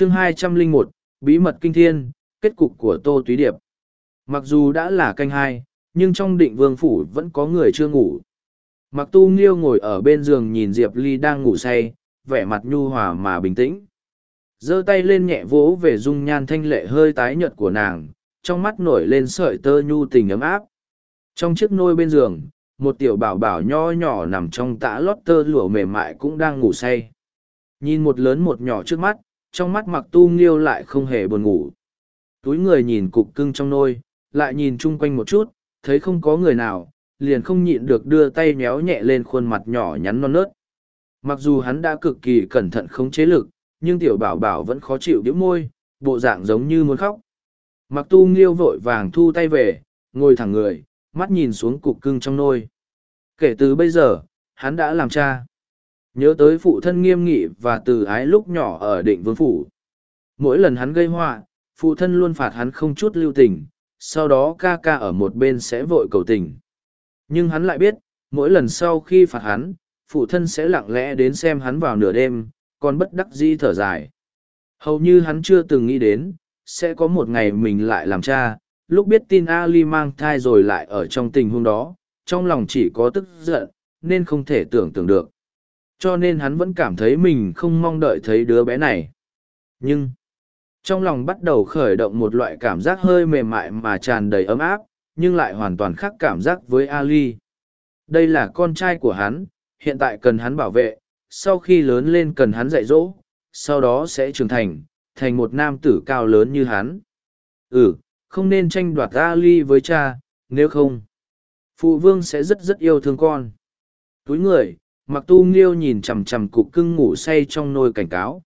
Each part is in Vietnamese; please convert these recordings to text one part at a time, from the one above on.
chương hai trăm linh một, bí mật kinh thiên, kết cục của tô túy điệp. Mặc dù đã là canh hai, nhưng trong định vương phủ vẫn có người chưa ngủ. Mặc tu nghiêu ngồi ở bên giường nhìn diệp ly đang ngủ say, vẻ mặt nhu hòa mà bình tĩnh. Giơ tay lên nhẹ vỗ về dung nhan thanh lệ hơi tái nhợt của nàng, trong mắt nổi lên sợi tơ nhu tình ấm áp. Trong chiếc nôi bên giường, một tiểu bảo bảo nho nhỏ nằm trong tã lót tơ lụa mềm mại cũng đang ngủ say. Nhìn một lớn một nhỏ trước mắt trong mắt mặc tu nghiêu lại không hề buồn ngủ. Túi người nhìn cục cưng trong nôi, lại nhìn chung quanh một chút, thấy không có người nào, liền không nhịn được đưa tay méo nhẹ lên khuôn mặt nhỏ nhắn non nớt. Mặc dù hắn đã cực kỳ cẩn thận không chế lực, nhưng tiểu bảo bảo vẫn khó chịu đĩu môi, bộ dạng giống như muốn khóc. Mặc tu nghiêu vội vàng thu tay về, ngồi thẳng người, mắt nhìn xuống cục cưng trong nôi. Kể từ bây giờ, hắn đã làm cha nhớ tới phụ thân nghiêm nghị và từ ái lúc nhỏ ở định vương phủ. Mỗi lần hắn gây họa, phụ thân luôn phạt hắn không chút lưu tình, sau đó ca ca ở một bên sẽ vội cầu tình. Nhưng hắn lại biết, mỗi lần sau khi phạt hắn, phụ thân sẽ lặng lẽ đến xem hắn vào nửa đêm, còn bất đắc dĩ thở dài. Hầu như hắn chưa từng nghĩ đến, sẽ có một ngày mình lại làm cha, lúc biết tin ali mang thai rồi lại ở trong tình huống đó, trong lòng chỉ có tức giận, nên không thể tưởng tượng được cho nên hắn vẫn cảm thấy mình không mong đợi thấy đứa bé này. Nhưng, trong lòng bắt đầu khởi động một loại cảm giác hơi mềm mại mà tràn đầy ấm áp, nhưng lại hoàn toàn khác cảm giác với ali. Đây là con trai của hắn, hiện tại cần hắn bảo vệ, sau khi lớn lên cần hắn dạy dỗ, sau đó sẽ trưởng thành thành một nam tử cao lớn như hắn. Ừ không nên tranh đoạt ali với cha, nếu không, phụ vương sẽ rất rất yêu thương con. Túi người mặc tu nghiêu nhìn chằm chằm cục cưng ngủ say trong nôi cảnh cáo.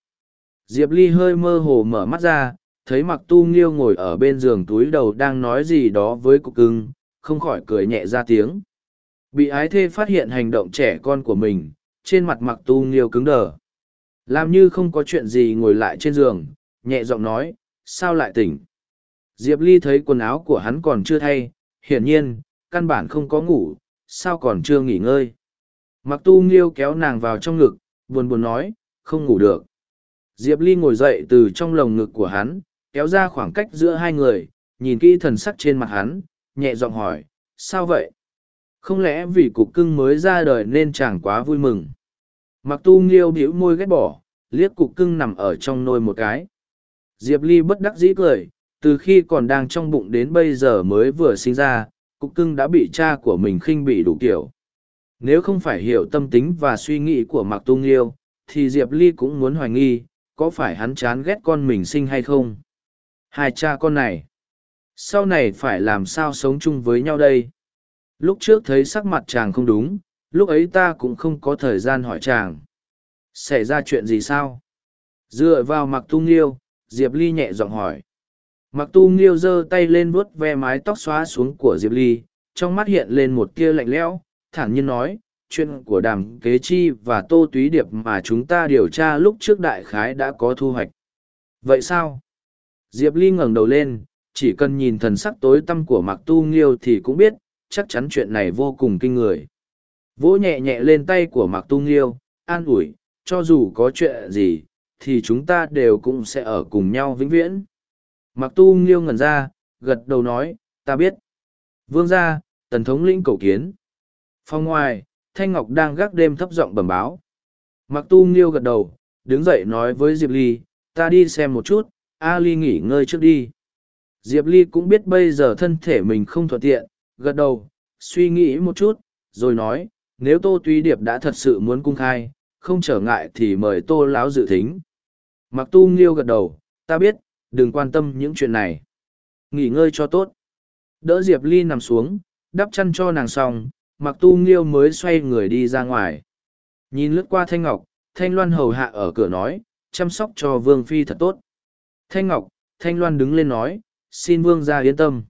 Diệp ly hơi mơ hồ mở mắt ra, thấy mặc tu nghiêu ngồi ở bên giường túi đầu đang nói gì đó với cục cưng, không khỏi cười nhẹ ra tiếng. Bị ái thê phát hiện hành động trẻ con của mình, trên mặt mặc tu nghiêu cứng đờ. Làm như không có chuyện gì ngồi lại trên giường, nhẹ giọng nói, sao lại tỉnh? Diệp ly thấy quần áo của hắn còn chưa thay, hiển nhiên, căn bản không có ngủ, sao còn chưa nghỉ ngơi? Mặc tu nghiêu kéo nàng vào trong ngực, buồn buồn nói, không ngủ được. Diệp ly ngồi dậy từ trong lồng ngực của hắn, kéo ra khoảng cách giữa hai người, nhìn kỹ thần sắc trên mặt hắn, nhẹ giọng hỏi, sao vậy? Không lẽ vì cục cưng mới ra đời nên chẳng quá vui mừng? Mặc tu nghiêu bĩu môi ghét bỏ, liếc cục cưng nằm ở trong nôi một cái. Diệp ly bất đắc dĩ cười, từ khi còn đang trong bụng đến bây giờ mới vừa sinh ra, cục cưng đã bị cha của mình khinh bị đủ kiểu nếu không phải hiểu tâm tính và suy nghĩ của mặc tu nghiêu thì diệp ly cũng muốn hoài nghi, có phải hắn chán ghét con mình sinh hay không? Hai cha con này, sau này phải làm sao sống chung với nhau đây? Lúc trước thấy sắc mặt chàng không đúng, lúc ấy ta cũng không có thời gian hỏi chàng. Xảy ra chuyện gì sao? Dựa vào mặc tu nghiêu diệp ly nhẹ giọng hỏi. Mặc tu nghiêu giơ tay lên vuốt ve mái tóc xóa xuống của diệp ly, trong mắt hiện lên một tia lạnh lẽo thản nhiên nói, chuyện của đàm kế chi và tô túy điệp mà chúng ta điều tra lúc trước đại khái đã có thu hoạch. Vậy sao? Diệp ly ngẩng đầu lên, chỉ cần nhìn thần sắc tối tăm của mặc tu nghiêu thì cũng biết, chắc chắn chuyện này vô cùng kinh người. Vỗ nhẹ nhẹ lên tay của mặc tu nghiêu, an ủi, cho dù có chuyện gì, thì chúng ta đều cũng sẽ ở cùng nhau vĩnh viễn. Mặc tu nghiêu ngẩn ra, gật đầu nói, ta biết. Vương gia, tần thống lĩnh cầu kiến phong ngoài, thanh ngọc đang gác đêm thấp giọng bẩm báo. Mặc tu nghiêu gật đầu, đứng dậy nói với diệp ly, ta đi xem một chút a ly nghỉ ngơi trước đi. Diệp ly cũng biết bây giờ thân thể mình không thuận tiện, gật đầu, suy nghĩ một chút, rồi nói, nếu tô tuy điệp đã thật sự muốn cung khai, không trở ngại thì mời tô lão dự thính. Mặc tu nghiêu gật đầu, ta biết, đừng quan tâm những chuyện này. Nghỉ ngơi cho tốt. Đỡ diệp ly nằm xuống, đắp chăn cho nàng xong mặc tu nghiêu mới xoay người đi ra ngoài. Nhìn lướt qua thanh ngọc, thanh loan hầu hạ ở cửa nói, chăm sóc cho vương phi thật tốt. Thanh ngọc, thanh loan đứng lên nói, xin vương ra yên tâm.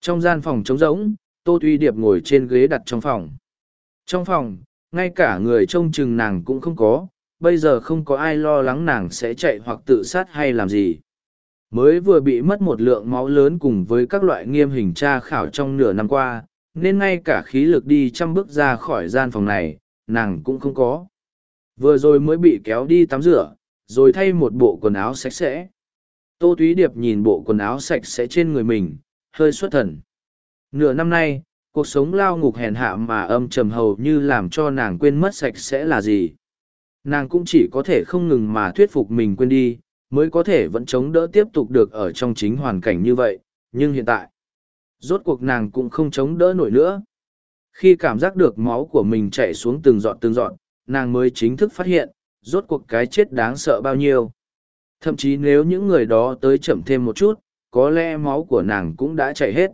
Trong gian phòng trống rỗng, tô tuy điệp ngồi trên ghế đặt trong phòng. Trong phòng, ngay cả người trông chừng nàng cũng không có, bây giờ không có ai lo lắng nàng sẽ chạy hoặc tự sát hay làm gì. Mới vừa bị mất một lượng máu lớn cùng với các loại nghiêm hình tra khảo trong nửa năm qua nên ngay cả khí lực đi trăm bước ra khỏi gian phòng này nàng cũng không có vừa rồi mới bị kéo đi tắm rửa rồi thay một bộ quần áo sạch sẽ. Tô Túy Điệp nhìn bộ quần áo sạch sẽ trên người mình, hơi xuất thần. Nửa năm nay, cuộc sống lao ngục hèn hạ mà âm trầm hầu như làm cho nàng quên mất sạch sẽ là gì. Nàng cũng chỉ có thể không ngừng mà thuyết phục mình quên đi, mới có thể vẫn chống đỡ tiếp tục được ở trong chính hoàn cảnh như vậy, nhưng hiện tại, rốt cuộc nàng cũng không chống đỡ nổi nữa. Khi cảm giác được máu của mình chạy xuống từng giọt từng giọt, nàng mới chính thức phát hiện, rốt cuộc cái chết đáng sợ bao nhiêu. Thậm chí nếu những người đó tới chậm thêm một chút, có lẽ máu của nàng cũng đã chảy hết.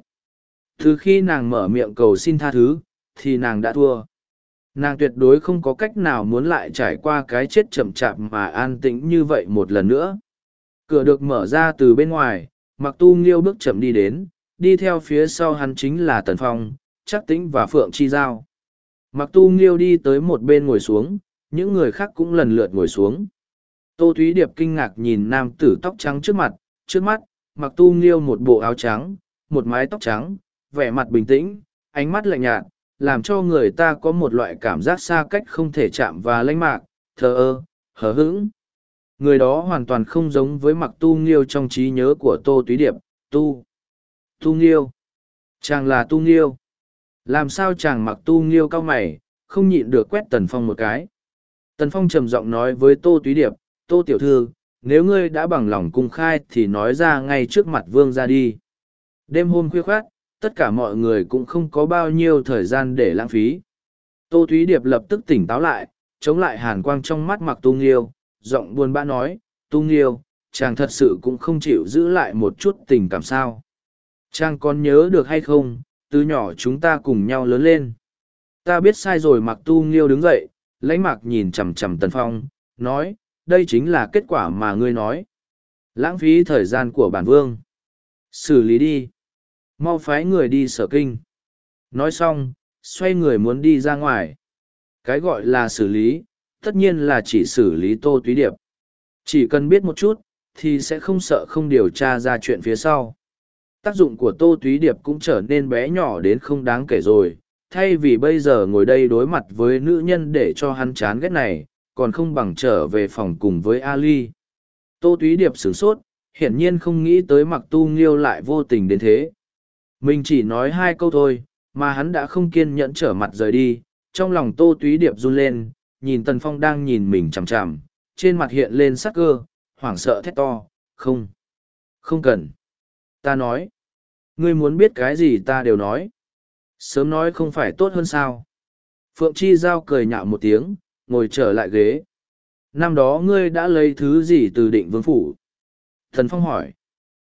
Từ khi nàng mở miệng cầu xin tha thứ, thì nàng đã thua. Nàng tuyệt đối không có cách nào muốn lại trải qua cái chết chậm chạp mà an tĩnh như vậy một lần nữa. Cửa được mở ra từ bên ngoài, mặc tu nghiêu bước chậm đi đến, đi theo phía sau hắn chính là Tần Phong, chắc tĩnh và Phượng Chi Giao. Mặc tu nghiêu đi tới một bên ngồi xuống, những người khác cũng lần lượt ngồi xuống. Tô Thúy Điệp kinh ngạc nhìn nam tử tóc trắng trước mặt, trước mắt, mặc tu nghiêu một bộ áo trắng, một mái tóc trắng, vẻ mặt bình tĩnh, ánh mắt lạnh nhạt, làm cho người ta có một loại cảm giác xa cách không thể chạm và lãnh mạc, thờ ơ, hờ hững. Người đó hoàn toàn không giống với mặc tu nghiêu trong trí nhớ của Tô Túy Điệp, tu. Tu nghiêu. Chàng là tu nghiêu. Làm sao chàng mặc tu nghiêu cao mày, không nhịn được quét Tần Phong một cái. Tần Phong trầm giọng nói với Tô Túy Điệp, Tô Tiểu Thư, nếu ngươi đã bằng lòng cung khai thì nói ra ngay trước mặt vương ra đi. Đêm hôm khuya khoát, tất cả mọi người cũng không có bao nhiêu thời gian để lãng phí. Tô Thúy Điệp lập tức tỉnh táo lại, chống lại hàn quang trong mắt mặc tu nghiêu, giọng buồn bã nói, tu nghiêu, chàng thật sự cũng không chịu giữ lại một chút tình cảm sao. Chàng còn nhớ được hay không, từ nhỏ chúng ta cùng nhau lớn lên. Ta biết sai rồi mặc tu nghiêu đứng dậy, lãnh mạc nhìn chằm chằm tần phong, nói, đây chính là kết quả mà ngươi nói. Lãng phí thời gian của bản vương. Xử lý đi. Mau phái người đi sở kinh. Nói xong, xoay người muốn đi ra ngoài. Cái gọi là xử lý, tất nhiên là chỉ xử lý tô túy điệp. Chỉ cần biết một chút, thì sẽ không sợ không điều tra ra chuyện phía sau. Tác dụng của tô túy điệp cũng trở nên bé nhỏ đến không đáng kể rồi. Thay vì bây giờ ngồi đây đối mặt với nữ nhân để cho hắn chán ghét này, còn không bằng trở về phòng cùng với Ali. Tô túy điệp sửng sốt, hiển nhiên không nghĩ tới mặc tu nghiêu lại vô tình đến thế. Mình chỉ nói hai câu thôi, mà hắn đã không kiên nhẫn trở mặt rời đi, trong lòng tô túy điệp run lên, nhìn Tần Phong đang nhìn mình chằm chằm, trên mặt hiện lên sắc cơ, hoảng sợ thét to, không, không cần. Ta nói, ngươi muốn biết cái gì ta đều nói. Sớm nói không phải tốt hơn sao. Phượng Chi Giao cười nhạo một tiếng, ngồi trở lại ghế. Năm đó ngươi đã lấy thứ gì từ định vương phủ? Thần Phong hỏi.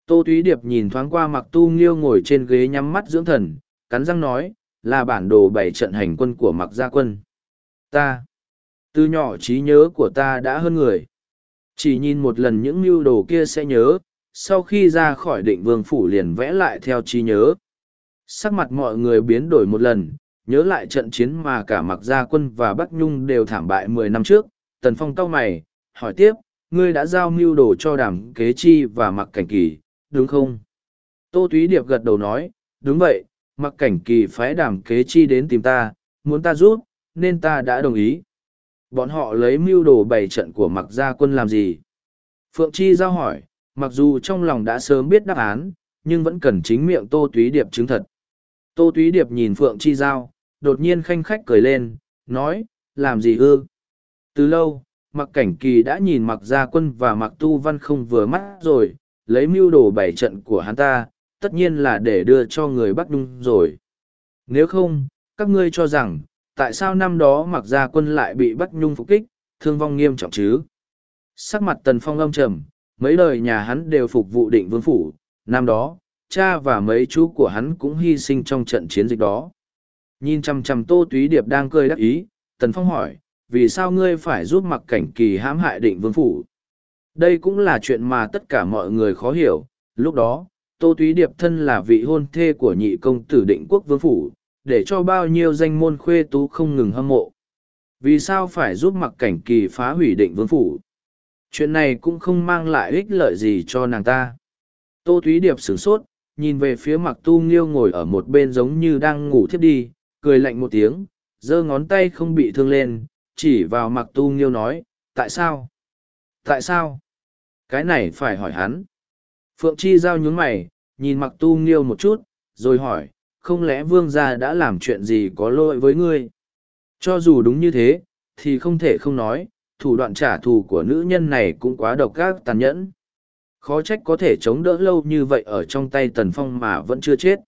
Tô Túy Điệp nhìn thoáng qua mặc tu nghiêu ngồi trên ghế nhắm mắt dưỡng thần, cắn răng nói, là bản đồ bảy trận hành quân của mặc gia quân. Ta, từ nhỏ trí nhớ của ta đã hơn người. Chỉ nhìn một lần những mưu đồ kia sẽ nhớ, sau khi ra khỏi định vương phủ liền vẽ lại theo trí nhớ. Sắc mặt mọi người biến đổi một lần, nhớ lại trận chiến mà cả mặc gia quân và bắc nhung đều thảm bại mười năm trước. Tần Phong cau mày, hỏi tiếp, ngươi đã giao mưu đồ cho đàm kế chi và mặc cảnh kỳ, đúng không? Tô Túy Điệp gật đầu nói, đúng vậy, mặc cảnh kỳ phái đàm kế chi đến tìm ta, muốn ta giúp, nên ta đã đồng ý. Bọn họ lấy mưu đồ bày trận của mặc gia quân làm gì? Phượng Chi giao hỏi, mặc dù trong lòng đã sớm biết đáp án, nhưng vẫn cần chính miệng Tô Túy Điệp chứng thật. Tô Túy Điệp nhìn Phượng Chi giao, đột nhiên khanh khách cười lên, nói, làm gì ư? Từ lâu, mặc cảnh kỳ đã nhìn mặc gia quân và mặc tu văn không vừa mắt rồi, lấy mưu đồ bảy trận của hắn ta, tất nhiên là để đưa cho người Bắc Nhung rồi. Nếu không, các ngươi cho rằng, tại sao năm đó mặc gia quân lại bị Bắc Nhung phục kích, thương vong nghiêm trọng chứ? Sắc mặt tần phong âm trầm, mấy lời nhà hắn đều phục vụ định vương phủ, năm đó, cha và mấy chú của hắn cũng hy sinh trong trận chiến dịch đó. Nhìn chằm chằm tô túy điệp đang cười đắc ý, tần phong hỏi, vì sao ngươi phải giúp mặc cảnh kỳ hãm hại định vương phủ? Đây cũng là chuyện mà tất cả mọi người khó hiểu. Lúc đó, Tô Túy Điệp thân là vị hôn thê của nhị công tử định quốc vương phủ, để cho bao nhiêu danh môn khuê tú không ngừng hâm mộ. Vì sao phải giúp mặc cảnh kỳ phá hủy định vương phủ? Chuyện này cũng không mang lại ích lợi gì cho nàng ta. Tô Thúy Điệp sửng sốt, nhìn về phía mặc tu nghiêu ngồi ở một bên giống như đang ngủ thiếp đi, cười lạnh một tiếng, giơ ngón tay không bị thương lên, chỉ vào mặc tu nghiêu nói, tại sao? Tại sao? Cái này phải hỏi hắn. Phượng Chi giao nhún mày, nhìn mặc tu nghiêu một chút, rồi hỏi, không lẽ vương gia đã làm chuyện gì có lỗi với ngươi? Cho dù đúng như thế, thì không thể không nói, thủ đoạn trả thù của nữ nhân này cũng quá độc ác tàn nhẫn. Khó trách có thể chống đỡ lâu như vậy ở trong tay tần phong mà vẫn chưa chết.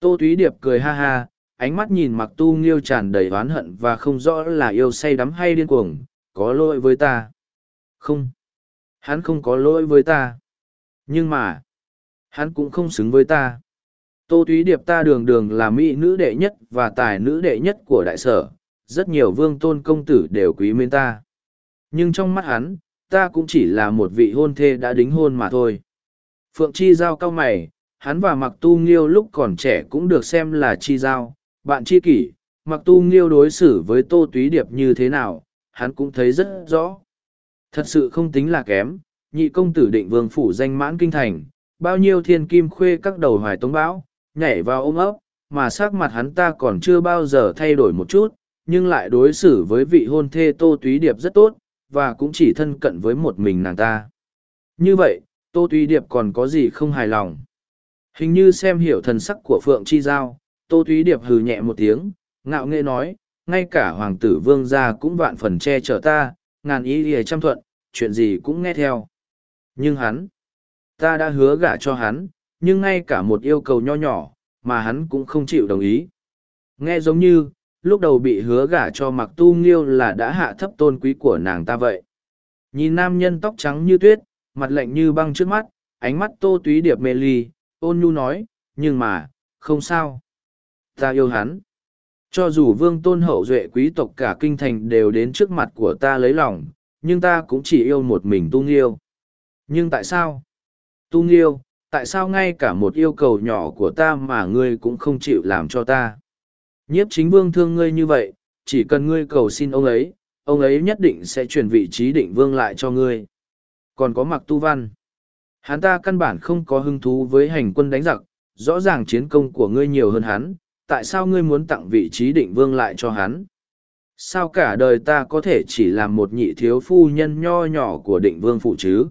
Tô Túy Điệp cười ha ha, ánh mắt nhìn mặc tu nghiêu tràn đầy oán hận và không rõ là yêu say đắm hay điên cuồng, có lỗi với ta. Không. Hắn không có lỗi với ta. Nhưng mà, hắn cũng không xứng với ta. Tô Túy Điệp ta đường đường là mỹ nữ đệ nhất và tài nữ đệ nhất của đại sở, rất nhiều vương tôn công tử đều quý mến ta. Nhưng trong mắt hắn, ta cũng chỉ là một vị hôn thê đã đính hôn mà thôi. Phượng Chi Giao cao mày, hắn và Mặc Tu Nghiêu lúc còn trẻ cũng được xem là Chi Giao, bạn Chi Kỷ, Mặc Tu Nghiêu đối xử với Tô Túy Điệp như thế nào, hắn cũng thấy rất rõ. Thật sự không tính là kém, nhị công tử định vương phủ danh mãn kinh thành, bao nhiêu thiên kim khuê các đầu hoài tống bão, nhảy vào ôm ấp, mà sắc mặt hắn ta còn chưa bao giờ thay đổi một chút, nhưng lại đối xử với vị hôn thê Tô Túy Điệp rất tốt, và cũng chỉ thân cận với một mình nàng ta. Như vậy, Tô Túy Điệp còn có gì không hài lòng? Hình như xem hiểu thần sắc của Phượng Chi Giao, Tô Túy Điệp hừ nhẹ một tiếng, ngạo nghễ nói, ngay cả hoàng tử vương gia cũng vạn phần che chở ta, ngàn ý hề trăm thuận, chuyện gì cũng nghe theo. Nhưng hắn, ta đã hứa gả cho hắn, nhưng ngay cả một yêu cầu nho nhỏ, mà hắn cũng không chịu đồng ý. Nghe giống như, lúc đầu bị hứa gả cho mặc tu nghiêu là đã hạ thấp tôn quý của nàng ta vậy. Nhìn nam nhân tóc trắng như tuyết, mặt lạnh như băng trước mắt, ánh mắt tô túy điệp mê ly, ôn nhu nói, nhưng mà, không sao. Ta yêu hắn. Cho dù vương tôn hậu duệ quý tộc cả kinh thành đều đến trước mặt của ta lấy lòng, nhưng ta cũng chỉ yêu một mình tu nghiêu. Nhưng tại sao? Tu nghiêu, tại sao ngay cả một yêu cầu nhỏ của ta mà ngươi cũng không chịu làm cho ta? Nhiếp chính vương thương ngươi như vậy, chỉ cần ngươi cầu xin ông ấy, ông ấy nhất định sẽ chuyển vị trí định vương lại cho ngươi. Còn có mặc tu văn. Hắn ta căn bản không có hứng thú với hành quân đánh giặc, rõ ràng chiến công của ngươi nhiều hơn hắn, tại sao ngươi muốn tặng vị trí định vương lại cho hắn? Sao cả đời ta có thể chỉ làm một nhị thiếu phu nhân nho nhỏ của định vương phụ chứ?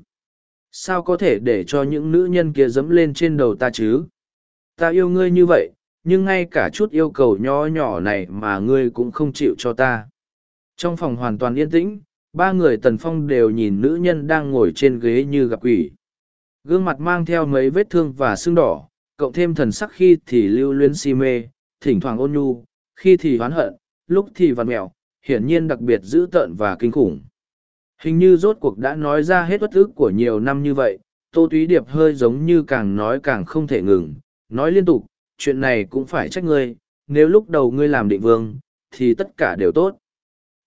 Sao có thể để cho những nữ nhân kia dẫm lên trên đầu ta chứ? Ta yêu ngươi như vậy, nhưng ngay cả chút yêu cầu nho nhỏ này mà ngươi cũng không chịu cho ta. Trong phòng hoàn toàn yên tĩnh, ba người tần phong đều nhìn nữ nhân đang ngồi trên ghế như gặp quỷ. Gương mặt mang theo mấy vết thương và sưng đỏ, cộng thêm thần sắc khi thì lưu luyến si mê, thỉnh thoảng ôn nhu, khi thì hoán hận, lúc thì vằn mẹo, hiển nhiên đặc biệt dữ tợn và kinh khủng. Hình như rốt cuộc đã nói ra hết bất ức của nhiều năm như vậy, Tô Túy Điệp hơi giống như càng nói càng không thể ngừng, nói liên tục, chuyện này cũng phải trách ngươi, nếu lúc đầu ngươi làm định vương, thì tất cả đều tốt.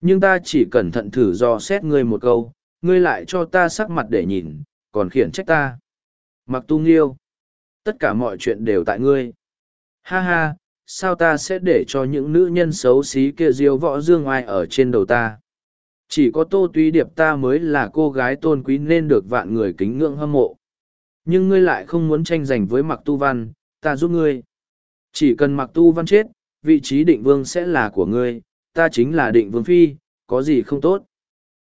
Nhưng ta chỉ cẩn thận thử do xét ngươi một câu, ngươi lại cho ta sắc mặt để nhìn, còn khiển trách ta. Mặc tu nghiêu, tất cả mọi chuyện đều tại ngươi. Ha ha, sao ta sẽ để cho những nữ nhân xấu xí kia diêu võ dương ai ở trên đầu ta chỉ có tô Tuy điệp ta mới là cô gái tôn quý nên được vạn người kính ngưỡng hâm mộ nhưng ngươi lại không muốn tranh giành với mặc tu văn ta giúp ngươi chỉ cần mặc tu văn chết vị trí định vương sẽ là của ngươi ta chính là định vương phi có gì không tốt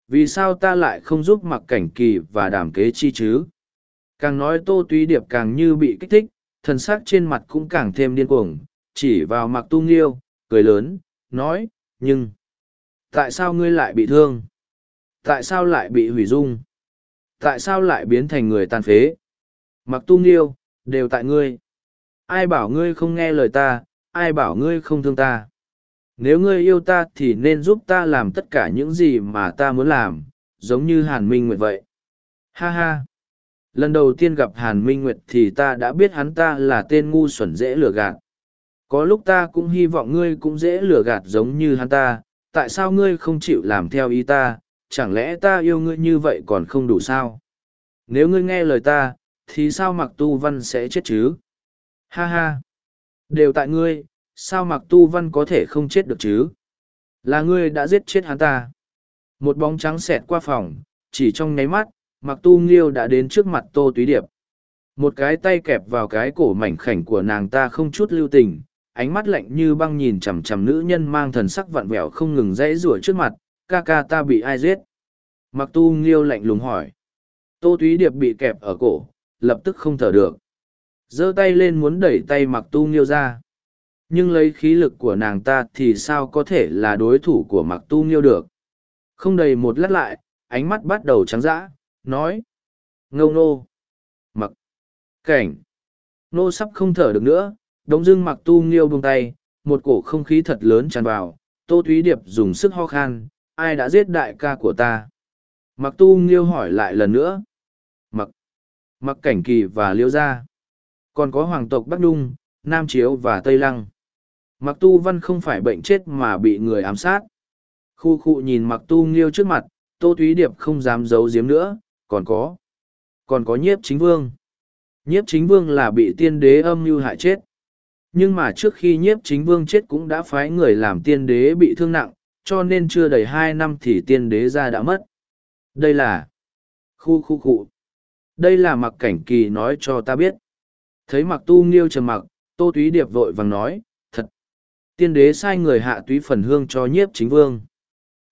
vì sao ta lại không giúp mặc cảnh kỳ và đảm kế chi chứ càng nói tô túy điệp càng như bị kích thích thần sắc trên mặt cũng càng thêm điên cuồng chỉ vào mặc tu nghiêu, cười lớn, nói, nhưng, tại sao ngươi lại bị thương? Tại sao lại bị hủy dung? Tại sao lại biến thành người tàn phế? Mặc tu nghiêu, đều tại ngươi. Ai bảo ngươi không nghe lời ta, ai bảo ngươi không thương ta? Nếu ngươi yêu ta thì nên giúp ta làm tất cả những gì mà ta muốn làm, giống như Hàn Minh Nguyệt vậy. Ha ha! Lần đầu tiên gặp Hàn Minh Nguyệt thì ta đã biết hắn ta là tên ngu xuẩn dễ lừa gạt. Có lúc ta cũng hy vọng ngươi cũng dễ lừa gạt giống như hắn ta, tại sao ngươi không chịu làm theo ý ta, chẳng lẽ ta yêu ngươi như vậy còn không đủ sao? Nếu ngươi nghe lời ta, thì sao mặc tu văn sẽ chết chứ? Ha ha! Đều tại ngươi, sao mặc tu văn có thể không chết được chứ? Là ngươi đã giết chết hắn ta. Một bóng trắng xẹt qua phòng, chỉ trong nháy mắt, mặc tu nghiêu đã đến trước mặt tô túy điệp. Một cái tay kẹp vào cái cổ mảnh khảnh của nàng ta không chút lưu tình, ánh mắt lạnh như băng nhìn chằm chằm nữ nhân mang thần sắc vặn vẹo không ngừng dãy rủa trước mặt ca ca ta bị ai giết mặc tu nghiêu lạnh lùng hỏi tô túy điệp bị kẹp ở cổ lập tức không thở được giơ tay lên muốn đẩy tay mặc tu nghiêu ra. Nhưng lấy khí lực của nàng ta thì sao có thể là đối thủ của mặc tu nghiêu được? Không đầy một lát lại, ánh mắt bắt đầu trắng d ã nói, ngâu nô, mặc cảnh. Nô sắp không thở được nữa, đống dưng mặc tu nghiêu buông tay, một cổ không khí thật lớn tràn vào, tô thúy điệp dùng sức ho khan, ai đã giết đại ca của ta? Mặc tu nghiêu hỏi lại lần nữa, mặc mặc cảnh kỳ và liêu gia còn có hoàng tộc bắc đung nam chiếu và tây lăng. Mặc tu văn không phải bệnh chết mà bị người ám sát. Khu khu nhìn mặc tu nghiêu trước mặt, tô thúy điệp không dám giấu giếm nữa, còn có còn có nhiếp chính vương. Nhiếp chính vương là bị tiên đế âm mưu hại chết. Nhưng mà trước khi nhiếp chính vương chết cũng đã phái người làm tiên đế bị thương nặng, cho nên chưa đầy hai năm thì tiên đế ra đã mất. Đây là, khu khu cụ đây là mặc cảnh kỳ nói cho ta biết thấy mặc tu nghiêu trầm mặc, tô túy điệp vội vàng nói, thật, tiên đế sai người hạ túy phần hương cho nhiếp chính vương.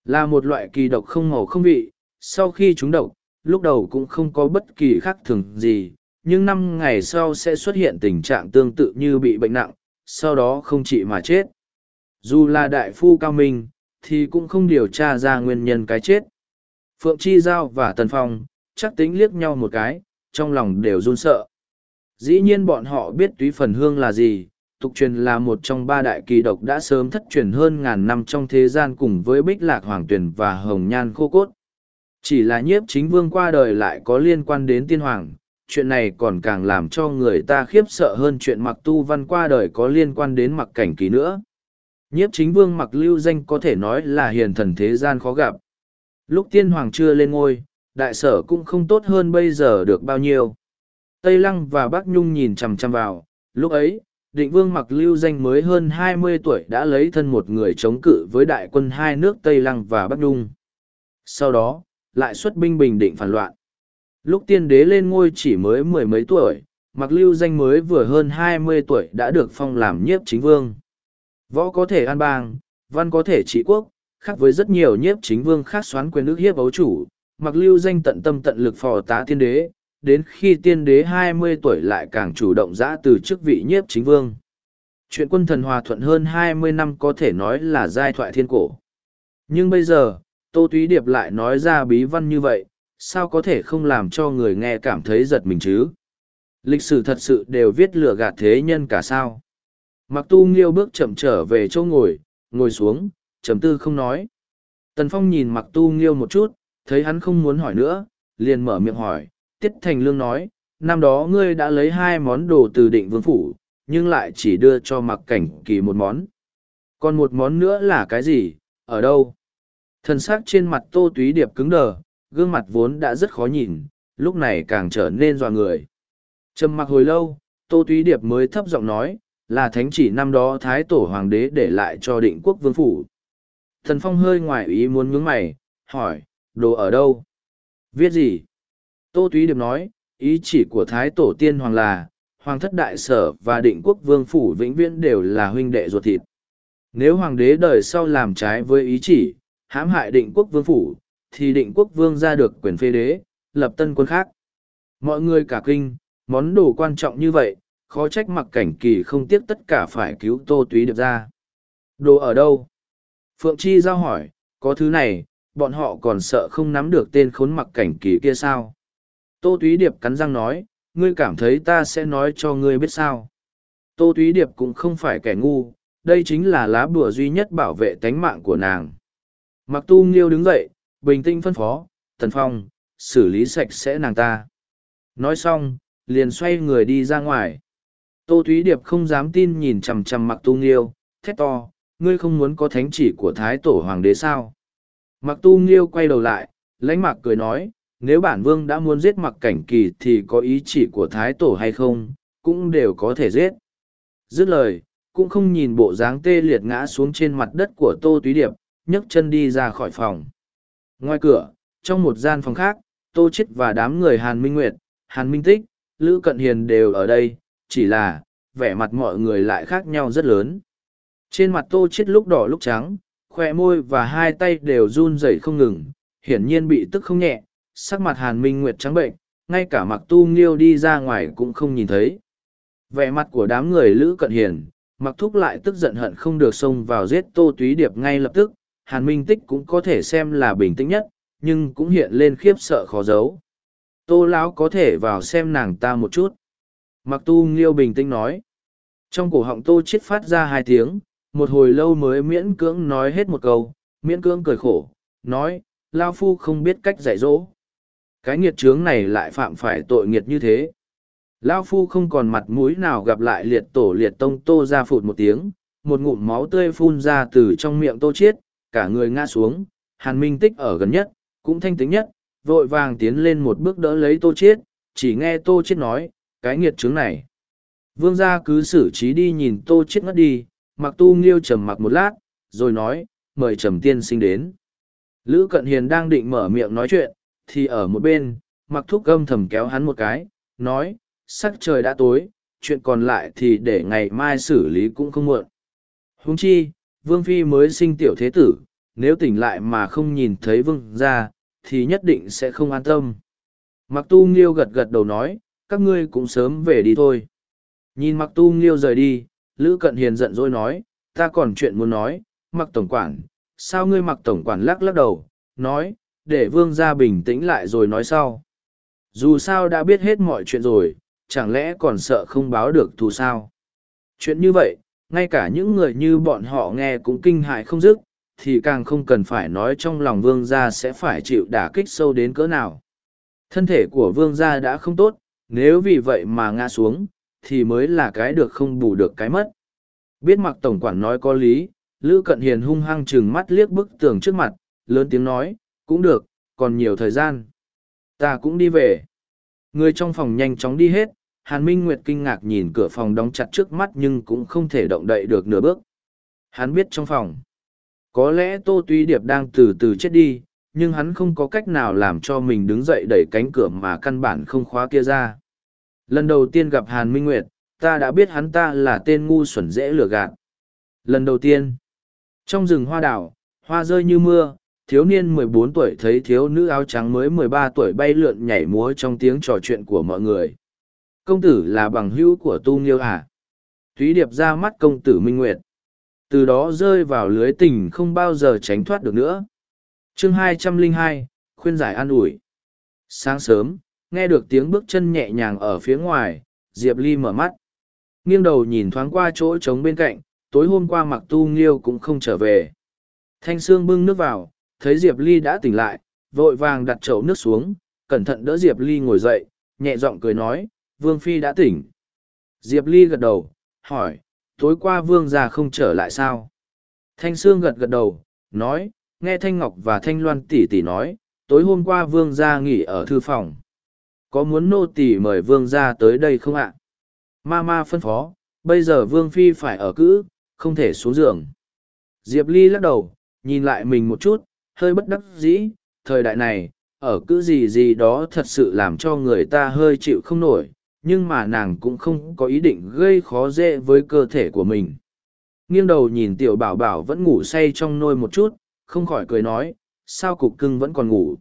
Là một loại kỳ độc không màu không vị, sau khi chúng độc, lúc đầu cũng không có bất kỳ khác thường gì, nhưng năm ngày sau sẽ xuất hiện tình trạng tương tự như bị bệnh nặng, sau đó không trị mà chết. Dù là đại phu cao minh, thì cũng không điều tra ra nguyên nhân cái chết. Phượng chi giao và tần phong, chắc tính liếc nhau một cái, trong lòng đều run sợ dĩ nhiên bọn họ biết túy phần hương là gì, tục truyền là một trong ba đại kỳ độc đã sớm thất truyền hơn ngàn năm trong thế gian cùng với bích lạc hoàng tuyền và hồng nhan khô cốt. Chỉ là nhiếp chính vương qua đời lại có liên quan đến tiên hoàng, chuyện này còn càng làm cho người ta khiếp sợ hơn chuyện mặc tu văn qua đời có liên quan đến mặc cảnh kỳ nữa. Nhiếp chính vương mặc lưu danh có thể nói là hiền thần thế gian khó gặp. Lúc tiên hoàng chưa lên ngôi, đại sở cũng không tốt hơn bây giờ được bao nhiêu tây lăng và bắc nhung nhìn chằm chằm vào. Lúc ấy, định vương mặc lưu danh mới hơn hai mươi tuổi đã lấy thân một người chống cự với đại quân hai nước tây lăng và bắc nhung. Sau đó, lại xuất binh bình định phản loạn. Lúc tiên đế lên ngôi chỉ mới mười mấy tuổi, mặc lưu danh mới vừa hơn hai mươi tuổi đã được phong làm nhiếp chính vương. Võ có thể an bang, văn có thể trị quốc, khác với rất nhiều nhiếp chính vương khác xoán quyền nước hiếp ấu chủ. Mặc lưu danh tận tâm tận lực phò tá tiên đế đến khi tiên đế hai mươi tuổi lại càng chủ động giã từ chức vị nhiếp chính vương. Chuyện quân thần hòa thuận hơn hai mươi năm có thể nói là giai thoại thiên cổ. Nhưng bây giờ, tô túy điệp lại nói ra bí văn như vậy, sao có thể không làm cho người nghe cảm thấy giật mình chứ? Lịch sử thật sự đều viết lừa gạt thế nhân cả sao? Mặc tu nghiêu bước chậm trở về chỗ ngồi ngồi xuống, trầm tư không nói. Tần phong nhìn mặc tu nghiêu một chút, thấy hắn không muốn hỏi nữa, liền mở miệng hỏi tiết thành lương nói, năm đó ngươi đã lấy hai món đồ từ định vương phủ, nhưng lại chỉ đưa cho mặc cảnh kỳ một món. Còn một món nữa là cái gì, ở đâu? Thần sắc trên mặt tô túy điệp cứng đờ, gương mặt vốn đã rất khó nhìn, lúc này càng trở nên dọa người. Trầm mặc hồi lâu, tô túy điệp mới thấp giọng nói, là thánh chỉ năm đó thái tổ hoàng đế để lại cho định quốc vương phủ. Thần phong hơi ngoài ý muốn nhướng mày, hỏi, đồ ở đâu? Viết gì? Tô túy điệp nói, ý chỉ của thái tổ tiên hoàng là, hoàng thất đại sở và định quốc vương phủ vĩnh viễn đều là huynh đệ ruột thịt. Nếu hoàng đế đời sau làm trái với ý chỉ, hãm hại định quốc vương phủ, thì định quốc vương ra được quyền phê đế, lập tân quân khác. Mọi người cả kinh, món đồ quan trọng như vậy, khó trách mặc cảnh kỳ không tiếc tất cả phải cứu tô túy điệp ra. Đồ ở đâu? Phượng chi giao hỏi, có thứ này, bọn họ còn sợ không nắm được tên khốn mặc cảnh kỳ kia sao? Tô túy điệp cắn răng nói, ngươi cảm thấy ta sẽ nói cho ngươi biết sao? Tô túy điệp cũng không phải kẻ ngu, đây chính là lá bùa duy nhất bảo vệ tánh mạng của nàng. Mặc tu nghiêu đứng dậy, bình tĩnh phân phó, tần phong, xử lý sạch sẽ nàng ta. Nói xong, liền xoay người đi ra ngoài. Tô thúy điệp không dám tin nhìn chằm chằm mặc tu nghiêu, thét to, ngươi không muốn có thánh chỉ của thái tổ hoàng đế sao? Mặc tu nghiêu quay đầu lại, lãnh mặc cười nói nếu bản vương đã muốn giết mặc cảnh kỳ thì có ý chỉ của thái tổ hay không cũng đều có thể giết. Dứt lời cũng không nhìn bộ dáng tê liệt ngã xuống trên mặt đất của tô túy điệp nhấc chân đi ra khỏi phòng. Ngoài cửa trong một gian phòng khác tô chết và đám người hàn minh nguyệt hàn minh tích lữ cận hiền đều ở đây chỉ là vẻ mặt mọi người lại khác nhau rất lớn. Trên mặt tô chết lúc đỏ lúc trắng khoe môi và hai tay đều run rẩy không ngừng hiển nhiên bị tức không nhẹ, sắc mặt hàn minh nguyệt trắng bệnh, ngay cả mặc tu nghiêu đi ra ngoài cũng không nhìn thấy. Vẻ mặt của đám người Lữ Cận Hiền, mặc thúc lại tức giận hận không được xông vào giết tô túy điệp ngay lập tức, hàn minh tích cũng có thể xem là bình tĩnh nhất, nhưng cũng hiện lên khiếp sợ khó giấu. Tô lão có thể vào xem nàng ta một chút. Mặc tu nghiêu bình tĩnh nói. Trong cổ họng tô chết phát ra hai tiếng, một hồi lâu mới miễn cưỡng nói hết một câu, miễn cưỡng cười khổ, nói, Lao Phu không biết cách dạy dỗ. Cái nghiệt trướng này lại phạm phải tội nghiệt như thế. Lao Phu không còn mặt mũi nào gặp lại liệt tổ liệt tông tô ra phụt một tiếng, một ngụm máu tươi phun ra từ trong miệng tô chiết, cả người ngã xuống, hàn minh tích ở gần nhất, cũng thanh tính nhất, vội vàng tiến lên một bước đỡ lấy tô chiết, chỉ nghe tô chiết nói, cái nghiệt trướng này. Vương gia cứ xử trí đi nhìn tô chiết ngất đi, mặc tu nghiêu trầm mặc một lát, rồi nói, mời trầm tiên sinh đến. Lữ Cận Hiền đang định mở miệng nói chuyện, thì ở một bên, mặc thúc gâm thầm kéo hắn một cái, nói, sắc trời đã tối, chuyện còn lại thì để ngày mai xử lý cũng không muộn. Huống chi, Vương Phi mới sinh tiểu thế tử, nếu tỉnh lại mà không nhìn thấy Vương ra, thì nhất định sẽ không an tâm. Mặc tu nghiêu gật gật đầu nói, các ngươi cũng sớm về đi thôi. Nhìn mặc tu nghiêu rời đi, Lữ Cận Hiền giận dỗi nói, ta còn chuyện muốn nói, mặc tổng quản, sao ngươi mặc tổng quản lắc lắc đầu, nói, để vương gia bình tĩnh lại rồi nói sau. Dù sao đã biết hết mọi chuyện rồi, chẳng lẽ còn sợ không báo được thù sao? Chuyện như vậy, ngay cả những người như bọn họ nghe cũng kinh hại không dứt, thì càng không cần phải nói trong lòng vương gia sẽ phải chịu đả kích sâu đến cỡ nào. Thân thể của vương gia đã không tốt, nếu vì vậy mà ngã xuống, thì mới là cái được không bù được cái mất. Biết mặc tổng quản nói có lý, Lữ Cận Hiền hung hăng chừng mắt liếc bức tường trước mặt, lớn tiếng nói, cũng được, còn nhiều thời gian. Ta cũng đi về. Người trong phòng nhanh chóng đi hết, Hàn Minh Nguyệt kinh ngạc nhìn cửa phòng đóng chặt trước mắt nhưng cũng không thể động đậy được nửa bước. Hắn biết trong phòng. Có lẽ Tô Tuy Điệp đang từ từ chết đi, nhưng hắn không có cách nào làm cho mình đứng dậy đẩy cánh cửa mà căn bản không khóa kia ra. Lần đầu tiên gặp Hàn Minh Nguyệt, ta đã biết hắn ta là tên ngu xuẩn dễ lừa gạt. Lần đầu tiên, trong rừng hoa đảo, hoa rơi như mưa, thiếu niên mười bốn tuổi thấy thiếu nữ áo trắng mới mười ba tuổi bay lượn nhảy múa trong tiếng trò chuyện của mọi người. Công tử là bằng hữu của Tu Nghiêu à? Thúy Điệp ra mắt công tử Minh Nguyệt. Từ đó rơi vào lưới tình không bao giờ tránh thoát được nữa. chương hai trăm linh hai khuyên giải an ủi. Sáng sớm, nghe được tiếng bước chân nhẹ nhàng ở phía ngoài, Diệp Ly mở mắt. Nghiêng đầu nhìn thoáng qua chỗ trống bên cạnh, tối hôm qua mặc tu nghiêu cũng không trở về. Thanh Sương bưng nước vào, thấy Diệp Ly đã tỉnh lại, vội vàng đặt chậu nước xuống, cẩn thận đỡ Diệp Ly ngồi dậy, nhẹ giọng cười nói, Vương Phi đã tỉnh. Diệp Ly gật đầu, hỏi, tối qua Vương già không trở lại sao? Thanh Sương gật gật đầu, nói, nghe Thanh Ngọc và Thanh Loan tỷ tỷ nói, tối hôm qua Vương gia nghỉ ở thư phòng. Có muốn nô tỷ mời Vương gia tới đây không ạ? Ma ma phân phó, bây giờ Vương Phi phải ở cữ, không thể xuống giường. Diệp Ly lắc đầu, nhìn lại mình một chút, hơi bất đắc dĩ, thời đại này, ở cứ gì gì đó thật sự làm cho người ta hơi chịu không nổi, nhưng mà nàng cũng không có ý định gây khó dễ với cơ thể của mình. Nghiêng đầu nhìn tiểu bảo bảo vẫn ngủ say trong nôi một chút, không khỏi cười nói, sao cục cưng vẫn còn ngủ.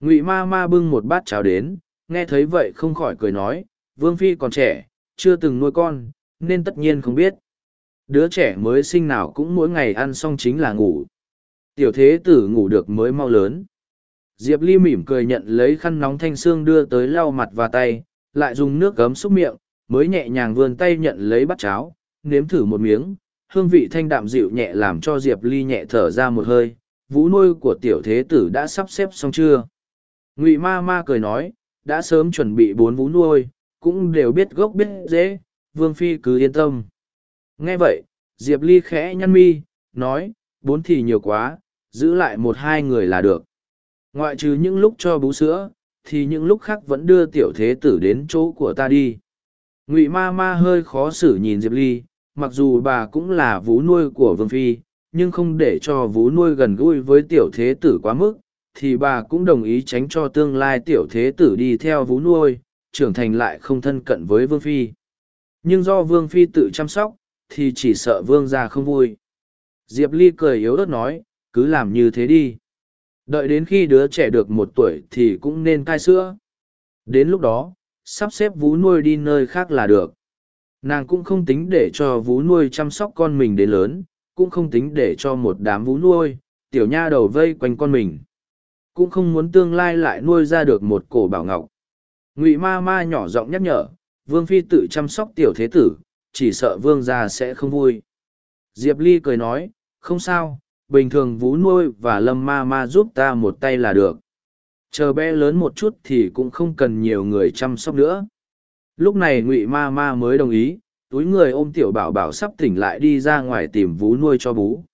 Ngụy ma ma bưng một bát cháo đến, nghe thấy vậy không khỏi cười nói, Vương Phi còn trẻ, chưa từng nuôi con, nên tất nhiên không biết. Đứa trẻ mới sinh nào cũng mỗi ngày ăn xong chính là ngủ. Tiểu thế tử ngủ được mới mau lớn. Diệp Ly mỉm cười nhận lấy khăn nóng thanh xương đưa tới lau mặt và tay, lại dùng nước gấm xúc miệng, mới nhẹ nhàng vươn tay nhận lấy bát cháo, nếm thử một miếng, hương vị thanh đạm dịu nhẹ làm cho Diệp Ly nhẹ thở ra một hơi, vũ nuôi của tiểu thế tử đã sắp xếp xong chưa? Ngụy ma ma cười nói, đã sớm chuẩn bị bốn vũ nuôi, cũng đều biết gốc biết dễ, Vương Phi cứ yên tâm. Nghe vậy, Diệp Ly khẽ nhăn mi, nói, bốn thì nhiều quá, giữ lại một hai người là được. Ngoại trừ những lúc cho bú sữa, thì những lúc khác vẫn đưa tiểu thế tử đến chỗ của ta đi. Ngụy ma ma hơi khó xử nhìn Diệp Ly, mặc dù bà cũng là vú nuôi của Vương Phi, nhưng không để cho vú nuôi gần gũi với tiểu thế tử quá mức, thì bà cũng đồng ý tránh cho tương lai tiểu thế tử đi theo vú nuôi, trưởng thành lại không thân cận với Vương Phi. Nhưng do Vương Phi tự chăm sóc, thì chỉ sợ Vương gia không vui. Diệp Ly cười yếu ớt nói, cứ làm như thế đi. Đợi đến khi đứa trẻ được một tuổi thì cũng nên cai sữa. Đến lúc đó, sắp xếp vú nuôi đi nơi khác là được. Nàng cũng không tính để cho vú nuôi chăm sóc con mình đến lớn, cũng không tính để cho một đám vú nuôi, tiểu nha đầu vây quanh con mình. Cũng không muốn tương lai lại nuôi ra được một cổ bảo ngọc. Ngụy ma ma nhỏ giọng nhắc nhở, vương phi tự chăm sóc tiểu thế tử, chỉ sợ vương gia sẽ không vui. Diệp Ly cười nói, không sao, bình thường vú nuôi và lâm ma ma giúp ta một tay là được. Chờ bé lớn một chút thì cũng không cần nhiều người chăm sóc nữa. Lúc này ngụy ma ma mới đồng ý, túi người ôm tiểu bảo bảo sắp tỉnh lại đi ra ngoài tìm vú nuôi cho bú.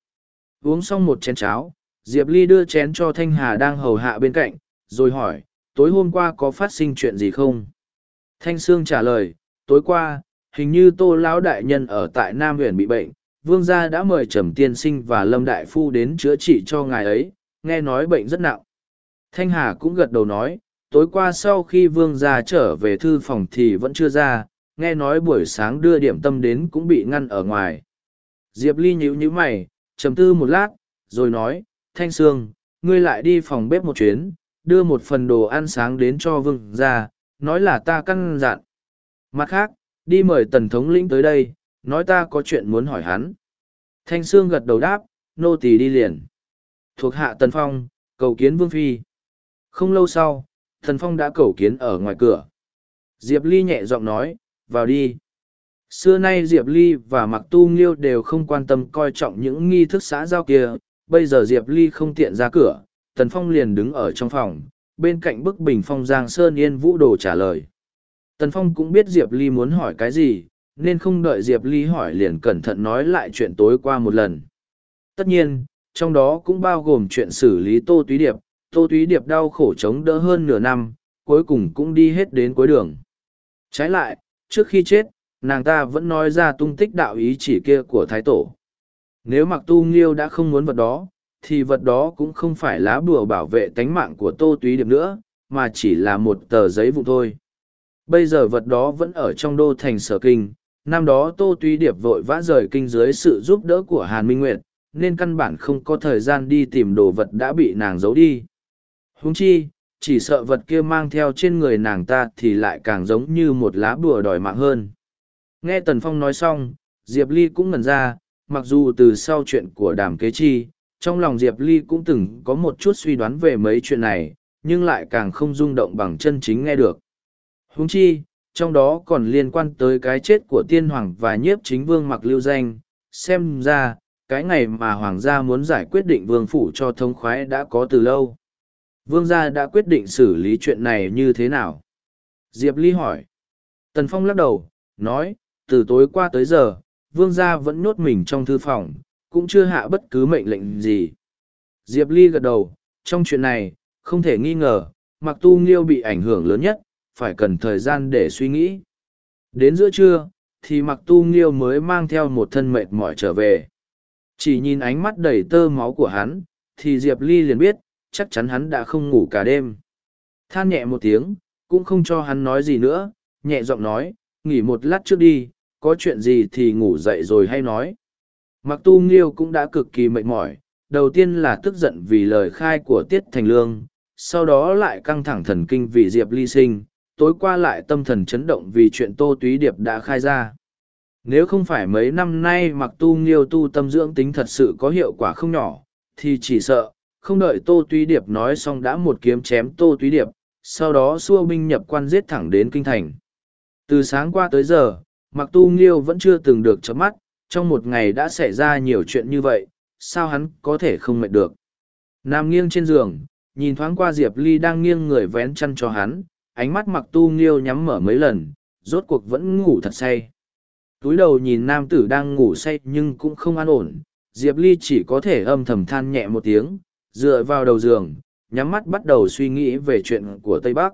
Uống xong một chén cháo, Diệp Ly đưa chén cho Thanh Hà đang hầu hạ bên cạnh, rồi hỏi, tối hôm qua có phát sinh chuyện gì không? Thanh Sương trả lời, tối qua, hình như tô lão đại nhân ở tại Nam huyện bị bệnh, vương gia đã mời trầm tiên sinh và lâm đại phu đến chữa trị cho ngài ấy, nghe nói bệnh rất nặng. Thanh Hà cũng gật đầu nói, tối qua sau khi vương gia trở về thư phòng thì vẫn chưa ra, nghe nói buổi sáng đưa điểm tâm đến cũng bị ngăn ở ngoài. Diệp Ly nhíu nhíu mày, trầm tư một lát, rồi nói, Thanh Sương, ngươi lại đi phòng bếp một chuyến, đưa một phần đồ ăn sáng đến cho vương gia, nói là ta căn dặn. Mặt khác, đi mời tần thống lĩnh tới đây, nói ta có chuyện muốn hỏi hắn. Thanh Sương gật đầu đáp, nô tỳ đi liền. Thuộc hạ tần phong, cầu kiến vương phi. Không lâu sau, tần phong đã cầu kiến ở ngoài cửa. Diệp Ly nhẹ giọng nói, vào đi. Xưa nay Diệp Ly và Mặc Tu Nghiêu đều không quan tâm coi trọng những nghi thức xã giao kia, bây giờ Diệp Ly không tiện ra cửa, Tần Phong liền đứng ở trong phòng, bên cạnh bức bình phong Giang Sơn Yên Vũ Đồ trả lời. Tần Phong cũng biết Diệp Ly muốn hỏi cái gì, nên không đợi Diệp Ly hỏi liền cẩn thận nói lại chuyện tối qua một lần. Tất nhiên, trong đó cũng bao gồm chuyện xử lý Tô Túy Điệp, Tô Túy Điệp đau khổ chống đỡ hơn nửa năm, cuối cùng cũng đi hết đến cuối đường. Trái lại, trước khi chết, nàng ta vẫn nói ra tung tích đạo ý chỉ kia của Thái Tổ. Nếu mặc tu nghiêu đã không muốn vật đó, thì vật đó cũng không phải lá bùa bảo vệ tánh mạng của Tô Túy Điệp nữa, mà chỉ là một tờ giấy vụ thôi. Bây giờ vật đó vẫn ở trong đô thành sở kinh, năm đó Tô tuy Điệp vội vã rời kinh dưới sự giúp đỡ của Hàn Minh Nguyệt, nên căn bản không có thời gian đi tìm đồ vật đã bị nàng giấu đi. Huống chi, chỉ sợ vật kia mang theo trên người nàng ta thì lại càng giống như một lá bùa đòi mạng hơn. Nghe Tần Phong nói xong, Diệp Ly cũng ngẩn ra, mặc dù từ sau chuyện của đàm kế chi, trong lòng Diệp Ly cũng từng có một chút suy đoán về mấy chuyện này, nhưng lại càng không rung động bằng chân chính nghe được. Huống chi, trong đó còn liên quan tới cái chết của tiên hoàng và nhiếp chính vương mặc lưu danh, xem ra, cái ngày mà hoàng gia muốn giải quyết định vương phủ cho thông khoái đã có từ lâu. Vương gia đã quyết định xử lý chuyện này như thế nào? Diệp Ly hỏi. Tần Phong lắc đầu, nói, từ tối qua tới giờ, vương gia vẫn nhốt mình trong thư phòng, cũng chưa hạ bất cứ mệnh lệnh gì. Diệp Ly gật đầu, trong chuyện này, không thể nghi ngờ, mặc tu nghiêu bị ảnh hưởng lớn nhất, phải cần thời gian để suy nghĩ. Đến giữa trưa, thì mặc tu nghiêu mới mang theo một thân mệt mỏi trở về. Chỉ nhìn ánh mắt đầy tơ máu của hắn, thì Diệp Ly liền biết, chắc chắn hắn đã không ngủ cả đêm. Than nhẹ một tiếng, cũng không cho hắn nói gì nữa, nhẹ giọng nói, nghỉ một lát trước đi, có chuyện gì thì ngủ dậy rồi hay nói. Mặc tu nghiêu cũng đã cực kỳ mệt mỏi, đầu tiên là tức giận vì lời khai của Tiết Thành Lương, sau đó lại căng thẳng thần kinh vì Diệp Ly sinh, tối qua lại tâm thần chấn động vì chuyện Tô Túy Điệp đã khai ra. Nếu không phải mấy năm nay mặc tu nghiêu tu tâm dưỡng tính thật sự có hiệu quả không nhỏ, thì chỉ sợ, không đợi Tô Túy Điệp nói xong đã một kiếm chém Tô Túy Điệp, sau đó xua binh nhập quan giết thẳng đến kinh thành. Từ sáng qua tới giờ, mặc tu nghiêu vẫn chưa từng được chấm mắt, trong một ngày đã xảy ra nhiều chuyện như vậy, sao hắn có thể không mệt được. Nằm nghiêng trên giường, nhìn thoáng qua Diệp Ly đang nghiêng người vén chăn cho hắn, ánh mắt mặc tu nghiêu nhắm mở mấy lần, rốt cuộc vẫn ngủ thật say. Túi đầu nhìn nam tử đang ngủ say nhưng cũng không an ổn, Diệp Ly chỉ có thể âm thầm than nhẹ một tiếng, dựa vào đầu giường, nhắm mắt bắt đầu suy nghĩ về chuyện của Tây Bắc.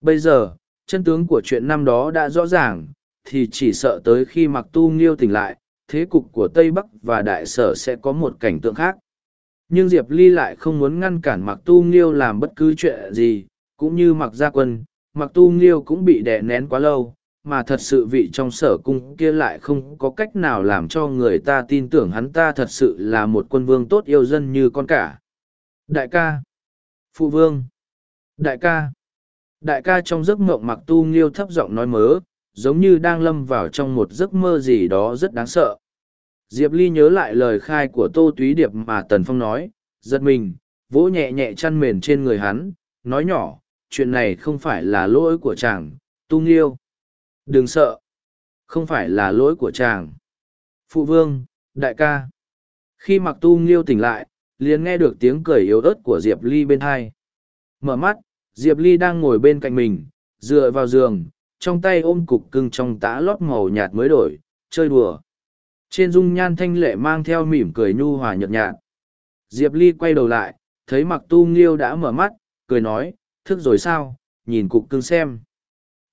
Bây giờ, chân tướng của chuyện năm đó đã rõ ràng, thì chỉ sợ tới khi mặc tu nghiêu tỉnh lại, thế cục của Tây Bắc và Đại Sở sẽ có một cảnh tượng khác. Nhưng Diệp Ly lại không muốn ngăn cản mặc tu nghiêu làm bất cứ chuyện gì, cũng như mặc gia quân, mặc tu nghiêu cũng bị đè nén quá lâu, mà thật sự vị trong sở cung kia lại không có cách nào làm cho người ta tin tưởng hắn ta thật sự là một quân vương tốt yêu dân như con cả. Đại ca, Phụ vương. Đại ca. Đại ca trong giấc mộng mặc tu nghiêu thấp giọng nói mớ, giống như đang lâm vào trong một giấc mơ gì đó rất đáng sợ. Diệp Ly nhớ lại lời khai của Tô Túy Điệp mà Tần Phong nói, giật mình, vỗ nhẹ nhẹ chăn mền trên người hắn, nói nhỏ, chuyện này không phải là lỗi của chàng, tu nghiêu. Đừng sợ. Không phải là lỗi của chàng. Phụ vương, đại ca. Khi mặc tu nghiêu tỉnh lại, liền nghe được tiếng cười yếu ớt của Diệp Ly bên hai. Mở mắt, Diệp Ly đang ngồi bên cạnh mình, dựa vào giường, trong tay ôm cục cưng trong tã lót màu nhạt mới đổi, chơi đùa. Trên dung nhan thanh lệ mang theo mỉm cười nhu hòa nhợt nhạt. Diệp Ly quay đầu lại, thấy mặc tu nghiêu đã mở mắt, cười nói, thức rồi sao, nhìn cục cưng xem.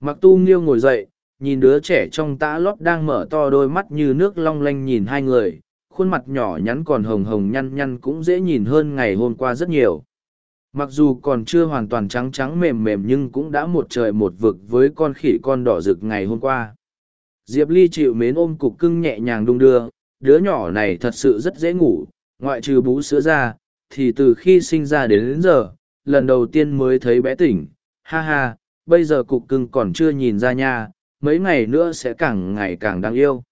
Mặc tu nghiêu ngồi dậy, nhìn đứa trẻ trong tã lót đang mở to đôi mắt như nước long lanh nhìn hai người, khuôn mặt nhỏ nhắn còn hồng hồng nhăn nhăn cũng dễ nhìn hơn ngày hôm qua rất nhiều. Mặc dù còn chưa hoàn toàn trắng trắng mềm mềm nhưng cũng đã một trời một vực với con khỉ con đỏ rực ngày hôm qua. Diệp ly chịu mến ôm cục cưng nhẹ nhàng đung đưa. Đứa nhỏ này thật sự rất dễ ngủ. Ngoại trừ bú sữa ra thì từ khi sinh ra đến, đến giờ lần đầu tiên mới thấy bé tỉnh. Ha ha, bây giờ cục cưng còn chưa nhìn ra nha, mấy ngày nữa sẽ càng ngày càng đáng yêu.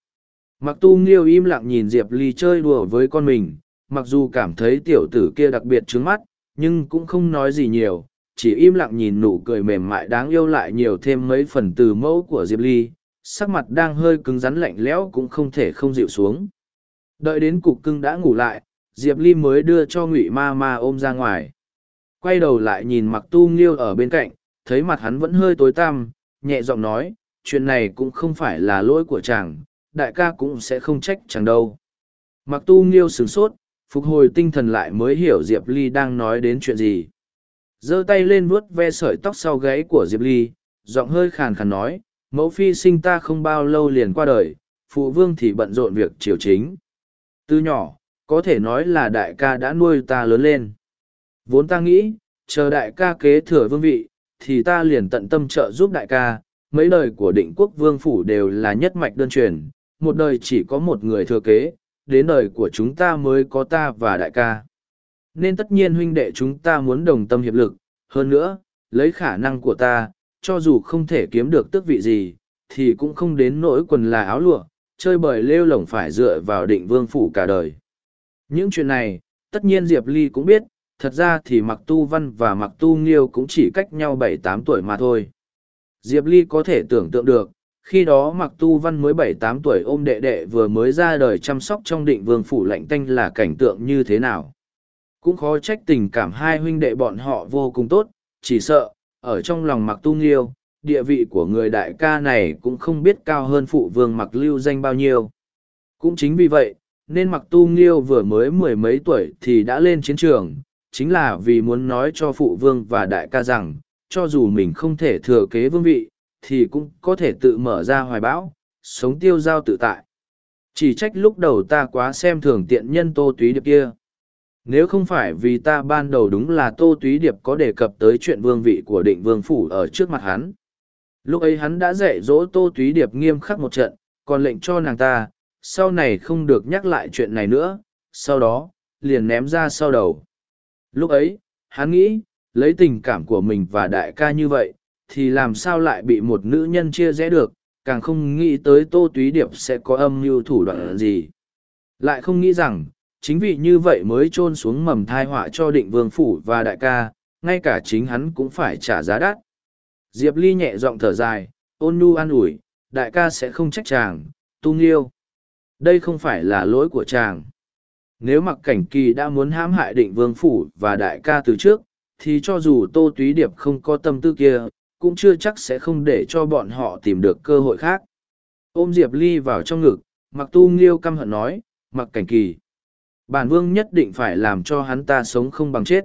Mặc tu nghiêu im lặng nhìn diệp ly chơi đùa với con mình, mặc dù cảm thấy tiểu tử kia đặc biệt trướng mắt, nhưng cũng không nói gì nhiều, chỉ im lặng nhìn nụ cười mềm mại đáng yêu lại nhiều thêm mấy phần từ mẫu của diệp ly, sắc mặt đang hơi cứng rắn lạnh lẽo cũng không thể không dịu xuống. Đợi đến cục cưng đã ngủ lại, diệp ly mới đưa cho ngụy ma ma ôm ra ngoài quay đầu lại nhìn mặc tu nghiêu ở bên cạnh, thấy mặt hắn vẫn hơi tối tăm, nhẹ giọng nói, chuyện này cũng không phải là lỗi của chàng, đại ca cũng sẽ không trách chàng đâu. Mặc tu nghiêu sửng sốt, phục hồi tinh thần lại mới hiểu diệp ly đang nói đến chuyện gì. Giơ tay lên vuốt ve sợi tóc sau gáy của diệp ly, giọng hơi khàn khàn nói, mẫu phi sinh ta không bao lâu liền qua đời, phụ vương thì bận rộn việc triều chính. Từ nhỏ, có thể nói là đại ca đã nuôi ta lớn lên vốn ta nghĩ chờ đại ca kế thừa vương vị thì ta liền tận tâm trợ giúp đại ca mấy đời của định quốc vương phủ đều là nhất mạch đơn truyền một đời chỉ có một người thừa kế đến đời của chúng ta mới có ta và đại ca. Nên tất nhiên huynh đệ chúng ta muốn đồng tâm hiệp lực, hơn nữa, lấy khả năng của ta, cho dù không thể kiếm được tước vị gì, thì cũng không đến nỗi quần là áo lụa, chơi bời lêu lổng phải dựa vào định vương phủ cả đời. Những chuyện này, tất nhiên Diệp Ly cũng biết, thật ra thì Mặc Tu Văn và Mặc Tu Nghiêu cũng chỉ cách nhau bảy tám tuổi mà thôi. Diệp Ly có thể tưởng tượng được, khi đó mặc tu văn mới bảy tám tuổi ôm đệ đệ vừa mới ra đời chăm sóc trong định vương phủ lạnh tanh là cảnh tượng như thế nào cũng khó trách tình cảm hai huynh đệ bọn họ vô cùng tốt chỉ sợ ở trong lòng mặc tu nghiêu địa vị của người đại ca này cũng không biết cao hơn phụ vương mặc lưu danh bao nhiêu cũng chính vì vậy nên mặc tu nghiêu vừa mới mười mấy tuổi thì đã lên chiến trường chính là vì muốn nói cho phụ vương và đại ca rằng cho dù mình không thể thừa kế vương vị thì cũng có thể tự mở ra hoài bão, sống tiêu giao tự tại. Chỉ trách lúc đầu ta quá xem thường tiện nhân Tô Túy Điệp kia. Nếu không phải vì ta ban đầu đúng là Tô Túy Điệp có đề cập tới chuyện vương vị của định vương phủ ở trước mặt hắn. Lúc ấy hắn đã dạy dỗ Tô Túy Điệp nghiêm khắc một trận, còn lệnh cho nàng ta, sau này không được nhắc lại chuyện này nữa, sau đó, liền ném ra sau đầu. Lúc ấy, hắn nghĩ, lấy tình cảm của mình và đại ca như vậy, thì làm sao lại bị một nữ nhân chia rẽ được, càng không nghĩ tới Tô Túy Điệp sẽ có âm mưu thủ đoạn gì. Lại không nghĩ rằng, chính vì như vậy mới trôn xuống mầm thai họa cho định vương phủ và đại ca, ngay cả chính hắn cũng phải trả giá đắt. Diệp Ly nhẹ giọng thở dài, ôn nhu an ủi, đại ca sẽ không trách chàng, tu nghiêu. Đây không phải là lỗi của chàng. Nếu mặc cảnh kỳ đã muốn hãm hại định vương phủ và đại ca từ trước, thì cho dù tô túy điệp không có tâm tư kia, cũng chưa chắc sẽ không để cho bọn họ tìm được cơ hội khác. Ôm Diệp Ly vào trong ngực, mặc tu nghiêu căm hận nói, mặc cảnh kỳ. Bản vương nhất định phải làm cho hắn ta sống không bằng chết.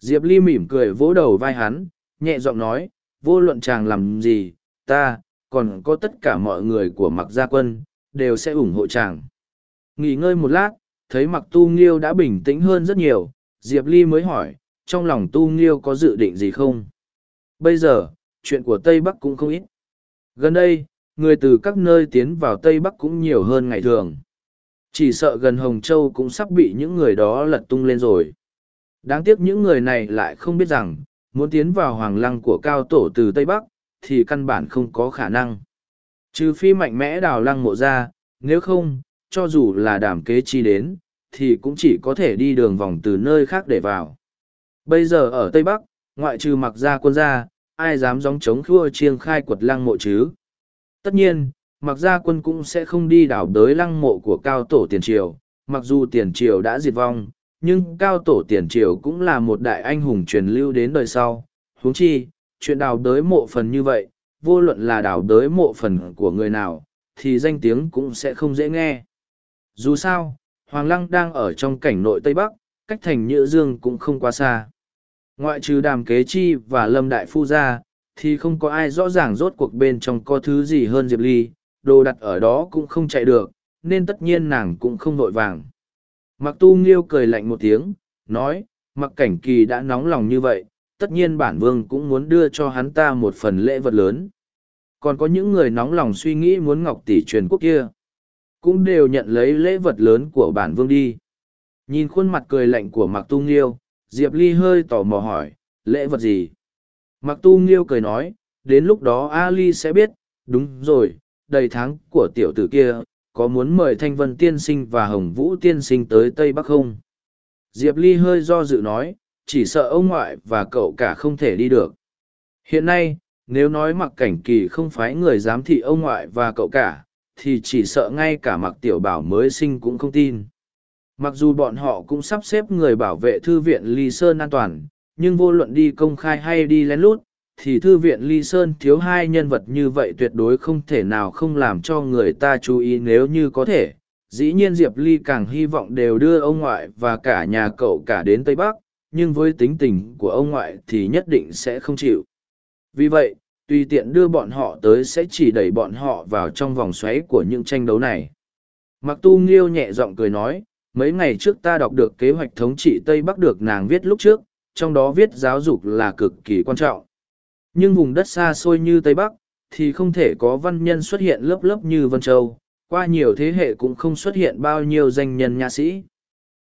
Diệp Ly mỉm cười vỗ đầu vai hắn, nhẹ giọng nói, vô luận chàng làm gì, ta, còn có tất cả mọi người của mặc gia quân, đều sẽ ủng hộ chàng. Nghỉ ngơi một lát, thấy mặc tu nghiêu đã bình tĩnh hơn rất nhiều, Diệp Ly mới hỏi, trong lòng tu nghiêu có dự định gì không? Bây giờ, chuyện của Tây Bắc cũng không ít. Gần đây, người từ các nơi tiến vào Tây Bắc cũng nhiều hơn ngày thường. Chỉ sợ gần Hồng Châu cũng sắp bị những người đó lật tung lên rồi. Đáng tiếc những người này lại không biết rằng, muốn tiến vào hoàng lăng của cao tổ từ Tây Bắc, thì căn bản không có khả năng. Trừ phi mạnh mẽ đào lăng mộ ra, nếu không, cho dù là đảm kế chi đến, thì cũng chỉ có thể đi đường vòng từ nơi khác để vào. Bây giờ ở Tây Bắc, ngoại trừ mặc ra quân ra, ai dám gióng chống khua chiêng khai quật lăng mộ chứ? Tất nhiên, mặc ra quân cũng sẽ không đi đảo đới lăng mộ của cao tổ tiền triều, mặc dù tiền triều đã diệt vong, nhưng cao tổ tiền triều cũng là một đại anh hùng truyền lưu đến đời sau. huống chi, chuyện đào đới mộ phần như vậy, vô luận là đào đới mộ phần của người nào, thì danh tiếng cũng sẽ không dễ nghe. Dù sao, Hoàng Lăng đang ở trong cảnh nội Tây Bắc, cách thành Nhữ Dương cũng không quá xa. Ngoại trừ đàm kế chi và lâm đại phu ra, thì không có ai rõ ràng rốt cuộc bên trong có thứ gì hơn Diệp Ly, đồ đặt ở đó cũng không chạy được, nên tất nhiên nàng cũng không vội vàng. Mặc tu nghiêu cười lạnh một tiếng, nói, mặc cảnh kỳ đã nóng lòng như vậy, tất nhiên bản vương cũng muốn đưa cho hắn ta một phần lễ vật lớn. Còn có những người nóng lòng suy nghĩ muốn ngọc tỷ truyền quốc kia, cũng đều nhận lấy lễ vật lớn của bản vương đi. Nhìn khuôn mặt cười lạnh của mặc tu nghiêu, Diệp Ly hơi tò mò hỏi, lễ vật gì? Mặc tu nghiêu cười nói, đến lúc đó A Ly sẽ biết, đúng rồi, đầy tháng của tiểu tử kia, có muốn mời Thanh Vân Tiên Sinh và Hồng Vũ Tiên Sinh tới Tây Bắc không? Diệp Ly hơi do dự nói, chỉ sợ ông ngoại và cậu cả không thể đi được. Hiện nay, nếu nói mặc cảnh kỳ không phải người giám thị ông ngoại và cậu cả, thì chỉ sợ ngay cả mặc tiểu bảo mới sinh cũng không tin. Mặc dù bọn họ cũng sắp xếp người bảo vệ thư viện Ly Sơn an toàn, nhưng vô luận đi công khai hay đi lén lút, thì thư viện Ly Sơn thiếu hai nhân vật như vậy tuyệt đối không thể nào không làm cho người ta chú ý nếu như có thể. Dĩ nhiên Diệp Ly càng hy vọng đều đưa ông ngoại và cả nhà cậu cả đến Tây Bắc, nhưng với tính tình của ông ngoại thì nhất định sẽ không chịu. Vì vậy, tùy tiện đưa bọn họ tới sẽ chỉ đẩy bọn họ vào trong vòng xoáy của những tranh đấu này. Mặc tu nghiêu nhẹ giọng cười nói, mấy ngày trước ta đọc được kế hoạch thống trị Tây Bắc được nàng viết lúc trước, trong đó viết giáo dục là cực kỳ quan trọng. Nhưng vùng đất xa xôi như Tây Bắc, thì không thể có văn nhân xuất hiện lớp lớp như Vân Châu, qua nhiều thế hệ cũng không xuất hiện bao nhiêu danh nhân nhà sĩ.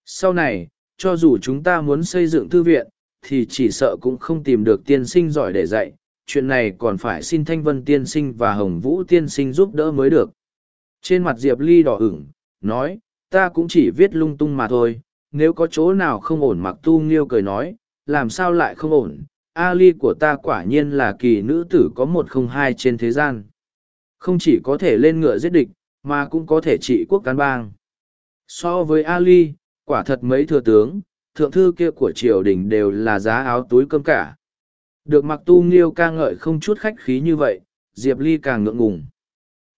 Sau này, cho dù chúng ta muốn xây dựng thư viện, thì chỉ sợ cũng không tìm được tiên sinh giỏi để dạy, chuyện này còn phải xin Thanh Vân tiên sinh và Hồng Vũ tiên sinh giúp đỡ mới được. Trên mặt Diệp Ly đỏ ửng, nói, ta cũng chỉ viết lung tung mà thôi, nếu có chỗ nào không ổn mặc tu nghiêu cười nói, làm sao lại không ổn, a ly của ta quả nhiên là kỳ nữ tử có một không hai trên thế gian. Không chỉ có thể lên ngựa giết địch, mà cũng có thể trị quốc cán bang. So với a ly quả thật mấy thừa tướng, thượng thư kia của triều đình đều là giá áo túi cơm cả. Được mặc tu nghiêu ca ngợi không chút khách khí như vậy, Diệp Ly càng ngượng ngùng.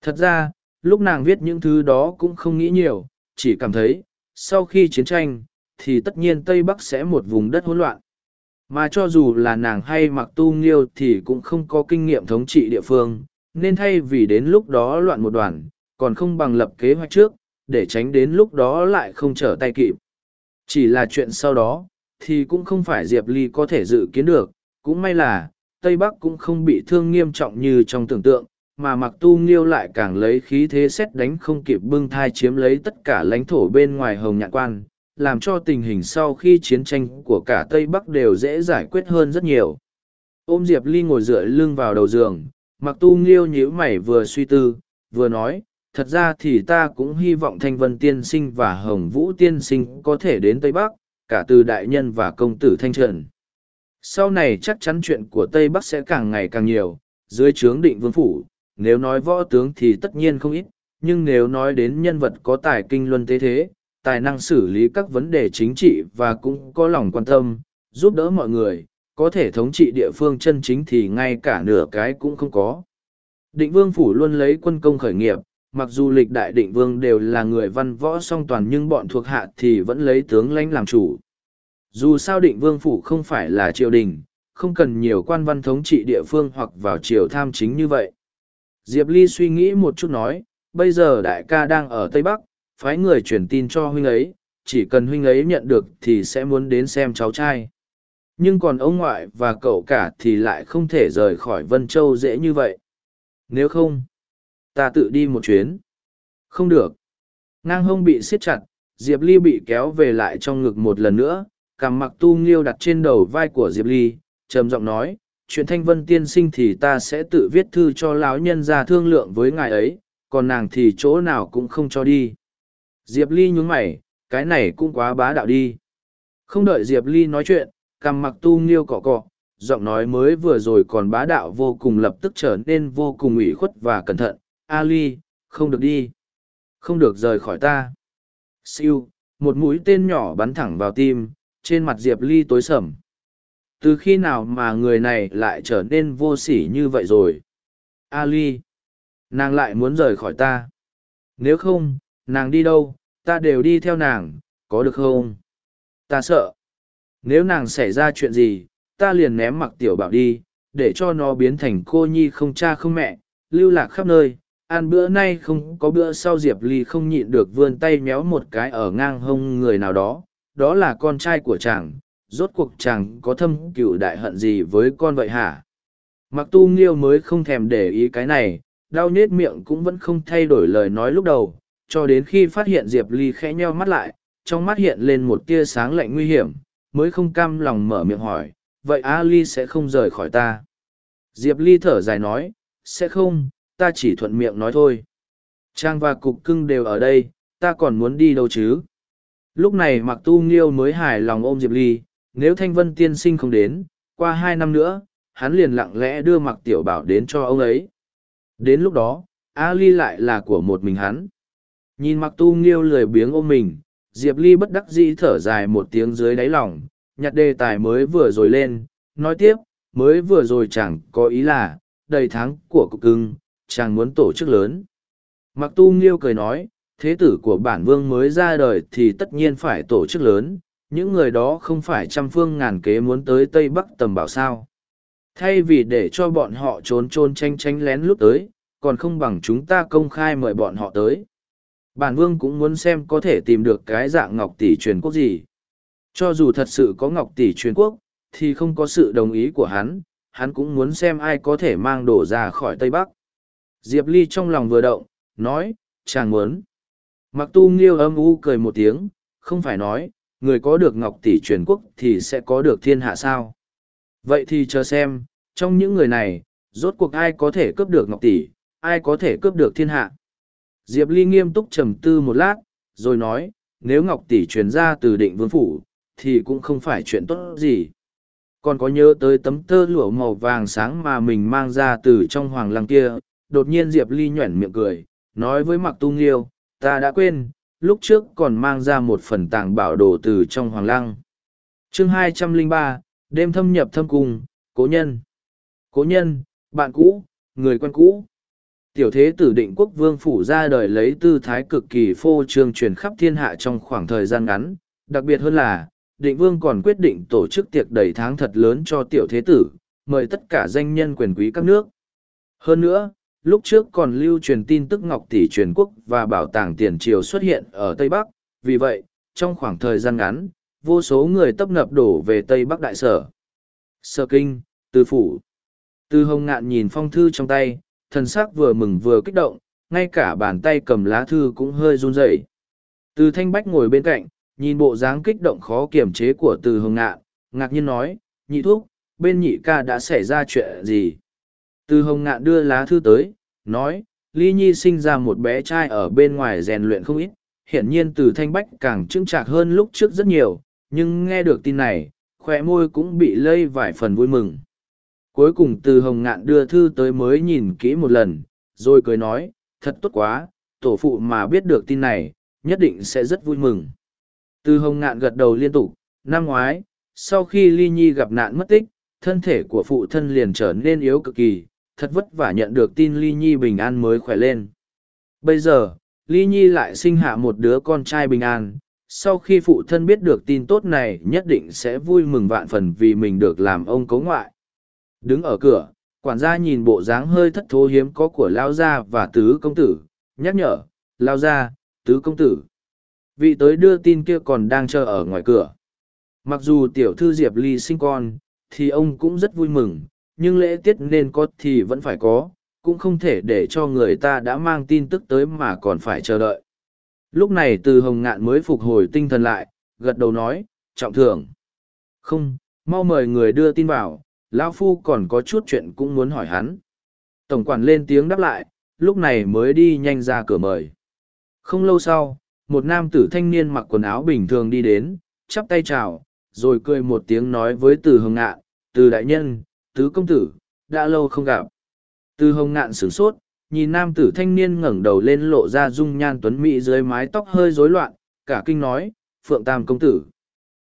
Thật ra, lúc nàng viết những thứ đó cũng không nghĩ nhiều, chỉ cảm thấy, sau khi chiến tranh, thì tất nhiên Tây Bắc sẽ một vùng đất hỗn loạn. Mà cho dù là nàng hay mặc tu nghiêu thì cũng không có kinh nghiệm thống trị địa phương, nên thay vì đến lúc đó loạn một đoàn, còn không bằng lập kế hoạch trước, để tránh đến lúc đó lại không trở tay kịp. Chỉ là chuyện sau đó, thì cũng không phải Diệp Ly có thể dự kiến được, cũng may là, Tây Bắc cũng không bị thương nghiêm trọng như trong tưởng tượng, mà mặc tu nghiêu lại càng lấy khí thế xét đánh không kịp bưng thai chiếm lấy tất cả lãnh thổ bên ngoài hồng nhạn quan, làm cho tình hình sau khi chiến tranh của cả Tây Bắc đều dễ giải quyết hơn rất nhiều. Ôm Diệp Ly ngồi dựa lưng vào đầu giường, mặc tu nghiêu nhíu mày vừa suy tư, vừa nói, thật ra thì ta cũng hy vọng Thanh Vân Tiên Sinh và Hồng Vũ Tiên Sinh có thể đến Tây Bắc, cả từ đại nhân và công tử Thanh Trần. Sau này chắc chắn chuyện của Tây Bắc sẽ càng ngày càng nhiều, dưới trướng định vương phủ, nếu nói võ tướng thì tất nhiên không ít, nhưng nếu nói đến nhân vật có tài kinh luân tế thế, tài năng xử lý các vấn đề chính trị và cũng có lòng quan tâm, giúp đỡ mọi người, có thể thống trị địa phương chân chính thì ngay cả nửa cái cũng không có. Định vương phủ luôn lấy quân công khởi nghiệp, mặc dù lịch đại định vương đều là người văn võ song toàn nhưng bọn thuộc hạ thì vẫn lấy tướng lãnh làm chủ. Dù sao định vương phủ không phải là triều đình, không cần nhiều quan văn thống trị địa phương hoặc vào triều tham chính như vậy. Diệp Ly suy nghĩ một chút nói, bây giờ đại ca đang ở Tây Bắc, phái người truyền tin cho huynh ấy, chỉ cần huynh ấy nhận được thì sẽ muốn đến xem cháu trai. Nhưng còn ông ngoại và cậu cả thì lại không thể rời khỏi Vân Châu dễ như vậy. Nếu không, ta tự đi một chuyến. Không được. Ngang hông bị siết chặt, Diệp Ly bị kéo về lại trong ngực một lần nữa, cằm mặc tu nghiêu đặt trên đầu vai của diệp ly, trầm giọng nói, chuyện thanh vân tiên sinh thì ta sẽ tự viết thư cho lão nhân ra thương lượng với ngài ấy, còn nàng thì chỗ nào cũng không cho đi. Diệp ly nhún mày, cái này cũng quá bá đạo đi. Không đợi diệp ly nói chuyện, cằm mặc tu nghiêu cọ cọ, giọng nói mới vừa rồi còn bá đạo vô cùng lập tức trở nên vô cùng ủy khuất và cẩn thận a ly không được đi. Không được rời khỏi ta. Siêu, một mũi tên nhỏ bắn thẳng vào tim trên mặt diệp ly tối sầm. Từ khi nào mà người này lại trở nên vô sỉ như vậy rồi? A ly nàng lại muốn rời khỏi ta. Nếu không, nàng đi đâu? Ta đều đi theo nàng, có được không? Ta sợ. Nếu nàng xảy ra chuyện gì, ta liền ném mặc tiểu bảo đi, để cho nó biến thành cô nhi không cha không mẹ, lưu lạc khắp nơi. Ăn bữa nay không có bữa sau diệp ly không nhịn được vươn tay méo một cái ở ngang hông người nào đó đó là con trai của chàng, rốt cuộc chàng có thâm cựu đại hận gì với con vậy hả? Mặc tu nghiêu mới không thèm để ý cái này, đau nhết miệng cũng vẫn không thay đổi lời nói lúc đầu, cho đến khi phát hiện diệp ly khẽ nheo mắt lại, trong mắt hiện lên một tia sáng lạnh nguy hiểm, mới không cam lòng mở miệng hỏi, vậy a ly sẽ không rời khỏi ta? Diệp ly thở dài nói, sẽ không, ta chỉ thuận miệng nói thôi. Trang và cục cưng đều ở đây, ta còn muốn đi đâu chứ? Lúc này mặc tu nghiêu mới hài lòng ôm diệp ly, nếu thanh vân tiên sinh không đến, qua hai năm nữa, hắn liền lặng lẽ đưa mặc tiểu bảo đến cho ông ấy. Đến lúc đó a ly lại là của một mình hắn. Nhìn mặc tu nghiêu lười biếng ôm mình, diệp ly bất đắc dĩ thở dài một tiếng dưới đáy lòng, nhặt đề tài mới vừa rồi lên, nói tiếp, mới vừa rồi chẳng có ý là, đầy tháng của cục cưng, chàng muốn tổ chức lớn. Mặc tu nghiêu cười nói thế tử của bản vương mới ra đời thì tất nhiên phải tổ chức lớn, những người đó không phải trăm phương ngàn kế muốn tới tây bắc tầm bảo sao. Thay vì để cho bọn họ trốn trôn tranh tranh lén lúc tới, còn không bằng chúng ta công khai mời bọn họ tới. Bản vương cũng muốn xem có thể tìm được cái dạng ngọc tỷ truyền quốc gì. Cho dù thật sự có ngọc tỷ truyền quốc, thì không có sự đồng ý của hắn hắn cũng muốn xem ai có thể mang đồ ra khỏi tây bắc. Diệp ly trong lòng vừa động, nói, chàng muốn mặc tu nghiêu âm u cười một tiếng, không phải nói, người có được ngọc tỷ truyền quốc thì sẽ có được thiên hạ sao? Vậy thì chờ xem, trong những người này, rốt cuộc ai có thể cướp được ngọc tỷ, ai có thể cướp được thiên hạ? Diệp ly nghiêm túc trầm tư một lát, rồi nói, nếu ngọc tỷ truyền ra từ định vương phủ, thì cũng không phải chuyện tốt gì. Còn có nhớ tới tấm tơ lụa màu vàng sáng mà mình mang ra từ trong hoàng lăng kia, đột nhiên diệp ly nhuẩn miệng cười, nói với mặc tu nghiêu ta đã quên, lúc trước còn mang ra một phần tàng bảo đồ từ trong hoàng lăng. Chương hai trăm lẻ ba, đêm thâm nhập thâm cung, cố nhân. Cố nhân, bạn cũ, người quen cũ. Tiểu thế tử định quốc vương phủ ra đời lấy tư thái cực kỳ phô trương truyền khắp thiên hạ trong khoảng thời gian ngắn. Đặc biệt hơn là, định vương còn quyết định tổ chức tiệc đầy tháng thật lớn cho tiểu thế tử, mời tất cả danh nhân quyền quý các nước. Hơn nữa lúc trước còn lưu truyền tin tức ngọc tỷ truyền quốc và bảo tàng tiền triều xuất hiện ở tây bắc. Vì vậy, trong khoảng thời gian ngắn, vô số người tấp nập đổ về tây bắc đại sở. Sở kinh, từ phủ. Từ hồng ngạn nhìn phong thư trong tay, thần sắc vừa mừng vừa kích động, ngay cả bàn tay cầm lá thư cũng hơi run rẩy. Từ thanh bách ngồi bên cạnh, nhìn bộ dáng kích động khó kiềm chế của từ hồng ngạn, ngạc nhiên nói, nhị thúc, bên nhị ca đã xảy ra chuyện gì? Từ hồng ngạn đưa lá thư tới, nói ly nhi sinh ra một bé trai ở bên ngoài rèn luyện không ít, hiển nhiên từ thanh bách càng trưng trạc hơn lúc trước rất nhiều, nhưng nghe được tin này khỏe môi cũng bị lây vài phần vui mừng. Cuối cùng từ hồng ngạn đưa thư tới mới nhìn kỹ một lần, rồi cười nói, thật tốt quá, tổ phụ mà biết được tin này, nhất định sẽ rất vui mừng. Từ hồng ngạn gật đầu liên tục, năm ngoái, sau khi ly nhi gặp nạn mất tích, thân thể của phụ thân liền trở nên yếu cực kỳ thật vất vả nhận được tin ly nhi bình an mới khỏe lên. Bây giờ, ly nhi lại sinh hạ một đứa con trai bình an. Sau khi phụ thân biết được tin tốt này, nhất định sẽ vui mừng vạn phần vì mình được làm ông cấu ngoại. Đứng ở cửa, quản gia nhìn bộ dáng hơi thất thố hiếm có của lao gia và tứ công tử, nhắc nhở, lao gia, tứ công tử. Vị tới đưa tin kia còn đang chờ ở ngoài cửa. Mặc dù tiểu thư diệp ly sinh con, thì ông cũng rất vui mừng nhưng lễ tiết nên có thì vẫn phải có cũng không thể để cho người ta đã mang tin tức tới mà còn phải chờ đợi lúc này từ hồng ngạn mới phục hồi tinh thần lại gật đầu nói trọng thưởng Không, mau mời người đưa tin vào, lão phu còn có chút chuyện cũng muốn hỏi hắn. Tổng quản lên tiếng đáp lại, lúc này mới đi nhanh ra cửa mời. Không lâu sau, một nam tử thanh niên mặc quần áo bình thường đi đến, chắp tay chào, rồi cười một tiếng nói với từ hồng ngạn, từ đại nhân, tứ công tử, đã lâu không gặp. Từ hồng ngạn sửng sốt, nhìn nam tử thanh niên ngẩng đầu lên lộ ra dung nhan tuấn mỹ dưới mái tóc hơi rối loạn, cả kinh nói, Phượng Tam công tử.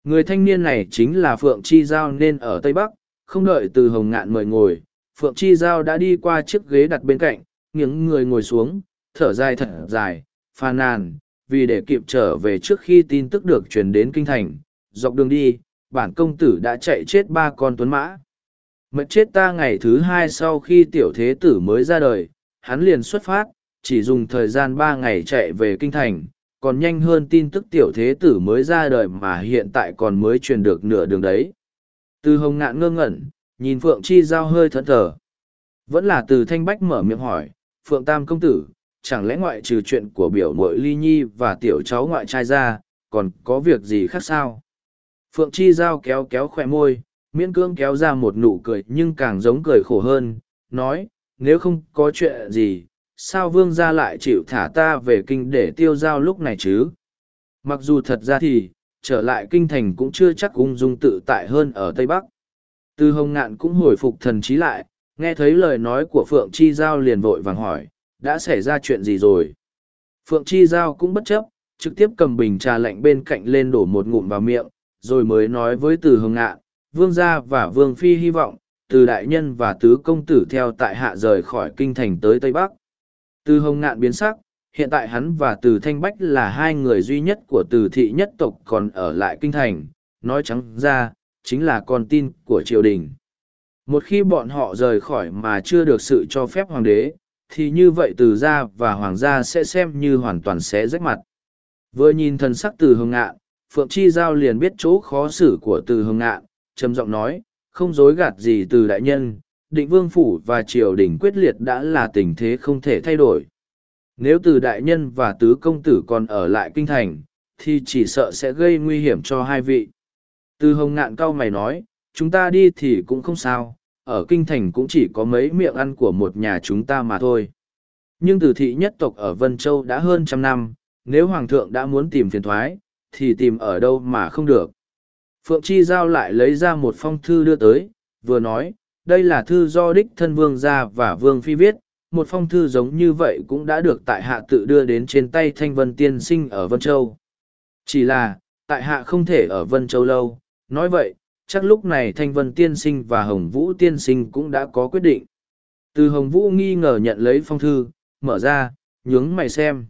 Người thanh niên này chính là Phượng Chi Giao nên ở Tây Bắc, không đợi từ hồng ngạn mời ngồi, Phượng Chi Giao đã đi qua chiếc ghế đặt bên cạnh, những người ngồi xuống, thở dài thật dài, phàn nàn, vì để kịp trở về trước khi tin tức được truyền đến kinh thành, dọc đường đi, bản công tử đã chạy chết ba con tuấn mã. Mệt chết ta ngày thứ hai sau khi tiểu thế tử mới ra đời, hắn liền xuất phát, chỉ dùng thời gian ba ngày chạy về kinh thành, còn nhanh hơn tin tức tiểu thế tử mới ra đời mà hiện tại còn mới truyền được nửa đường đấy. Từ hồng ngạn ngơ ngẩn, nhìn Phượng Chi Giao hơi thẫn thờ. Vẫn là từ thanh bách mở miệng hỏi, Phượng Tam công tử, chẳng lẽ ngoại trừ chuyện của biểu mội ly nhi và tiểu cháu ngoại trai ra, còn có việc gì khác sao? Phượng Chi Giao kéo kéo khỏe môi, miễn cưỡng kéo ra một nụ cười nhưng càng giống cười khổ hơn, nói, nếu không có chuyện gì, sao vương gia lại chịu thả ta về kinh để tiêu giao lúc này chứ? Mặc dù thật ra thì, trở lại kinh thành cũng chưa chắc ung dung tự tại hơn ở Tây Bắc. Từ hồng ngạn cũng hồi phục thần trí lại, nghe thấy lời nói của Phượng Chi Giao liền vội vàng hỏi, đã xảy ra chuyện gì rồi? Phượng Chi Giao cũng bất chấp, trực tiếp cầm bình trà lạnh bên cạnh lên đổ một ngụm vào miệng, rồi mới nói với từ hồng ngạn, vương gia và vương phi hy vọng, từ đại nhân và tứ công tử theo tại hạ rời khỏi kinh thành tới Tây Bắc. Từ hồng ngạn biến sắc, hiện tại hắn và từ thanh bách là hai người duy nhất của từ thị nhất tộc còn ở lại kinh thành, nói trắng ra, chính là con tin của triều đình. Một khi bọn họ rời khỏi mà chưa được sự cho phép hoàng đế, thì như vậy từ gia và hoàng gia sẽ xem như hoàn toàn sẽ rách mặt. Vừa nhìn thần sắc từ hồng ngạn, Phượng Chi Giao liền biết chỗ khó xử của từ hồng ngạn, trầm giọng nói, không dối gạt gì từ đại nhân, định vương phủ và triều đình quyết liệt đã là tình thế không thể thay đổi. Nếu từ đại nhân và tứ công tử còn ở lại kinh thành, thì chỉ sợ sẽ gây nguy hiểm cho hai vị. Từ hồng ngạn cao mày nói, chúng ta đi thì cũng không sao, ở kinh thành cũng chỉ có mấy miệng ăn của một nhà chúng ta mà thôi. Nhưng từ thị nhất tộc ở Vân Châu đã hơn trăm năm, nếu Hoàng thượng đã muốn tìm phiền thoái, thì tìm ở đâu mà không được. Phượng Chi Giao lại lấy ra một phong thư đưa tới, vừa nói, đây là thư do đích thân vương gia và vương phi viết, một phong thư giống như vậy cũng đã được tại hạ tự đưa đến trên tay thanh vân tiên sinh ở Vân Châu. Chỉ là, tại hạ không thể ở Vân Châu lâu, nói vậy, chắc lúc này thanh vân tiên sinh và hồng vũ tiên sinh cũng đã có quyết định. Từ hồng vũ nghi ngờ nhận lấy phong thư, mở ra, nhướng mày xem.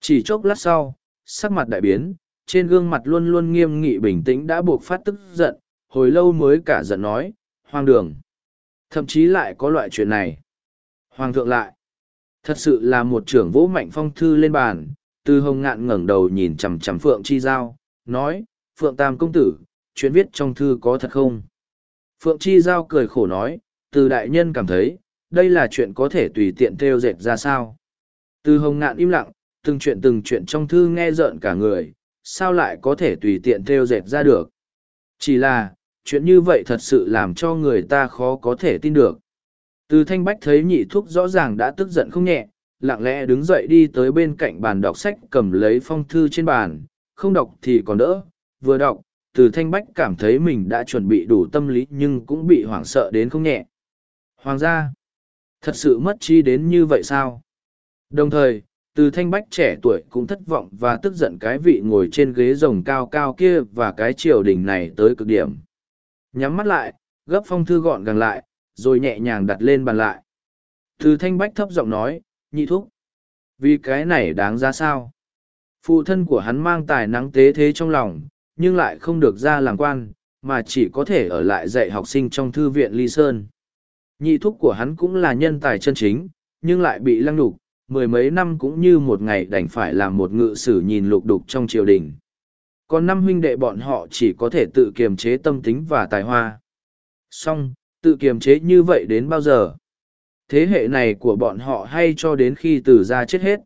Chỉ chốc lát sau, sắc mặt đại biến, trên gương mặt luôn luôn nghiêm nghị bình tĩnh đã buộc phát tức giận, hồi lâu mới cả giận nói, hoang đường. Thậm chí lại có loại chuyện này. Hoàng thượng lại. Thật sự là một trưởng vỗ mạnh phong thư lên bàn, từ hồng ngạn ngẩng đầu nhìn chằm chằm Phượng Chi Giao, nói, Phượng Tam Công Tử, chuyện viết trong thư có thật không? Phượng Chi Giao cười khổ nói, từ đại nhân cảm thấy, đây là chuyện có thể tùy tiện theo dệt ra sao. Từ hồng ngạn im lặng, từng chuyện từng chuyện trong thư nghe rợn cả người, sao lại có thể tùy tiện thêu dệt ra được. Chỉ là, chuyện như vậy thật sự làm cho người ta khó có thể tin được. Từ thanh bách thấy nhị thúc rõ ràng đã tức giận không nhẹ, lặng lẽ đứng dậy đi tới bên cạnh bàn đọc sách cầm lấy phong thư trên bàn, không đọc thì còn đỡ, vừa đọc, từ thanh bách cảm thấy mình đã chuẩn bị đủ tâm lý nhưng cũng bị hoảng sợ đến không nhẹ. Hoàng gia, thật sự mất chi đến như vậy sao? Đồng thời, từ thanh bách trẻ tuổi cũng thất vọng và tức giận cái vị ngồi trên ghế rồng cao cao kia và cái triều đình này tới cực điểm. Nhắm mắt lại, gấp phong thư gọn gàng lại, rồi nhẹ nhàng đặt lên bàn lại. Từ thanh bách thấp giọng nói, nhị thúc. Vì cái này đáng ra sao? Phụ thân của hắn mang tài nắng tế thế trong lòng, nhưng lại không được ra làm quan, mà chỉ có thể ở lại dạy học sinh trong thư viện Ly Sơn. Nhị thúc của hắn cũng là nhân tài chân chính, nhưng lại bị lăng đục, mười mấy năm cũng như một ngày đành phải làm một ngự sử nhìn lục đục trong triều đình. Còn năm huynh đệ bọn họ chỉ có thể tự kiềm chế tâm tính và tài hoa. Song, tự kiềm chế như vậy đến bao giờ? Thế hệ này của bọn họ hay cho đến khi từ ra chết hết.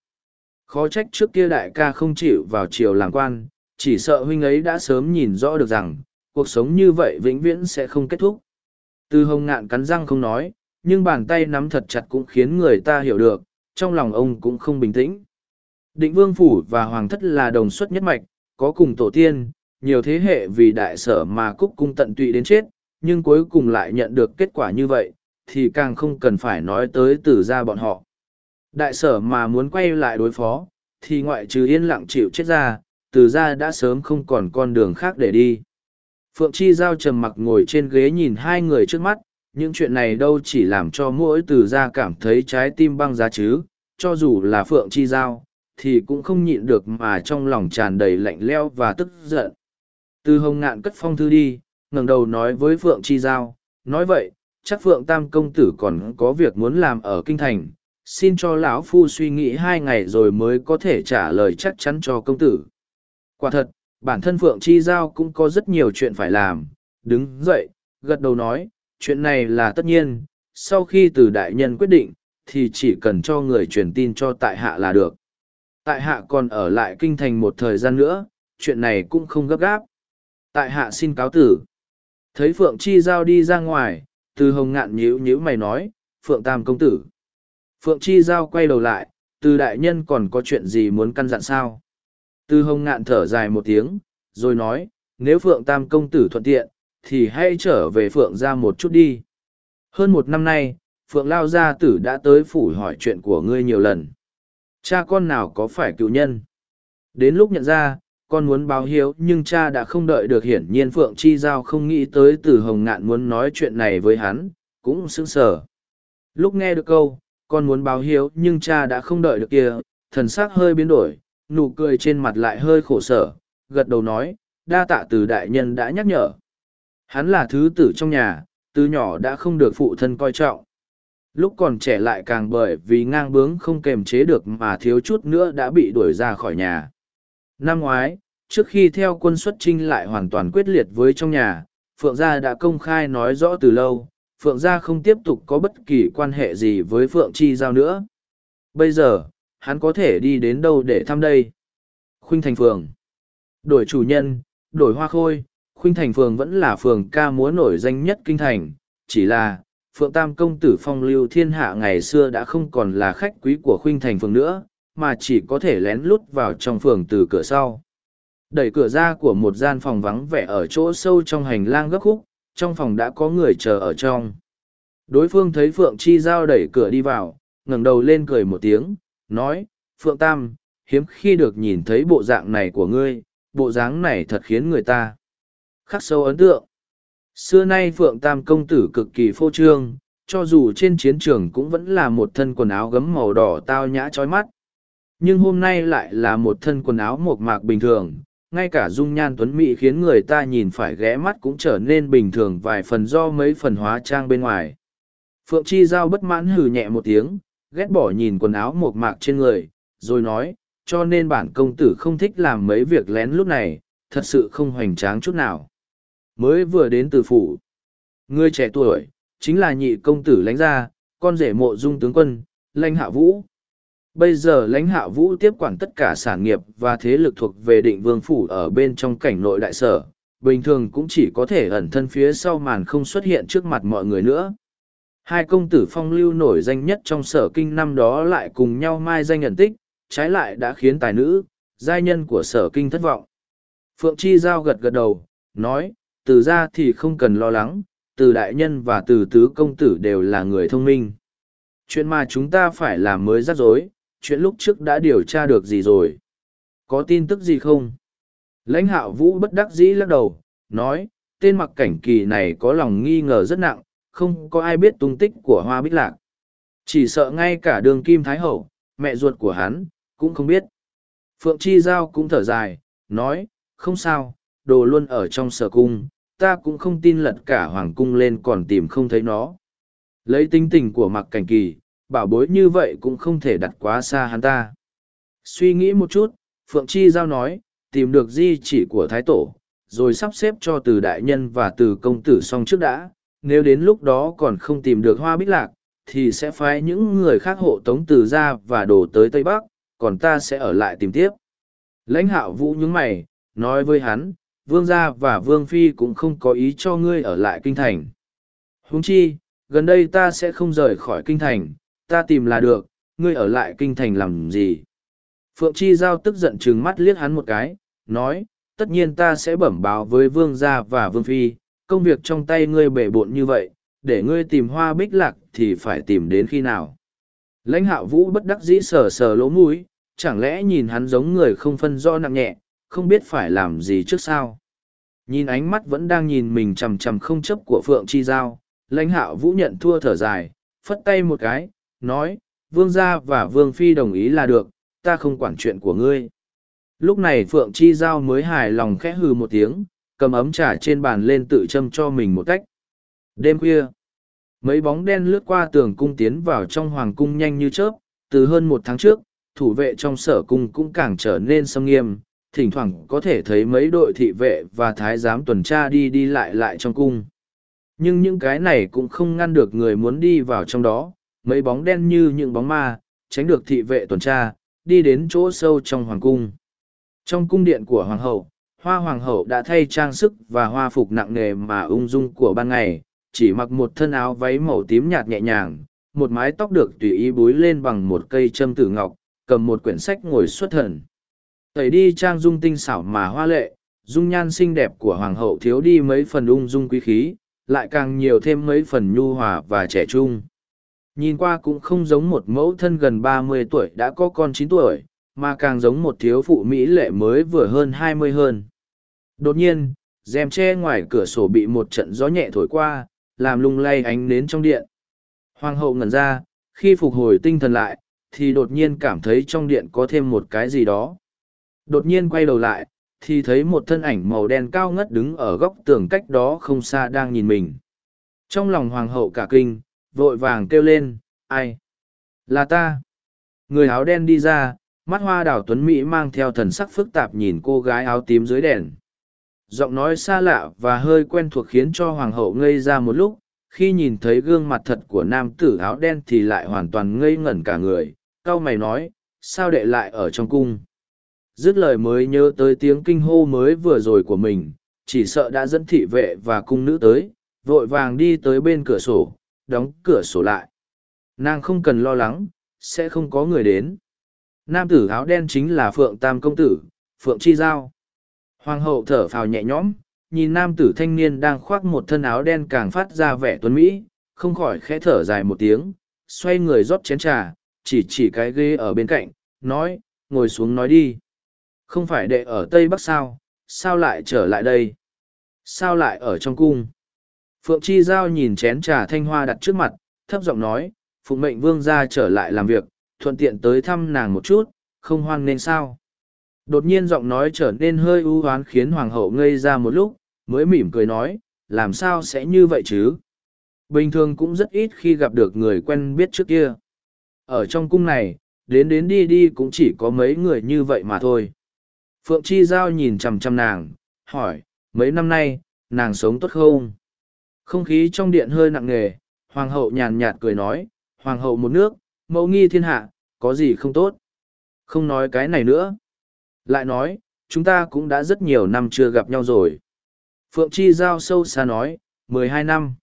Khó trách trước kia đại ca không chịu vào triều làm quan, chỉ sợ huynh ấy đã sớm nhìn rõ được rằng, cuộc sống như vậy vĩnh viễn sẽ không kết thúc. Từ hồng ngạn cắn răng không nói, nhưng bàn tay nắm thật chặt cũng khiến người ta hiểu được, trong lòng ông cũng không bình tĩnh. Định vương phủ và hoàng thất là đồng xuất nhất mạch, có cùng tổ tiên, nhiều thế hệ vì đại sở mà cúc cung tận tụy đến chết, nhưng cuối cùng lại nhận được kết quả như vậy, thì càng không cần phải nói tới từ gia bọn họ. Đại sở mà muốn quay lại đối phó, thì ngoại trừ yên lặng chịu chết ra, từ gia đã sớm không còn con đường khác để đi. Phượng Chi Giao trầm mặc ngồi trên ghế nhìn hai người trước mắt, những chuyện này đâu chỉ làm cho mỗi từ gia cảm thấy trái tim băng giá chứ, cho dù là Phượng Chi Giao, thì cũng không nhịn được mà trong lòng tràn đầy lạnh leo và tức giận. Từ hồng ngạn cất phong thư đi, ngẩng đầu nói với Phượng Chi Giao, nói vậy, chắc Phượng Tam Công Tử còn có việc muốn làm ở Kinh Thành, xin cho lão Phu suy nghĩ hai ngày rồi mới có thể trả lời chắc chắn cho công tử. Quả thật, bản thân Phượng Chi Giao cũng có rất nhiều chuyện phải làm, đứng dậy, gật đầu nói, chuyện này là tất nhiên, sau khi từ đại nhân quyết định, thì chỉ cần cho người truyền tin cho tại hạ là được. Tại hạ còn ở lại kinh thành một thời gian nữa, chuyện này cũng không gấp gáp. Tại hạ xin cáo tử. Thấy Phượng Chi Giao đi ra ngoài, từ hồng ngạn nhíu nhíu mày nói, Phượng Tam Công Tử. Phượng Chi Giao quay đầu lại, từ đại nhân còn có chuyện gì muốn căn dặn sao? Từ hồng ngạn thở dài một tiếng, rồi nói, nếu Phượng Tam Công Tử thuận tiện, thì hãy trở về Phượng ra một chút đi. Hơn một năm nay, Phượng Lao Gia Tử đã tới phủ hỏi chuyện của ngươi nhiều lần. Cha con nào có phải cựu nhân? Đến lúc nhận ra, con muốn báo hiếu nhưng cha đã không đợi được hiển nhiên Phượng Chi Giao không nghĩ tới từ Hồng Ngạn muốn nói chuyện này với hắn, cũng sững sờ. Lúc nghe được câu, con muốn báo hiếu nhưng cha đã không đợi được kia, thần sắc hơi biến đổi, nụ cười trên mặt lại hơi khổ sở, gật đầu nói, đa tạ từ đại nhân đã nhắc nhở. Hắn là thứ tử trong nhà, từ nhỏ đã không được phụ thân coi trọng. Lúc còn trẻ lại càng bởi vì ngang bướng không kềm chế được mà thiếu chút nữa đã bị đuổi ra khỏi nhà. Năm ngoái, trước khi theo quân xuất trinh lại hoàn toàn quyết liệt với trong nhà, Phượng Gia đã công khai nói rõ từ lâu, Phượng Gia không tiếp tục có bất kỳ quan hệ gì với Phượng Chi Giao nữa. Bây giờ, hắn có thể đi đến đâu để thăm đây? Khuynh Thành Phường Đổi chủ nhân, đổi hoa khôi, Khuynh Thành Phường vẫn là phường ca múa nổi danh nhất kinh thành, chỉ là, Phượng Tam Công Tử Phong Lưu Thiên Hạ ngày xưa đã không còn là khách quý của Khuynh Thành Phường nữa, mà chỉ có thể lén lút vào trong phường từ cửa sau. Đẩy cửa ra của một gian phòng vắng vẻ ở chỗ sâu trong hành lang gấp khúc, trong phòng đã có người chờ ở trong. Đối phương thấy Phượng Chi Giao đẩy cửa đi vào, ngẩng đầu lên cười một tiếng, nói, Phượng Tam, hiếm khi được nhìn thấy bộ dạng này của ngươi, bộ dáng này thật khiến người ta khắc sâu ấn tượng. Xưa nay Phượng Tam công tử cực kỳ phô trương, cho dù trên chiến trường cũng vẫn là một thân quần áo gấm màu đỏ tao nhã trói mắt. Nhưng hôm nay lại là một thân quần áo mộc mạc bình thường, ngay cả dung nhan tuấn mỹ khiến người ta nhìn phải ghé mắt cũng trở nên bình thường vài phần do mấy phần hóa trang bên ngoài. Phượng Chi Giao bất mãn hừ nhẹ một tiếng, ghét bỏ nhìn quần áo mộc mạc trên người, rồi nói, cho nên bản công tử không thích làm mấy việc lén lúc này, thật sự không hoành tráng chút nào. Mới vừa đến từ phủ. Người trẻ tuổi, chính là nhị công tử lãnh gia, con rể mộ dung tướng quân, lãnh hạ vũ. Bây giờ lãnh hạ vũ tiếp quản tất cả sản nghiệp và thế lực thuộc về định vương phủ ở bên trong cảnh nội đại sở, bình thường cũng chỉ có thể ẩn thân phía sau màn không xuất hiện trước mặt mọi người nữa. Hai công tử phong lưu nổi danh nhất trong sở kinh năm đó lại cùng nhau mai danh nhận tích, trái lại đã khiến tài nữ, giai nhân của sở kinh thất vọng. Phượng Chi Giao gật gật đầu, nói, từ ra thì không cần lo lắng, từ đại nhân và từ tứ công tử đều là người thông minh. Chuyện mà chúng ta phải làm mới rắc rối, chuyện lúc trước đã điều tra được gì rồi? Có tin tức gì không? Lãnh hạo vũ bất đắc dĩ lắc đầu, nói, tên mặc cảnh kỳ này có lòng nghi ngờ rất nặng, không có ai biết tung tích của hoa bích lạc. Chỉ sợ ngay cả đường kim thái hậu, mẹ ruột của hắn, cũng không biết. Phượng Chi Giao cũng thở dài, nói, không sao, đồ luôn ở trong sở cung, ta cũng không tin lật cả hoàng cung lên còn tìm không thấy nó. Lấy tính tình của mặc cảnh kỳ, bảo bối như vậy cũng không thể đặt quá xa hắn ta. Suy nghĩ một chút, Phượng Chi Giao nói, tìm được di chỉ của Thái Tổ, rồi sắp xếp cho từ đại nhân và từ công tử xong trước đã. Nếu đến lúc đó còn không tìm được hoa bích lạc, thì sẽ phái những người khác hộ tống từ ra và đổ tới Tây Bắc, còn ta sẽ ở lại tìm tiếp. Lãnh hạo vũ nhướng mày, nói với hắn, vương gia và vương phi cũng không có ý cho ngươi ở lại kinh thành. Huống chi, gần đây ta sẽ không rời khỏi kinh thành, ta tìm là được, ngươi ở lại kinh thành làm gì. Phượng Chi Giao tức giận trừng mắt liếc hắn một cái, nói, tất nhiên ta sẽ bẩm báo với vương gia và vương phi, công việc trong tay ngươi bể bộn như vậy, để ngươi tìm hoa bích lạc thì phải tìm đến khi nào. Lãnh Hạo vũ bất đắc dĩ sờ sờ lỗ mũi, chẳng lẽ nhìn hắn giống người không phân rõ nặng nhẹ, không biết phải làm gì trước sao. Nhìn ánh mắt vẫn đang nhìn mình chằm chằm không chấp của Phượng Chi Giao, lãnh Hạo vũ nhận thua thở dài, phất tay một cái, nói, vương gia và vương phi đồng ý là được, ta không quản chuyện của ngươi. Lúc này Phượng Chi Giao mới hài lòng khẽ hừ một tiếng, cầm ấm trà trên bàn lên tự châm cho mình một cách. Đêm khuya, mấy bóng đen lướt qua tường cung tiến vào trong hoàng cung nhanh như chớp, từ hơn một tháng trước, thủ vệ trong sở cung cũng càng trở nên sâm nghiêm, thỉnh thoảng có thể thấy mấy đội thị vệ và thái giám tuần tra đi đi lại lại trong cung. Nhưng những cái này cũng không ngăn được người muốn đi vào trong đó, mấy bóng đen như những bóng ma, tránh được thị vệ tuần tra, đi đến chỗ sâu trong hoàng cung. Trong cung điện của hoàng hậu, hoa hoàng hậu đã thay trang sức và hoa phục nặng nề mà ung dung của ban ngày, chỉ mặc một thân áo váy màu tím nhạt nhẹ nhàng, một mái tóc được tùy ý búi lên bằng một cây châm tử ngọc, cầm một quyển sách ngồi xuất thần. Tẩy đi trang dung tinh xảo mà hoa lệ, dung nhan xinh đẹp của hoàng hậu thiếu đi mấy phần ung dung quý khí, lại càng nhiều thêm mấy phần nhu hòa và trẻ trung. Nhìn qua cũng không giống một mẫu thân gần ba mươi tuổi đã có con chín tuổi, mà càng giống một thiếu phụ Mỹ lệ mới vừa hơn hai mươi hơn. Đột nhiên, rèm tre ngoài cửa sổ bị một trận gió nhẹ thổi qua, làm lung lay ánh nến trong điện. Hoàng hậu ngẩn ra, khi phục hồi tinh thần lại, thì đột nhiên cảm thấy trong điện có thêm một cái gì đó. Đột nhiên quay đầu lại, thì thấy một thân ảnh màu đen cao ngất đứng ở góc tường cách đó không xa đang nhìn mình. Trong lòng hoàng hậu cả kinh, vội vàng kêu lên, ai? Là ta. Người áo đen đi ra, mắt hoa đào tuấn Mỹ mang theo thần sắc phức tạp nhìn cô gái áo tím dưới đèn. Giọng nói xa lạ và hơi quen thuộc khiến cho hoàng hậu ngây ra một lúc, khi nhìn thấy gương mặt thật của nam tử áo đen thì lại hoàn toàn ngây ngẩn cả người, cau mày nói, sao đệ lại ở trong cung? Dứt lời mới nhớ tới tiếng kinh hô mới vừa rồi của mình, chỉ sợ đã dẫn thị vệ và cung nữ tới, vội vàng đi tới bên cửa sổ, đóng cửa sổ lại. Nàng không cần lo lắng, sẽ không có người đến. Nam tử áo đen chính là Phượng Tam Công Tử, Phượng Chi Giao. Hoàng hậu thở phào nhẹ nhõm, nhìn nam tử thanh niên đang khoác một thân áo đen càng phát ra vẻ tuấn Mỹ, không khỏi khẽ thở dài một tiếng, xoay người rót chén trà, chỉ chỉ cái ghế ở bên cạnh, nói, ngồi xuống nói đi. Không phải đệ ở Tây Bắc sao, sao lại trở lại đây? Sao lại ở trong cung? Phượng Chi Giao nhìn chén trà thanh hoa đặt trước mặt, thấp giọng nói, Phụng mệnh vương ra trở lại làm việc, thuận tiện tới thăm nàng một chút, không hoan nên sao. Đột nhiên giọng nói trở nên hơi ưu hoán khiến hoàng hậu ngây ra một lúc, mới mỉm cười nói, làm sao sẽ như vậy chứ? Bình thường cũng rất ít khi gặp được người quen biết trước kia. Ở trong cung này, đến đến đi đi cũng chỉ có mấy người như vậy mà thôi. Phượng Chi Giao nhìn chằm chằm nàng, hỏi, mấy năm nay, nàng sống tốt không? Không khí trong điện hơi nặng nề, hoàng hậu nhàn nhạt cười nói, hoàng hậu một nước, mẫu nghi thiên hạ, có gì không tốt? Không nói cái này nữa. Lại nói, chúng ta cũng đã rất nhiều năm chưa gặp nhau rồi. Phượng Chi Giao sâu xa nói, mười hai năm,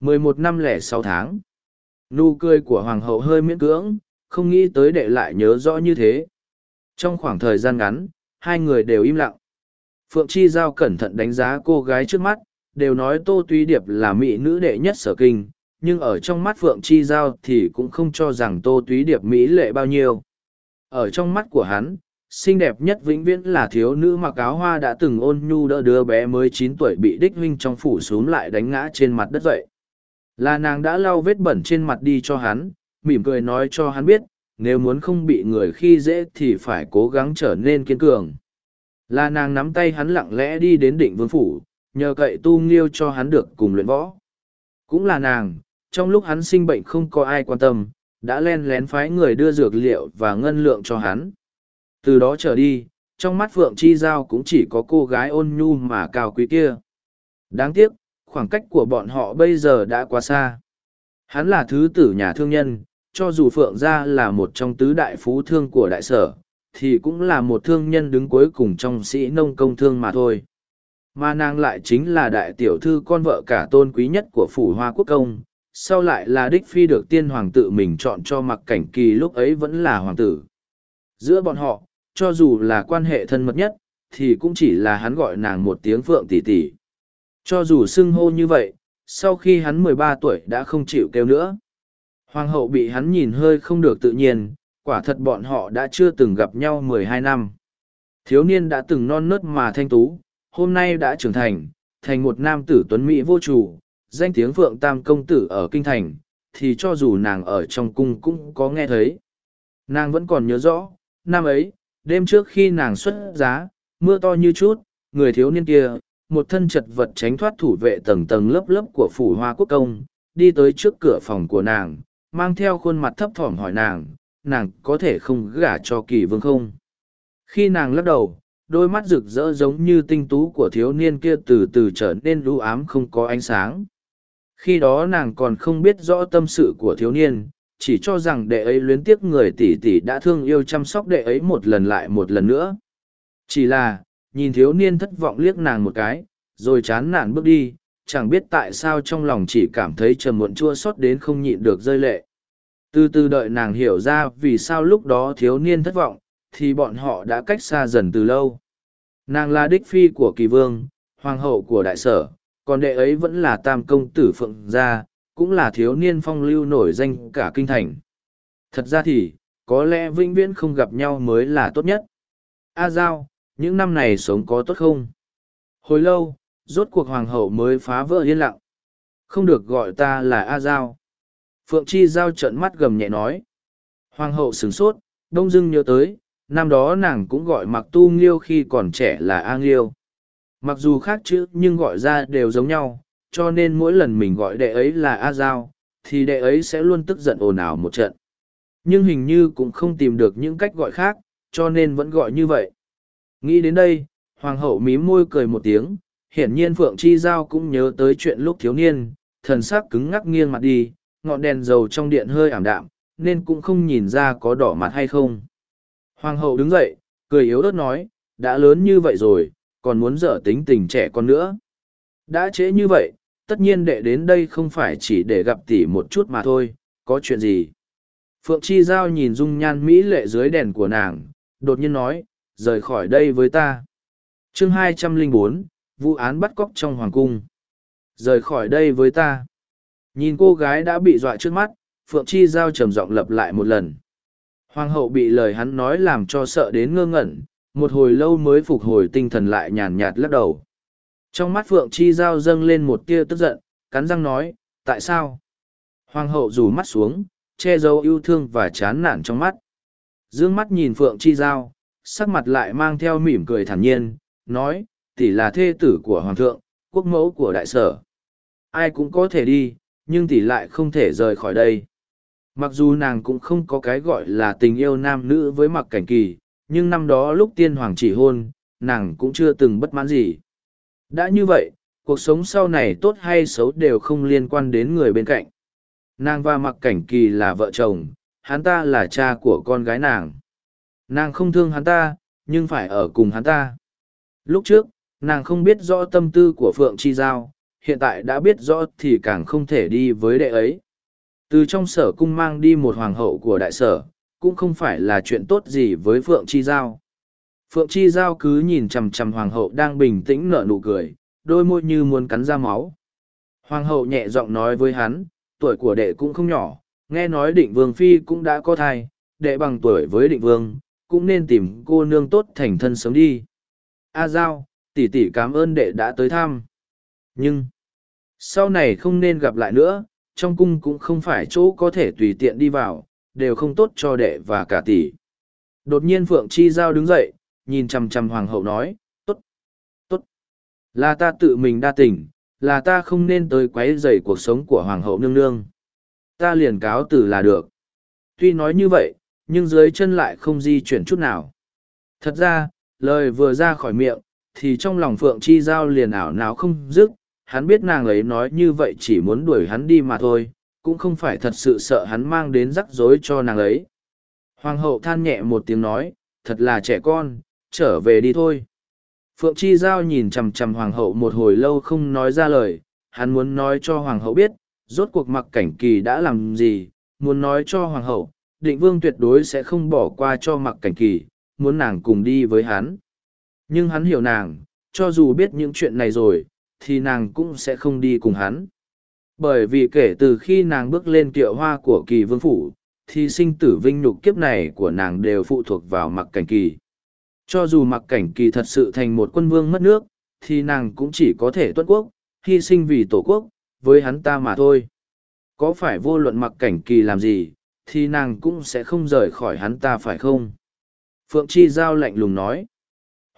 mười một năm lẻ sáu tháng. Nụ cười của hoàng hậu hơi miễn cưỡng, không nghĩ tới đệ lại nhớ rõ như thế. Trong khoảng thời gian ngắn, hai người đều im lặng. Phượng Chi Giao cẩn thận đánh giá cô gái trước mắt, đều nói Tô Tuy Điệp là mỹ nữ đệ nhất sở kinh, nhưng ở trong mắt Phượng Chi Giao thì cũng không cho rằng Tô Tuy Điệp mỹ lệ bao nhiêu. Ở trong mắt của hắn, xinh đẹp nhất vĩnh viễn là thiếu nữ mặc áo hoa đã từng ôn nhu đỡ đứa bé mới chín tuổi bị đích huynh trong phủ xuống lại đánh ngã trên mặt đất vậy. Là nàng đã lau vết bẩn trên mặt đi cho hắn, mỉm cười nói cho hắn biết, nếu muốn không bị người khi dễ thì phải cố gắng trở nên kiên cường. Là nàng nắm tay hắn lặng lẽ đi đến định vương phủ, nhờ cậy tu nghiêu cho hắn được cùng luyện võ. Cũng là nàng, trong lúc hắn sinh bệnh không có ai quan tâm, đã len lén phái người đưa dược liệu và ngân lượng cho hắn. Từ đó trở đi, trong mắt Phượng Chi Giao cũng chỉ có cô gái ôn nhu mà cao quý kia. Đáng tiếc, khoảng cách của bọn họ bây giờ đã quá xa. Hắn là thứ tử nhà thương nhân, cho dù Phượng gia là một trong tứ đại phú thương của đại sở, thì cũng là một thương nhân đứng cuối cùng trong sĩ nông công thương mà thôi. mà nàng lại chính là đại tiểu thư con vợ cả tôn quý nhất của phủ hoa quốc công sau lại là đích phi được tiên hoàng tự mình chọn cho mặc cảnh kỳ lúc ấy vẫn là hoàng tử giữa bọn họ cho dù là quan hệ thân mật nhất thì cũng chỉ là hắn gọi nàng một tiếng phượng tỷ tỷ cho dù xưng hô như vậy sau khi hắn mười ba tuổi đã không chịu kêu nữa hoàng hậu bị hắn nhìn hơi không được tự nhiên, quả thật bọn họ đã chưa từng gặp nhau mười hai năm. Thiếu niên đã từng non nớt mà thanh tú, hôm nay đã trưởng thành thành một nam tử tuấn mỹ vô chủ, danh tiếng phượng tam công tử ở kinh thành, thì cho dù nàng ở trong cung cũng có nghe thấy. Nàng vẫn còn nhớ rõ, năm ấy, đêm trước khi nàng xuất giá, mưa to như chút, người thiếu niên kia, một thân chật vật tránh thoát thủ vệ tầng tầng lớp lớp của phủ hoa quốc công, đi tới trước cửa phòng của nàng mang theo khuôn mặt thấp thỏm hỏi nàng nàng có thể không gả cho kỳ vương không? Khi nàng lắc đầu, đôi mắt rực rỡ giống như tinh tú của thiếu niên kia từ từ trở nên lũ ám không có ánh sáng. Khi đó nàng còn không biết rõ tâm sự của thiếu niên, chỉ cho rằng đệ ấy luyến tiếc người tỷ tỷ đã thương yêu chăm sóc đệ ấy một lần lại một lần nữa. Chỉ là, nhìn thiếu niên thất vọng liếc nàng một cái, rồi chán nản bước đi chẳng biết tại sao trong lòng chỉ cảm thấy trầm muộn chua xót đến không nhịn được rơi lệ. Từ từ đợi nàng hiểu ra vì sao lúc đó thiếu niên thất vọng, thì bọn họ đã cách xa dần từ lâu. Nàng là đích phi của kỳ vương, hoàng hậu của đại sở, còn đệ ấy vẫn là tam công tử phượng gia, cũng là thiếu niên phong lưu nổi danh cả kinh thành. Thật ra thì, có lẽ vĩnh viễn không gặp nhau mới là tốt nhất. A giao, những năm này sống có tốt không? Hồi lâu rốt cuộc hoàng hậu mới phá vỡ yên lặng. Không được gọi ta là a giao. Phượng chi giao trợn mắt gầm nhẹ nói. Hoàng hậu sửng sốt, đông dưng nhớ tới, năm đó nàng cũng gọi mặc tu nghiêu khi còn trẻ là a nghiêu. Mặc dù khác chữ nhưng gọi ra đều giống nhau, cho nên mỗi lần mình gọi đệ ấy là a giao, thì đệ ấy sẽ luôn tức giận ồn ào một trận. Nhưng hình như cũng không tìm được những cách gọi khác, cho nên vẫn gọi như vậy. Nghĩ đến đây, hoàng hậu mím môi cười một tiếng hiển nhiên phượng chi giao cũng nhớ tới chuyện lúc thiếu niên, thần sắc cứng ngắc nghiêng mặt đi, ngọn đèn dầu trong điện hơi ảm đạm, nên cũng không nhìn ra có đỏ mặt hay không. Hoàng hậu đứng dậy, cười yếu ớt nói, đã lớn như vậy rồi, còn muốn dở tính tình trẻ con nữa. Đã trễ như vậy, tất nhiên đệ đến đây không phải chỉ để gặp tỷ một chút mà thôi, có chuyện gì? Phượng chi giao nhìn dung nhan mỹ lệ dưới đèn của nàng, đột nhiên nói, rời khỏi đây với ta. Chương hai trăm lẻ bốn vụ án bắt cóc trong hoàng cung. Rời khỏi đây với ta. Nhìn cô gái đã bị dọa trước mắt, phượng chi giao trầm giọng lặp lại một lần. Hoàng hậu bị lời hắn nói làm cho sợ đến ngơ ngẩn, một hồi lâu mới phục hồi tinh thần lại nhàn nhạt lắc đầu. Trong mắt phượng chi giao dâng lên một tia tức giận, cắn răng nói, tại sao? Hoàng hậu rủ mắt xuống, che giấu yêu thương và chán nản trong mắt. Dương mắt nhìn phượng chi giao, sắc mặt lại mang theo mỉm cười thản nhiên, nói tỷ là thê tử của hoàng thượng quốc mẫu của đại sở ai cũng có thể đi nhưng tỷ lại không thể rời khỏi đây mặc dù nàng cũng không có cái gọi là tình yêu nam nữ với mặc cảnh kỳ nhưng năm đó lúc tiên hoàng chỉ hôn nàng cũng chưa từng bất mãn gì đã như vậy, cuộc sống sau này tốt hay xấu đều không liên quan đến người bên cạnh. Nàng và mặc cảnh kỳ là vợ chồng, hắn ta là cha của con gái nàng. Nàng không thương hắn ta, nhưng phải ở cùng hắn ta. Lúc trước, nàng không biết rõ tâm tư của Phượng Chi Giao, hiện tại đã biết rõ thì càng không thể đi với đệ ấy. Từ trong sở cung mang đi một hoàng hậu của đại sở, cũng không phải là chuyện tốt gì với Phượng Chi Giao. Phượng Chi Giao cứ nhìn chằm chằm hoàng hậu đang bình tĩnh nở nụ cười, đôi môi như muốn cắn ra máu. Hoàng hậu nhẹ giọng nói với hắn, tuổi của đệ cũng không nhỏ, nghe nói định vương phi cũng đã có thai, đệ bằng tuổi với định vương, cũng nên tìm cô nương tốt thành thân sớm đi. A Giao, tỷ tỷ cảm ơn đệ đã tới thăm. Nhưng, sau này không nên gặp lại nữa, trong cung cũng không phải chỗ có thể tùy tiện đi vào, đều không tốt cho đệ và cả tỷ. Đột nhiên Phượng Chi Giao đứng dậy, nhìn chằm chằm hoàng hậu nói, tốt, tốt, là ta tự mình đa tình, là ta không nên tới quấy rầy cuộc sống của hoàng hậu nương nương. Ta liền cáo từ là được. Tuy nói như vậy, nhưng dưới chân lại không di chuyển chút nào. Thật ra, lời vừa ra khỏi miệng, thì trong lòng Phượng Chi Giao liền ảo não không dứt, hắn biết nàng ấy nói như vậy chỉ muốn đuổi hắn đi mà thôi, cũng không phải thật sự sợ hắn mang đến rắc rối cho nàng ấy. Hoàng hậu than nhẹ một tiếng nói, thật là trẻ con, trở về đi thôi. Phượng Chi Giao nhìn chằm chằm hoàng hậu một hồi lâu không nói ra lời, hắn muốn nói cho hoàng hậu biết, rốt cuộc mặc cảnh kỳ đã làm gì, muốn nói cho hoàng hậu, định vương tuyệt đối sẽ không bỏ qua cho mặc cảnh kỳ, muốn nàng cùng đi với hắn. Nhưng hắn hiểu nàng, cho dù biết những chuyện này rồi, thì nàng cũng sẽ không đi cùng hắn. Bởi vì kể từ khi nàng bước lên kiệu hoa của kỳ vương phủ, thì sinh tử vinh nhục kiếp này của nàng đều phụ thuộc vào mặc cảnh kỳ. Cho dù mặc cảnh kỳ thật sự thành một quân vương mất nước, thì nàng cũng chỉ có thể tuân quốc, hy sinh vì tổ quốc, với hắn ta mà thôi. Có phải vô luận mặc cảnh kỳ làm gì, thì nàng cũng sẽ không rời khỏi hắn ta phải không? Phượng Chi Giao lạnh lùng nói.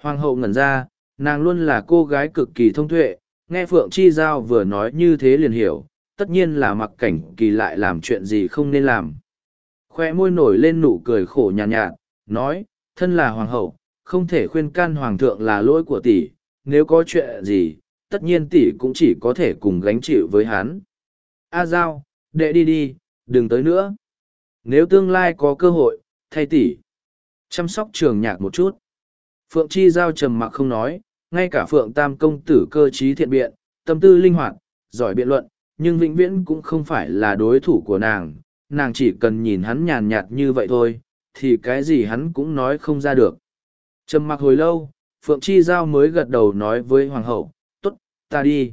Hoàng hậu ngẩn ra, nàng luôn là cô gái cực kỳ thông tuệ, nghe Phượng Chi Giao vừa nói như thế liền hiểu, tất nhiên là mặc cảnh kỳ lại làm chuyện gì không nên làm. Khoe môi nổi lên nụ cười khổ nhàn nhạt, nhạt, nói, thân là hoàng hậu, không thể khuyên can hoàng thượng là lỗi của tỷ, nếu có chuyện gì, tất nhiên tỷ cũng chỉ có thể cùng gánh chịu với hắn. A Giao, đệ đi đi, đừng tới nữa. Nếu tương lai có cơ hội, thay tỷ. Chăm sóc trường nhạc một chút. Phượng Chi Giao trầm mặc không nói, ngay cả Phượng Tam công tử cơ trí thiện biện, tâm tư linh hoạt, giỏi biện luận, nhưng vĩnh viễn cũng không phải là đối thủ của nàng. Nàng chỉ cần nhìn hắn nhàn nhạt như vậy thôi, thì cái gì hắn cũng nói không ra được. Trầm mặc hồi lâu, Phượng Chi Giao mới gật đầu nói với Hoàng hậu, tốt, ta đi.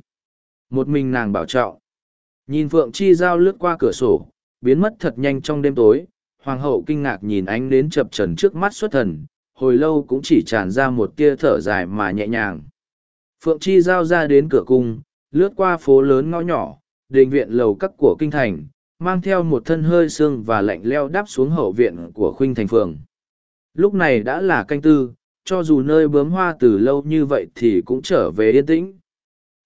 Một mình nàng bảo trọng. Nhìn Phượng Chi Giao lướt qua cửa sổ, biến mất thật nhanh trong đêm tối, Hoàng hậu kinh ngạc nhìn ánh đến chập trần trước mắt xuất thần, hồi lâu cũng chỉ tràn ra một tia thở dài mà nhẹ nhàng. Phượng Chi Giao ra đến cửa cung, lướt qua phố lớn ngõ nhỏ, đình viện lầu các của kinh thành, mang theo một thân hơi sương và lạnh leo đáp xuống hậu viện của khuynh thành phường. Lúc này đã là canh tư, cho dù nơi bướm hoa từ lâu như vậy thì cũng trở về yên tĩnh.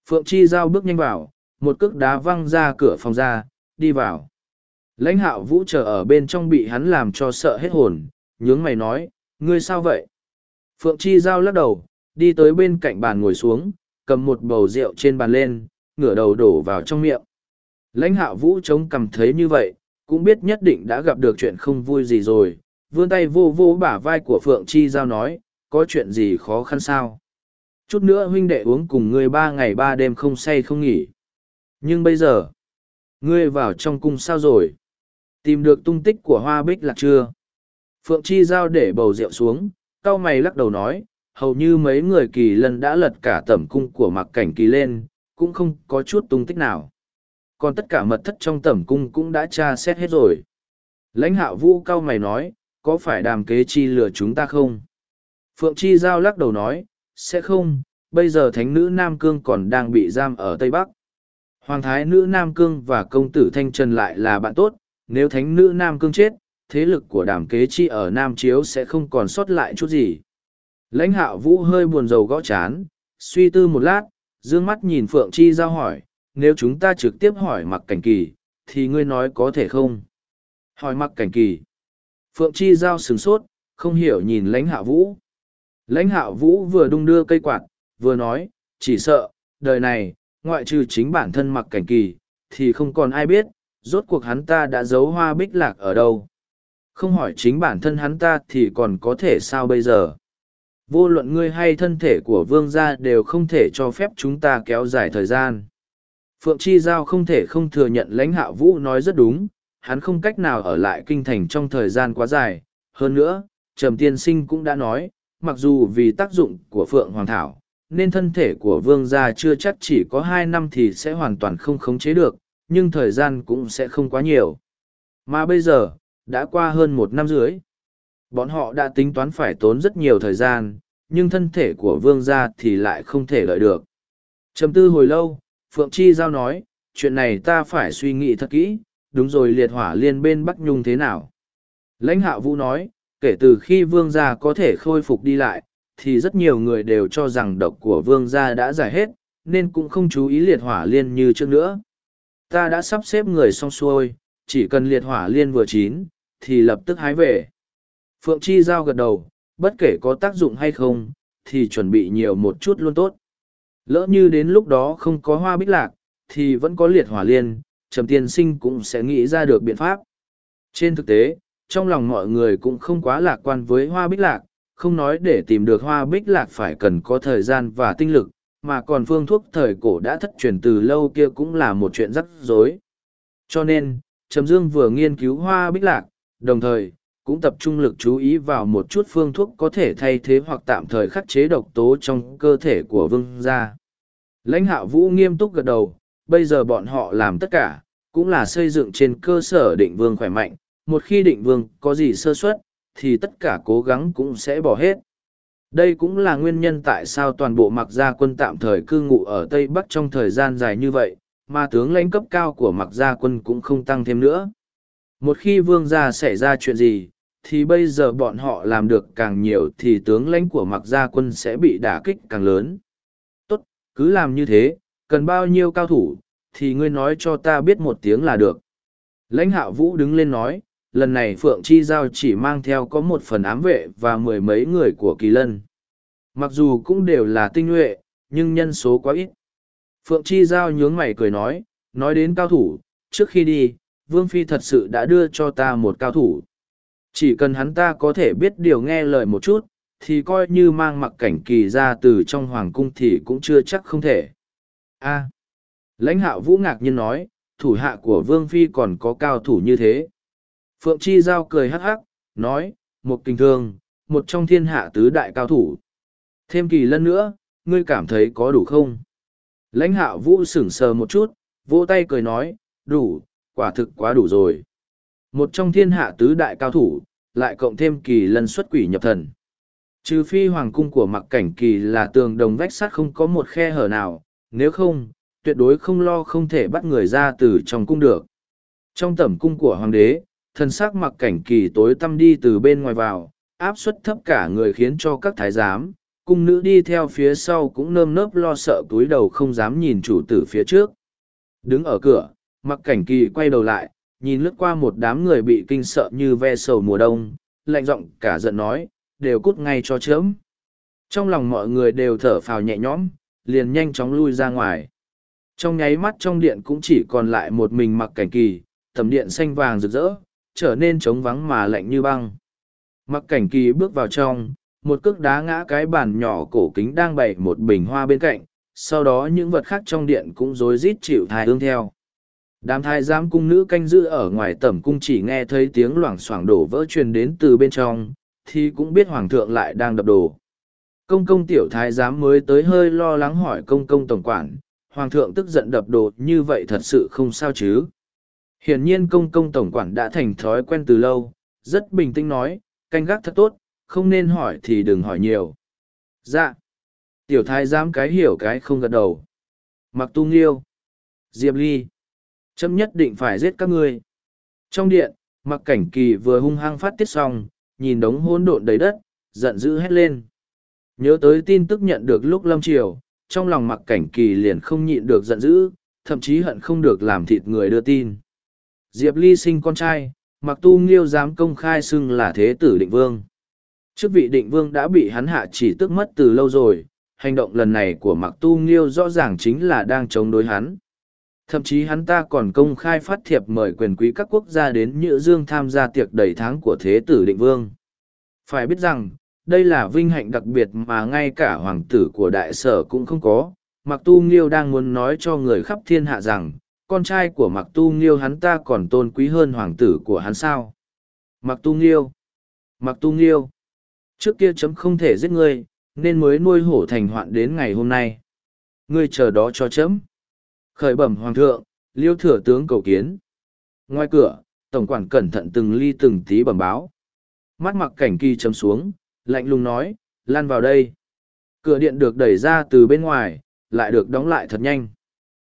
Phượng Chi Giao bước nhanh vào, một cước đá văng ra cửa phòng ra, đi vào. Lãnh hạo vũ chờ ở bên trong bị hắn làm cho sợ hết hồn, nhướng mày nói, ngươi sao vậy? Phượng Chi Giao lắc đầu, đi tới bên cạnh bàn ngồi xuống, cầm một bầu rượu trên bàn lên, ngửa đầu đổ vào trong miệng. Lãnh hạo vũ trông cầm thấy như vậy, cũng biết nhất định đã gặp được chuyện không vui gì rồi, vươn tay vô vô bả vai của Phượng Chi Giao nói, có chuyện gì khó khăn sao? Chút nữa huynh đệ uống cùng ngươi ba ngày ba đêm không say không nghỉ. Nhưng bây giờ, ngươi vào trong cung sao rồi? Tìm được tung tích của hoa bích lạc chưa? Phượng Chi Giao để bầu rượu xuống, cao mày lắc đầu nói, hầu như mấy người kỳ lân đã lật cả tẩm cung của mặc cảnh kỳ lên, cũng không có chút tung tích nào. Còn tất cả mật thất trong tẩm cung cũng đã tra xét hết rồi. Lãnh hạ vũ cao mày nói, có phải đàm kế chi lừa chúng ta không? Phượng Chi Giao lắc đầu nói, sẽ không, bây giờ thánh nữ Nam Cương còn đang bị giam ở Tây Bắc. Hoàng thái nữ Nam Cương và công tử Thanh Trần lại là bạn tốt, nếu thánh nữ Nam Cương chết, thế lực của đàm kế chi ở Nam Chiếu sẽ không còn sót lại chút gì. Lãnh hạo vũ hơi buồn rầu gõ chán, suy tư một lát, dương mắt nhìn Phượng Chi Giao hỏi, nếu chúng ta trực tiếp hỏi mặc cảnh kỳ, thì ngươi nói có thể không? Hỏi mặc cảnh kỳ. Phượng Chi Giao sửng sốt, không hiểu nhìn lãnh hạ vũ. Lãnh hạo vũ vừa đung đưa cây quạt, vừa nói, chỉ sợ, đời này, ngoại trừ chính bản thân mặc cảnh kỳ, thì không còn ai biết, rốt cuộc hắn ta đã giấu hoa bích lạc ở đâu. Không hỏi chính bản thân hắn ta thì còn có thể sao bây giờ. Vô luận ngươi hay thân thể của vương gia đều không thể cho phép chúng ta kéo dài thời gian. Phượng Chi Giao không thể không thừa nhận lãnh hạ vũ nói rất đúng, hắn không cách nào ở lại kinh thành trong thời gian quá dài. Hơn nữa, Trầm Tiên Sinh cũng đã nói, mặc dù vì tác dụng của Phượng Hoàng Thảo, nên thân thể của vương gia chưa chắc chỉ có hai năm thì sẽ hoàn toàn không khống chế được, nhưng thời gian cũng sẽ không quá nhiều. Mà bây giờ, đã qua hơn một năm dưới. Bọn họ đã tính toán phải tốn rất nhiều thời gian, nhưng thân thể của vương gia thì lại không thể lợi được. Trầm tư hồi lâu, Phượng Chi Giao nói, chuyện này ta phải suy nghĩ thật kỹ, đúng rồi liệt hỏa liên bên Bắc Nhung thế nào. Lãnh hạ vũ nói, kể từ khi vương gia có thể khôi phục đi lại, thì rất nhiều người đều cho rằng độc của vương gia đã giải hết, nên cũng không chú ý liệt hỏa liên như trước nữa. Ta đã sắp xếp người xong xuôi, chỉ cần liệt hỏa liên vừa chín, thì lập tức hái về. Phượng Chi Giao gật đầu, bất kể có tác dụng hay không, thì chuẩn bị nhiều một chút luôn tốt. Lỡ như đến lúc đó không có hoa bích lạc, thì vẫn có liệt hỏa liên, trầm tiên sinh cũng sẽ nghĩ ra được biện pháp. Trên thực tế, trong lòng mọi người cũng không quá lạc quan với hoa bích lạc, không nói để tìm được hoa bích lạc phải cần có thời gian và tinh lực, mà còn phương thuốc thời cổ đã thất truyền từ lâu kia cũng là một chuyện rắc rối. Cho nên, Trầm Dương vừa nghiên cứu hoa bích lạc, đồng thời, cũng tập trung lực chú ý vào một chút phương thuốc có thể thay thế hoặc tạm thời khắc chế độc tố trong cơ thể của vương gia. Lãnh hạ vũ nghiêm túc gật đầu, bây giờ bọn họ làm tất cả, cũng là xây dựng trên cơ sở định vương khỏe mạnh, một khi định vương có gì sơ suất, thì tất cả cố gắng cũng sẽ bỏ hết. Đây cũng là nguyên nhân tại sao toàn bộ mặc gia quân tạm thời cư ngụ ở Tây Bắc trong thời gian dài như vậy, mà tướng lãnh cấp cao của mặc gia quân cũng không tăng thêm nữa. Một khi vương gia xảy ra chuyện gì, thì bây giờ bọn họ làm được càng nhiều thì tướng lãnh của mặc gia quân sẽ bị đả kích càng lớn. Tốt, cứ làm như thế, cần bao nhiêu cao thủ, thì ngươi nói cho ta biết một tiếng là được. Lãnh hạ vũ đứng lên nói, lần này Phượng Chi Giao chỉ mang theo có một phần ám vệ và mười mấy người của Kỳ Lân. Mặc dù cũng đều là tinh nhuệ, nhưng nhân số quá ít. Phượng Chi Giao nhướng mày cười nói, nói đến cao thủ, trước khi đi, Vương Phi thật sự đã đưa cho ta một cao thủ. Chỉ cần hắn ta có thể biết điều nghe lời một chút, thì coi như mang mặc cảnh kỳ ra từ trong hoàng cung thì cũng chưa chắc không thể. A. lãnh hạo vũ ngạc nhiên nói, thủ hạ của Vương Phi còn có cao thủ như thế. Phượng Chi Giao cười hắc hắc, nói, một kinh thương, một trong thiên hạ tứ đại cao thủ. Thêm kỳ lân nữa, ngươi cảm thấy có đủ không? Lãnh hạo vũ sững sờ một chút, vỗ tay cười nói, đủ, quả thực quá đủ rồi. Một trong thiên hạ tứ đại cao thủ, lại cộng thêm kỳ lân xuất quỷ nhập thần. Trừ phi hoàng cung của mặc cảnh kỳ là tường đồng vách sắt không có một khe hở nào, nếu không, tuyệt đối không lo không thể bắt người ra từ trong cung được. Trong tẩm cung của hoàng đế, thân xác mặc cảnh kỳ tối tăm đi từ bên ngoài vào, áp suất thấp cả người khiến cho các thái giám, cung nữ đi theo phía sau cũng nơm nớp lo sợ túi đầu không dám nhìn chủ tử phía trước. Đứng ở cửa, mặc cảnh kỳ quay đầu lại, nhìn lướt qua một đám người bị kinh sợ như ve sầu mùa đông, lạnh giọng cả giận nói, đều cút ngay cho chớm. Trong lòng mọi người đều thở phào nhẹ nhõm, liền nhanh chóng lui ra ngoài. Trong nháy mắt trong điện cũng chỉ còn lại một mình mặc cảnh kỳ, tầm điện xanh vàng rực rỡ, trở nên trống vắng mà lạnh như băng. Mặc cảnh kỳ bước vào trong, một cước đá ngã cái bàn nhỏ cổ kính đang bày một bình hoa bên cạnh, sau đó những vật khác trong điện cũng rối rít chịu thai hương theo. Đám thái giám cung nữ canh giữ ở ngoài tẩm cung chỉ nghe thấy tiếng loảng xoảng đổ vỡ truyền đến từ bên trong, thì cũng biết hoàng thượng lại đang đập đồ. Công công tiểu thái giám mới tới hơi lo lắng hỏi công công tổng quản, hoàng thượng tức giận đập đồ như vậy thật sự không sao chứ. Hiển nhiên công công tổng quản đã thành thói quen từ lâu, rất bình tĩnh nói, canh gác thật tốt, không nên hỏi thì đừng hỏi nhiều. Dạ. Tiểu thái giám cái hiểu cái không gật đầu. Mặc tu nghiêu. Diệp ly. Chấm nhất định phải giết các ngươi. Trong điện, mặc cảnh kỳ vừa hung hăng phát tiết xong, nhìn đống hỗn độn đầy đất, giận dữ hét lên. Nhớ tới tin tức nhận được lúc lâm triều, trong lòng mặc cảnh kỳ liền không nhịn được giận dữ, thậm chí hận không được làm thịt người đưa tin. Diệp Ly sinh con trai, mặc tu nghiêu dám công khai xưng là thế tử định vương. Chức vị định vương đã bị hắn hạ chỉ tức mất từ lâu rồi, hành động lần này của mặc tu nghiêu rõ ràng chính là đang chống đối hắn. Thậm chí hắn ta còn công khai phát thiệp mời quyền quý các quốc gia đến Nhữ Dương tham gia tiệc đầy tháng của Thế tử Định Vương. Phải biết rằng, đây là vinh hạnh đặc biệt mà ngay cả hoàng tử của đại sở cũng không có. Mặc tu nghiêu đang muốn nói cho người khắp thiên hạ rằng, con trai của mặc tu nghiêu hắn ta còn tôn quý hơn hoàng tử của hắn sao. Mặc tu nghiêu. Mặc tu nghiêu. Trước kia chấm không thể giết ngươi, nên mới nuôi hổ thành hoạn đến ngày hôm nay. Ngươi chờ đó cho chấm. Khởi bẩm hoàng thượng, liêu thừa tướng cầu kiến. Ngoài cửa, tổng quản cẩn thận từng ly từng tí bẩm báo. Mắt mặc cảnh kỳ chấm xuống, lạnh lùng nói, lan vào đây. Cửa điện được đẩy ra từ bên ngoài, lại được đóng lại thật nhanh.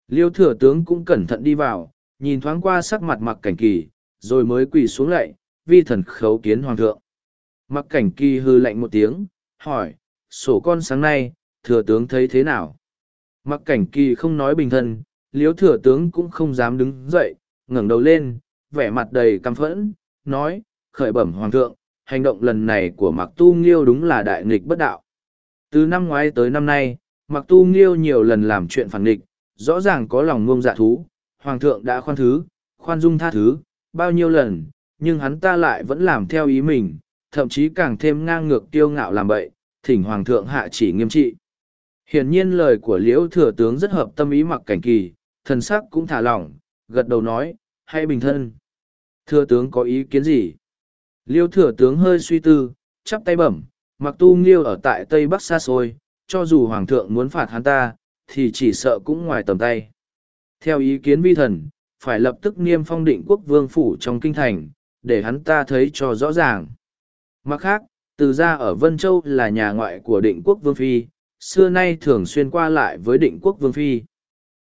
Liêu thừa tướng cũng cẩn thận đi vào, nhìn thoáng qua sắc mặt mặc cảnh kỳ, rồi mới quỳ xuống lạy, vi thần khấu kiến hoàng thượng. Mặc cảnh kỳ hư lạnh một tiếng, hỏi, sổ con sáng nay, thừa tướng thấy thế nào? Mặc cảnh kỳ không nói bình thân, liếu thừa tướng cũng không dám đứng dậy, ngẩng đầu lên, vẻ mặt đầy căm phẫn, nói, khởi bẩm hoàng thượng, hành động lần này của mặc tu nghiêu đúng là đại nghịch bất đạo. Từ năm ngoái tới năm nay, mặc tu nghiêu nhiều lần làm chuyện phản nghịch, rõ ràng có lòng ngông dạ thú, hoàng thượng đã khoan thứ, khoan dung tha thứ, bao nhiêu lần, nhưng hắn ta lại vẫn làm theo ý mình, thậm chí càng thêm ngang ngược kiêu ngạo làm bậy, thỉnh hoàng thượng hạ chỉ nghiêm trị. Hiển nhiên lời của liễu thừa tướng rất hợp tâm ý mặc cảnh kỳ, thần sắc cũng thả lỏng, gật đầu nói, hãy bình thân. Thừa tướng có ý kiến gì? Liêu thừa tướng hơi suy tư, chắp tay bẩm, mặc tu nghiêu ở tại Tây Bắc xa xôi, cho dù hoàng thượng muốn phạt hắn ta, thì chỉ sợ cũng ngoài tầm tay. Theo ý kiến vi thần, phải lập tức niêm phong định quốc vương phủ trong kinh thành, để hắn ta thấy cho rõ ràng. Mặt khác, từ ra ở Vân Châu là nhà ngoại của định quốc vương phi, xưa nay thường xuyên qua lại với định quốc vương phi.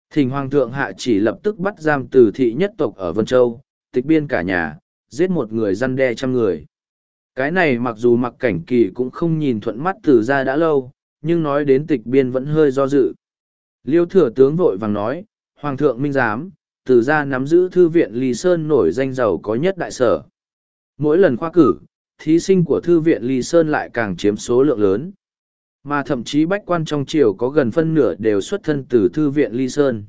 Thỉnh hoàng thượng hạ chỉ lập tức bắt giam từ thị nhất tộc ở Vân Châu, tịch biên cả nhà, giết một người răn đe trăm người. Cái này mặc dù mặc cảnh kỳ cũng không nhìn thuận mắt từ ra đã lâu, nhưng nói đến tịch biên vẫn hơi do dự. Liêu thừa tướng vội vàng nói, Hoàng thượng minh giám, từ ra nắm giữ thư viện Lý Sơn nổi danh giàu có nhất đại sở. Mỗi lần khoa cử, thí sinh của thư viện Lý Sơn lại càng chiếm số lượng lớn. Mà thậm chí bách quan trong triều có gần phân nửa đều xuất thân từ thư viện ly Sơn.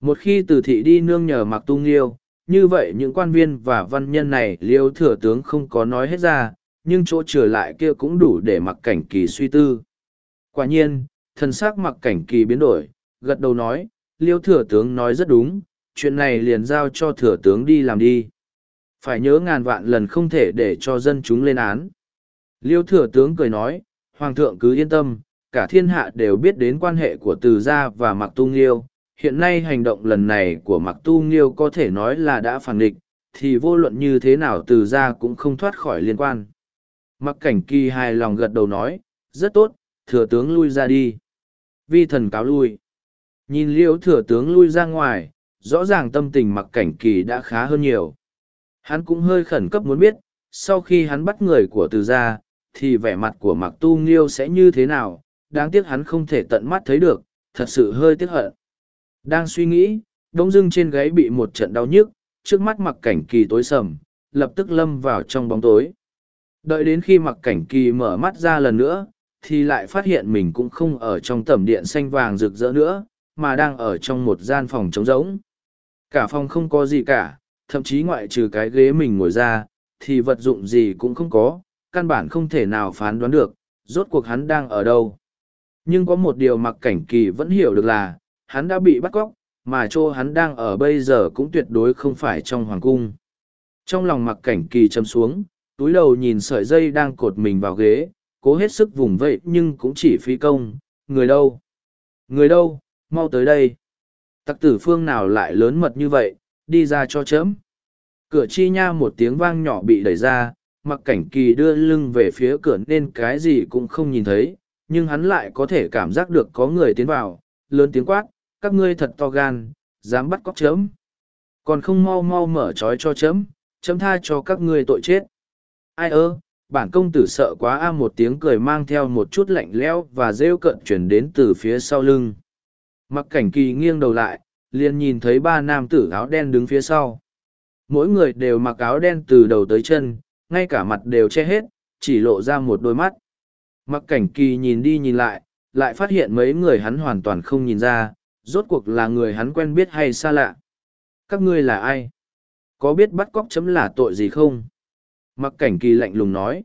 Một khi từ thị đi nương nhờ mặc tung liêu, như vậy những quan viên và văn nhân này liêu thừa tướng không có nói hết ra, nhưng chỗ trở lại kia cũng đủ để mặc cảnh kỳ suy tư. Quả nhiên, thần sắc mặc cảnh kỳ biến đổi, gật đầu nói, liêu thừa tướng nói rất đúng, chuyện này liền giao cho thừa tướng đi làm đi. Phải nhớ ngàn vạn lần không thể để cho dân chúng lên án. Liêu thừa tướng cười nói, Hoàng thượng cứ yên tâm, cả thiên hạ đều biết đến quan hệ của từ gia và mặc tu nghiêu. Hiện nay hành động lần này của mặc tu nghiêu có thể nói là đã phản địch, thì vô luận như thế nào từ gia cũng không thoát khỏi liên quan. Mặc cảnh kỳ hài lòng gật đầu nói, rất tốt, thừa tướng lui ra đi. Vi thần cáo lui. Nhìn liễu thừa tướng lui ra ngoài, rõ ràng tâm tình mặc cảnh kỳ đã khá hơn nhiều. Hắn cũng hơi khẩn cấp muốn biết, sau khi hắn bắt người của từ gia, thì vẻ mặt của mặc tu nghiêu sẽ như thế nào, đáng tiếc hắn không thể tận mắt thấy được, thật sự hơi tiếc hận. Đang suy nghĩ, đông dưng trên gáy bị một trận đau nhức, trước mắt mặc cảnh kỳ tối sầm, lập tức lâm vào trong bóng tối. Đợi đến khi mặc cảnh kỳ mở mắt ra lần nữa, thì lại phát hiện mình cũng không ở trong tầm điện xanh vàng rực rỡ nữa, mà đang ở trong một gian phòng trống rỗng. Cả phòng không có gì cả, thậm chí ngoại trừ cái ghế mình ngồi ra, thì vật dụng gì cũng không có, căn bản không thể nào phán đoán được, rốt cuộc hắn đang ở đâu. Nhưng có một điều mặc cảnh kỳ vẫn hiểu được là, hắn đã bị bắt cóc, mà chỗ hắn đang ở bây giờ cũng tuyệt đối không phải trong hoàng cung. Trong lòng mặc cảnh kỳ châm xuống, túi đầu nhìn sợi dây đang cột mình vào ghế, cố hết sức vùng vẫy nhưng cũng chỉ phí công, người đâu? Người đâu, mau tới đây. Tặc tử phương nào lại lớn mật như vậy, đi ra cho chấm. Cửa chi nha một tiếng vang nhỏ bị đẩy ra, mặc cảnh kỳ đưa lưng về phía cửa nên cái gì cũng không nhìn thấy, nhưng hắn lại có thể cảm giác được có người tiến vào, lớn tiếng quát, các ngươi thật to gan, dám bắt cóc chớm. Còn không mau mau mở trói cho chấm, chấm tha cho các ngươi tội chết. Ai ơ, bản công tử sợ quá a một tiếng cười mang theo một chút lạnh lẽo và rêu cận chuyển đến từ phía sau lưng. Mặc cảnh kỳ nghiêng đầu lại, liền nhìn thấy ba nam tử áo đen đứng phía sau. Mỗi người đều mặc áo đen từ đầu tới chân, ngay cả mặt đều che hết, chỉ lộ ra một đôi mắt. Mặc cảnh kỳ nhìn đi nhìn lại, lại phát hiện mấy người hắn hoàn toàn không nhìn ra, rốt cuộc là người hắn quen biết hay xa lạ. Các ngươi là ai? Có biết bắt cóc chấm là tội gì không? Mặc cảnh kỳ lạnh lùng nói.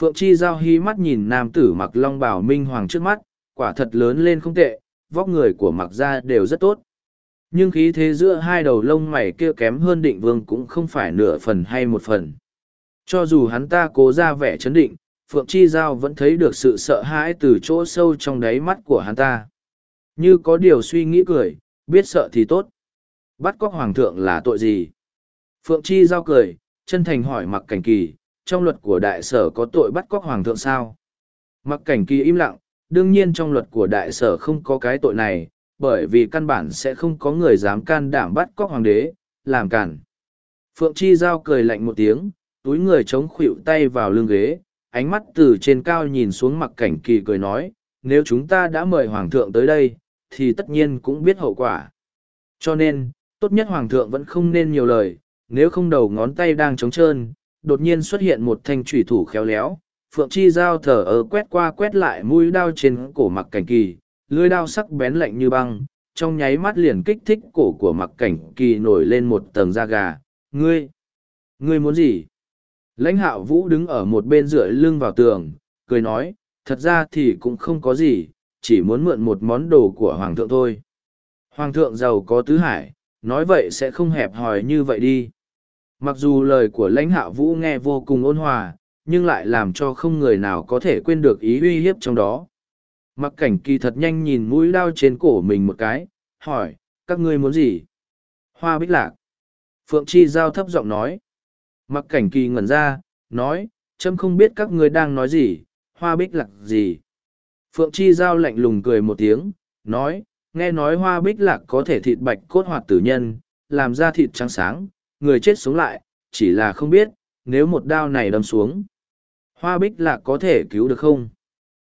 Phượng Chi Giao hí mắt nhìn nam tử mặc long bào minh hoàng trước mắt, quả thật lớn lên không tệ, vóc người của mặc ra đều rất tốt. Nhưng khí thế giữa hai đầu lông mày kia kém hơn định vương cũng không phải nửa phần hay một phần. Cho dù hắn ta cố ra vẻ chấn định, Phượng Chi Giao vẫn thấy được sự sợ hãi từ chỗ sâu trong đáy mắt của hắn ta. Như có điều suy nghĩ cười, biết sợ thì tốt. Bắt cóc hoàng thượng là tội gì? Phượng Chi Giao cười, chân thành hỏi mặc cảnh kỳ, trong luật của đại sở có tội bắt cóc hoàng thượng sao? Mặc cảnh kỳ im lặng, đương nhiên trong luật của đại sở không có cái tội này, bởi vì căn bản sẽ không có người dám can đảm bắt cóc hoàng đế, làm cản. Phượng Chi Giao cười lạnh một tiếng, túi người chống khuỵu tay vào lưng ghế, ánh mắt từ trên cao nhìn xuống mặc cảnh kỳ cười nói, nếu chúng ta đã mời hoàng thượng tới đây, thì tất nhiên cũng biết hậu quả. Cho nên, tốt nhất hoàng thượng vẫn không nên nhiều lời, nếu không đầu ngón tay đang trống trơn, đột nhiên xuất hiện một thanh trùy thủ khéo léo, phượng chi dao thở ở quét qua quét lại mũi đao trên cổ mặc cảnh kỳ, lưới đao sắc bén lạnh như băng, trong nháy mắt liền kích thích cổ của mặc cảnh kỳ nổi lên một tầng da gà. Ngươi! Ngươi muốn gì? Lãnh hạo vũ đứng ở một bên rửa lưng vào tường, cười nói, thật ra thì cũng không có gì, chỉ muốn mượn một món đồ của hoàng thượng thôi. Hoàng thượng giàu có tứ hải, nói vậy sẽ không hẹp hòi như vậy đi. Mặc dù lời của lãnh hạo vũ nghe vô cùng ôn hòa, nhưng lại làm cho không người nào có thể quên được ý uy hiếp trong đó. Mặc cảnh kỳ thật nhanh nhìn mũi đao trên cổ mình một cái, hỏi, các ngươi muốn gì? Hoa bích lạc. Phượng chi giao thấp giọng nói mặc cảnh kỳ ngẩn ra, nói, trâm không biết các ngươi đang nói gì, hoa bích lạc gì? Phượng chi giao lạnh lùng cười một tiếng, nói, nghe nói hoa bích lạc có thể thịt bạch cốt hoạt tử nhân, làm ra thịt trắng sáng, người chết sống lại, chỉ là không biết, nếu một đao này đâm xuống, hoa bích lạc có thể cứu được không?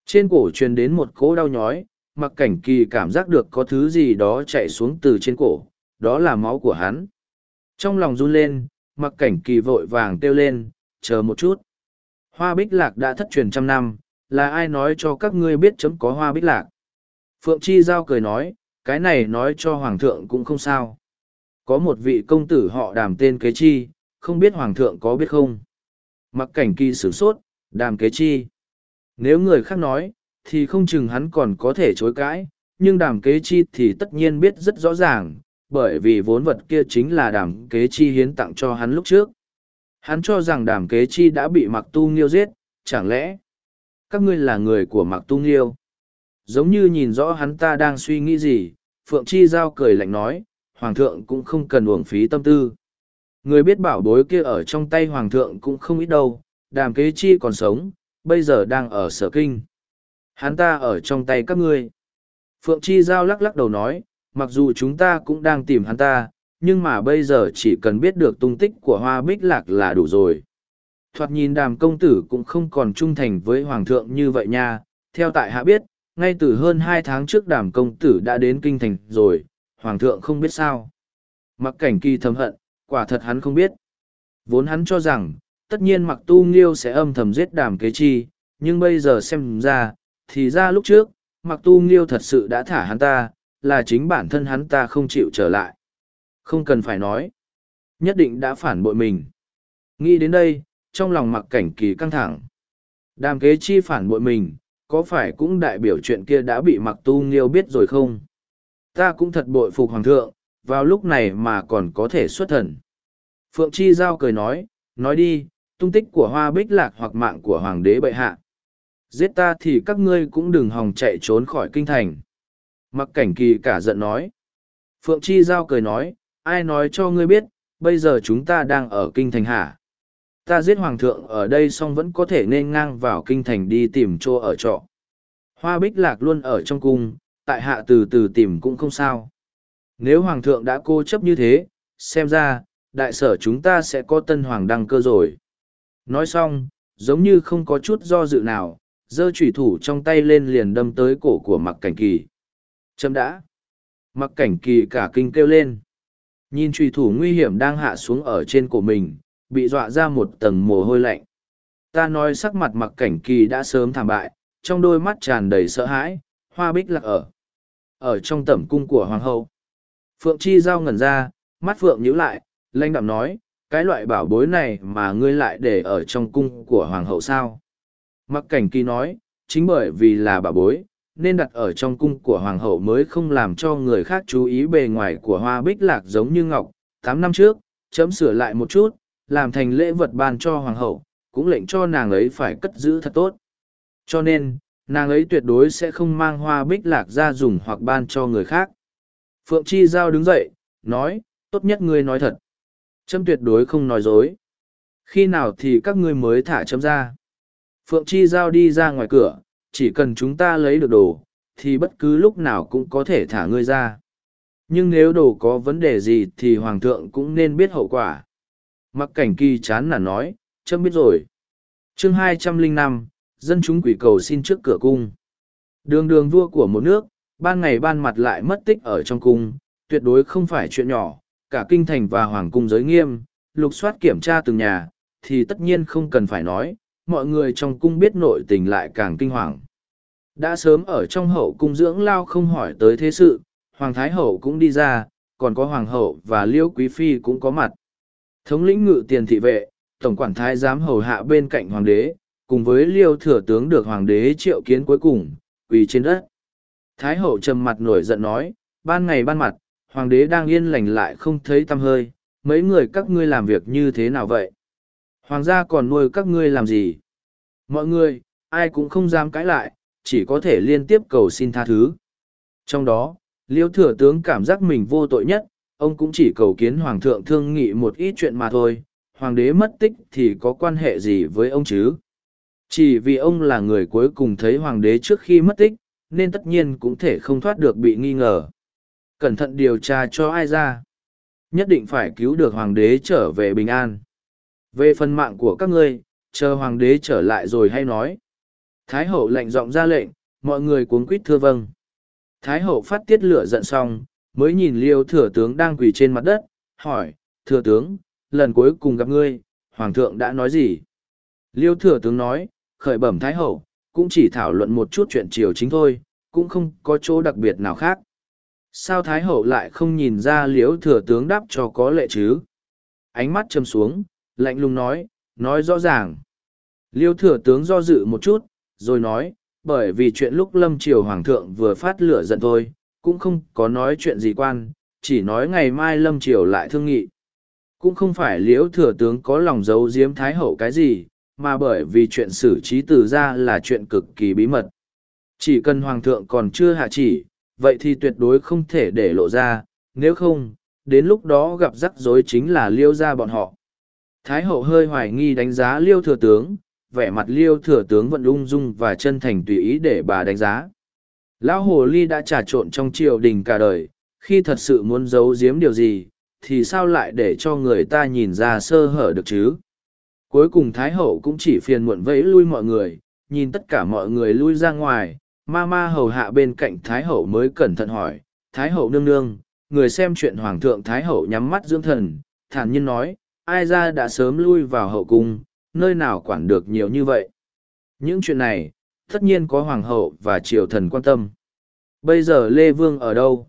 Trên cổ truyền đến một cỗ đau nhói, mặc cảnh kỳ cảm giác được có thứ gì đó chạy xuống từ trên cổ, đó là máu của hắn. Trong lòng run lên mặc cảnh kỳ vội vàng kêu lên, chờ một chút. Hoa bích lạc đã thất truyền trăm năm, là ai nói cho các ngươi biết chấm có hoa bích lạc? Phượng chi giao cười nói, cái này nói cho hoàng thượng cũng không sao. Có một vị công tử họ đàm tên kế chi, không biết hoàng thượng có biết không? Mặc cảnh kỳ sửng sốt, đàm kế chi? Nếu người khác nói, thì không chừng hắn còn có thể chối cãi, nhưng đàm kế chi thì tất nhiên biết rất rõ ràng bởi vì vốn vật kia chính là đàm kế chi hiến tặng cho hắn lúc trước. Hắn cho rằng đàm kế chi đã bị mặc tu nghiêu giết, chẳng lẽ các ngươi là người của mặc tu nghiêu? Giống như nhìn rõ hắn ta đang suy nghĩ gì, phượng chi giao cười lạnh nói, hoàng thượng cũng không cần uổng phí tâm tư. Người biết bảo bối kia ở trong tay hoàng thượng cũng không ít đâu, đàm kế chi còn sống, bây giờ đang ở sở kinh. Hắn ta ở trong tay các ngươi. Phượng chi giao lắc lắc đầu nói mặc dù chúng ta cũng đang tìm hắn ta, nhưng mà bây giờ chỉ cần biết được tung tích của hoa bích lạc là đủ rồi. Thoạt nhìn đàm công tử cũng không còn trung thành với hoàng thượng như vậy nha. Theo tại hạ biết, ngay từ hơn hai tháng trước đàm công tử đã đến kinh thành rồi, hoàng thượng không biết sao. Mặc cảnh kỳ thầm hận, quả thật hắn không biết. Vốn hắn cho rằng, tất nhiên mặc tu nghiêu sẽ âm thầm giết đàm kế chi, nhưng bây giờ xem ra, thì ra lúc trước, mặc tu nghiêu thật sự đã thả hắn ta là chính bản thân hắn ta không chịu trở lại. Không cần phải nói. Nhất định đã phản bội mình. Nghĩ đến đây, trong lòng mặc cảnh kỳ căng thẳng. Đàm kế chi phản bội mình, có phải cũng đại biểu chuyện kia đã bị mặc tu nghiêu biết rồi không? Ta cũng thật bội phục hoàng thượng, vào lúc này mà còn có thể xuất thần. Phượng chi giao cười nói nói đi, tung tích của hoa bích lạc hoặc mạng của hoàng đế bệ hạ. Giết ta thì các ngươi cũng đừng hòng chạy trốn khỏi kinh thành mặc cảnh kỳ cả giận nói. Phượng chi giao cười nói, ai nói cho ngươi biết, bây giờ chúng ta đang ở kinh thành hả? Ta giết hoàng thượng ở đây xong vẫn có thể nên ngang vào kinh thành đi tìm chỗ ở trọ. Hoa bích lạc luôn ở trong cung, tại hạ từ từ tìm cũng không sao. Nếu hoàng thượng đã cô chấp như thế, xem ra, đại sở chúng ta sẽ có tân hoàng đăng cơ rồi. Nói xong, giống như không có chút do dự nào, giơ trùy thủ trong tay lên liền đâm tới cổ của mặc cảnh kỳ chấm đã. Mặc cảnh kỳ cả kinh kêu lên. Nhìn trùy thủ nguy hiểm đang hạ xuống ở trên cổ mình, bị dọa ra một tầng mồ hôi lạnh. Ta nói sắc mặt mặc cảnh kỳ đã sớm thảm bại, trong đôi mắt tràn đầy sợ hãi, hoa bích lạc ở. Ở trong tẩm cung của hoàng hậu. Phượng chi giao ngẩn ra, mắt phượng nhíu lại lanh đạm nói, cái loại bảo bối này mà ngươi lại để ở trong cung của hoàng hậu sao? Mặc cảnh kỳ nói, chính bởi vì là bảo bối nên đặt ở trong cung của hoàng hậu mới không làm cho người khác chú ý bề ngoài của hoa bích lạc giống như ngọc. Tám năm trước, chấm sửa lại một chút, làm thành lễ vật ban cho hoàng hậu, cũng lệnh cho nàng ấy phải cất giữ thật tốt. Cho nên, nàng ấy tuyệt đối sẽ không mang hoa bích lạc ra dùng hoặc ban cho người khác. Phượng chi giao đứng dậy, nói, tốt nhất ngươi nói thật. Trâm tuyệt đối không nói dối. Khi nào thì các ngươi mới thả trâm ra? Phượng chi giao đi ra ngoài cửa chỉ cần chúng ta lấy được đồ, thì bất cứ lúc nào cũng có thể thả ngươi ra. Nhưng nếu đồ có vấn đề gì thì hoàng thượng cũng nên biết hậu quả. Mặc cảnh kỳ chán nản nói trâm biết rồi. Chương hai trăm linh năm, dân chúng quỷ cầu xin trước cửa cung. Đường đường vua của một nước, ban ngày ban mặt lại mất tích ở trong cung, tuyệt đối không phải chuyện nhỏ, cả kinh thành và hoàng cung giới nghiêm, lục soát kiểm tra từng nhà, thì tất nhiên không cần phải nói, mọi người trong cung biết nội tình lại càng kinh hoàng đã sớm ở trong hậu cung dưỡng lao không hỏi tới thế sự hoàng thái hậu cũng đi ra còn có hoàng hậu và liễu quý phi cũng có mặt thống lĩnh ngự tiền thị vệ tổng quản thái giám hầu hạ bên cạnh hoàng đế, cùng với liêu thừa tướng được hoàng đế triệu kiến cuối cùng, quỳ trên đất. Thái hậu trầm mặt nổi giận nói, ban ngày ban mặt, hoàng đế đang yên lành lại không thấy tâm hơi, mấy người các ngươi làm việc như thế nào vậy? Hoàng gia còn nuôi các ngươi làm gì? Mọi người, ai cũng không dám cãi lại, chỉ có thể liên tiếp cầu xin tha thứ. Trong đó, liêu thừa tướng cảm giác mình vô tội nhất, ông cũng chỉ cầu kiến hoàng thượng thương nghị một ít chuyện mà thôi, hoàng đế mất tích thì có quan hệ gì với ông chứ? Chỉ vì ông là người cuối cùng thấy hoàng đế trước khi mất tích, nên tất nhiên cũng thể không thoát được bị nghi ngờ. Cẩn thận điều tra cho ai ra. Nhất định phải cứu được hoàng đế trở về bình an. Về phần mạng của các ngươi, chờ hoàng đế trở lại rồi hay nói. Thái hậu lệnh giọng ra lệnh, mọi người cuống quýt thưa vâng. Thái hậu phát tiết lửa giận xong, mới nhìn liêu thừa tướng đang quỳ trên mặt đất, hỏi, thừa tướng, lần cuối cùng gặp ngươi, hoàng thượng đã nói gì? Liêu thừa tướng nói, khởi bẩm thái hậu, cũng chỉ thảo luận một chút chuyện triều chính thôi, cũng không có chỗ đặc biệt nào khác. Sao thái hậu lại không nhìn ra liêu thừa tướng đáp cho có lệ chứ? Ánh mắt châm xuống, lạnh lùng nói, nói rõ ràng. Liêu thừa tướng do dự một chút, rồi nói, bởi vì chuyện lúc lâm triều hoàng thượng vừa phát lửa giận thôi, cũng không có nói chuyện gì quan, chỉ nói ngày mai lâm triều lại thương nghị. Cũng không phải liễu thừa tướng có lòng giấu giếm thái hậu cái gì, mà bởi vì chuyện xử trí từ ra là chuyện cực kỳ bí mật. Chỉ cần hoàng thượng còn chưa hạ chỉ, vậy thì tuyệt đối không thể để lộ ra, nếu không, đến lúc đó gặp rắc rối chính là liêu ra bọn họ. Thái hậu hơi hoài nghi đánh giá liêu thừa tướng, vẻ mặt liêu thừa tướng vẫn ung dung và chân thành tùy ý để bà đánh giá. Lão hồ ly đã trà trộn trong triều đình cả đời, khi thật sự muốn giấu giếm điều gì, thì sao lại để cho người ta nhìn ra sơ hở được chứ? Cuối cùng Thái Hậu cũng chỉ phiền muộn vẫy lui mọi người, nhìn tất cả mọi người lui ra ngoài, ma ma hầu hạ bên cạnh Thái Hậu mới cẩn thận hỏi, Thái Hậu nương nương, người xem chuyện Hoàng thượng Thái Hậu nhắm mắt dưỡng thần, thản nhiên nói, ai ra đã sớm lui vào hậu cung, nơi nào quản được nhiều như vậy. Những chuyện này, tất nhiên có Hoàng hậu và triều thần quan tâm. Bây giờ Lê Vương ở đâu?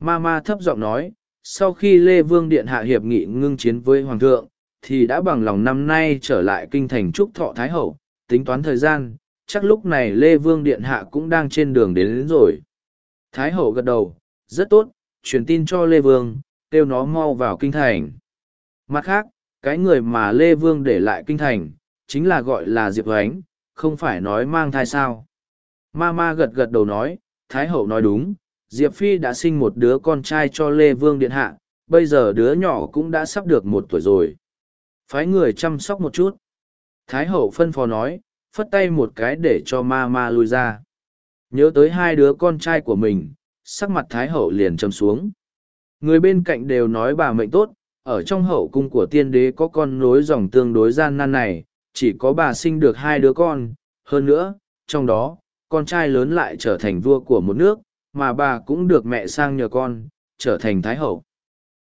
Ma ma thấp giọng nói, sau khi Lê Vương Điện hạ hiệp nghị ngưng chiến với Hoàng thượng, thì đã bằng lòng năm nay trở lại kinh thành trúc thọ Thái Hậu, tính toán thời gian, chắc lúc này Lê Vương Điện Hạ cũng đang trên đường đến, đến rồi. Thái Hậu gật đầu, rất tốt, truyền tin cho Lê Vương, kêu nó mau vào kinh thành. Mặt khác, cái người mà Lê Vương để lại kinh thành, chính là gọi là Diệp Hoánh, không phải nói mang thai sao. Ma ma gật gật đầu nói, Thái Hậu nói đúng, Diệp Phi đã sinh một đứa con trai cho Lê Vương Điện Hạ, bây giờ đứa nhỏ cũng đã sắp được một tuổi rồi. Phái người chăm sóc một chút. Thái hậu phân phó nói phất tay một cái để cho ma ma lui ra. Nhớ tới hai đứa con trai của mình sắc mặt thái hậu liền châm xuống. Người bên cạnh đều nói bà mệnh tốt ở trong hậu cung của tiên đế có con nối dòng tương đối gian nan này chỉ có bà sinh được hai đứa con hơn nữa trong đó con trai lớn lại trở thành vua của một nước mà bà cũng được mẹ sang nhờ con trở thành thái hậu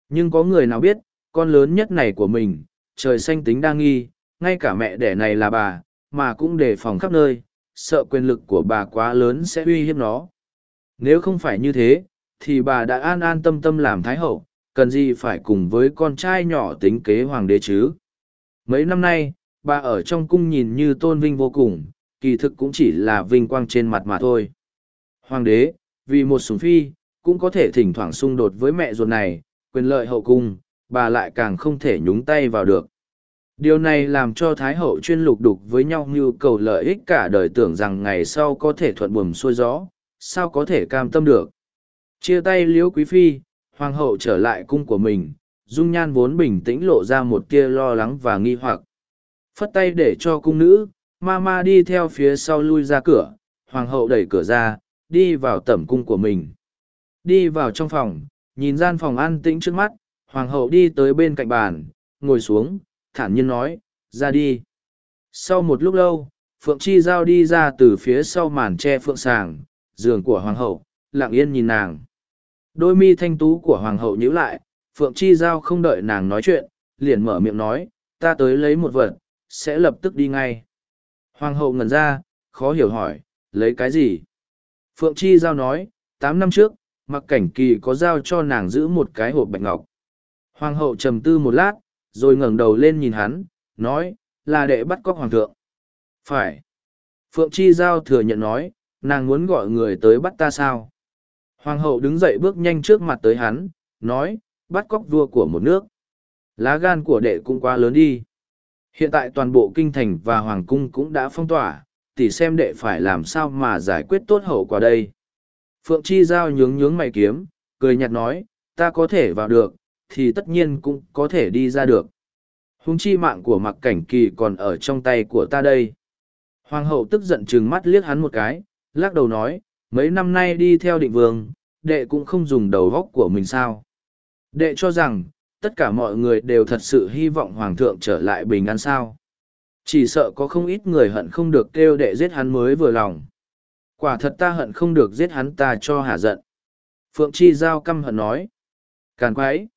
nhưng có người nào biết con lớn nhất này của mình trời xanh tính đa nghi, ngay cả mẹ đẻ này là bà, mà cũng đề phòng khắp nơi, sợ quyền lực của bà quá lớn sẽ uy hiếp nó. Nếu không phải như thế, thì bà đã an an tâm tâm làm thái hậu, cần gì phải cùng với con trai nhỏ tính kế hoàng đế chứ. Mấy năm nay, bà ở trong cung nhìn như tôn vinh vô cùng, kỳ thực cũng chỉ là vinh quang trên mặt mà thôi. Hoàng đế, vì một sủng phi, cũng có thể thỉnh thoảng xung đột với mẹ ruột này, quyền lợi hậu cung, bà lại càng không thể nhúng tay vào được. Điều này làm cho Thái Hậu chuyên lục đục với nhau như cầu lợi ích cả đời tưởng rằng ngày sau có thể thuận buồm xuôi gió, sao có thể cam tâm được. Chia tay Liễu Quý Phi, Hoàng hậu trở lại cung của mình, dung nhan vốn bình tĩnh lộ ra một tia lo lắng và nghi hoặc. Phất tay để cho cung nữ, ma ma đi theo phía sau lui ra cửa, Hoàng hậu đẩy cửa ra, đi vào tẩm cung của mình. Đi vào trong phòng, nhìn gian phòng an tĩnh trước mắt, Hoàng hậu đi tới bên cạnh bàn, ngồi xuống, thản nhiên nói, ra đi. Sau một lúc lâu, Phượng Chi Giao đi ra từ phía sau màn che phượng sàng, giường của Hoàng hậu, lặng yên nhìn nàng. Đôi mi thanh tú của Hoàng hậu nhíu lại, Phượng Chi Giao không đợi nàng nói chuyện, liền mở miệng nói, ta tới lấy một vật, sẽ lập tức đi ngay. Hoàng hậu ngẩn ra, khó hiểu hỏi, lấy cái gì? Phượng Chi Giao nói, tám năm trước, mặc cảnh kỳ có giao cho nàng giữ một cái hộp bạch ngọc. Hoàng hậu trầm tư một lát, rồi ngẩng đầu lên nhìn hắn, nói, là đệ bắt cóc hoàng thượng. Phải. Phượng Chi Giao thừa nhận nói, nàng muốn gọi người tới bắt ta sao? Hoàng hậu đứng dậy bước nhanh trước mặt tới hắn, nói, bắt cóc vua của một nước. Lá gan của đệ cũng quá lớn đi. Hiện tại toàn bộ kinh thành và hoàng cung cũng đã phong tỏa, tỉ xem đệ phải làm sao mà giải quyết tốt hậu quả đây. Phượng Chi Giao nhướng nhướng mày kiếm, cười nhạt nói, ta có thể vào được, thì tất nhiên cũng có thể đi ra được. Húng chi mạng của mặc cảnh kỳ còn ở trong tay của ta đây. Hoàng hậu tức giận trừng mắt liếc hắn một cái, lắc đầu nói, mấy năm nay đi theo định vương, đệ cũng không dùng đầu góc của mình sao. Đệ cho rằng, tất cả mọi người đều thật sự hy vọng hoàng thượng trở lại bình an sao. Chỉ sợ có không ít người hận không được kêu đệ giết hắn mới vừa lòng. Quả thật ta hận không được giết hắn ta cho hả giận. Phượng Chi Giao căm hận nói. Càn quái.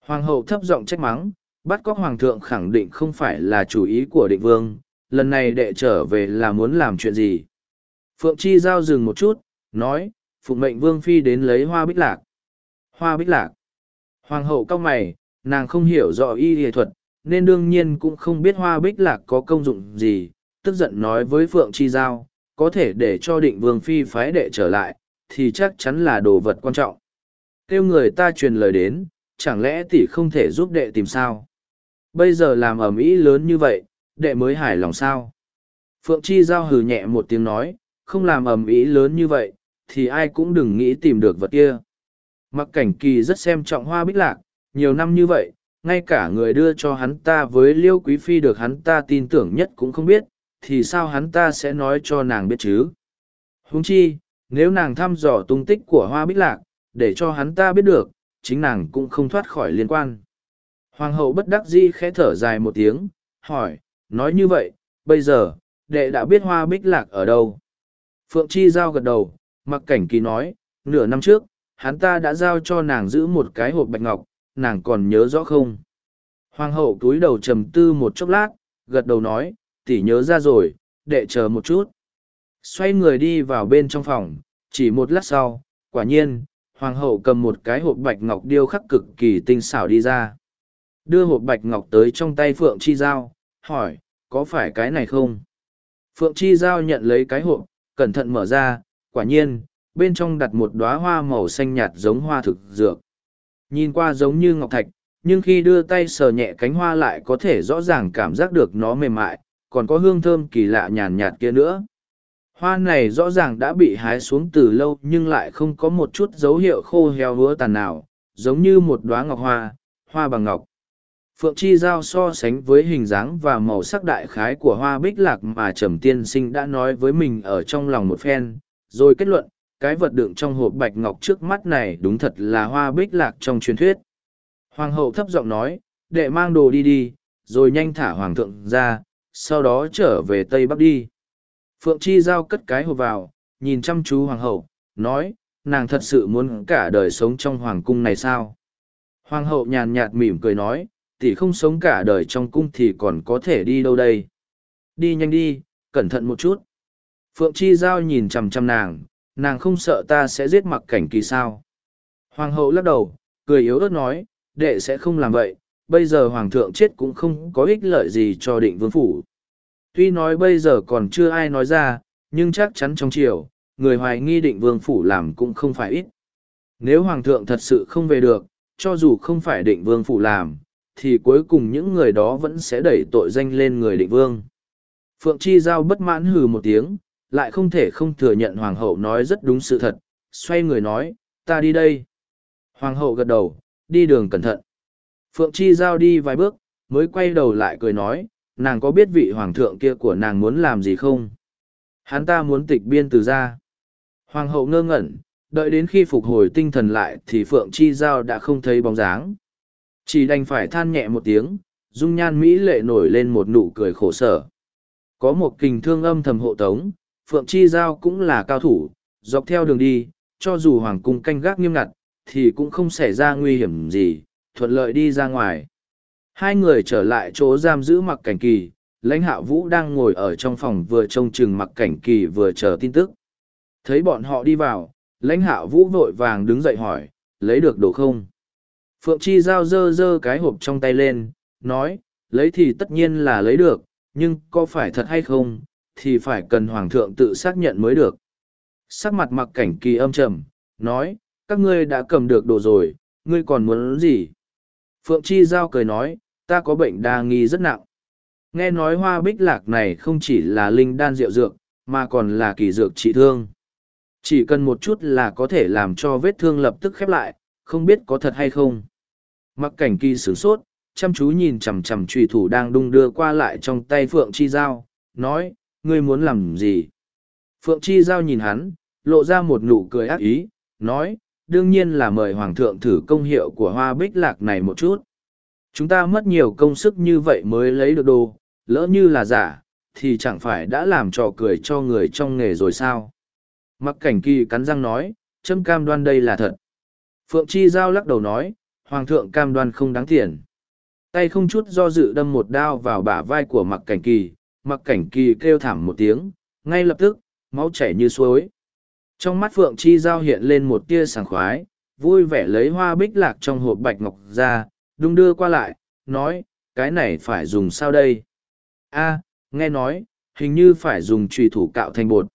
Hoàng hậu thấp giọng trách mắng, bắt cóc hoàng thượng khẳng định không phải là chủ ý của định vương, lần này đệ trở về là muốn làm chuyện gì. Phượng Chi Giao dừng một chút, nói, phụng mệnh vương phi đến lấy hoa bích lạc. Hoa bích lạc. Hoàng hậu cao mày, nàng không hiểu rõ y y thuật, nên đương nhiên cũng không biết hoa bích lạc có công dụng gì, tức giận nói với Phượng Chi Giao, có thể để cho định vương phi phái đệ trở lại, thì chắc chắn là đồ vật quan trọng. Kêu người ta truyền lời đến, chẳng lẽ tỷ không thể giúp đệ tìm sao? Bây giờ làm ở Mỹ lớn như vậy, đệ mới hài lòng sao? Phượng Chi Giao hừ nhẹ một tiếng nói, không làm ầm ĩ lớn như vậy, thì ai cũng đừng nghĩ tìm được vật kia. Mặc cảnh kỳ rất xem trọng hoa bích lạc, nhiều năm như vậy, ngay cả người đưa cho hắn ta với liêu quý phi được hắn ta tin tưởng nhất cũng không biết, thì sao hắn ta sẽ nói cho nàng biết chứ? Huống chi, nếu nàng thăm dò tung tích của hoa bích lạc, để cho hắn ta biết được, chính nàng cũng không thoát khỏi liên quan. Hoàng hậu bất đắc dĩ khẽ thở dài một tiếng, hỏi, nói như vậy, bây giờ, đệ đã biết hoa bích lạc ở đâu? Phượng Chi Giao gật đầu, mặc cảnh kỳ nói, nửa năm trước, hắn ta đã giao cho nàng giữ một cái hộp bạch ngọc, nàng còn nhớ rõ không? Hoàng hậu túi đầu trầm tư một chốc lát, gật đầu nói, tỷ nhớ ra rồi, đệ chờ một chút. Xoay người đi vào bên trong phòng, chỉ một lát sau, quả nhiên, hoàng hậu cầm một cái hộp bạch ngọc điêu khắc cực kỳ tinh xảo đi ra. Đưa hộp bạch ngọc tới trong tay Phượng Chi Giao, hỏi, có phải cái này không? Phượng Chi Giao nhận lấy cái hộp, cẩn thận mở ra, quả nhiên, bên trong đặt một đóa hoa màu xanh nhạt giống hoa thực dược. Nhìn qua giống như ngọc thạch, nhưng khi đưa tay sờ nhẹ cánh hoa lại có thể rõ ràng cảm giác được nó mềm mại, còn có hương thơm kỳ lạ nhàn nhạt kia nữa. Hoa này rõ ràng đã bị hái xuống từ lâu nhưng lại không có một chút dấu hiệu khô heo hứa tàn nào, giống như một đóa ngọc hoa, hoa bằng ngọc. Phượng Chi Giao so sánh với hình dáng và màu sắc đại khái của hoa bích lạc mà Trầm Tiên Sinh đã nói với mình ở trong lòng một phen, rồi kết luận, cái vật đựng trong hộp bạch ngọc trước mắt này đúng thật là hoa bích lạc trong truyền thuyết. Hoàng hậu thấp giọng nói, đệ mang đồ đi đi, rồi nhanh thả hoàng thượng ra, sau đó trở về Tây Bắc đi. Phượng Chi Giao cất cái hộp vào, nhìn chăm chú hoàng hậu, nói, nàng thật sự muốn cả đời sống trong hoàng cung này sao? Hoàng hậu nhàn nhạt mỉm cười nói, tỷ không sống cả đời trong cung thì còn có thể đi đâu đây? Đi nhanh đi, cẩn thận một chút. Phượng Chi Giao nhìn chằm chằm nàng, nàng không sợ ta sẽ giết mặc cảnh kỳ sao. Hoàng hậu lắc đầu, cười yếu ớt nói, đệ sẽ không làm vậy, bây giờ hoàng thượng chết cũng không có ích lợi gì cho định vương phủ. Tuy nói bây giờ còn chưa ai nói ra, nhưng chắc chắn trong triều, người hoài nghi định vương phủ làm cũng không phải ít. Nếu hoàng thượng thật sự không về được, cho dù không phải định vương phủ làm, thì cuối cùng những người đó vẫn sẽ đẩy tội danh lên người định vương. Phượng Chi Giao bất mãn hừ một tiếng, lại không thể không thừa nhận hoàng hậu nói rất đúng sự thật, xoay người nói, ta đi đây. Hoàng hậu gật đầu, đi đường cẩn thận. Phượng Chi Giao đi vài bước, mới quay đầu lại cười nói, nàng có biết vị hoàng thượng kia của nàng muốn làm gì không? Hắn ta muốn tịch biên từ ra. Hoàng hậu ngơ ngẩn, đợi đến khi phục hồi tinh thần lại thì Phượng Chi Giao đã không thấy bóng dáng. Chỉ đành phải than nhẹ một tiếng, dung nhan Mỹ lệ nổi lên một nụ cười khổ sở. Có một kình thương âm thầm hộ tống, Phượng Chi Giao cũng là cao thủ, dọc theo đường đi, cho dù Hoàng cung canh gác nghiêm ngặt, thì cũng không xảy ra nguy hiểm gì, thuận lợi đi ra ngoài. Hai người trở lại chỗ giam giữ mặc cảnh kỳ, lãnh hạ vũ đang ngồi ở trong phòng vừa trông chừng mặc cảnh kỳ vừa chờ tin tức. Thấy bọn họ đi vào, lãnh hạ vũ vội vàng đứng dậy hỏi, lấy được đồ không? Phượng Chi Giao dơ dơ cái hộp trong tay lên, nói, lấy thì tất nhiên là lấy được, nhưng có phải thật hay không, thì phải cần hoàng thượng tự xác nhận mới được. Sắc mặt mặc cảnh kỳ âm trầm, nói, các ngươi đã cầm được đồ rồi, ngươi còn muốn gì? Phượng Chi Giao cười nói, ta có bệnh đa nghi rất nặng. Nghe nói hoa bích lạc này không chỉ là linh đan rượu dược, mà còn là kỳ dược trị thương. Chỉ cần một chút là có thể làm cho vết thương lập tức khép lại, không biết có thật hay không. Mặc cảnh kỳ sửng sốt, chăm chú nhìn chằm chằm trùy thủ đang đung đưa qua lại trong tay Phượng Chi Giao, nói, ngươi muốn làm gì? Phượng Chi Giao nhìn hắn, lộ ra một nụ cười ác ý, nói, đương nhiên là mời Hoàng thượng thử công hiệu của hoa bích lạc này một chút. Chúng ta mất nhiều công sức như vậy mới lấy được đồ, lỡ như là giả, thì chẳng phải đã làm trò cười cho người trong nghề rồi sao? Mặc cảnh kỳ cắn răng nói, châm cam đoan đây là thật. Phượng Chi Giao lắc đầu nói, Hoàng thượng cam đoan không đáng tiền. Tay không chút do dự đâm một đao vào bả vai của mặc cảnh kỳ, mặc cảnh kỳ kêu thảm một tiếng, ngay lập tức, máu chảy như suối. Trong mắt Phượng Chi Giao hiện lên một tia sảng khoái, vui vẻ lấy hoa bích lạc trong hộp bạch ngọc ra, đung đưa qua lại, nói, cái này phải dùng sao đây? a nghe nói, hình như phải dùng trùy thủ cạo thành bột.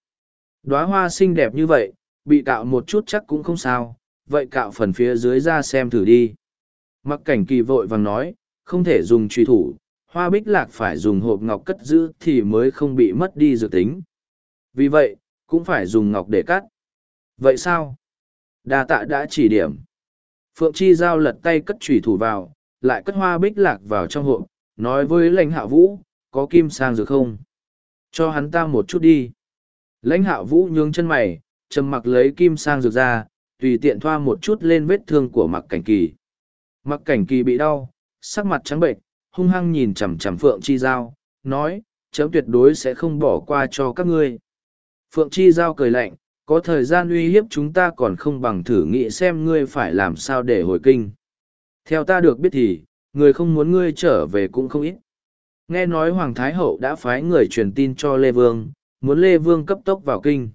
Đóa hoa xinh đẹp như vậy, bị cạo một chút chắc cũng không sao, vậy cạo phần phía dưới ra xem thử đi. Mặc cảnh kỳ vội vàng nói, không thể dùng truy thủ, hoa bích lạc phải dùng hộp ngọc cất giữ thì mới không bị mất đi dự tính. Vì vậy, cũng phải dùng ngọc để cắt. Vậy sao? Đa tạ đã chỉ điểm. Phượng Chi Giao lật tay cất trùy thủ vào, lại cất hoa bích lạc vào trong hộp, nói với lãnh hạ vũ, có kim sang dược không? Cho hắn ta một chút đi. Lãnh hạ vũ nhướng chân mày, trầm mặc lấy kim sang dược ra, tùy tiện thoa một chút lên vết thương của mặc cảnh kỳ. Mặc cảnh kỳ bị đau, sắc mặt trắng bệnh, hung hăng nhìn chằm chằm Phượng Chi Giao, nói, chấm tuyệt đối sẽ không bỏ qua cho các ngươi. Phượng Chi Giao cười lạnh, có thời gian uy hiếp chúng ta còn không bằng thử nghĩ xem ngươi phải làm sao để hồi kinh. Theo ta được biết thì, người không muốn ngươi trở về cũng không ít. Nghe nói Hoàng Thái Hậu đã phái người truyền tin cho Lê Vương, muốn Lê Vương cấp tốc vào kinh.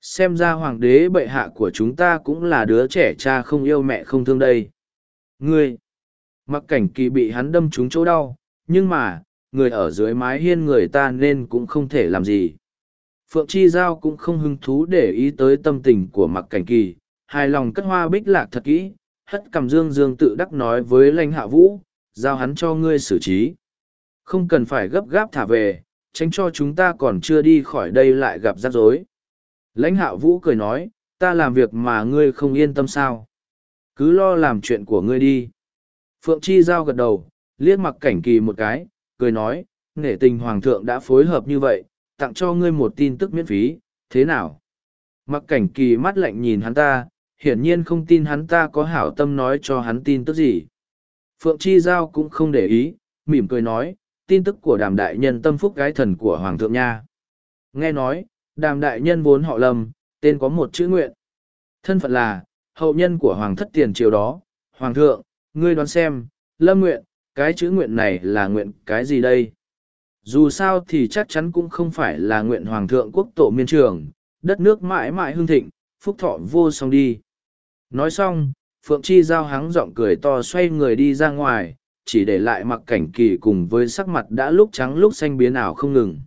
Xem ra Hoàng đế bệ hạ của chúng ta cũng là đứa trẻ cha không yêu mẹ không thương đây. Ngươi! mặc cảnh kỳ bị hắn đâm trúng chỗ đau, nhưng mà, người ở dưới mái hiên người ta nên cũng không thể làm gì. Phượng chi giao cũng không hứng thú để ý tới tâm tình của mặc cảnh kỳ, hài lòng cất hoa bích lạc thật kỹ, hất cầm dương dương tự đắc nói với lãnh hạ vũ, giao hắn cho ngươi xử trí. Không cần phải gấp gáp thả về, tránh cho chúng ta còn chưa đi khỏi đây lại gặp rắc rối. Lãnh hạ vũ cười nói, ta làm việc mà ngươi không yên tâm sao? Cứ lo làm chuyện của ngươi đi Phượng Chi Giao gật đầu, liếc mặc cảnh kỳ một cái, cười nói, nể tình Hoàng thượng đã phối hợp như vậy, tặng cho ngươi một tin tức miễn phí, thế nào? Mặc cảnh kỳ mắt lạnh nhìn hắn ta, hiển nhiên không tin hắn ta có hảo tâm nói cho hắn tin tức gì. Phượng Chi Giao cũng không để ý, mỉm cười nói, tin tức của đàm đại nhân tâm phúc gái thần của Hoàng thượng nha. Nghe nói, đàm đại nhân vốn họ lầm, tên có một chữ nguyện. Thân phận là, hậu nhân của Hoàng thất tiền triều đó, Hoàng thượng, ngươi đoán xem, lâm nguyện, cái chữ nguyện này là nguyện cái gì đây? Dù sao thì chắc chắn cũng không phải là nguyện hoàng thượng quốc tổ miên trường, đất nước mãi mãi hương thịnh, phúc thọ vô song đi. Nói xong, Phượng Chi giao hắng giọng cười to xoay người đi ra ngoài, chỉ để lại mặc cảnh kỳ cùng với sắc mặt đã lúc trắng lúc xanh biến ảo không ngừng.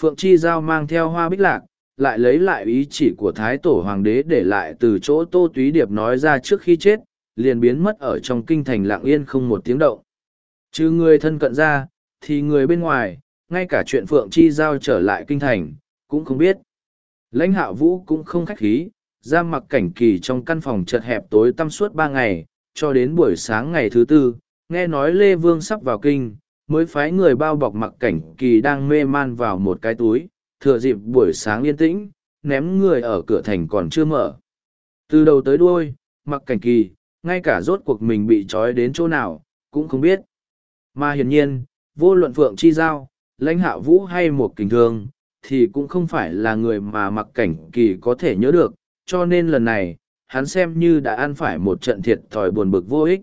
Phượng Chi giao mang theo hoa bích lạc, lại lấy lại ý chỉ của Thái Tổ Hoàng đế để lại từ chỗ Tô Túy Điệp nói ra trước khi chết, liền biến mất ở trong kinh thành lạng yên không một tiếng động. Chứ người thân cận ra, thì người bên ngoài, ngay cả chuyện Phượng Chi giao trở lại kinh thành, cũng không biết. Lãnh hạ vũ cũng không khách khí, ra mặc cảnh kỳ trong căn phòng chật hẹp tối tăm suốt ba ngày, cho đến buổi sáng ngày thứ tư, nghe nói Lê Vương sắp vào kinh, mới phái người bao bọc mặc cảnh kỳ đang mê man vào một cái túi, thừa dịp buổi sáng yên tĩnh, ném người ở cửa thành còn chưa mở. Từ đầu tới đuôi, mặc cảnh kỳ, ngay cả rốt cuộc mình bị trói đến chỗ nào, cũng không biết. Mà hiển nhiên, vô luận Phượng Chi Giao, lãnh hạ vũ hay một kình thương, thì cũng không phải là người mà mặc cảnh kỳ có thể nhớ được, cho nên lần này, hắn xem như đã ăn phải một trận thiệt thòi buồn bực vô ích.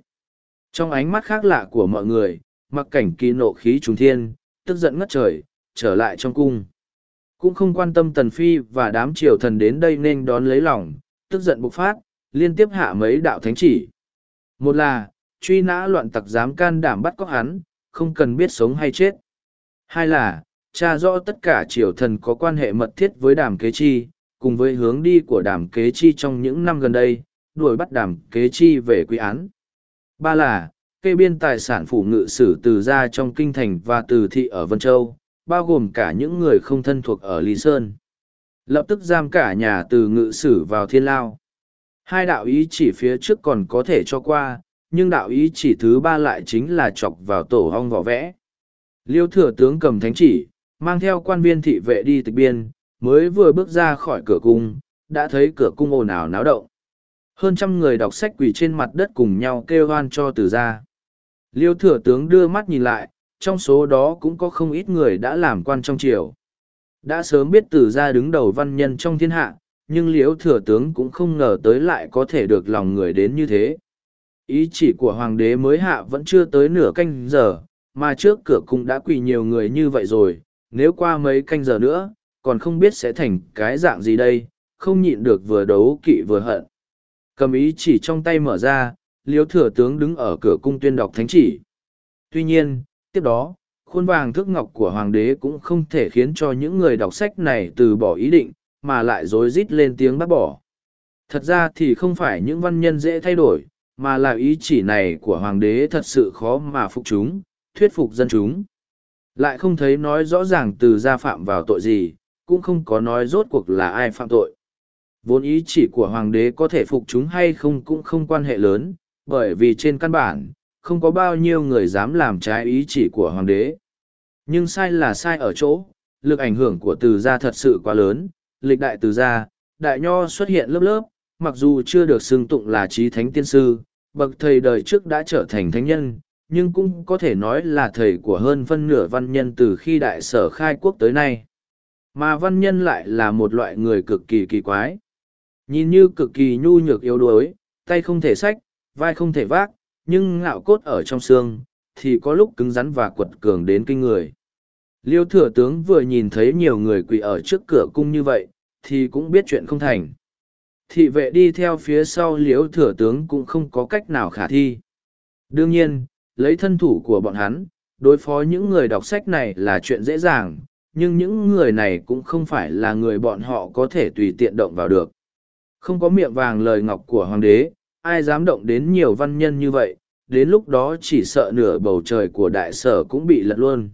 Trong ánh mắt khác lạ của mọi người, mặc cảnh kỳ nộ khí trùng thiên, tức giận ngất trời, trở lại trong cung. Cũng không quan tâm Tần Phi và đám triều thần đến đây nên đón lấy lòng, tức giận bộc phát, liên tiếp hạ mấy đạo thánh chỉ. Một là, truy nã loạn tặc dám can đảm bắt cóc hắn, không cần biết sống hay chết. Hai là, tra rõ tất cả triều thần có quan hệ mật thiết với đàm kế chi, cùng với hướng đi của đàm kế chi trong những năm gần đây, đuổi bắt đàm kế chi về quy án. Ba là, kê biên tài sản phủ ngự sử từ ra trong kinh thành và từ thị ở Vân Châu, bao gồm cả những người không thân thuộc ở Lý Sơn. Lập tức giam cả nhà từ ngự sử vào thiên lao. Hai đạo ý chỉ phía trước còn có thể cho qua, nhưng đạo ý chỉ thứ ba lại chính là chọc vào tổ hong vỏ vẽ. Liêu thừa tướng cầm thánh chỉ, mang theo quan viên thị vệ đi tịch biên, mới vừa bước ra khỏi cửa cung, đã thấy cửa cung ồn ào náo động. Hơn trăm người đọc sách quỳ trên mặt đất cùng nhau kêu hoan cho từ ra. Liêu thừa tướng đưa mắt nhìn lại, trong số đó cũng có không ít người đã làm quan trong triều. Đã sớm biết từ ra đứng đầu văn nhân trong thiên hạ, nhưng liễu thừa tướng cũng không ngờ tới lại có thể được lòng người đến như thế. Ý chỉ của hoàng đế mới hạ vẫn chưa tới nửa canh giờ, mà trước cửa cũng đã quỳ nhiều người như vậy rồi, nếu qua mấy canh giờ nữa, còn không biết sẽ thành cái dạng gì đây, không nhịn được vừa đấu kỵ vừa hận. Cầm ý chỉ trong tay mở ra, liễu thừa tướng đứng ở cửa cung tuyên đọc thánh chỉ. Tuy nhiên, tiếp đó, khuôn vàng thước ngọc của hoàng đế cũng không thể khiến cho những người đọc sách này từ bỏ ý định, mà lại rối rít lên tiếng bác bỏ. Thật ra thì không phải những văn nhân dễ thay đổi, mà là ý chỉ này của hoàng đế thật sự khó mà phục chúng, thuyết phục dân chúng. Lại không thấy nói rõ ràng từ gia phạm vào tội gì, cũng không có nói rốt cuộc là ai phạm tội. Vốn ý chỉ của hoàng đế có thể phục chúng hay không cũng không quan hệ lớn, bởi vì trên căn bản, không có bao nhiêu người dám làm trái ý chỉ của hoàng đế. Nhưng sai là sai ở chỗ, lực ảnh hưởng của từ gia thật sự quá lớn, lịch đại từ gia, đại nho xuất hiện lớp lớp, mặc dù chưa được xưng tụng là trí thánh tiên sư, bậc thầy đời trước đã trở thành thánh nhân, nhưng cũng có thể nói là thầy của hơn phân nửa văn nhân từ khi đại sở khai quốc tới nay. Mà văn nhân lại là một loại người cực kỳ kỳ quái. Nhìn như cực kỳ nhu nhược yếu đuối, tay không thể sách, vai không thể vác, nhưng ngạo cốt ở trong xương, thì có lúc cứng rắn và quật cường đến kinh người. Liêu thừa tướng vừa nhìn thấy nhiều người quỳ ở trước cửa cung như vậy, thì cũng biết chuyện không thành. Thị vệ đi theo phía sau liêu thừa tướng cũng không có cách nào khả thi. Đương nhiên, lấy thân thủ của bọn hắn, đối phó những người đọc sách này là chuyện dễ dàng, nhưng những người này cũng không phải là người bọn họ có thể tùy tiện động vào được. Không có miệng vàng lời ngọc của hoàng đế, ai dám động đến nhiều văn nhân như vậy, đến lúc đó chỉ sợ nửa bầu trời của đại sở cũng bị lật luôn.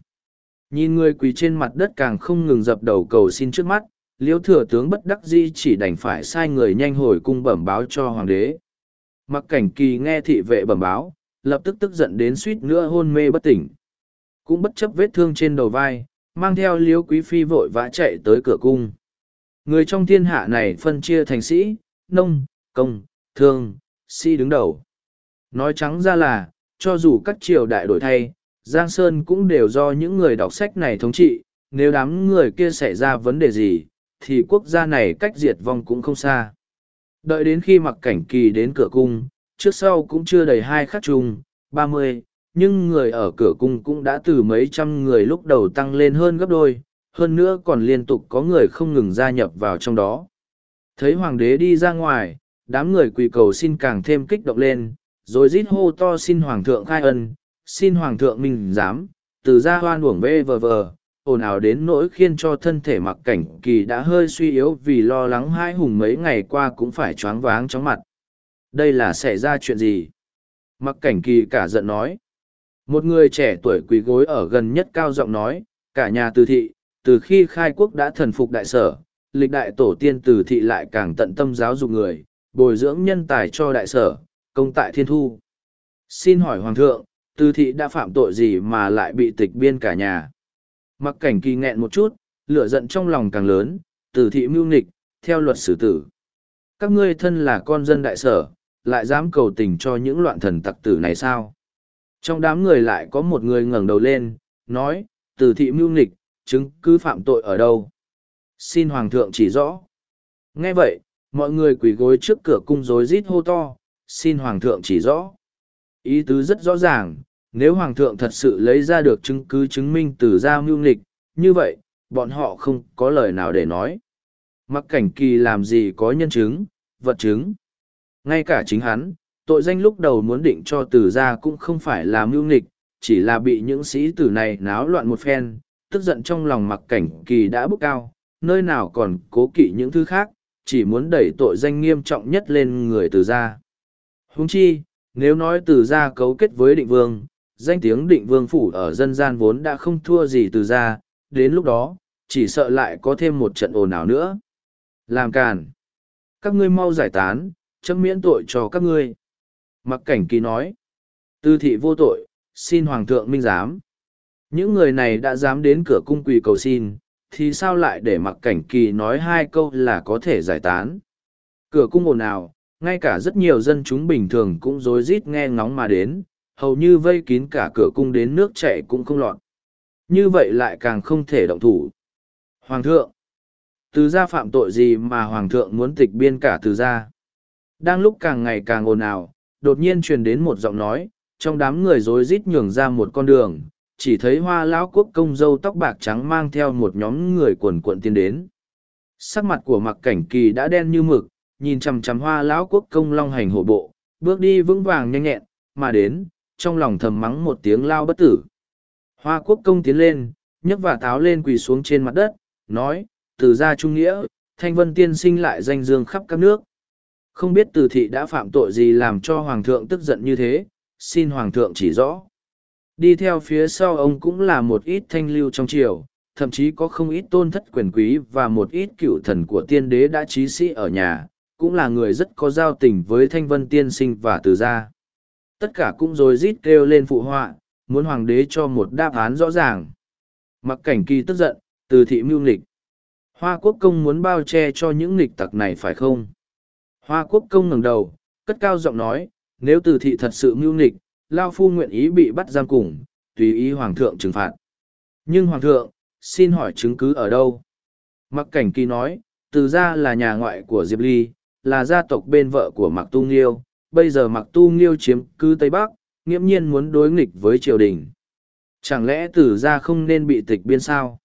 Nhìn người quỳ trên mặt đất càng không ngừng dập đầu cầu xin trước mắt, liễu thừa tướng bất đắc di chỉ đành phải sai người nhanh hồi cung bẩm báo cho hoàng đế. Mặc cảnh kỳ nghe thị vệ bẩm báo, lập tức tức giận đến suýt nữa hôn mê bất tỉnh. Cũng bất chấp vết thương trên đầu vai, mang theo liễu quý phi vội vã chạy tới cửa cung. Người trong thiên hạ này phân chia thành sĩ, nông, công, thương, sĩ đứng đầu. Nói trắng ra là, cho dù các triều đại đổi thay, Giang Sơn cũng đều do những người đọc sách này thống trị, nếu đám người kia xảy ra vấn đề gì, thì quốc gia này cách diệt vong cũng không xa. Đợi đến khi mặc cảnh kỳ đến cửa cung, trước sau cũng chưa đầy hai khắc chung, ba mươi, nhưng người ở cửa cung cũng đã từ mấy trăm người lúc đầu tăng lên hơn gấp đôi, hơn nữa còn liên tục có người không ngừng gia nhập vào trong đó. Thấy hoàng đế đi ra ngoài, đám người quỳ cầu xin càng thêm kích động lên, rồi rít hô to xin hoàng thượng khai ân, xin hoàng thượng minh dám, từ ra hoan uổng bê vờ vờ, ồn ào đến nỗi khiến cho thân thể mặc cảnh kỳ đã hơi suy yếu vì lo lắng hai hùng mấy ngày qua cũng phải choáng váng chóng mặt. Đây là xảy ra chuyện gì? Mặc cảnh kỳ cả giận nói. Một người trẻ tuổi quỳ gối ở gần nhất cao giọng nói, cả nhà từ thị, từ khi khai quốc đã thần phục đại sở, lịch đại tổ tiên từ thị lại càng tận tâm giáo dục người, bồi dưỡng nhân tài cho đại sở, công tại thiên thu. Xin hỏi Hoàng thượng, tư thị đã phạm tội gì mà lại bị tịch biên cả nhà? Mặc cảnh kỳ nghẹn một chút, lửa giận trong lòng càng lớn, từ thị mưu nghịch, theo luật xử tử. Các ngươi thân là con dân đại sở, lại dám cầu tình cho những loạn thần tặc tử này sao? Trong đám người lại có một người ngẩng đầu lên, nói, từ thị mưu nghịch, chứng cứ phạm tội ở đâu? Xin Hoàng thượng chỉ rõ. Nghe vậy, mọi người quỳ gối trước cửa cung rối rít hô to, xin Hoàng thượng chỉ rõ. Ý tứ rất rõ ràng, nếu Hoàng thượng thật sự lấy ra được chứng cứ chứng minh từ Gia mưu nghịch, như vậy, bọn họ không có lời nào để nói. Mặc cảnh kỳ làm gì có nhân chứng, vật chứng. Ngay cả chính hắn, tội danh lúc đầu muốn định cho từ Gia cũng không phải là mưu nghịch, chỉ là bị những sĩ tử này náo loạn một phen, tức giận trong lòng mặc cảnh kỳ đã bước cao, nơi nào còn cố kỵ những thứ khác, chỉ muốn đẩy tội danh nghiêm trọng nhất lên người từ gia. Huống chi, nếu nói từ gia cấu kết với định vương, danh tiếng định vương phủ ở dân gian vốn đã không thua gì từ gia, đến lúc đó, chỉ sợ lại có thêm một trận ồn ào nữa. Làm càn. Các ngươi mau giải tán, chấm miễn tội cho các ngươi. Mặc cảnh kỳ nói. Tư thị vô tội, xin hoàng thượng minh giám. Những người này đã dám đến cửa cung quỳ cầu xin, thì sao lại để mặc cảnh kỳ nói hai câu là có thể giải tán. Cửa cung ồn ào, ngay cả rất nhiều dân chúng bình thường cũng rối rít nghe ngóng mà đến, hầu như vây kín cả cửa cung đến nước chảy cũng không lọt. Như vậy lại càng không thể động thủ. Hoàng thượng! Từ gia phạm tội gì mà Hoàng thượng muốn tịch biên cả từ gia? Đang lúc càng ngày càng ồn ào, đột nhiên truyền đến một giọng nói, trong đám người rối rít nhường ra một con đường, chỉ thấy hoa lão quốc công dâu tóc bạc trắng mang theo một nhóm người quần quận tiến đến. Sắc mặt của mặc cảnh kỳ đã đen như mực, nhìn chằm chằm hoa lão quốc công long hành hộ bộ, bước đi vững vàng nhanh nhẹn, mà đến, trong lòng thầm mắng một tiếng lao bất tử. Hoa quốc công tiến lên, nhấc và táo lên quỳ xuống trên mặt đất, nói, từ gia trung nghĩa, thanh vân tiên sinh lại danh dương khắp các nước. Không biết từ thị đã phạm tội gì làm cho hoàng thượng tức giận như thế, xin hoàng thượng chỉ rõ. Đi theo phía sau ông cũng là một ít thanh lưu trong triều, thậm chí có không ít tôn thất quyền quý và một ít cựu thần của tiên đế đã trí sĩ ở nhà, cũng là người rất có giao tình với thanh vân tiên sinh và từ gia. Tất cả cũng rồi rít kêu lên phụ họa, muốn hoàng đế cho một đáp án rõ ràng. Mặc cảnh kỳ tức giận, từ thị mưu nghịch. Hoa quốc công muốn bao che cho những nghịch tặc này phải không? Hoa quốc công ngẩng đầu, cất cao giọng nói, nếu từ thị thật sự mưu nghịch, Lao Phu nguyện ý bị bắt giam cùng, tùy ý Hoàng thượng trừng phạt. Nhưng Hoàng thượng, xin hỏi chứng cứ ở đâu? Mặc cảnh kỳ nói, từ ra là nhà ngoại của Diệp Ly, là gia tộc bên vợ của Mạc Tu Nghiêu, bây giờ Mạc Tu Nghiêu chiếm cứ Tây Bắc, nghiễm nhiên muốn đối nghịch với triều đình. Chẳng lẽ từ ra không nên bị tịch biên sao?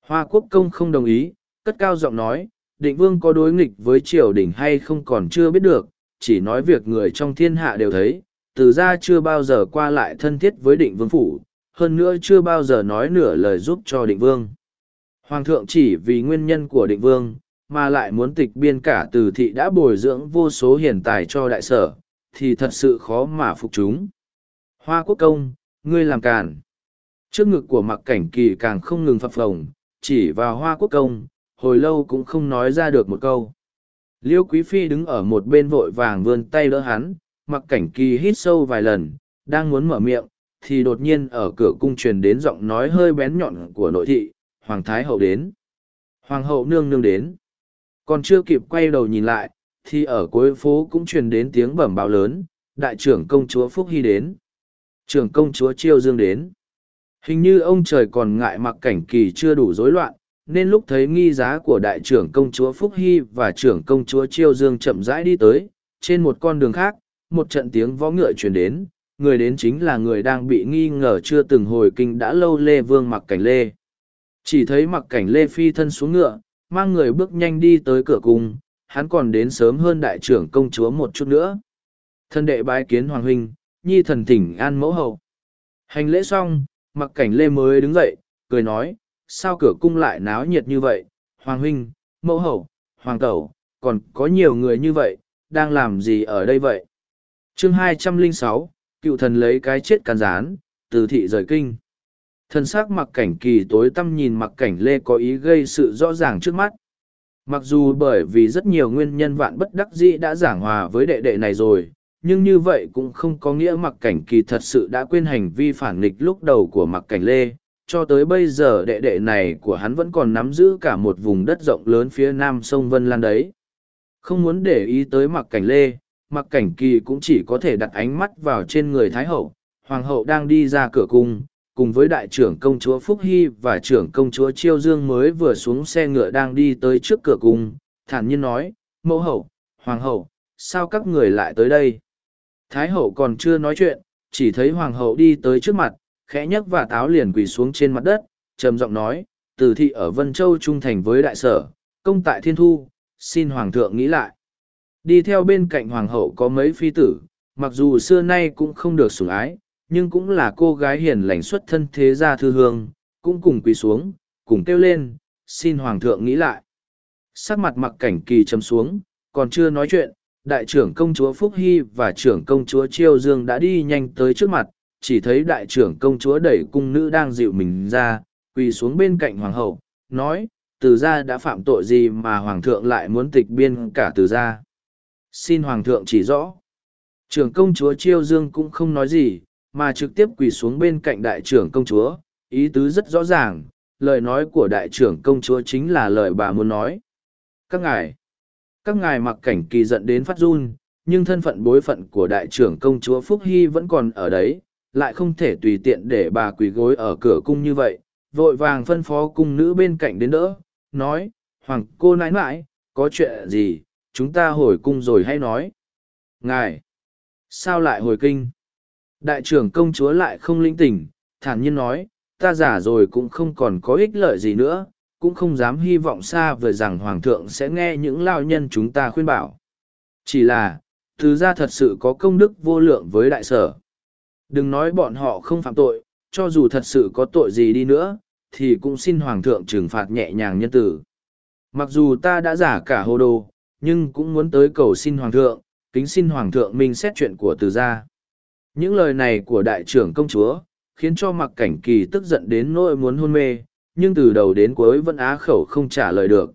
Hoa quốc công không đồng ý, cất cao giọng nói, định vương có đối nghịch với triều đình hay không còn chưa biết được, chỉ nói việc người trong thiên hạ đều thấy, từ ra chưa bao giờ qua lại thân thiết với định vương phủ, hơn nữa chưa bao giờ nói nửa lời giúp cho định vương. Hoàng thượng chỉ vì nguyên nhân của định vương, mà lại muốn tịch biên cả từ thị đã bồi dưỡng vô số hiền tài cho đại sở, thì thật sự khó mà phục chúng. Hoa quốc công, ngươi làm càn. Trước ngực của mặc cảnh kỳ càng không ngừng phập phồng, chỉ vào hoa quốc công, hồi lâu cũng không nói ra được một câu. Liêu Quý Phi đứng ở một bên vội vàng vươn tay đỡ hắn, mặc cảnh kỳ hít sâu vài lần, đang muốn mở miệng, thì đột nhiên ở cửa cung truyền đến giọng nói hơi bén nhọn của nội thị, Hoàng Thái Hậu đến. Hoàng hậu nương nương đến. Còn chưa kịp quay đầu nhìn lại, thì ở cuối phố cũng truyền đến tiếng bẩm báo lớn, đại trưởng công chúa Phúc Hy đến. Trưởng công chúa Chiêu Dương đến. Hình như ông trời còn ngại mặc cảnh kỳ chưa đủ rối loạn, nên lúc thấy nghi giá của đại trưởng công chúa Phúc Hy và trưởng công chúa Chiêu Dương chậm rãi đi tới, trên một con đường khác, một trận tiếng võ ngựa truyền đến, người đến chính là người đang bị nghi ngờ chưa từng hồi kinh đã lâu Lê Vương mặc cảnh Lê. Chỉ thấy mặc cảnh Lê phi thân xuống ngựa, mang người bước nhanh đi tới cửa cung, hắn còn đến sớm hơn đại trưởng công chúa một chút nữa. Thân đệ bái kiến Hoàng Huynh, nhi thần thỉnh an mẫu hậu. Hành lễ xong, mặc cảnh Lê mới đứng dậy, cười nói, sao cửa cung lại náo nhiệt như vậy, Hoàng Huynh, mẫu hậu, Hoàng Tẩu, còn có nhiều người như vậy, đang làm gì ở đây vậy? Chương 206, cựu thần lấy cái chết càn rán, từ thị rời kinh. Thần sắc mặc cảnh kỳ tối tăm nhìn mặc cảnh lê có ý gây sự rõ ràng trước mắt. Mặc dù bởi vì rất nhiều nguyên nhân vạn bất đắc dĩ đã giảng hòa với đệ đệ này rồi, nhưng như vậy cũng không có nghĩa mặc cảnh kỳ thật sự đã quên hành vi phản nghịch lúc đầu của mặc cảnh lê. Cho tới bây giờ đệ đệ này của hắn vẫn còn nắm giữ cả một vùng đất rộng lớn phía nam sông Vân Lan đấy. Không muốn để ý tới mặc cảnh lê, mặc cảnh kỳ cũng chỉ có thể đặt ánh mắt vào trên người Thái Hậu. Hoàng hậu đang đi ra cửa cung, cùng với đại trưởng công chúa Phúc Hy và trưởng công chúa Chiêu Dương mới vừa xuống xe ngựa đang đi tới trước cửa cung, thản nhiên nói, mẫu hậu, hoàng hậu, sao các người lại tới đây? Thái hậu còn chưa nói chuyện, chỉ thấy hoàng hậu đi tới trước mặt, khẽ nhấc và táo liền quỳ xuống trên mặt đất, trầm giọng nói, từ thị ở Vân Châu trung thành với đại sở, công tại thiên thu, xin hoàng thượng nghĩ lại. Đi theo bên cạnh hoàng hậu có mấy phi tử, mặc dù xưa nay cũng không được sủng ái, nhưng cũng là cô gái hiền lành xuất thân thế gia thư hương, cũng cùng quỳ xuống, cùng kêu lên, xin hoàng thượng nghĩ lại. Sắc mặt mặc cảnh kỳ chấm xuống, còn chưa nói chuyện, đại trưởng công chúa Phúc Hy và trưởng công chúa Chiêu Dương đã đi nhanh tới trước mặt, chỉ thấy đại trưởng công chúa đẩy cung nữ đang dịu mình ra, quỳ xuống bên cạnh hoàng hậu, nói, từ gia đã phạm tội gì mà hoàng thượng lại muốn tịch biên cả từ gia. Xin hoàng thượng chỉ rõ. Trưởng công chúa Chiêu Dương cũng không nói gì, mà trực tiếp quỳ xuống bên cạnh đại trưởng công chúa, ý tứ rất rõ ràng, lời nói của đại trưởng công chúa chính là lời bà muốn nói. Các ngài, các ngài mặc cảnh kỳ giận đến phát run, nhưng thân phận bối phận của đại trưởng công chúa Phúc Hy vẫn còn ở đấy, lại không thể tùy tiện để bà quỳ gối ở cửa cung như vậy, vội vàng phân phó cung nữ bên cạnh đến đỡ, nói, Hoàng cô nãi nãi, có chuyện gì, chúng ta hồi cung rồi hay nói. Ngài, sao lại hồi kinh? Đại trưởng công chúa lại không linh tỉnh, thản nhiên nói, ta giả rồi cũng không còn có ích lợi gì nữa, cũng không dám hy vọng xa vời rằng Hoàng thượng sẽ nghe những lao nhân chúng ta khuyên bảo. Chỉ là, thứ ra thật sự có công đức vô lượng với đại sở. Đừng nói bọn họ không phạm tội, cho dù thật sự có tội gì đi nữa, thì cũng xin Hoàng thượng trừng phạt nhẹ nhàng nhân tử. Mặc dù ta đã giả cả hồ đồ, nhưng cũng muốn tới cầu xin Hoàng thượng, kính xin Hoàng thượng minh xét chuyện của từ gia. Những lời này của đại trưởng công chúa, khiến cho mặc cảnh kỳ tức giận đến nỗi muốn hôn mê, nhưng từ đầu đến cuối vẫn á khẩu không trả lời được.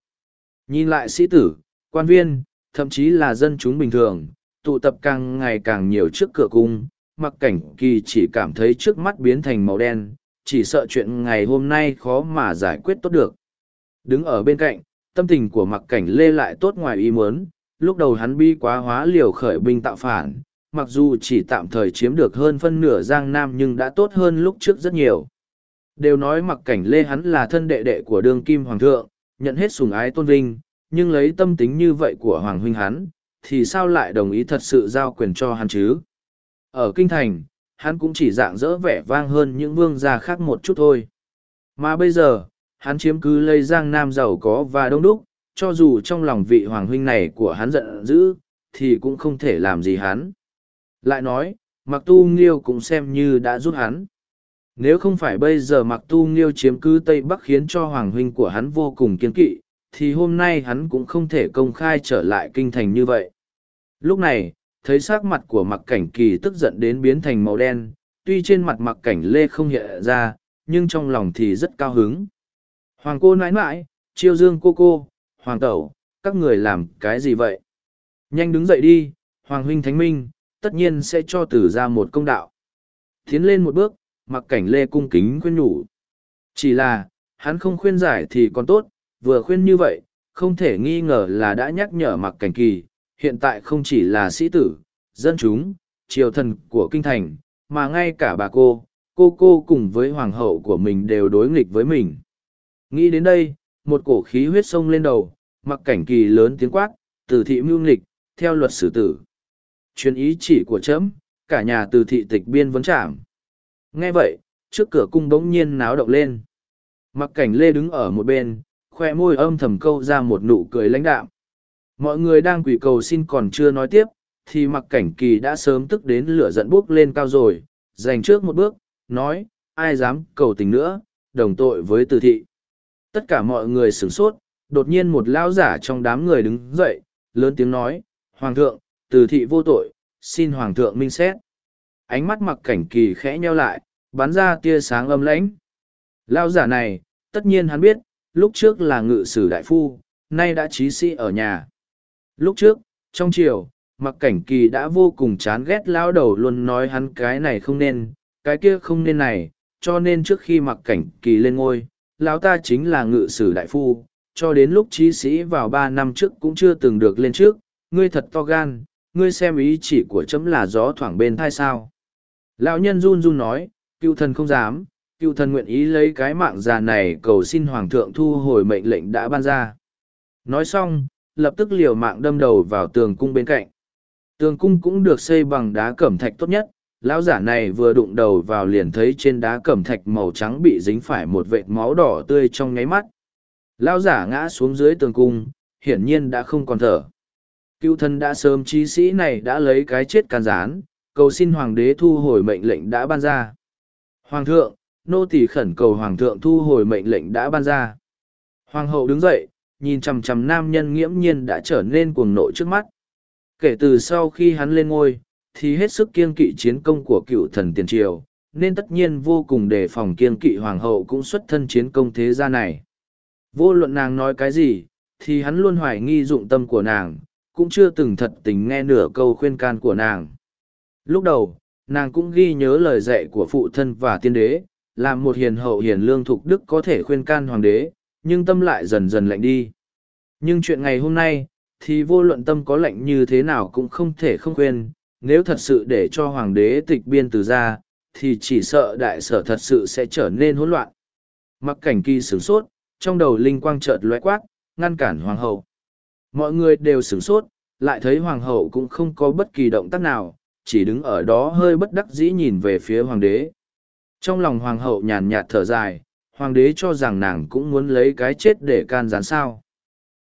Nhìn lại sĩ tử, quan viên, thậm chí là dân chúng bình thường, tụ tập càng ngày càng nhiều trước cửa cung, mặc cảnh kỳ chỉ cảm thấy trước mắt biến thành màu đen, chỉ sợ chuyện ngày hôm nay khó mà giải quyết tốt được. Đứng ở bên cạnh, tâm tình của mặc cảnh lê lại tốt ngoài ý muốn, lúc đầu hắn bi quá hóa liều khởi binh tạo phản, mặc dù chỉ tạm thời chiếm được hơn phân nửa Giang Nam nhưng đã tốt hơn lúc trước rất nhiều. Đều nói mặc cảnh lê hắn là thân đệ đệ của đương kim hoàng thượng, nhận hết sùng ái tôn vinh, nhưng lấy tâm tính như vậy của hoàng huynh hắn, thì sao lại đồng ý thật sự giao quyền cho hắn chứ? Ở kinh thành, hắn cũng chỉ dạng dỡ vẻ vang hơn những vương gia khác một chút thôi. Mà bây giờ, hắn chiếm cứ lây giang nam giàu có và đông đúc, cho dù trong lòng vị hoàng huynh này của hắn giận dữ, thì cũng không thể làm gì hắn. Lại nói, mặc tu nghiêu cũng xem như đã giúp hắn. Nếu không phải bây giờ mặc tu nghiêu chiếm cứ Tây Bắc khiến cho hoàng huynh của hắn vô cùng kiên kỵ, thì hôm nay hắn cũng không thể công khai trở lại kinh thành như vậy. Lúc này, thấy sắc mặt của mặc cảnh kỳ tức giận đến biến thành màu đen, tuy trên mặt mặc cảnh lê không hiện ra, nhưng trong lòng thì rất cao hứng. Hoàng cô nãi nãi, chiêu dương cô cô, hoàng tẩu, các người làm cái gì vậy? Nhanh đứng dậy đi, hoàng huynh thánh minh, tất nhiên sẽ cho tử ra một công đạo. Tiến lên một bước, mặc cảnh lê cung kính khuyên nhủ. Chỉ là, hắn không khuyên giải thì còn tốt, vừa khuyên như vậy, không thể nghi ngờ là đã nhắc nhở mặc cảnh kỳ, hiện tại không chỉ là sĩ tử, dân chúng, triều thần của kinh thành, mà ngay cả bà cô, cô cô cùng với hoàng hậu của mình đều đối nghịch với mình. Nghĩ đến đây, một cổ khí huyết sông lên đầu, mặc cảnh kỳ lớn tiếng quát, từ thị mưu nghịch, theo luật xử tử. Chuyên ý chỉ của chấm, cả nhà từ thị tịch biên vấn trảm. Nghe vậy, trước cửa cung bỗng nhiên náo động lên. Mặc cảnh lê đứng ở một bên, khoe môi âm thầm câu ra một nụ cười lãnh đạm. Mọi người đang quỷ cầu xin còn chưa nói tiếp, thì mặc cảnh kỳ đã sớm tức đến lửa giận bốc lên cao rồi, dành trước một bước, nói, ai dám cầu tình nữa, đồng tội với từ thị. Tất cả mọi người sửng sốt, đột nhiên một lão giả trong đám người đứng dậy, lớn tiếng nói, Hoàng thượng, từ thị vô tội, xin Hoàng thượng minh xét. Ánh mắt mặc cảnh kỳ khẽ nheo lại, bắn ra tia sáng âm lãnh. Lao giả này, tất nhiên hắn biết, lúc trước là ngự sử đại phu, nay đã trí sĩ ở nhà. Lúc trước, trong triều, mặc cảnh kỳ đã vô cùng chán ghét lao đầu luôn nói hắn cái này không nên, cái kia không nên này, cho nên trước khi mặc cảnh kỳ lên ngôi, lão ta chính là ngự sử đại phu, cho đến lúc trí sĩ vào ba năm trước cũng chưa từng được lên trước, ngươi thật to gan, ngươi xem ý chỉ của chấm là gió thoảng bên thai sao. Lão nhân run run nói, cựu thần không dám, cựu thần nguyện ý lấy cái mạng già này cầu xin hoàng thượng thu hồi mệnh lệnh đã ban ra. Nói xong, lập tức liều mạng đâm đầu vào tường cung bên cạnh. Tường cung cũng được xây bằng đá cẩm thạch tốt nhất, lão giả này vừa đụng đầu vào liền thấy trên đá cẩm thạch màu trắng bị dính phải một vệt máu đỏ tươi trong nháy mắt. Lão giả ngã xuống dưới tường cung, hiển nhiên đã không còn thở. Cựu thân đã sớm trí sĩ này đã lấy cái chết can gián, cầu xin hoàng đế thu hồi mệnh lệnh đã ban ra. Hoàng thượng, nô tỳ khẩn cầu hoàng thượng thu hồi mệnh lệnh đã ban ra. Hoàng hậu đứng dậy, nhìn chằm chằm nam nhân nghiễm nhiên đã trở nên cuồng nộ trước mắt. Kể từ sau khi hắn lên ngôi, thì hết sức kiên kỵ chiến công của cựu thần tiền triều, nên tất nhiên vô cùng đề phòng kiên kỵ hoàng hậu cũng xuất thân chiến công thế gia này. Vô luận nàng nói cái gì, thì hắn luôn hoài nghi dụng tâm của nàng, cũng chưa từng thật tình nghe nửa câu khuyên can của nàng. Lúc đầu, nàng cũng ghi nhớ lời dạy của phụ thân và tiên đế, làm một hiền hậu hiền lương thục đức có thể khuyên can hoàng đế, nhưng tâm lại dần dần lạnh đi. Nhưng chuyện ngày hôm nay, thì vô luận tâm có lạnh như thế nào cũng không thể không khuyên, nếu thật sự để cho hoàng đế tịch biên từ ra, thì chỉ sợ đại sở thật sự sẽ trở nên hỗn loạn. Mặc cảnh kỳ sửng sốt, trong đầu linh quang chợt lóe quát, ngăn cản hoàng hậu. Mọi người đều sửng sốt, lại thấy hoàng hậu cũng không có bất kỳ động tác nào, chỉ đứng ở đó hơi bất đắc dĩ nhìn về phía hoàng đế. Trong lòng hoàng hậu nhàn nhạt thở dài, hoàng đế cho rằng nàng cũng muốn lấy cái chết để can gián sao.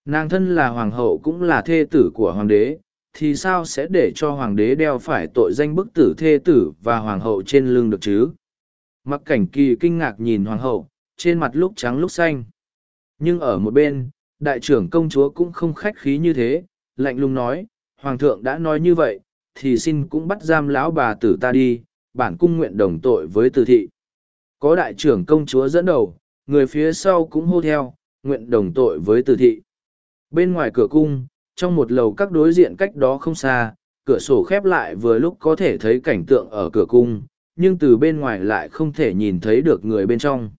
Nàng thân là hoàng hậu cũng là thê tử của hoàng đế, thì sao sẽ để cho hoàng đế đeo phải tội danh bức tử thê tử và hoàng hậu trên lưng được chứ? Mặc cảnh kỳ kinh ngạc nhìn hoàng hậu, trên mặt lúc trắng lúc xanh. Nhưng ở một bên, đại trưởng công chúa cũng không khách khí như thế, lạnh lùng nói, hoàng thượng đã nói như vậy, thì xin cũng bắt giam lão bà tử ta đi, bản cung nguyện đồng tội với tử thị. Có đại trưởng công chúa dẫn đầu, người phía sau cũng hô theo, nguyện đồng tội với tử thị. Bên ngoài cửa cung, trong một lầu các đối diện cách đó không xa, cửa sổ khép lại vừa lúc có thể thấy cảnh tượng ở cửa cung, nhưng từ bên ngoài lại không thể nhìn thấy được người bên trong.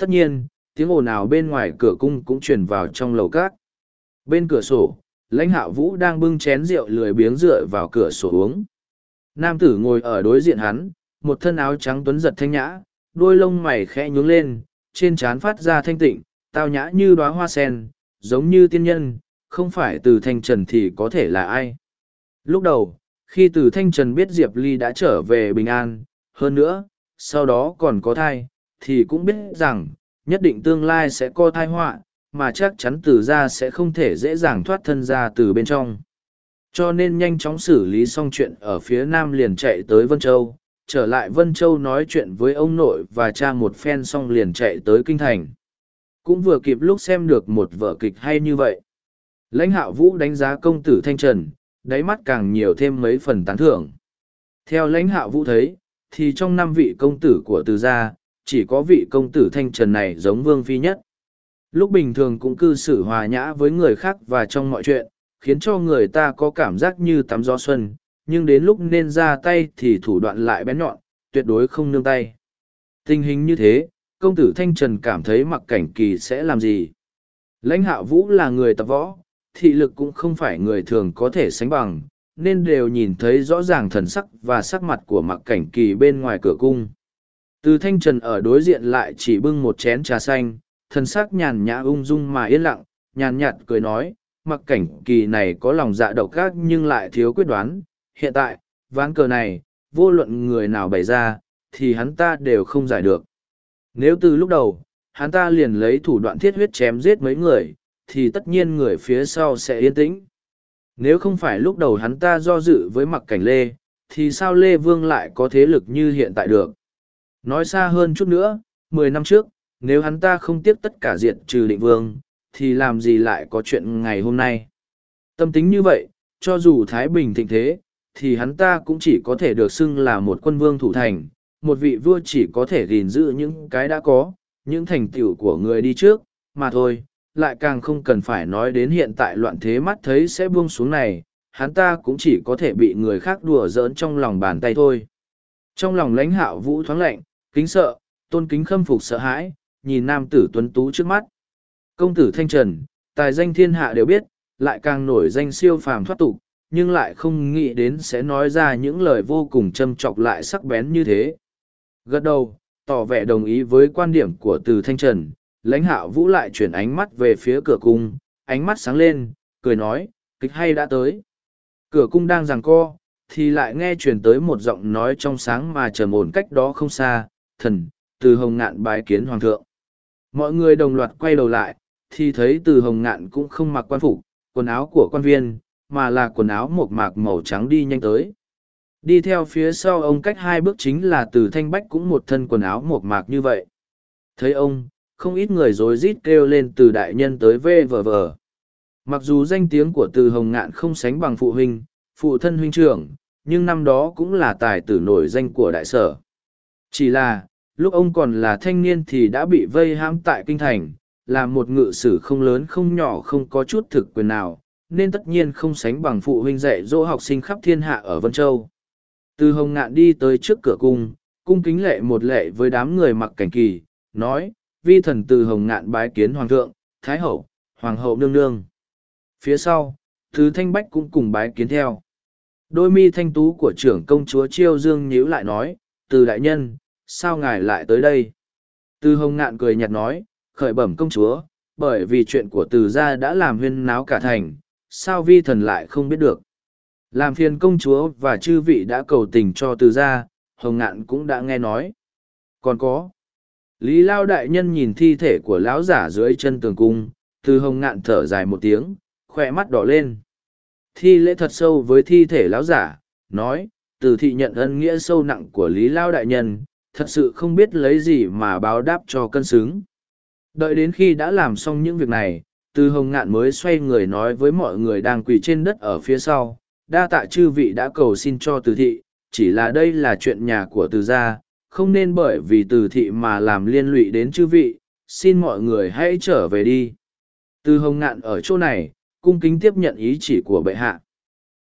Tất nhiên, tiếng ồn ào bên ngoài cửa cung cũng truyền vào trong lầu các. Bên cửa sổ, lãnh hạ vũ đang bưng chén rượu lười biếng dựa vào cửa sổ uống. Nam tử ngồi ở đối diện hắn, một thân áo trắng tuấn giật thanh nhã, đôi lông mày khẽ nhướng lên, trên trán phát ra thanh tịnh, tao nhã như đóa hoa sen, giống như tiên nhân, không phải từ thanh trần thì có thể là ai. Lúc đầu, khi từ thanh trần biết Diệp Ly đã trở về bình an, hơn nữa, sau đó còn có thai, thì cũng biết rằng, nhất định tương lai sẽ có thai họa mà chắc chắn từ ra sẽ không thể dễ dàng thoát thân ra từ bên trong. Cho nên nhanh chóng xử lý xong chuyện ở phía nam liền chạy tới vân châu. Trở lại vân châu nói chuyện với ông nội và cha một phen xong liền chạy tới kinh thành. Cũng vừa kịp lúc xem được một vở kịch hay như vậy lãnh Hạo vũ đánh giá công tử thanh trần đáy mắt càng nhiều thêm mấy phần tán thưởng theo lãnh Hạo vũ thấy thì trong năm vị công tử của từ gia chỉ có vị công tử thanh trần này giống vương phi nhất. Lúc bình thường cũng cư xử hòa nhã với người khác và trong mọi chuyện, khiến cho người ta có cảm giác như tắm gió xuân, nhưng đến lúc nên ra tay thì thủ đoạn lại bén nhọn, tuyệt đối không nương tay. Tình hình như thế, công tử Thanh Trần cảm thấy mặc cảnh kỳ sẽ làm gì? Lãnh Hạo vũ là người tập võ, thị lực cũng không phải người thường có thể sánh bằng, nên đều nhìn thấy rõ ràng thần sắc và sắc mặt của mặc cảnh kỳ bên ngoài cửa cung. Từ thanh trần ở đối diện lại chỉ bưng một chén trà xanh, thần sắc nhàn nhã ung dung mà yên lặng, nhàn nhạt cười nói, mặc cảnh kỳ này có lòng dạ độc ác nhưng lại thiếu quyết đoán. Hiện tại, ván cờ này, vô luận người nào bày ra, thì hắn ta đều không giải được. Nếu từ lúc đầu, hắn ta liền lấy thủ đoạn thiết huyết chém giết mấy người, thì tất nhiên người phía sau sẽ yên tĩnh. Nếu không phải lúc đầu hắn ta do dự với mặc cảnh Lê, thì sao Lê Vương lại có thế lực như hiện tại được? Nói xa hơn chút nữa, mười năm trước, nếu hắn ta không tiếc tất cả diện trừ định vương, thì làm gì lại có chuyện ngày hôm nay. Tâm tính như vậy, cho dù Thái Bình thịnh thế, thì hắn ta cũng chỉ có thể được xưng là một quân vương thủ thành, một vị vua chỉ có thể gìn giữ những cái đã có, những thành tựu của người đi trước, mà thôi, lại càng không cần phải nói đến hiện tại loạn thế mắt thấy sẽ buông xuống này, hắn ta cũng chỉ có thể bị người khác đùa giỡn trong lòng bàn tay thôi. Trong lòng lãnh hạo vũ thoáng lạnh, kính sợ, tôn kính khâm phục sợ hãi, nhìn nam tử tuấn tú trước mắt. Công tử Thanh Trần, tài danh thiên hạ đều biết, lại càng nổi danh siêu phàm thoát tục, nhưng lại không nghĩ đến sẽ nói ra những lời vô cùng châm chọc lại sắc bén như thế. Gật đầu, tỏ vẻ đồng ý với quan điểm của từ Thanh Trần, lãnh hạo vũ lại chuyển ánh mắt về phía cửa cung, ánh mắt sáng lên, cười nói, kịch hay đã tới. Cửa cung đang giằng co, thì lại nghe truyền tới một giọng nói trong sáng mà trầm ổn cách đó không xa, thần, từ hồng ngạn bái kiến hoàng thượng. Mọi người đồng loạt quay đầu lại, thì thấy từ hồng ngạn cũng không mặc quan phục, quần áo của quan viên, mà là quần áo một mạc màu trắng đi nhanh tới. Đi theo phía sau ông cách hai bước chính là từ thanh bách cũng một thân quần áo mộc mạc như vậy. Thấy ông, không ít người rối rít kêu lên từ đại nhân tới vvv. Mặc dù danh tiếng của từ hồng ngạn không sánh bằng phụ huynh, phụ thân huynh trưởng, nhưng năm đó cũng là tài tử nổi danh của đại sở. Chỉ là, lúc ông còn là thanh niên thì đã bị vây hãm tại kinh thành, là một ngự sử không lớn không nhỏ không có chút thực quyền nào, nên tất nhiên không sánh bằng phụ huynh dạy dỗ học sinh khắp thiên hạ ở Vân Châu. Từ hồng ngạn đi tới trước cửa cung, cung kính lệ một lệ với đám người mặc cảnh kỳ, nói, vi thần từ hồng ngạn bái kiến hoàng thượng, thái hậu, hoàng hậu nương nương. Phía sau, thứ thanh bách cũng cùng bái kiến theo. Đôi mi thanh tú của trưởng công chúa Chiêu Dương nhíu lại nói, từ đại nhân, sao ngài lại tới đây? Từ hồng ngạn cười nhạt nói, khởi bẩm công chúa, bởi vì chuyện của từ gia đã làm huyên náo cả thành, sao vi thần lại không biết được. Làm phiền công chúa và chư vị đã cầu tình cho từ gia, hồng ngạn cũng đã nghe nói. Còn có, Lý Lao đại nhân nhìn thi thể của lão giả dưới chân tường cung, từ hồng ngạn thở dài một tiếng, khoe mắt đỏ lên. Thi lễ thật sâu với thi thể lão giả, nói, từ thị nhận ân nghĩa sâu nặng của Lý Lao đại nhân, thật sự không biết lấy gì mà báo đáp cho cân xứng. Đợi đến khi đã làm xong những việc này, từ hồng ngạn mới xoay người nói với mọi người đang quỳ trên đất ở phía sau, đa tạ chư vị đã cầu xin cho từ thị, chỉ là đây là chuyện nhà của từ gia, không nên bởi vì từ thị mà làm liên lụy đến chư vị, xin mọi người hãy trở về đi. Từ hồng ngạn ở chỗ này, cung kính tiếp nhận ý chỉ của bệ hạ.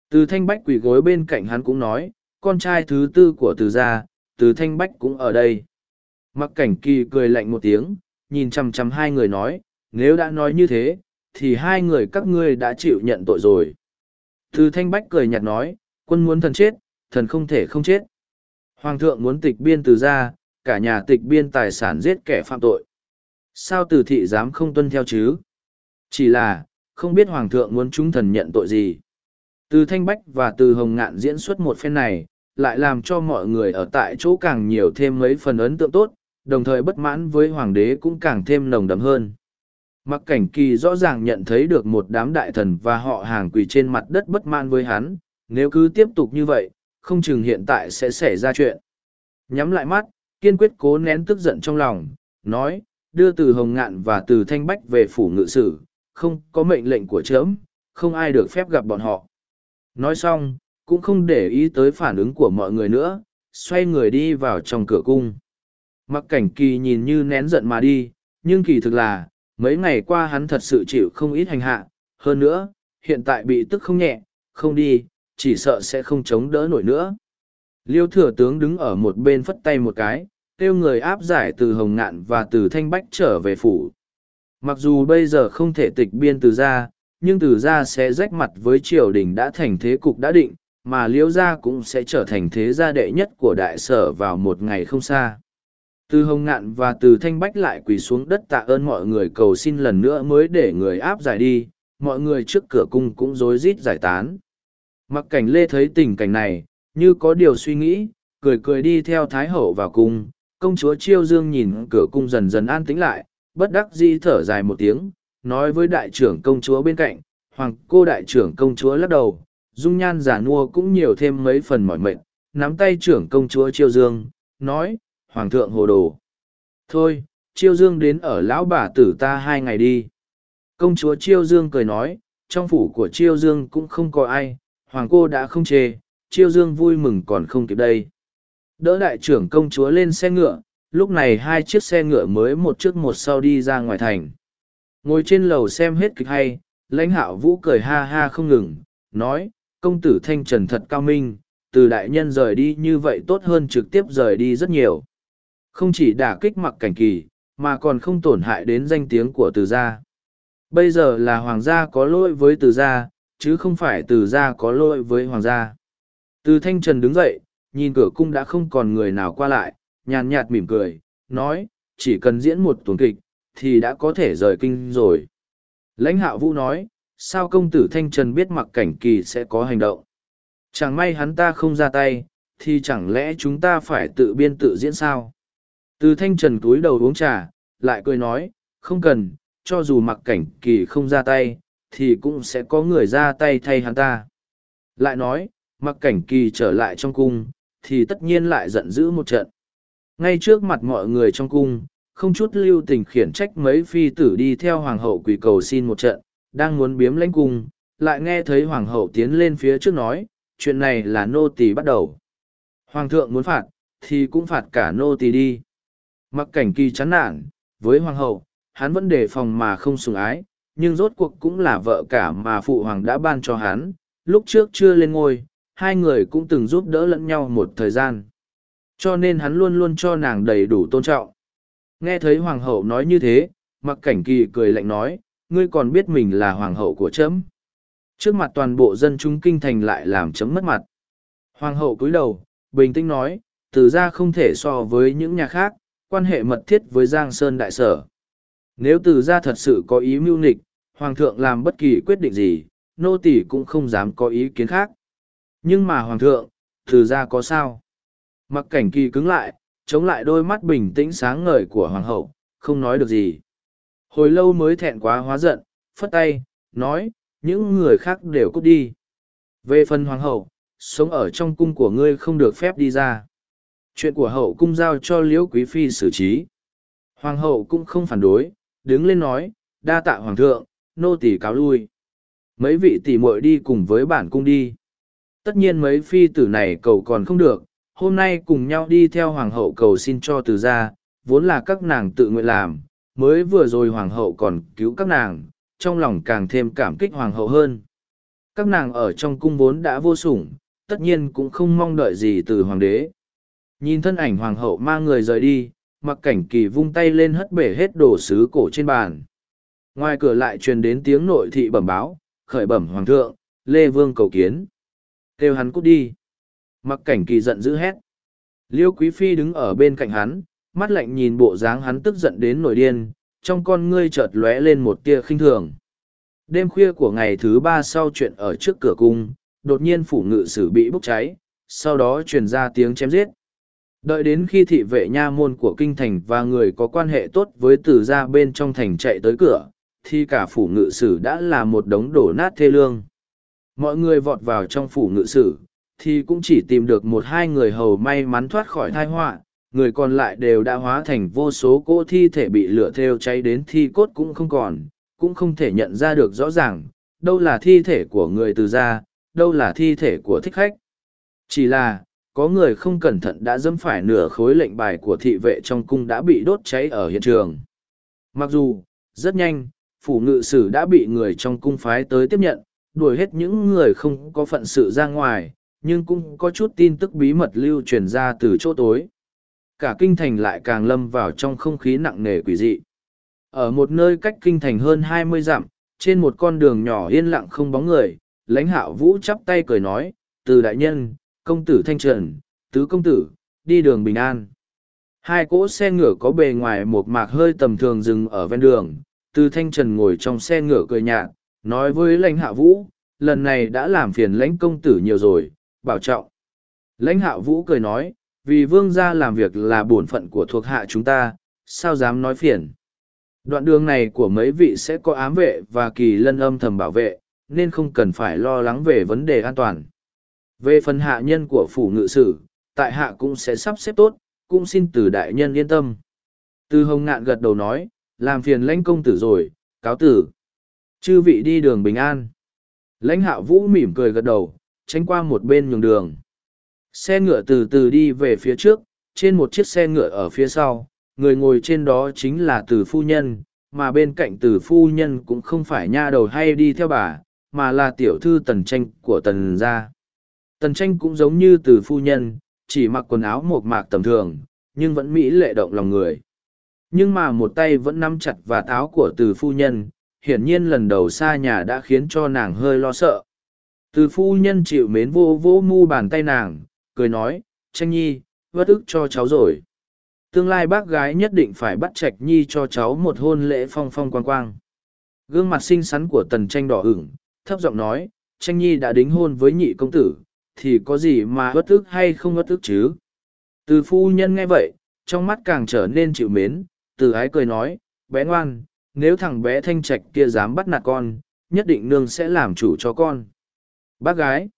Từ thanh bách quỳ gối bên cạnh hắn cũng nói, con trai thứ tư của từ gia, từ thanh bách cũng ở đây. Mặc cảnh kỳ cười lạnh một tiếng, nhìn chằm chằm hai người nói, nếu đã nói như thế, thì hai người các ngươi đã chịu nhận tội rồi. Từ thanh bách cười nhạt nói, quân muốn thần chết, thần không thể không chết. Hoàng thượng muốn tịch biên từ ra, cả nhà tịch biên tài sản giết kẻ phạm tội. Sao từ thị dám không tuân theo chứ? Chỉ là, không biết Hoàng thượng muốn chúng thần nhận tội gì. Từ Thanh Bách và từ Hồng Ngạn diễn xuất một phen này, lại làm cho mọi người ở tại chỗ càng nhiều thêm mấy phần ấn tượng tốt, đồng thời bất mãn với Hoàng đế cũng càng thêm nồng đậm hơn. Mặc cảnh kỳ rõ ràng nhận thấy được một đám đại thần và họ hàng quỳ trên mặt đất bất mãn với hắn, nếu cứ tiếp tục như vậy, không chừng hiện tại sẽ xảy ra chuyện. Nhắm lại mắt, kiên quyết cố nén tức giận trong lòng, nói, đưa từ Hồng Ngạn và từ Thanh Bách về phủ ngự sử, không có mệnh lệnh của trẫm không ai được phép gặp bọn họ. Nói xong, cũng không để ý tới phản ứng của mọi người nữa, xoay người đi vào trong cửa cung. Mặc cảnh kỳ nhìn như nén giận mà đi, nhưng kỳ thực là, mấy ngày qua hắn thật sự chịu không ít hành hạ, hơn nữa, hiện tại bị tức không nhẹ, không đi, chỉ sợ sẽ không chống đỡ nổi nữa. Liêu thừa tướng đứng ở một bên phất tay một cái, kêu người áp giải từ Hồng Ngạn và từ Thanh Bách trở về phủ. Mặc dù bây giờ không thể tịch biên từ ra, nhưng từ ra sẽ rách mặt với triều đình đã thành thế cục đã định, mà liêu gia cũng sẽ trở thành thế gia đệ nhất của đại sở vào một ngày không xa. Từ hồng ngạn và từ thanh bách lại quỳ xuống đất tạ ơn mọi người cầu xin lần nữa mới để người áp giải đi, mọi người trước cửa cung cũng rối rít giải tán. Mặc cảnh lê thấy tình cảnh này, như có điều suy nghĩ, cười cười đi theo thái hậu vào cung, công chúa chiêu dương nhìn cửa cung dần dần an tĩnh lại, bất đắc dĩ thở dài một tiếng, nói với đại trưởng công chúa bên cạnh, hoàng cô đại trưởng công chúa lắc đầu, dung nhan giả nua cũng nhiều thêm mấy phần mỏi mệt, nắm tay trưởng công chúa chiêu dương, nói, hoàng thượng hồ đồ. Thôi, chiêu dương đến ở lão bà tử ta hai ngày đi. Công chúa chiêu dương cười nói, trong phủ của chiêu dương cũng không có ai, hoàng cô đã không chê, chiêu dương vui mừng còn không kịp đây. Đỡ đại trưởng công chúa lên xe ngựa, lúc này hai chiếc xe ngựa mới một trước một sau đi ra ngoài thành. Ngồi trên lầu xem hết kịch hay, lãnh hạo vũ cười ha ha không ngừng, nói, công tử thanh trần thật cao minh, từ đại nhân rời đi như vậy tốt hơn trực tiếp rời đi rất nhiều. Không chỉ đả kích mặc cảnh kỳ, mà còn không tổn hại đến danh tiếng của từ gia. Bây giờ là hoàng gia có lỗi với từ gia, chứ không phải từ gia có lỗi với hoàng gia. Từ thanh trần đứng dậy, nhìn cửa cung đã không còn người nào qua lại, nhàn nhạt mỉm cười, nói, chỉ cần diễn một tuần kịch, thì đã có thể rời kinh rồi. Lãnh Hạo vũ nói, sao công tử thanh trần biết mặc cảnh kỳ sẽ có hành động? Chẳng may hắn ta không ra tay, thì chẳng lẽ chúng ta phải tự biên tự diễn sao? Từ thanh trần túi đầu uống trà, lại cười nói, không cần, cho dù mặc cảnh kỳ không ra tay, thì cũng sẽ có người ra tay thay hắn ta. Lại nói, mặc cảnh kỳ trở lại trong cung, thì tất nhiên lại giận dữ một trận. Ngay trước mặt mọi người trong cung, không chút lưu tình khiển trách mấy phi tử đi theo hoàng hậu quỳ cầu xin một trận, đang muốn biếm lãnh cung, lại nghe thấy hoàng hậu tiến lên phía trước nói, chuyện này là nô tỳ bắt đầu. Hoàng thượng muốn phạt, thì cũng phạt cả nô tỳ đi. Mặc cảnh kỳ chán nản, với hoàng hậu, hắn vẫn đề phòng mà không sùng ái, nhưng rốt cuộc cũng là vợ cả mà phụ hoàng đã ban cho hắn, lúc trước chưa lên ngôi, hai người cũng từng giúp đỡ lẫn nhau một thời gian. Cho nên hắn luôn luôn cho nàng đầy đủ tôn trọng. Nghe thấy hoàng hậu nói như thế, mặc cảnh kỳ cười lạnh nói, ngươi còn biết mình là hoàng hậu của trẫm Trước mặt toàn bộ dân chúng kinh thành lại làm chấm mất mặt. Hoàng hậu cúi đầu, bình tĩnh nói, từ ra không thể so với những nhà khác, quan hệ mật thiết với Giang Sơn Đại Sở. Nếu từ ra thật sự có ý mưu nghịch, Hoàng thượng làm bất kỳ quyết định gì, nô tỳ cũng không dám có ý kiến khác. Nhưng mà Hoàng thượng, từ ra có sao? Mặc cảnh kỳ cứng lại, chống lại đôi mắt bình tĩnh sáng ngời của Hoàng hậu, không nói được gì. Hồi lâu mới thẹn quá hóa giận, phất tay, nói, những người khác đều cút đi. Về phần Hoàng hậu, sống ở trong cung của ngươi không được phép đi ra. Chuyện của hậu cung giao cho liễu quý phi xử trí. Hoàng hậu cũng không phản đối, đứng lên nói, đa tạ hoàng thượng, nô tỳ cáo lui. Mấy vị tỷ muội đi cùng với bản cung đi. Tất nhiên mấy phi tử này cầu còn không được, hôm nay cùng nhau đi theo hoàng hậu cầu xin cho từ gia. vốn là các nàng tự nguyện làm, mới vừa rồi hoàng hậu còn cứu các nàng, trong lòng càng thêm cảm kích hoàng hậu hơn. Các nàng ở trong cung vốn đã vô sủng, tất nhiên cũng không mong đợi gì từ hoàng đế. Nhìn thân ảnh hoàng hậu mang người rời đi, mặc cảnh kỳ vung tay lên hất bể hết đồ sứ cổ trên bàn. Ngoài cửa lại truyền đến tiếng nội thị bẩm báo, khởi bẩm hoàng thượng, Lê Vương cầu kiến. Kêu hắn cút đi. Mặc cảnh kỳ giận dữ hét. Liêu Quý Phi đứng ở bên cạnh hắn, mắt lạnh nhìn bộ dáng hắn tức giận đến nổi điên, trong con ngươi chợt lóe lên một tia khinh thường. Đêm khuya của ngày thứ ba sau chuyện ở trước cửa cung, đột nhiên phủ ngự sử bị bốc cháy, sau đó truyền ra tiếng chém giết. Đợi đến khi thị vệ nha môn của kinh thành và người có quan hệ tốt với từ gia bên trong thành chạy tới cửa, thì cả phủ ngự sử đã là một đống đổ nát thê lương. Mọi người vọt vào trong phủ ngự sử, thì cũng chỉ tìm được một hai người hầu may mắn thoát khỏi thai họa người còn lại đều đã hóa thành vô số cỗ thi thể bị lửa thêu cháy đến thi cốt cũng không còn, cũng không thể nhận ra được rõ ràng, đâu là thi thể của người từ gia, đâu là thi thể của thích khách. Chỉ là, có người không cẩn thận đã dẫm phải nửa khối lệnh bài của thị vệ trong cung đã bị đốt cháy ở hiện trường. Mặc dù, rất nhanh, phủ ngự sử đã bị người trong cung phái tới tiếp nhận, đuổi hết những người không có phận sự ra ngoài, nhưng cũng có chút tin tức bí mật lưu truyền ra từ chỗ tối. Cả kinh thành lại càng lâm vào trong không khí nặng nề quỷ dị. Ở một nơi cách kinh thành hơn hai mươi dặm, trên một con đường nhỏ yên lặng không bóng người, lãnh hạo vũ chắp tay cười nói, từ đại nhân, công tử thanh trần, tứ công tử, đi đường bình an. Hai cỗ xe ngựa có bề ngoài một mạc hơi tầm thường dừng ở ven đường, từ thanh trần ngồi trong xe ngựa cười nhạt, nói với lãnh hạ vũ, lần này đã làm phiền lãnh công tử nhiều rồi, bảo trọng. Lãnh hạ vũ cười nói, vì vương gia làm việc là bổn phận của thuộc hạ chúng ta, sao dám nói phiền. Đoạn đường này của mấy vị sẽ có ám vệ và kỳ lân âm thầm bảo vệ, nên không cần phải lo lắng về vấn đề an toàn. Về phần hạ nhân của phủ ngự sử, tại hạ cũng sẽ sắp xếp tốt, cũng xin từ đại nhân yên tâm. Từ hồng ngạn gật đầu nói, làm phiền lãnh công tử rồi, cáo tử. Chư vị đi đường bình an. Lãnh hạ vũ mỉm cười gật đầu, tránh qua một bên nhường đường. Xe ngựa từ từ đi về phía trước, trên một chiếc xe ngựa ở phía sau, người ngồi trên đó chính là từ phu nhân, mà bên cạnh từ phu nhân cũng không phải nha đầu hay đi theo bà, mà là tiểu thư tần tranh của tần gia. Tần tranh cũng giống như từ phu nhân, chỉ mặc quần áo một mạc tầm thường, nhưng vẫn mỹ lệ động lòng người. Nhưng mà một tay vẫn nắm chặt và áo của từ phu nhân, hiển nhiên lần đầu xa nhà đã khiến cho nàng hơi lo sợ. Từ phu nhân chịu mến vô vỗ mu bàn tay nàng, cười nói, tranh nhi, vất ức cho cháu rồi. Tương lai bác gái nhất định phải bắt trạch nhi cho cháu một hôn lễ phong phong quang quang. Gương mặt xinh xắn của tần tranh đỏ ửng, thấp giọng nói, tranh nhi đã đính hôn với nhị công tử, thì có gì mà bất ức hay không bất ức chứ? Từ phu nhân nghe vậy, trong mắt càng trở nên chịu mến, từ ái cười nói, bé ngoan, nếu thằng bé thanh trạch kia dám bắt nạt con, nhất định nương sẽ làm chủ cho con. Bác gái,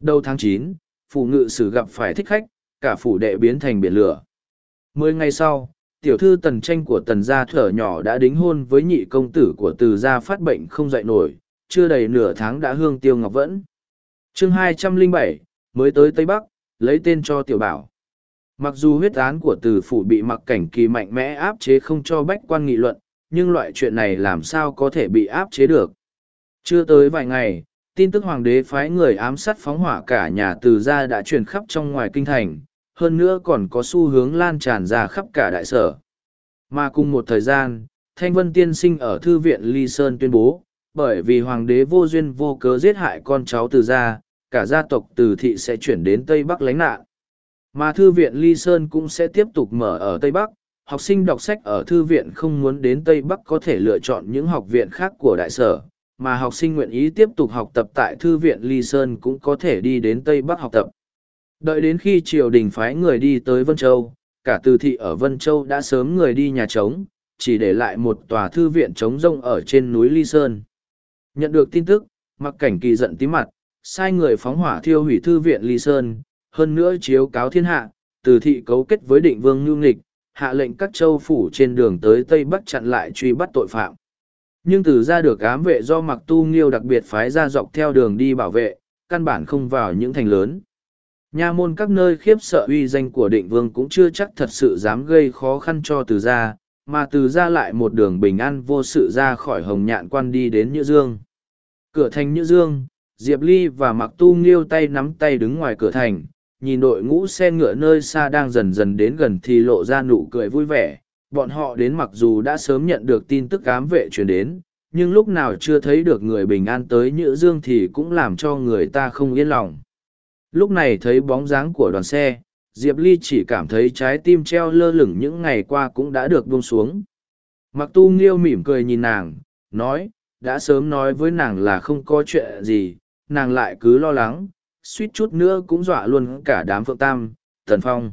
Đầu tháng chín, phủ ngự sử gặp phải thích khách, cả phủ đệ biến thành biển lửa. Mười ngày sau, tiểu thư tần tranh của tần gia thở nhỏ đã đính hôn với nhị công tử của từ gia phát bệnh không dậy nổi, chưa đầy nửa tháng đã hương tiêu ngọc vẫn. chương hai trăm linh bảy mới tới Tây Bắc, lấy tên cho tiểu bảo. Mặc dù huyết án của từ phủ bị mặc cảnh kỳ mạnh mẽ áp chế không cho bách quan nghị luận, nhưng loại chuyện này làm sao có thể bị áp chế được. Chưa tới vài ngày, tin tức hoàng đế phái người ám sát phóng hỏa cả nhà từ gia đã truyền khắp trong ngoài kinh thành, hơn nữa còn có xu hướng lan tràn ra khắp cả đại sở. Mà cùng một thời gian, Thanh Vân Tiên Sinh ở Thư viện Ly Sơn tuyên bố, bởi vì hoàng đế vô duyên vô cớ giết hại con cháu từ gia, cả gia tộc từ thị sẽ chuyển đến Tây Bắc lánh nạn. Mà Thư viện Ly Sơn cũng sẽ tiếp tục mở ở Tây Bắc, học sinh đọc sách ở Thư viện không muốn đến Tây Bắc có thể lựa chọn những học viện khác của đại sở, mà học sinh nguyện ý tiếp tục học tập tại Thư viện Ly Sơn cũng có thể đi đến Tây Bắc học tập. Đợi đến khi triều đình phái người đi tới Vân Châu, cả từ thị ở Vân Châu đã sớm người đi nhà trống, chỉ để lại một tòa thư viện trống rông ở trên núi Ly Sơn. Nhận được tin tức, mặc cảnh kỳ giận tí mặt, sai người phóng hỏa thiêu hủy thư viện Ly Sơn, hơn nữa chiếu cáo thiên hạ, từ thị cấu kết với định vương nhu nghịch, hạ lệnh các châu phủ trên đường tới Tây Bắc chặn lại truy bắt tội phạm. Nhưng từ ra được ám vệ do mặc tu nghiêu đặc biệt phái ra dọc theo đường đi bảo vệ, căn bản không vào những thành lớn. Nha môn các nơi khiếp sợ uy danh của định vương cũng chưa chắc thật sự dám gây khó khăn cho từ gia, mà từ gia lại một đường bình an vô sự ra khỏi hồng nhạn quan đi đến Nhữ Dương. Cửa thành Nhữ Dương, Diệp Ly và Mặc Tu Nghiêu tay nắm tay đứng ngoài cửa thành, nhìn đội ngũ xe ngựa nơi xa đang dần dần đến gần thì lộ ra nụ cười vui vẻ. Bọn họ đến mặc dù đã sớm nhận được tin tức cám vệ truyền đến, nhưng lúc nào chưa thấy được người bình an tới Nhữ Dương thì cũng làm cho người ta không yên lòng. Lúc này thấy bóng dáng của đoàn xe, Diệp Ly chỉ cảm thấy trái tim treo lơ lửng những ngày qua cũng đã được buông xuống. Mặc tu nghiêu mỉm cười nhìn nàng, nói, đã sớm nói với nàng là không có chuyện gì, nàng lại cứ lo lắng, suýt chút nữa cũng dọa luôn cả đám phượng tam, tần phong.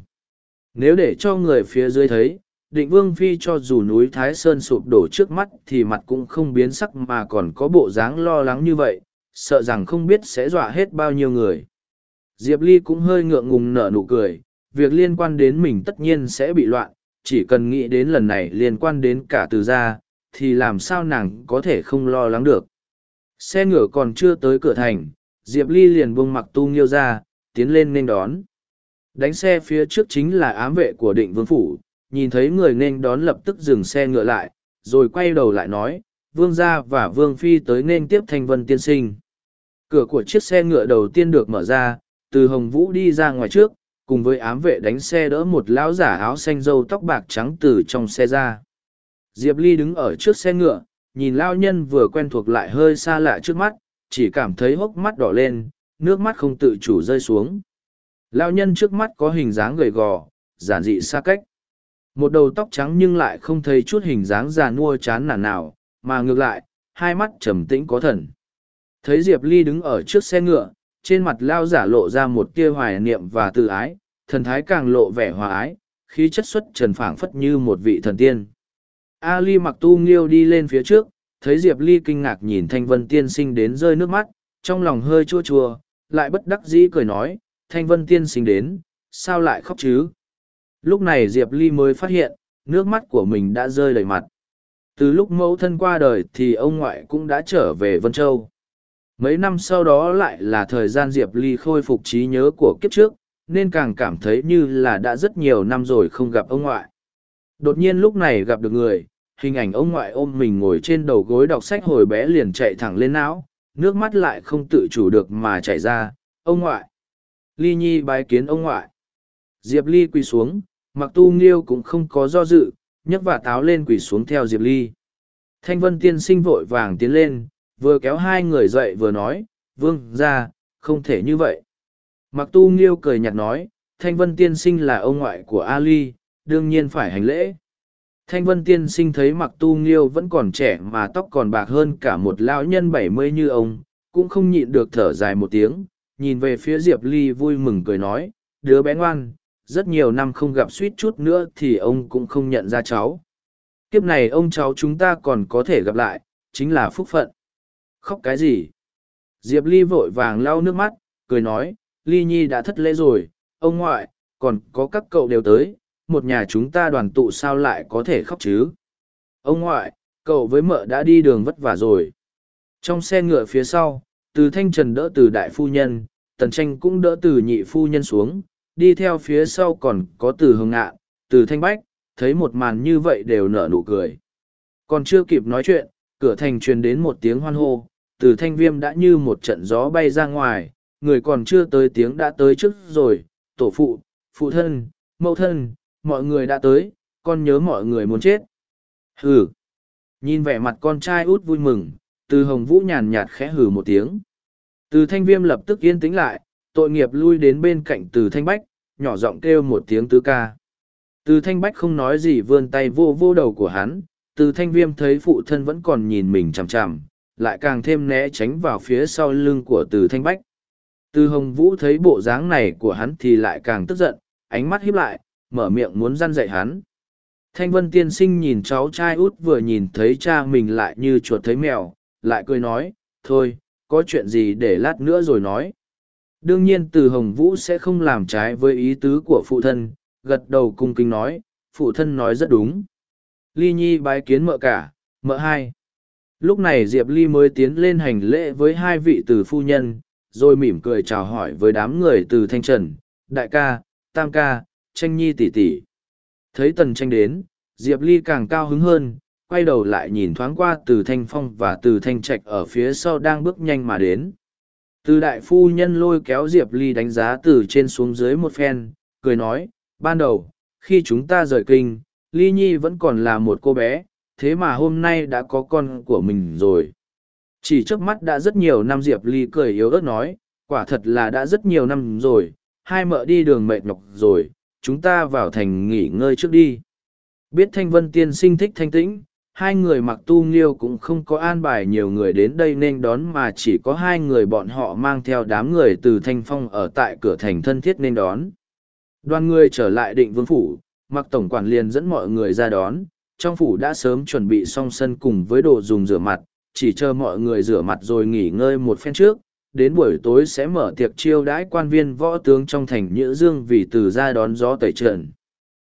Nếu để cho người phía dưới thấy, định vương phi cho dù núi Thái Sơn sụp đổ trước mắt thì mặt cũng không biến sắc mà còn có bộ dáng lo lắng như vậy, sợ rằng không biết sẽ dọa hết bao nhiêu người. Diệp Ly cũng hơi ngượng ngùng nở nụ cười, việc liên quan đến mình tất nhiên sẽ bị loạn, chỉ cần nghĩ đến lần này liên quan đến cả từ gia, thì làm sao nàng có thể không lo lắng được. Xe ngựa còn chưa tới cửa thành, Diệp Ly liền buông mặc tu nghiêu ra, tiến lên nên đón. Đánh xe phía trước chính là ám vệ của định vương phủ, nhìn thấy người nên đón lập tức dừng xe ngựa lại, rồi quay đầu lại nói, vương gia và vương phi tới nên tiếp thanh vân tiên sinh. Cửa của chiếc xe ngựa đầu tiên được mở ra, từ hồng vũ đi ra ngoài trước cùng với ám vệ đánh xe đỡ một lão giả áo xanh râu tóc bạc trắng từ trong xe ra diệp ly đứng ở trước xe ngựa nhìn lao nhân vừa quen thuộc lại hơi xa lạ trước mắt chỉ cảm thấy hốc mắt đỏ lên nước mắt không tự chủ rơi xuống. Lao nhân trước mắt có hình dáng gầy gò giản dị xa cách. Một đầu tóc trắng nhưng lại không thấy chút hình dáng già nua chán nản nào mà ngược lại hai mắt trầm tĩnh có thần. Thấy diệp ly đứng ở trước xe ngựa trên mặt lao giả lộ ra một tia hoài niệm và tự ái, thần thái càng lộ vẻ hòa ái, khí chất xuất trần phảng phất như một vị thần tiên. Ali mặc tu nghiêu đi lên phía trước, thấy Diệp Ly kinh ngạc nhìn Thanh Vân tiên sinh đến rơi nước mắt, trong lòng hơi chua chua, lại bất đắc dĩ cười nói, Thanh Vân tiên sinh đến, sao lại khóc chứ? Lúc này Diệp Ly mới phát hiện, nước mắt của mình đã rơi đầy mặt. Từ lúc mẫu thân qua đời thì ông ngoại cũng đã trở về Vân Châu. Mấy năm sau đó lại là thời gian Diệp Ly khôi phục trí nhớ của kiếp trước, nên càng cảm thấy như là đã rất nhiều năm rồi không gặp ông ngoại. Đột nhiên lúc này gặp được người, hình ảnh ông ngoại ôm mình ngồi trên đầu gối đọc sách hồi bé liền chạy thẳng lên não, nước mắt lại không tự chủ được mà chảy ra, ông ngoại. Ly Nhi bái kiến ông ngoại. Diệp Ly quỳ xuống, mặc tu nghiêu cũng không có do dự, nhấc và táo lên quỳ xuống theo Diệp Ly. Thanh Vân tiên sinh vội vàng tiến lên, vừa kéo hai người dậy vừa nói, vương ra, không thể như vậy. Mặc tu nghiêu cười nhạt nói, Thanh Vân Tiên Sinh là ông ngoại của Ali, đương nhiên phải hành lễ. Thanh Vân Tiên Sinh thấy mặc tu nghiêu vẫn còn trẻ mà tóc còn bạc hơn cả một lão nhân bảy mươi như ông, cũng không nhịn được thở dài một tiếng, nhìn về phía Diệp Ly vui mừng cười nói, đứa bé ngoan, rất nhiều năm không gặp suýt chút nữa thì ông cũng không nhận ra cháu. Kiếp này ông cháu chúng ta còn có thể gặp lại, chính là phúc phận khóc cái gì diệp ly vội vàng lau nước mắt cười nói, Ly Nhi đã thất lễ rồi, ông ngoại, còn có các cậu đều tới, một nhà chúng ta đoàn tụ sao lại có thể khóc chứ? Ông ngoại, cậu với mợ đã đi đường vất vả rồi. Trong xe ngựa phía sau, từ thanh trần đỡ từ đại phu nhân, tần tranh cũng đỡ từ nhị phu nhân xuống, đi theo phía sau còn có từ hồng ngạ, từ thanh bách, thấy một màn như vậy đều nở nụ cười. Còn chưa kịp nói chuyện, cửa thành truyền đến một tiếng hoan hô, từ thanh viêm đã như một trận gió bay ra ngoài, người còn chưa tới tiếng đã tới trước rồi, tổ phụ, phụ thân, mẫu thân, mọi người đã tới, con nhớ mọi người muốn chết. Hừ! Nhìn vẻ mặt con trai út vui mừng, từ hồng vũ nhàn nhạt khẽ hừ một tiếng. Từ thanh viêm lập tức yên tĩnh lại, tội nghiệp lui đến bên cạnh từ thanh bách, nhỏ giọng kêu một tiếng tứ ca. Từ thanh bách không nói gì vươn tay vô vô đầu của hắn, từ thanh viêm thấy phụ thân vẫn còn nhìn mình chằm chằm, lại càng thêm né tránh vào phía sau lưng của từ thanh bách. Từ hồng vũ thấy bộ dáng này của hắn thì lại càng tức giận, ánh mắt híp lại, mở miệng muốn răn dạy hắn. Thanh vân tiên sinh nhìn cháu trai út vừa nhìn thấy cha mình lại như chuột thấy mèo, lại cười nói, thôi, có chuyện gì để lát nữa rồi nói. Đương nhiên từ Hồng Vũ sẽ không làm trái với ý tứ của phụ thân, gật đầu cung kính nói, phụ thân nói rất đúng. Ly Nhi bái kiến mợ cả, mợ hai. Lúc này Diệp Ly mới tiến lên hành lễ với hai vị từ phu nhân, rồi mỉm cười chào hỏi với đám người từ Thanh Trần, Đại ca, Tam ca, Tranh Nhi tỉ tỉ. Thấy Tần Tranh đến, Diệp Ly càng cao hứng hơn, quay đầu lại nhìn thoáng qua từ Thanh Phong và từ Thanh Trạch ở phía sau đang bước nhanh mà đến. Từ đại phu nhân lôi kéo Diệp Ly đánh giá từ trên xuống dưới một phen, cười nói, ban đầu, khi chúng ta rời kinh, Ly Nhi vẫn còn là một cô bé, thế mà hôm nay đã có con của mình rồi. Chỉ trước mắt đã rất nhiều năm Diệp Ly cười yếu ớt nói, quả thật là đã rất nhiều năm rồi, hai mợ đi đường mệt nhọc rồi, chúng ta vào thành nghỉ ngơi trước đi. Biết Thanh Vân Tiên sinh thích thanh tĩnh, hai người mặc tu nghiêu cũng không có an bài nhiều người đến đây nên đón mà chỉ có hai người bọn họ mang theo đám người từ thanh phong ở tại cửa thành thân thiết nên đón. Đoàn người trở lại định vương phủ mặc tổng quản liền dẫn mọi người ra đón. Trong phủ đã sớm chuẩn bị xong sân cùng với đồ dùng rửa mặt chỉ chờ mọi người rửa mặt rồi nghỉ ngơi một phen trước đến buổi tối sẽ mở tiệc chiêu đãi quan viên võ tướng trong thành nhữ dương vì từ ra đón gió tẩy trần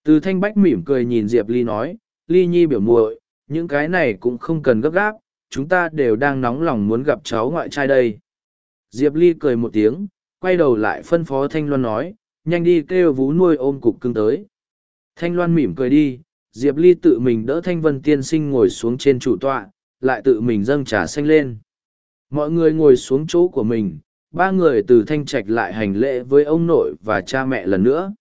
từ thanh bách mỉm cười nhìn diệp ly nói ly nhi biểu muội những cái này cũng không cần gấp gáp, chúng ta đều đang nóng lòng muốn gặp cháu ngoại trai đây. Diệp Ly cười một tiếng, quay đầu lại phân phó Thanh Loan nói, nhanh đi kêu vú nuôi ôm cục cưng tới. Thanh Loan mỉm cười đi, Diệp Ly tự mình đỡ Thanh Vân tiên sinh ngồi xuống trên chủ tọa, lại tự mình dâng trà xanh lên. Mọi người ngồi xuống chỗ của mình, ba người từ Thanh Trạch lại hành lễ với ông nội và cha mẹ lần nữa.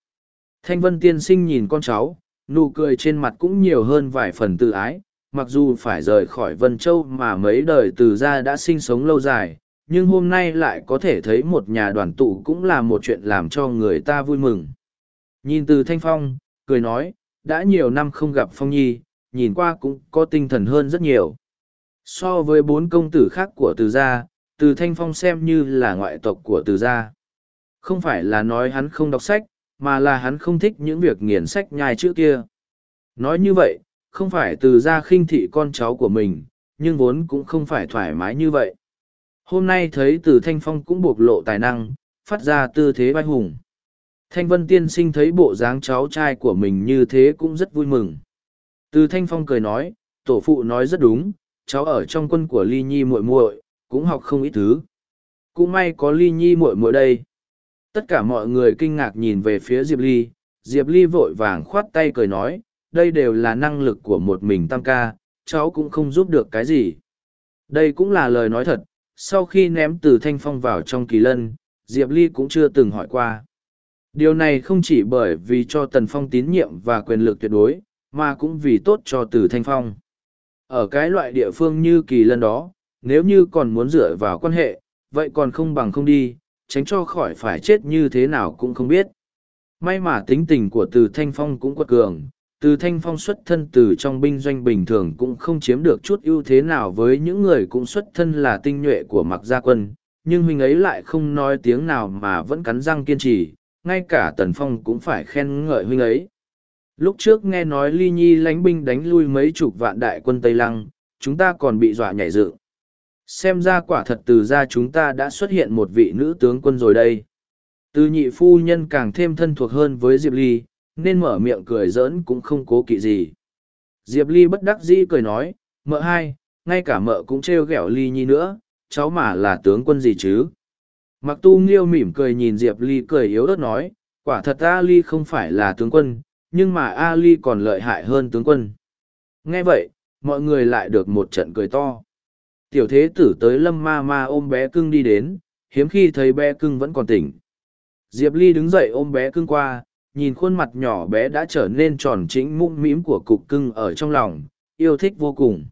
Thanh Vân tiên sinh nhìn con cháu, nụ cười trên mặt cũng nhiều hơn vài phần tự ái, mặc dù phải rời khỏi Vân Châu mà mấy đời từ gia đã sinh sống lâu dài, nhưng hôm nay lại có thể thấy một nhà đoàn tụ cũng là một chuyện làm cho người ta vui mừng. Nhìn từ Thanh Phong, cười nói, đã nhiều năm không gặp Phong Nhi, nhìn qua cũng có tinh thần hơn rất nhiều. So với bốn công tử khác của từ gia, từ Thanh Phong xem như là ngoại tộc của từ gia. Không phải là nói hắn không đọc sách, mà là hắn không thích những việc nghiền sách nhai chữ kia. Nói như vậy, không phải từ Gia khinh thị con cháu của mình, nhưng vốn cũng không phải thoải mái như vậy. Hôm nay thấy từ Thanh Phong cũng bộc lộ tài năng, phát ra tư thế vai hùng. Thanh Vân Tiên Sinh thấy bộ dáng cháu trai của mình như thế cũng rất vui mừng. Từ Thanh Phong cười nói, tổ phụ nói rất đúng, cháu ở trong quân của Ly Nhi muội muội cũng học không ít thứ. Cũng may có Ly Nhi muội muội đây. Tất cả mọi người kinh ngạc nhìn về phía Diệp Ly, Diệp Ly vội vàng khoát tay cười nói, đây đều là năng lực của một mình tam ca, cháu cũng không giúp được cái gì. Đây cũng là lời nói thật, sau khi ném từ thanh phong vào trong kỳ lân, Diệp Ly cũng chưa từng hỏi qua. Điều này không chỉ bởi vì cho Tần Phong tín nhiệm và quyền lực tuyệt đối, mà cũng vì tốt cho từ thanh phong. Ở cái loại địa phương như kỳ lân đó, nếu như còn muốn dựa vào quan hệ, vậy còn không bằng không đi, tránh cho khỏi phải chết như thế nào cũng không biết. May mà tính tình của từ thanh phong cũng quật cường, từ thanh phong xuất thân từ trong binh doanh bình thường cũng không chiếm được chút ưu thế nào với những người cũng xuất thân là tinh nhuệ của mặc gia quân nhưng huynh ấy lại không nói tiếng nào mà vẫn cắn răng kiên trì ngay cả tần phong cũng phải khen ngợi huynh ấy lúc trước nghe nói ly nhi lánh binh đánh lui mấy chục vạn đại quân tây lăng, chúng ta còn bị dọa nhảy dựng. Xem ra quả thật từ ra chúng ta đã xuất hiện một vị nữ tướng quân rồi đây. Từ nhị phu nhân càng thêm thân thuộc hơn với diệp ly, nên mở miệng cười giỡn cũng không cố kỵ gì. Diệp ly bất đắc dĩ cười nói, mợ hai, ngay cả mợ cũng trêu ghẹo ly nhi nữa, cháu mà là tướng quân gì chứ? Mặc tu nghiêu mỉm cười nhìn diệp ly cười yếu ớt nói, quả thật ta ly không phải là tướng quân nhưng mà Ali còn lợi hại hơn tướng quân. Nghe vậy, mọi người lại được một trận cười to. Tiểu thế tử tới lâm ma ma ôm bé cưng đi đến, hiếm khi thấy bé cưng vẫn còn tỉnh. Diệp ly đứng dậy ôm bé cưng qua, nhìn khuôn mặt nhỏ bé đã trở nên tròn trĩnh mũm mĩm của cục cưng ở trong lòng, yêu thích vô cùng.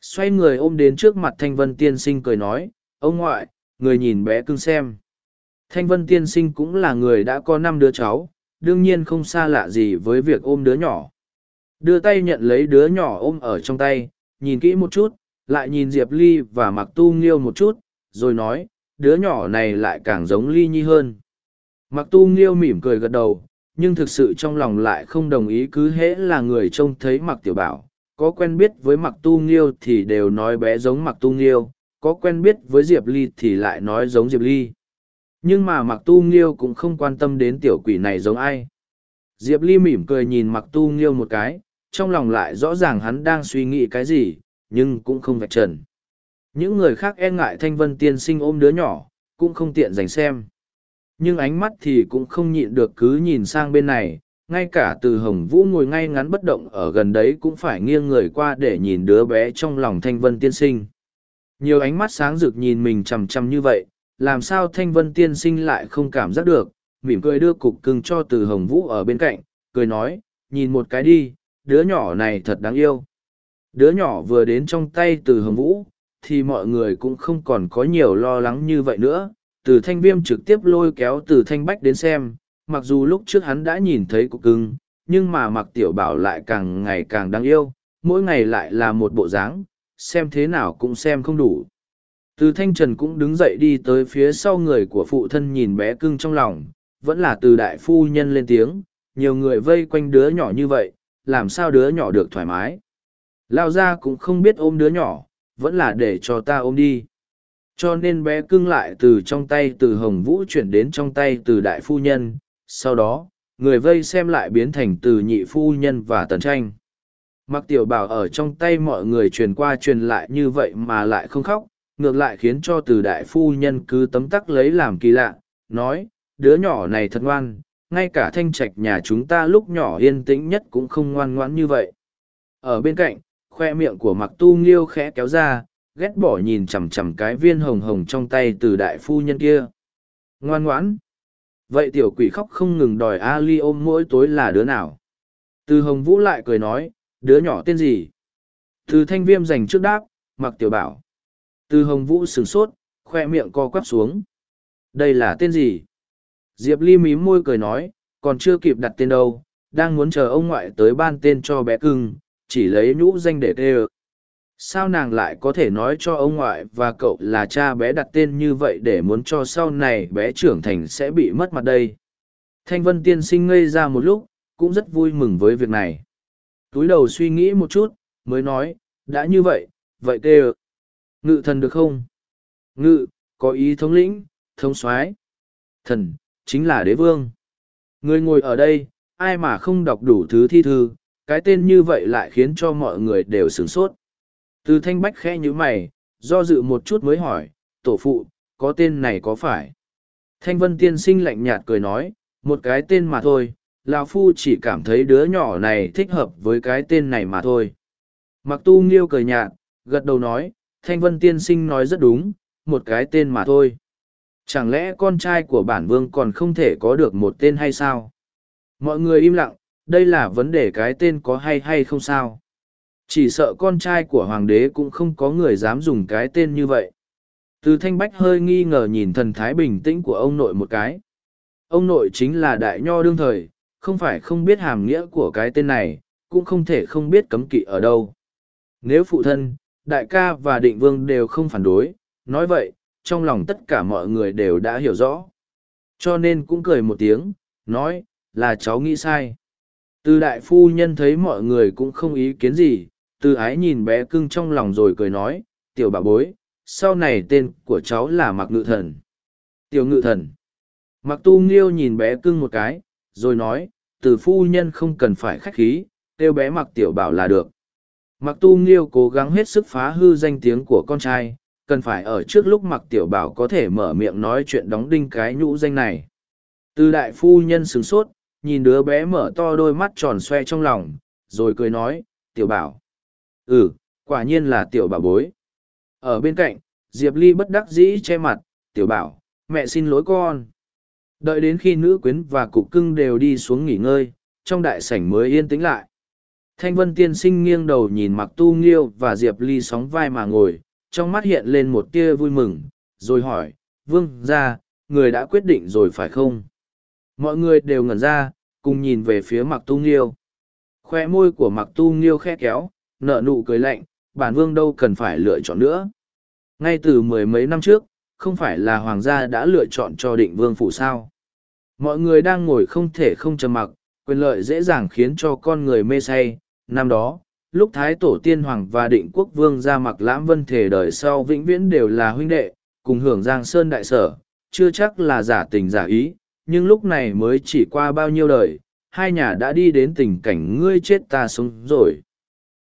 Xoay người ôm đến trước mặt thanh vân tiên sinh cười nói, ông ngoại, người nhìn bé cưng xem. Thanh vân tiên sinh cũng là người đã có năm đứa cháu đương nhiên không xa lạ gì với việc ôm đứa nhỏ. Đưa tay nhận lấy đứa nhỏ ôm ở trong tay, nhìn kỹ một chút, lại nhìn diệp ly và mặc tu nghiêu một chút, rồi nói, đứa nhỏ này lại càng giống ly nhi hơn. Mặc tu nghiêu mỉm cười gật đầu, nhưng thực sự trong lòng lại không đồng ý cứ hễ là người trông thấy mặc tiểu bảo. Có quen biết với mặc tu nghiêu thì đều nói bé giống mặc tu nghiêu, có quen biết với diệp ly thì lại nói giống diệp ly nhưng mà mặc tu nghiêu cũng không quan tâm đến tiểu quỷ này giống ai. Diệp ly mỉm cười nhìn mặc tu nghiêu một cái, trong lòng lại rõ ràng hắn đang suy nghĩ cái gì, nhưng cũng không vạch trần. Những người khác e ngại thanh vân tiên sinh ôm đứa nhỏ, cũng không tiện dành xem. Nhưng ánh mắt thì cũng không nhịn được cứ nhìn sang bên này, ngay cả từ hồng vũ ngồi ngay ngắn bất động ở gần đấy cũng phải nghiêng người qua để nhìn đứa bé trong lòng thanh vân tiên sinh. Nhiều ánh mắt sáng rực nhìn mình chằm chằm như vậy làm sao thanh vân tiên sinh lại không cảm giác được, mỉm cười đưa cục cưng cho từ hồng vũ ở bên cạnh, cười nói, nhìn một cái đi, đứa nhỏ này thật đáng yêu. Đứa nhỏ vừa đến trong tay từ hồng vũ, thì mọi người cũng không còn có nhiều lo lắng như vậy nữa. Từ thanh viêm trực tiếp lôi kéo từ thanh bách đến xem, mặc dù lúc trước hắn đã nhìn thấy cục cưng, nhưng mà mặc tiểu bảo lại càng ngày càng đáng yêu, mỗi ngày lại là một bộ dáng, xem thế nào cũng xem không đủ từ thanh trần cũng đứng dậy đi tới phía sau người của phụ thân nhìn bé cưng trong lòng, vẫn là từ đại phu nhân lên tiếng, nhiều người vây quanh đứa nhỏ như vậy, làm sao đứa nhỏ được thoải mái? Lao ra cũng không biết ôm đứa nhỏ, vẫn là để cho ta ôm đi. Cho nên bé cưng lại từ trong tay từ hồng vũ chuyển đến trong tay từ đại phu nhân, sau đó, người vây xem lại biến thành từ nhị phu nhân và tần tranh. Mặc tiểu bảo ở trong tay mọi người truyền qua truyền lại như vậy mà lại không khóc ngược lại khiến cho từ đại phu nhân cứ tấm tắc lấy làm kỳ lạ, nói, đứa nhỏ này thật ngoan, ngay cả thanh trạch nhà chúng ta lúc nhỏ yên tĩnh nhất cũng không ngoan ngoãn như vậy. Ở bên cạnh, khoe miệng của mặc tu nghiêu khẽ kéo ra, ghét bỏ nhìn chằm chằm cái viên hồng hồng trong tay từ đại phu nhân kia. Ngoan ngoãn? Vậy tiểu quỷ khóc không ngừng đòi ali ôm mỗi tối là đứa nào? Từ hồng vũ lại cười nói, đứa nhỏ tên gì? Từ thanh viêm dành trước đáp mặc tiểu bảo từ hồng vũ sửng sốt, khoe miệng co quắp xuống. Đây là tên gì? Diệp ly mím môi cười nói, còn chưa kịp đặt tên đâu, đang muốn chờ ông ngoại tới ban tên cho bé cưng, chỉ lấy nhũ danh để tê ơ. Sao nàng lại có thể nói cho ông ngoại và cậu là cha bé đặt tên như vậy để muốn cho sau này bé trưởng thành sẽ bị mất mặt đây? Thanh vân tiên sinh ngây ra một lúc, cũng rất vui mừng với việc này. Túi đầu suy nghĩ một chút, mới nói, đã như vậy vậy tê ơ ngự thần được không ngự có ý thống lĩnh thống soái thần chính là đế vương người ngồi ở đây ai mà không đọc đủ thứ thi thư cái tên như vậy lại khiến cho mọi người đều sửng sốt từ thanh bách khẽ nhữ mày, do dự một chút mới hỏi, tổ phụ, có tên này có phải? Thanh vân tiên sinh lạnh nhạt cười nói, một cái tên mà thôi, Lão Phu chỉ cảm thấy đứa nhỏ này thích hợp với cái tên này mà thôi. Mặc tu nghiêu cười nhạt, gật đầu nói, Thanh vân tiên sinh nói rất đúng, một cái tên mà thôi. Chẳng lẽ con trai của bản vương còn không thể có được một tên hay sao? Mọi người im lặng, đây là vấn đề cái tên có hay hay không sao? Chỉ sợ con trai của hoàng đế cũng không có người dám dùng cái tên như vậy. Từ thanh bách hơi nghi ngờ nhìn thần thái bình tĩnh của ông nội một cái. Ông nội chính là đại nho đương thời, không phải không biết hàm nghĩa của cái tên này, cũng không thể không biết cấm kỵ ở đâu. Nếu phụ thân, đại ca và định vương đều không phản đối, nói vậy, trong lòng tất cả mọi người đều đã hiểu rõ. Cho nên cũng cười một tiếng, nói, là cháu nghĩ sai. Từ đại phu nhân thấy mọi người cũng không ý kiến gì, từ ái nhìn bé cưng trong lòng rồi cười nói, tiểu bà bối, sau này tên của cháu là mặc ngự thần tiểu ngự thần mặc tu nghiêu nhìn bé cưng một cái rồi nói từ phu nhân không cần phải khách khí kêu bé mặc tiểu bảo là được mặc tu nghiêu cố gắng hết sức phá hư danh tiếng của con trai, cần phải ở trước lúc mặc tiểu bảo có thể mở miệng nói chuyện đóng đinh cái nhũ danh này. Từ đại phu nhân sửng sốt, nhìn đứa bé mở to đôi mắt tròn xoe trong lòng, rồi cười nói, tiểu bảo. Ừ quả nhiên là tiểu bảo bối. Ở bên cạnh, diệp ly bất đắc dĩ che mặt, tiểu bảo, mẹ xin lỗi con. Đợi đến khi nữ quyến và cục cưng đều đi xuống nghỉ ngơi, trong đại sảnh mới yên tĩnh lại thanh vân tiên sinh nghiêng đầu nhìn mặc tu nghiêu và diệp ly sóng vai mà ngồi, trong mắt hiện lên một tia vui mừng, rồi hỏi, vương ra người đã quyết định rồi phải không? Mọi người đều ngẩn ra, cùng nhìn về phía mặc tu nghiêu. Khoe môi của mặc tu nghiêu khe kéo nợ nụ cười lạnh, bản vương đâu cần phải lựa chọn nữa. Ngay từ mười mấy năm trước, không phải là hoàng gia đã lựa chọn cho định vương phủ sao? Mọi người đang ngồi không thể không trầm mặc, quyền lợi dễ dàng khiến cho con người mê say năm đó, lúc thái tổ tiên hoàng và định quốc vương ra mặc lãm vân thể đời sau vĩnh viễn đều là huynh đệ, cùng hưởng giang sơn đại sở, chưa chắc là giả tình giả ý, nhưng lúc này mới chỉ qua bao nhiêu đời, hai nhà đã đi đến tình cảnh ngươi chết ta sống rồi.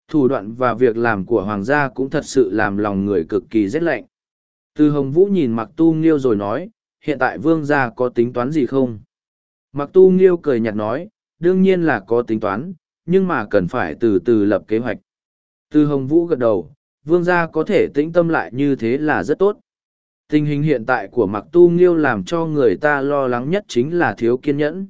Thủ đoạn và việc làm của hoàng gia cũng thật sự làm lòng người cực kỳ rét lạnh. Từ hồng vũ nhìn mặc tu nghiêu rồi nói, hiện tại vương gia có tính toán gì không? Mặc tu nghiêu cười nhạt nói, đương nhiên là có tính toán nhưng mà cần phải từ từ lập kế hoạch. Từ hồng vũ gật đầu, vương gia có thể tĩnh tâm lại như thế là rất tốt. Tình hình hiện tại của mặc tu nghiêu làm cho người ta lo lắng nhất chính là thiếu kiên nhẫn.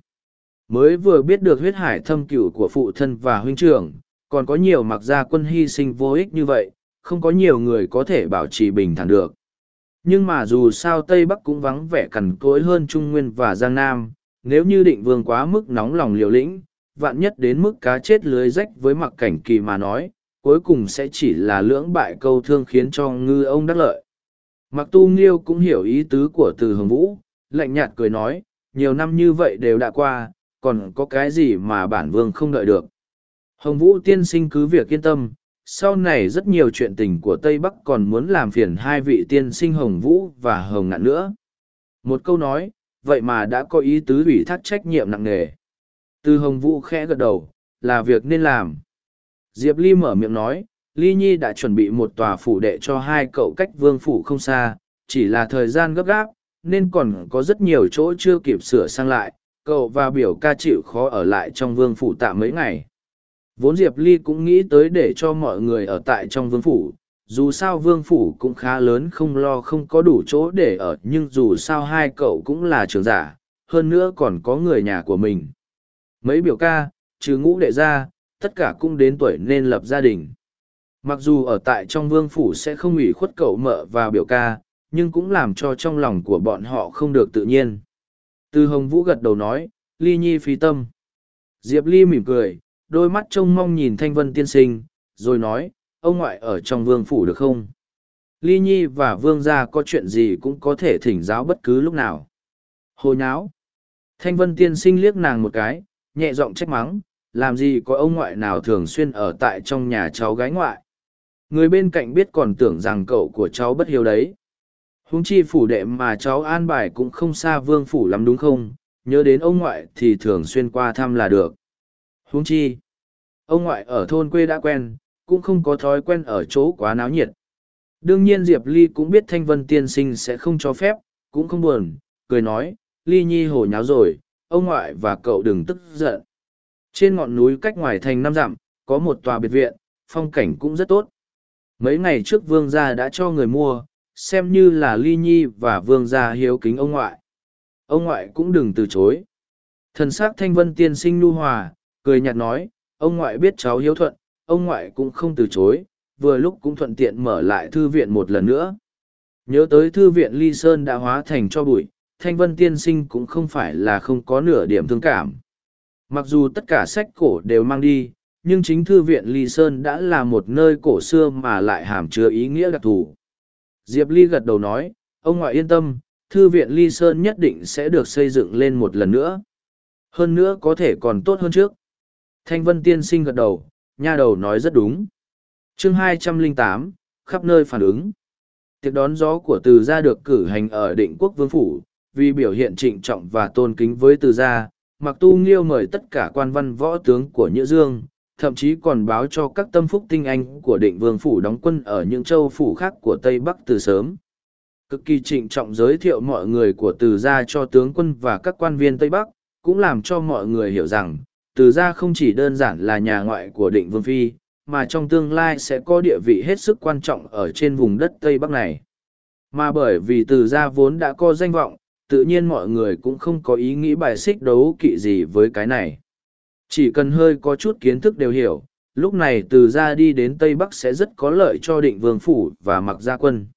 Mới vừa biết được huyết hải thâm cửu của phụ thân và huynh trưởng, còn có nhiều mặc gia quân hy sinh vô ích như vậy, không có nhiều người có thể bảo trì bình thản được. Nhưng mà dù sao tây bắc cũng vắng vẻ cằn cỗi hơn trung nguyên và giang nam, nếu như định vương quá mức nóng lòng liều lĩnh vạn nhất đến mức cá chết lưới rách với mặc cảnh kỳ mà nói, cuối cùng sẽ chỉ là lưỡng bại câu thương khiến cho ngư ông đắc lợi. Mặc tu nghiêu cũng hiểu ý tứ của từ hồng vũ, lạnh nhạt cười nói, nhiều năm như vậy đều đã qua, còn có cái gì mà bản vương không đợi được. Hồng vũ tiên sinh cứ việc yên tâm, sau này rất nhiều chuyện tình của tây bắc còn muốn làm phiền hai vị tiên sinh hồng vũ và hồng ngạn nữa. Một câu nói, vậy mà đã có ý tứ ủy thác trách nhiệm nặng nề từ hồng vũ khẽ gật đầu, là việc nên làm. Diệp ly mở miệng nói, ly nhi đã chuẩn bị một tòa phủ đệ cho hai cậu cách vương phủ không xa, chỉ là thời gian gấp gáp, nên còn có rất nhiều chỗ chưa kịp sửa sang lại, cậu và biểu ca chịu khó ở lại trong vương phủ tạm mấy ngày. Vốn diệp ly cũng nghĩ tới để cho mọi người ở tại trong vương phủ, dù sao vương phủ cũng khá lớn không lo không có đủ chỗ để ở, nhưng dù sao hai cậu cũng là trường giả, hơn nữa còn có người nhà của mình mấy biểu ca, trừ ngũ đệ gia tất cả cũng đến tuổi nên lập gia đình. Mặc dù ở tại trong vương phủ sẽ không ủy khuất cậu mợ và biểu ca, nhưng cũng làm cho trong lòng của bọn họ không được tự nhiên. Từ hồng vũ gật đầu nói, ly nhi phí tâm. Diệp ly mỉm cười, đôi mắt trông mong nhìn thanh vân tiên sinh, rồi nói, ông ngoại ở trong vương phủ được không? Ly nhi và vương gia có chuyện gì cũng có thể thỉnh giáo bất cứ lúc nào. Hồi nháo. Thanh vân tiên sinh liếc nàng một cái nhẹ giọng trách mắng, làm gì có ông ngoại nào thường xuyên ở tại trong nhà cháu gái ngoại. Người bên cạnh biết còn tưởng rằng cậu của cháu bất hiếu đấy. Húng chi phủ đệ mà cháu an bài cũng không xa vương phủ lắm đúng không? Nhớ đến ông ngoại thì thường xuyên qua thăm là được. Húng chi, ông ngoại ở thôn quê đã quen, cũng không có thói quen ở chỗ quá náo nhiệt. Đương nhiên diệp ly cũng biết thanh vân tiên sinh sẽ không cho phép, cũng không buồn, cười nói, ly nhi hồ nháo rồi ông ngoại và cậu đừng tức giận. Trên ngọn núi cách ngoài thành năm dặm, có một tòa biệt viện, phong cảnh cũng rất tốt. Mấy ngày trước vương gia đã cho người mua, xem như là ly nhi và vương gia hiếu kính ông ngoại. Ông ngoại cũng đừng từ chối. Thần s ắ c thanh vân tiên sinh nu hòa, cười nhạt nói, ông ngoại biết cháu hiếu thuận, ông ngoại cũng không từ chối, vừa lúc cũng thuận tiện mở lại thư viện một lần nữa. Nhớ tới thư viện ly sơn đã hóa thành cho bụi thanh vân tiên sinh cũng không phải là không có nửa điểm thương cảm. Mặc dù tất cả sách cổ đều mang đi nhưng chính thư viện ly sơn đã là một nơi cổ xưa mà lại hàm chứa ý nghĩa đặc thù. Diệp ly gật đầu nói ông ngoại yên tâm thư viện ly sơn nhất định sẽ được xây dựng lên một lần nữa. Hơn nữa có thể còn tốt hơn trước. Thanh vân tiên sinh gật đầu nha đầu nói rất đúng. Chương hai trăm lẻ tám khắp nơi phản ứng. Tiệc đón gió của từ gia được cử hành ở định quốc vương phủ, vì biểu hiện trịnh trọng và tôn kính với từ gia, Mặc Tu Nghiêu mời tất cả quan văn võ tướng của Nhữ Dương, thậm chí còn báo cho các tâm phúc tinh anh của định vương phủ đóng quân ở những châu phủ khác của Tây Bắc từ sớm. Cực kỳ trịnh trọng giới thiệu mọi người của từ gia cho tướng quân và các quan viên Tây Bắc, cũng làm cho mọi người hiểu rằng, từ gia không chỉ đơn giản là nhà ngoại của định vương phi, mà trong tương lai sẽ có địa vị hết sức quan trọng ở trên vùng đất Tây Bắc này. Mà bởi vì từ gia vốn đã có danh vọng, tự nhiên mọi người cũng không có ý nghĩ bài xích đấu kỵ gì với cái này. Chỉ cần hơi có chút kiến thức đều hiểu, lúc này từ ra đi đến Tây Bắc sẽ rất có lợi cho định vương phủ và mặc gia quân.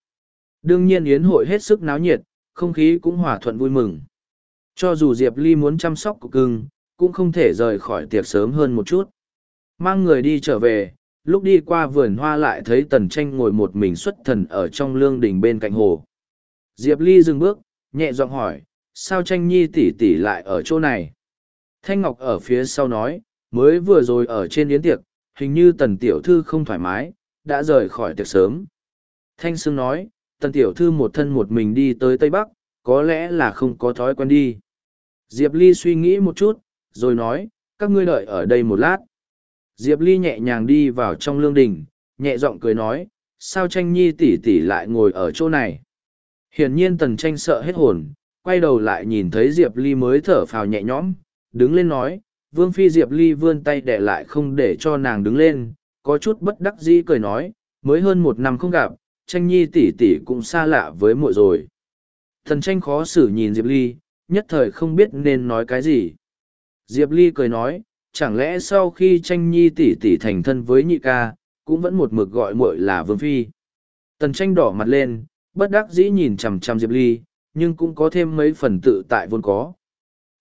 Đương nhiên yến hội hết sức náo nhiệt, không khí cũng hòa thuận vui mừng. Cho dù Diệp Ly muốn chăm sóc cục cưng, cũng không thể rời khỏi tiệc sớm hơn một chút. Mang người đi trở về, lúc đi qua vườn hoa lại thấy tần tranh ngồi một mình xuất thần ở trong lương đình bên cạnh hồ. Diệp Ly dừng bước, nhẹ giọng hỏi, sao tranh nhi tỷ tỷ lại ở chỗ này? Thanh Ngọc ở phía sau nói, mới vừa rồi ở trên yến tiệc, hình như tần tiểu thư không thoải mái, đã rời khỏi tiệc sớm. Thanh Sương nói, tần tiểu thư một thân một mình đi tới Tây Bắc, có lẽ là không có thói quen đi. Diệp Ly suy nghĩ một chút, rồi nói, các ngươi đợi ở đây một lát. Diệp Ly nhẹ nhàng đi vào trong lương đình, nhẹ giọng cười nói, sao tranh nhi tỷ tỷ lại ngồi ở chỗ này. Hiển nhiên tần tranh sợ hết hồn, quay đầu lại nhìn thấy Diệp Ly mới thở phào nhẹ nhõm, đứng lên nói, Vương Phi Diệp Ly vươn tay để lại không để cho nàng đứng lên, có chút bất đắc dĩ cười nói, mới hơn một năm không gặp, tranh nhi tỷ tỷ cũng xa lạ với muội rồi. Thần tranh khó xử nhìn Diệp Ly, nhất thời không biết nên nói cái gì. Diệp Ly cười nói, chẳng lẽ sau khi tranh nhi tỷ tỷ thành thân với nhị ca, cũng vẫn một mực gọi muội là Vương Phi. Tần tranh đỏ mặt lên, bất đắc dĩ nhìn chằm chằm Diệp Ly, nhưng cũng có thêm mấy phần tự tại vốn có.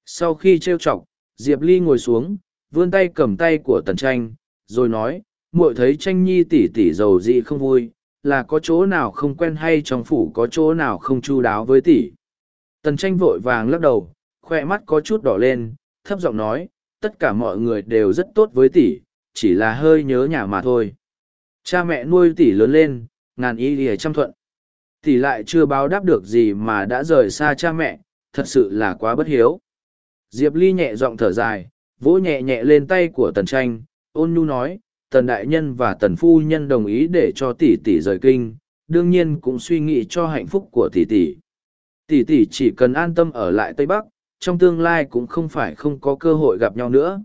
Sau khi trêu chọc, Diệp Ly ngồi xuống, vươn tay cầm tay của tần tranh, rồi nói, muội thấy tranh nhi tỷ tỷ giàu dị không vui, là có chỗ nào không quen hay trong phủ có chỗ nào không chu đáo với tỷ. Tần tranh vội vàng lắc đầu, khoe mắt có chút đỏ lên, thấp giọng nói, tất cả mọi người đều rất tốt với tỷ, chỉ là hơi nhớ nhà mà thôi. Cha mẹ nuôi tỷ lớn lên, ngàn ý lìa trăm thuận. Tỷ lại chưa báo đáp được gì mà đã rời xa cha mẹ, thật sự là quá bất hiếu. Diệp Ly nhẹ giọng thở dài, vỗ nhẹ nhẹ lên tay của tần tranh, ôn nhu nói, tần đại nhân và tần phu nhân đồng ý để cho tỷ tỷ rời kinh, đương nhiên cũng suy nghĩ cho hạnh phúc của tỷ tỷ. Tỷ tỷ chỉ cần an tâm ở lại Tây Bắc, trong tương lai cũng không phải không có cơ hội gặp nhau nữa.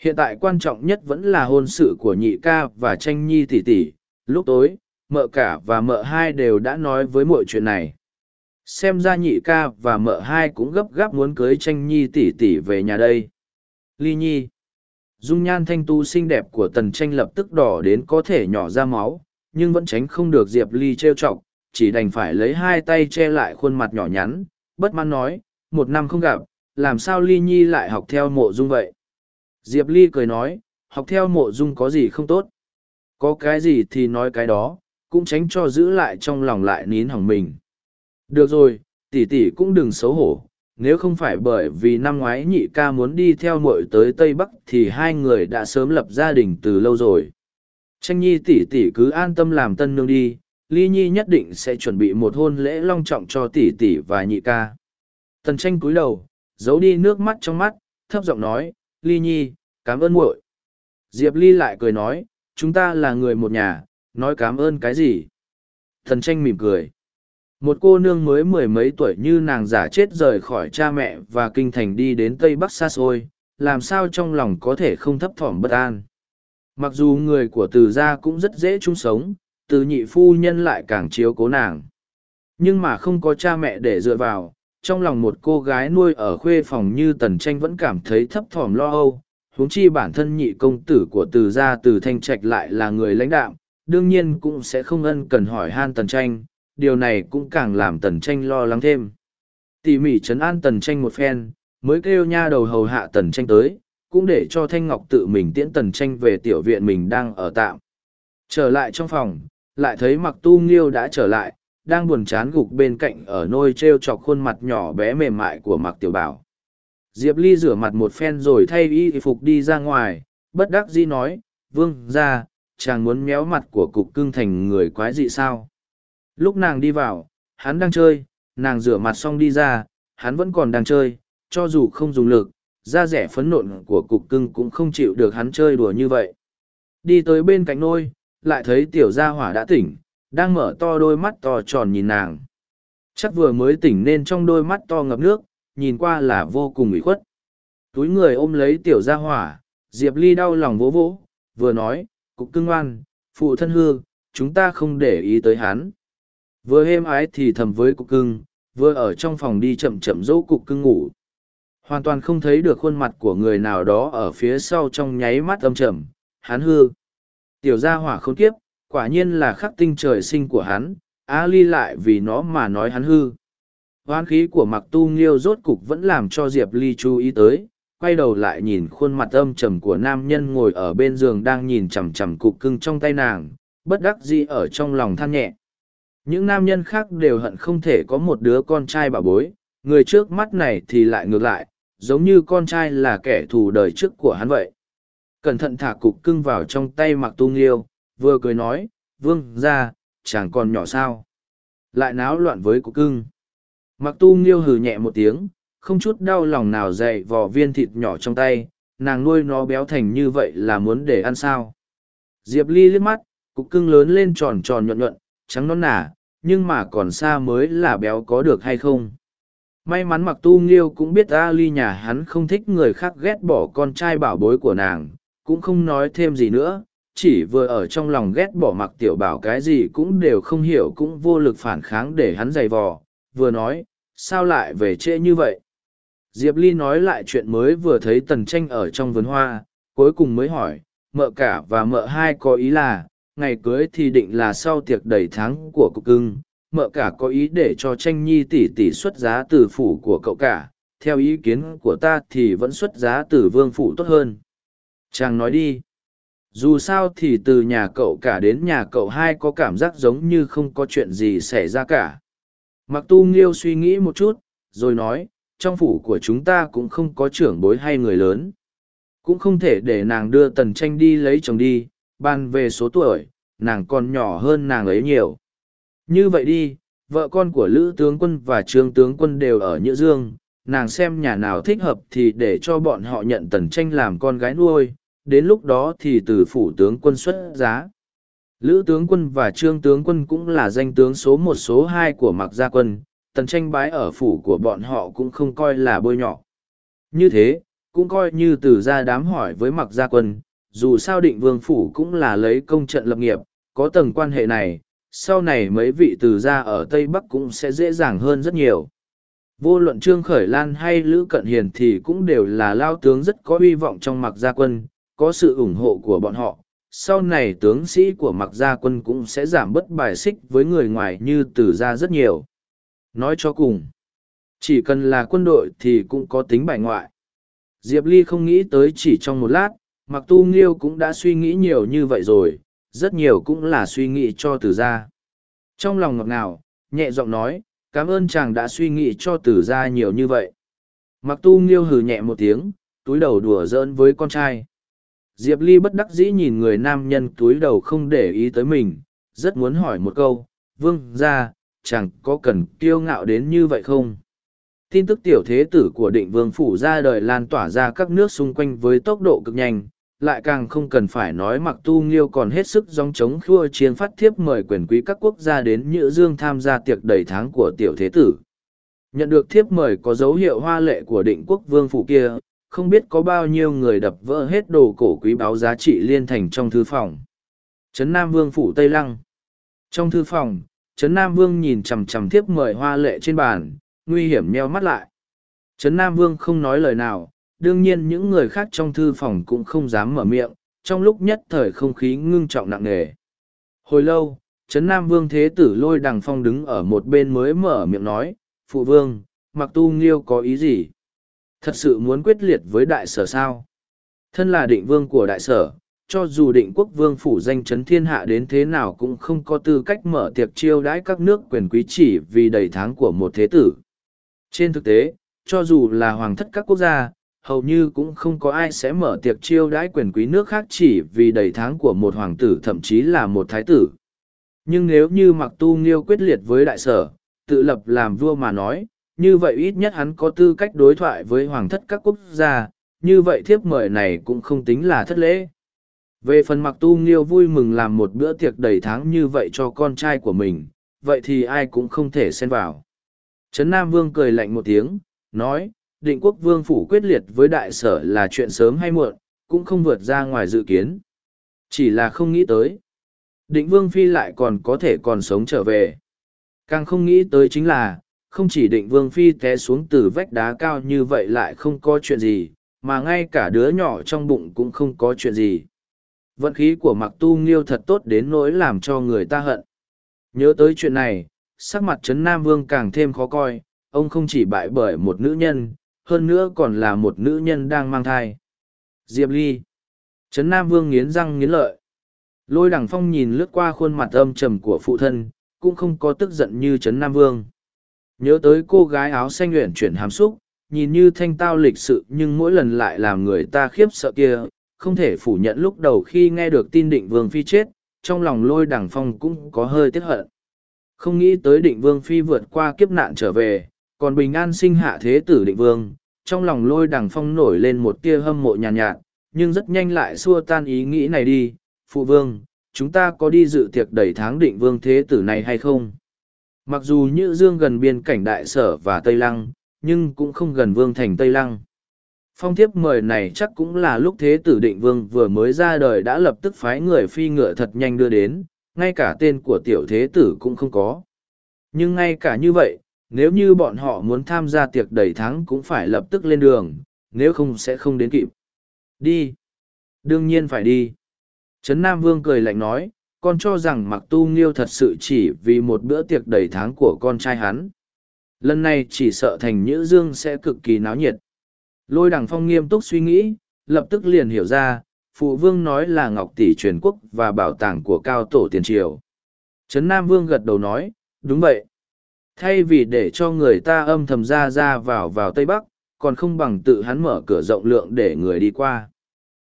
Hiện tại quan trọng nhất vẫn là hôn sự của nhị ca và tranh nhi tỷ tỷ, lúc tối, mợ cả và mợ hai đều đã nói với mọi chuyện này. Xem ra nhị ca và mợ hai cũng gấp gáp muốn cưới tranh nhi tỷ tỷ về nhà đây. Ly nhi. Dung nhan thanh tu xinh đẹp của tần tranh lập tức đỏ đến có thể nhỏ ra máu, nhưng vẫn tránh không được Diệp Ly trêu chọc, chỉ đành phải lấy hai tay che lại khuôn mặt nhỏ nhắn, bất mãn nói, một năm không gặp, làm sao Ly Nhi lại học theo mộ dung vậy? Diệp Ly cười nói, học theo mộ dung có gì không tốt? Có cái gì thì nói cái đó, cũng tránh cho giữ lại trong lòng lại nín hỏng mình. Được rồi, tỷ tỷ cũng đừng xấu hổ, nếu không phải bởi vì năm ngoái nhị ca muốn đi theo muội tới Tây Bắc thì hai người đã sớm lập gia đình từ lâu rồi. Tranh nhi tỷ tỷ cứ an tâm làm tân nương đi, Ly Nhi nhất định sẽ chuẩn bị một hôn lễ long trọng cho tỷ tỷ và nhị ca. Tần tranh cúi đầu, giấu đi nước mắt trong mắt, thấp giọng nói, Ly Nhi, cảm ơn muội. Diệp Ly lại cười nói, chúng ta là người một nhà, nói cảm ơn cái gì? Thần tranh mỉm cười. Một cô nương mới mười mấy tuổi như nàng giả chết rời khỏi cha mẹ và kinh thành đi đến Tây Bắc xa xôi, làm sao trong lòng có thể không thấp thỏm bất an. Mặc dù người của từ gia cũng rất dễ chung sống, từ nhị phu nhân lại càng chiếu cố nàng. Nhưng mà không có cha mẹ để dựa vào, trong lòng một cô gái nuôi ở khuê phòng như tần tranh vẫn cảm thấy thấp thỏm lo âu huống chi bản thân nhị công tử của từ gia từ thanh trạch lại là người lãnh đạo đương nhiên cũng sẽ không ân cần hỏi han tần tranh điều này cũng càng làm tần tranh lo lắng thêm. Tỉ mỉ chấn an tần tranh một phen, mới kêu nha đầu hầu hạ tần tranh tới, cũng để cho thanh ngọc tự mình tiễn tần tranh về tiểu viện mình đang ở tạm. Trở lại trong phòng, lại thấy mặc tu nghiêu đã trở lại, đang buồn chán gục bên cạnh ở nôi treo chọc khuôn mặt nhỏ bé mềm mại của mặc tiểu bảo. Diệp ly rửa mặt một phen rồi thay y phục đi ra ngoài, bất đắc dĩ nói, vương ra chàng muốn méo mặt của cục cưng thành người quái dị sao Lúc nàng đi vào, hắn đang chơi, nàng rửa mặt xong đi ra, hắn vẫn còn đang chơi, cho dù không dùng lực, da rẻ phấn nộn của cục cưng cũng không chịu được hắn chơi đùa như vậy. Đi tới bên cạnh nôi, lại thấy tiểu gia hỏa đã tỉnh, đang mở to đôi mắt to tròn nhìn nàng. Chắc vừa mới tỉnh nên trong đôi mắt to ngập nước, nhìn qua là vô cùng ủy khuất. Túi người ôm lấy tiểu gia hỏa, Diệp Ly đau lòng vỗ vỗ, vừa nói, cục cưng ngoan, phụ thân hư, chúng ta không để ý tới hắn. Vừa êm ái thì thầm với cục cưng, vừa ở trong phòng đi chậm chậm dỗ cục cưng ngủ. Hoàn toàn không thấy được khuôn mặt của người nào đó ở phía sau trong nháy mắt âm trầm, hắn hư. Tiểu gia hỏa khốn kiếp, quả nhiên là khắc tinh trời sinh của hắn, A ly lại vì nó mà nói hắn hư. Hoan khí của mặc tu nghiêu rốt cục vẫn làm cho Diệp Ly chú ý tới, quay đầu lại nhìn khuôn mặt âm trầm của nam nhân ngồi ở bên giường đang nhìn chằm chằm cục cưng trong tay nàng, bất đắc dĩ ở trong lòng than nhẹ. Những nam nhân khác đều hận không thể có một đứa con trai bà bối, người trước mắt này thì lại ngược lại, giống như con trai là kẻ thù đời trước của hắn vậy. Cẩn thận thả cục cưng vào trong tay mặc tu nghiêu, vừa cười nói, vương ra, chàng còn nhỏ sao. Lại náo loạn với cục cưng. Mặc tu nghiêu hừ nhẹ một tiếng, không chút đau lòng nào dậy vò viên thịt nhỏ trong tay, nàng nuôi nó béo thành như vậy là muốn để ăn sao. Diệp Ly liếc mắt, cục cưng lớn lên tròn tròn nhuận nhuận, trắng non nả, nhưng mà còn xa mới là béo có được hay không. May mắn mặc tu nghiêu cũng biết A ly nhà hắn không thích người khác ghét bỏ con trai bảo bối của nàng, cũng không nói thêm gì nữa, chỉ vừa ở trong lòng ghét bỏ mặc tiểu bảo cái gì cũng đều không hiểu cũng vô lực phản kháng để hắn giày vò, vừa nói, sao lại về trễ như vậy. Diệp Ly nói lại chuyện mới vừa thấy tần tranh ở trong vườn hoa, cuối cùng mới hỏi, mợ cả và mợ hai có ý là, ngày cưới thì định là sau tiệc đầy tháng của cục cưng, mợ cả có ý để cho tranh nhi tỷ tỷ xuất giá từ phủ của cậu cả, theo ý kiến của ta thì vẫn xuất giá từ vương phủ tốt hơn. Chàng nói đi. Dù sao thì từ nhà cậu cả đến nhà cậu hai có cảm giác giống như không có chuyện gì xảy ra cả. Mặc tu nghiêu suy nghĩ một chút, rồi nói, trong phủ của chúng ta cũng không có trưởng bối hay người lớn. Cũng không thể để nàng đưa tần tranh đi lấy chồng đi, ban về số tuổi, nàng còn nhỏ hơn nàng ấy nhiều. Như vậy đi, vợ con của Lữ tướng quân và Trương tướng quân đều ở Nhữ Dương, nàng xem nhà nào thích hợp thì để cho bọn họ nhận tần tranh làm con gái nuôi, đến lúc đó thì từ phủ tướng quân xuất giá. Lữ tướng quân và Trương tướng quân cũng là danh tướng số một số hai của Mạc Gia quân, tần tranh bái ở phủ của bọn họ cũng không coi là bôi nhọ. Như thế, cũng coi như từ ra đám hỏi với mặc Gia quân, dù sao định vương phủ cũng là lấy công trận lập nghiệp, có tầng quan hệ này, sau này mấy vị từ gia ở Tây Bắc cũng sẽ dễ dàng hơn rất nhiều. Vô luận Trương Khởi Lan hay Lữ Cận Hiền thì cũng đều là lao tướng rất có hy vọng trong mặc gia quân, có sự ủng hộ của bọn họ. Sau này tướng sĩ của mặc gia quân cũng sẽ giảm bất bài xích với người ngoài như từ gia rất nhiều. Nói cho cùng, chỉ cần là quân đội thì cũng có tính bài ngoại. Diệp Ly không nghĩ tới chỉ trong một lát, mặc tu nghiêu cũng đã suy nghĩ nhiều như vậy rồi, rất nhiều cũng là suy nghĩ cho từ gia. Trong lòng ngọt ngào, nhẹ giọng nói, cảm ơn chàng đã suy nghĩ cho từ gia nhiều như vậy. Mặc tu nghiêu hừ nhẹ một tiếng, túi đầu đùa giỡn với con trai. Diệp Ly bất đắc dĩ nhìn người nam nhân túi đầu không để ý tới mình, rất muốn hỏi một câu, vương ra, chẳng có cần kiêu ngạo đến như vậy không? Tin tức tiểu thế tử của định vương phủ ra đời lan tỏa ra các nước xung quanh với tốc độ cực nhanh, lại càng không cần phải nói mặc tu nghiêu còn hết sức dòng chống khua chiến phát thiếp mời quyền quý các quốc gia đến Nhữ Dương tham gia tiệc đầy tháng của tiểu thế tử. Nhận được thiếp mời có dấu hiệu hoa lệ của định quốc vương phủ kia, không biết có bao nhiêu người đập vỡ hết đồ cổ quý báu giá trị liên thành trong thư phòng. Trấn Nam Vương phủ Tây Lăng Trong thư phòng, Trấn Nam Vương nhìn chằm chằm thiếp mời hoa lệ trên bàn, nguy hiểm nheo mắt lại. Trấn Nam Vương không nói lời nào, đương nhiên những người khác trong thư phòng cũng không dám mở miệng, trong lúc nhất thời không khí ngưng trọng nặng nề. Hồi lâu, Trấn Nam Vương Thế Tử lôi đằng phong đứng ở một bên mới mở miệng nói, Phụ Vương, mặc tu nghiêu có ý gì? Thật sự muốn quyết liệt với đại sở sao? Thân là định vương của đại sở, cho dù định quốc vương phủ danh chấn thiên hạ đến thế nào cũng không có tư cách mở tiệc chiêu đãi các nước quyền quý chỉ vì đầy tháng của một thế tử. Trên thực tế, cho dù là hoàng thất các quốc gia, hầu như cũng không có ai sẽ mở tiệc chiêu đãi quyền quý nước khác chỉ vì đầy tháng của một hoàng tử thậm chí là một thái tử. Nhưng nếu như mặc tu nghiêu quyết liệt với đại sở, tự lập làm vua mà nói, như vậy ít nhất hắn có tư cách đối thoại với hoàng thất các quốc gia, như vậy thiếp mời này cũng không tính là thất lễ. Về phần mặc tu nghiêu vui mừng làm một bữa tiệc đầy tháng như vậy cho con trai của mình, vậy thì ai cũng không thể xen vào. Trấn Nam Vương cười lạnh một tiếng, nói, định quốc vương phủ quyết liệt với đại sở là chuyện sớm hay muộn, cũng không vượt ra ngoài dự kiến. Chỉ là không nghĩ tới. Định vương phi lại còn có thể còn sống trở về. Càng không nghĩ tới chính là, không chỉ định vương phi té xuống từ vách đá cao như vậy lại không có chuyện gì, mà ngay cả đứa nhỏ trong bụng cũng không có chuyện gì. Vận khí của mặc tu nghiêu thật tốt đến nỗi làm cho người ta hận. Nhớ tới chuyện này, sắc mặt Trấn Nam Vương càng thêm khó coi, ông không chỉ bại bởi một nữ nhân, hơn nữa còn là một nữ nhân đang mang thai. Diệp Ly Trấn Nam Vương nghiến răng nghiến lợi. Lôi đằng phong nhìn lướt qua khuôn mặt âm trầm của phụ thân, cũng không có tức giận như Trấn Nam Vương. Nhớ tới cô gái áo xanh luyện chuyển hàm xúc, nhìn như thanh tao lịch sự nhưng mỗi lần lại làm người ta khiếp sợ kia, không thể phủ nhận lúc đầu khi nghe được tin định Vương Phi chết, trong lòng lôi đằng phong cũng có hơi tiếc hận. Không nghĩ tới định Vương Phi vượt qua kiếp nạn trở về, còn bình an sinh hạ thế tử định Vương, trong lòng lôi đằng phong nổi lên một tia hâm mộ nhàn nhạt, nhạt, nhưng rất nhanh lại xua tan ý nghĩ này đi, phụ vương, chúng ta có đi dự tiệc đầy tháng định vương thế tử này hay không? Mặc dù Nhữ Dương gần biên cảnh Đại Sở và Tây Lăng, nhưng cũng không gần vương thành Tây Lăng. Phong thiếp mời này chắc cũng là lúc thế tử định vương vừa mới ra đời đã lập tức phái người phi ngựa thật nhanh đưa đến, ngay cả tên của tiểu thế tử cũng không có. Nhưng ngay cả như vậy, nếu như bọn họ muốn tham gia tiệc đầy tháng cũng phải lập tức lên đường, nếu không sẽ không đến kịp. Đi. Đương nhiên phải đi. Trấn Nam Vương cười lạnh nói, con cho rằng mặc tu nghiêu thật sự chỉ vì một bữa tiệc đầy tháng của con trai hắn. Lần này chỉ sợ thành Nhữ Dương sẽ cực kỳ náo nhiệt. Lôi đằng phong nghiêm túc suy nghĩ, lập tức liền hiểu ra, phụ vương nói là ngọc tỷ truyền quốc và bảo tàng của cao tổ tiền triều. Trấn Nam Vương gật đầu nói, đúng vậy. Thay vì để cho người ta âm thầm ra ra vào vào Tây Bắc, còn không bằng tự hắn mở cửa rộng lượng để người đi qua.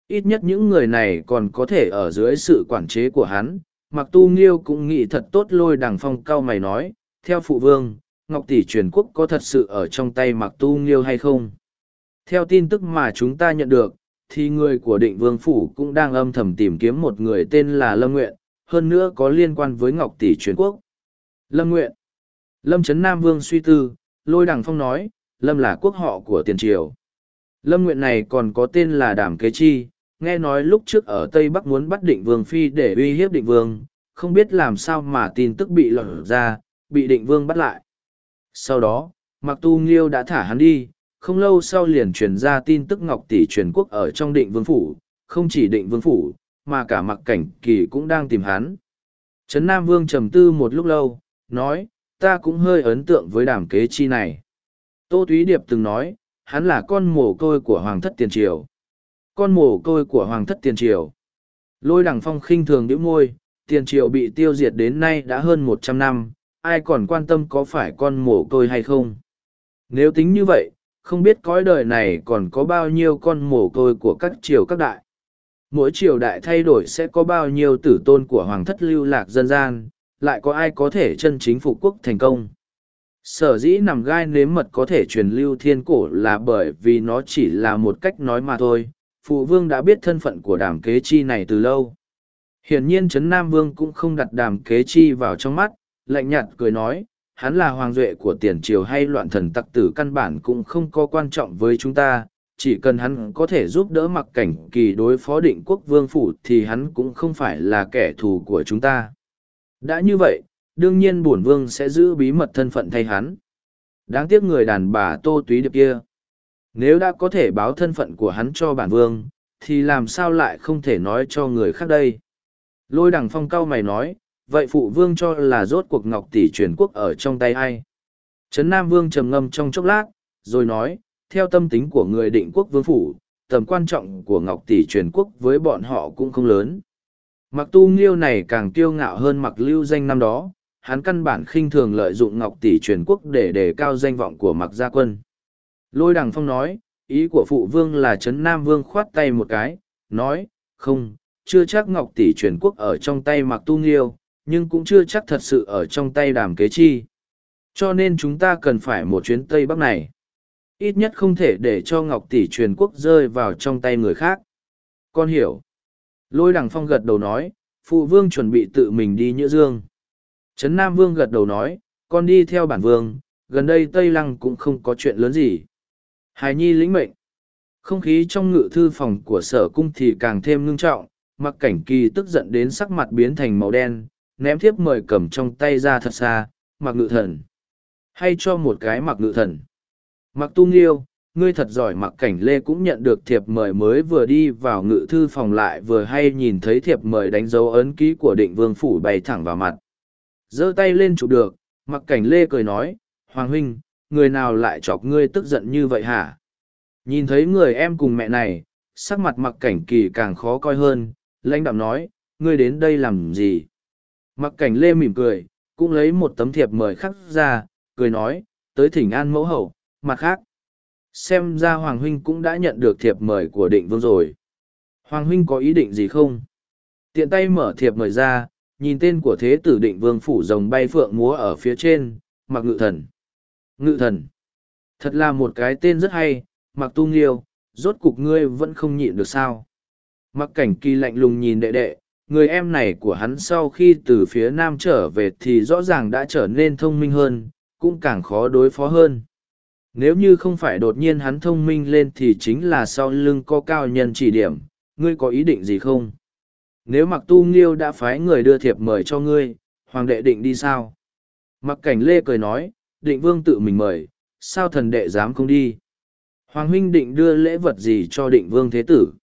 Ít nhất những người này còn có thể ở dưới sự quản chế của hắn. Mặc tu nghiêu cũng nghĩ thật tốt lôi đằng phong cao mày nói, theo phụ vương, Ngọc Tỷ truyền quốc có thật sự ở trong tay mặc tu nghiêu hay không? Theo tin tức mà chúng ta nhận được, thì người của định vương phủ cũng đang âm thầm tìm kiếm một người tên là Lâm Nguyện, hơn nữa có liên quan với Ngọc Tỷ truyền quốc. Lâm Nguyện Lâm Trấn Nam Vương suy tư, lôi đằng phong nói, Lâm là quốc họ của tiền triều. Lâm Nguyện này còn có tên là Đàm Kế Chi, nghe nói lúc trước ở Tây Bắc muốn bắt định vương phi để uy hiếp định vương, không biết làm sao mà tin tức bị lọt ra, bị định vương bắt lại. Sau đó, Mặc Tu Nghiêu đã thả hắn đi, không lâu sau liền truyền ra tin tức Ngọc Tỷ truyền quốc ở trong định vương phủ, không chỉ định vương phủ, mà cả mặc cảnh kỳ cũng đang tìm hắn. Trấn Nam Vương trầm tư một lúc lâu, nói, ta cũng hơi ấn tượng với đàm kế chi này. Tô Túy Điệp từng nói, hắn là con mồ côi của Hoàng thất tiền triều. Con mồ côi của Hoàng thất tiền triều. Lôi đằng phong khinh thường đĩu môi, tiền triều bị tiêu diệt đến nay đã hơn một trăm năm, ai còn quan tâm có phải con mồ côi hay không. Nếu tính như vậy, không biết cõi đời này còn có bao nhiêu con mồ côi của các triều các đại. Mỗi triều đại thay đổi sẽ có bao nhiêu tử tôn của hoàng thất lưu lạc dân gian, lại có ai có thể chân chính phục quốc thành công. Sở dĩ nằm gai nếm mật có thể truyền lưu thiên cổ là bởi vì nó chỉ là một cách nói mà thôi, phụ vương đã biết thân phận của đàm kế chi này từ lâu. Hiển nhiên Trấn Nam Vương cũng không đặt đàm kế chi vào trong mắt, lạnh nhạt cười nói, hắn là hoàng duệ của tiền triều hay loạn thần tặc tử căn bản cũng không có quan trọng với chúng ta, chỉ cần hắn có thể giúp đỡ mặc cảnh kỳ đối phó định quốc vương phủ thì hắn cũng không phải là kẻ thù của chúng ta. Đã như vậy, đương nhiên bổn vương sẽ giữ bí mật thân phận thay hắn. Đáng tiếc người đàn bà tô túy điệp kia. Nếu đã có thể báo thân phận của hắn cho bản vương, thì làm sao lại không thể nói cho người khác đây? Lôi đằng phong cao mày nói, vậy phụ vương cho là rốt cuộc ngọc tỷ truyền quốc ở trong tay ai? Trấn Nam Vương trầm ngâm trong chốc lát, rồi nói, theo tâm tính của người định quốc vương phủ, tầm quan trọng của ngọc tỷ truyền quốc với bọn họ cũng không lớn. Mặc tu nghiêu này càng kiêu ngạo hơn mặc lưu danh năm đó, hắn căn bản khinh thường lợi dụng ngọc tỷ truyền quốc để đề cao danh vọng của mặc gia quân. Lôi đằng phong nói, ý của phụ vương là Trấn Nam Vương khoát tay một cái, nói, không, chưa chắc ngọc tỷ truyền quốc ở trong tay mặc tu nghiêu, nhưng cũng chưa chắc thật sự ở trong tay đàm kế chi. Cho nên chúng ta cần phải một chuyến Tây Bắc này. Ít nhất không thể để cho Ngọc Tỷ truyền quốc rơi vào trong tay người khác. Con hiểu. Lôi đằng phong gật đầu nói, phụ vương chuẩn bị tự mình đi Nhữ Dương. Trấn Nam Vương gật đầu nói, con đi theo bản vương, gần đây Tây Lăng cũng không có chuyện lớn gì. Hải Nhi lĩnh mệnh. Không khí trong ngự thư phòng của sở cung thì càng thêm ngưng trọng, mặc cảnh kỳ tức giận đến sắc mặt biến thành màu đen, ném thiếp mời cầm trong tay ra thật xa, mặc ngự thần. Hay cho một cái mặc ngự thần. Mặc tu nghiêu, ngươi thật giỏi mặc cảnh lê cũng nhận được thiệp mời mới vừa đi vào ngự thư phòng lại vừa hay nhìn thấy thiệp mời đánh dấu ấn ký của định vương phủ bay thẳng vào mặt giơ tay lên chụp được mặc cảnh lê cười nói hoàng huynh người nào lại chọc ngươi tức giận như vậy hả nhìn thấy người em cùng mẹ này sắc mặt mặc cảnh kỳ càng khó coi hơn lãnh đạm nói ngươi đến đây làm gì mặc cảnh lê mỉm cười, cũng lấy một tấm thiệp mời khắc ra, cười nói, tới thỉnh an mẫu hậu, mặt khác. Xem ra hoàng huynh cũng đã nhận được thiệp mời của định vương rồi. Hoàng huynh có ý định gì không? Tiện tay mở thiệp mời ra, nhìn tên của thế tử định vương phủ rồng bay phượng múa ở phía trên, mặc ngự thần. Ngự thần. Thật là một cái tên rất hay, mặc tu nghiêu, rốt cục ngươi vẫn không nhịn được sao? Mặc cảnh kỳ lạnh lùng nhìn đệ đệ người em này của hắn sau khi từ phía nam trở về thì rõ ràng đã trở nên thông minh hơn cũng càng khó đối phó hơn nếu như không phải đột nhiên hắn thông minh lên thì chính là sau lưng có cao nhân chỉ điểm, ngươi có ý định gì không? Nếu mặc tu nghiêu đã phái người đưa thiệp mời cho ngươi, hoàng đệ định đi sao? Mặc cảnh lê cười nói, định vương tự mình mời, sao thần đệ dám không đi? Hoàng huynh định đưa lễ vật gì cho định vương thế tử?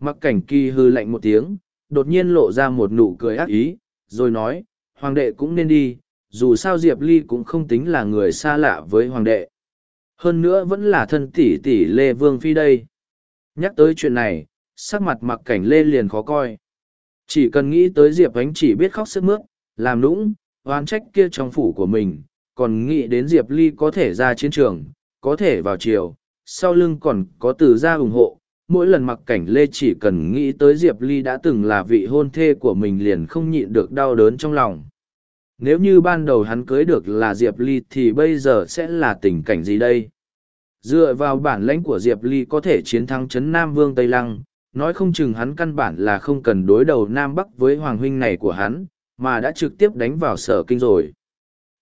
Mặc cảnh kỳ hư lạnh một tiếng, đột nhiên lộ ra một nụ cười ác ý, rồi nói, hoàng đệ cũng nên đi, dù sao Diệp Ly cũng không tính là người xa lạ với hoàng đệ. Hơn nữa vẫn là thân tỷ tỷ lê vương phi đây. Nhắc tới chuyện này sắc mặt mặc cảnh lê liền khó coi. Chỉ cần nghĩ tới diệp ánh chỉ biết khóc sức mướt làm nũng oán trách kia trong phủ của mình còn nghĩ đến diệp ly có thể ra chiến trường có thể vào chiều sau lưng còn có từ gia ủng hộ mỗi lần mặc cảnh lê chỉ cần nghĩ tới diệp ly đã từng là vị hôn thê của mình liền không nhịn được đau đớn trong lòng. Nếu như ban đầu hắn cưới được là diệp ly thì bây giờ sẽ là tình cảnh gì đây? Dựa vào bản lãnh của diệp ly có thể chiến thắng trấn nam vương tây lăng, nói không chừng hắn căn bản là không cần đối đầu nam bắc với hoàng huynh này của hắn, mà đã trực tiếp đánh vào sở kinh rồi.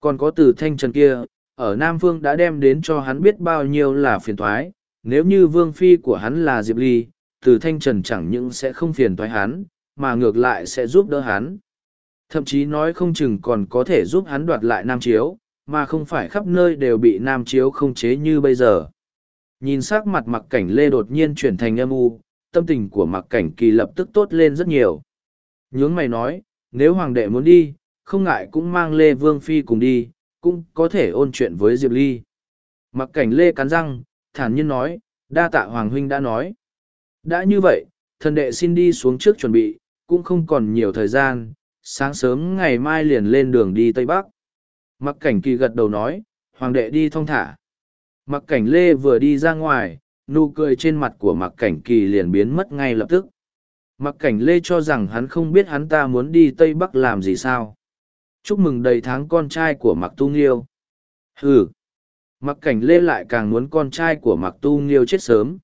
Còn có từ thanh trần kia, ở nam vương đã đem đến cho hắn biết bao nhiêu là phiền thoái nếu như vương phi của hắn là diệp ly, từ thanh trần chẳng những sẽ không phiền thoái hắn, mà ngược lại sẽ giúp đỡ hắn. Thậm chí nói không chừng còn có thể giúp hắn đoạt lại nam chiếu, mà không phải khắp nơi đều bị nam chiếu không chế như bây giờ. Nhìn s ắ c mặt mặc cảnh lê đột nhiên chuyển thành âm u, tâm tình của mặc cảnh kỳ lập tức tốt lên rất nhiều. Nhướng mày nói, nếu hoàng đệ muốn đi, không ngại cũng mang lê vương phi cùng đi, cũng có thể ôn chuyện với diệp ly. Mặc cảnh lê cắn răng thản nhiên nói, đa tạ hoàng huynh đã nói. Đã như vậy, thần đệ xin đi xuống trước chuẩn bị, cũng không còn nhiều thời gian, sáng sớm ngày mai liền lên đường đi tây bắc. Mặc cảnh kỳ gật đầu nói, hoàng đệ đi thong thả. Mặc cảnh lê vừa đi ra ngoài, nụ cười trên mặt của mặc cảnh kỳ liền biến mất ngay lập tức. Mặc cảnh lê cho rằng hắn không biết hắn ta muốn đi tây bắc làm gì sao. Chúc mừng đầy tháng con trai của mặc tu nghiêu. Hừ mặc cảnh lê lại càng muốn con trai của mặc tu nghiêu chết sớm.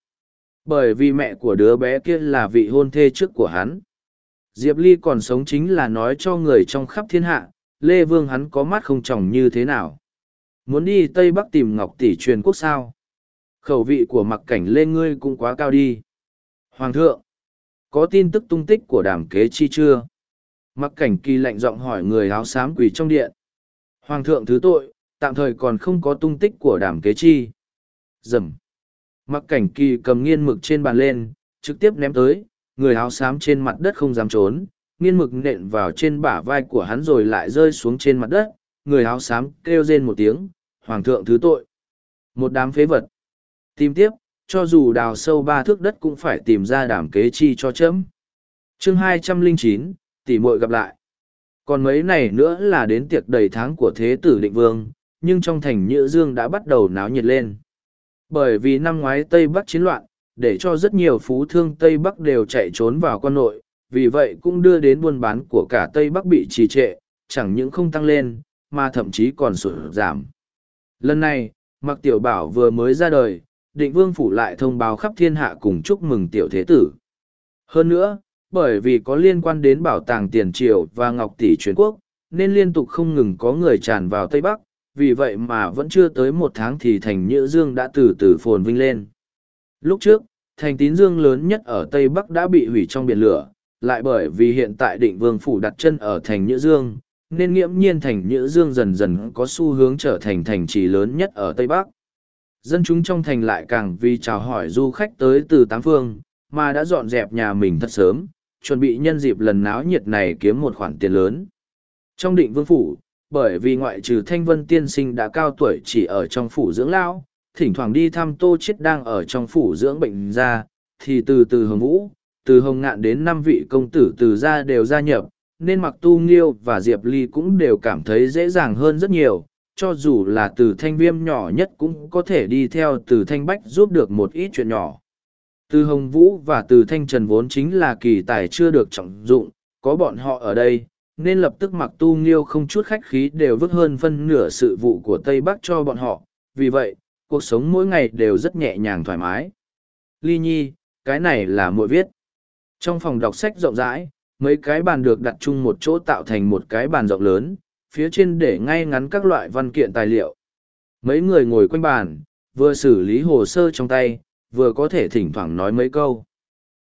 Bởi vì mẹ của đứa bé kia là vị hôn thê trước của hắn. Diệp ly còn sống chính là nói cho người trong khắp thiên hạ, lê vương hắn có mắt không tròng như thế nào? Muốn đi tây bắc tìm ngọc tỷ truyền quốc sao? Khẩu vị của mặc cảnh lê ngươi cũng quá cao đi. Hoàng thượng, có tin tức tung tích của đàm kế chi chưa? Mặc cảnh kỳ lạnh giọng hỏi người áo xám quỳ trong điện. Hoàng thượng thứ tội tạm thời còn không có tung tích của đàm kế chi. Dầm. Mặc cảnh kỳ cầm nghiên mực trên bàn lên, trực tiếp ném tới, người áo xám trên mặt đất không dám trốn, nghiên mực nện vào trên bả vai của hắn rồi lại rơi xuống trên mặt đất, người áo xám kêu rên một tiếng, hoàng thượng thứ tội. Một đám phế vật. Tìm tiếp, cho dù đào sâu ba thước đất cũng phải tìm ra đảm kế chi cho chấm. Chương hai trăm linh chín tỷ muội gặp lại. Còn mấy này nữa là đến tiệc đầy tháng của thế tử định vương nhưng trong thành nhữ dương đã bắt đầu náo nhiệt lên bởi vì năm ngoái tây bắc chiến loạn để cho rất nhiều phú thương tây bắc đều chạy trốn vào quan nội vì vậy cũng đưa đến buôn bán của cả tây bắc bị trì trệ chẳng những không tăng lên, mà thậm chí còn sụt giảm. Lần này, Mạc Tiểu Bảo vừa mới ra đời, định vương phủ lại thông báo khắp thiên hạ cùng chúc mừng tiểu thế tử. Hơn nữa, bởi vì có liên quan đến bảo tàng tiền triều và ngọc tỷ truyền quốc, nên liên tục không ngừng có người tràn vào Tây Bắc, vì vậy mà vẫn chưa tới một tháng thì thành Nhữ Dương đã từ từ phồn vinh lên. Lúc trước, thành tín dương lớn nhất ở Tây Bắc đã bị hủy trong biển lửa, lại bởi vì hiện tại định vương phủ đặt chân ở thành Nhữ Dương, nên nghiễm nhiên thành Nhữ Dương dần dần có xu hướng trở thành thành trì lớn nhất ở Tây Bắc. Dân chúng trong thành lại càng vì chào hỏi du khách tới từ tám phương, mà đã dọn dẹp nhà mình thật sớm, chuẩn bị nhân dịp lần náo nhiệt này kiếm một khoản tiền lớn. Trong định vương phủ, bởi vì ngoại trừ thanh vân tiên sinh đã cao tuổi chỉ ở trong phủ dưỡng lão, thỉnh thoảng đi thăm tô chết đang ở trong phủ dưỡng bệnh ra, thì từ từ hồng vũ, từ hồng ngạn đến năm vị công tử từ gia đều gia nhập, nên mặc tu nghiêu và diệp ly cũng đều cảm thấy dễ dàng hơn rất nhiều, cho dù là từ thanh viêm nhỏ nhất cũng có thể đi theo từ thanh bách giúp được một ít chuyện nhỏ. Từ hồng vũ và từ thanh trần vốn chính là kỳ tài chưa được trọng dụng, có bọn họ ở đây, nên lập tức mặc tu nghiêu không chút khách khí đều vứt hơn phân nửa sự vụ của Tây Bắc cho bọn họ, vì vậy, cuộc sống mỗi ngày đều rất nhẹ nhàng thoải mái. Ly Nhi, cái này là muội viết. Trong phòng đọc sách rộng rãi, mấy cái bàn được đặt chung một chỗ tạo thành một cái bàn rộng lớn, phía trên để ngay ngắn các loại văn kiện tài liệu. Mấy người ngồi quanh bàn, vừa xử lý hồ sơ trong tay, vừa có thể thỉnh thoảng nói mấy câu.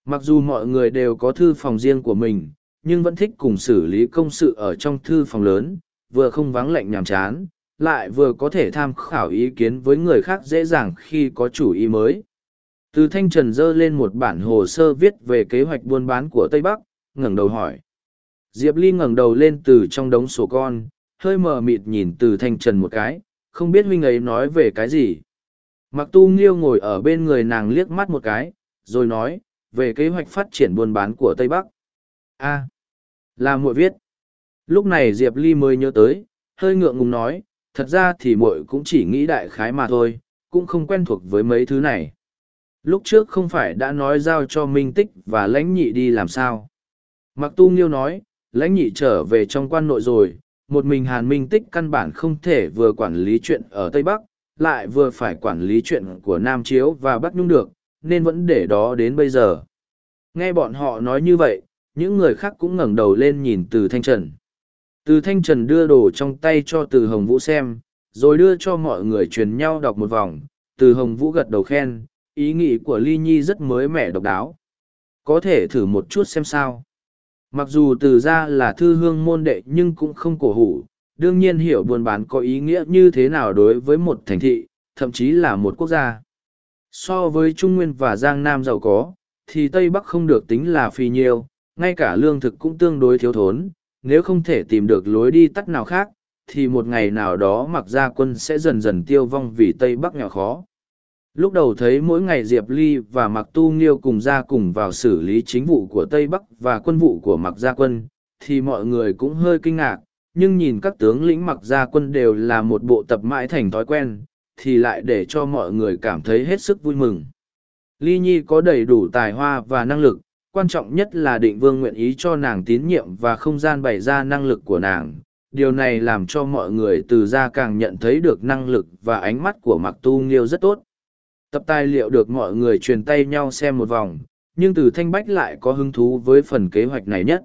Mặc dù mọi người đều có thư phòng riêng của mình, nhưng vẫn thích cùng xử lý công sự ở trong thư phòng lớn, vừa không vắng lạnh nhàm chán, lại vừa có thể tham khảo ý kiến với người khác dễ dàng khi có chủ ý mới. Từ Thanh Trần dơ lên một bản hồ sơ viết về kế hoạch buôn bán của Tây Bắc, ngẩng đầu hỏi. Diệp Ly ngẩng đầu lên từ trong đống sổ con, hơi mờ mịt nhìn từ Thanh Trần một cái, không biết huynh ấy nói về cái gì. Mặc tu nghiêu ngồi ở bên người nàng liếc mắt một cái, rồi nói, về kế hoạch phát triển buôn bán của Tây Bắc a là muội viết. Lúc này Diệp Ly mới nhớ tới, hơi ngượng ngùng nói, thật ra thì muội cũng chỉ nghĩ đại khái mà thôi, cũng không quen thuộc với mấy thứ này. Lúc trước không phải đã nói giao cho Minh Tích và lãnh nhị đi làm sao. Mặc tu nghiêu nói, lãnh nhị trở về trong quan nội rồi, một mình Hàn Minh Tích căn bản không thể vừa quản lý chuyện ở Tây Bắc, lại vừa phải quản lý chuyện của Nam Chiếu và Bắc Nhung được, nên vẫn để đó đến bây giờ. Nghe bọn họ nói như vậy, những người khác cũng ngẩng đầu lên nhìn từ Thanh Trần. Từ Thanh Trần đưa đồ trong tay cho từ Hồng Vũ xem, rồi đưa cho mọi người truyền nhau đọc một vòng, từ Hồng Vũ gật đầu khen, ý nghĩ của Ly Nhi rất mới mẻ độc đáo. Có thể thử một chút xem sao. Mặc dù từ ra là thư hương môn đệ nhưng cũng không cổ hủ, đương nhiên hiểu buôn bán có ý nghĩa như thế nào đối với một thành thị, thậm chí là một quốc gia. So với Trung Nguyên và Giang Nam giàu có, thì Tây Bắc không được tính là phi nhiêu, ngay cả lương thực cũng tương đối thiếu thốn, nếu không thể tìm được lối đi tắt nào khác, thì một ngày nào đó mặc gia quân sẽ dần dần tiêu vong vì Tây Bắc nghèo khó. Lúc đầu thấy mỗi ngày Diệp Ly và Mặc Tu Nghiêu cùng ra cùng vào xử lý chính vụ của Tây Bắc và quân vụ của Mặc gia quân, thì mọi người cũng hơi kinh ngạc, nhưng nhìn các tướng lĩnh Mặc gia quân đều là một bộ tập mãi thành thói quen, thì lại để cho mọi người cảm thấy hết sức vui mừng. Ly Nhi có đầy đủ tài hoa và năng lực, quan trọng nhất là định vương nguyện ý cho nàng tín nhiệm và không gian bày ra năng lực của nàng. Điều này làm cho mọi người từ ra càng nhận thấy được năng lực và ánh mắt của Mặc Tu Nghiêu rất tốt. Tập tài liệu được mọi người truyền tay nhau xem một vòng, nhưng từ Thanh Bách lại có hứng thú với phần kế hoạch này nhất.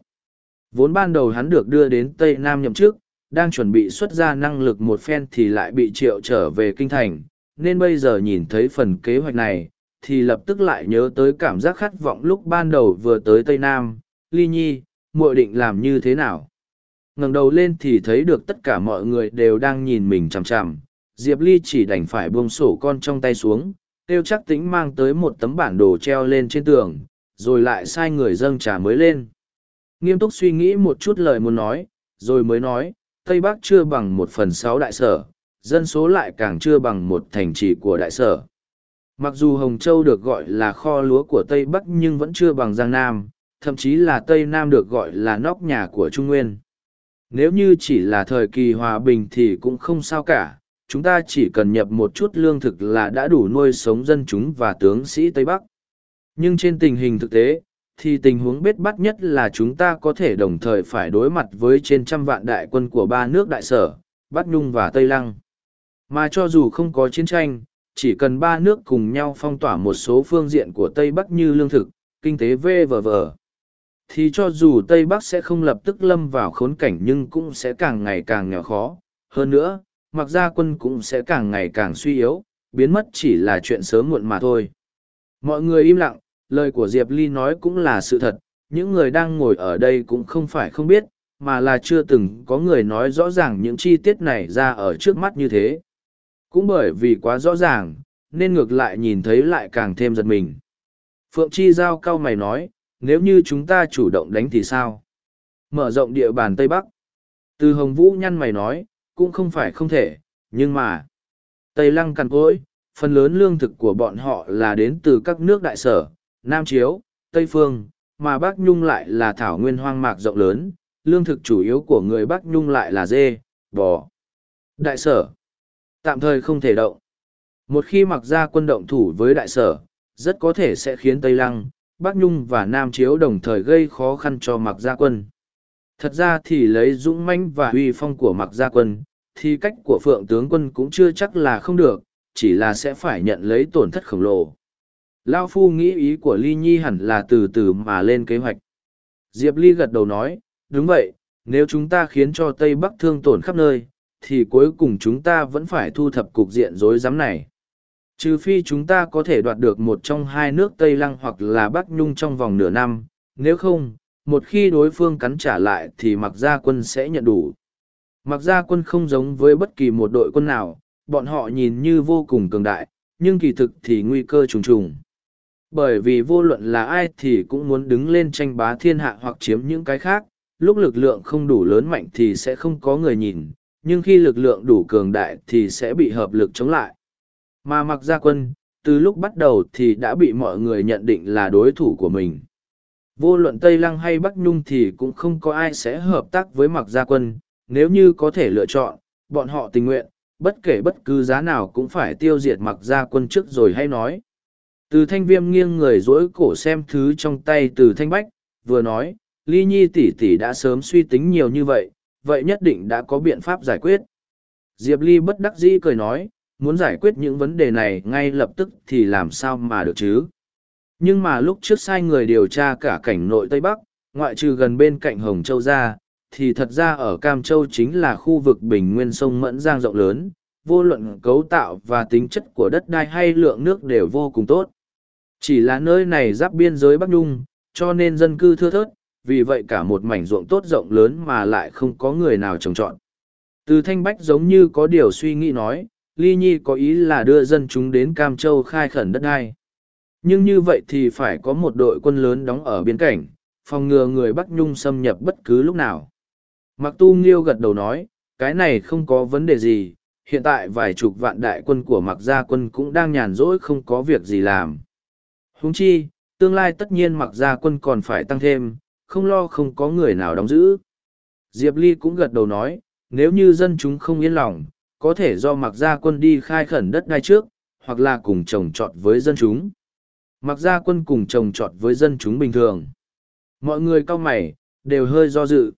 Vốn ban đầu hắn được đưa đến Tây Nam nhậm chức, đang chuẩn bị xuất ra năng lực một phen thì lại bị triệu trở về kinh thành, nên bây giờ nhìn thấy phần kế hoạch này, thì lập tức lại nhớ tới cảm giác khát vọng lúc ban đầu vừa tới Tây Nam, Ly Nhi, muội định làm như thế nào? ngẩng đầu lên thì thấy được tất cả mọi người đều đang nhìn mình chằm chằm, Diệp Ly chỉ đành phải buông sổ con trong tay xuống, tiêu chắc tính mang tới một tấm bản đồ treo lên trên tường, rồi lại sai người dâng trà mới lên. Nghiêm túc suy nghĩ một chút lời muốn nói, rồi mới nói, Tây Bắc chưa bằng một phần sáu đại sở, dân số lại càng chưa bằng một thành trì của đại sở. Mặc dù Hồng Châu được gọi là kho lúa của Tây Bắc nhưng vẫn chưa bằng Giang Nam, thậm chí là Tây Nam được gọi là nóc nhà của Trung Nguyên. Nếu như chỉ là thời kỳ hòa bình thì cũng không sao cả, chúng ta chỉ cần nhập một chút lương thực là đã đủ nuôi sống dân chúng và tướng sĩ Tây Bắc. Nhưng trên tình hình thực tế, thì tình huống bết bắt nhất là chúng ta có thể đồng thời phải đối mặt với trên trăm vạn đại quân của ba nước đại sở, Bắc Nhung và Tây Lăng. Mà cho dù không có chiến tranh, chỉ cần ba nước cùng nhau phong tỏa một số phương diện của Tây Bắc như lương thực, kinh tế v.v.v. Thì cho dù Tây Bắc sẽ không lập tức lâm vào khốn cảnh nhưng cũng sẽ càng ngày càng nghèo khó. Hơn nữa, mặc ra quân cũng sẽ càng ngày càng suy yếu, biến mất chỉ là chuyện sớm muộn mà thôi. Mọi người im lặng, lời của Diệp Ly nói cũng là sự thật, những người đang ngồi ở đây cũng không phải không biết, mà là chưa từng có người nói rõ ràng những chi tiết này ra ở trước mắt như thế. Cũng bởi vì quá rõ ràng, nên ngược lại nhìn thấy lại càng thêm giật mình. Phượng Chi Giao cao mày nói, nếu như chúng ta chủ động đánh thì sao? Mở rộng địa bàn Tây Bắc. Từ Hồng Vũ nhăn mày nói, cũng không phải không thể, nhưng mà... Tây Lăng cằn cỗi, phần lớn lương thực của bọn họ là đến từ các nước đại sở, Nam Chiếu, Tây Phương, mà Bắc Nhung lại là thảo nguyên hoang mạc rộng lớn, lương thực chủ yếu của người Bắc Nhung lại là dê, bò. Đại sở, tạm thời không thể động. Một khi mặc ra quân động thủ với đại sở, rất có thể sẽ khiến Tây Lăng, Bắc Nhung và Nam Chiếu đồng thời gây khó khăn cho mặc gia quân. Thật ra thì lấy dũng manh và uy phong của mặc gia quân, thì cách của phượng tướng quân cũng chưa chắc là không được, chỉ là sẽ phải nhận lấy tổn thất khổng lồ. Lao Phu nghĩ ý của Ly Nhi hẳn là từ từ mà lên kế hoạch. Diệp Ly gật đầu nói, đúng vậy, nếu chúng ta khiến cho Tây Bắc thương tổn khắp nơi, thì cuối cùng chúng ta vẫn phải thu thập cục diện rối rắm này. Trừ phi chúng ta có thể đoạt được một trong hai nước Tây Lăng hoặc là Bắc Nhung trong vòng nửa năm, nếu không, một khi đối phương cắn trả lại thì mặc gia quân sẽ nhận đủ. Mặc gia quân không giống với bất kỳ một đội quân nào, bọn họ nhìn như vô cùng cường đại, nhưng kỳ thực thì nguy cơ trùng trùng. Bởi vì vô luận là ai thì cũng muốn đứng lên tranh bá thiên hạ hoặc chiếm những cái khác, lúc lực lượng không đủ lớn mạnh thì sẽ không có người nhìn, nhưng khi lực lượng đủ cường đại thì sẽ bị hợp lực chống lại. Mà mặc gia quân, từ lúc bắt đầu thì đã bị mọi người nhận định là đối thủ của mình. Vô luận Tây Lăng hay Bắc Nhung thì cũng không có ai sẽ hợp tác với mặc gia quân, nếu như có thể lựa chọn, bọn họ tình nguyện, bất kể bất cứ giá nào cũng phải tiêu diệt mặc gia quân trước rồi hay nói. Từ thanh viêm nghiêng người dỗi cổ xem thứ trong tay từ thanh bách, vừa nói, ly nhi tỷ tỷ đã sớm suy tính nhiều như vậy, vậy nhất định đã có biện pháp giải quyết. Diệp Ly bất đắc dĩ cười nói, muốn giải quyết những vấn đề này ngay lập tức thì làm sao mà được chứ. Nhưng mà lúc trước sai người điều tra cả cảnh nội Tây Bắc, ngoại trừ gần bên cạnh Hồng Châu ra, thì thật ra ở Cam Châu chính là khu vực bình nguyên sông Mẫn Giang rộng lớn, vô luận cấu tạo và tính chất của đất đai hay lượng nước đều vô cùng tốt. Chỉ là nơi này giáp biên giới Bắc Nhung, cho nên dân cư thưa thớt, vì vậy cả một mảnh ruộng tốt rộng lớn mà lại không có người nào trồng trọt. Từ Thanh Bách giống như có điều suy nghĩ nói, Ly Nhi có ý là đưa dân chúng đến Cam Châu khai khẩn đất đai. Nhưng như vậy thì phải có một đội quân lớn đóng ở biên cảnh, phòng ngừa người Bắc Nhung xâm nhập bất cứ lúc nào. Mặc tu nghiêu gật đầu nói, cái này không có vấn đề gì, hiện tại vài chục vạn đại quân của mặc gia quân cũng đang nhàn rỗi không có việc gì làm. Huống chi, tương lai tất nhiên mặc gia quân còn phải tăng thêm, không lo không có người nào đóng giữ. Diệp Ly cũng gật đầu nói, nếu như dân chúng không yên lòng, có thể do mặc gia quân đi khai khẩn đất ngay trước, hoặc là cùng trồng trọt với dân chúng. Mặc gia quân cùng trồng trọt với dân chúng bình thường. Mọi người cao mày, đều hơi do dự.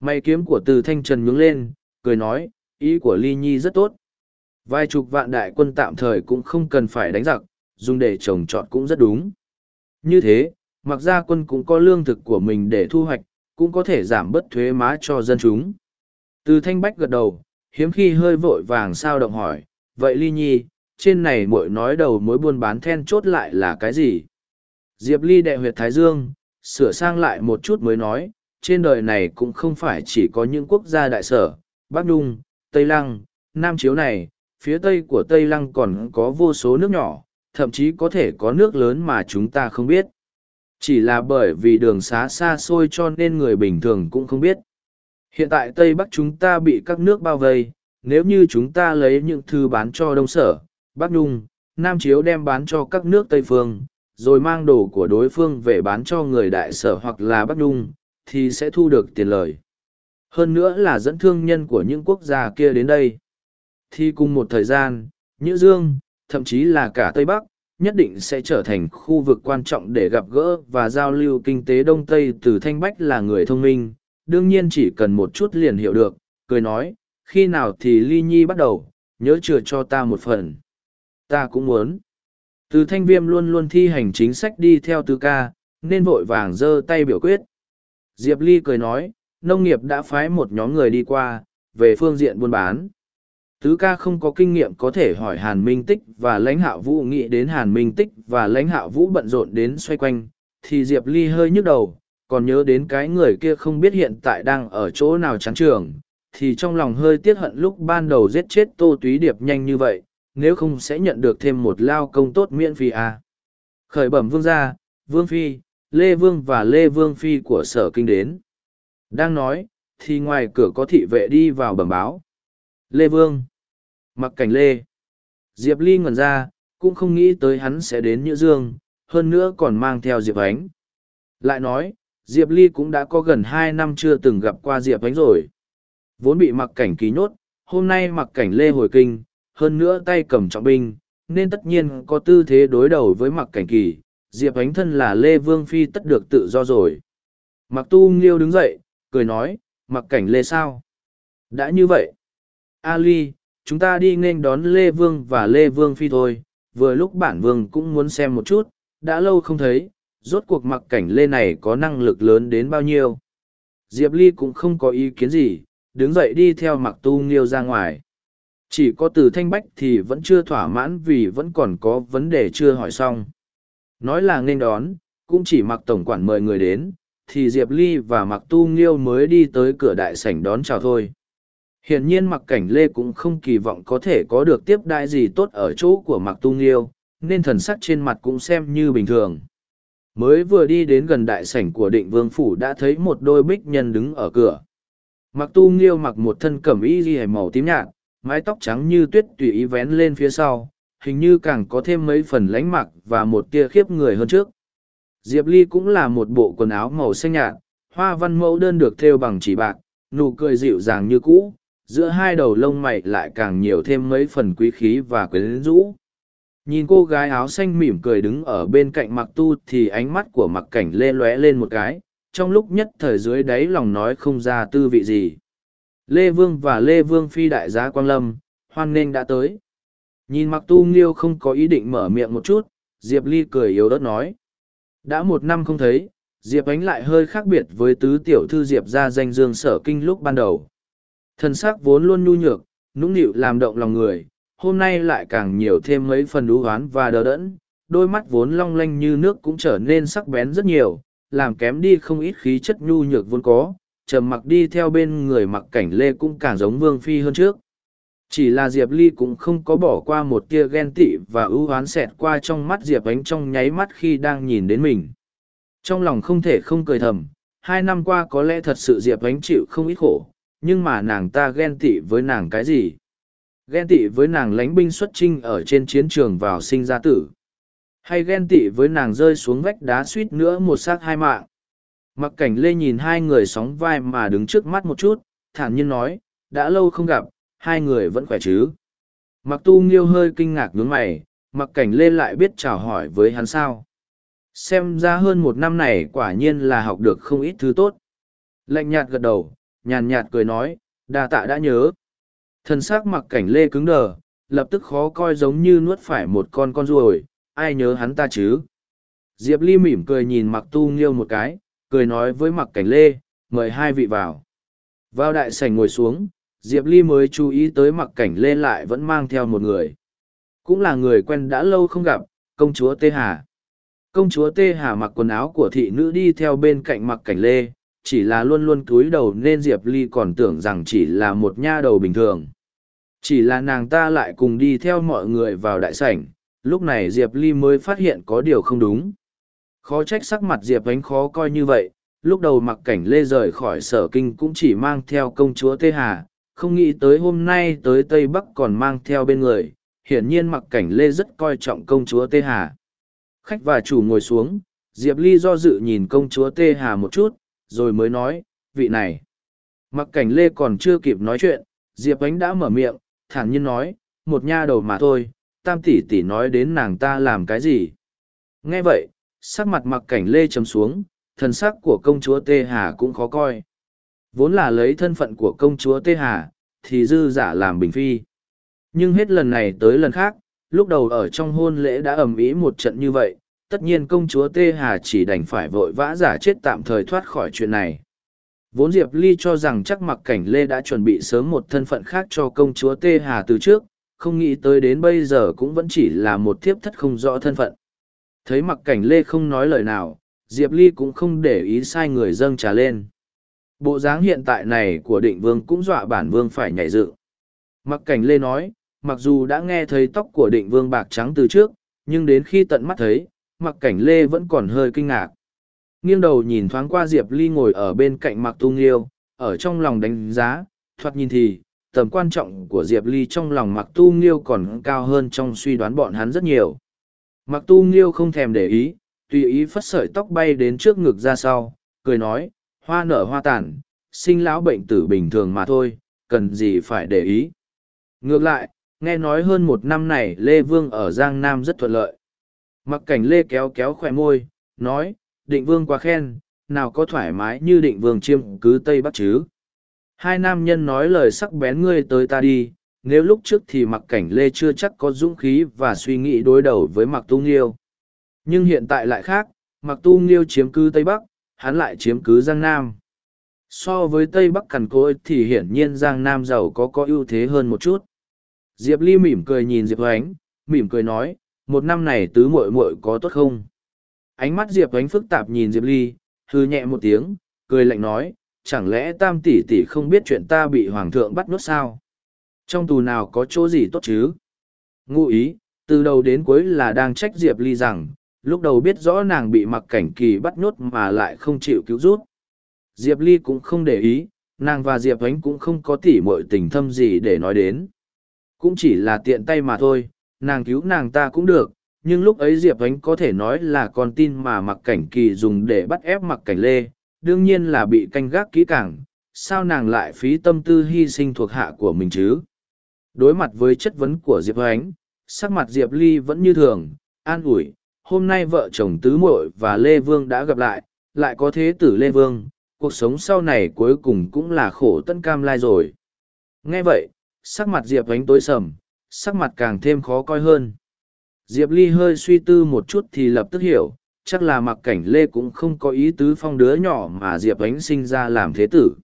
Mày kiếm của từ thanh trần nhướng lên, cười nói, ý của Ly Nhi rất tốt. Vài chục vạn đại quân tạm thời cũng không cần phải đánh giặc, dùng để trồng trọt cũng rất đúng. Như thế, mặc ra quân cũng có lương thực của mình để thu hoạch, cũng có thể giảm bớt thuế má cho dân chúng. Từ thanh bách gật đầu, hiếm khi hơi vội vàng sao động hỏi, vậy Ly Nhi, trên này muội nói đầu mối buôn bán then chốt lại là cái gì? Diệp Ly đệ huyệt Thái Dương, sửa sang lại một chút mới nói, trên đời này cũng không phải chỉ có những quốc gia đại sở, Bắc Nhung, Tây Lăng, Nam Chiếu này, phía tây của Tây Lăng còn có vô số nước nhỏ, thậm chí có thể có nước lớn mà chúng ta không biết. Chỉ là bởi vì đường xá xa xôi cho nên người bình thường cũng không biết. Hiện tại Tây Bắc chúng ta bị các nước bao vây, nếu như chúng ta lấy những thư bán cho Đông Sở, Bắc Nhung, Nam Chiếu đem bán cho các nước Tây Phương, rồi mang đồ của đối phương về bán cho người đại sở hoặc là Bắc Nhung, thì sẽ thu được tiền lời. Hơn nữa là dẫn thương nhân của những quốc gia kia đến đây. Thì cùng một thời gian, Nhữ Dương, thậm chí là cả Tây Bắc, nhất định sẽ trở thành khu vực quan trọng để gặp gỡ và giao lưu kinh tế Đông Tây từ Thanh Bách là người thông minh, đương nhiên chỉ cần một chút liền hiểu được, cười nói, khi nào thì Ly Nhi bắt đầu, nhớ chừa cho ta một phần. Ta cũng muốn. Từ thanh viêm luôn luôn thi hành chính sách đi theo tư ca, nên vội vàng giơ tay biểu quyết. Diệp Ly cười nói, nông nghiệp đã phái một nhóm người đi qua, về phương diện buôn bán. Tứ ca không có kinh nghiệm có thể hỏi Hàn Minh Tích và lãnh hạo vũ nghĩ đến Hàn Minh Tích và lãnh hạo vũ bận rộn đến xoay quanh, thì Diệp Ly hơi nhức đầu, còn nhớ đến cái người kia không biết hiện tại đang ở chỗ nào chán trường, thì trong lòng hơi tiếc hận lúc ban đầu giết chết Tô Túy Điệp nhanh như vậy, nếu không sẽ nhận được thêm một lao công tốt miễn phí à. Khởi bẩm vương gia, vương phi, Lê Vương và Lê Vương phi của sở kinh đến. Đang nói, thì ngoài cửa có thị vệ đi vào bẩm báo. Lê Vương. Mặc cảnh Lê. Diệp Ly ngẩn ra, cũng không nghĩ tới hắn sẽ đến Nhữ Dương, hơn nữa còn mang theo Diệp Ánh. Lại nói, Diệp Ly cũng đã có gần hai năm chưa từng gặp qua Diệp Ánh rồi. Vốn bị mặc cảnh ký nhốt, hôm nay mặc cảnh Lê hồi kinh, hơn nữa tay cầm trọng binh, nên tất nhiên có tư thế đối đầu với mặc cảnh kỳ. Diệp Ánh thân là Lê Vương Phi tất được tự do rồi. Mặc tu nghiêu đứng dậy, cười nói, mặc cảnh Lê sao? Đã như vậy. Ali, chúng ta đi nên đón Lê Vương và Lê Vương Phi thôi, vừa lúc bản Vương cũng muốn xem một chút, đã lâu không thấy, rốt cuộc mặc cảnh Lê này có năng lực lớn đến bao nhiêu. Diệp Ly cũng không có ý kiến gì, đứng dậy đi theo mặc tu nghiêu ra ngoài. Chỉ có từ thanh bách thì vẫn chưa thỏa mãn vì vẫn còn có vấn đề chưa hỏi xong. Nói là nên đón, cũng chỉ mặc tổng quản mời người đến, thì Diệp Ly và mặc tu nghiêu mới đi tới cửa đại sảnh đón chào thôi. Hiển nhiên mặc cảnh lê cũng không kỳ vọng có thể có được tiếp đại gì tốt ở chỗ của mặc tu nghiêu, nên thần sắc trên mặt cũng xem như bình thường. Mới vừa đi đến gần đại sảnh của định vương phủ đã thấy một đôi bích nhân đứng ở cửa. Mặc tu nghiêu mặc một thân cẩm y ghi màu tím nhạt, mái tóc trắng như tuyết tùy ý vén lên phía sau, hình như càng có thêm mấy phần lánh mặc và một tia khiếp người hơn trước. Diệp Ly cũng là một bộ quần áo màu xanh nhạt, hoa văn mẫu đơn được thêu bằng chỉ bạc, nụ cười dịu dàng như cũ, giữa hai đầu lông mày lại càng nhiều thêm mấy phần quý khí và quyến rũ. Nhìn cô gái áo xanh mỉm cười đứng ở bên cạnh mặc tu thì ánh mắt của mặc cảnh lê lóe lên một cái, trong lúc nhất thời dưới đáy lòng nói không ra tư vị gì. Lê Vương và Lê Vương Phi đại giá Quang Lâm, hoan nghênh đã tới. Nhìn mặc tu nghiêu không có ý định mở miệng một chút, Diệp Ly cười yếu ớt nói. Đã một năm không thấy, Diệp ánh lại hơi khác biệt với tứ tiểu thư Diệp ra danh dương sở kinh lúc ban đầu. Thần sắc vốn luôn nhu nhược, nũng nịu làm động lòng người, hôm nay lại càng nhiều thêm mấy phần đú hoán và đờ đẫn, đôi mắt vốn long lanh như nước cũng trở nên sắc bén rất nhiều, làm kém đi không ít khí chất nhu nhược vốn có, trầm mặc đi theo bên người mặc cảnh lê cũng càng giống vương phi hơn trước. Chỉ là diệp ly cũng không có bỏ qua một tia ghen tị và ưu oán xẹt qua trong mắt diệp ánh trong nháy mắt khi đang nhìn đến mình. Trong lòng không thể không cười thầm hai năm qua có lẽ thật sự diệp ánh chịu không ít khổ nhưng mà nàng ta ghen tị với nàng cái gì ghen tị với nàng lánh binh xuất trinh ở trên chiến trường vào sinh ra tử hay ghen tị với nàng rơi xuống vách đá suýt nữa một xác hai mạng Mặc cảnh lê nhìn hai người sóng vai mà đứng trước mắt một chút, thản nhiên nói, đã lâu không gặp, hai người vẫn khỏe chứ. Mặc tu nghiêu hơi kinh ngạc nhướng mày, mặc cảnh lê lại biết chào hỏi với hắn sao. Xem ra hơn một năm này quả nhiên là học được không ít thứ tốt. Lạnh nhạt gật đầu, nhàn nhạt cười nói, đa tạ đã nhớ. Thân xác mặc cảnh lê cứng đờ, lập tức khó coi giống như nuốt phải một con con ruồi, ai nhớ hắn ta chứ. Diệp Ly mỉm cười nhìn mặc tu nghiêu một cái, cười nói với mặc cảnh lê, mời hai vị vào. Vào đại sảnh ngồi xuống, Diệp Ly mới chú ý tới mặc cảnh lê lại vẫn mang theo một người. Cũng là người quen đã lâu không gặp, công chúa Tê Hà. Công chúa Tê Hà mặc quần áo của thị nữ đi theo bên cạnh mặc cảnh lê, chỉ là luôn luôn cúi đầu nên Diệp Ly còn tưởng rằng chỉ là một nha đầu bình thường. Chỉ là nàng ta lại cùng đi theo mọi người vào đại sảnh, lúc này Diệp Ly mới phát hiện có điều không đúng. Khó trách sắc mặt Diệp Ánh khó coi như vậy, lúc đầu mặc cảnh lê rời khỏi sở kinh cũng chỉ mang theo công chúa Tê Hà, không nghĩ tới hôm nay tới Tây Bắc còn mang theo bên người, hiển nhiên mặc cảnh lê rất coi trọng công chúa Tê Hà. Khách và chủ ngồi xuống, Diệp Ly do dự nhìn công chúa Tê Hà một chút, rồi mới nói, vị này. Mặc cảnh lê còn chưa kịp nói chuyện, Diệp Ánh đã mở miệng, thản nhiên nói, một nha đầu mà thôi, tam tỷ tỷ nói đến nàng ta làm cái gì. Nghe vậy, sắc mặt mặc cảnh lê chấm xuống, thần sắc của công chúa Tê Hà cũng khó coi. Vốn là lấy thân phận của công chúa Tê Hà, thì dư giả làm bình phi. Nhưng hết lần này tới lần khác, lúc đầu ở trong hôn lễ đã ầm ĩ một trận như vậy, tất nhiên công chúa Tê Hà chỉ đành phải vội vã giả chết tạm thời thoát khỏi chuyện này. Vốn Diệp Ly cho rằng chắc mặc cảnh Lê đã chuẩn bị sớm một thân phận khác cho công chúa Tê Hà từ trước, không nghĩ tới đến bây giờ cũng vẫn chỉ là một thiếp thất không rõ thân phận. Thấy mặc cảnh Lê không nói lời nào, Diệp Ly cũng không để ý sai người dâng trà lên. Bộ dáng hiện tại này của định vương cũng dọa bản vương phải nhảy dự. Mặc cảnh Lê nói, mặc dù đã nghe thấy tóc của định vương bạc trắng từ trước, nhưng đến khi tận mắt thấy, mặc cảnh Lê vẫn còn hơi kinh ngạc. Nghiêng đầu nhìn thoáng qua Diệp Ly ngồi ở bên cạnh mặc tu nghiêu, ở trong lòng đánh giá, thoạt nhìn thì, tầm quan trọng của Diệp Ly trong lòng mặc tu nghiêu còn cao hơn trong suy đoán bọn hắn rất nhiều. Mặc tu nghiêu không thèm để ý, tùy ý phất sợi tóc bay đến trước ngực ra sau, cười nói, hoa nở hoa tàn, sinh lão bệnh tử bình thường mà thôi, cần gì phải để ý. Ngược lại, nghe nói hơn một năm này Lê Vương ở Giang Nam rất thuận lợi. Mặc cảnh Lê kéo kéo khỏe môi, nói, định vương quá khen, nào có thoải mái như định vương chiêm cứ Tây Bắc chứ. Hai nam nhân nói lời sắc bén ngươi tới ta đi, nếu lúc trước thì mặc cảnh Lê chưa chắc có dũng khí và suy nghĩ đối đầu với mặc tu nghiêu. Nhưng hiện tại lại khác, mặc tu nghiêu chiếm cứ Tây Bắc, hắn lại chiếm cứ Giang Nam. So với Tây Bắc cằn cỗi thì hiển nhiên Giang Nam giàu có có ưu thế hơn một chút. Diệp Ly mỉm cười nhìn Diệp Hoánh, mỉm cười nói, một năm này tứ muội muội có tốt không? Ánh mắt Diệp ánh phức tạp nhìn Diệp Ly, hư nhẹ một tiếng, cười lạnh nói, chẳng lẽ tam tỷ tỷ không biết chuyện ta bị hoàng thượng bắt nuốt sao? Trong tù nào có chỗ gì tốt chứ? Ngụ ý, từ đầu đến cuối là đang trách Diệp Ly rằng, lúc đầu biết rõ nàng bị mặc cảnh kỳ bắt nhốt mà lại không chịu cứu rút. Diệp Ly cũng không để ý, nàng và Diệp Ánh cũng không có tỉ mọi tình thâm gì để nói đến. Cũng chỉ là tiện tay mà thôi, nàng cứu nàng ta cũng được, nhưng lúc ấy Diệp Ánh có thể nói là con tin mà mặc cảnh kỳ dùng để bắt ép mặc cảnh lê, đương nhiên là bị canh gác kỹ càng, sao nàng lại phí tâm tư hy sinh thuộc hạ của mình chứ? Đối mặt với chất vấn của Diệp Ánh, sắc mặt Diệp Ly vẫn như thường, an ủi, hôm nay vợ chồng Tứ Muội và Lê Vương đã gặp lại, lại có thế tử Lê Vương, cuộc sống sau này cuối cùng cũng là khổ tân cam lai rồi. Nghe vậy, sắc mặt Diệp Ánh tối sầm, sắc mặt càng thêm khó coi hơn. Diệp Ly hơi suy tư một chút thì lập tức hiểu, chắc là mặc cảnh Lê cũng không có ý tứ phong đứa nhỏ mà Diệp Ánh sinh ra làm thế tử.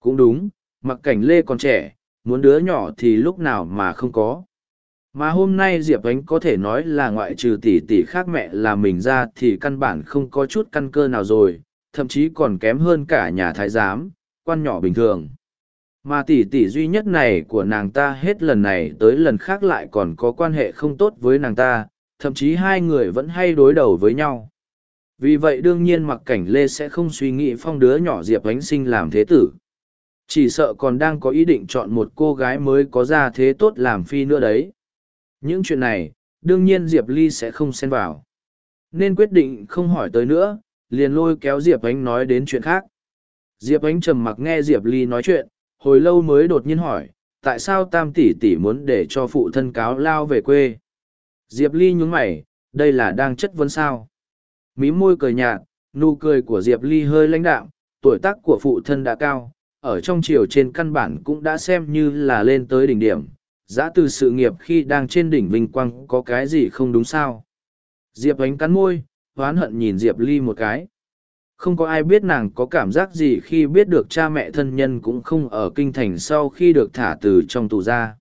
Cũng đúng, mặc cảnh Lê còn trẻ, muốn đứa nhỏ thì lúc nào mà không có. Mà hôm nay Diệp Ánh có thể nói là ngoại trừ tỷ tỷ khác mẹ là mình ra thì căn bản không có chút căn cơ nào rồi, thậm chí còn kém hơn cả nhà thái giám, quan nhỏ bình thường. Mà tỷ tỷ duy nhất này của nàng ta hết lần này tới lần khác lại còn có quan hệ không tốt với nàng ta, thậm chí hai người vẫn hay đối đầu với nhau. Vì vậy đương nhiên mặc cảnh Lê sẽ không suy nghĩ phong đứa nhỏ Diệp Ánh sinh làm thế tử. Chỉ sợ còn đang có ý định chọn một cô gái mới có ra thế tốt làm phi nữa đấy. Những chuyện này, đương nhiên Diệp Ly sẽ không xen vào. Nên quyết định không hỏi tới nữa, liền lôi kéo Diệp Ánh nói đến chuyện khác. Diệp Ánh trầm mặc nghe Diệp Ly nói chuyện, hồi lâu mới đột nhiên hỏi, tại sao tam tỷ tỷ muốn để cho phụ thân cáo lao về quê? Diệp Ly nhúng mày, đây là đang chất vấn sao? Mí môi cười nhạt, nụ cười của Diệp Ly hơi lãnh đạm, tuổi tác của phụ thân đã cao, ở trong chiều trên căn bản cũng đã xem như là lên tới đỉnh điểm. Giã từ sự nghiệp khi đang trên đỉnh vinh quang có cái gì không đúng sao? Diệp ánh cắn môi, hoán hận nhìn Diệp Ly một cái. Không có ai biết nàng có cảm giác gì khi biết được cha mẹ thân nhân cũng không ở kinh thành sau khi được thả từ trong tù ra.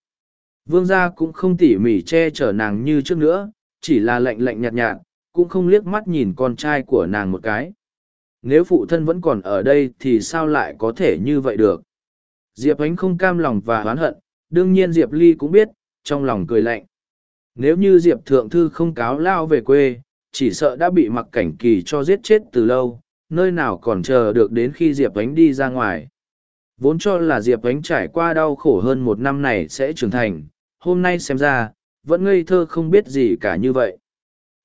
Vương gia cũng không tỉ mỉ che chở nàng như trước nữa, chỉ là lạnh lạnh nhạt nhạt, cũng không liếc mắt nhìn con trai của nàng một cái. Nếu phụ thân vẫn còn ở đây thì sao lại có thể như vậy được? Diệp Ánh không cam lòng và oán hận, đương nhiên Diệp Ly cũng biết, trong lòng cười lạnh. Nếu như Diệp Thượng Thư không cáo lao về quê, chỉ sợ đã bị mặc cảnh kỳ cho giết chết từ lâu, nơi nào còn chờ được đến khi Diệp Ánh đi ra ngoài. Vốn cho là Diệp Ánh trải qua đau khổ hơn một năm này sẽ trưởng thành, hôm nay xem ra, vẫn ngây thơ không biết gì cả như vậy.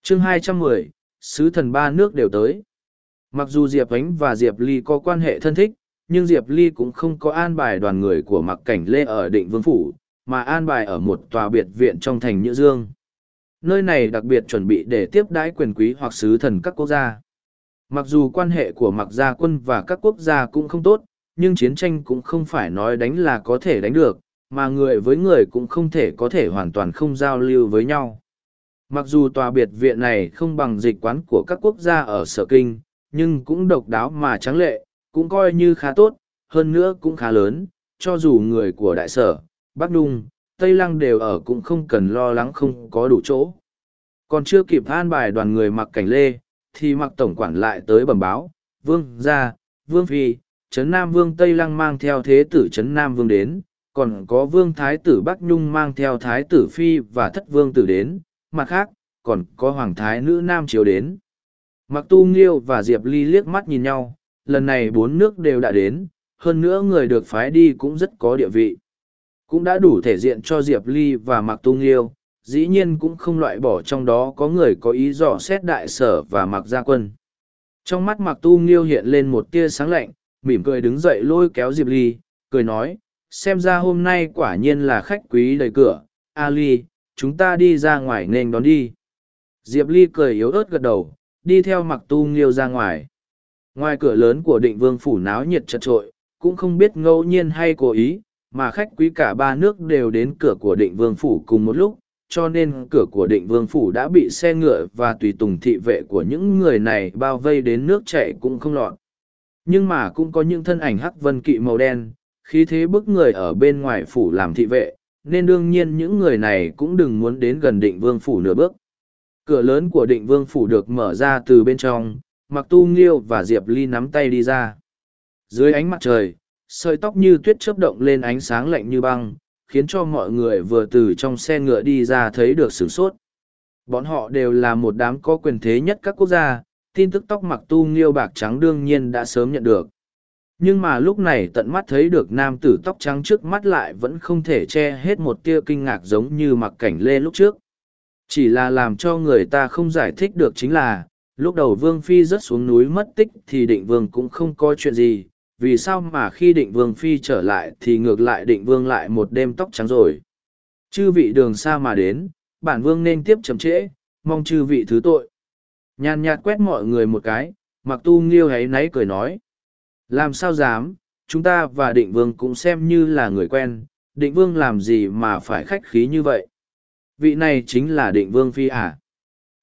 chương 210, Sứ thần ba nước đều tới. Mặc dù Diệp Ánh và Diệp Ly có quan hệ thân thích, nhưng Diệp Ly cũng không có an bài đoàn người của mặc cảnh lê ở định vương phủ, mà an bài ở một tòa biệt viện trong thành Nhữ Dương. Nơi này đặc biệt chuẩn bị để tiếp đãi quyền quý hoặc sứ thần các quốc gia. Mặc dù quan hệ của mặc gia quân và các quốc gia cũng không tốt, nhưng chiến tranh cũng không phải nói đánh là có thể đánh được, mà người với người cũng không thể có thể hoàn toàn không giao lưu với nhau. Mặc dù tòa biệt viện này không bằng dịch quán của các quốc gia ở sở kinh, nhưng cũng độc đáo mà trắng lệ, cũng coi như khá tốt, hơn nữa cũng khá lớn, cho dù người của đại sở, Bắc Nung, Tây Lăng đều ở cũng không cần lo lắng không có đủ chỗ. Còn chưa kịp an bài đoàn người mặc cảnh lê, thì mặc tổng quản lại tới bẩm báo, Vương gia, Vương Phi, Trấn Nam Vương Tây Lăng mang theo thế tử Trấn Nam Vương đến, còn có Vương Thái tử Bắc Nhung mang theo Thái tử Phi và Thất Vương tử đến, mặt khác, còn có Hoàng Thái nữ Nam Triều đến. Mặc Tu Nghiêu và Diệp Ly liếc mắt nhìn nhau, lần này bốn nước đều đã đến, hơn nữa người được phái đi cũng rất có địa vị. Cũng đã đủ thể diện cho Diệp Ly và Mặc Tu Nghiêu, dĩ nhiên cũng không loại bỏ trong đó có người có ý dò xét đại sở và Mặc gia quân. Trong mắt Mặc Tu Nghiêu hiện lên một tia sáng lạnh, mỉm cười đứng dậy lôi kéo Diệp Ly, cười nói, xem ra hôm nay quả nhiên là khách quý đầy cửa, A Ly, chúng ta đi ra ngoài nên đón đi. Diệp Ly cười yếu ớt gật đầu, đi theo mặc tu nghiêu ra ngoài. Ngoài cửa lớn của định vương phủ náo nhiệt chật trội, cũng không biết ngẫu nhiên hay cố ý, mà khách quý cả ba nước đều đến cửa của định vương phủ cùng một lúc, cho nên cửa của định vương phủ đã bị xe ngựa và tùy tùng thị vệ của những người này bao vây đến nước chạy cũng không lọt. Nhưng mà cũng có những thân ảnh hắc vân kỵ màu đen, khí thế bức người ở bên ngoài phủ làm thị vệ, nên đương nhiên những người này cũng đừng muốn đến gần định vương phủ nửa bước. Cửa lớn của định vương phủ được mở ra từ bên trong, mặc tu nghiêu và diệp ly nắm tay đi ra. Dưới ánh mặt trời, sợi tóc như tuyết chớp động lên ánh sáng lạnh như băng, khiến cho mọi người vừa từ trong xe ngựa đi ra thấy được sửng sốt. Bọn họ đều là một đám có quyền thế nhất các quốc gia, tin tức tóc mặc tu nghiêu bạc trắng đương nhiên đã sớm nhận được. Nhưng mà lúc này tận mắt thấy được nam tử tóc trắng trước mắt lại vẫn không thể che hết một tia kinh ngạc giống như mặc cảnh lê lúc trước. Chỉ là làm cho người ta không giải thích được chính là, lúc đầu Vương Phi rớt xuống núi mất tích thì định Vương cũng không có chuyện gì, vì sao mà khi định Vương Phi trở lại thì ngược lại định Vương lại một đêm tóc trắng rồi. Chư vị đường xa mà đến, bản Vương nên tiếp chậm trễ, mong chư vị thứ tội. Nhàn nhạt quét mọi người một cái, mặc tu nghiêu ấy náy cười nói. Làm sao dám, chúng ta và định vương cũng xem như là người quen, định vương làm gì mà phải khách khí như vậy vị này chính là định vương phi à.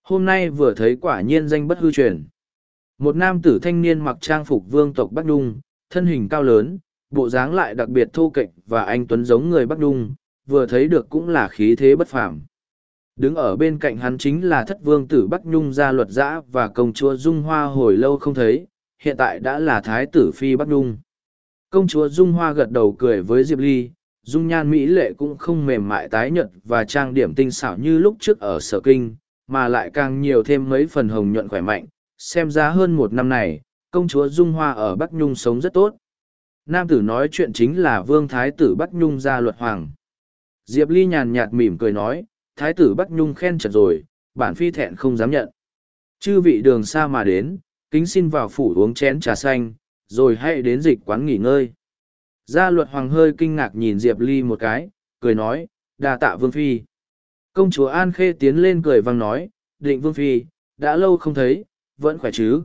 hôm nay vừa thấy quả nhiên danh bất hư truyền một nam tử thanh niên mặc trang phục vương tộc bắc nhung thân hình cao lớn, bộ dáng lại đặc biệt thô kệch và anh tuấn giống người bắc đung vừa thấy được cũng là khí thế bất phàm. Đứng ở bên cạnh hắn chính là thất vương tử bắc nhung gia luật giã và công chúa dung hoa hồi lâu không thấy, hiện tại đã là thái tử phi bắc nhung. Công chúa dung hoa gật đầu cười với diệp ly, dung nhan mỹ lệ cũng không mềm mại tái nhợt và trang điểm tinh xảo như lúc trước ở sở kinh, mà lại càng nhiều thêm mấy phần hồng nhuận khỏe mạnh, xem ra hơn một năm này công chúa dung hoa ở bắc nhung sống rất tốt nam tử nói chuyện chính là vương thái tử bắc nhung gia luật hoàng diệp ly nhàn nhạt mỉm cười nói thái tử bắc nhung khen chật rồi bản phi thẹn không dám nhận chư vị đường xa mà đến kính xin vào phủ uống chén trà xanh rồi hãy đến dịch quán nghỉ ngơi Gia luật hoàng hơi kinh ngạc nhìn Diệp Ly một cái, cười nói, đa tạ Vương Phi. Công chúa An Khê tiến lên cười vang nói, định Vương Phi, đã lâu không thấy, vẫn khỏe chứ.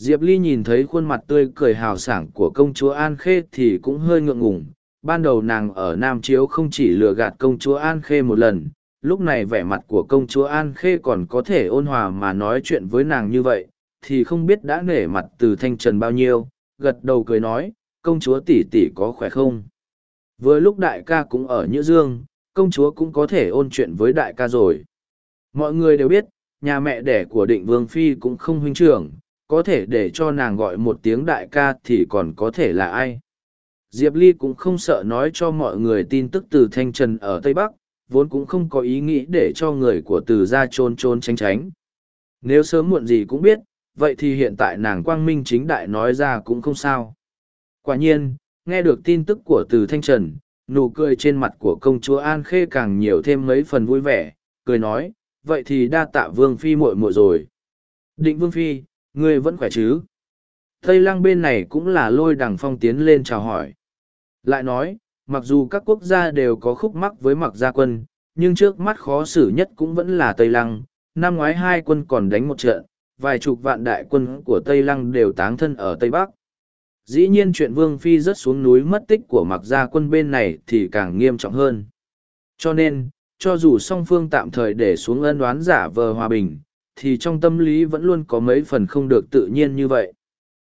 Diệp Ly nhìn thấy khuôn mặt tươi cười hào sảng của công chúa An Khê thì cũng hơi ngượng ngùng. Ban đầu nàng ở Nam Chiếu không chỉ lừa gạt công chúa An Khê một lần, lúc này vẻ mặt của công chúa An Khê còn có thể ôn hòa mà nói chuyện với nàng như vậy, thì không biết đã nể mặt từ thanh trần bao nhiêu, gật đầu cười nói, công chúa tỷ tỷ có khỏe không? Vừa lúc đại ca cũng ở Nhữ Dương, công chúa cũng có thể ôn chuyện với đại ca rồi. Mọi người đều biết, nhà mẹ đẻ của định vương phi cũng không huynh trưởng, có thể để cho nàng gọi một tiếng đại ca thì còn có thể là ai. Diệp Ly cũng không sợ nói cho mọi người tin tức từ Thanh Trần ở Tây Bắc, vốn cũng không có ý nghĩ để cho người của từ ra trôn trôn tránh tránh. Nếu sớm muộn gì cũng biết, vậy thì hiện tại nàng quang minh chính đại nói ra cũng không sao. Quả nhiên, nghe được tin tức của từ Thanh Trần, nụ cười trên mặt của công chúa An Khê càng nhiều thêm mấy phần vui vẻ, cười nói, vậy thì đa tạ Vương Phi muội muội rồi. Định Vương Phi, ngươi vẫn khỏe chứ? Tây Lăng bên này cũng là lôi đằng phong tiến lên chào hỏi. Lại nói, mặc dù các quốc gia đều có khúc mắc với mặc gia quân nhưng trước mắt khó xử nhất cũng vẫn là tây lăng năm ngoái hai quân còn đánh một trận vài chục vạn đại quân của tây lăng đều táng thân ở tây bắc dĩ nhiên chuyện vương phi rớt xuống núi mất tích của mặc gia quân bên này thì càng nghiêm trọng hơn cho nên cho dù song phương tạm thời để xuống ân đoán giả vờ hòa bình thì trong tâm lý vẫn luôn có mấy phần không được tự nhiên như vậy.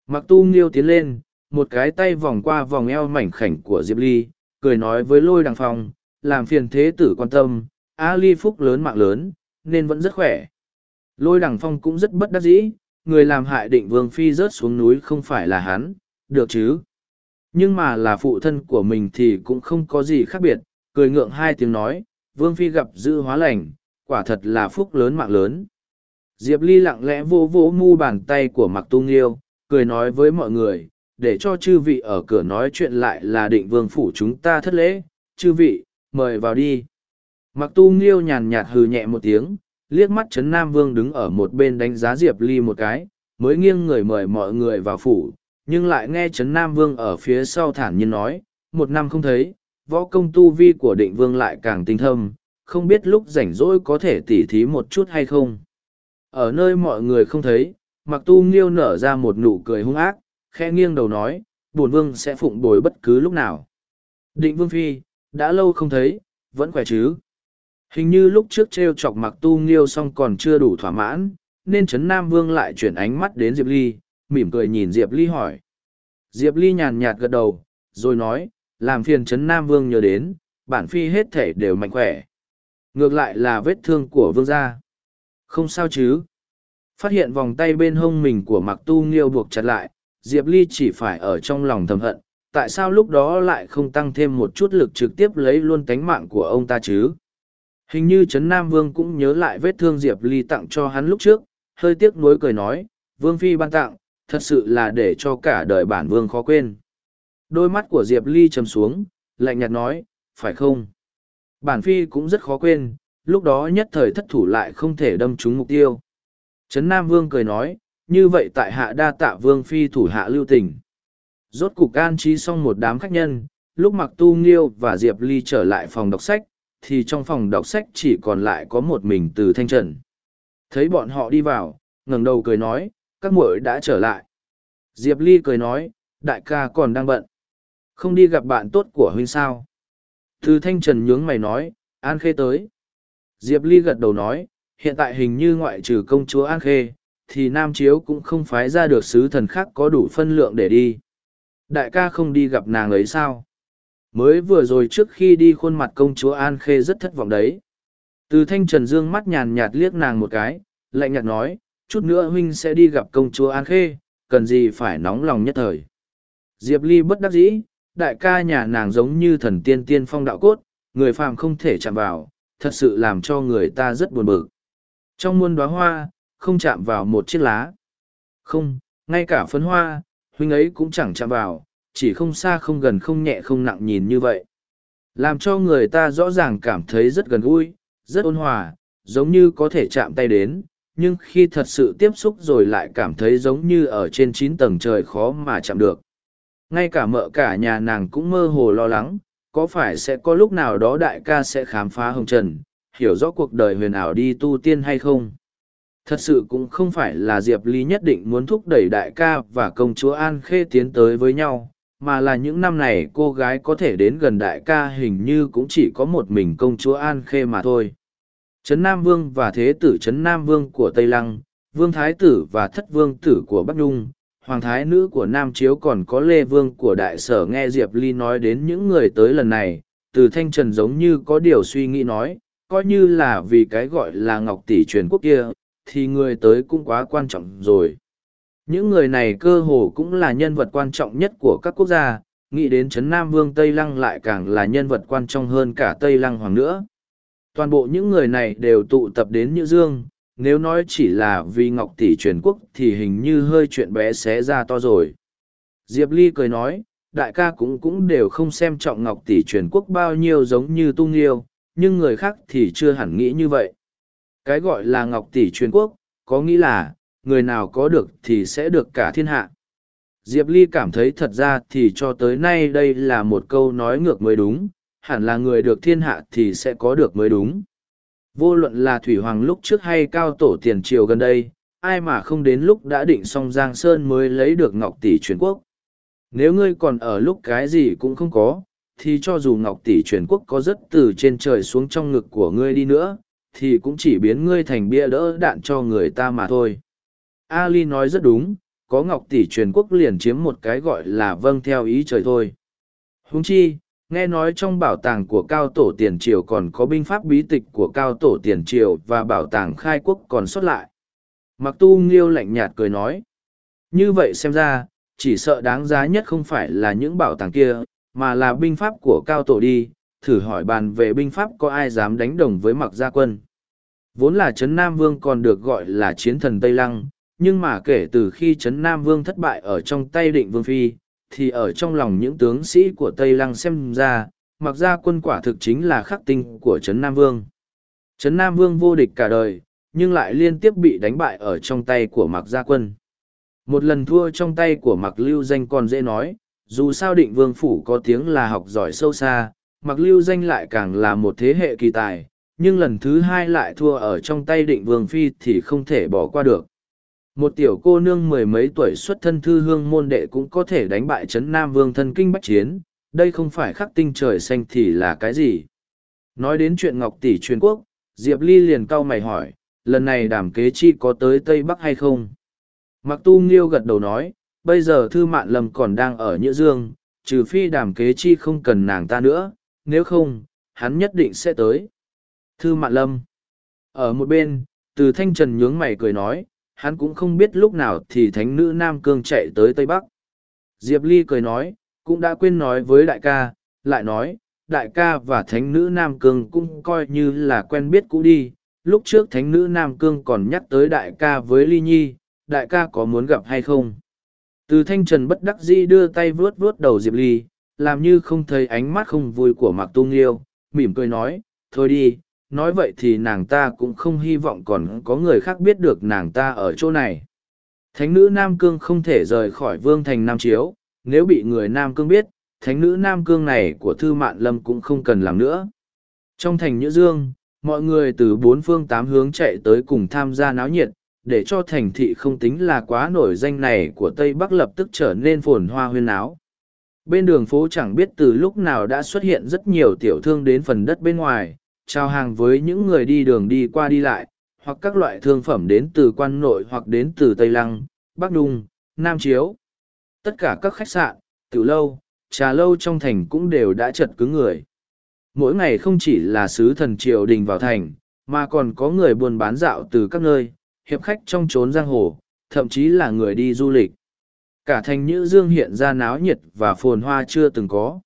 Mặc tu nghiêu tiến lên, một cái tay vòng qua vòng eo mảnh khảnh của diệp ly, cười nói với lôi đằng phong, làm phiền thế tử quan tâm, a ly phúc lớn mạng lớn, nên vẫn rất khỏe. Lôi đằng phong cũng rất bất đắc dĩ, người làm hại định vương phi rớt xuống núi không phải là hắn, được chứ? Nhưng mà là phụ thân của mình thì cũng không có gì khác biệt. Cười ngượng hai tiếng nói, vương phi gặp dư hóa lành, quả thật là phúc lớn mạng lớn diệp ly lặng lẽ vô vỗ mu bàn tay của mặc tu nghiêu cười nói với mọi người, để cho chư vị ở cửa nói chuyện lại là định vương phủ chúng ta thất lễ. Chư vị, mời vào đi. Mặc tu nghiêu nhàn nhạt hừ nhẹ một tiếng, liếc mắt trấn nam vương đứng ở một bên đánh giá diệp ly một cái, mới nghiêng người mời mọi người vào phủ, nhưng lại nghe trấn nam vương ở phía sau thản nhiên nói, một năm không thấy, võ công tu vi của định vương lại càng tinh thâm, không biết lúc rảnh rỗi có thể tỉ thí một chút hay không? Ở nơi mọi người không thấy mặc tu nghiêu nở ra một nụ cười hung ác khe nghiêng đầu nói, bổn vương sẽ phụng bồi bất cứ lúc nào. Định vương phi, đã lâu không thấy, vẫn khỏe chứ? Hình như lúc trước t r e o chọc mặc tu nghiêu xong còn chưa đủ thỏa mãn, nên trấn nam vương lại chuyển ánh mắt đến diệp ly, mỉm cười nhìn diệp ly hỏi. Diệp ly nhàn nhạt gật đầu, rồi nói, làm phiền trấn nam vương nhớ đến, bản phi hết thể đều mạnh khỏe. Ngược lại là vết thương của vương gia không sao chứ? Phát hiện vòng tay bên hông mình của mặc tu nghiêu buộc chặt lại, diệp ly chỉ phải ở trong lòng thầm hận, tại sao lúc đó lại không tăng thêm một chút lực trực tiếp lấy luôn tánh mạng của ông ta chứ? Hình như trấn nam vương cũng nhớ lại vết thương diệp ly tặng cho hắn lúc trước, hơi tiếc nuối cười nói, vương phi ban tặng, thật sự là để cho cả đời bản vương khó quên. Đôi mắt của diệp ly chầm xuống, lạnh nhạt nói, phải không? Bản phi cũng rất khó quên lúc đó nhất thời thất thủ lại không thể đâm trúng mục tiêu trấn nam vương cười nói như vậy tại hạ đa tạ vương phi thủ hạ lưu tình. Rốt cục an trí xong một đám khách nhân, lúc mặc tu nghiêu và Diệp Ly trở lại phòng đọc sách, thì trong phòng đọc sách chỉ còn lại có một mình từ thanh trần. Thấy bọn họ đi vào, ngẩng đầu cười nói, các muội đã trở lại. Diệp Ly cười nói, đại ca còn đang bận. Không đi gặp bạn tốt của huynh sao. Từ thanh trần nhướng mày nói, An Khê tới. Diệp Ly gật đầu nói, hiện tại hình như ngoại trừ công chúa An Khê, thì nam chiếu cũng không phái ra được sứ thần khác có đủ phân lượng để đi. Đại ca không đi gặp nàng ấy sao? Mới vừa rồi trước khi đi khuôn mặt công chúa an khê rất thất vọng đấy. Từ thanh trần dương mắt nhàn nhạt liếc nàng một cái lạnh nhạt nói chút nữa huynh sẽ đi gặp công chúa an khê cần gì phải nóng lòng nhất thời. Diệp ly bất đắc dĩ đại ca nhà nàng giống như thần tiên tiên phong đạo cốt người phàm không thể chạm vào thật sự làm cho người ta rất buồn bực trong muôn đóa hoa không chạm vào một chiếc lá. Không, ngay cả phấn hoa, huynh ấy cũng chẳng chạm vào, chỉ không xa không gần không nhẹ không nặng nhìn như vậy. Làm cho người ta rõ ràng cảm thấy rất gần gũi, rất ôn hòa, giống như có thể chạm tay đến, nhưng khi thật sự tiếp xúc rồi lại cảm thấy giống như ở trên chín tầng trời khó mà chạm được. Ngay cả mợ cả nhà nàng cũng mơ hồ lo lắng, có phải sẽ có lúc nào đó đại ca sẽ khám phá hồng trần, hiểu rõ cuộc đời huyền ảo đi tu tiên hay không? Thật sự cũng không phải là Diệp Ly nhất định muốn thúc đẩy đại ca và công chúa An Khê tiến tới với nhau, mà là những năm này cô gái có thể đến gần đại ca hình như cũng chỉ có một mình công chúa An Khê mà thôi. Trấn Nam Vương và Thế tử Trấn Nam Vương của Tây Lăng, Vương Thái tử và Thất Vương tử của Bắc Nhung, Hoàng Thái nữ của Nam Chiếu còn có Lê Vương của Đại Sở nghe Diệp Ly nói đến những người tới lần này, từ Thanh Trần giống như có điều suy nghĩ nói, coi như là vì cái gọi là Ngọc Tỷ truyền quốc kia, thì người tới cũng quá quan trọng rồi. Những người này cơ hồ cũng là nhân vật quan trọng nhất của các quốc gia, nghĩ đến Trấn Nam Vương Tây Lăng lại càng là nhân vật quan trọng hơn cả Tây Lăng Hoàng nữa. Toàn bộ những người này đều tụ tập đến Như Dương, nếu nói chỉ là vì Ngọc Tỷ truyền quốc thì hình như hơi chuyện bé xé ra to rồi. Diệp Ly cười nói, đại ca cũng cũng đều không xem trọng Ngọc Tỷ truyền quốc bao nhiêu giống như tung nghiêu nhưng người khác thì chưa hẳn nghĩ như vậy. Cái gọi là ngọc tỷ truyền quốc, có nghĩ là, người nào có được thì sẽ được cả thiên hạ. Diệp Ly cảm thấy thật ra thì cho tới nay đây là một câu nói ngược mới đúng, hẳn là người được thiên hạ thì sẽ có được mới đúng. Vô luận là Thủy Hoàng lúc trước hay cao tổ tiền triều gần đây, ai mà không đến lúc đã định xong Giang Sơn mới lấy được Ngọc Tỷ truyền quốc. Nếu ngươi còn ở lúc cái gì cũng không có, thì cho dù Ngọc Tỷ truyền quốc có rất từ trên trời xuống trong ngực của ngươi đi nữa, thì cũng chỉ biến ngươi thành bia đỡ đạn cho người ta mà thôi. Ali nói rất đúng, có Ngọc Tỷ truyền quốc liền chiếm một cái gọi là vâng theo ý trời thôi. Huống chi, nghe nói trong bảo tàng của cao tổ tiền triều còn có binh pháp bí tịch của cao tổ tiền triều và bảo tàng khai quốc còn xuất lại. Mặc tu nghiêu lạnh nhạt cười nói, như vậy xem ra, chỉ sợ đáng giá nhất không phải là những bảo tàng kia, mà là binh pháp của cao tổ đi, thử hỏi bàn về binh pháp có ai dám đánh đồng với mặc gia quân. Vốn là trấn nam vương còn được gọi là chiến thần tây lăng, nhưng mà kể từ khi trấn nam vương thất bại ở trong tay định vương phi thì ở trong lòng những tướng sĩ của Tây Lăng xem ra, mặc ra quân quả thực chính là khắc tinh của Trấn Nam Vương. Trấn Nam Vương vô địch cả đời, nhưng lại liên tiếp bị đánh bại ở trong tay của mặc gia quân. Một lần thua trong tay của mặc lưu danh còn dễ nói, dù sao định vương phủ có tiếng là học giỏi sâu xa, mặc lưu danh lại càng là một thế hệ kỳ tài, nhưng lần thứ hai lại thua ở trong tay định vương phi thì không thể bỏ qua được một tiểu cô nương mười mấy tuổi xuất thân thư hương môn đệ cũng có thể đánh bại trấn nam vương thân kinh bách chiến, đây không phải khắc tinh trời xanh thì là cái gì? Nói đến chuyện ngọc tỷ truyền quốc, diệp ly liền cau mày hỏi, lần này đàm kế chi có tới tây bắc hay không? Mặc tu nghiêu gật đầu nói, bây giờ thư mạn lâm còn đang ở nhữ dương, trừ phi đàm kế chi không cần nàng ta nữa, nếu không, hắn nhất định sẽ tới. Thư mạn lâm ở một bên, từ thanh trần nhướng mày cười nói hắn cũng không biết lúc nào thì thánh nữ Nam Cương chạy tới Tây Bắc. Diệp Ly cười nói, cũng đã quên nói với đại ca, lại nói, đại ca và thánh nữ Nam Cương cũng coi như là quen biết cũ đi. Lúc trước thánh nữ Nam Cương còn nhắc tới đại ca với Ly Nhi, đại ca có muốn gặp hay không? Từ thanh trần bất đắc dĩ đưa tay vuốt vuốt đầu Diệp Ly, làm như không thấy ánh mắt không vui của Mạc Tu Nghiêu, mỉm cười nói, thôi đi, nói vậy thì nàng ta cũng không hy vọng còn có người khác biết được nàng ta ở chỗ này. Thánh nữ Nam Cương không thể rời khỏi vương thành Nam Chiếu, nếu bị người Nam Cương biết, thánh nữ Nam Cương này của Thư Mạn Lâm cũng không cần làm nữa. Trong thành Nhữ Dương, mọi người từ bốn phương tám hướng chạy tới cùng tham gia náo nhiệt, để cho thành thị không tính là quá nổi danh này của Tây Bắc lập tức trở nên phồn hoa huyên náo. Bên đường phố chẳng biết từ lúc nào đã xuất hiện rất nhiều tiểu thương đến phần đất bên ngoài, trao hàng với những người đi đường đi qua đi lại, hoặc các loại thương phẩm đến từ quan nội hoặc đến từ Tây Lăng, Bắc Đung, Nam Chiếu. Tất cả các khách sạn, tiểu lâu, trà lâu trong thành cũng đều đã chật cứng người. Mỗi ngày không chỉ là sứ thần triều đình vào thành, mà còn có người buôn bán dạo từ các nơi, hiệp khách trong trốn giang hồ, thậm chí là người đi du lịch. Cả thành Nhữ Dương hiện ra náo nhiệt và phồn hoa chưa từng có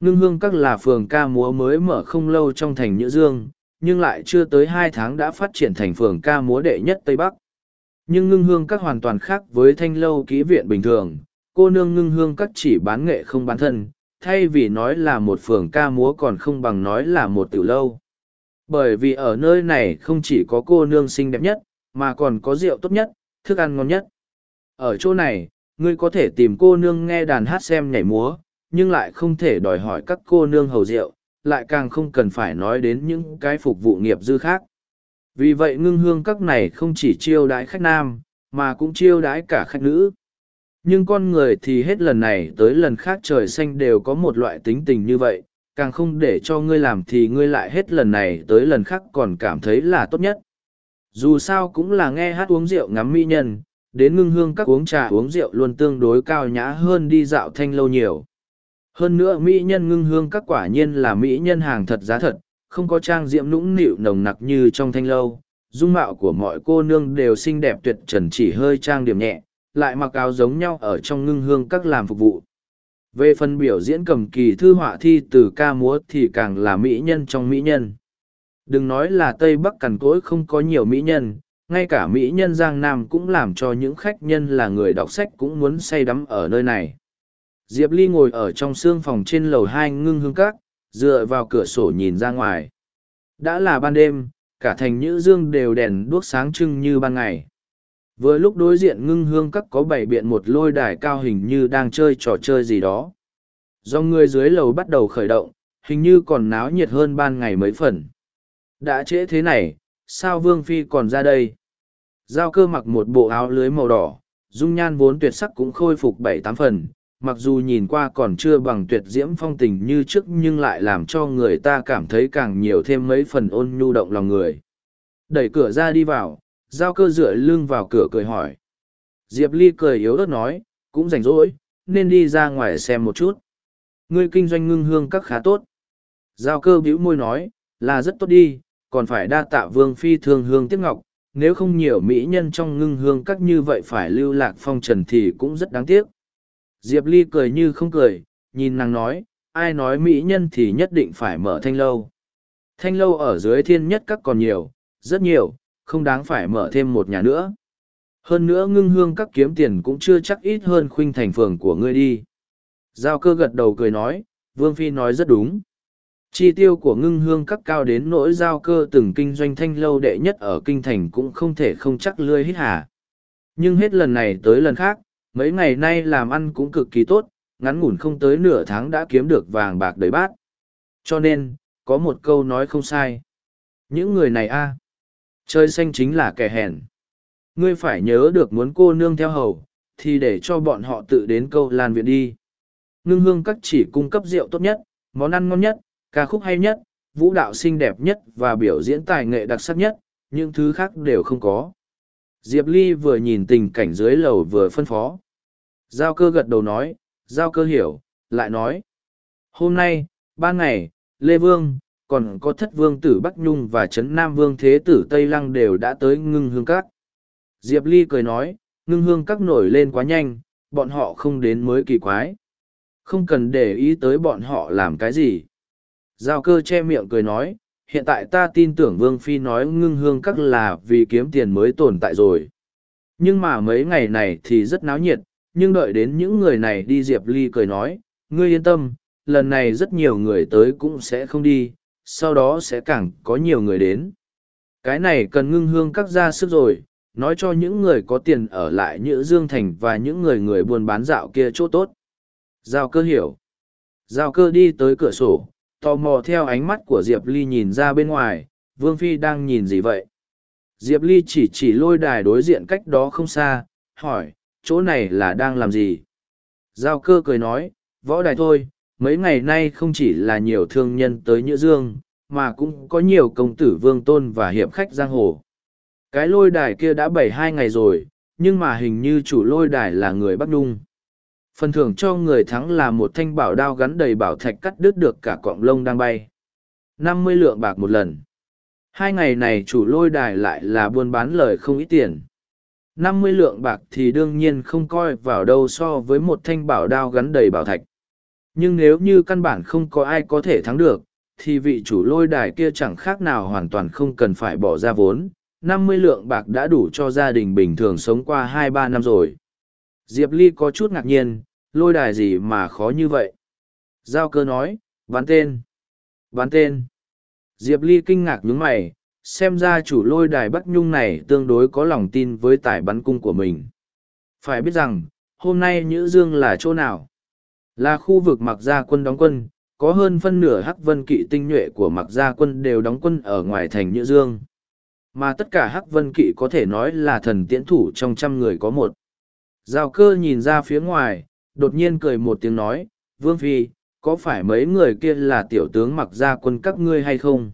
ngưng hương các là phường ca múa mới mở không lâu trong thành Nhữ Dương, nhưng lại chưa tới hai tháng đã phát triển thành phường ca múa đệ nhất Tây Bắc. Nhưng ngưng hương các hoàn toàn khác với thanh lâu kỹ viện bình thường, cô nương ngưng hương các chỉ bán nghệ không bán thân, thay vì nói là một phường ca múa còn không bằng nói là một tiểu lâu. Bởi vì ở nơi này không chỉ có cô nương xinh đẹp nhất, mà còn có rượu tốt nhất, thức ăn ngon nhất. Ở chỗ này, ngươi có thể tìm cô nương nghe đàn hát xem nhảy múa, nhưng lại không thể đòi hỏi các cô nương hầu rượu, lại càng không cần phải nói đến những cái phục vụ nghiệp dư khác. Vì vậy ngưng hương các này không chỉ chiêu đãi khách nam, mà cũng chiêu đãi cả khách nữ. Nhưng con người thì hết lần này tới lần khác trời xanh đều có một loại tính tình như vậy, càng không để cho ngươi làm thì ngươi lại hết lần này tới lần khác còn cảm thấy là tốt nhất. Dù sao cũng là nghe hát uống rượu ngắm mỹ nhân, đến ngưng hương các uống trà uống rượu luôn tương đối cao nhã hơn đi dạo thanh lâu nhiều. Hơn nữa mỹ nhân ngưng hương các quả nhiên là mỹ nhân hàng thật giá thật, không có trang diệm nũng nịu nồng nặc như trong thanh lâu. Dung mạo của mọi cô nương đều xinh đẹp tuyệt trần chỉ hơi trang điểm nhẹ, lại mặc áo giống nhau ở trong ngưng hương các làm phục vụ. Về phần biểu diễn cầm kỳ thư họa thi từ ca múa thì càng là mỹ nhân trong mỹ nhân. Đừng nói là Tây Bắc cằn cỗi không có nhiều mỹ nhân, ngay cả mỹ nhân Giang Nam cũng làm cho những khách nhân là người đọc sách cũng muốn say đắm ở nơi này. Diệp Ly ngồi ở trong xương phòng trên lầu hai ngưng hương các, dựa vào cửa sổ nhìn ra ngoài. Đã là ban đêm, cả thành Nhữ Dương đều đèn đuốc sáng trưng như ban ngày. Vừa lúc đối diện ngưng hương các có bảy biện một lôi đài cao hình như đang chơi trò chơi gì đó. Do người dưới lầu bắt đầu khởi động, hình như còn náo nhiệt hơn ban ngày mấy phần. Đã trễ thế này, sao Vương Phi còn ra đây? Giao cơ mặc một bộ áo lưới màu đỏ, dung nhan vốn tuyệt sắc cũng khôi phục bảy tám phần, mặc dù nhìn qua còn chưa bằng tuyệt diễm phong tình như trước nhưng lại làm cho người ta cảm thấy càng nhiều thêm mấy phần ôn nhu động lòng người. Đẩy cửa ra đi vào, giao cơ dựa lưng vào cửa cười hỏi. Diệp Ly cười yếu ớt nói, cũng rảnh rỗi, nên đi ra ngoài xem một chút. Ngươi kinh doanh ngưng hương các khá tốt. Giao cơ bĩu môi nói, là rất tốt đi, còn phải đa tạ vương phi thương hương tiếc ngọc, nếu không nhiều mỹ nhân trong ngưng hương các như vậy phải lưu lạc phong trần thì cũng rất đáng tiếc. Diệp Ly cười như không cười, nhìn nàng nói, ai nói mỹ nhân thì nhất định phải mở thanh lâu. Thanh lâu ở dưới thiên nhất các còn nhiều, rất nhiều, không đáng phải mở thêm một nhà nữa. Hơn nữa ngưng hương các kiếm tiền cũng chưa chắc ít hơn khuynh thành phường của ngươi đi. Giao cơ gật đầu cười nói, Vương Phi nói rất đúng. Chi tiêu của ngưng hương các cao đến nỗi giao cơ từng kinh doanh thanh lâu đệ nhất ở kinh thành cũng không thể không chắc lươi hít hà. Nhưng hết lần này tới lần khác, mấy ngày nay làm ăn cũng cực kỳ tốt, ngắn ngủn không tới nửa tháng đã kiếm được vàng bạc đầy bát. Cho nên, có một câu nói không sai. Những người này a chơi xanh chính là kẻ hèn. Ngươi phải nhớ được muốn cô nương theo hầu, thì để cho bọn họ tự đến câu lan viện đi. Ngưng hương các chỉ cung cấp rượu tốt nhất, món ăn ngon nhất, ca khúc hay nhất, vũ đạo xinh đẹp nhất và biểu diễn tài nghệ đặc sắc nhất, những thứ khác đều không có. Diệp Ly vừa nhìn tình cảnh dưới lầu vừa phân phó. Giao cơ gật đầu nói, giao cơ hiểu, lại nói. Hôm nay, ba ngày, Lê Vương, còn có thất vương tử Bắc Nhung và Trấn Nam Vương Thế tử Tây Lăng đều đã tới ngưng hương các. Diệp Ly cười nói, ngưng hương các nổi lên quá nhanh, bọn họ không đến mới kỳ quái. Không cần để ý tới bọn họ làm cái gì. Giao cơ che miệng cười nói, hiện tại ta tin tưởng Vương Phi nói ngưng hương các là vì kiếm tiền mới tồn tại rồi. Nhưng mà mấy ngày này thì rất náo nhiệt, nhưng đợi đến những người này đi Diệp Ly cười nói, ngươi yên tâm, lần này rất nhiều người tới cũng sẽ không đi, sau đó sẽ càng có nhiều người đến. Cái này cần ngưng hương các ra sức rồi, nói cho những người có tiền ở lại Nhữ Dương Thành và những người người buôn bán dạo kia chỗ tốt. Giao cơ hiểu. Giao cơ đi tới cửa sổ, tò mò theo ánh mắt của Diệp Ly nhìn ra bên ngoài, Vương Phi đang nhìn gì vậy? Diệp Ly chỉ chỉ lôi đài đối diện cách đó không xa, hỏi, chỗ này là đang làm gì? Giao cơ cười nói, võ đài thôi, mấy ngày nay không chỉ là nhiều thương nhân tới Nhữ Dương, mà cũng có nhiều công tử vương tôn và hiệp khách giang hồ. Cái lôi đài kia đã bảy hai ngày rồi, nhưng mà hình như chủ lôi đài là người Bắc Nhung. Phần thưởng cho người thắng là một thanh bảo đao gắn đầy bảo thạch cắt đứt được cả cọng lông đang bay. năm mươi lượng bạc một lần. Hai ngày này chủ lôi đài lại là buôn bán lời không ít tiền năm mươi lượng bạc thì đương nhiên không coi vào đâu so với một thanh bảo đao gắn đầy bảo thạch. Nhưng nếu như căn bản không có ai có thể thắng được, thì vị chủ lôi đài kia chẳng khác nào hoàn toàn không cần phải bỏ ra vốn. năm mươi lượng bạc đã đủ cho gia đình bình thường sống qua hai ba năm rồi. Diệp Ly có chút ngạc nhiên, lôi đài gì mà khó như vậy? Giao cơ nói, bán tên. Bán tên. Diệp Ly kinh ngạc nhúng mày, xem ra chủ lôi đài Bắc Nhung này tương đối có lòng tin với tài bắn cung của mình. Phải biết rằng, hôm nay Nhữ Dương là chỗ nào? Là khu vực mặc gia quân đóng quân, có hơn phân nửa hắc vân kỵ tinh nhuệ của mặc gia quân đều đóng quân ở ngoài thành Nhữ Dương. Mà tất cả hắc vân kỵ có thể nói là thần tiễn thủ trong trăm người có một. Giao cơ nhìn ra phía ngoài, đột nhiên cười một tiếng nói, Vương Phi, có phải mấy người kia là tiểu tướng mặc gia quân các ngươi hay không?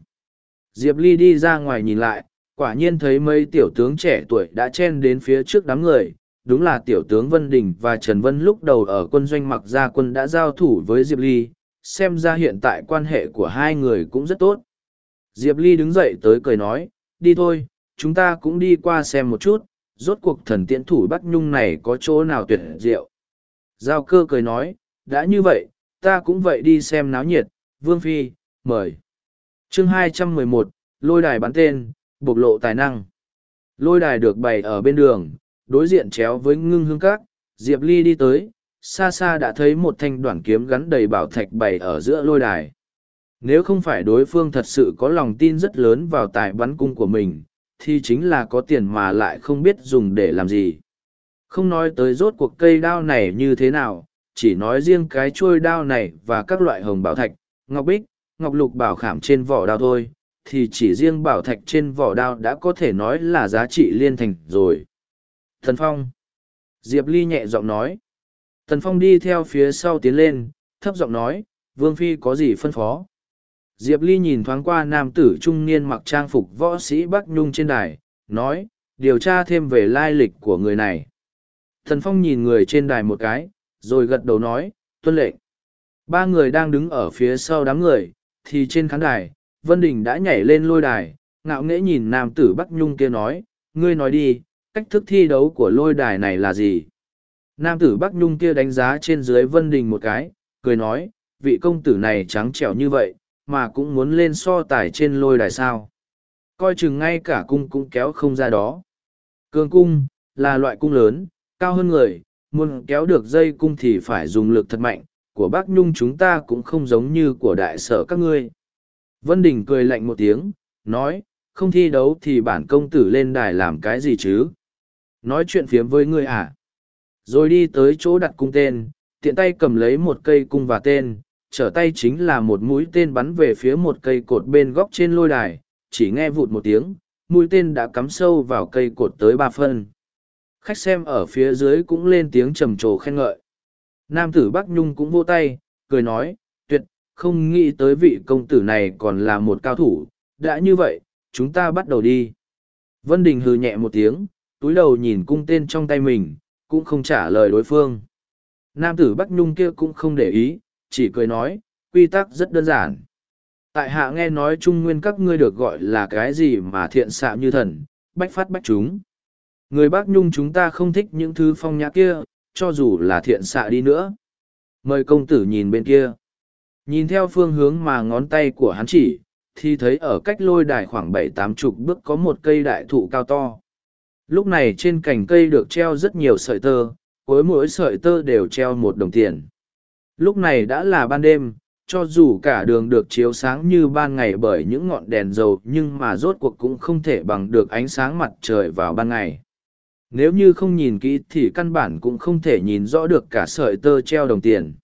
Diệp Ly đi ra ngoài nhìn lại, quả nhiên thấy mấy tiểu tướng trẻ tuổi đã chen đến phía trước đám người, đúng là tiểu tướng Vân Đình và Trần Vân lúc đầu ở quân doanh mặc gia quân đã giao thủ với Diệp Ly, xem ra hiện tại quan hệ của hai người cũng rất tốt. Diệp Ly đứng dậy tới cười nói, đi thôi, chúng ta cũng đi qua xem một chút, rốt cuộc thần tiễn thủ Bắc Nhung này có chỗ nào tuyệt diệu. Giao cơ cười nói, đã như vậy, ta cũng vậy đi xem náo nhiệt, Vương Phi, mời chương 211, lôi đài bắn tên, bộc lộ tài năng. Lôi đài được bày ở bên đường, đối diện chéo với ngưng hương các, Diệp Ly đi tới, xa xa đã thấy một thanh đoạn kiếm gắn đầy bảo thạch bày ở giữa lôi đài. Nếu không phải đối phương thật sự có lòng tin rất lớn vào tài bắn cung của mình, thì chính là có tiền mà lại không biết dùng để làm gì. Không nói tới rốt cuộc cây đao này như thế nào, chỉ nói riêng cái chuôi đao này và các loại hồng bảo thạch, ngọc bích, ngọc lục bảo khảm trên vỏ đao thôi, thì chỉ riêng bảo thạch trên vỏ đao đã có thể nói là giá trị liên thành rồi. Thần Phong. Diệp Ly nhẹ giọng nói. Thần Phong đi theo phía sau tiến lên, thấp giọng nói, Vương Phi có gì phân phó. Diệp Ly nhìn thoáng qua nam tử trung niên mặc trang phục võ sĩ Bắc Nhung trên đài, nói, điều tra thêm về lai lịch của người này. Thần Phong nhìn người trên đài một cái, rồi gật đầu nói, tuân lệnh. Ba người đang đứng ở phía sau đám người, thì trên khán đài, Vân Đình đã nhảy lên lôi đài, ngạo nghễ nhìn nam tử Bắc Nhung kia nói, ngươi nói đi, cách thức thi đấu của lôi đài này là gì? Nam tử Bắc Nhung kia đánh giá trên dưới Vân Đình một cái, cười nói, vị công tử này trắng trẻo như vậy, mà cũng muốn lên so tài trên lôi đài sao. Coi chừng ngay cả cung cũng kéo không ra đó. Cường cung, là loại cung lớn, cao hơn người, muốn kéo được dây cung thì phải dùng lực thật mạnh, của bác Nhung chúng ta cũng không giống như của đại sở các ngươi. Vân Đình cười lạnh một tiếng, nói, không thi đấu thì bản công tử lên đài làm cái gì chứ? Nói chuyện phiếm với ngươi à? Rồi đi tới chỗ đặt cung tên, tiện tay cầm lấy một cây cung và tên, trở tay chính là một mũi tên bắn về phía một cây cột bên góc trên lôi đài, chỉ nghe vụt một tiếng, mũi tên đã cắm sâu vào cây cột tới ba phân. Khách xem ở phía dưới cũng lên tiếng trầm trồ khen ngợi. Nam tử Bắc Nhung cũng vô tay, cười nói, tuyệt, không nghĩ tới vị công tử này còn là một cao thủ, đã như vậy, chúng ta bắt đầu đi. Vân Đình hừ nhẹ một tiếng, túi đầu nhìn cung tên trong tay mình, cũng không trả lời đối phương. Nam tử Bắc Nhung kia cũng không để ý, chỉ cười nói, quy tắc rất đơn giản. Tại hạ nghe nói trung nguyên các ngươi được gọi là cái gì mà thiện xạ như thần, bách phát bách chúng. Người bác nhung chúng ta không thích những thứ phong nhã kia, cho dù là thiện xạ đi nữa. Mời công tử nhìn bên kia. Nhìn theo phương hướng mà ngón tay của hắn chỉ, thì thấy ở cách lôi đài khoảng bảy tám chục bước có một cây đại thụ cao to. Lúc này trên cành cây được treo rất nhiều sợi tơ, cuối mỗi sợi tơ đều treo một đồng tiền. Lúc này đã là ban đêm, cho dù cả đường được chiếu sáng như ban ngày bởi những ngọn đèn dầu nhưng mà rốt cuộc cũng không thể bằng được ánh sáng mặt trời vào ban ngày. Nếu như không nhìn kỹ thì căn bản cũng không thể nhìn rõ được cả sợi tơ treo đồng tiền.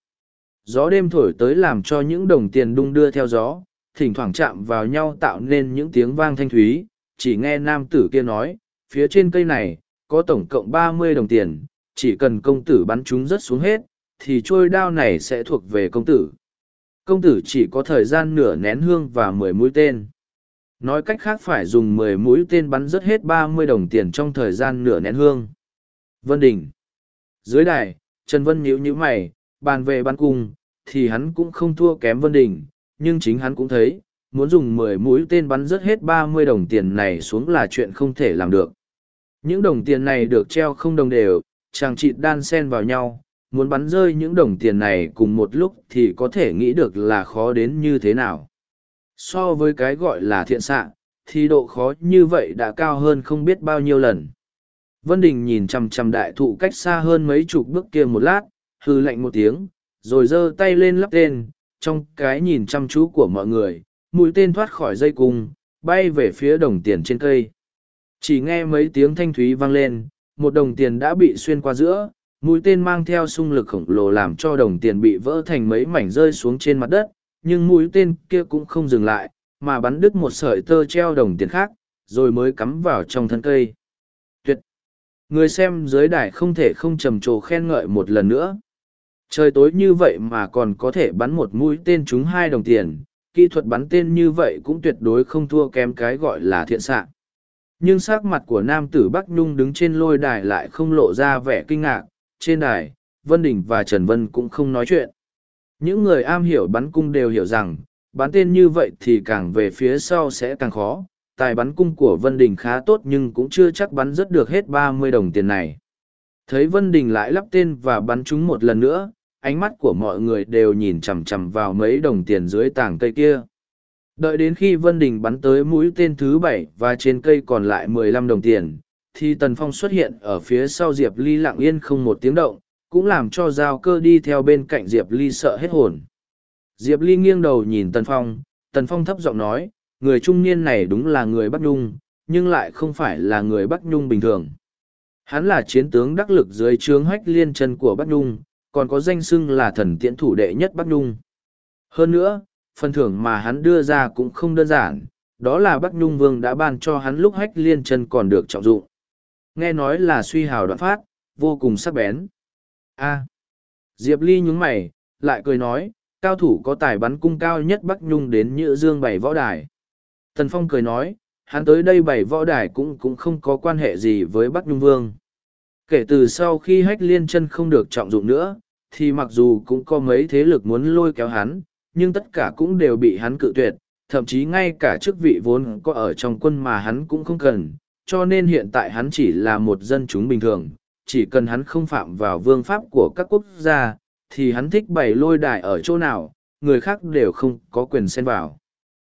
Gió đêm thổi tới làm cho những đồng tiền đung đưa theo gió, thỉnh thoảng chạm vào nhau tạo nên những tiếng vang thanh thúy. Chỉ nghe nam tử kia nói, phía trên cây này, có tổng cộng ba mươi đồng tiền, chỉ cần công tử bắn chúng rất xuống hết, thì trôi đao này sẽ thuộc về công tử. Công tử chỉ có thời gian nửa nén hương và mười mũi tên. Nói cách khác phải dùng mười mũi tên bắn rớt hết ba mươi đồng tiền trong thời gian nửa nén hương. Vân Đình Dưới đài, Trần Vân nhíu nhíu mày, bàn về bắn cung, thì hắn cũng không thua kém Vân Đình, nhưng chính hắn cũng thấy, muốn dùng mười mũi tên bắn rớt hết ba mươi đồng tiền này xuống là chuyện không thể làm được. Những đồng tiền này được treo không đồng đều, chàng chị đan sen vào nhau, muốn bắn rơi những đồng tiền này cùng một lúc thì có thể nghĩ được là khó đến như thế nào. So với cái gọi là thiện xạ, thì độ khó như vậy đã cao hơn không biết bao nhiêu lần. Vân Đình nhìn chằm chằm đại thụ cách xa hơn mấy chục bước kia một lát, hư lạnh một tiếng, rồi giơ tay lên lắp tên, trong cái nhìn chăm chú của mọi người, mũi tên thoát khỏi dây cung, bay về phía đồng tiền trên cây. Chỉ nghe mấy tiếng thanh thúy vang lên, một đồng tiền đã bị xuyên qua giữa, mũi tên mang theo xung lực khổng lồ làm cho đồng tiền bị vỡ thành mấy mảnh rơi xuống trên mặt đất nhưng mũi tên kia cũng không dừng lại mà bắn đứt một sợi tơ treo đồng tiền khác rồi mới cắm vào trong thân cây. Tuyệt! Người xem dưới đài không thể không trầm trồ khen ngợi một lần nữa. Trời tối như vậy mà còn có thể bắn một mũi tên trúng hai đồng tiền kỹ thuật bắn tên như vậy cũng tuyệt đối không thua kém cái gọi là thiện xạ. Nhưng sắc mặt của nam tử bắc nhung đứng trên lôi đài lại không lộ ra vẻ kinh ngạc trên đài, Vân Đình và Trần Vân cũng không nói chuyện. Những người am hiểu bắn cung đều hiểu rằng, bắn tên như vậy thì càng về phía sau sẽ càng khó. Tài bắn cung của Vân Đình khá tốt nhưng cũng chưa chắc bắn rất được hết ba mươi đồng tiền này. Thấy Vân Đình lại lắp tên và bắn chúng một lần nữa, ánh mắt của mọi người đều nhìn chằm chằm vào mấy đồng tiền dưới tảng cây kia. Đợi đến khi Vân Đình bắn tới mũi tên thứ bảy và trên cây còn lại mười lăm đồng tiền, thì tần phong xuất hiện ở phía sau diệp ly lặng yên không một tiếng động cũng làm cho giao cơ đi theo bên cạnh diệp ly sợ hết hồn diệp ly nghiêng đầu nhìn tần phong tần phong thấp giọng nói người trung niên này đúng là người bắc nhung nhưng lại không phải là người Bắc Nhung bình thường. Hắn là chiến tướng đắc lực dưới trướng hách liên chân của Bắc Nhung, còn có danh xưng là thần tiễn thủ đệ nhất Bắc Nhung. Hơn nữa, phần thưởng mà hắn đưa ra cũng không đơn giản, đó là Bắc Nhung Vương đã ban cho hắn lúc hách liên chân còn được trọng dụng. Nghe nói là suy hào đoạn phát, vô cùng sắc bén. A. Diệp Ly nhúng mày, lại cười nói, cao thủ có tài bắn cung cao nhất Bắc Nhung đến Nhữ Dương bảy võ đài. Tần Phong cười nói, hắn tới đây bảy võ đài cũng cũng không có quan hệ gì với Bắc Nhung Vương. Kể từ sau khi hách liên chân không được trọng dụng nữa, thì mặc dù cũng có mấy thế lực muốn lôi kéo hắn, nhưng tất cả cũng đều bị hắn cự tuyệt, thậm chí ngay cả chức vị vốn có ở trong quân mà hắn cũng không cần, cho nên hiện tại hắn chỉ là một dân chúng bình thường, chỉ cần hắn không phạm vào vương pháp của các quốc gia, thì hắn thích bày lôi đài ở chỗ nào, người khác đều không có quyền xen vào.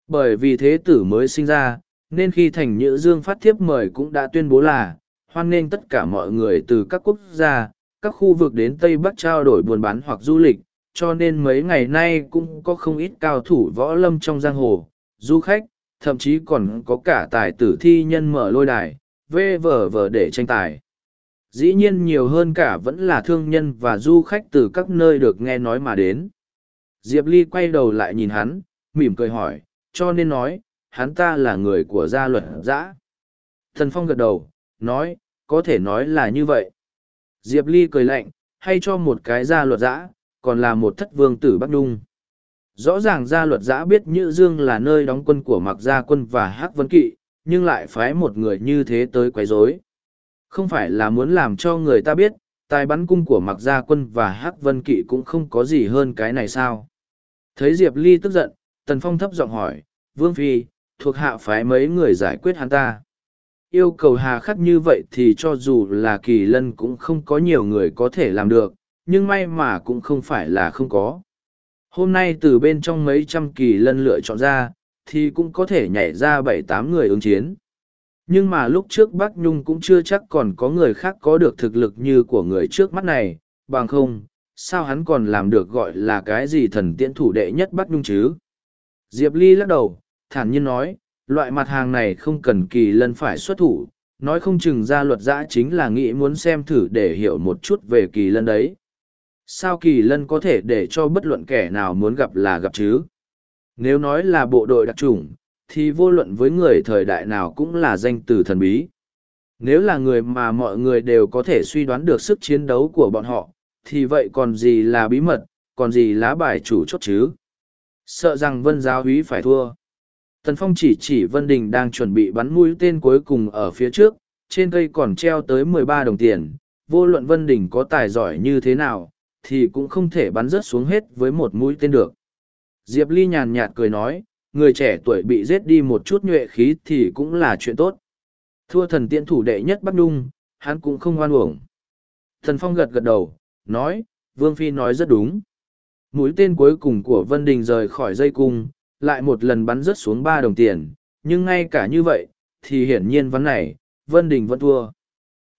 Bởi vì thế tử mới sinh ra, nên khi Thành Nhữ Dương phát thiếp mời cũng đã tuyên bố là, hoan nghênh tất cả mọi người từ các quốc gia, các khu vực đến Tây Bắc trao đổi buôn bán hoặc du lịch, cho nên mấy ngày nay cũng có không ít cao thủ võ lâm trong giang hồ, du khách, thậm chí còn có cả tài tử thi nhân mở lôi đài, vê vờ vờ để tranh tài. Dĩ nhiên nhiều hơn cả vẫn là thương nhân và du khách từ các nơi được nghe nói mà đến. Diệp Ly quay đầu lại nhìn hắn, mỉm cười hỏi, cho nên nói, hắn ta là người của gia luật giã. Thần Phong gật đầu, nói, có thể nói là như vậy. Diệp Ly cười lạnh, hay cho một cái gia luật giã, còn là một thất vương tử Bắc Nhung. Rõ ràng gia luật giã biết Nhữ Dương là nơi đóng quân của mạc Gia Quân và Hắc Vân Kỵ, nhưng lại phái một người như thế tới quấy rối. Không phải là muốn làm cho người ta biết, tài bắn cung của Mặc Gia Quân và Hắc Vân Kỵ cũng không có gì hơn cái này sao. Thấy Diệp Ly tức giận, Tần Phong thấp giọng hỏi, Vương Phi, thuộc hạ phái mấy người giải quyết hắn ta. Yêu cầu hà khắc như vậy thì cho dù là kỳ lân cũng không có nhiều người có thể làm được, nhưng may mà cũng không phải là không có. Hôm nay từ bên trong mấy trăm kỳ lân lựa chọn ra, thì cũng có thể nhảy ra bảy tám người ứng chiến. Nhưng mà lúc trước Bắc Nhung cũng chưa chắc còn có người khác có được thực lực như của người trước mắt này, bằng không, sao hắn còn làm được gọi là cái gì thần tiễn thủ đệ nhất Bắc Nhung chứ? Diệp Ly lắc đầu, thản nhiên nói, loại mặt hàng này không cần kỳ lân phải xuất thủ, nói không chừng ra luật giã chính là nghĩ muốn xem thử để hiểu một chút về kỳ lân đấy. Sao kỳ lân có thể để cho bất luận kẻ nào muốn gặp là gặp chứ? Nếu nói là bộ đội đặc trùng, thì vô luận với người thời đại nào cũng là danh từ thần bí. Nếu là người mà mọi người đều có thể suy đoán được sức chiến đấu của bọn họ, thì vậy còn gì là bí mật, còn gì lá bài chủ chốt chứ? Sợ rằng vân giáo húy phải thua. Tần Phong chỉ chỉ Vân Đình đang chuẩn bị bắn mũi tên cuối cùng ở phía trước, trên cây còn treo tới mười ba đồng tiền, vô luận Vân Đình có tài giỏi như thế nào, thì cũng không thể bắn rớt xuống hết với một mũi tên được. Diệp Ly nhàn nhạt cười nói, người trẻ tuổi bị giết đi một chút nhuệ khí thì cũng là chuyện tốt. Thua thần tiện thủ đệ nhất Bắc Nhung, hắn cũng không hoan uổng. Thần Phong gật gật đầu, nói, Vương Phi nói rất đúng. Mũi tên cuối cùng của Vân Đình rời khỏi dây cung, lại một lần bắn rớt xuống ba đồng tiền, nhưng ngay cả như vậy, thì hiển nhiên ván này, Vân Đình vẫn thua.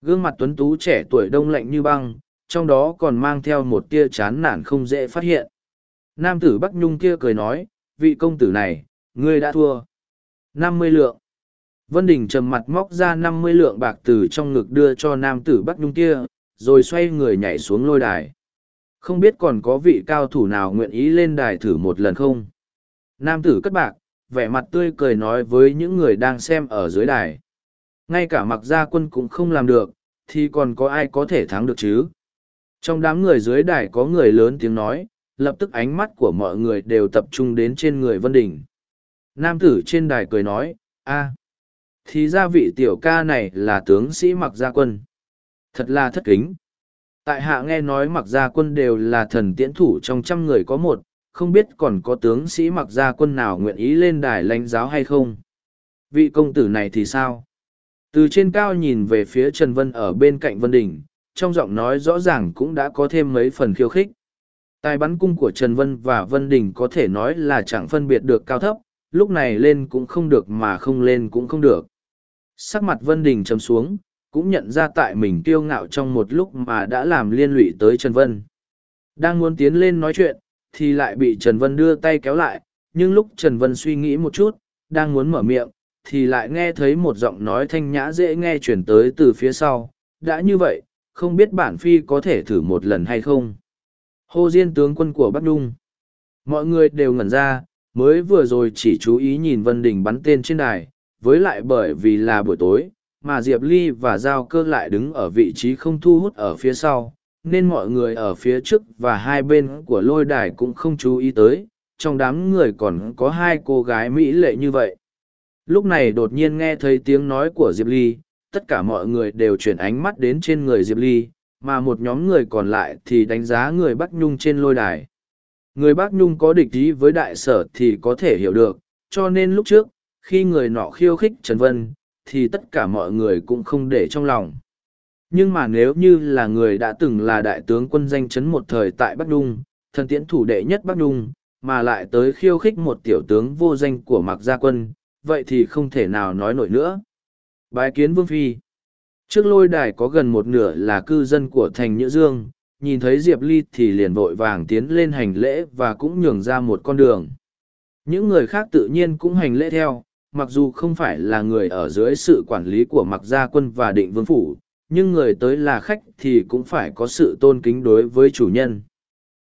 Gương mặt tuấn tú trẻ tuổi đông lạnh như băng, trong đó còn mang theo một tia chán nản không dễ phát hiện. Nam tử Bắc Nhung kia cười nói, vị công tử này, ngươi đã thua. năm mươi lượng. Vân Đình trầm mặt móc ra năm mươi lượng bạc từ trong ngực đưa cho nam tử Bắc Nhung kia, rồi xoay người nhảy xuống lôi đài. Không biết còn có vị cao thủ nào nguyện ý lên đài thử một lần không? Nam tử cất bạc, vẻ mặt tươi cười nói với những người đang xem ở dưới đài. Ngay cả mặc gia quân cũng không làm được, thì còn có ai có thể thắng được chứ? Trong đám người dưới đài có người lớn tiếng nói, lập tức ánh mắt của mọi người đều tập trung đến trên người Vân Đình. Nam tử trên đài cười nói, a, thì ra vị tiểu ca này là tướng sĩ mặc gia quân. Thật là thất kính. Tại hạ nghe nói mặc gia quân đều là thần tiễn thủ trong trăm người có một, không biết còn có tướng sĩ mặc gia quân nào nguyện ý lên đài lãnh giáo hay không. Vị công tử này thì sao? Từ trên cao nhìn về phía Trần Vân ở bên cạnh Vân Đình, trong giọng nói rõ ràng cũng đã có thêm mấy phần khiêu khích. Tài bắn cung của Trần Vân và Vân Đình có thể nói là chẳng phân biệt được cao thấp, lúc này lên cũng không được mà không lên cũng không được. Sắc mặt Vân Đình trầm xuống, cũng nhận ra tại mình kiêu ngạo trong một lúc mà đã làm liên lụy tới Trần Vân. Đang muốn tiến lên nói chuyện, thì lại bị Trần Vân đưa tay kéo lại, nhưng lúc Trần Vân suy nghĩ một chút, đang muốn mở miệng, thì lại nghe thấy một giọng nói thanh nhã dễ nghe chuyển tới từ phía sau. Đã như vậy, không biết bản phi có thể thử một lần hay không? Hô Diên tướng quân của Bắc Nhung. Mọi người đều ngẩn ra, mới vừa rồi chỉ chú ý nhìn Vân Đình bắn tên trên đài, với lại bởi vì là buổi tối, mà Diệp Ly và Giao cơ lại đứng ở vị trí không thu hút ở phía sau, nên mọi người ở phía trước và hai bên của lôi đài cũng không chú ý tới, trong đám người còn có hai cô gái mỹ lệ như vậy. Lúc này đột nhiên nghe thấy tiếng nói của Diệp Ly, tất cả mọi người đều chuyển ánh mắt đến trên người Diệp Ly, mà một nhóm người còn lại thì đánh giá người Bắc Nhung trên lôi đài. Người Bắc Nhung có địch ý với đại sở thì có thể hiểu được, cho nên lúc trước, khi người nọ khiêu khích Trần Vân, thì tất cả mọi người cũng không để trong lòng. Nhưng mà nếu như là người đã từng là đại tướng quân danh chấn một thời tại Bắc Nhung, thần tiễn thủ đệ nhất Bắc Nhung, mà lại tới khiêu khích một tiểu tướng vô danh của Mạc Gia Quân, vậy thì không thể nào nói nổi nữa. Bái kiến Vương Phi Trước lôi đài có gần một nửa là cư dân của thành Nhữ Dương, nhìn thấy Diệp Ly thì liền vội vàng tiến lên hành lễ và cũng nhường ra một con đường. Những người khác tự nhiên cũng hành lễ theo, mặc dù không phải là người ở dưới sự quản lý của Mặc Gia Quân và Định Vương Phủ, nhưng người tới là khách thì cũng phải có sự tôn kính đối với chủ nhân.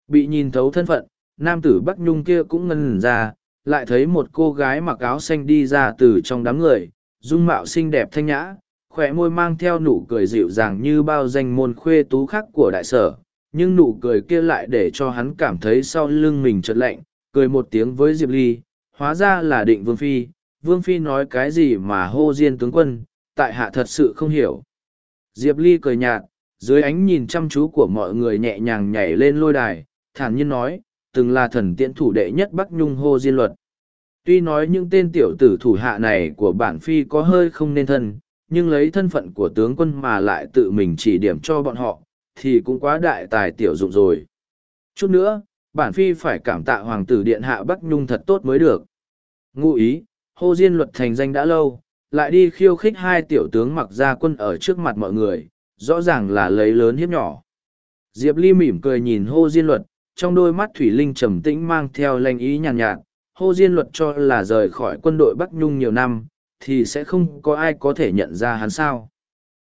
Bị nhìn thấu thân phận, nam tử Bắc Nhung kia cũng ngân ra, lại thấy một cô gái mặc áo xanh đi ra từ trong đám người, dung mạo xinh đẹp thanh nhã, khỏe môi mang theo nụ cười dịu dàng như bao danh môn khuê tú khác của đại sở, nhưng nụ cười kia lại để cho hắn cảm thấy sau lưng mình chật lạnh, cười một tiếng với Diệp Ly, hóa ra là định Vương Phi, Vương Phi nói cái gì mà hô diên tướng quân, tại hạ thật sự không hiểu. Diệp Ly cười nhạt, dưới ánh nhìn chăm chú của mọi người nhẹ nhàng nhảy lên lôi đài, thản nhiên nói, từng là thần tiễn thủ đệ nhất Bắc Nhung hô diên luật. Tuy nói những tên tiểu tử thủ hạ này của bản phi có hơi không nên thân, nhưng lấy thân phận của tướng quân mà lại tự mình chỉ điểm cho bọn họ, thì cũng quá đại tài tiểu dụng rồi. Chút nữa, bản phi phải cảm tạ hoàng tử điện hạ Bắc Nhung thật tốt mới được. Ngụ ý, hô diên luật thành danh đã lâu, lại đi khiêu khích hai tiểu tướng mặc gia quân ở trước mặt mọi người, rõ ràng là lấy lớn hiếp nhỏ. Diệp Ly mỉm cười nhìn hô diên luật, trong đôi mắt thủy linh trầm tĩnh mang theo lanh ý nhàn nhạt, nhạt, hô diên luật cho là rời khỏi quân đội Bắc Nhung nhiều năm, thì sẽ không có ai có thể nhận ra hắn sao.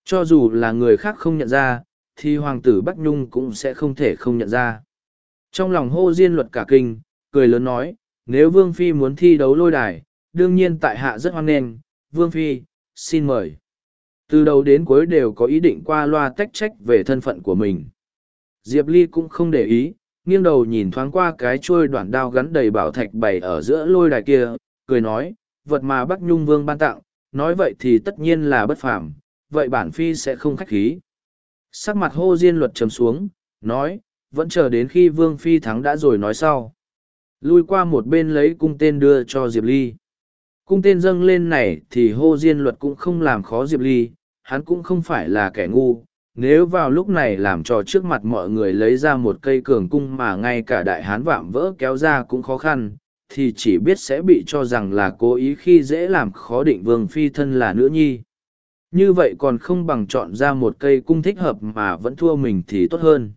Cho dù là người khác không nhận ra, thì hoàng tử Bắc Nhung cũng sẽ không thể không nhận ra. Trong lòng hô diên luật cả kinh, cười lớn nói, nếu Vương Phi muốn thi đấu lôi đài, đương nhiên tại hạ rất hoan nghênh, Vương Phi, xin mời. Từ đầu đến cuối đều có ý định qua loa tách trách về thân phận của mình. Diệp Ly cũng không để ý, nghiêng đầu nhìn thoáng qua cái chuôi đoạn đao gắn đầy bảo thạch bày ở giữa lôi đài kia, cười nói, vật mà Bắc Nhung Vương ban tặng, nói vậy thì tất nhiên là bất phàm, vậy bản phi sẽ không khách khí. Sắc mặt hô diên luật trầm xuống, nói, vẫn chờ đến khi Vương Phi thắng đã rồi nói sau. Lui qua một bên lấy cung tên đưa cho Diệp Ly. Cung tên dâng lên này thì hô diên luật cũng không làm khó Diệp Ly, hắn cũng không phải là kẻ ngu, nếu vào lúc này làm trò trước mặt mọi người lấy ra một cây cường cung mà ngay cả đại hán vạm vỡ kéo ra cũng khó khăn thì chỉ biết sẽ bị cho rằng là cố ý khi dễ làm khó định vương phi thân là nữ nhi. Như vậy còn không bằng chọn ra một cây cung thích hợp mà vẫn thua mình thì tốt hơn.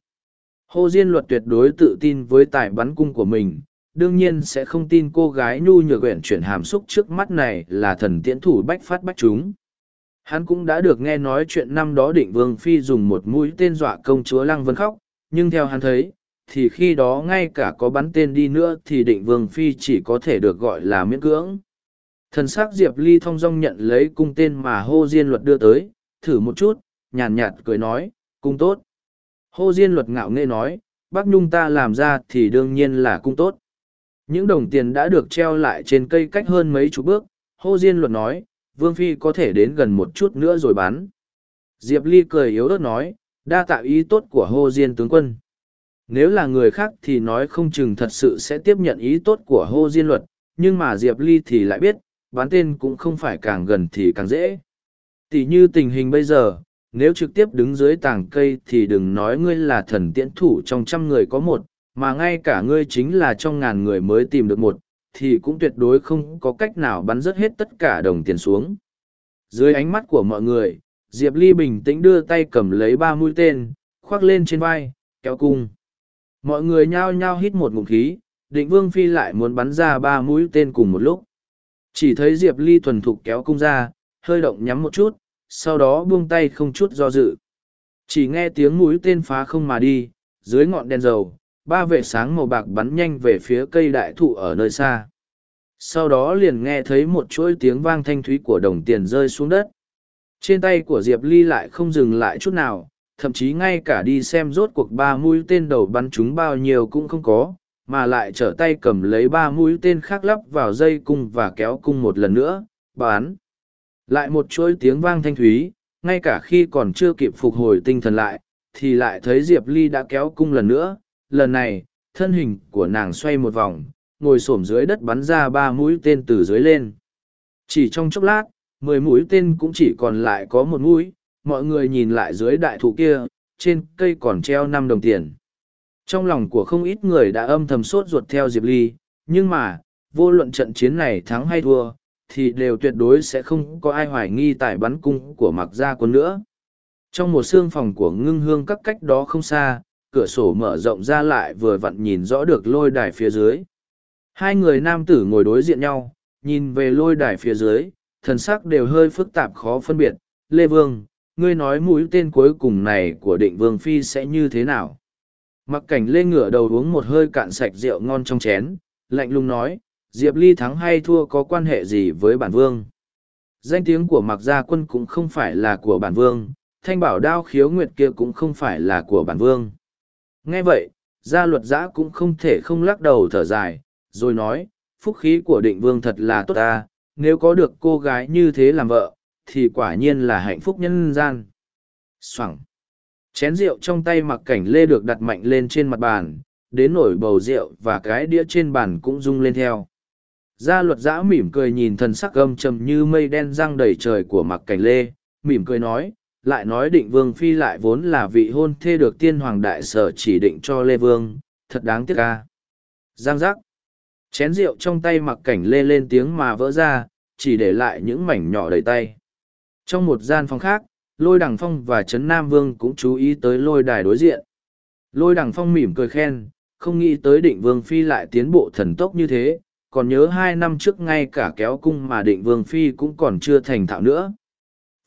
Hồ diên luật tuyệt đối tự tin với tài bắn cung của mình đương nhiên sẽ không tin cô gái nhu nhược quyển chuyển hàm xúc trước mắt này là thần tiễn thủ bách phát bách chúng. Hắn cũng đã được nghe nói chuyện năm đó định vương phi dùng một mũi tên dọa công chúa Lăng Vân khóc, nhưng theo hắn thấy, thì khi đó ngay cả có bắn tên đi nữa thì định vương phi chỉ có thể được gọi là miễn cưỡng. Thần sắc Diệp Ly thong dong nhận lấy cung tên mà hô diên luật đưa tới, thử một chút, nhàn nhạt, cười nói, cung tốt. Hô diên luật ngạo nghê nói, bác nhung ta làm ra thì đương nhiên là cung tốt. Những đồng tiền đã được treo lại trên cây cách hơn mấy chục bước, hô diên luật nói, Vương Phi có thể đến gần một chút nữa rồi bán. Diệp Ly cười yếu ớt nói, đa tạo ý tốt của hô diên tướng quân. Nếu là người khác thì nói không chừng thật sự sẽ tiếp nhận ý tốt của hô diên luật, nhưng mà Diệp Ly thì lại biết, bán tên cũng không phải càng gần thì càng dễ. Tỷ như tình hình bây giờ, nếu trực tiếp đứng dưới tảng cây thì đừng nói ngươi là thần tiễn thủ trong trăm người có một, mà ngay cả ngươi chính là trong ngàn người mới tìm được một, thì cũng tuyệt đối không có cách nào bắn rớt hết tất cả đồng tiền xuống. Dưới ánh mắt của mọi người, Diệp Ly bình tĩnh đưa tay cầm lấy ba mũi tên, khoác lên trên vai, kéo cung. Mọi người nhao nhao hít một ngụm khí, định vương phi lại muốn bắn ra ba mũi tên cùng một lúc. Chỉ thấy Diệp Ly thuần thục kéo cung ra, hơi động nhắm một chút, sau đó buông tay không chút do dự. Chỉ nghe tiếng mũi tên phá không mà đi, dưới ngọn đèn dầu, ba vệ sáng màu bạc bắn nhanh về phía cây đại thụ ở nơi xa. Sau đó liền nghe thấy một chuỗi tiếng vang thanh thúy của đồng tiền rơi xuống đất. Trên tay của Diệp Ly lại không dừng lại chút nào, thậm chí ngay cả đi xem rốt cuộc ba mũi tên đầu bắn chúng bao nhiêu cũng không có, mà lại trở tay cầm lấy ba mũi tên khác lắp vào dây cung và kéo cung một lần nữa, bán. Lại một chuỗi tiếng vang thanh thúy, ngay cả khi còn chưa kịp phục hồi tinh thần lại, thì lại thấy Diệp Ly đã kéo cung lần nữa, lần này, thân hình của nàng xoay một vòng, ngồi xổm dưới đất bắn ra ba mũi tên từ dưới lên. Chỉ trong chốc lát, mười mũi tên cũng chỉ còn lại có một mũi, mọi người nhìn lại dưới đại thụ kia, trên cây còn treo năm đồng tiền. Trong lòng của không ít người đã âm thầm sốt ruột theo Diệp Ly, nhưng mà, vô luận trận chiến này thắng hay thua, thì đều tuyệt đối sẽ không có ai hoài nghi tại bắn cung của mặc gia quân nữa. Trong một xương phòng của ngưng hương các cách đó không xa, cửa sổ mở rộng ra lại vừa vặn nhìn rõ được lôi đài phía dưới. Hai người nam tử ngồi đối diện nhau, nhìn về lôi đài phía dưới, thần sắc đều hơi phức tạp khó phân biệt. Lê Vương, ngươi nói mũi tên cuối cùng này của định Vương Phi sẽ như thế nào? Mặc cảnh lê ngửa đầu uống một hơi cạn sạch rượu ngon trong chén, lạnh lùng nói, Diệp Ly thắng hay thua có quan hệ gì với bản vương? Danh tiếng của mặc gia quân cũng không phải là của bản vương, thanh bảo đao khiếu nguyệt kia cũng không phải là của bản vương. Nghe vậy, gia luật giã cũng không thể không lắc đầu thở dài, rồi nói, phúc khí của định vương thật là tốt ta, nếu có được cô gái như thế làm vợ, thì quả nhiên là hạnh phúc nhân gian. Soảng. Chén rượu trong tay mặc cảnh lê được đặt mạnh lên trên mặt bàn, đến nổi bầu rượu và cái đĩa trên bàn cũng rung lên theo. Gia luật giã mỉm cười nhìn thần sắc gâm trầm như mây đen răng đầy trời của mặc cảnh lê, mỉm cười nói, lại nói định vương phi lại vốn là vị hôn thê được tiên hoàng đại sở chỉ định cho lê vương, thật đáng tiếc ca. Giang giác. Chén rượu trong tay mặc cảnh lê lên tiếng mà vỡ ra, chỉ để lại những mảnh nhỏ đầy tay. Trong một gian phòng khác, lôi đằng phong và trấn nam vương cũng chú ý tới lôi đài đối diện. Lôi đằng phong mỉm cười khen không nghĩ tới định vương phi lại tiến bộ thần tốc như thế còn nhớ hai năm trước ngay cả kéo cung mà định vương phi cũng còn chưa thành thạo nữa.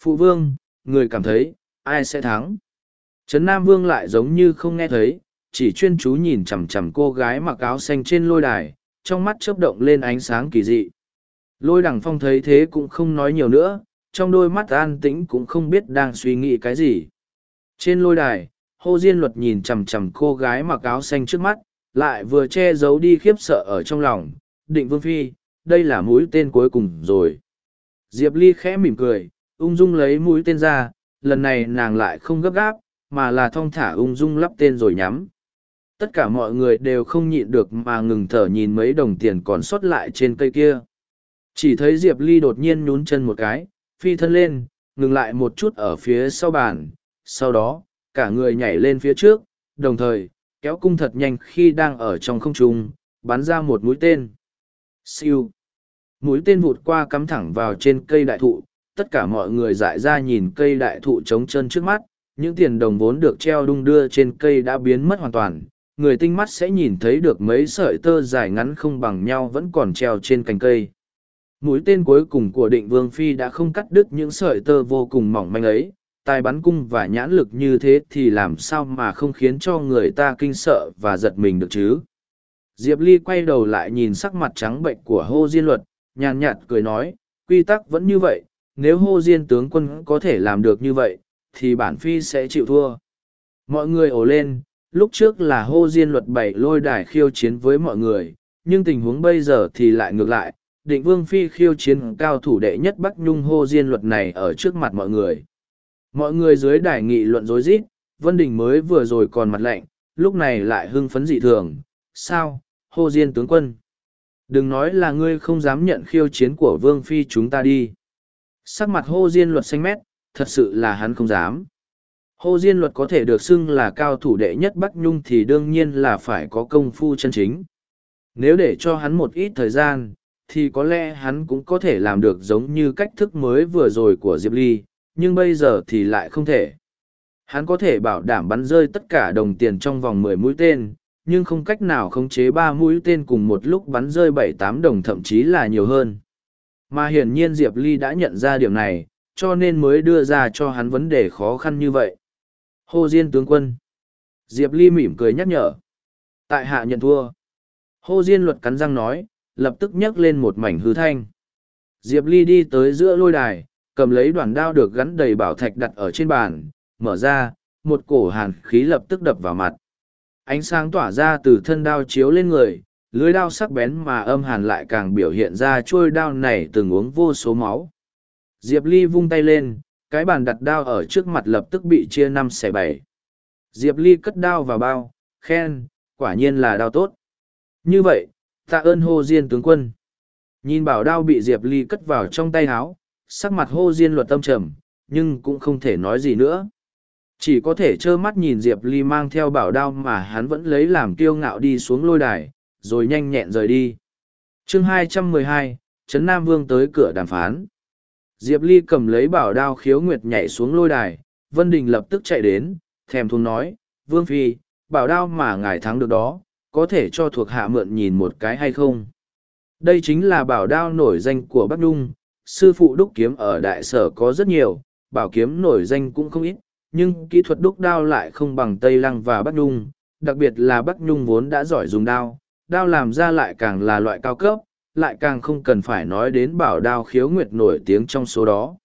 Phụ vương người cảm thấy ai sẽ thắng? Trấn nam vương lại giống như không nghe thấy chỉ chuyên chú nhìn chằm chằm cô gái mặc áo xanh trên lôi đài trong mắt chớp động lên ánh sáng kỳ dị. Lôi đằng phong thấy thế cũng không nói nhiều nữa trong đôi mắt an tĩnh cũng không biết đang suy nghĩ cái gì. Trên lôi đài, hô Diên Luật nhìn chằm chằm cô gái mặc áo xanh trước mắt, lại vừa che giấu đi khiếp sợ ở trong lòng. Định Vương Phi, đây là mũi tên cuối cùng rồi. Diệp Ly khẽ mỉm cười, ung dung lấy mũi tên ra, lần này nàng lại không gấp gáp, mà là thong thả ung dung lắp tên rồi nhắm. Tất cả mọi người đều không nhịn được mà ngừng thở nhìn mấy đồng tiền còn sót lại trên cây kia. Chỉ thấy Diệp Ly đột nhiên nhún chân một cái, phi thân lên, ngừng lại một chút ở phía sau bàn, sau đó, cả người nhảy lên phía trước, đồng thời, kéo cung thật nhanh khi đang ở trong không trung, bắn ra một mũi tên. Siêu! Mũi tên vụt qua cắm thẳng vào trên cây đại thụ, tất cả mọi người dại ra nhìn cây đại thụ trống chân trước mắt, những tiền đồng vốn được treo đung đưa trên cây đã biến mất hoàn toàn. Người tinh mắt sẽ nhìn thấy được mấy sợi tơ dài ngắn không bằng nhau vẫn còn treo trên cành cây mũi tên cuối cùng của định vương phi đã không cắt đứt những sợi tơ vô cùng mỏng manh ấy. Tài bắn cung và nhãn lực như thế thì làm sao mà không khiến cho người ta kinh sợ và giật mình được chứ? Diệp ly quay đầu lại nhìn sắc mặt trắng bệnh của hô diên luật, nhàn nhạt cười nói, quy tắc vẫn như vậy, nếu hô diên tướng quân có thể làm được như vậy, thì bản phi sẽ chịu thua. Mọi người ồ lên, lúc trước là hô diên luật bảy lôi đài khiêu chiến với mọi người, nhưng tình huống bây giờ thì lại ngược lại định vương phi khiêu chiến cao thủ đệ nhất bắc nhung hô diên luật này ở trước mặt mọi người. Mọi người dưới đài nghị luận rối rít, vân đình mới vừa rồi còn mặt lạnh, lúc này lại hưng phấn dị thường. Sao, hô diên tướng quân? Đừng nói là ngươi không dám nhận khiêu chiến của vương phi chúng ta đi. Sắc mặt hô diên luật xanh mét, thật sự là hắn không dám. Hô diên luật có thể được xưng là cao thủ đệ nhất bắc nhung thì đương nhiên là phải có công phu chân chính. Nếu để cho hắn một ít thời gian thì có lẽ hắn cũng có thể làm được giống như cách thức mới vừa rồi của diệp ly nhưng bây giờ thì lại không thể hắn có thể bảo đảm bắn rơi tất cả đồng tiền trong vòng mười mũi tên nhưng không cách nào khống chế ba mũi tên cùng một lúc bắn rơi bảy tám đồng thậm chí là nhiều hơn Mà hiển nhiên Diệp Ly đã nhận ra điểm này, cho nên mới đưa ra cho hắn vấn đề khó khăn như vậy. Hồ Diên tướng quân. Diệp Ly mỉm cười nhắc nhở. Tại hạ nhận thua. Hồ Diên luật cắn răng nói, lập tức nhấc lên một mảnh hư thanh. Diệp Ly đi tới giữa lôi đài, cầm lấy đoàn đao được gắn đầy bảo thạch đặt ở trên bàn, mở ra, một cổ hàn khí lập tức đập vào mặt. Ánh sáng tỏa ra từ thân đao chiếu lên người, lưới đao sắc bén mà âm hàn lại càng biểu hiện ra trôi đao này từng uống vô số máu. Diệp Ly vung tay lên, cái bàn đặt đao ở trước mặt lập tức bị chia năm xẻ bảy. Diệp Ly cất đao vào bao, khen, quả nhiên là đao tốt. Như vậy, tạ ơn hô diên tướng quân. Nhìn bảo đao bị Diệp Ly cất vào trong tay háo, sắc mặt hô diên luật tâm trầm, nhưng cũng không thể nói gì nữa. Chỉ có thể trơ mắt nhìn Diệp Ly mang theo bảo đao mà hắn vẫn lấy làm kiêu ngạo đi xuống lôi đài, rồi nhanh nhẹn rời đi. chương 212, Trấn Nam Vương tới cửa đàm phán. Diệp Ly cầm lấy bảo đao khiếu nguyệt nhảy xuống lôi đài, Vân Đình lập tức chạy đến, thèm thuồng nói, Vương Phi, bảo đao mà ngài thắng được đó, có thể cho thuộc hạ mượn nhìn một cái hay không? Đây chính là bảo đao nổi danh của Bắc Nhung, sư phụ đúc kiếm ở đại sở có rất nhiều, bảo kiếm nổi danh cũng không ít, nhưng kỹ thuật đúc đao lại không bằng Tây Lăng và Bắc Nhung, đặc biệt là Bắc Nhung vốn đã giỏi dùng đao, đao làm ra lại càng là loại cao cấp, lại càng không cần phải nói đến bảo đao khiếu nguyệt nổi tiếng trong số đó.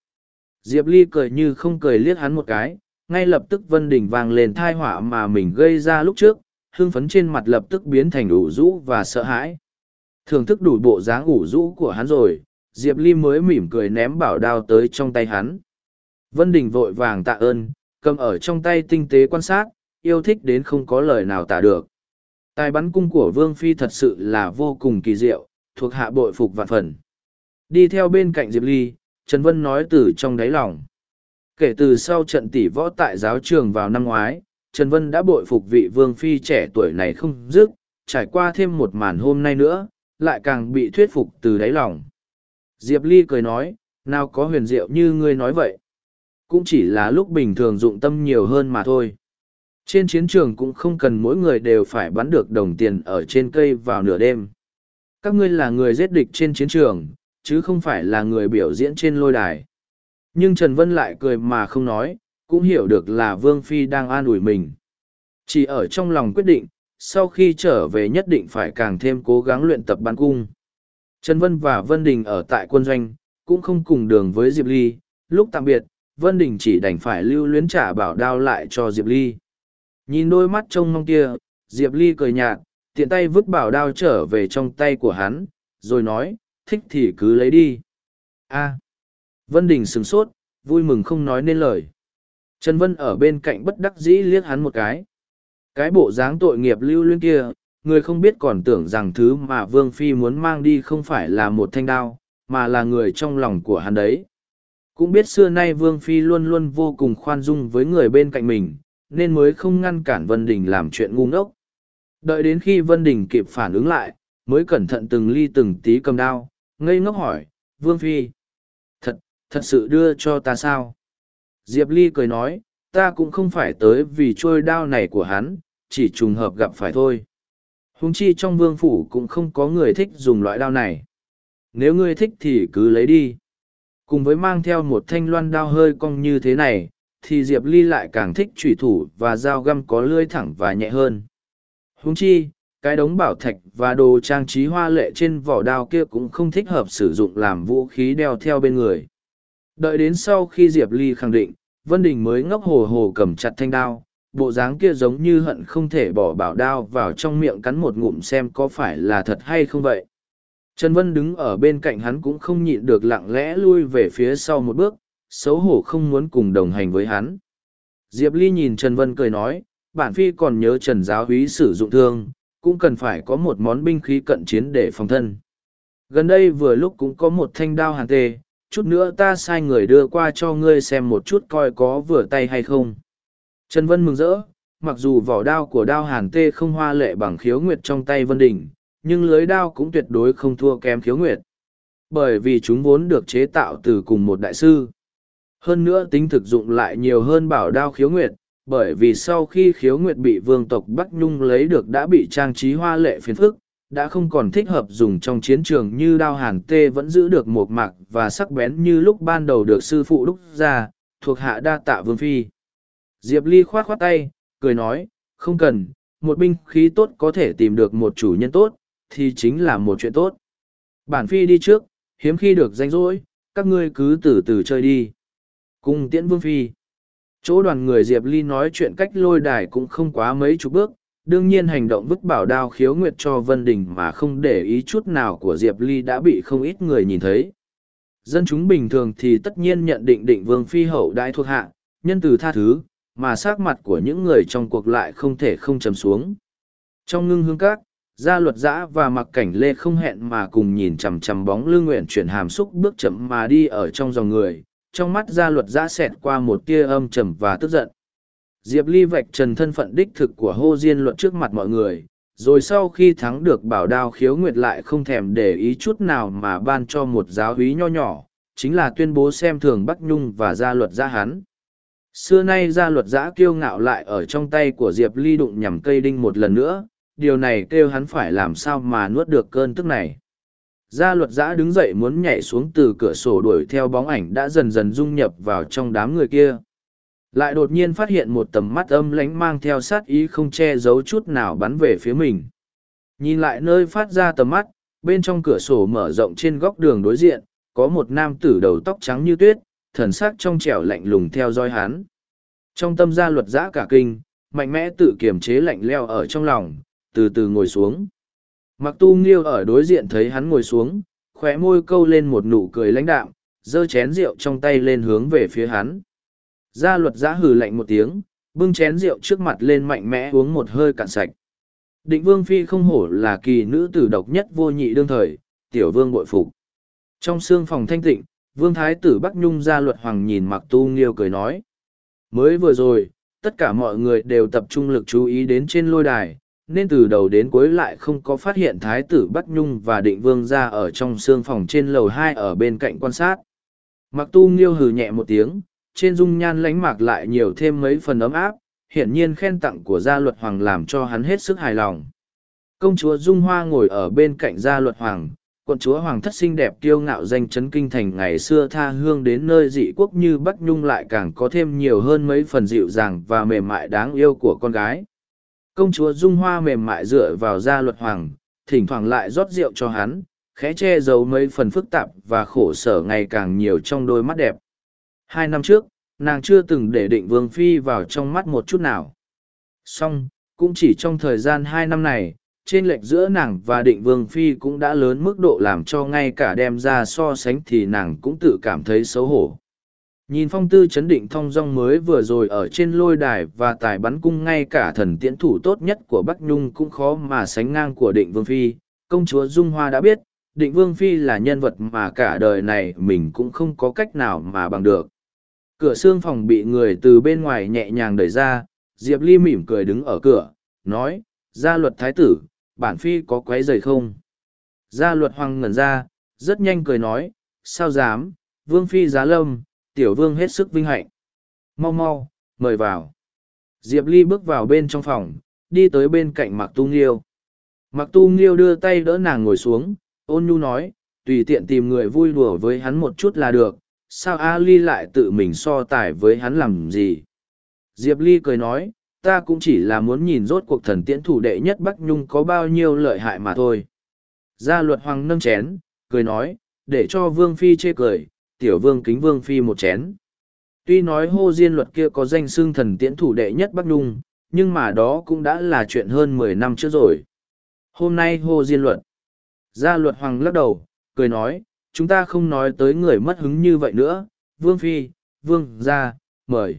Diệp Ly cười như không cười liếc hắn một cái, ngay lập tức Vân Đình vang lên thai họa mà mình gây ra lúc trước, hưng phấn trên mặt lập tức biến thành ủ rũ và sợ hãi. Thưởng thức đủ bộ dáng ủ rũ của hắn rồi, Diệp Ly mới mỉm cười ném bảo đao tới trong tay hắn. Vân Đình vội vàng tạ ơn, cầm ở trong tay tinh tế quan sát, yêu thích đến không có lời nào tả được. Tài bắn cung của Vương Phi thật sự là vô cùng kỳ diệu, thuộc hạ bội phục vạn phần. Đi theo bên cạnh Diệp Ly, Trần Vân nói từ trong đáy lòng. Kể từ sau trận tỷ võ tại giáo trường vào năm ngoái, Trần Vân đã bội phục vị Vương Phi trẻ tuổi này không dứt, trải qua thêm một màn hôm nay nữa, lại càng bị thuyết phục từ đáy lòng. Diệp Ly cười nói, nào có huyền diệu như ngươi nói vậy. Cũng chỉ là lúc bình thường dụng tâm nhiều hơn mà thôi. Trên chiến trường cũng không cần mỗi người đều phải bắn được đồng tiền ở trên cây vào nửa đêm. Các ngươi là người giết địch trên chiến trường, chứ không phải là người biểu diễn trên lôi đài. Nhưng Trần Vân lại cười mà không nói, cũng hiểu được là Vương Phi đang an ủi mình. Chỉ ở trong lòng quyết định, sau khi trở về nhất định phải càng thêm cố gắng luyện tập bắn cung. Trần Vân và Vân Đình ở tại quân doanh, cũng không cùng đường với Diệp Ly, lúc tạm biệt, Vân Đình chỉ đành phải lưu luyến trả bảo đao lại cho Diệp Ly. Nhìn đôi mắt trông mong kia, Diệp Ly cười nhạt, tiện tay vứt bảo đao trở về trong tay của hắn, rồi nói, thích thì cứ lấy đi. a Vân Đình sửng sốt, vui mừng không nói nên lời. Trần Vân ở bên cạnh bất đắc dĩ liếc hắn một cái. Cái bộ dáng tội nghiệp lưu luyến kia, người không biết còn tưởng rằng thứ mà Vương Phi muốn mang đi không phải là một thanh đao, mà là người trong lòng của hắn đấy. Cũng biết xưa nay Vương Phi luôn luôn vô cùng khoan dung với người bên cạnh mình, nên mới không ngăn cản Vân Đình làm chuyện ngu ngốc. Đợi đến khi Vân Đình kịp phản ứng lại, mới cẩn thận từng ly từng tí cầm đao, ngây ngốc hỏi, Vương Phi. Thật, thật sự đưa cho ta sao? Diệp Ly cười nói, ta cũng không phải tới vì trôi đao này của hắn, chỉ trùng hợp gặp phải thôi. Hùng chi trong vương phủ cũng không có người thích dùng loại đao này. Nếu ngươi thích thì cứ lấy đi. Cùng với mang theo một thanh loan đao hơi cong như thế này, thì Diệp Ly lại càng thích trùy thủ và dao găm có lưỡi thẳng và nhẹ hơn. Hùng chi, cái đống bảo thạch và đồ trang trí hoa lệ trên vỏ đao kia cũng không thích hợp sử dụng làm vũ khí đeo theo bên người. Đợi đến sau khi Diệp Ly khẳng định, Vân Đình mới ngốc hồ hồ cầm chặt thanh đao, bộ dáng kia giống như hận không thể bỏ bảo đao vào trong miệng cắn một ngụm xem có phải là thật hay không vậy. Trần Vân đứng ở bên cạnh hắn cũng không nhịn được lặng lẽ lui về phía sau một bước, xấu hổ không muốn cùng đồng hành với hắn. Diệp Ly nhìn Trần Vân cười nói, bản phi còn nhớ Trần Giáo Húy sử dụng thương, cũng cần phải có một món binh khí cận chiến để phòng thân. Gần đây vừa lúc cũng có một thanh đao hàn tê, chút nữa ta sai người đưa qua cho ngươi xem một chút coi có vừa tay hay không. Trần Vân mừng rỡ, mặc dù vỏ đao của đao hàn tê không hoa lệ bằng khiếu nguyệt trong tay Vân Đình, nhưng lưới đao cũng tuyệt đối không thua kém khiếu nguyệt. Bởi vì chúng vốn được chế tạo từ cùng một đại sư. Hơn nữa tính thực dụng lại nhiều hơn bảo đao khiếu nguyệt, bởi vì sau khi khiếu nguyệt bị vương tộc Bắc Nhung lấy được đã bị trang trí hoa lệ phiền phức, đã không còn thích hợp dùng trong chiến trường như đao hàn tê vẫn giữ được một mạc và sắc bén như lúc ban đầu được sư phụ đúc ra, thuộc hạ đa tạ vương phi. Diệp Ly khoát khoát tay, cười nói, không cần, một binh khí tốt có thể tìm được một chủ nhân tốt, thì chính là một chuyện tốt. Bản phi đi trước, hiếm khi được danh rỗi, các ngươi cứ từ từ chơi đi. Cùng tiễn vương phi. Chỗ đoàn người Diệp Ly nói chuyện cách lôi đài cũng không quá mấy chục bước, đương nhiên hành động vứt bảo đao khiếu nguyệt cho Vân Đình mà không để ý chút nào của Diệp Ly đã bị không ít người nhìn thấy. Dân chúng bình thường thì tất nhiên nhận định định vương phi hậu đại thuộc hạ, nhân từ tha thứ, mà sắc mặt của những người trong cuộc lại không thể không trầm xuống. Trong ngưng hương các, gia luật giã và mặc cảnh lê không hẹn mà cùng nhìn chằm chằm bóng lương nguyện chuyển hàm xúc bước chậm mà đi ở trong dòng người, trong mắt gia luật giã xẹt qua một tia âm trầm và tức giận. Diệp Ly vạch trần thân phận đích thực của hô diên luận trước mặt mọi người, rồi sau khi thắng được bảo đao khiếu nguyệt lại không thèm để ý chút nào mà ban cho một giáo húy nho nhỏ, chính là tuyên bố xem thường Bắc Nhung và gia luật giã hắn. Xưa nay gia luật giã kiêu ngạo lại ở trong tay của Diệp Ly đụng nhằm cây đinh một lần nữa, điều này kêu hắn phải làm sao mà nuốt được cơn tức này. Gia luật giã đứng dậy muốn nhảy xuống từ cửa sổ đuổi theo bóng ảnh đã dần dần dung nhập vào trong đám người kia. Lại đột nhiên phát hiện một tầm mắt âm lánh mang theo sát ý không che giấu chút nào bắn về phía mình. Nhìn lại nơi phát ra tầm mắt, bên trong cửa sổ mở rộng trên góc đường đối diện, có một nam tử đầu tóc trắng như tuyết, thần sắc trong trẻo lạnh lùng theo dõi hắn. Trong tâm gia luật giã cả kinh, mạnh mẽ tự kiềm chế lạnh leo ở trong lòng, từ từ ngồi xuống. Mặc tu nghiêu ở đối diện thấy hắn ngồi xuống, khóe môi câu lên một nụ cười lãnh đạm, giơ chén rượu trong tay lên hướng về phía hắn. Gia luật giã hừ lạnh một tiếng, bưng chén rượu trước mặt lên mạnh mẽ uống một hơi cạn sạch. Định vương phi không hổ là kỳ nữ tử độc nhất vô nhị đương thời, tiểu vương bội phục. Trong xương phòng thanh tịnh, vương thái tử Bắc Nhung gia luật hoàng nhìn mặc tu nghiêu cười nói. Mới vừa rồi, tất cả mọi người đều tập trung lực chú ý đến trên lôi đài, nên từ đầu đến cuối lại không có phát hiện thái tử Bắc Nhung và định vương ra ở trong xương phòng trên lầu hai ở bên cạnh quan sát. Mặc tu nghiêu hừ nhẹ một tiếng, trên dung nhan lánh mạc lại nhiều thêm mấy phần ấm áp, hiển nhiên khen tặng của gia luật hoàng làm cho hắn hết sức hài lòng. Công chúa Dung Hoa ngồi ở bên cạnh gia luật hoàng, quận chúa hoàng thất xinh đẹp kiêu ngạo danh chấn kinh thành ngày xưa tha hương đến nơi dị quốc như Bắc Nhung lại càng có thêm nhiều hơn mấy phần dịu dàng và mềm mại đáng yêu của con gái. Công chúa Dung Hoa mềm mại dựa vào gia luật hoàng, thỉnh thoảng lại rót rượu cho hắn, khẽ che giấu mấy phần phức tạp và khổ sở ngày càng nhiều trong đôi mắt đẹp. Hai năm trước, nàng chưa từng để định vương phi vào trong mắt một chút nào. Song, cũng chỉ trong thời gian hai năm này, trên lệch giữa nàng và định vương phi cũng đã lớn mức độ làm cho ngay cả đem ra so sánh thì nàng cũng tự cảm thấy xấu hổ. Nhìn phong tư chấn định thong dong mới vừa rồi ở trên lôi đài và tài bắn cung ngay cả thần tiễn thủ tốt nhất của Bắc Nhung cũng khó mà sánh ngang của định vương phi, công chúa Dung Hoa đã biết, định vương phi là nhân vật mà cả đời này mình cũng không có cách nào mà bằng được. Cửa xương phòng bị người từ bên ngoài nhẹ nhàng đẩy ra, Diệp Ly mỉm cười đứng ở cửa, nói, gia luật thái tử, bản phi có quấy rầy không? Gia luật hoàng ngẩn ra, rất nhanh cười nói, sao dám, vương phi giá lâm, tiểu vương hết sức vinh hạnh. Mau mau, mời vào. Diệp Ly bước vào bên trong phòng, đi tới bên cạnh Mặc Tu Nghiêu. Mặc Tu Nghiêu đưa tay đỡ nàng ngồi xuống, ôn nhu nói, tùy tiện tìm người vui đùa với hắn một chút là được, sao Ali lại tự mình so tài với hắn làm gì? Diệp ly cười nói, ta cũng chỉ là muốn nhìn rốt cuộc thần tiễn thủ đệ nhất bắc nhung có bao nhiêu lợi hại mà thôi. Gia luật hoàng nâng chén, cười nói, để cho vương phi chê cười, tiểu vương kính vương phi một chén. Tuy nói hô diên luật kia có danh xưng thần tiễn thủ đệ nhất bắc nhung, nhưng mà đó cũng đã là chuyện hơn mười năm trước rồi. Hôm nay hô diên luật. Gia luật hoàng lắc đầu, cười nói chúng ta không nói tới người mất hứng như vậy nữa, vương phi, vương ra mời.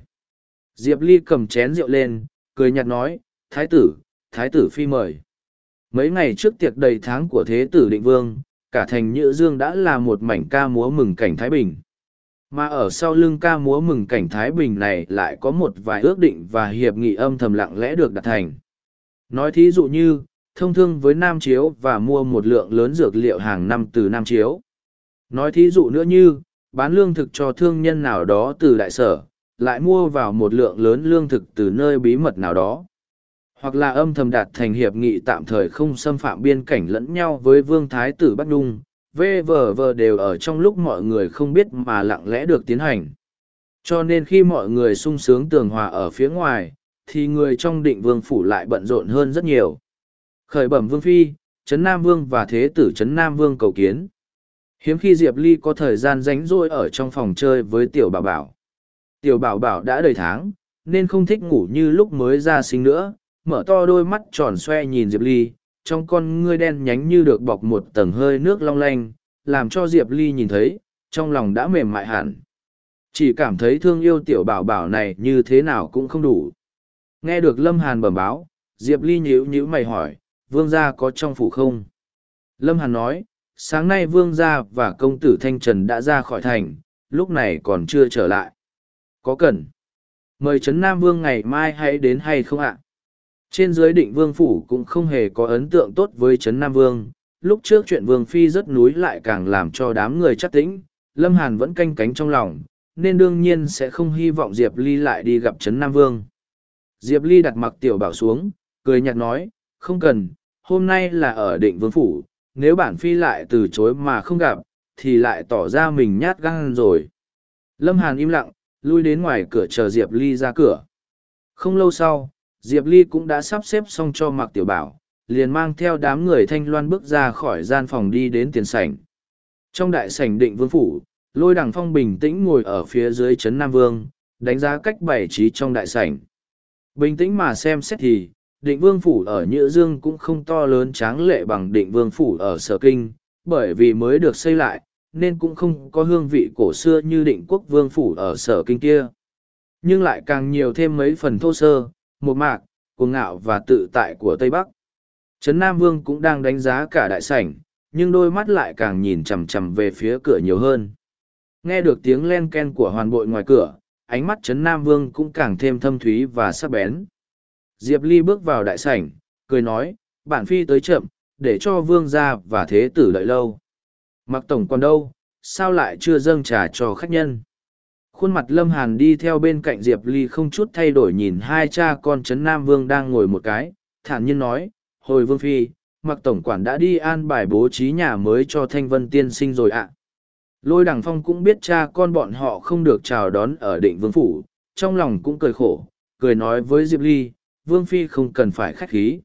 Diệp ly cầm chén rượu lên, cười nhạt nói, thái tử thái tử phi mời. Mấy ngày trước tiệc đầy tháng của thế tử định vương, cả thành nhữ dương đã là một mảnh ca múa mừng cảnh thái bình. Mà ở sau lưng ca múa mừng cảnh thái bình này lại có một vài ước định và hiệp nghị âm thầm lặng lẽ được đặt thành. Nói thí dụ như, thông thương với nam chiếu và mua một lượng lớn dược liệu hàng năm từ nam chiếu. Nói thí dụ nữa như, bán lương thực cho thương nhân nào đó từ đại sở, lại mua vào một lượng lớn lương thực từ nơi bí mật nào đó. hoặc là âm thầm đạt thành hiệp nghị tạm thời không xâm phạm biên cảnh lẫn nhau với vương thái tử Bắc Đung, VVV đều ở trong lúc mọi người không biết mà lặng lẽ được tiến hành. Cho nên khi mọi người sung sướng tường hòa ở phía ngoài, thì người trong định vương phủ lại bận rộn hơn rất nhiều. Khởi bẩm vương phi, Trấn Nam Vương và Thế tử Trấn Nam Vương cầu kiến. Hiếm khi Diệp Ly có thời gian rảnh rỗi ở trong phòng chơi với Tiểu Bảo Bảo. Tiểu Bảo Bảo đã đầy tháng, nên không thích ngủ như lúc mới ra sinh nữa, mở to đôi mắt tròn xoe nhìn Diệp Ly, trong con ngươi đen nhánh như được bọc một tầng hơi nước long lanh, làm cho Diệp Ly nhìn thấy, trong lòng đã mềm mại hẳn. Chỉ cảm thấy thương yêu tiểu bảo bảo này như thế nào cũng không đủ. Nghe được Lâm Hàn bẩm báo, Diệp Ly nhíu nhíu mày hỏi, vương gia có trong phủ không? Lâm Hàn nói, sáng nay vương gia và công tử Thanh Trần đã ra khỏi thành, lúc này còn chưa trở lại. Có cần. Mời Trấn Nam Vương ngày mai hãy đến hay không ạ? Trên dưới định vương phủ cũng không hề có ấn tượng tốt với Trấn Nam Vương. Lúc trước chuyện Vương Phi rất núi lại càng làm cho đám người chắc tĩnh, Lâm Hàn vẫn canh cánh trong lòng, nên đương nhiên sẽ không hy vọng Diệp Ly lại đi gặp Trấn Nam Vương. Diệp Ly đặt mặc tiểu bảo xuống, cười nhạt nói, không cần, hôm nay là ở định vương phủ, nếu bản phi lại từ chối mà không gặp, thì lại tỏ ra mình nhát gan rồi. Lâm Hàn im lặng, lui đến ngoài cửa chờ Diệp Ly ra cửa. Không lâu sau, Diệp Ly cũng đã sắp xếp xong cho mặc tiểu bảo, liền mang theo đám người thanh loan bước ra khỏi gian phòng đi đến tiền sảnh. Trong đại sảnh định vương phủ, lôi đằng phong bình tĩnh ngồi ở phía dưới trấn Nam Vương, đánh giá cách bày trí trong đại sảnh. Bình tĩnh mà xem xét thì, định vương phủ ở Nhữ Dương cũng không to lớn tráng lệ bằng định vương phủ ở Sở Kinh, bởi vì mới được xây lại, nên cũng không có hương vị cổ xưa như định quốc vương phủ ở Sở Kinh kia. Nhưng lại càng nhiều thêm mấy phần thô sơ, một mạc, cuồng ngạo và tự tại của Tây Bắc. Trấn Nam Vương cũng đang đánh giá cả đại sảnh, nhưng đôi mắt lại càng nhìn chằm chằm về phía cửa nhiều hơn. Nghe được tiếng len ken của hoàn bội ngoài cửa, ánh mắt Trấn Nam Vương cũng càng thêm thâm thúy và sắc bén. Diệp Ly bước vào đại sảnh, cười nói, bản phi tới chậm, để cho vương gia và thế tử đợi lâu. Mặc tổng còn đâu, sao lại chưa dâng trà cho khách nhân? Khuôn mặt Lâm Hàn đi theo bên cạnh Diệp Ly không chút thay đổi nhìn hai cha con Trấn Nam Vương đang ngồi một cái, thản nhiên nói, hồi vương phi, mặc tổng quản đã đi an bài bố trí nhà mới cho Thanh Vân tiên sinh rồi ạ. Lôi đằng phong cũng biết cha con bọn họ không được chào đón ở định vương phủ, trong lòng cũng cười khổ, cười nói với Diệp Ly, vương phi không cần phải khách khí.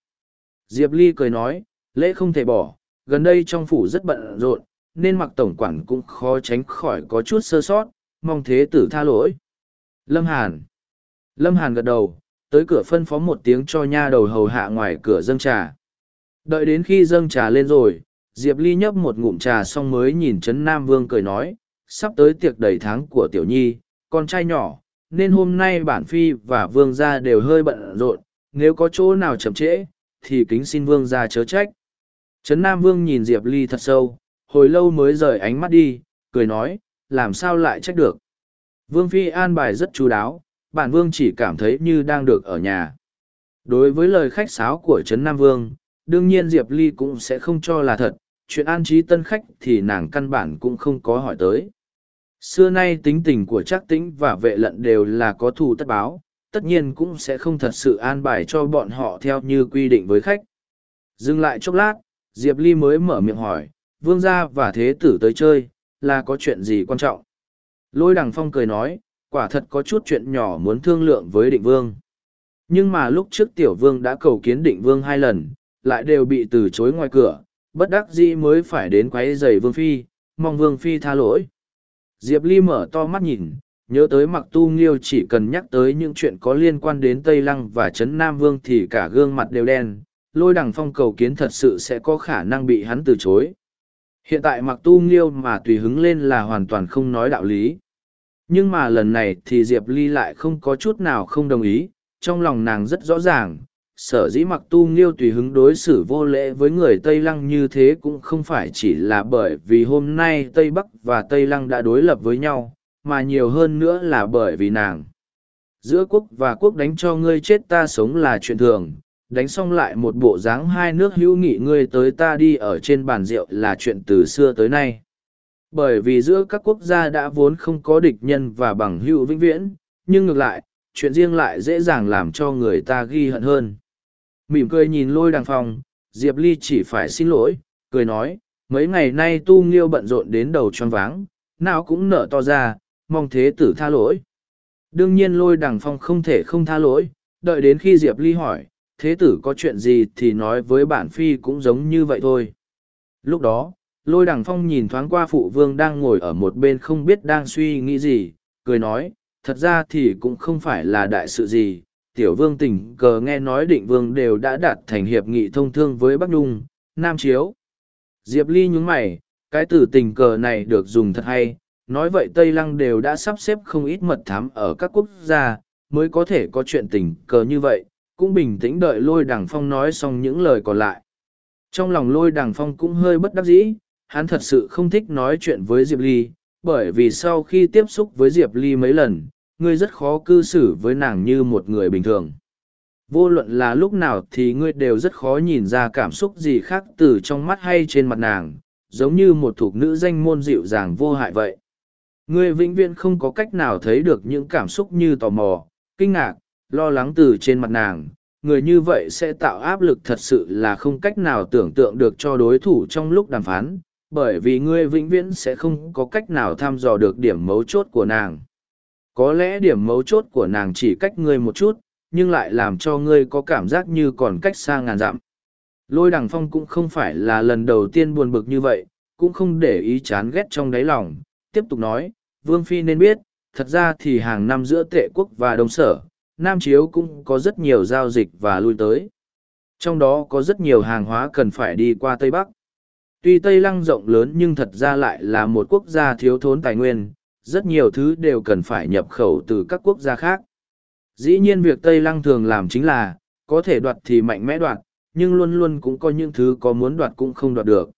Diệp Ly cười nói, lễ không thể bỏ, gần đây trong phủ rất bận rộn, nên mặc tổng quản cũng khó tránh khỏi có chút sơ sót, mong thế tử tha lỗi. Lâm Hàn Lâm Hàn gật đầu, tới cửa phân phó một tiếng cho nha đầu hầu hạ ngoài cửa dâng trà. Đợi đến khi dâng trà lên rồi, Diệp Ly nhấp một ngụm trà xong mới nhìn Trấn Nam Vương cười nói, sắp tới tiệc đầy tháng của Tiểu Nhi, con trai nhỏ, nên hôm nay bản phi và vương gia đều hơi bận rộn, nếu có chỗ nào chậm trễ, thì kính xin vương ra chớ trách. Trấn Nam Vương nhìn Diệp Ly thật sâu, hồi lâu mới rời ánh mắt đi, cười nói, làm sao lại trách được. Vương Phi an bài rất chú đáo, bản Vương chỉ cảm thấy như đang được ở nhà. Đối với lời khách sáo của Trấn Nam Vương, đương nhiên Diệp Ly cũng sẽ không cho là thật, chuyện an trí tân khách thì nàng căn bản cũng không có hỏi tới. Xưa nay tính tình của Trác Tĩnh và vệ lận đều là có thù tất báo, tất nhiên cũng sẽ không thật sự an bài cho bọn họ theo như quy định với khách. Dừng lại chốc lát, Diệp Ly mới mở miệng hỏi, vương gia và thế tử tới chơi, là có chuyện gì quan trọng? Lôi đằng phong cười nói, quả thật có chút chuyện nhỏ muốn thương lượng với định vương. Nhưng mà lúc trước tiểu vương đã cầu kiến định vương hai lần, lại đều bị từ chối ngoài cửa, bất đắc dĩ mới phải đến quấy giày vương phi, mong vương phi tha lỗi. Diệp Ly mở to mắt nhìn, nhớ tới mặc tu nghiêu chỉ cần nhắc tới những chuyện có liên quan đến Tây Lăng và Trấn Nam Vương thì cả gương mặt đều đen, lôi đằng phong cầu kiến thật sự sẽ có khả năng bị hắn từ chối. Hiện tại mặc tu nghiêu mà tùy hứng lên là hoàn toàn không nói đạo lý. Nhưng mà lần này thì Diệp Ly lại không có chút nào không đồng ý, trong lòng nàng rất rõ ràng, sở dĩ mặc tu nghiêu tùy hứng đối xử vô lễ với người Tây Lăng như thế cũng không phải chỉ là bởi vì hôm nay Tây Bắc và Tây Lăng đã đối lập với nhau, mà nhiều hơn nữa là bởi vì nàng. Giữa quốc và quốc đánh cho ngươi chết ta sống là chuyện thường, đánh xong lại một bộ dáng hai nước hữu nghị ngươi tới ta đi ở trên bàn rượu là chuyện từ xưa tới nay. Bởi vì giữa các quốc gia đã vốn không có địch nhân và bằng hữu vĩnh viễn, nhưng ngược lại, chuyện riêng lại dễ dàng làm cho người ta ghi hận hơn. mỉm cười nhìn lôi đằng phong, Diệp Ly chỉ phải xin lỗi, cười nói, mấy ngày nay tu nghiêu bận rộn đến đầu tròn váng, nào cũng nở to ra, mong thế tử tha lỗi. Đương nhiên lôi đằng phong không thể không tha lỗi, đợi đến khi Diệp Ly hỏi, thế tử có chuyện gì thì nói với bản phi cũng giống như vậy thôi. Lúc đó, lôi đằng phong nhìn thoáng qua phụ vương đang ngồi ở một bên không biết đang suy nghĩ gì, cười nói, thật ra thì cũng không phải là đại sự gì. Tiểu vương tỉnh cờ nghe nói định vương đều đã đạt thành hiệp nghị thông thương với Bắc Nhung, Nam Chiếu. Diệp Ly nhúng mày, cái từ tình cờ này được dùng thật hay, nói vậy Tây Lăng đều đã sắp xếp không ít mật thám ở các quốc gia, mới có thể có chuyện tình cờ như vậy, cũng bình tĩnh đợi lôi đằng phong nói xong những lời còn lại. Trong lòng lôi đằng phong cũng hơi bất đắc dĩ, hắn thật sự không thích nói chuyện với Diệp Ly, bởi vì sau khi tiếp xúc với Diệp Ly mấy lần, ngươi rất khó cư xử với nàng như một người bình thường. Vô luận là lúc nào thì ngươi đều rất khó nhìn ra cảm xúc gì khác từ trong mắt hay trên mặt nàng, giống như một thuộc nữ danh môn dịu dàng vô hại vậy. Ngươi vĩnh viễn không có cách nào thấy được những cảm xúc như tò mò, kinh ngạc, lo lắng từ trên mặt nàng. Người như vậy sẽ tạo áp lực thật sự là không cách nào tưởng tượng được cho đối thủ trong lúc đàm phán, bởi vì ngươi vĩnh viễn sẽ không có cách nào thăm dò được điểm mấu chốt của nàng. Có lẽ điểm mấu chốt của nàng chỉ cách ngươi một chút, nhưng lại làm cho ngươi có cảm giác như còn cách xa ngàn dặm. Lôi đằng phong cũng không phải là lần đầu tiên buồn bực như vậy, cũng không để ý chán ghét trong đáy lòng, tiếp tục nói, Vương Phi nên biết, thật ra thì hàng năm giữa tệ quốc và đông sở, Nam Chiếu cũng có rất nhiều giao dịch và lui tới. Trong đó có rất nhiều hàng hóa cần phải đi qua Tây Bắc. Tuy Tây Lăng rộng lớn nhưng thật ra lại là một quốc gia thiếu thốn tài nguyên, rất nhiều thứ đều cần phải nhập khẩu từ các quốc gia khác. Dĩ nhiên việc Tây Lăng thường làm chính là, có thể đoạt thì mạnh mẽ đoạt, nhưng luôn luôn cũng có những thứ có muốn đoạt cũng không đoạt được.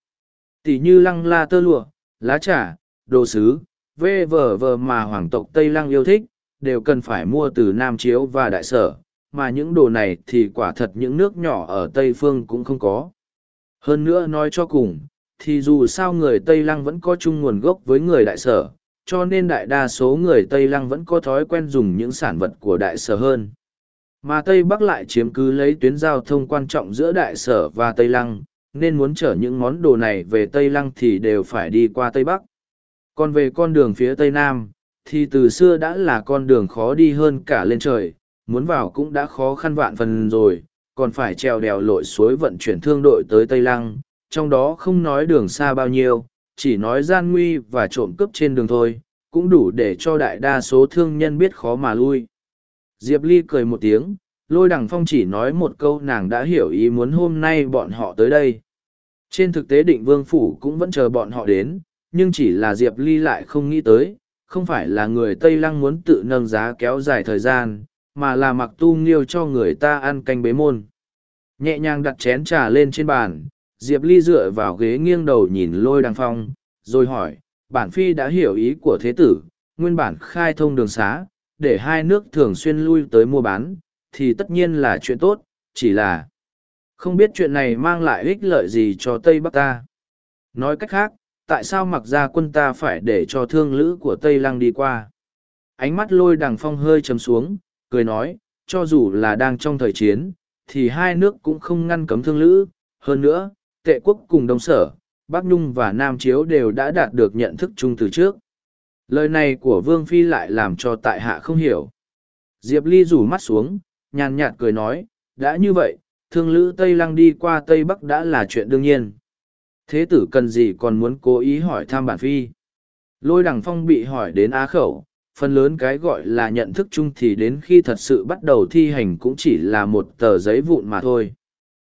Tỷ như lăng la tơ lụa, lá trà, đồ sứ, vê vờ vờ mà hoàng tộc Tây Lăng yêu thích, đều cần phải mua từ Nam Chiếu và Đại Sở, mà những đồ này thì quả thật những nước nhỏ ở Tây Phương cũng không có. Hơn nữa nói cho cùng, thì dù sao người Tây Lăng vẫn có chung nguồn gốc với người Đại Sở, cho nên đại đa số người Tây Lăng vẫn có thói quen dùng những sản vật của Đại Sở hơn. Mà Tây Bắc lại chiếm cứ lấy tuyến giao thông quan trọng giữa Đại Sở và Tây Lăng, nên muốn chở những món đồ này về Tây Lăng thì đều phải đi qua Tây Bắc. Còn về con đường phía Tây Nam, thì từ xưa đã là con đường khó đi hơn cả lên trời, muốn vào cũng đã khó khăn vạn phần rồi, còn phải trèo đèo lội suối vận chuyển thương đội tới Tây Lăng, trong đó không nói đường xa bao nhiêu, chỉ nói gian nguy và trộm cướp trên đường thôi, cũng đủ để cho đại đa số thương nhân biết khó mà lui. Diệp Ly cười một tiếng, lôi đằng phong chỉ nói một câu nàng đã hiểu ý muốn hôm nay bọn họ tới đây. Trên thực tế định vương phủ cũng vẫn chờ bọn họ đến, nhưng chỉ là Diệp Ly lại không nghĩ tới, không phải là người Tây Lăng muốn tự nâng giá kéo dài thời gian, mà là mặc tu nghiêu cho người ta ăn canh bế môn. Nhẹ nhàng đặt chén trà lên trên bàn, Diệp Ly dựa vào ghế nghiêng đầu nhìn lôi đăng phong, rồi hỏi, bản phi đã hiểu ý của thế tử, nguyên bản khai thông đường xá, để hai nước thường xuyên lui tới mua bán, thì tất nhiên là chuyện tốt, chỉ là không biết chuyện này mang lại ích lợi gì cho Tây Bắc ta. Nói cách khác, tại sao mặc ra quân ta phải để cho thương lữ của Tây Lăng đi qua? Ánh mắt lôi đằng phong hơi chấm xuống, cười nói, cho dù là đang trong thời chiến, thì hai nước cũng không ngăn cấm thương lữ. Hơn nữa, tệ quốc cùng đông sở, Bắc Nhung và Nam Chiếu đều đã đạt được nhận thức chung từ trước. Lời này của Vương Phi lại làm cho tại hạ không hiểu. Diệp Ly rủ mắt xuống, nhàn nhạt cười nói, đã như vậy, thương lữ Tây Lăng đi qua Tây Bắc đã là chuyện đương nhiên. Thế tử cần gì còn muốn cố ý hỏi thăm bản Phi. Lôi đằng phong bị hỏi đến á khẩu, phần lớn cái gọi là nhận thức chung thì đến khi thật sự bắt đầu thi hành cũng chỉ là một tờ giấy vụn mà thôi.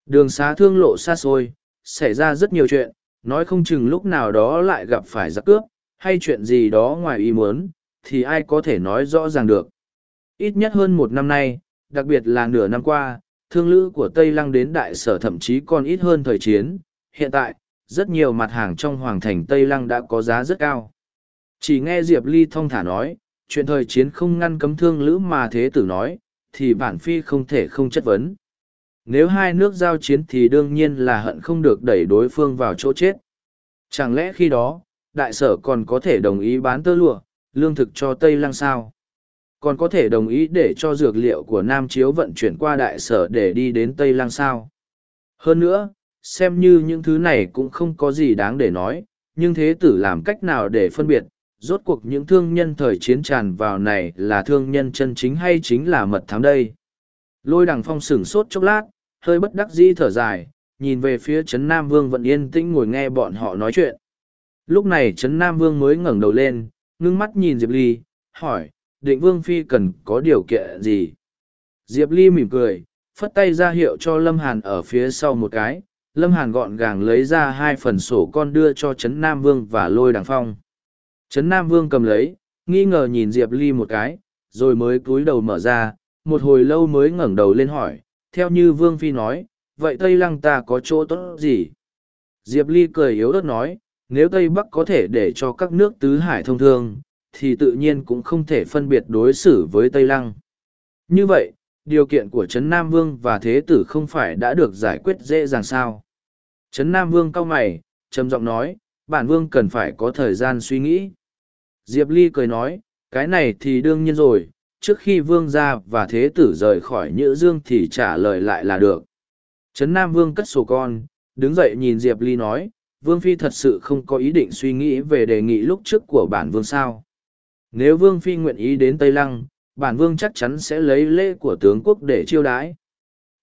Đường xá thương lộ xa xôi, xảy ra rất nhiều chuyện, nói không chừng lúc nào đó lại gặp phải giặc cướp, hay chuyện gì đó ngoài ý muốn, thì ai có thể nói rõ ràng được. Ít nhất hơn một năm nay, đặc biệt là nửa năm qua, thương lữ của Tây Lăng đến đại sở thậm chí còn ít hơn thời chiến. Hiện tại, rất nhiều mặt hàng trong hoàng thành Tây Lăng đã có giá rất cao. Chỉ nghe Diệp Ly thông thả nói, chuyện thời chiến không ngăn cấm thương lữ mà thế tử nói, thì bản phi không thể không chất vấn. Nếu hai nước giao chiến thì đương nhiên là hận không được đẩy đối phương vào chỗ chết. Chẳng lẽ khi đó, đại sở còn có thể đồng ý bán tơ lụa, lương thực cho Tây Lăng sao? Còn có thể đồng ý để cho dược liệu của Nam Chiếu vận chuyển qua đại sở để đi đến Tây Lăng sao. Hơn nữa, xem như những thứ này cũng không có gì đáng để nói, nhưng thế tử làm cách nào để phân biệt, rốt cuộc những thương nhân thời chiến tràn vào này là thương nhân chân chính hay chính là mật thám đây. Lôi đằng phong sửng sốt chốc lát, hơi bất đắc dĩ thở dài, nhìn về phía Trấn Nam Vương vẫn yên tĩnh ngồi nghe bọn họ nói chuyện. Lúc này Trấn Nam Vương mới ngẩng đầu lên, ngưng mắt nhìn Diệp Ly, hỏi, định Vương Phi cần có điều kiện gì? Diệp Ly mỉm cười, phất tay ra hiệu cho Lâm Hàn ở phía sau một cái, Lâm Hàn gọn gàng lấy ra hai phần sổ con đưa cho Trấn Nam Vương và lôi đằng phong. Trấn Nam Vương cầm lấy, nghi ngờ nhìn Diệp Ly một cái, rồi mới cúi đầu mở ra, một hồi lâu mới ngẩng đầu lên hỏi, theo như Vương Phi nói, vậy Tây Lăng ta có chỗ tốt gì? Diệp Ly cười yếu ớt nói, nếu Tây Bắc có thể để cho các nước tứ hải thông thương, thì tự nhiên cũng không thể phân biệt đối xử với Tây Lăng. Như vậy, điều kiện của Trấn Nam Vương và Thế Tử không phải đã được giải quyết dễ dàng sao? Trấn Nam Vương cau mày, trầm giọng nói, bản Vương cần phải có thời gian suy nghĩ. Diệp Ly cười nói, cái này thì đương nhiên rồi, trước khi Vương ra và Thế Tử rời khỏi Nhữ Dương thì trả lời lại là được. Trấn Nam Vương cất sổ con, đứng dậy nhìn Diệp Ly nói, Vương Phi thật sự không có ý định suy nghĩ về đề nghị lúc trước của bản Vương sao. Nếu Vương Phi nguyện ý đến Tây Lăng, bản Vương chắc chắn sẽ lấy lễ của tướng quốc để chiêu đãi.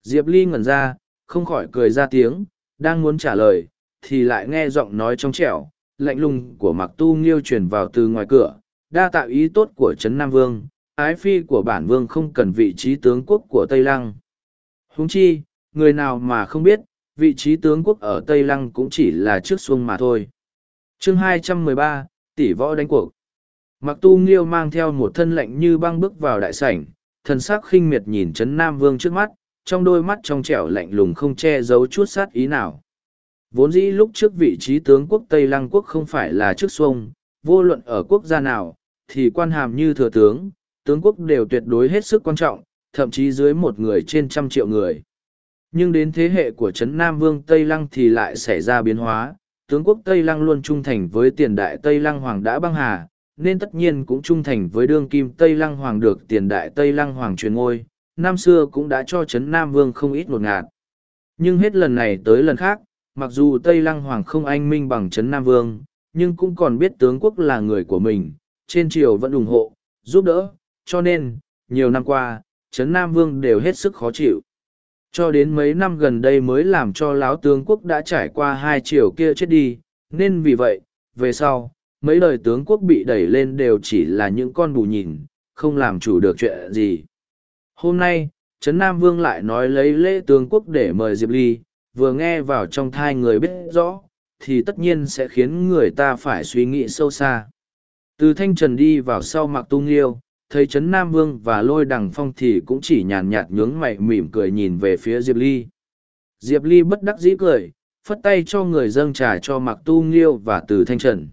Diệp Ly ngẩn ra, không khỏi cười ra tiếng, đang muốn trả lời, thì lại nghe giọng nói trong trẻo, lạnh lùng của Mặc Tu Nghiêu truyền vào từ ngoài cửa, đa tạo ý tốt của Trấn Nam Vương, ái phi của bản Vương không cần vị trí tướng quốc của Tây Lăng. Huống chi, người nào mà không biết, vị trí tướng quốc ở Tây Lăng cũng chỉ là trước xuông mà thôi. chương 213, tỷ võ đánh cuộc. Mặc tu nghiêu mang theo một thân lệnh như băng bước vào đại sảnh, thần sắc khinh miệt nhìn Trấn Nam Vương trước mắt, trong đôi mắt trong trẻo lạnh lùng không che giấu chút sát ý nào. Vốn dĩ lúc trước vị trí tướng quốc Tây Lăng quốc không phải là chức xuông, vô luận ở quốc gia nào, thì quan hàm như thừa tướng, tướng quốc đều tuyệt đối hết sức quan trọng, thậm chí dưới một người trên trăm triệu người. Nhưng đến thế hệ của Trấn Nam Vương Tây Lăng thì lại xảy ra biến hóa, tướng quốc Tây Lăng luôn trung thành với tiền đại Tây Lăng Hoàng đã băng hà, nên tất nhiên cũng trung thành với đương kim Tây Lăng Hoàng được tiền đại Tây Lăng Hoàng truyền ngôi, năm xưa cũng đã cho Trấn Nam Vương không ít một ngạt. Nhưng hết lần này tới lần khác, mặc dù Tây Lăng Hoàng không anh minh bằng Trấn Nam Vương, nhưng cũng còn biết tướng quốc là người của mình, trên triều vẫn ủng hộ, giúp đỡ, cho nên, nhiều năm qua, Trấn Nam Vương đều hết sức khó chịu. Cho đến mấy năm gần đây mới làm cho láo tướng quốc đã trải qua hai triều kia chết đi, nên vì vậy, về sau, mấy đời tướng quốc bị đẩy lên đều chỉ là những con bù nhìn, không làm chủ được chuyện gì. Hôm nay, Trấn Nam Vương lại nói lấy lễ tướng quốc để mời Diệp Ly, vừa nghe vào trong thai người biết rõ, thì tất nhiên sẽ khiến người ta phải suy nghĩ sâu xa. Từ Thanh Trần đi vào sau mặc tung liêu, thấy Trấn Nam Vương và lôi đằng phong thì cũng chỉ nhàn nhạt nhướng mày mỉm cười nhìn về phía Diệp Ly. Diệp Ly bất đắc dĩ cười, phất tay cho người dâng trà cho mặc tu nghiêu và từ thanh trần.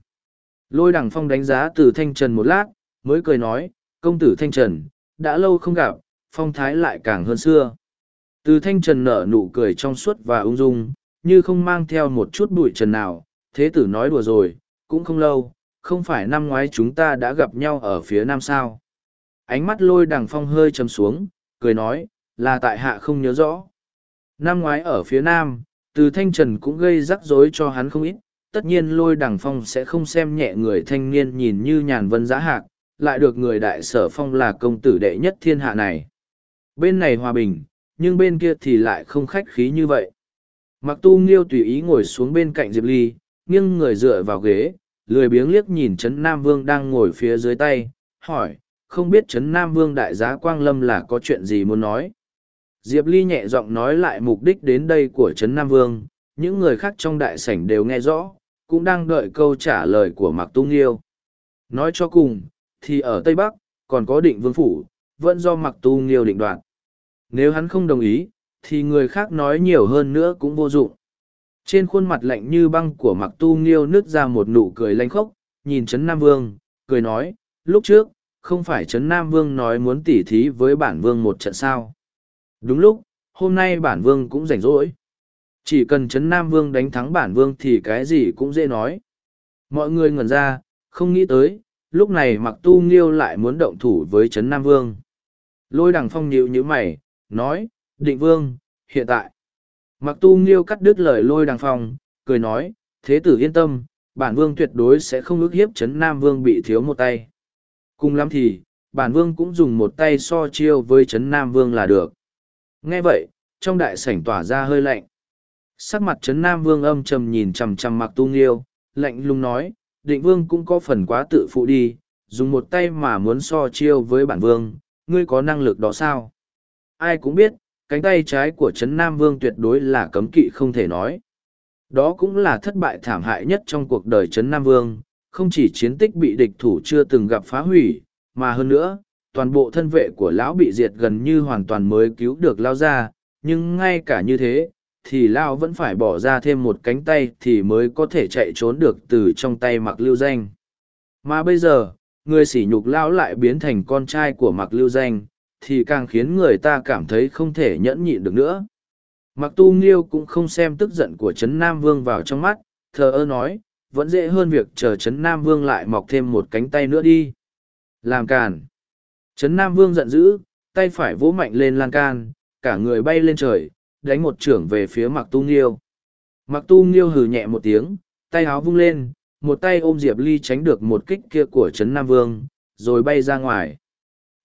Lôi đằng phong đánh giá từ thanh trần một lát, mới cười nói, công tử thanh trần, đã lâu không gặp, phong thái lại càng hơn xưa. Từ thanh trần nở nụ cười trong suốt và ung dung, như không mang theo một chút bụi trần nào, thế tử nói đùa rồi, cũng không lâu, không phải năm ngoái chúng ta đã gặp nhau ở phía nam sao. Ánh mắt lôi đằng phong hơi chấm xuống, cười nói, là tại hạ không nhớ rõ. Năm ngoái ở phía nam, từ thanh trần cũng gây rắc rối cho hắn không ít, tất nhiên lôi đằng phong sẽ không xem nhẹ người thanh niên nhìn như nhàn vân giã hạc, lại được người đại sở phong là công tử đệ nhất thiên hạ này. Bên này hòa bình, nhưng bên kia thì lại không khách khí như vậy. Mặc tu nghiêu tùy ý ngồi xuống bên cạnh Diệp Ly, nghiêng người dựa vào ghế, lười biếng liếc nhìn Trấn Nam Vương đang ngồi phía dưới tay, hỏi, không biết Trấn Nam Vương đại giá Quang Lâm là có chuyện gì muốn nói. Diệp Ly nhẹ giọng nói lại mục đích đến đây của Trấn Nam Vương, những người khác trong đại sảnh đều nghe rõ, cũng đang đợi câu trả lời của Mạc Tu Nghiêu. Nói cho cùng, thì ở Tây Bắc, còn có định vương phủ, vẫn do Mạc Tu Nghiêu định đoạt. Nếu hắn không đồng ý, thì người khác nói nhiều hơn nữa cũng vô dụng. Trên khuôn mặt lạnh như băng của Mạc Tu Nghiêu nứt ra một nụ cười lanh khốc, nhìn Trấn Nam Vương, cười nói, lúc trước, không phải Trấn Nam Vương nói muốn tỉ thí với bản vương một trận sao. Đúng lúc, hôm nay bản vương cũng rảnh rỗi. Chỉ cần Trấn Nam Vương đánh thắng bản vương thì cái gì cũng dễ nói. Mọi người ngẩn ra, không nghĩ tới, lúc này mặc tu nghiêu lại muốn động thủ với trấn nam vương. Lôi đằng phong nhịu nhữ mày nói định vương hiện tại. Mặc tu nghiêu cắt đứt lời lôi đằng phong cười nói thế tử yên tâm bản vương tuyệt đối sẽ không ước hiếp trấn nam vương bị thiếu một tay. Cùng lắm thì bản vương cũng dùng một tay so chiêu với trấn nam vương là được. Nghe vậy trong đại sảnh tỏa ra hơi lạnh sắc mặt trấn nam vương âm trầm nhìn chằm chằm mặc tu nghiêu, lạnh lùng nói, định vương cũng có phần quá tự phụ đi, dùng một tay mà muốn so chiêu với bản vương, ngươi có năng lực đó sao? Ai cũng biết, cánh tay trái của trấn nam vương tuyệt đối là cấm kỵ không thể nói. Đó cũng là thất bại thảm hại nhất trong cuộc đời trấn nam vương, không chỉ chiến tích bị địch thủ chưa từng gặp phá hủy, mà hơn nữa, toàn bộ thân vệ của lão bị diệt gần như hoàn toàn mới cứu được lao ra, nhưng ngay cả như thế thì lao vẫn phải bỏ ra thêm một cánh tay thì mới có thể chạy trốn được từ trong tay mặc lưu danh. Mà bây giờ, người sỉ nhục lao lại biến thành con trai của mặc lưu danh, thì càng khiến người ta cảm thấy không thể nhẫn nhịn được nữa. Mặc tu nghiêu cũng không xem tức giận của trấn nam vương vào trong mắt, thờ ơ nói, vẫn dễ hơn việc chờ trấn nam vương lại mọc thêm một cánh tay nữa đi. Làm càn. Trấn nam vương giận dữ, tay phải vỗ mạnh lên lan can, cả người bay lên trời đánh một trưởng về phía mặc tu nghiêu. Mặc tu nghiêu hừ nhẹ một tiếng, tay áo vung lên, một tay ôm diệp ly tránh được một kích kia của trấn nam vương, rồi bay ra ngoài.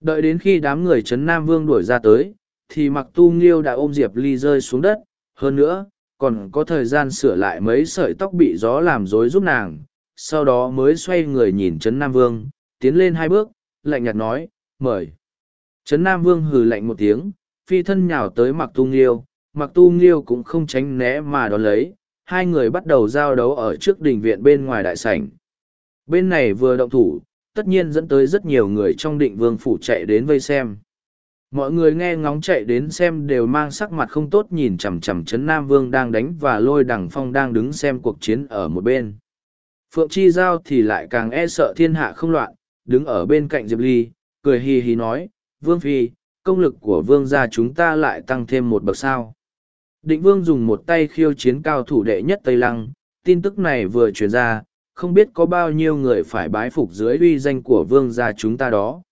Đợi đến khi đám người trấn nam vương đuổi ra tới, thì mặc tu nghiêu đã ôm diệp ly rơi xuống đất. Hơn nữa, còn có thời gian sửa lại mấy sợi tóc bị gió làm rối giúp nàng. Sau đó mới xoay người nhìn trấn nam vương, tiến lên hai bước, lạnh nhạt nói, mời. Trấn nam vương hừ lạnh một tiếng, phi thân nhào tới mặc tu nghiêu mặc tu nghiêu cũng không tránh né mà đón lấy, hai người bắt đầu giao đấu ở trước đình viện bên ngoài đại sảnh. Bên này vừa động thủ, tất nhiên dẫn tới rất nhiều người trong định vương phủ chạy đến vây xem. Mọi người nghe ngóng chạy đến xem đều mang sắc mặt không tốt nhìn chằm chằm trấn nam vương đang đánh và lôi đằng phong đang đứng xem cuộc chiến ở một bên. Phượng chi giao thì lại càng e sợ thiên hạ không loạn, đứng ở bên cạnh diệp ly, cười hì hì nói, vương phi, công lực của vương gia chúng ta lại tăng thêm một bậc sao? Định vương dùng một tay khiêu chiến cao thủ đệ nhất tây lăng tin tức này vừa truyền ra không biết có bao nhiêu người phải bái phục dưới uy danh của vương gia chúng ta đó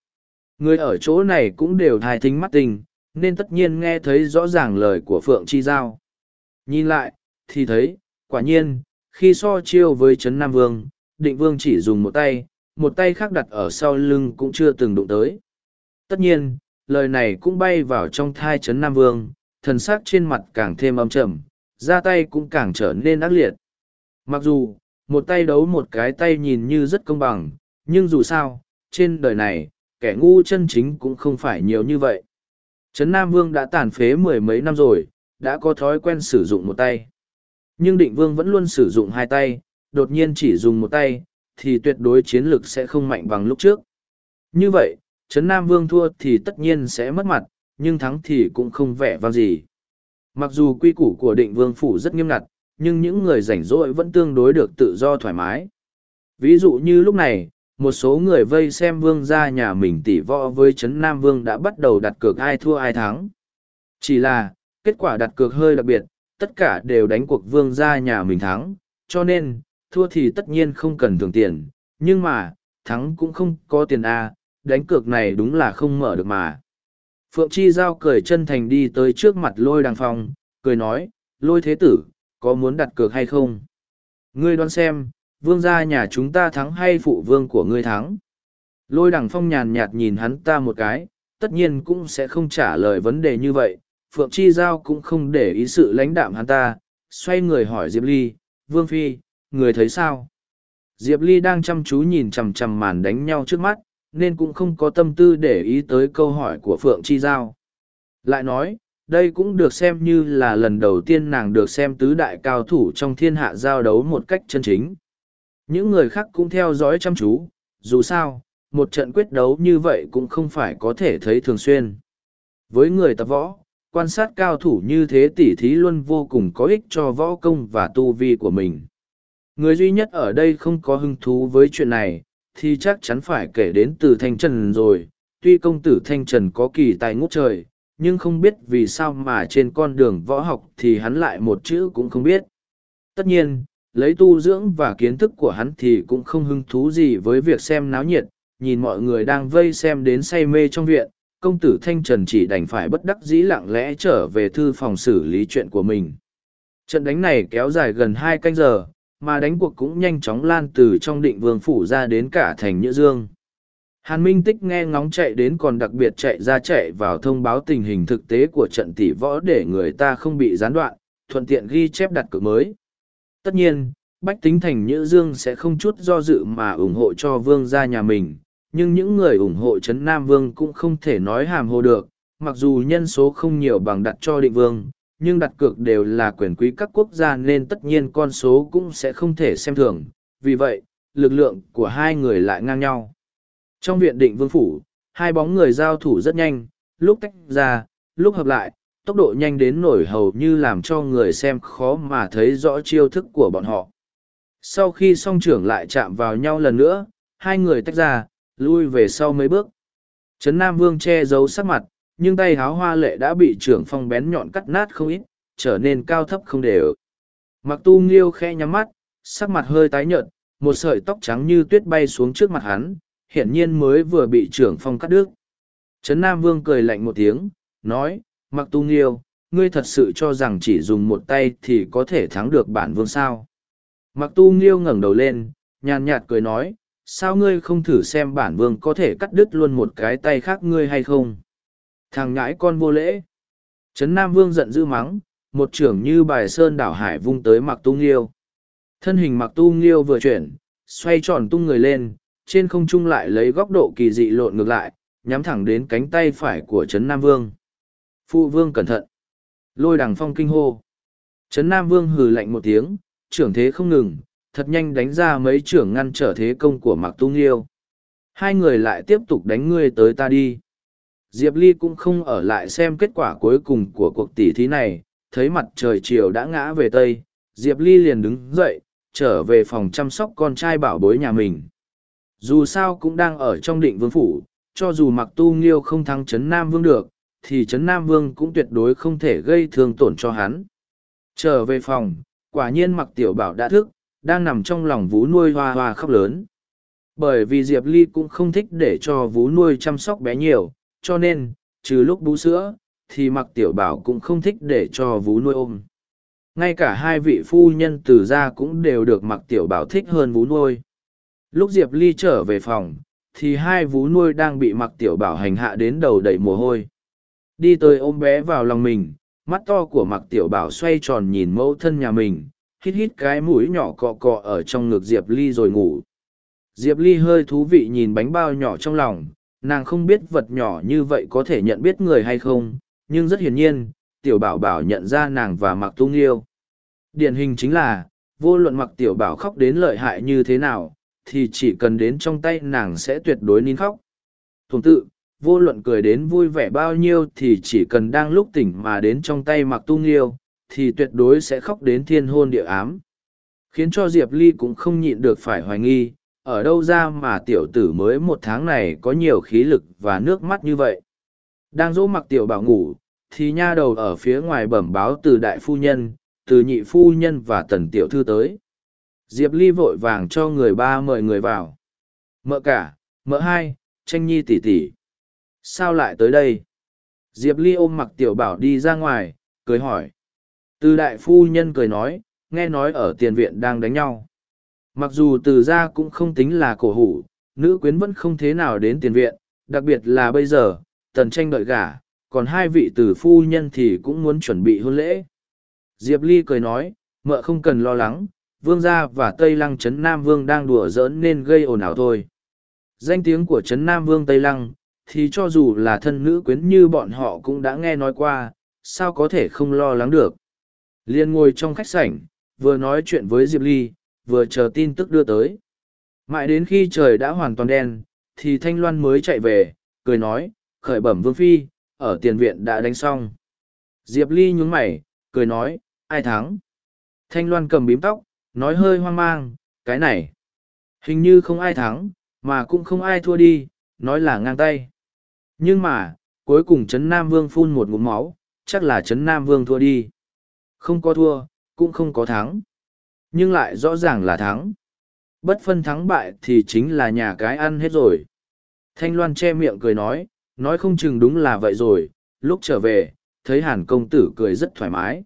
Người ở chỗ này cũng đều thai thính mắt tình, nên tất nhiên nghe thấy rõ ràng lời của Phượng Chi Giao. Nhìn lại, thì thấy, quả nhiên, khi so chiêu với Trấn Nam Vương, định vương chỉ dùng một tay, một tay khác đặt ở sau lưng cũng chưa từng đụng tới. Tất nhiên, lời này cũng bay vào trong thai Trấn Nam Vương, thần sắc trên mặt càng thêm âm trầm, ra tay cũng càng trở nên ác liệt. Mặc dù, một tay đấu một cái tay nhìn như rất công bằng, nhưng dù sao, trên đời này, kẻ ngu chân chính cũng không phải nhiều như vậy. Trấn Nam Vương đã tàn phế mười mấy năm rồi, đã có thói quen sử dụng một tay. Nhưng định vương vẫn luôn sử dụng hai tay, đột nhiên chỉ dùng một tay, thì tuyệt đối chiến lực sẽ không mạnh bằng lúc trước. Như vậy, Trấn Nam Vương thua thì tất nhiên sẽ mất mặt, nhưng thắng thì cũng không vẻ vang gì. Mặc dù quy củ của định vương phủ rất nghiêm ngặt, nhưng những người rảnh rỗi vẫn tương đối được tự do thoải mái. Ví dụ như lúc này, một số người vây xem vương gia nhà mình tỉ võ với trấn nam vương đã bắt đầu đặt cược ai thua ai thắng chỉ là kết quả đặt cược hơi đặc biệt tất cả đều đánh cuộc vương gia nhà mình thắng cho nên thua thì tất nhiên không cần thưởng tiền nhưng mà thắng cũng không có tiền a đánh cược này đúng là không mở được mà phượng chi giao cười chân thành đi tới trước mặt lôi đằng phong cười nói lôi thế tử có muốn đặt cược hay không ngươi đoán xem vương gia nhà chúng ta thắng hay phụ vương của ngươi thắng. Lôi đằng phong nhàn nhạt nhìn hắn ta một cái, tất nhiên cũng sẽ không trả lời vấn đề như vậy. Phượng Chi Giao cũng không để ý sự lãnh đạm hắn ta, xoay người hỏi Diệp Ly, Vương Phi, người thấy sao? Diệp Ly đang chăm chú nhìn chằm chằm màn đánh nhau trước mắt, nên cũng không có tâm tư để ý tới câu hỏi của Phượng Chi Giao. Lại nói, đây cũng được xem như là lần đầu tiên nàng được xem tứ đại cao thủ trong thiên hạ giao đấu một cách chân chính. Những người khác cũng theo dõi chăm chú, dù sao, một trận quyết đấu như vậy cũng không phải có thể thấy thường xuyên. Với người tập võ, quan sát cao thủ như thế tỉ thí luôn vô cùng có ích cho võ công và tu vi của mình. Người duy nhất ở đây không có hứng thú với chuyện này, thì chắc chắn phải kể đến từ Thanh Trần rồi. Tuy công tử Thanh Trần có kỳ tài ngút trời, nhưng không biết vì sao mà trên con đường võ học thì hắn lại một chữ cũng không biết. Tất nhiên, lấy tu dưỡng và kiến thức của hắn thì cũng không hứng thú gì với việc xem náo nhiệt, nhìn mọi người đang vây xem đến say mê trong viện, công tử Thanh Trần chỉ đành phải bất đắc dĩ lặng lẽ trở về thư phòng xử lý chuyện của mình. Trận đánh này kéo dài gần hai canh giờ, mà đánh cuộc cũng nhanh chóng lan từ trong định vương phủ ra đến cả thành Nhữ Dương. Hàn Minh Tích nghe ngóng chạy đến còn đặc biệt chạy ra chạy vào thông báo tình hình thực tế của trận tỷ võ để người ta không bị gián đoạn, thuận tiện ghi chép đặt cược mới. Tất nhiên, Bách Tính Thành Nhữ Dương sẽ không chút do dự mà ủng hộ cho vương gia nhà mình, nhưng những người ủng hộ Trấn Nam Vương cũng không thể nói hàm hồ được, mặc dù nhân số không nhiều bằng đặt cho định vương, nhưng đặt cược đều là quyền quý các quốc gia nên tất nhiên con số cũng sẽ không thể xem thường, vì vậy, lực lượng của hai người lại ngang nhau. Trong viện định vương phủ, hai bóng người giao thủ rất nhanh, lúc tách ra, lúc hợp lại, tốc độ nhanh đến nổi hầu như làm cho người xem khó mà thấy rõ chiêu thức của bọn họ. Sau khi song trưởng lại chạm vào nhau lần nữa, hai người tách ra, lui về sau mấy bước. Trấn Nam Vương che giấu sắc mặt, nhưng tay háo hoa lệ đã bị trưởng phong bén nhọn cắt nát không ít, trở nên cao thấp không đều. Mặc tu nghiêu khe nhắm mắt, sắc mặt hơi tái nhợt, một sợi tóc trắng như tuyết bay xuống trước mặt hắn, hiển nhiên mới vừa bị trưởng phong cắt đứt. Trấn Nam Vương cười lạnh một tiếng, nói, Mặc tu nghiêu, ngươi thật sự cho rằng chỉ dùng một tay thì có thể thắng được bản vương sao. Mặc tu nghiêu ngẩng đầu lên, nhàn nhạt cười nói, sao ngươi không thử xem bản vương có thể cắt đứt luôn một cái tay khác ngươi hay không? Thằng ngãi con vô lễ. Trấn Nam Vương giận dữ mắng, một trưởng như bài sơn đảo hải vung tới mặc tu nghiêu. Thân hình mặc tu nghiêu vừa chuyển, xoay tròn tung người lên, trên không trung lại lấy góc độ kỳ dị lộn ngược lại, nhắm thẳng đến cánh tay phải của Trấn Nam Vương. Phụ Vương cẩn thận. Lôi đằng phong kinh hô. Trấn Nam Vương hừ lạnh một tiếng, trưởng thế không ngừng, thật nhanh đánh ra mấy trưởng ngăn trở thế công của Mạc Tu Nghiêu. Hai người lại tiếp tục đánh ngươi tới ta đi. Diệp Ly cũng không ở lại xem kết quả cuối cùng của cuộc tỉ thí này, thấy mặt trời chiều đã ngã về Tây, Diệp Ly liền đứng dậy, trở về phòng chăm sóc con trai bảo bối nhà mình. Dù sao cũng đang ở trong định vương phủ, cho dù Mặc Tu Nghiêu không thắng Trấn Nam Vương được, thì Trấn Nam Vương cũng tuyệt đối không thể gây thương tổn cho hắn. Trở về phòng, quả nhiên Mặc Tiểu Bảo đã thức, đang nằm trong lòng vú nuôi hoa hoa khóc lớn. Bởi vì Diệp Ly cũng không thích để cho vú nuôi chăm sóc bé nhiều, cho nên, trừ lúc bú sữa, thì mặc tiểu bảo cũng không thích để cho vú nuôi ôm. Ngay cả hai vị phu nhân từ ra cũng đều được mặc tiểu bảo thích hơn vú nuôi. Lúc Diệp Ly trở về phòng, thì hai vú nuôi đang bị mặc tiểu bảo hành hạ đến đầu đầy mồ hôi. Đi tới ôm bé vào lòng mình, mắt to của mặc tiểu bảo xoay tròn nhìn mẫu thân nhà mình, hít hít cái mũi nhỏ cọ cọ ở trong ngực Diệp Ly rồi ngủ. Diệp Ly hơi thú vị nhìn bánh bao nhỏ trong lòng, nàng không biết vật nhỏ như vậy có thể nhận biết người hay không, nhưng rất hiển nhiên, tiểu bảo bảo nhận ra nàng và mặc tung yêu. Điển hình chính là, vô luận mặc tiểu bảo khóc đến lợi hại như thế nào, thì chỉ cần đến trong tay nàng sẽ tuyệt đối nín khóc. 同 tự, vô luận cười đến vui vẻ bao nhiêu thì chỉ cần đang lúc tỉnh mà đến trong tay mặc tung yêu, thì tuyệt đối sẽ khóc đến thiên hôn địa ám. Khiến cho Diệp Ly cũng không nhịn được phải hoài nghi, ở đâu ra mà tiểu tử mới một tháng này có nhiều khí lực và nước mắt như vậy. Đang dỗ mặc tiểu bảo ngủ, thì nha đầu ở phía ngoài bẩm báo từ đại phu nhân, từ nhị phu nhân và tần tiểu thư tới. Diệp Ly vội vàng cho người ba mời người vào. Mợ cả, mợ hai, tranh nhi tỷ tỷ. Sao lại tới đây? Diệp Ly ôm mặc tiểu bảo đi ra ngoài, cười hỏi. Từ đại phu nhân cười nói, nghe nói ở tiền viện đang đánh nhau. Mặc dù từ gia cũng không tính là cổ hủ, nữ quyến vẫn không thế nào đến tiền viện, đặc biệt là bây giờ, tần tranh đợi gả, còn hai vị tử phu nhân thì cũng muốn chuẩn bị hôn lễ. Diệp Ly cười nói, mợ không cần lo lắng, vương gia và Tây Lăng Trấn Nam Vương đang đùa giỡn nên gây ồn ào thôi. Danh tiếng của Trấn Nam Vương Tây Lăng, thì cho dù là thân nữ quyến như bọn họ cũng đã nghe nói qua, sao có thể không lo lắng được. Liên ngồi trong khách sảnh, vừa nói chuyện với Diệp Ly, vừa chờ tin tức đưa tới. Mãi đến khi trời đã hoàn toàn đen, thì Thanh Loan mới chạy về, cười nói, khởi bẩm Vương Phi, ở tiền viện đã đánh xong. Diệp Ly nhún mày, cười nói, ai thắng? Thanh Loan cầm bím tóc, nói hơi hoang mang, cái này. Hình như không ai thắng, mà cũng không ai thua đi, nói là ngang tay. Nhưng mà, cuối cùng Trấn Nam Vương phun một ngụm máu, chắc là Trấn Nam Vương thua đi. Không có thua, cũng không có thắng. Nhưng lại rõ ràng là thắng. Bất phân thắng bại thì chính là nhà cái ăn hết rồi. Thanh Loan che miệng cười nói, nói không chừng đúng là vậy rồi, lúc trở về, thấy hàn công tử cười rất thoải mái.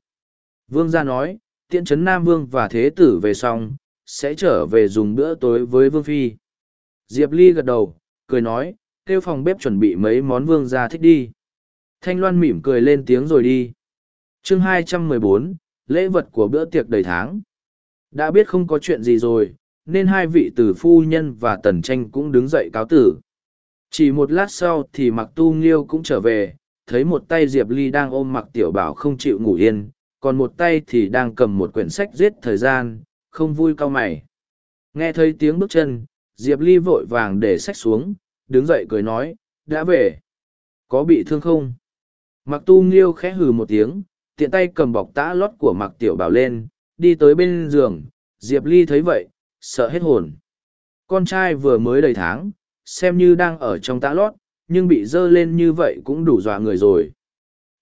Vương gia nói, tiện trấn Nam Vương và Thế tử về xong, sẽ trở về dùng bữa tối với Vương Phi. Diệp Ly gật đầu, cười nói, kêu phòng bếp chuẩn bị mấy món Vương gia thích đi. Thanh Loan mỉm cười lên tiếng rồi đi. chương 214, lễ vật của bữa tiệc đầy tháng. Đã biết không có chuyện gì rồi, nên hai vị tử phu nhân và tần tranh cũng đứng dậy cáo tử. Chỉ một lát sau thì mặc tu nghiêu cũng trở về, thấy một tay Diệp Ly đang ôm mặc tiểu bảo không chịu ngủ yên, còn một tay thì đang cầm một quyển sách giết thời gian, không vui cao mày. Nghe thấy tiếng bước chân, Diệp Ly vội vàng để sách xuống, đứng dậy cười nói, đã về. Có bị thương không? Mặc tu nghiêu khẽ hừ một tiếng, tiện tay cầm bọc tã lót của mặc tiểu bảo lên, đi tới bên giường, Diệp Ly thấy vậy, sợ hết hồn. Con trai vừa mới đầy tháng, xem như đang ở trong tã lót, nhưng bị dơ lên như vậy cũng đủ dọa người rồi.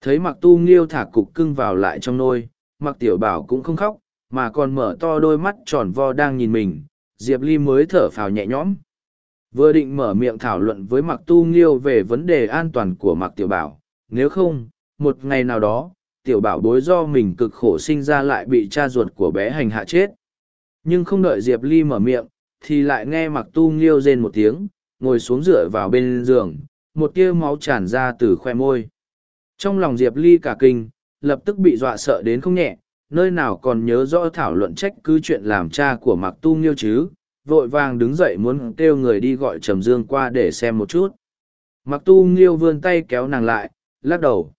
Thấy mặc tu nghiêu thả cục cưng vào lại trong nôi, mặc tiểu bảo cũng không khóc, mà còn mở to đôi mắt tròn vo đang nhìn mình, Diệp Ly mới thở phào nhẹ nhõm. Vừa định mở miệng thảo luận với mặc tu nghiêu về vấn đề an toàn của mặc tiểu bảo, nếu không, một ngày nào đó, tiểu bảo bối do mình cực khổ sinh ra lại bị cha ruột của bé hành hạ chết. Nhưng không đợi Diệp Ly mở miệng, thì lại nghe mặc tu nghiêu rên một tiếng, ngồi xuống dựa vào bên giường, một tia máu tràn ra từ khoe môi. Trong lòng Diệp Ly cả kinh, lập tức bị dọa sợ đến không nhẹ, nơi nào còn nhớ rõ thảo luận trách cứ chuyện làm cha của mặc tu nghiêu chứ, vội vàng đứng dậy muốn kêu người đi gọi Trầm Dương qua để xem một chút. Mặc tu nghiêu vươn tay kéo nàng lại, lắc đầu.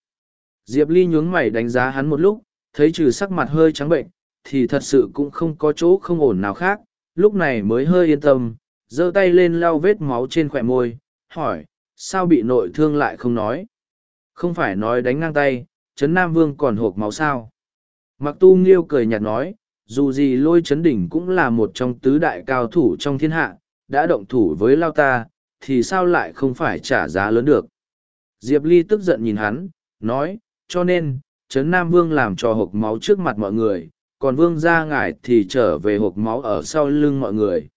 Diệp Ly nhướng mày đánh giá hắn một lúc, thấy trừ sắc mặt hơi trắng bệnh, thì thật sự cũng không có chỗ không ổn nào khác, lúc này mới hơi yên tâm, giơ tay lên lau vết máu trên khỏe môi, hỏi, sao bị nội thương lại không nói? Không phải nói đánh ngang tay, Trấn Nam Vương còn hộp máu sao? Mặc tu nghiêu cười nhạt nói, dù gì lôi Trấn Đỉnh cũng là một trong tứ đại cao thủ trong thiên hạ, đã động thủ với Lao ta, thì sao lại không phải trả giá lớn được? Diệp Ly tức giận nhìn hắn, nói, cho nên, Trấn Nam Vương làm cho hộp máu trước mặt mọi người, còn Vương ra ngải thì trở về hộp máu ở sau lưng mọi người.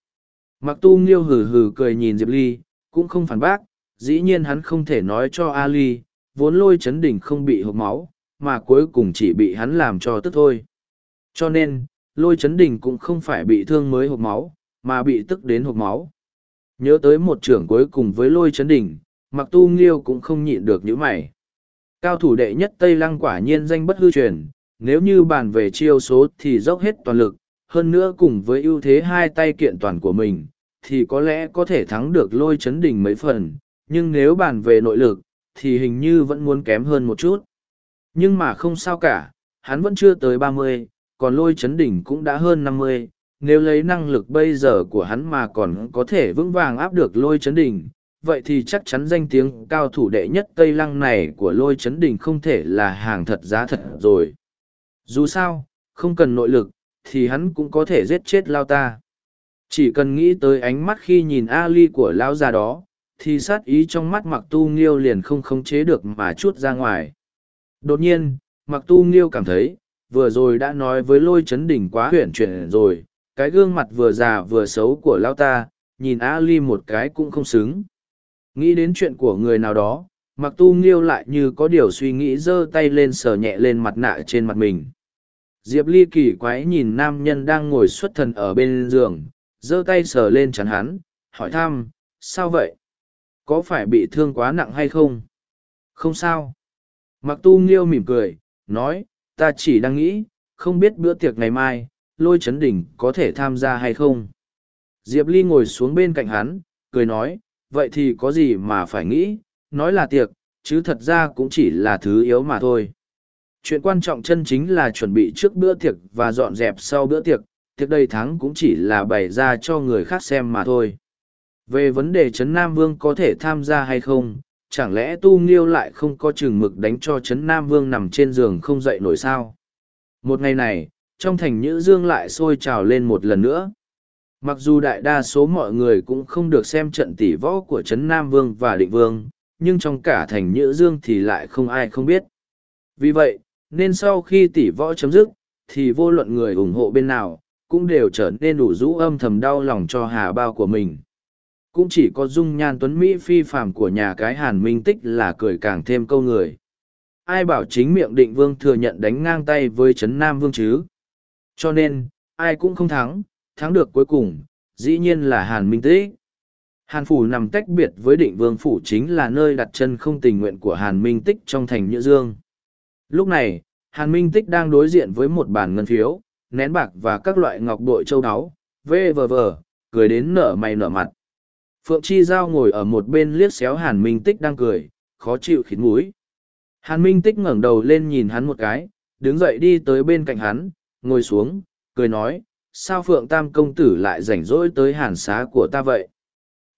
Mặc tu nghiêu hừ hừ cười nhìn Diệp Ly, cũng không phản bác, dĩ nhiên hắn không thể nói cho Ali, vốn lôi chấn đỉnh không bị hộp máu, mà cuối cùng chỉ bị hắn làm cho tức thôi. Cho nên, lôi chấn đỉnh cũng không phải bị thương mới hộp máu, mà bị tức đến hộp máu. Nhớ tới một trưởng cuối cùng với lôi chấn đỉnh, mặc tu nghiêu cũng không nhịn được nhữ mày. Cao thủ đệ nhất Tây Lăng quả nhiên danh bất hư truyền, nếu như bàn về chiêu số thì dốc hết toàn lực, hơn nữa cùng với ưu thế hai tay kiện toàn của mình, thì có lẽ có thể thắng được lôi chấn đỉnh mấy phần, nhưng nếu bàn về nội lực, thì hình như vẫn muốn kém hơn một chút. Nhưng mà không sao cả, hắn vẫn chưa tới ba mươi, còn lôi chấn đỉnh cũng đã hơn năm mươi. nếu lấy năng lực bây giờ của hắn mà còn có thể vững vàng áp được lôi chấn đỉnh, vậy thì chắc chắn danh tiếng cao thủ đệ nhất Tây Lăng này của lôi chấn đỉnh không thể là hàng thật giá thật rồi. Dù sao, không cần nội lực, thì hắn cũng có thể giết chết lao ta. Chỉ cần nghĩ tới ánh mắt khi nhìn Ali của lao già đó, thì sát ý trong mắt mặc tu nghiêu liền không khống chế được mà chút ra ngoài. Đột nhiên, mặc tu nghiêu cảm thấy, vừa rồi đã nói với lôi chấn đỉnh quá huyển chuyển rồi, cái gương mặt vừa già vừa xấu của lao ta, nhìn Ali một cái cũng không xứng. Nghĩ đến chuyện của người nào đó, mặc tu nghiêu lại như có điều suy nghĩ giơ tay lên sờ nhẹ lên mặt nạ trên mặt mình. Diệp Ly kỳ quái nhìn nam nhân đang ngồi xuất thần ở bên giường, giơ tay sờ lên chắn hắn, hỏi thăm, sao vậy? Có phải bị thương quá nặng hay không? Không sao. Mặc tu nghiêu mỉm cười, nói, ta chỉ đang nghĩ, không biết bữa tiệc ngày mai, lôi chấn đỉnh có thể tham gia hay không? Diệp Ly ngồi xuống bên cạnh hắn, cười nói, vậy thì có gì mà phải nghĩ, nói là tiệc, chứ thật ra cũng chỉ là thứ yếu mà thôi. Chuyện quan trọng chân chính là chuẩn bị trước bữa tiệc và dọn dẹp sau bữa tiệc, tiệc đầy thắng cũng chỉ là bày ra cho người khác xem mà thôi. Về vấn đề Trấn Nam Vương có thể tham gia hay không, chẳng lẽ Tu Nghiêu lại không có chừng mực đánh cho Trấn Nam Vương nằm trên giường không dậy nổi sao? Một ngày này, trong thành Nhữ Dương lại sôi trào lên một lần nữa. Mặc dù đại đa số mọi người cũng không được xem trận tỷ võ của Trấn Nam Vương và Định Vương, nhưng trong cả thành Nhữ Dương thì lại không ai không biết. Vì vậy, nên sau khi tỷ võ chấm dứt, thì vô luận người ủng hộ bên nào, cũng đều trở nên đủ rũ âm thầm đau lòng cho hà bao của mình. Cũng chỉ có dung nhan tuấn mỹ phi phàm của nhà cái hàn minh tích là cười càng thêm câu người. Ai bảo chính miệng định vương thừa nhận đánh ngang tay với trấn nam vương chứ? Cho nên ai cũng không thắng thắng được cuối cùng, dĩ nhiên là hàn minh tích. Hàn phủ nằm tách biệt với định vương phủ chính là nơi đặt chân không tình nguyện của hàn minh tích trong thành nhữ dương. Lúc này, hàn minh tích đang đối diện với một bàn ngân phiếu, nén bạc và các loại ngọc bội châu đáo vê vờ vờ cười đến nở mày nở mặt. Phượng chi giao ngồi ở một bên liếc xéo hàn minh tích đang cười, khó chịu khít mũi. Hàn minh tích ngẩng đầu lên nhìn hắn một cái, đứng dậy đi tới bên cạnh hắn, ngồi xuống, cười nói sao phượng tam công tử lại rảnh rỗi tới hàn xá của ta vậy?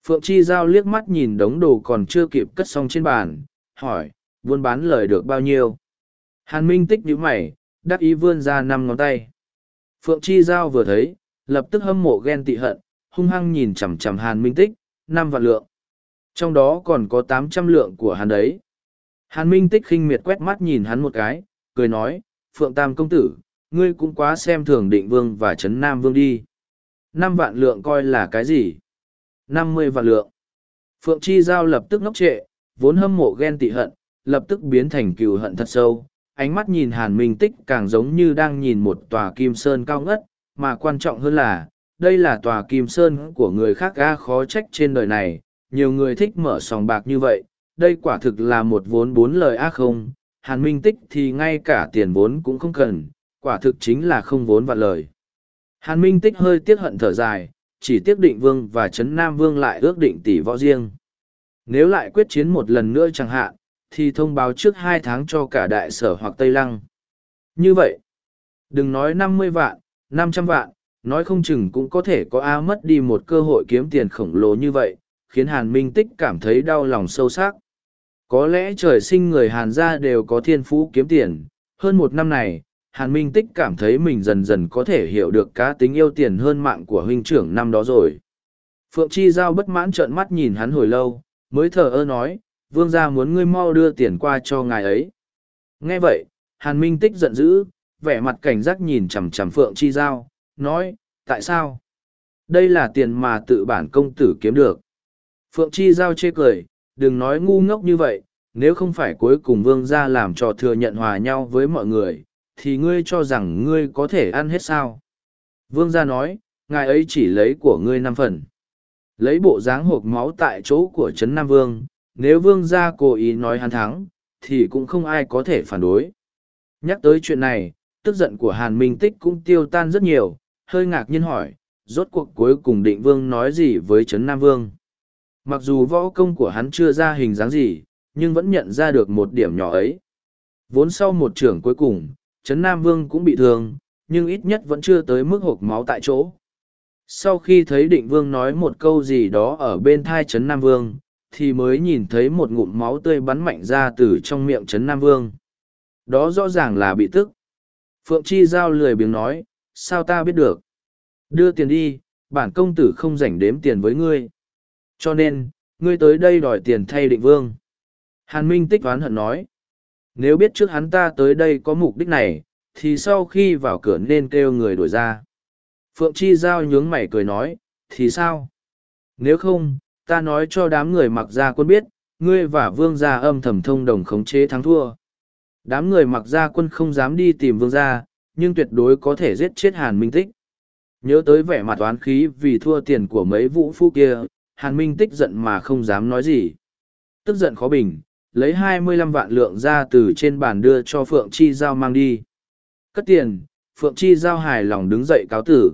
Phượng chi giao liếc mắt nhìn đống đồ còn chưa kịp cất xong trên bàn, hỏi, buôn bán lời được bao nhiêu? Hàn minh tích nhíu mày, đắc ý vươn ra năm ngón tay. Phượng chi giao vừa thấy, lập tức hâm mộ ghen tị hận, hung hăng nhìn chằm chằm hàn minh tích, năm vạn lượng. Trong đó còn có tám trăm lượng của hắn đấy. Hàn minh tích khinh miệt quét mắt nhìn hắn một cái, cười nói, phượng tam công tử ngươi cũng quá xem thường định vương và trấn nam vương đi. Năm vạn lượng coi là cái gì? Năm mươi vạn lượng. Phượng chi giao lập tức ngốc trệ, vốn hâm mộ ghen tị hận, lập tức biến thành cừu hận thật sâu, ánh mắt nhìn hàn minh tích càng giống như đang nhìn một tòa kim sơn cao ngất, mà quan trọng hơn là, đây là tòa kim sơn của người khác ga khó trách trên đời này, nhiều người thích mở sòng bạc như vậy, đây quả thực là một vốn bốn lời ác không, hàn minh tích thì ngay cả tiền vốn cũng không cần quả thực chính là không vốn vạn lời. Hàn minh tích hơi tiếc hận thở dài, chỉ tiếc định vương và trấn nam vương lại ước định tỷ võ riêng. Nếu lại quyết chiến một lần nữa chẳng hạn, thì thông báo trước hai tháng cho cả đại sở hoặc tây lăng. Như vậy, đừng nói năm mươi vạn, năm trăm vạn, nói không chừng cũng có thể có a mất đi một cơ hội kiếm tiền khổng lồ như vậy, khiến hàn minh tích cảm thấy đau lòng sâu sắc. Có lẽ trời sinh người hàn gia đều có thiên phú kiếm tiền, hơn một năm này hàn minh tích cảm thấy mình dần dần có thể hiểu được cá tính yêu tiền hơn mạng của huynh trưởng năm đó rồi. Phượng chi giao bất mãn trợn mắt nhìn hắn hồi lâu, mới thờ ơ nói, vương gia muốn ngươi mau đưa tiền qua cho ngài ấy. Nghe vậy, hàn minh tích giận dữ, vẻ mặt cảnh giác nhìn chằm chằm phượng chi giao, nói, tại sao? Đây là tiền mà tự bản công tử kiếm được. Phượng chi giao chê cười, đừng nói ngu ngốc như vậy, nếu không phải cuối cùng vương gia làm trò thừa nhận hòa nhau với mọi người thì ngươi cho rằng ngươi có thể ăn hết sao? Vương gia nói, ngài ấy chỉ lấy của ngươi năm phần. Lấy bộ dáng hộp máu tại chỗ của trấn nam vương, nếu vương gia cố ý nói hắn thắng, thì cũng không ai có thể phản đối. Nhắc tới chuyện này, tức giận của hàn minh tích cũng tiêu tan rất nhiều, hơi ngạc nhiên hỏi, rốt cuộc cuối cùng định vương nói gì với trấn nam vương? Mặc dù võ công của hắn chưa ra hình dáng gì, nhưng vẫn nhận ra được một điểm nhỏ ấy. Vốn sau một trưởng cuối cùng trấn nam vương cũng bị thương, nhưng ít nhất vẫn chưa tới mức hộp máu tại chỗ. Sau khi thấy định vương nói một câu gì đó ở bên thai trấn nam vương, thì mới nhìn thấy một ngụm máu tươi bắn mạnh ra từ trong miệng trấn nam vương. Đó rõ ràng là bị tức. Phượng chi giao lười biếng nói, sao ta biết được? Đưa tiền đi, bản công tử không rảnh đếm tiền với ngươi. Cho nên, ngươi tới đây đòi tiền thay định vương. Hàn minh tích oán hận nói nếu biết trước hắn ta tới đây có mục đích này, thì sau khi vào cửa nên kêu người đuổi ra. Phượng chi giao nhướng mày cười nói, thì sao? Nếu không, ta nói cho đám người mặc gia quân biết, ngươi và vương gia âm thầm thông đồng khống chế thắng thua. Đám người mặc gia quân không dám đi tìm vương gia, nhưng tuyệt đối có thể giết chết hàn minh tích. Nhớ tới vẻ mặt oán khí vì thua tiền của mấy vũ phu kia, hàn minh tích giận mà không dám nói gì. Tức giận khó bình lấy hai mươi lăm vạn lượng ra từ trên bàn đưa cho phượng chi giao mang đi. Cất tiền, phượng chi giao hài lòng đứng dậy cáo tử.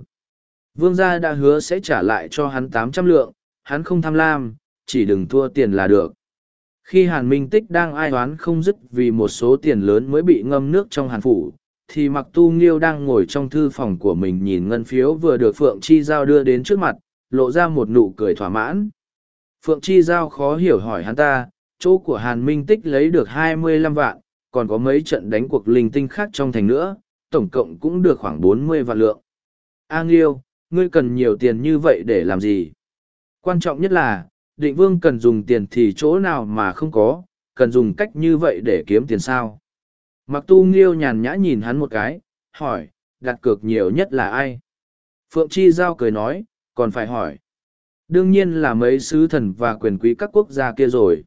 Vương gia đã hứa sẽ trả lại cho hắn tám trăm lượng, hắn không tham lam, chỉ đừng thua tiền là được. Khi hàn minh tích đang ai oán không dứt vì một số tiền lớn mới bị ngâm nước trong hàn phủ, thì mặc tu nghiêu đang ngồi trong thư phòng của mình nhìn ngân phiếu vừa được phượng chi giao đưa đến trước mặt, lộ ra một nụ cười thỏa mãn. Phượng chi giao khó hiểu hỏi hắn ta chỗ của hàn minh tích lấy được hai mươi lăm vạn còn có mấy trận đánh cuộc linh tinh khác trong thành nữa tổng cộng cũng được khoảng bốn mươi vạn lượng a nghiêu ngươi cần nhiều tiền như vậy để làm gì quan trọng nhất là định vương cần dùng tiền thì chỗ nào mà không có cần dùng cách như vậy để kiếm tiền sao mặc tu nghiêu nhàn nhã nhìn hắn một cái hỏi đặt cược nhiều nhất là ai Phượng Chi Giao cười nói, còn phải hỏi. Đương nhiên là mấy sứ thần và quyền quý các quốc gia kia rồi.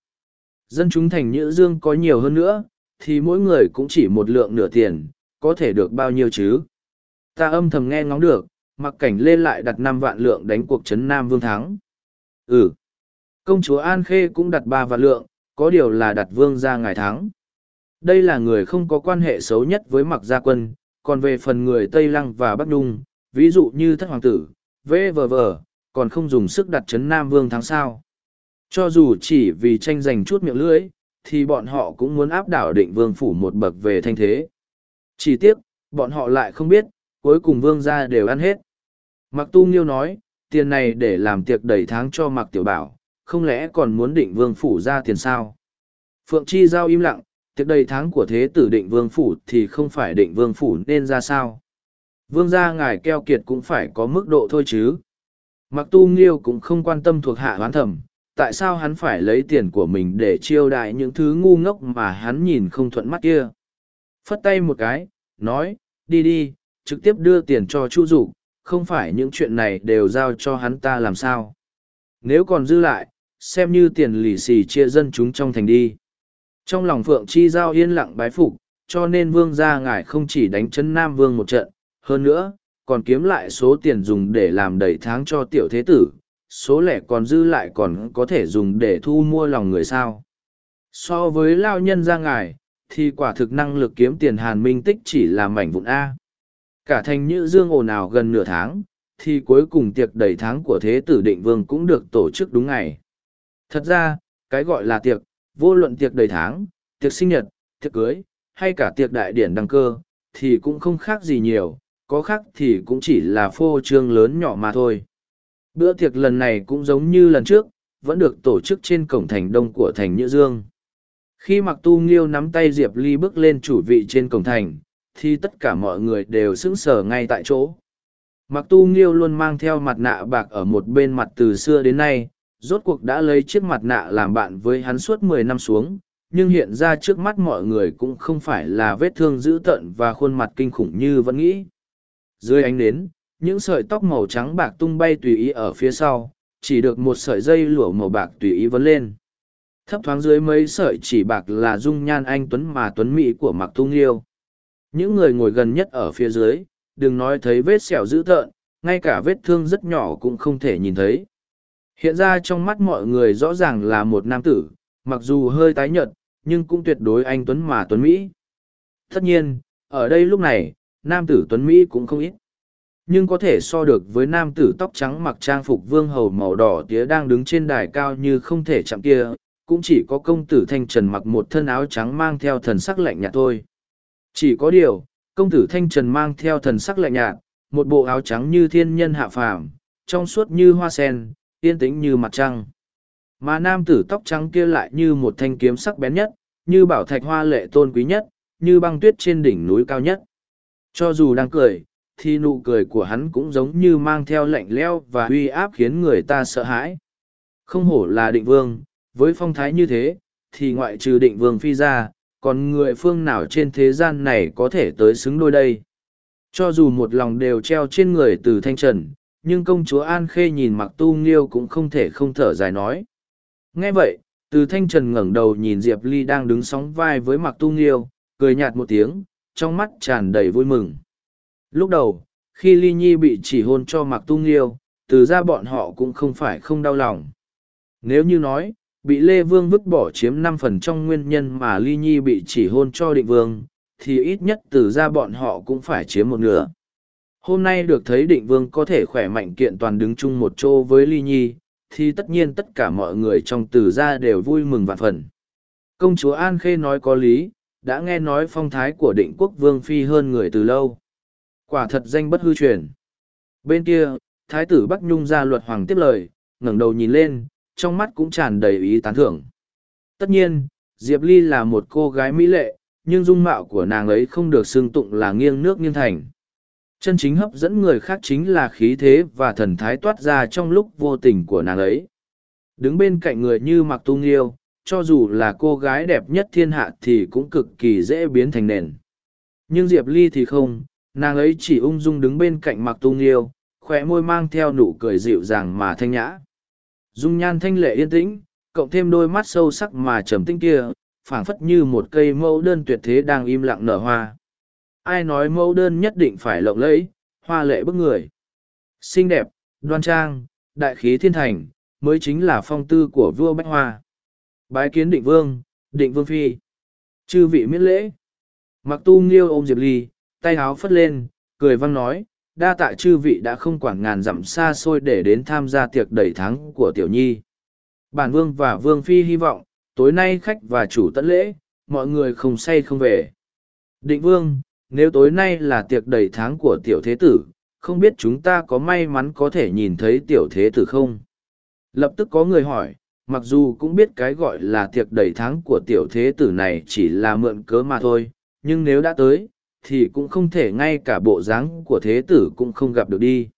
Dân chúng thành Nhữ Dương có nhiều hơn nữa, thì mỗi người cũng chỉ một lượng nửa tiền, có thể được bao nhiêu chứ? Ta âm thầm nghe ngóng được, mặc cảnh lên lại đặt năm vạn lượng đánh cuộc trấn Nam Vương thắng. Ừ. Công chúa An Khê cũng đặt ba vạn lượng, có điều là đặt vương ra ngài thắng. Đây là người không có quan hệ xấu nhất với mặc gia quân, còn về phần người Tây Lăng và Bắc Nhung, ví dụ như thất hoàng tử, vê vờ vờ, còn không dùng sức đặt chấn Nam Vương thắng sao. Cho dù chỉ vì tranh giành chút miệng lưỡi, thì bọn họ cũng muốn áp đảo định vương phủ một bậc về thanh thế. Chỉ tiếc, bọn họ lại không biết, cuối cùng vương gia đều ăn hết. Mặc tu nghiêu nói, tiền này để làm tiệc đầy tháng cho mặc tiểu bảo, không lẽ còn muốn định vương phủ ra tiền sao? Phượng Chi Giao im lặng, tiệc đầy tháng của thế tử định vương phủ thì không phải định vương phủ nên ra sao? Vương gia ngài keo kiệt cũng phải có mức độ thôi chứ. Mặc tu nghiêu cũng không quan tâm thuộc hạ hoán thẩm, tại sao hắn phải lấy tiền của mình để chiêu đại những thứ ngu ngốc mà hắn nhìn không thuận mắt kia. Phất tay một cái, nói, đi đi, trực tiếp đưa tiền cho chu dục không phải những chuyện này đều giao cho hắn ta làm sao. Nếu còn dư lại, xem như tiền lì xì chia dân chúng trong thành đi. Trong lòng Phượng Chi Giao yên lặng bái phục, cho nên vương gia ngài không chỉ đánh chân Nam Vương một trận, hơn nữa, còn kiếm lại số tiền dùng để làm đầy tháng cho tiểu thế tử, số lẻ còn dư lại còn có thể dùng để thu mua lòng người sao. So với lao nhân ra ngài, thì quả thực năng lực kiếm tiền hàn minh tích chỉ là mảnh vụn A. Cả thành Nhữ Dương ồn ào gần nửa tháng, thì cuối cùng tiệc đầy tháng của Thế tử Định Vương cũng được tổ chức đúng ngày. Thật ra, cái gọi là tiệc, vô luận tiệc đầy tháng, tiệc sinh nhật, tiệc cưới, hay cả tiệc đại điển đăng cơ, thì cũng không khác gì nhiều, có khác thì cũng chỉ là phô trương lớn nhỏ mà thôi. Bữa tiệc lần này cũng giống như lần trước, vẫn được tổ chức trên cổng thành đông của thành Nhữ Dương. Khi Mặc Tu Nghiêu nắm tay Diệp Ly bước lên chủ vị trên cổng thành, thì tất cả mọi người đều sững sờ ngay tại chỗ. Mặc Tu Nghiêu luôn mang theo mặt nạ bạc ở một bên mặt từ xưa đến nay, rốt cuộc đã lấy chiếc mặt nạ làm bạn với hắn suốt mười năm xuống, nhưng hiện ra trước mắt mọi người cũng không phải là vết thương dữ tợn và khuôn mặt kinh khủng như vẫn nghĩ. Dưới ánh nến, những sợi tóc màu trắng bạc tung bay tùy ý ở phía sau, chỉ được một sợi dây lụa màu bạc tùy ý vấn lên. Thấp thoáng dưới mấy sợi chỉ bạc là dung nhan anh Tuấn mà Tuấn Mỹ của Mặc Tung yêu Những người ngồi gần nhất ở phía dưới, đừng nói thấy vết sẹo dữ tợn, ngay cả vết thương rất nhỏ cũng không thể nhìn thấy. Hiện ra trong mắt mọi người rõ ràng là một nam tử, mặc dù hơi tái nhợt, nhưng cũng tuyệt đối anh Tuấn mà Tuấn Mỹ. Tất nhiên, ở đây lúc này, nam tử Tuấn Mỹ cũng không ít. Nhưng có thể so được với nam tử tóc trắng mặc trang phục vương hầu màu đỏ tía đang đứng trên đài cao như không thể chạm kia, cũng chỉ có công tử Thanh Trần mặc một thân áo trắng mang theo thần sắc lạnh nhạt thôi. Chỉ có điều, công tử Thanh Trần mang theo thần sắc lạnh nhạt, một bộ áo trắng như thiên nhân hạ phàm, trong suốt như hoa sen, yên tĩnh như mặt trăng. Mà nam tử tóc trắng kia lại như một thanh kiếm sắc bén nhất, như bảo thạch hoa lệ tôn quý nhất, như băng tuyết trên đỉnh núi cao nhất. Cho dù đang cười, thì nụ cười của hắn cũng giống như mang theo lạnh leo và uy áp khiến người ta sợ hãi. Không hổ là định vương, với phong thái như thế, thì ngoại trừ định vương phi ra, còn người phương nào trên thế gian này có thể tới xứng đôi đây. Cho dù một lòng đều treo trên người từ thanh trần, nhưng công chúa An Khê nhìn mặc tu nghiêu cũng không thể không thở dài nói. Nghe vậy, từ thanh trần ngẩng đầu nhìn Diệp Ly đang đứng sóng vai với mặc tu nghiêu, cười nhạt một tiếng, trong mắt tràn đầy vui mừng. Lúc đầu, khi Ly Nhi bị chỉ hôn cho mặc tu nghiêu, từ ra bọn họ cũng không phải không đau lòng. Nếu như nói, bị Lê Vương vứt bỏ chiếm năm phần trong nguyên nhân mà Ly Nhi bị chỉ hôn cho định vương, thì ít nhất từ ra bọn họ cũng phải chiếm một nửa. Hôm nay được thấy định vương có thể khỏe mạnh kiện toàn đứng chung một chỗ với Ly Nhi, thì tất nhiên tất cả mọi người trong từ gia đều vui mừng vạn phần. Công chúa An Khê nói có lý, đã nghe nói phong thái của định quốc vương phi hơn người từ lâu. Quả thật danh bất hư truyền. Bên kia, thái tử Bắc Nhung ra luật hoàng tiếp lời, ngẩng đầu nhìn lên, trong mắt cũng tràn đầy ý tán thưởng. Tất nhiên, Diệp Ly là một cô gái mỹ lệ, nhưng dung mạo của nàng ấy không được xưng tụng là nghiêng nước nghiêng thành. Chân chính hấp dẫn người khác chính là khí thế và thần thái toát ra trong lúc vô tình của nàng ấy. Đứng bên cạnh người như Mặc Tu Nghiêu, cho dù là cô gái đẹp nhất thiên hạ thì cũng cực kỳ dễ biến thành nền. Nhưng Diệp Ly thì không, nàng ấy chỉ ung dung đứng bên cạnh Mặc Tu Nghiêu, khóe môi mang theo nụ cười dịu dàng mà thanh nhã. Dung nhan thanh lệ yên tĩnh, cộng thêm đôi mắt sâu sắc mà trầm tinh kia, phảng phất như một cây mẫu đơn tuyệt thế đang im lặng nở hoa. Ai nói mẫu đơn nhất định phải lộng lẫy, hoa lệ bức người. Xinh đẹp, đoan trang, đại khí thiên thành, mới chính là phong tư của vua Bách Hoa. Bái kiến định vương, định vương phi. Chư vị miễn lễ. Mặc tu nghiêu ôm Diệp Ly, tay háo phất lên, cười văng nói, đa tạ chư vị đã không quản ngàn dặm xa xôi để đến tham gia tiệc đầy thắng của tiểu nhi. Bản vương và vương phi hy vọng, tối nay khách và chủ tận lễ, mọi người không say không về. Định vương, nếu tối nay là tiệc đầy tháng của tiểu thế tử, không biết chúng ta có may mắn có thể nhìn thấy tiểu thế tử không? Lập tức có người hỏi, mặc dù cũng biết cái gọi là tiệc đầy tháng của tiểu thế tử này chỉ là mượn cớ mà thôi, nhưng nếu đã tới, thì cũng không thể ngay cả bộ dáng của thế tử cũng không gặp được đi.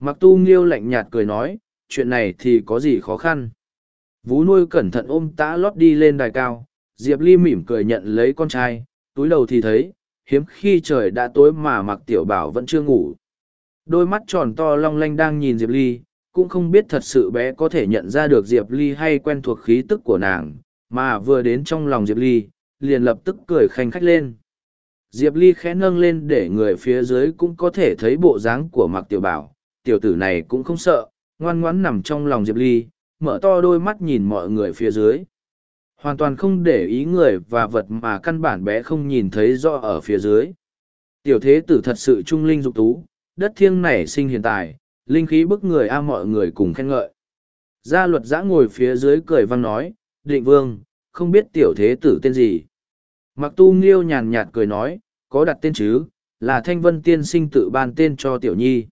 Mặc tu nghiêu lạnh nhạt cười nói, chuyện này thì có gì khó khăn. Vú nuôi cẩn thận ôm tã lót đi lên đài cao, Diệp Ly mỉm cười nhận lấy con trai, túi đầu thì thấy, hiếm khi trời đã tối mà mặc tiểu bảo vẫn chưa ngủ. Đôi mắt tròn to long lanh đang nhìn Diệp Ly, cũng không biết thật sự bé có thể nhận ra được Diệp Ly hay quen thuộc khí tức của nàng, mà vừa đến trong lòng Diệp Ly, liền lập tức cười khanh khách lên. Diệp Ly khẽ nâng lên để người phía dưới cũng có thể thấy bộ dáng của mặc tiểu bảo, tiểu tử này cũng không sợ, ngoan ngoãn nằm trong lòng Diệp Ly, mở to đôi mắt nhìn mọi người phía dưới. Hoàn toàn không để ý người và vật mà căn bản bé không nhìn thấy rõ ở phía dưới. Tiểu thế tử thật sự trung linh dục tú, đất thiêng nảy sinh hiện tại, linh khí bức người a mọi người cùng khen ngợi. Gia luật giã ngồi phía dưới cười văng nói, định vương, không biết tiểu thế tử tên gì. Mặc tu nghiêu nhàn nhạt cười nói, có đặt tên chứ, là thanh vân tiên sinh tự ban tên cho tiểu nhi.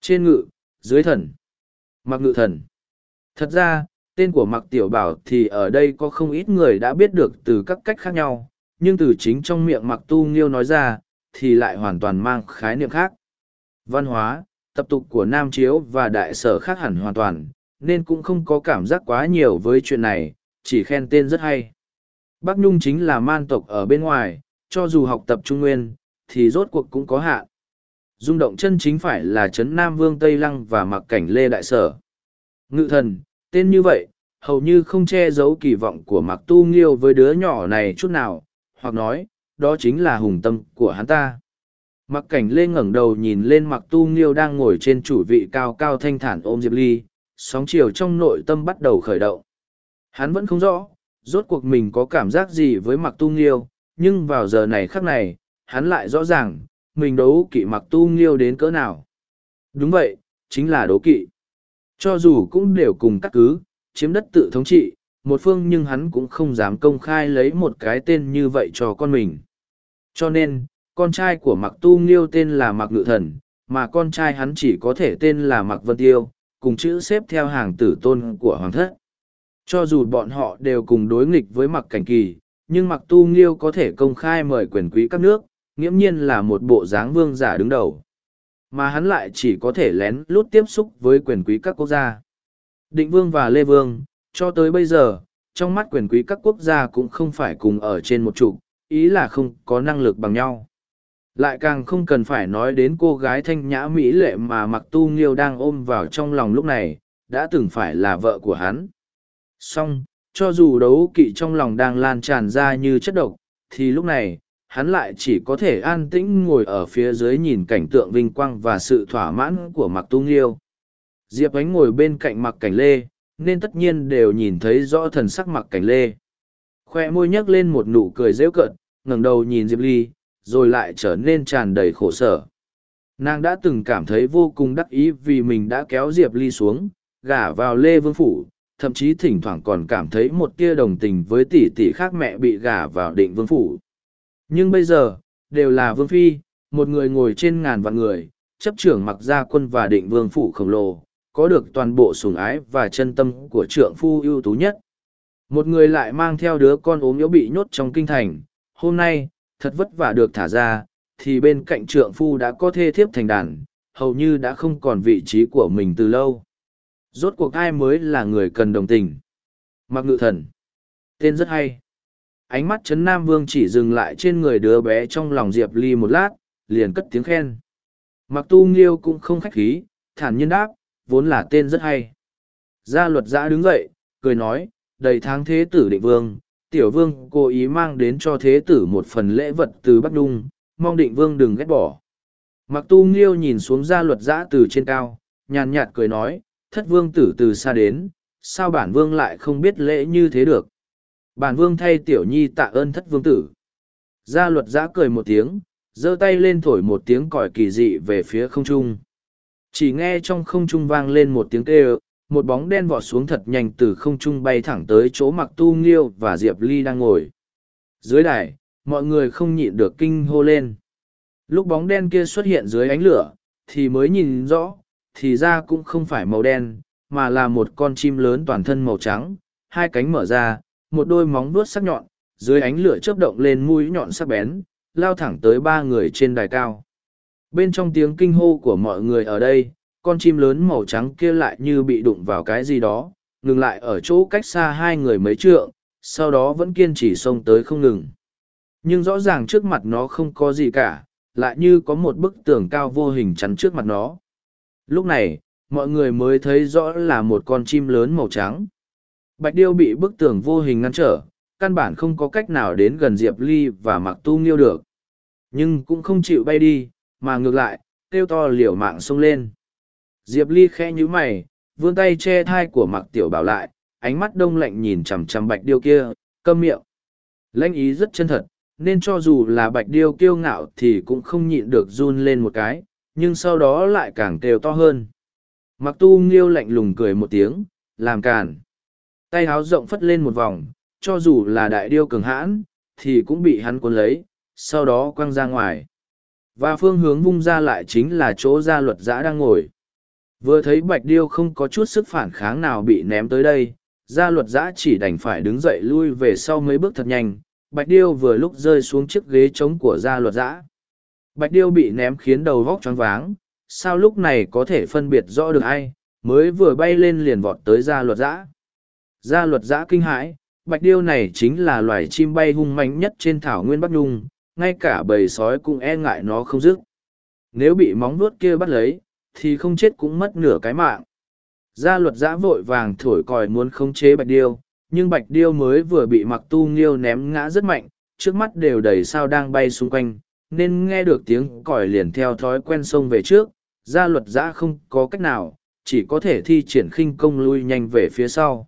Trên ngự, dưới thần. Mặc ngự thần. Thật ra, tên của mặc tiểu bảo thì ở đây có không ít người đã biết được từ các cách khác nhau, nhưng từ chính trong miệng mặc tu nghiêu nói ra, thì lại hoàn toàn mang khái niệm khác. Văn hóa, tập tục của Nam Chiếu và đại sở khác hẳn hoàn toàn, nên cũng không có cảm giác quá nhiều với chuyện này, chỉ khen tên rất hay. Bắc Nhung chính là man tộc ở bên ngoài, cho dù học tập Trung Nguyên, thì rốt cuộc cũng có hạn. Dung động chân chính phải là Trấn Nam Vương Tây Lăng và mặc cảnh Lê Đại Sở. Ngự thần, tên như vậy, hầu như không che giấu kỳ vọng của Mạc Tu Nghiêu với đứa nhỏ này chút nào, hoặc nói, đó chính là hùng tâm của hắn ta. Mặc cảnh Lê ngẩng đầu nhìn lên Mạc Tu Nghiêu đang ngồi trên chủ vị cao cao thanh thản ôm Diệp Ly, sóng chiều trong nội tâm bắt đầu khởi động. Hắn vẫn không rõ, rốt cuộc mình có cảm giác gì với Mạc Tu Nghiêu, nhưng vào giờ này khắc này, hắn lại rõ ràng, mình đấu kỵ mặc Tu Nghiêu đến cỡ nào. Đúng vậy, chính là đấu kỵ. Cho dù cũng đều cùng cắt cứ, chiếm đất tự thống trị, một phương nhưng hắn cũng không dám công khai lấy một cái tên như vậy cho con mình. Cho nên, con trai của mặc Tu Nghiêu tên là mặc Ngự Thần, mà con trai hắn chỉ có thể tên là mặc Vân Tiêu, cùng chữ xếp theo hàng tử tôn của Hoàng thất. Cho dù bọn họ đều cùng đối nghịch với mặc Cảnh Kỳ, nhưng mặc Tu Nghiêu có thể công khai mời quyền quý các nước, nghiễm nhiên là một bộ dáng vương giả đứng đầu mà hắn lại chỉ có thể lén lút tiếp xúc với quyền quý các quốc gia. Định Vương và Lê Vương, cho tới bây giờ, trong mắt quyền quý các quốc gia cũng không phải cùng ở trên một trụ, ý là không có năng lực bằng nhau. Lại càng không cần phải nói đến cô gái thanh nhã mỹ lệ mà Mặc Tu Nghiêu đang ôm vào trong lòng lúc này, đã từng phải là vợ của hắn. Song, cho dù đấu kỵ trong lòng đang lan tràn ra như chất độc, thì lúc này, hắn lại chỉ có thể an tĩnh ngồi ở phía dưới nhìn cảnh tượng vinh quang và sự thỏa mãn của mặc tu nghiêu diệp ánh ngồi bên cạnh mặc cảnh lê nên tất nhiên đều nhìn thấy rõ thần sắc mặc cảnh lê. Khoe môi nhấc lên một nụ cười rêu cợt ngẩng đầu nhìn diệp ly rồi lại trở nên tràn đầy khổ sở. Nàng đã từng cảm thấy vô cùng đắc ý vì mình đã kéo diệp ly xuống gả vào lê vương phủ thậm chí thỉnh thoảng còn cảm thấy một tia đồng tình với tỷ tỷ khác mẹ bị gả vào định vương phủ nhưng bây giờ, đều là vương phi, một người ngồi trên ngàn vạn người, chấp trưởng mặc gia quân và định vương phủ khổng lồ, có được toàn bộ sủng ái và chân tâm của trượng phu ưu tú nhất. Một người lại mang theo đứa con ốm yếu bị nhốt trong kinh thành, hôm nay, thật vất vả được thả ra, thì bên cạnh trượng phu đã có thê thiếp thành đàn, hầu như đã không còn vị trí của mình từ lâu. Rốt cuộc ai mới là người cần đồng tình? Mặc ngự thần. Tên rất hay ánh mắt Trấn Nam Vương chỉ dừng lại trên người đứa bé trong lòng Diệp Ly một lát, liền cất tiếng khen. Mặc tu nghiêu cũng không khách khí, thản nhiên đáp, vốn là tên rất hay. Gia luật giã đứng dậy, cười nói, đầy tháng thế tử định vương, tiểu vương cố ý mang đến cho thế tử một phần lễ vật từ Bắc Đung, mong định vương đừng ghét bỏ. Mặc tu nghiêu nhìn xuống gia luật giã từ trên cao, nhàn nhạt cười nói, thất vương tử từ xa đến, sao bản vương lại không biết lễ như thế được. Bản vương thay tiểu nhi tạ ơn thất vương tử. Gia luật giã cười một tiếng, giơ tay lên thổi một tiếng còi kỳ dị về phía không trung. Chỉ nghe trong không trung vang lên một tiếng kêu, một bóng đen vọt xuống thật nhanh từ không trung bay thẳng tới chỗ mặc tu nghiêu và diệp ly đang ngồi dưới đài mọi người không nhịn được kinh hô lên lúc bóng đen kia xuất hiện dưới ánh lửa thì mới nhìn rõ thì ra cũng không phải màu đen mà là một con chim lớn toàn thân màu trắng hai cánh mở ra một đôi móng vuốt sắc nhọn dưới ánh lửa chớp động lên mũi nhọn sắc bén lao thẳng tới ba người trên đài cao bên trong tiếng kinh hô của mọi người ở đây con chim lớn màu trắng kia lại như bị đụng vào cái gì đó, ngừng lại ở chỗ cách xa hai người mấy trượng, sau đó vẫn kiên trì xông tới không ngừng. Nhưng rõ ràng trước mặt nó không có gì cả, lại như có một bức tường cao vô hình chắn trước mặt nó. Lúc này, mọi người mới thấy rõ là một con chim lớn màu trắng. Bạch Điêu bị bức tường vô hình ngăn trở, căn bản không có cách nào đến gần Diệp Ly và Mặc Tu Nghiêu được. Nhưng cũng không chịu bay đi, mà ngược lại, kêu to liều mạng xông lên. Diệp Ly khẽ nhíu mày, vươn tay che thai của mặc tiểu bảo lại, ánh mắt đông lạnh nhìn chằm chằm bạch điêu kia, câm miệng. Lãnh ý rất chân thật, nên cho dù là bạch điêu kiêu ngạo thì cũng không nhịn được run lên một cái, nhưng sau đó lại càng kêu to hơn. Mặc tu nghiêu lạnh lùng cười một tiếng, làm càn. Tay háo rộng phất lên một vòng, cho dù là đại điêu cường hãn, thì cũng bị hắn cuốn lấy, sau đó quăng ra ngoài. Và phương hướng vung ra lại chính là chỗ gia luật giã đang ngồi. Vừa thấy Bạch Điêu không có chút sức phản kháng nào bị ném tới đây, gia luật giã chỉ đành phải đứng dậy lui về sau mấy bước thật nhanh. Bạch Điêu vừa lúc rơi xuống chiếc ghế trống của gia luật giã. Bạch Điêu bị ném khiến đầu vóc choáng váng, sao lúc này có thể phân biệt rõ được ai, mới vừa bay lên liền vọt tới gia luật giã. Gia luật giã kinh hãi, Bạch Điêu này chính là loài chim bay hung mạnh nhất trên thảo nguyên Bắc Nhung, ngay cả bầy sói cũng e ngại nó không dứt. Nếu bị móng vuốt kia bắt lấy, thì không chết cũng mất nửa cái mạng. Gia luật giã vội vàng thổi còi muốn khống chế bạch điêu, nhưng bạch điêu mới vừa bị mặc tu nghiêu ném ngã rất mạnh, trước mắt đều đầy sao đang bay xung quanh, nên nghe được tiếng còi liền theo thói quen xông về trước, gia luật giã không có cách nào, chỉ có thể thi triển khinh công lui nhanh về phía sau.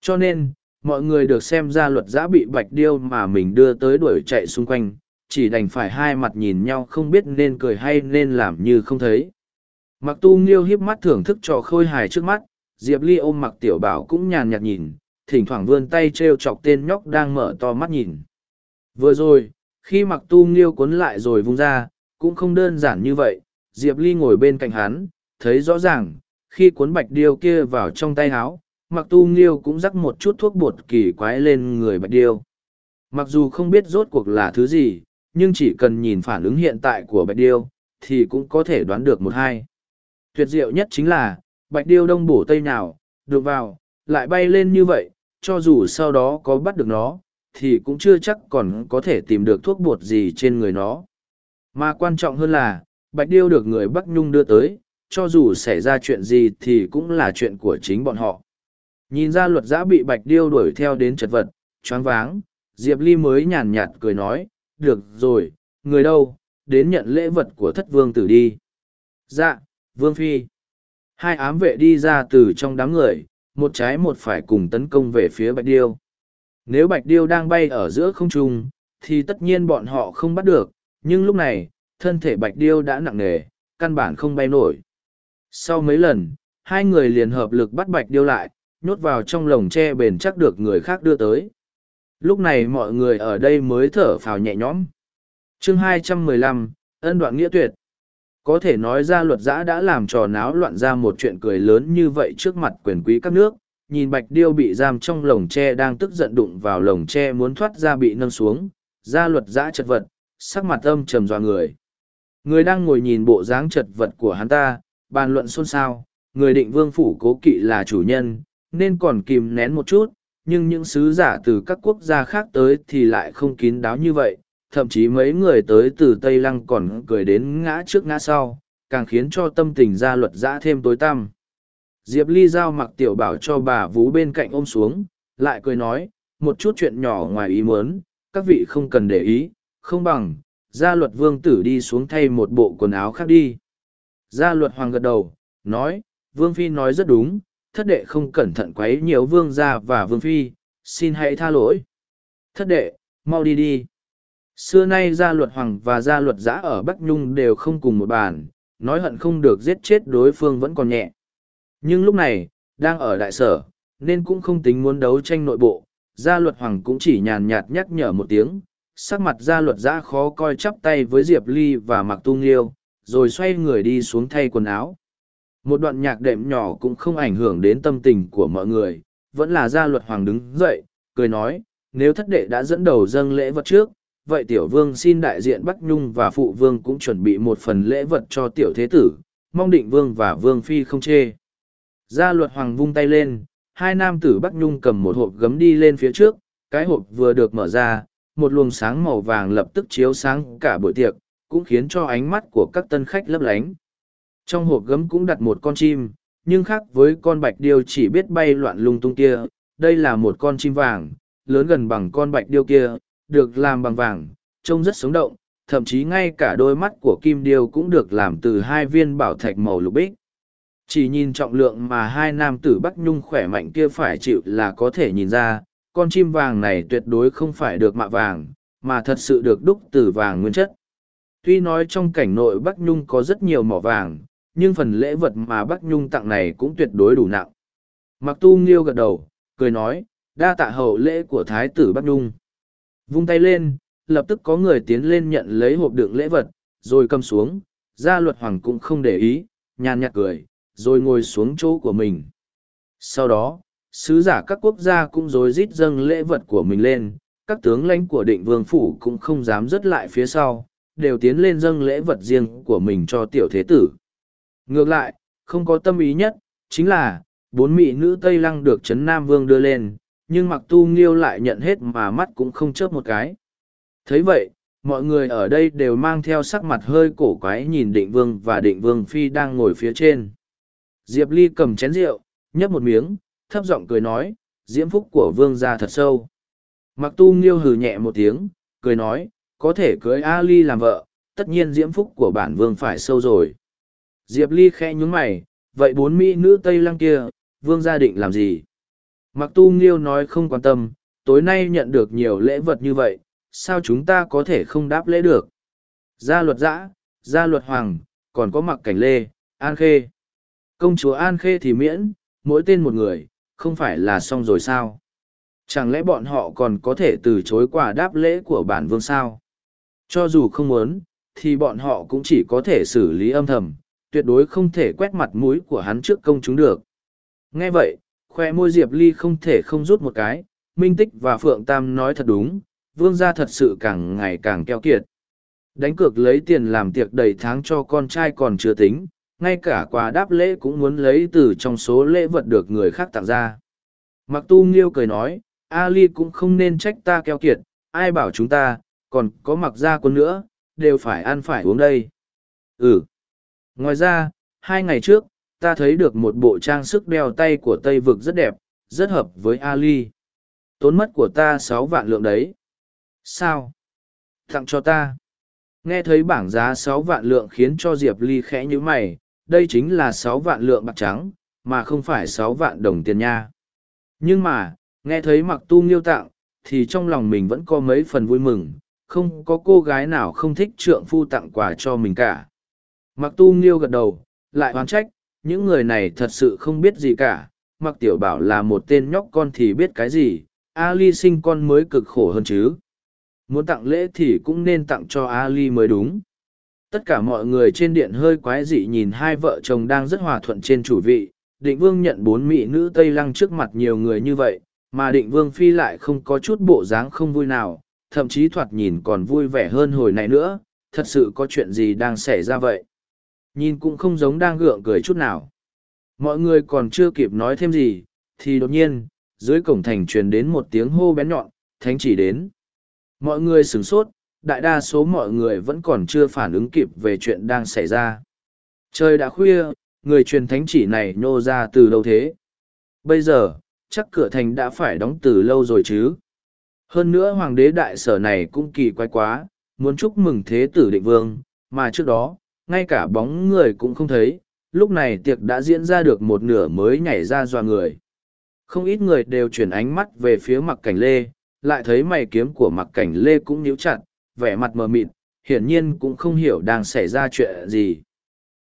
Cho nên, mọi người được xem gia luật giã bị bạch điêu mà mình đưa tới đuổi chạy xung quanh, chỉ đành phải hai mặt nhìn nhau không biết nên cười hay nên làm như không thấy. Mặc tu nghiêu hiếp mắt thưởng thức trò khôi hài trước mắt, Diệp Ly ôm mặc tiểu bảo cũng nhàn nhạt nhìn, thỉnh thoảng vươn tay treo chọc tên nhóc đang mở to mắt nhìn. Vừa rồi, khi mặc tu nghiêu cuốn lại rồi vung ra, cũng không đơn giản như vậy, Diệp Ly ngồi bên cạnh hắn, thấy rõ ràng, khi cuốn bạch điêu kia vào trong tay áo, mặc tu nghiêu cũng rắc một chút thuốc bột kỳ quái lên người bạch điêu. Mặc dù không biết rốt cuộc là thứ gì, nhưng chỉ cần nhìn phản ứng hiện tại của bạch điêu, thì cũng có thể đoán được một hai tuyệt diệu nhất chính là, bạch điêu đông bổ tây nào, đụng vào, lại bay lên như vậy, cho dù sau đó có bắt được nó, thì cũng chưa chắc còn có thể tìm được thuốc bột gì trên người nó. Mà quan trọng hơn là, bạch điêu được người Bắc Nhung đưa tới, cho dù xảy ra chuyện gì thì cũng là chuyện của chính bọn họ. Nhìn ra luật giã bị bạch điêu đuổi theo đến chật vật, choáng váng, Diệp Ly mới nhàn nhạt cười nói, được rồi, người đâu, đến nhận lễ vật của thất vương tử đi. Dạ. Vương Phi. Hai ám vệ đi ra từ trong đám người, một trái một phải cùng tấn công về phía Bạch Điêu. Nếu Bạch Điêu đang bay ở giữa không trung, thì tất nhiên bọn họ không bắt được, nhưng lúc này, thân thể Bạch Điêu đã nặng nề, căn bản không bay nổi. Sau mấy lần, hai người liền hợp lực bắt Bạch Điêu lại, nhốt vào trong lồng tre bền chắc được người khác đưa tới. Lúc này mọi người ở đây mới thở phào nhẹ nhõm. chương 215, ân đoạn nghĩa tuyệt, có thể nói ra luật giã đã làm trò náo loạn ra một chuyện cười lớn như vậy trước mặt quyền quý các nước nhìn bạch điêu bị giam trong lồng tre đang tức giận đụng vào lồng tre muốn thoát ra bị nâng xuống da luật giã chật vật sắc mặt âm trầm dọa người người đang ngồi nhìn bộ dáng chật vật của hắn ta bàn luận xôn xao người định vương phủ cố kỵ là chủ nhân nên còn kìm nén một chút nhưng những sứ giả từ các quốc gia khác tới thì lại không kín đáo như vậy thậm chí mấy người tới từ Tây Lăng còn cười đến ngã trước ngã sau, càng khiến cho tâm tình gia luật giã thêm tối tăm. Diệp Ly giao mặc tiểu bảo cho bà vú bên cạnh ôm xuống, lại cười nói, một chút chuyện nhỏ ngoài ý muốn, các vị không cần để ý, không bằng, gia luật vương tử đi xuống thay một bộ quần áo khác đi. Gia luật hoàng gật đầu, nói, vương phi nói rất đúng, thất đệ không cẩn thận quấy nhiều vương gia và vương phi, xin hãy tha lỗi. Thất đệ, mau đi đi. Xưa nay gia luật hoàng và gia luật giã ở Bắc Nhung đều không cùng một bàn, nói hận không được giết chết đối phương vẫn còn nhẹ. Nhưng lúc này, đang ở đại sở, nên cũng không tính muốn đấu tranh nội bộ, gia luật hoàng cũng chỉ nhàn nhạt nhắc nhở một tiếng, sắc mặt gia luật giã khó coi chắp tay với Diệp Ly và Mặc Tu Nghiêu, rồi xoay người đi xuống thay quần áo. Một đoạn nhạc đệm nhỏ cũng không ảnh hưởng đến tâm tình của mọi người, vẫn là gia luật hoàng đứng dậy, cười nói, nếu thất đệ đã dẫn đầu dâng lễ vật trước, vậy tiểu vương xin đại diện Bắc Nhung và phụ vương cũng chuẩn bị một phần lễ vật cho tiểu thế tử, mong định vương và vương phi không chê. Gia luật hoàng vung tay lên, hai nam tử Bắc Nhung cầm một hộp gấm đi lên phía trước, cái hộp vừa được mở ra, một luồng sáng màu vàng lập tức chiếu sáng cả buổi tiệc, cũng khiến cho ánh mắt của các tân khách lấp lánh. Trong hộp gấm cũng đặt một con chim, nhưng khác với con bạch điêu chỉ biết bay loạn lung tung kia, đây là một con chim vàng, lớn gần bằng con bạch điêu kia, được làm bằng vàng, trông rất sống động, thậm chí ngay cả đôi mắt của kim điêu cũng được làm từ hai viên bảo thạch màu lục bích. Chỉ nhìn trọng lượng mà hai nam tử Bắc Nhung khỏe mạnh kia phải chịu là có thể nhìn ra, con chim vàng này tuyệt đối không phải được mạ vàng, mà thật sự được đúc từ vàng nguyên chất. Tuy nói trong cảnh nội Bắc Nhung có rất nhiều mỏ vàng, nhưng phần lễ vật mà Bắc Nhung tặng này cũng tuyệt đối đủ nặng. Mặc tu nghiêu gật đầu, cười nói, đa tạ hậu lễ của Thái tử Bắc Nhung. Vung tay lên, lập tức có người tiến lên nhận lấy hộp đựng lễ vật, rồi cầm xuống, gia luật hoàng cũng không để ý, nhàn nhạt cười, rồi ngồi xuống chỗ của mình. Sau đó, sứ giả các quốc gia cũng rối rít dâng lễ vật của mình lên, các tướng lãnh của định vương phủ cũng không dám rớt lại phía sau, đều tiến lên dâng lễ vật riêng của mình cho tiểu thế tử. Ngược lại, không có tâm ý nhất, chính là, bốn mỹ nữ Tây Lăng được Trấn Nam Vương đưa lên, nhưng mặc tu nghiêu lại nhận hết mà mắt cũng không chớp một cái. thấy vậy, mọi người ở đây đều mang theo sắc mặt hơi cổ quái nhìn định vương và định vương phi đang ngồi phía trên. Diệp Ly cầm chén rượu, nhấp một miếng, thấp giọng cười nói, diễm phúc của vương gia thật sâu. Mặc tu nghiêu hừ nhẹ một tiếng, cười nói, có thể cưới A Ly làm vợ, tất nhiên diễm phúc của bản vương phải sâu rồi. Diệp Ly khẽ nhúng mày, vậy bốn mỹ nữ Tây Lăng kia, vương gia định làm gì? Mặc tu nghiêu nói không quan tâm, tối nay nhận được nhiều lễ vật như vậy, sao chúng ta có thể không đáp lễ được? Gia luật giã, gia luật hoàng, còn có mặc cảnh lê, an khê. Công chúa an khê thì miễn, mỗi tên một người, không phải là xong rồi sao? Chẳng lẽ bọn họ còn có thể từ chối quả đáp lễ của bản vương sao? Cho dù không muốn, thì bọn họ cũng chỉ có thể xử lý âm thầm, tuyệt đối không thể quét mặt mũi của hắn trước công chúng được. Nghe vậy, khoe môi Diệp Ly không thể không rút một cái, Minh Tích và Phượng Tam nói thật đúng, vương gia thật sự càng ngày càng keo kiệt. Đánh cược lấy tiền làm tiệc đầy tháng cho con trai còn chưa tính, ngay cả quà đáp lễ cũng muốn lấy từ trong số lễ vật được người khác tặng ra. Mặc tu nghiêu cười nói, Ali cũng không nên trách ta keo kiệt, ai bảo chúng ta, còn có mặc gia quân nữa, đều phải ăn phải uống đây. Ừ. Ngoài ra, hai ngày trước, ta thấy được một bộ trang sức đeo tay của Tây Vực rất đẹp, rất hợp với Ali. Tốn mất của ta sáu vạn lượng đấy. Sao? Tặng cho ta. Nghe thấy bảng giá sáu vạn lượng khiến cho Diệp Ly khẽ nhữ mày, đây chính là sáu vạn lượng bạc trắng, mà không phải sáu vạn đồng tiền nha. Nhưng mà, nghe thấy mặc tu nghiêu tặng, thì trong lòng mình vẫn có mấy phần vui mừng, không có cô gái nào không thích trượng phu tặng quà cho mình cả. Mặc tu nghiêu gật đầu, lại hoán trách, những người này thật sự không biết gì cả, mặc tiểu bảo là một tên nhóc con thì biết cái gì, Ali sinh con mới cực khổ hơn chứ. Muốn tặng lễ thì cũng nên tặng cho Ali mới đúng. Tất cả mọi người trên điện hơi quái dị nhìn hai vợ chồng đang rất hòa thuận trên chủ vị, định vương nhận bốn mỹ nữ Tây Lăng trước mặt nhiều người như vậy, mà định vương phi lại không có chút bộ dáng không vui nào, thậm chí thoạt nhìn còn vui vẻ hơn hồi này nữa, thật sự có chuyện gì đang xảy ra vậy. Nhìn cũng không giống đang gượng cười chút nào. Mọi người còn chưa kịp nói thêm gì, thì đột nhiên, dưới cổng thành truyền đến một tiếng hô bén nhọn, thánh chỉ đến. Mọi người sửng sốt, đại đa số mọi người vẫn còn chưa phản ứng kịp về chuyện đang xảy ra. Trời đã khuya, người truyền thánh chỉ này nhô ra từ đâu thế? Bây giờ, chắc cửa thành đã phải đóng từ lâu rồi chứ? Hơn nữa hoàng đế đại sở này cũng kỳ quái quá, muốn chúc mừng thế tử định vương, mà trước đó, ngay cả bóng người cũng không thấy, lúc này tiệc đã diễn ra được một nửa mới nhảy ra dọa người. Không ít người đều chuyển ánh mắt về phía mặc cảnh lê, lại thấy mày kiếm của mặc cảnh lê cũng nhíu chặt, vẻ mặt mờ mịt, hiển nhiên cũng không hiểu đang xảy ra chuyện gì.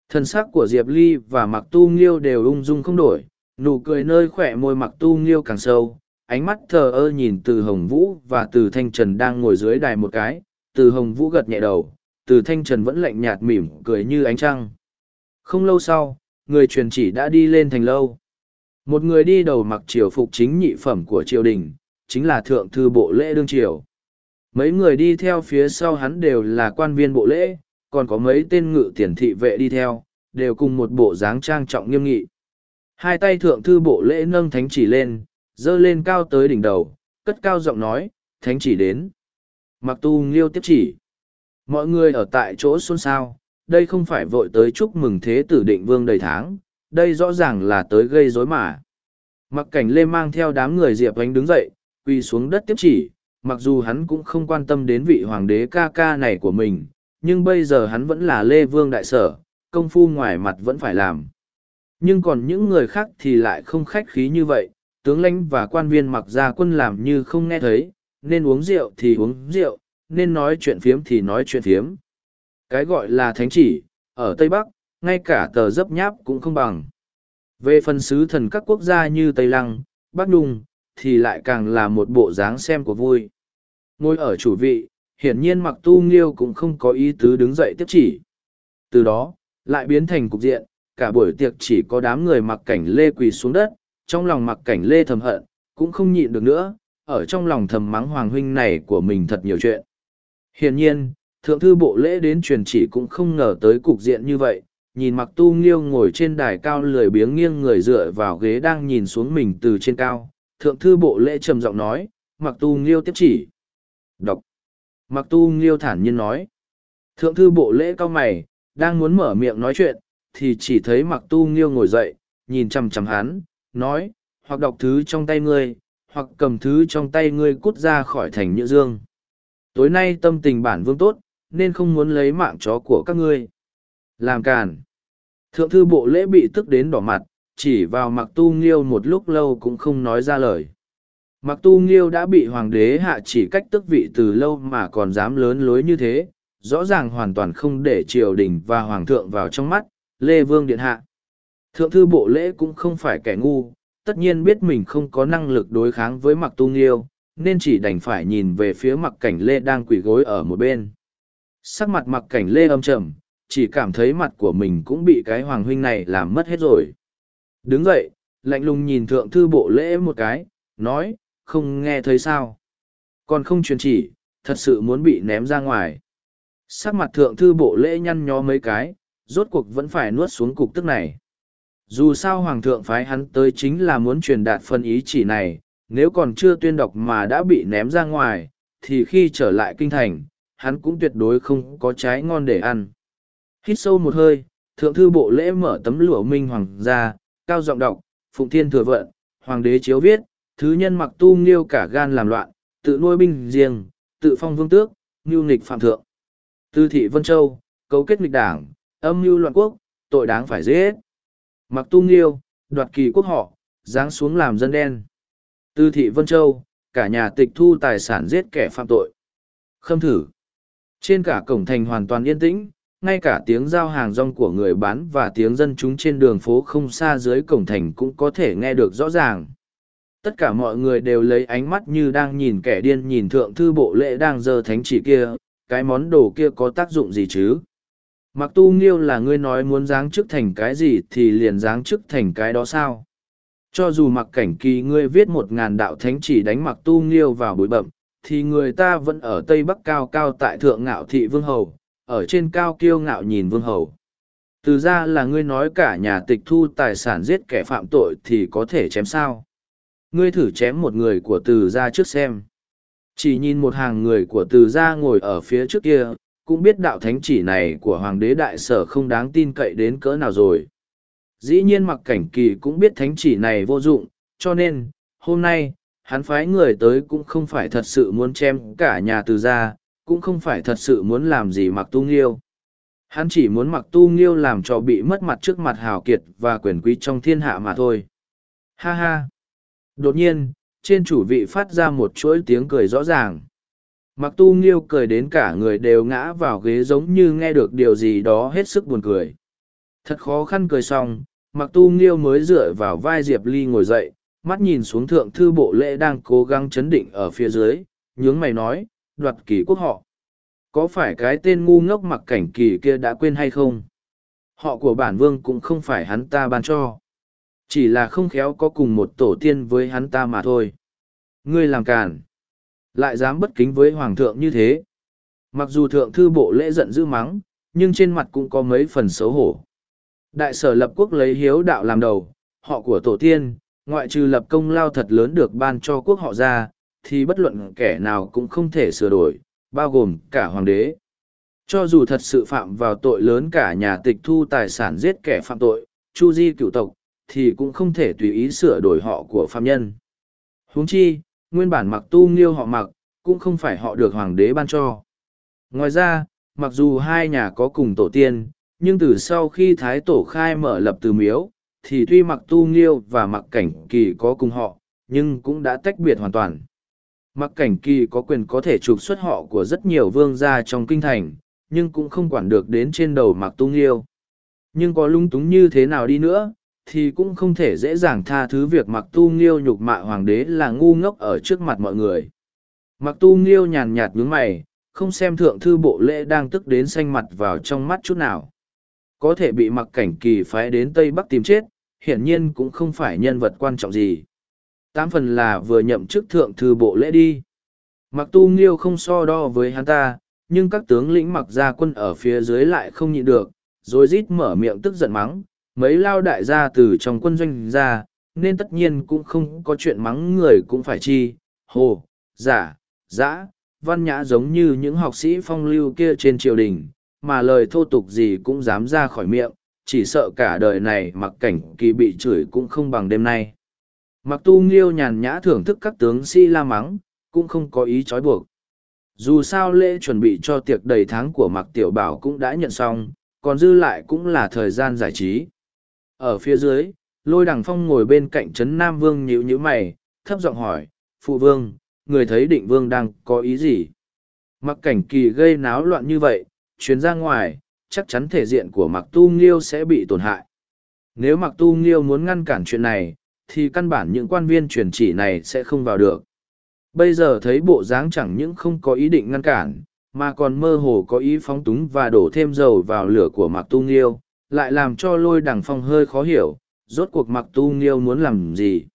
Thân sắc của Diệp Ly và Mặc Tu Nghiêu đều ung dung không đổi, nụ cười nơi khỏe môi Mặc Tu Nghiêu càng sâu, ánh mắt thờ ơ nhìn từ Hồng Vũ và từ Thanh Trần đang ngồi dưới đài một cái, từ Hồng Vũ gật nhẹ đầu, từ Thanh Trần vẫn lạnh nhạt mỉm cười như ánh trăng. Không lâu sau, người truyền chỉ đã đi lên thành lâu. Một người đi đầu mặc triều phục chính nhị phẩm của triều đình, chính là thượng thư bộ lễ đương triều. Mấy người đi theo phía sau hắn đều là quan viên bộ lễ, còn có mấy tên ngự tiền thị vệ đi theo, đều cùng một bộ dáng trang trọng nghiêm nghị. Hai tay thượng thư bộ lễ nâng thánh chỉ lên, dơ lên cao tới đỉnh đầu, cất cao giọng nói, thánh chỉ đến. Mặc tu nghiêu tiếp chỉ. Mọi người ở tại chỗ xôn xao, đây không phải vội tới chúc mừng thế tử định vương đầy tháng, đây rõ ràng là tới gây rối mà. Mặc cảnh lê mang theo đám người diệp ánh đứng dậy, quỳ xuống đất tiếp chỉ, mặc dù hắn cũng không quan tâm đến vị hoàng đế ca ca này của mình, nhưng bây giờ hắn vẫn là lê vương đại sở, công phu ngoài mặt vẫn phải làm. Nhưng còn những người khác thì lại không khách khí như vậy, tướng lãnh và quan viên mặc ra quân làm như không nghe thấy, nên uống rượu thì uống rượu, nên nói chuyện phiếm thì nói chuyện phiếm. Cái gọi là thánh chỉ, ở Tây Bắc, ngay cả tờ dấp nháp cũng không bằng. Về phần sứ thần các quốc gia như Tây Lăng, Bắc Đung, thì lại càng là một bộ dáng xem của vui. Ngồi ở chủ vị, hiển nhiên mặc tu nghiêu cũng không có ý tứ đứng dậy tiếp chỉ. Từ đó, lại biến thành cục diện, cả buổi tiệc chỉ có đám người mặc cảnh lê quỳ xuống đất, trong lòng mặc cảnh lê thầm hận, cũng không nhịn được nữa, ở trong lòng thầm mắng hoàng huynh này của mình thật nhiều chuyện. Hiển nhiên, thượng thư bộ lễ đến truyền chỉ cũng không ngờ tới cục diện như vậy, nhìn mặc tu nghiêu ngồi trên đài cao lười biếng nghiêng người dựa vào ghế đang nhìn xuống mình từ trên cao. Thượng thư bộ lễ trầm giọng nói, mặc tu nghiêu tiếp chỉ. Đọc. Mặc tu nghiêu thản nhiên nói. Thượng thư bộ lễ cao mày, đang muốn mở miệng nói chuyện, thì chỉ thấy mặc tu nghiêu ngồi dậy, nhìn chằm chằm hắn, nói, hoặc đọc thứ trong tay ngươi, hoặc cầm thứ trong tay ngươi cút ra khỏi thành nhữ dương. Tối nay tâm tình bản vương tốt, nên không muốn lấy mạng chó của các ngươi. Làm càn. Thượng thư bộ lễ bị tức đến đỏ mặt, chỉ vào mặc tu nghiêu một lúc lâu cũng không nói ra lời. Mặc tu nghiêu đã bị hoàng đế hạ chỉ cách tức vị từ lâu mà còn dám lớn lối như thế, rõ ràng hoàn toàn không để triều đình và hoàng thượng vào trong mắt, Lê Vương Điện Hạ. Thượng thư bộ lễ cũng không phải kẻ ngu, tất nhiên biết mình không có năng lực đối kháng với mặc tu nghiêu, nên chỉ đành phải nhìn về phía mặc cảnh Lê đang quỳ gối ở một bên. Sắc mặt mặc cảnh Lê âm trầm, chỉ cảm thấy mặt của mình cũng bị cái hoàng huynh này làm mất hết rồi. Đứng dậy, lạnh lùng nhìn thượng thư bộ lễ một cái, nói, không nghe thấy sao. Còn không truyền chỉ, thật sự muốn bị ném ra ngoài. Sắc mặt thượng thư bộ lễ nhăn nhó mấy cái, rốt cuộc vẫn phải nuốt xuống cục tức này. Dù sao hoàng thượng phái hắn tới chính là muốn truyền đạt phân ý chỉ này, nếu còn chưa tuyên đọc mà đã bị ném ra ngoài, thì khi trở lại kinh thành, hắn cũng tuyệt đối không có trái ngon để ăn. Hít sâu một hơi, thượng thư bộ lễ mở tấm lụa minh hoàng ra, cao giọng đọc, phụng thiên thừa vận, hoàng đế chiếu viết, thứ nhân mặc tu nghiêu cả gan làm loạn, tự nuôi binh riêng, tự phong vương tước, ngưu nghịch phạm thượng. Tư thị Vân Châu, cấu kết nghịch đảng, âm mưu loạn quốc, tội đáng phải giết. Mặc tu nghiêu, đoạt kỳ quốc họ, giáng xuống làm dân đen. Tư thị Vân Châu, cả nhà tịch thu tài sản giết kẻ phạm tội. Khâm thử. Trên cả cổng thành hoàn toàn yên tĩnh, ngay cả tiếng giao hàng rong của người bán và tiếng dân chúng trên đường phố không xa dưới cổng thành cũng có thể nghe được rõ ràng. Tất cả mọi người đều lấy ánh mắt như đang nhìn kẻ điên nhìn thượng thư bộ lễ đang giơ thánh chỉ kia, cái món đồ kia có tác dụng gì chứ? Mặc tu nghiêu là ngươi nói muốn giáng chức thành cái gì thì liền giáng chức thành cái đó sao? Cho dù mặc cảnh kỳ ngươi viết một ngàn đạo thánh chỉ đánh mặc tu nghiêu vào bụi bậm, thì người ta vẫn ở Tây Bắc cao cao tại thượng ngạo thị vương hầu, ở trên cao kiêu ngạo nhìn vương hầu. Từ ra là ngươi nói cả nhà tịch thu tài sản giết kẻ phạm tội thì có thể chém sao. Ngươi thử chém một người của từ ra trước xem. Chỉ nhìn một hàng người của từ ra ngồi ở phía trước kia, cũng biết đạo thánh chỉ này của hoàng đế đại sở không đáng tin cậy đến cỡ nào rồi. Dĩ nhiên mặc cảnh kỳ cũng biết thánh chỉ này vô dụng, cho nên, hôm nay, hắn phái người tới cũng không phải thật sự muốn chém cả nhà từ ra, cũng không phải thật sự muốn làm gì mặc tu nghiêu. Hắn chỉ muốn mặc tu nghiêu làm cho bị mất mặt trước mặt hào kiệt và quyền quý trong thiên hạ mà thôi. Ha ha! Đột nhiên, trên chủ vị phát ra một chuỗi tiếng cười rõ ràng. Mặc tu nghiêu cười đến cả người đều ngã vào ghế giống như nghe được điều gì đó hết sức buồn cười. Thật khó khăn cười xong, mặc tu nghiêu mới dựa vào vai Diệp Ly ngồi dậy, mắt nhìn xuống thượng thư bộ lễ đang cố gắng chấn định ở phía dưới, nhướng mày nói, đoạt kỳ quốc họ. Có phải cái tên ngu ngốc mặc cảnh kỳ kia đã quên hay không? Họ của bản vương cũng không phải hắn ta ban cho. Chỉ là không khéo có cùng một tổ tiên với hắn ta mà thôi. Ngươi làm càn. Lại dám bất kính với hoàng thượng như thế. Mặc dù thượng thư bộ lễ giận dữ mắng, nhưng trên mặt cũng có mấy phần xấu hổ. Đại sở lập quốc lấy hiếu đạo làm đầu, họ của tổ tiên, ngoại trừ lập công lao thật lớn được ban cho quốc họ ra, thì bất luận kẻ nào cũng không thể sửa đổi, bao gồm cả hoàng đế. Cho dù thật sự phạm vào tội lớn cả nhà tịch thu tài sản giết kẻ phạm tội, chu di cựu tộc, thì cũng không thể tùy ý sửa đổi họ của phạm nhân. huống chi, nguyên bản mặc tu nghiêu họ mặc, cũng không phải họ được hoàng đế ban cho. Ngoài ra, mặc dù hai nhà có cùng tổ tiên, nhưng từ sau khi Thái Tổ khai mở lập từ miếu, thì tuy mặc tu nghiêu và mặc cảnh kỳ có cùng họ, nhưng cũng đã tách biệt hoàn toàn. Mặc cảnh kỳ có quyền có thể trục xuất họ của rất nhiều vương gia trong kinh thành, nhưng cũng không quản được đến trên đầu mặc tu nghiêu. Nhưng có lung túng như thế nào đi nữa, thì cũng không thể dễ dàng tha thứ việc mặc tu nghiêu nhục mạ hoàng đế là ngu ngốc ở trước mặt mọi người. Mặc tu nghiêu nhàn nhạt nhướng mày, không xem thượng thư bộ lễ đang tức đến xanh mặt vào trong mắt chút nào. Có thể bị mặc cảnh kỳ phái đến Tây Bắc tìm chết, hiển nhiên cũng không phải nhân vật quan trọng gì. Tám phần là vừa nhậm chức thượng thư bộ lễ đi. Mặc tu nghiêu không so đo với hắn ta, nhưng các tướng lĩnh mặc gia quân ở phía dưới lại không nhịn được, rồi rít mở miệng tức giận mắng, mấy lao đại gia từ trong quân doanh ra, nên tất nhiên cũng không có chuyện mắng người cũng phải chi, hồ, giả, dã, văn nhã giống như những học sĩ phong lưu kia trên triều đình, mà lời thô tục gì cũng dám ra khỏi miệng, chỉ sợ cả đời này mặc cảnh kỳ bị chửi cũng không bằng đêm nay. Mặc tu nghiêu nhàn nhã thưởng thức các tướng sĩ la mắng, cũng không có ý trói buộc. Dù sao lễ chuẩn bị cho tiệc đầy tháng của mặc tiểu bảo cũng đã nhận xong, còn dư lại cũng là thời gian giải trí. Ở phía dưới, lôi đằng phong ngồi bên cạnh trấn Nam Vương nhíu nhíu mày, thấp giọng hỏi, Phụ Vương, người thấy định Vương đang có ý gì? Mặc cảnh kỳ gây náo loạn như vậy, chuyến ra ngoài, chắc chắn thể diện của mặc tu nghiêu sẽ bị tổn hại. Nếu mặc tu nghiêu muốn ngăn cản chuyện này, thì căn bản những quan viên truyền chỉ này sẽ không vào được. Bây giờ thấy bộ dáng chẳng những không có ý định ngăn cản, mà còn mơ hồ có ý phóng túng và đổ thêm dầu vào lửa của mặc tu nghiêu, lại làm cho lôi đằng phong hơi khó hiểu, rốt cuộc mặc tu nghiêu muốn làm gì.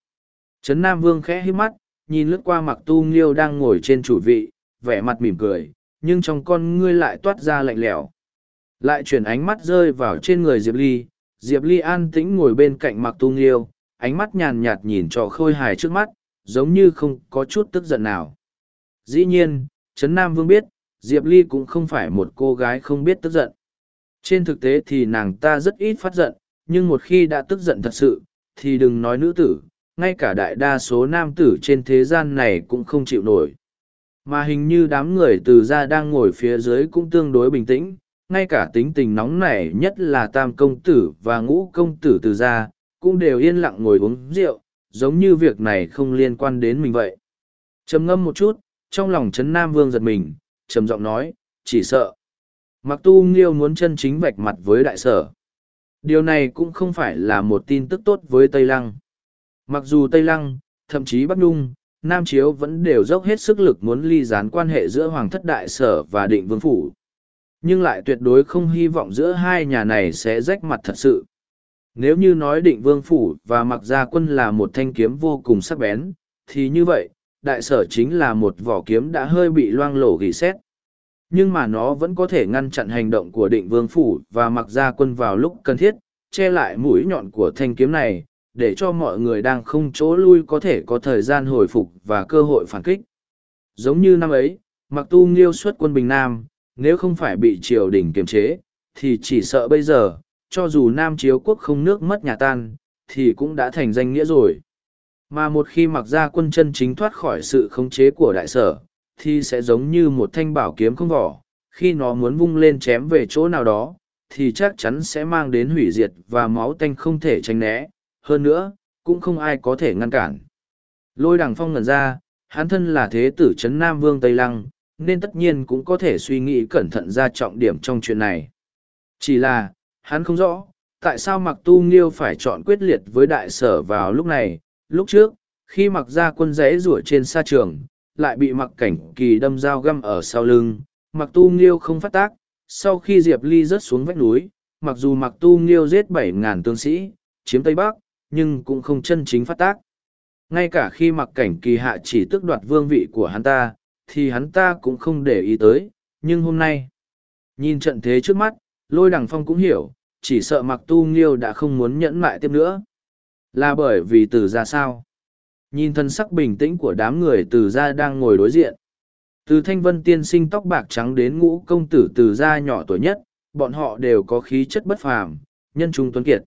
Trấn Nam Vương khẽ hít mắt, nhìn lướt qua mặc tu nghiêu đang ngồi trên chủ vị, vẻ mặt mỉm cười, nhưng trong con ngươi lại toát ra lạnh lẽo. Lại chuyển ánh mắt rơi vào trên người Diệp Ly, Diệp Ly an tĩnh ngồi bên cạnh mặc tu nghiêu, ánh mắt nhàn nhạt nhìn trò khôi hài trước mắt, giống như không có chút tức giận nào. Dĩ nhiên, Trấn Nam Vương biết, Diệp Ly cũng không phải một cô gái không biết tức giận. Trên thực tế thì nàng ta rất ít phát giận, nhưng một khi đã tức giận thật sự, thì đừng nói nữ tử, ngay cả đại đa số nam tử trên thế gian này cũng không chịu nổi. Mà hình như đám người từ ra đang ngồi phía dưới cũng tương đối bình tĩnh, ngay cả tính tình nóng nảy nhất là tam công tử và ngũ công tử từ ra, cũng đều yên lặng ngồi uống rượu, giống như việc này không liên quan đến mình vậy. trầm ngâm một chút, trong lòng Trấn Nam Vương giật mình, trầm giọng nói, chỉ sợ. Mặc tu nghiêu muốn chân chính vạch mặt với đại sở. Điều này cũng không phải là một tin tức tốt với Tây Lăng. Mặc dù Tây Lăng, thậm chí Bắc Nhung, Nam Chiếu vẫn đều dốc hết sức lực muốn ly gián quan hệ giữa Hoàng thất Đại Sở và Định Vương Phủ. Nhưng lại tuyệt đối không hy vọng giữa hai nhà này sẽ rách mặt thật sự. Nếu như nói Định Vương Phủ và Mặc Gia Quân là một thanh kiếm vô cùng sắc bén, thì như vậy, Đại Sở chính là một vỏ kiếm đã hơi bị loang lổ gỉ xét nhưng mà nó vẫn có thể ngăn chặn hành động của định vương phủ và mặc ra quân vào lúc cần thiết che lại mũi nhọn của thanh kiếm này để cho mọi người đang không chỗ lui có thể có thời gian hồi phục và cơ hội phản kích giống như năm ấy mặc tu nghiêu xuất quân bình nam nếu không phải bị triều đình kiềm chế, thì chỉ sợ bây giờ, cho dù Nam Chiếu quốc không nước mất nhà tan, thì cũng đã thành danh nghĩa rồi. Mà một khi mặc ra quân chân chính thoát khỏi sự khống chế của đại sở, thì sẽ giống như một thanh bảo kiếm không vỏ, khi nó muốn vung lên chém về chỗ nào đó, thì chắc chắn sẽ mang đến hủy diệt và máu tanh không thể tránh né, hơn nữa, cũng không ai có thể ngăn cản. Lôi đằng phong ngẩn ra, hắn thân là thế tử Trấn Nam Vương Tây Lăng, nên tất nhiên cũng có thể suy nghĩ cẩn thận ra trọng điểm trong chuyện này. Chỉ là, hắn không rõ, tại sao mặc tu nghiêu phải chọn quyết liệt với đại sở vào lúc này, lúc trước, khi mặc ra quân rẽ rủa trên sa trường, lại bị mặc cảnh kỳ đâm dao găm ở sau lưng, mặc tu nghiêu không phát tác, sau khi Diệp Ly rớt xuống vách núi, mặc dù mặc tu nghiêu giết bảy ngàn tướng sĩ, chiếm Tây Bắc, nhưng cũng không chân chính phát tác. Ngay cả khi mặc cảnh kỳ hạ chỉ tước đoạt vương vị của hắn ta, thì hắn ta cũng không để ý tới, nhưng hôm nay, nhìn trận thế trước mắt, lôi đằng phong cũng hiểu, chỉ sợ mặc tu nghiêu đã không muốn nhẫn mại tiếp nữa. Là bởi vì từ ra sao? Nhìn thân sắc bình tĩnh của đám người từ ra đang ngồi đối diện. Từ thanh vân tiên sinh tóc bạc trắng đến ngũ công tử từ gia nhỏ tuổi nhất, bọn họ đều có khí chất bất phàm, nhân trung tuấn kiệt.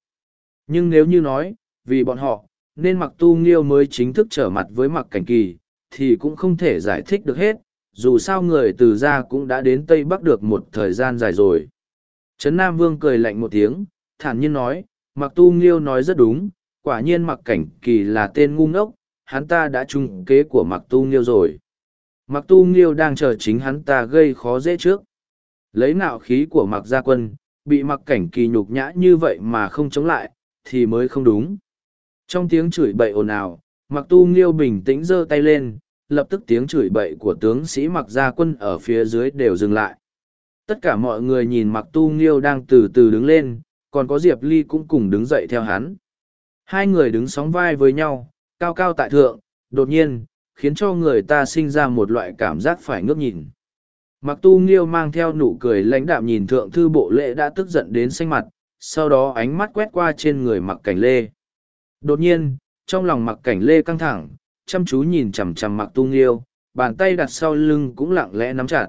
Nhưng nếu như nói, vì bọn họ, nên mặc tu nghiêu mới chính thức trở mặt với mặc cảnh kỳ, thì cũng không thể giải thích được hết, dù sao người từ gia cũng đã đến Tây Bắc được một thời gian dài rồi. Trấn Nam Vương cười lạnh một tiếng, thản nhiên nói, mặc tu nghiêu nói rất đúng, quả nhiên mặc cảnh kỳ là tên ngu ngốc, hắn ta đã trung kế của mặc tu nghiêu rồi. Mặc tu nghiêu đang chờ chính hắn ta gây khó dễ trước. Lấy nạo khí của mặc gia quân, bị mặc cảnh kỳ nhục nhã như vậy mà không chống lại, thì mới không đúng. Trong tiếng chửi bậy ồn ào, mặc tu nghiêu bình tĩnh giơ tay lên, lập tức tiếng chửi bậy của tướng sĩ mặc gia quân ở phía dưới đều dừng lại. Tất cả mọi người nhìn mặc tu nghiêu đang từ từ đứng lên, còn có Diệp Ly cũng cùng đứng dậy theo hắn. Hai người đứng sóng vai với nhau, cao cao tại thượng, đột nhiên, khiến cho người ta sinh ra một loại cảm giác phải ngước nhìn. Mặc tu nghiêu mang theo nụ cười lãnh đạm nhìn thượng thư bộ lệ đã tức giận đến xanh mặt, sau đó ánh mắt quét qua trên người mặc cảnh lê. Đột nhiên, trong lòng mặc cảnh lê căng thẳng, chăm chú nhìn chằm chằm mặc tu nghiêu, bàn tay đặt sau lưng cũng lặng lẽ nắm chặt.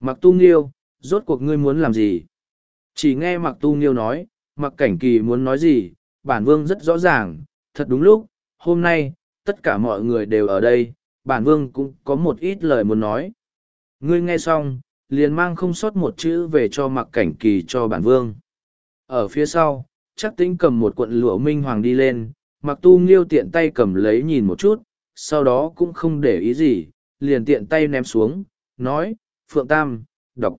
Mặc tu nghiêu, rốt cuộc ngươi muốn làm gì? Chỉ nghe mặc tu nghiêu nói, mặc cảnh kỳ muốn nói gì, bản vương rất rõ ràng, thật đúng lúc, hôm nay, tất cả mọi người đều ở đây, bản vương cũng có một ít lời muốn nói. Ngươi nghe xong, liền mang không sót một chữ về cho mặc cảnh kỳ cho bản vương. Ở phía sau, chắc tính cầm một cuộn lụa minh hoàng đi lên, mặc tu nghiêu tiện tay cầm lấy nhìn một chút, sau đó cũng không để ý gì, liền tiện tay ném xuống, nói, Phượng Tam, đọc.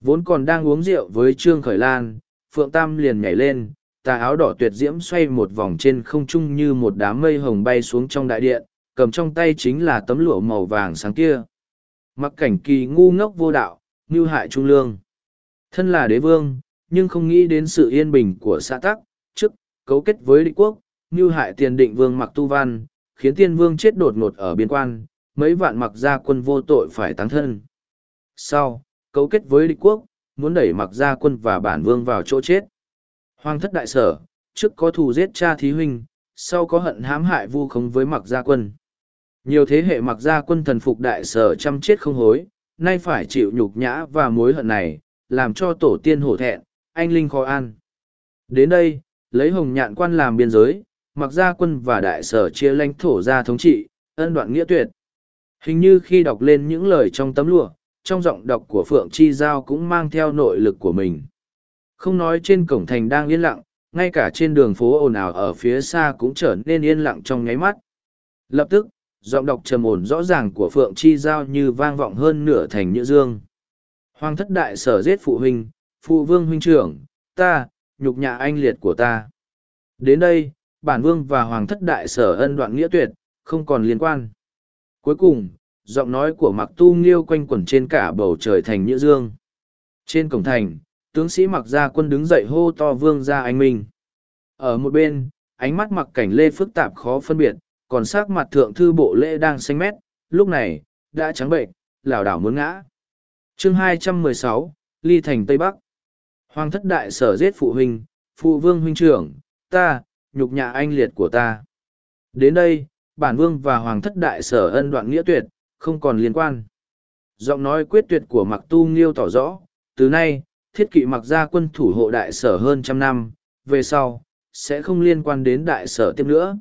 Vốn còn đang uống rượu với Trương Khởi Lan, Phượng Tam liền nhảy lên, tà áo đỏ tuyệt diễm xoay một vòng trên không trung như một đám mây hồng bay xuống trong đại điện, cầm trong tay chính là tấm lụa màu vàng sáng kia. Mặc cảnh kỳ ngu ngốc vô đạo, như hại trung lương. Thân là đế vương, nhưng không nghĩ đến sự yên bình của xã tắc, trước, cấu kết với địch quốc, như hại tiền định vương mặc tu văn, khiến tiên vương chết đột ngột ở biên quan, mấy vạn mặc gia quân vô tội phải táng thân. Sau, cấu kết với địch quốc, muốn đẩy mặc gia quân và bản vương vào chỗ chết. Hoàng thất đại sở, trước có thù giết cha thí huynh, sau có hận hãm hại vu khống với mặc gia quân. Nhiều thế hệ mặc gia quân thần phục đại sở chăm chết không hối, nay phải chịu nhục nhã và mối hận này, làm cho tổ tiên hổ thẹn, anh linh khó an. Đến đây, lấy hồng nhạn quan làm biên giới, mặc gia quân và đại sở chia lãnh thổ ra thống trị, ân đoạn nghĩa tuyệt. Hình như khi đọc lên những lời trong tấm lụa, trong giọng đọc của Phượng Chi Giao cũng mang theo nội lực của mình. Không nói trên cổng thành đang yên lặng, ngay cả trên đường phố ồn ào ở phía xa cũng trở nên yên lặng trong nháy mắt. Lập tức, giọng đọc trầm ổn rõ ràng của Phượng Chi Giao như vang vọng hơn nửa thành Nhữ Dương. Hoàng thất đại sở giết phụ huynh, phụ vương huynh trưởng, ta, nhục nhã anh liệt của ta. Đến đây, bản vương và hoàng thất đại sở ân đoạn nghĩa tuyệt, không còn liên quan. Cuối cùng, giọng nói của mặc tu nghiêu quanh quẩn trên cả bầu trời thành Nhữ Dương. Trên cổng thành, tướng sĩ mặc gia quân đứng dậy hô to vương gia anh minh. Ở một bên, ánh mắt mặc cảnh lê phức tạp khó phân biệt, còn sắc mặt thượng thư bộ lễ đang xanh mét, lúc này, đã trắng bệnh, lảo đảo muốn ngã. chương 216, Ly thành Tây Bắc. Hoàng thất đại sở giết phụ huynh, phụ vương huynh trưởng, ta, nhục nhã anh liệt của ta. Đến đây, bản vương và hoàng thất đại sở ân đoạn nghĩa tuyệt, không còn liên quan. giọng nói quyết tuyệt của mặc tu nghiêu tỏ rõ từ nay thiết kỵ mặc ra quân thủ hộ đại sở hơn trăm năm, về sau, sẽ không liên quan đến đại sở tiếp nữa.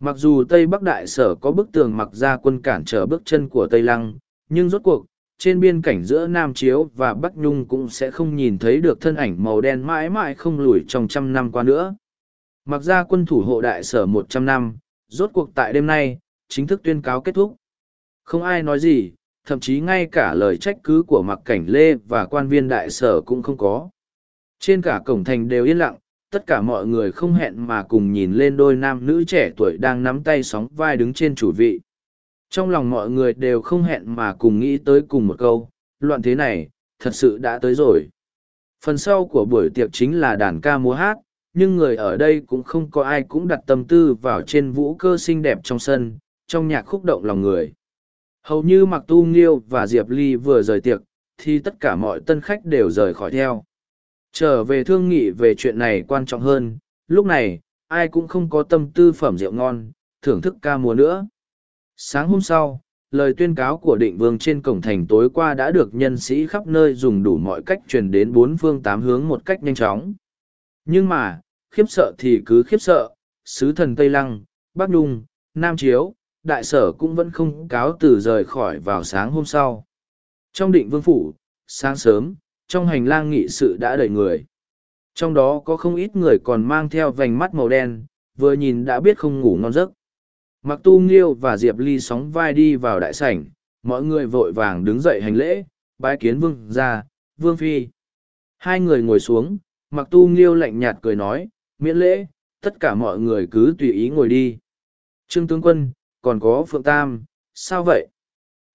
Mặc dù tây bắc đại sở có bức tường mặc ra quân cản trở bước chân của tây lăng, nhưng rốt cuộc, trên biên cảnh giữa nam chiếu và bắc nhung cũng sẽ không nhìn thấy được thân ảnh màu đen mãi mãi không lùi trong trăm năm qua nữa. Mặc ra quân thủ hộ đại sở một trăm năm, rốt cuộc tại đêm nay, chính thức tuyên cáo kết thúc. Không ai nói gì thậm chí ngay cả lời trách cứ của mặc cảnh lê và quan viên đại sở cũng không có. Trên cả cổng thành đều yên lặng, tất cả mọi người không hẹn mà cùng nhìn lên đôi nam nữ trẻ tuổi đang nắm tay sóng vai đứng trên chủ vị. Trong lòng mọi người đều không hẹn mà cùng nghĩ tới cùng một câu, loạn thế này, thật sự đã tới rồi. Phần sau của buổi tiệc chính là đàn ca múa hát, nhưng người ở đây cũng không có ai cũng đặt tâm tư vào trên vũ cơ xinh đẹp trong sân, trong nhạc khúc động lòng người hầu như mặc tu nghiêu và diệp ly vừa rời tiệc, thì tất cả mọi tân khách đều rời khỏi theo. Trở về thương nghị về chuyện này quan trọng hơn, lúc này, ai cũng không có tâm tư phẩm rượu ngon, thưởng thức ca múa nữa. Sáng hôm sau, lời tuyên cáo của định vương trên cổng thành tối qua đã được nhân sĩ khắp nơi dùng đủ mọi cách truyền đến bốn phương tám hướng một cách nhanh chóng. Nhưng mà, khiếp sợ thì cứ khiếp sợ, sứ thần tây lăng, bắc nhung nam chiếu đại sở cũng vẫn không cáo từ rời khỏi vào sáng hôm sau. Trong định vương phủ, sáng sớm, trong hành lang nghị sự đã đầy người. Trong đó có không ít người còn mang theo vành mắt màu đen, vừa nhìn đã biết không ngủ ngon giấc. Mặc tu nghiêu và diệp ly sóng vai đi vào đại sảnh, mọi người vội vàng đứng dậy hành lễ, bái kiến vương gia, vương phi. Hai người ngồi xuống, mặc tu nghiêu lạnh nhạt cười nói, miễn lễ, tất cả mọi người cứ tùy ý ngồi đi. Trương tướng quân còn có phượng tam, sao vậy?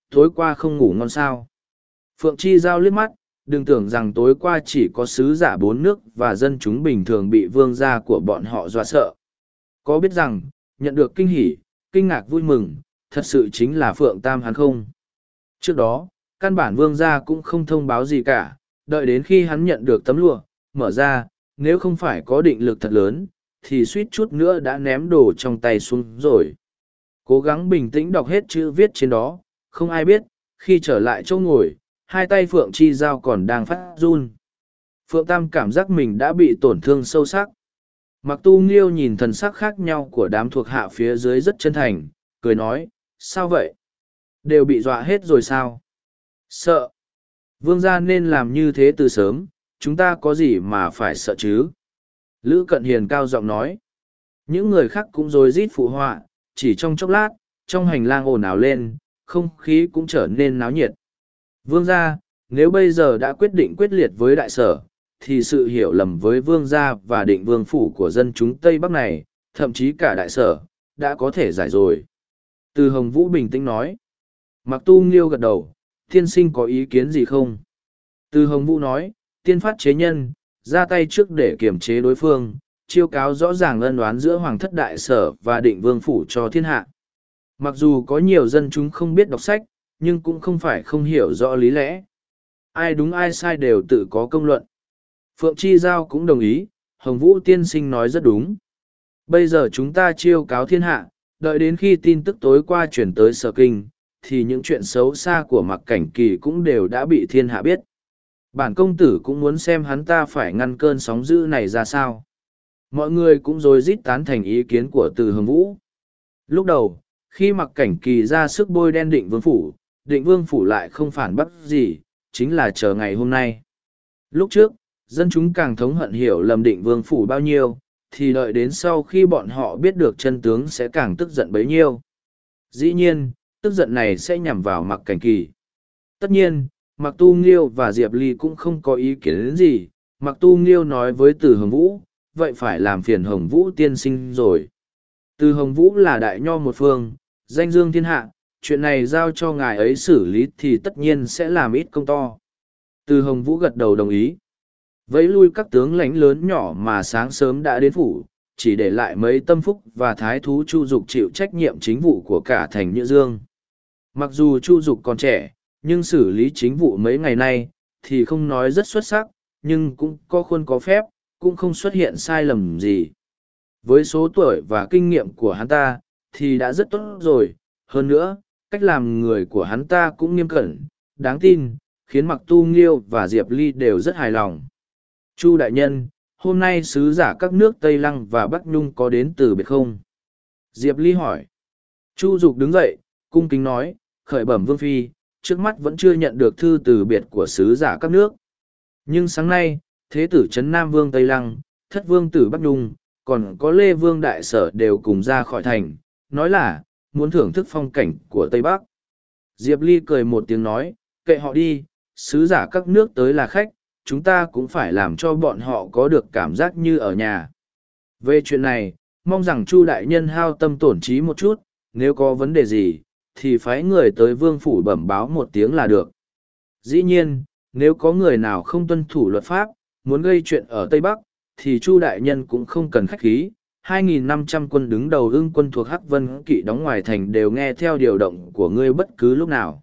Tối qua không ngủ ngon sao? Phượng chi giao liếc mắt, đừng tưởng rằng tối qua chỉ có sứ giả bốn nước và dân chúng bình thường bị vương gia của bọn họ dọa sợ. Có biết rằng, nhận được kinh hỉ, kinh ngạc vui mừng, thật sự chính là phượng tam hắn không? Trước đó, căn bản vương gia cũng không thông báo gì cả, đợi đến khi hắn nhận được tấm lụa, mở ra, nếu không phải có định lực thật lớn, thì suýt chút nữa đã ném đồ trong tay xuống rồi cố gắng bình tĩnh đọc hết chữ viết trên đó, không ai biết, khi trở lại chỗ ngồi, hai tay phượng chi giao còn đang phát run. Phượng tam cảm giác mình đã bị tổn thương sâu sắc. Mặc tu nghiêu nhìn thần sắc khác nhau của đám thuộc hạ phía dưới rất chân thành, cười nói, sao vậy? Đều bị dọa hết rồi sao? Sợ. Vương gia nên làm như thế từ sớm, chúng ta có gì mà phải sợ chứ? Lữ cận hiền cao giọng nói. Những người khác cũng rối rít phụ họa chỉ trong chốc lát, trong hành lang ồn ào lên, không khí cũng trở nên náo nhiệt. Vương gia, nếu bây giờ đã quyết định quyết liệt với đại sở, thì sự hiểu lầm với vương gia và định vương phủ của dân chúng tây bắc này, thậm chí cả đại sở, đã có thể giải rồi. Từ hồng vũ bình tĩnh nói. Mặc tu nghiêu gật đầu tiên sinh có ý kiến gì không? Từ hồng vũ nói, tiên phát chế nhân, ra tay trước để kiềm chế đối phương chiêu cáo rõ ràng ân đoán giữa hoàng thất đại sở và định vương phủ cho thiên hạ. Mặc dù có nhiều dân chúng không biết đọc sách, nhưng cũng không phải không hiểu rõ lý lẽ. Ai đúng ai sai đều tự có công luận. Phượng chi giao cũng đồng ý, hồng vũ tiên sinh nói rất đúng. Bây giờ chúng ta chiêu cáo thiên hạ, đợi đến khi tin tức tối qua chuyển tới sở kinh, thì những chuyện xấu xa của mặc cảnh kỳ cũng đều đã bị thiên hạ biết. Bản công tử cũng muốn xem hắn ta phải ngăn cơn sóng dữ này ra sao mọi người cũng rồi rít tán thành ý kiến của từ hồng vũ. Lúc đầu, khi mặc cảnh kỳ ra sức bôi đen định vương phủ, định vương phủ lại không phản bắt gì, chính là chờ ngày hôm nay. Lúc trước, dân chúng càng thống hận hiểu lầm định vương phủ bao nhiêu, thì đợi đến sau khi bọn họ biết được chân tướng sẽ càng tức giận bấy nhiêu. Dĩ nhiên, tức giận này sẽ nhằm vào mặc cảnh kỳ. Tất nhiên, mặc tu nghiêu và diệp ly cũng không có ý kiến đến gì, mặc tu nghiêu nói với từ hồng vũ vậy phải làm phiền hồng vũ tiên sinh rồi. Từ hồng vũ là đại nho một phương, danh dương thiên hạ, chuyện này giao cho ngài ấy xử lý thì tất nhiên sẽ làm ít công to. Từ hồng vũ gật đầu đồng ý. Vẫy lui các tướng lãnh lớn nhỏ mà sáng sớm đã đến phủ, chỉ để lại mấy tâm phúc và thái thú chu dục chịu trách nhiệm chính vụ của cả thành nhữ dương. Mặc dù chu dục còn trẻ, nhưng xử lý chính vụ mấy ngày nay thì không nói rất xuất sắc, nhưng cũng có khuôn có phép cũng không xuất hiện sai lầm gì với số tuổi và kinh nghiệm của hắn ta thì đã rất tốt rồi hơn nữa cách làm người của hắn ta cũng nghiêm cẩn đáng tin, khiến Mặc Tu Nghiêu và Diệp Ly đều rất hài lòng. Chu đại nhân, hôm nay sứ giả các nước Tây Lăng và Bắc Nhung có đến từ biệt không? Diệp Ly hỏi. Chu Dục đứng dậy, cung kính nói, khởi bẩm Vương Phi, trước mắt vẫn chưa nhận được thư từ biệt của sứ giả các nước. Nhưng sáng nay, Thế tử Trấn Nam Vương Tây Lăng, Thất Vương Tử Bắc Đung, còn có Lê Vương Đại Sở đều cùng ra khỏi thành, nói là, muốn thưởng thức phong cảnh của Tây Bắc. Diệp Ly cười một tiếng nói, kệ họ đi, sứ giả các nước tới là khách, chúng ta cũng phải làm cho bọn họ có được cảm giác như ở nhà. Về chuyện này, mong rằng Chu Đại Nhân hao tâm tổn trí một chút, nếu có vấn đề gì, thì phái người tới vương phủ bẩm báo một tiếng là được. Dĩ nhiên, nếu có người nào không tuân thủ luật pháp, muốn gây chuyện ở Tây Bắc, thì Chu Đại Nhân cũng không cần khách khí. 2.500 quân đứng đầu ưng quân thuộc Hắc Vân Kỵ đóng ngoài thành đều nghe theo điều động của ngươi bất cứ lúc nào.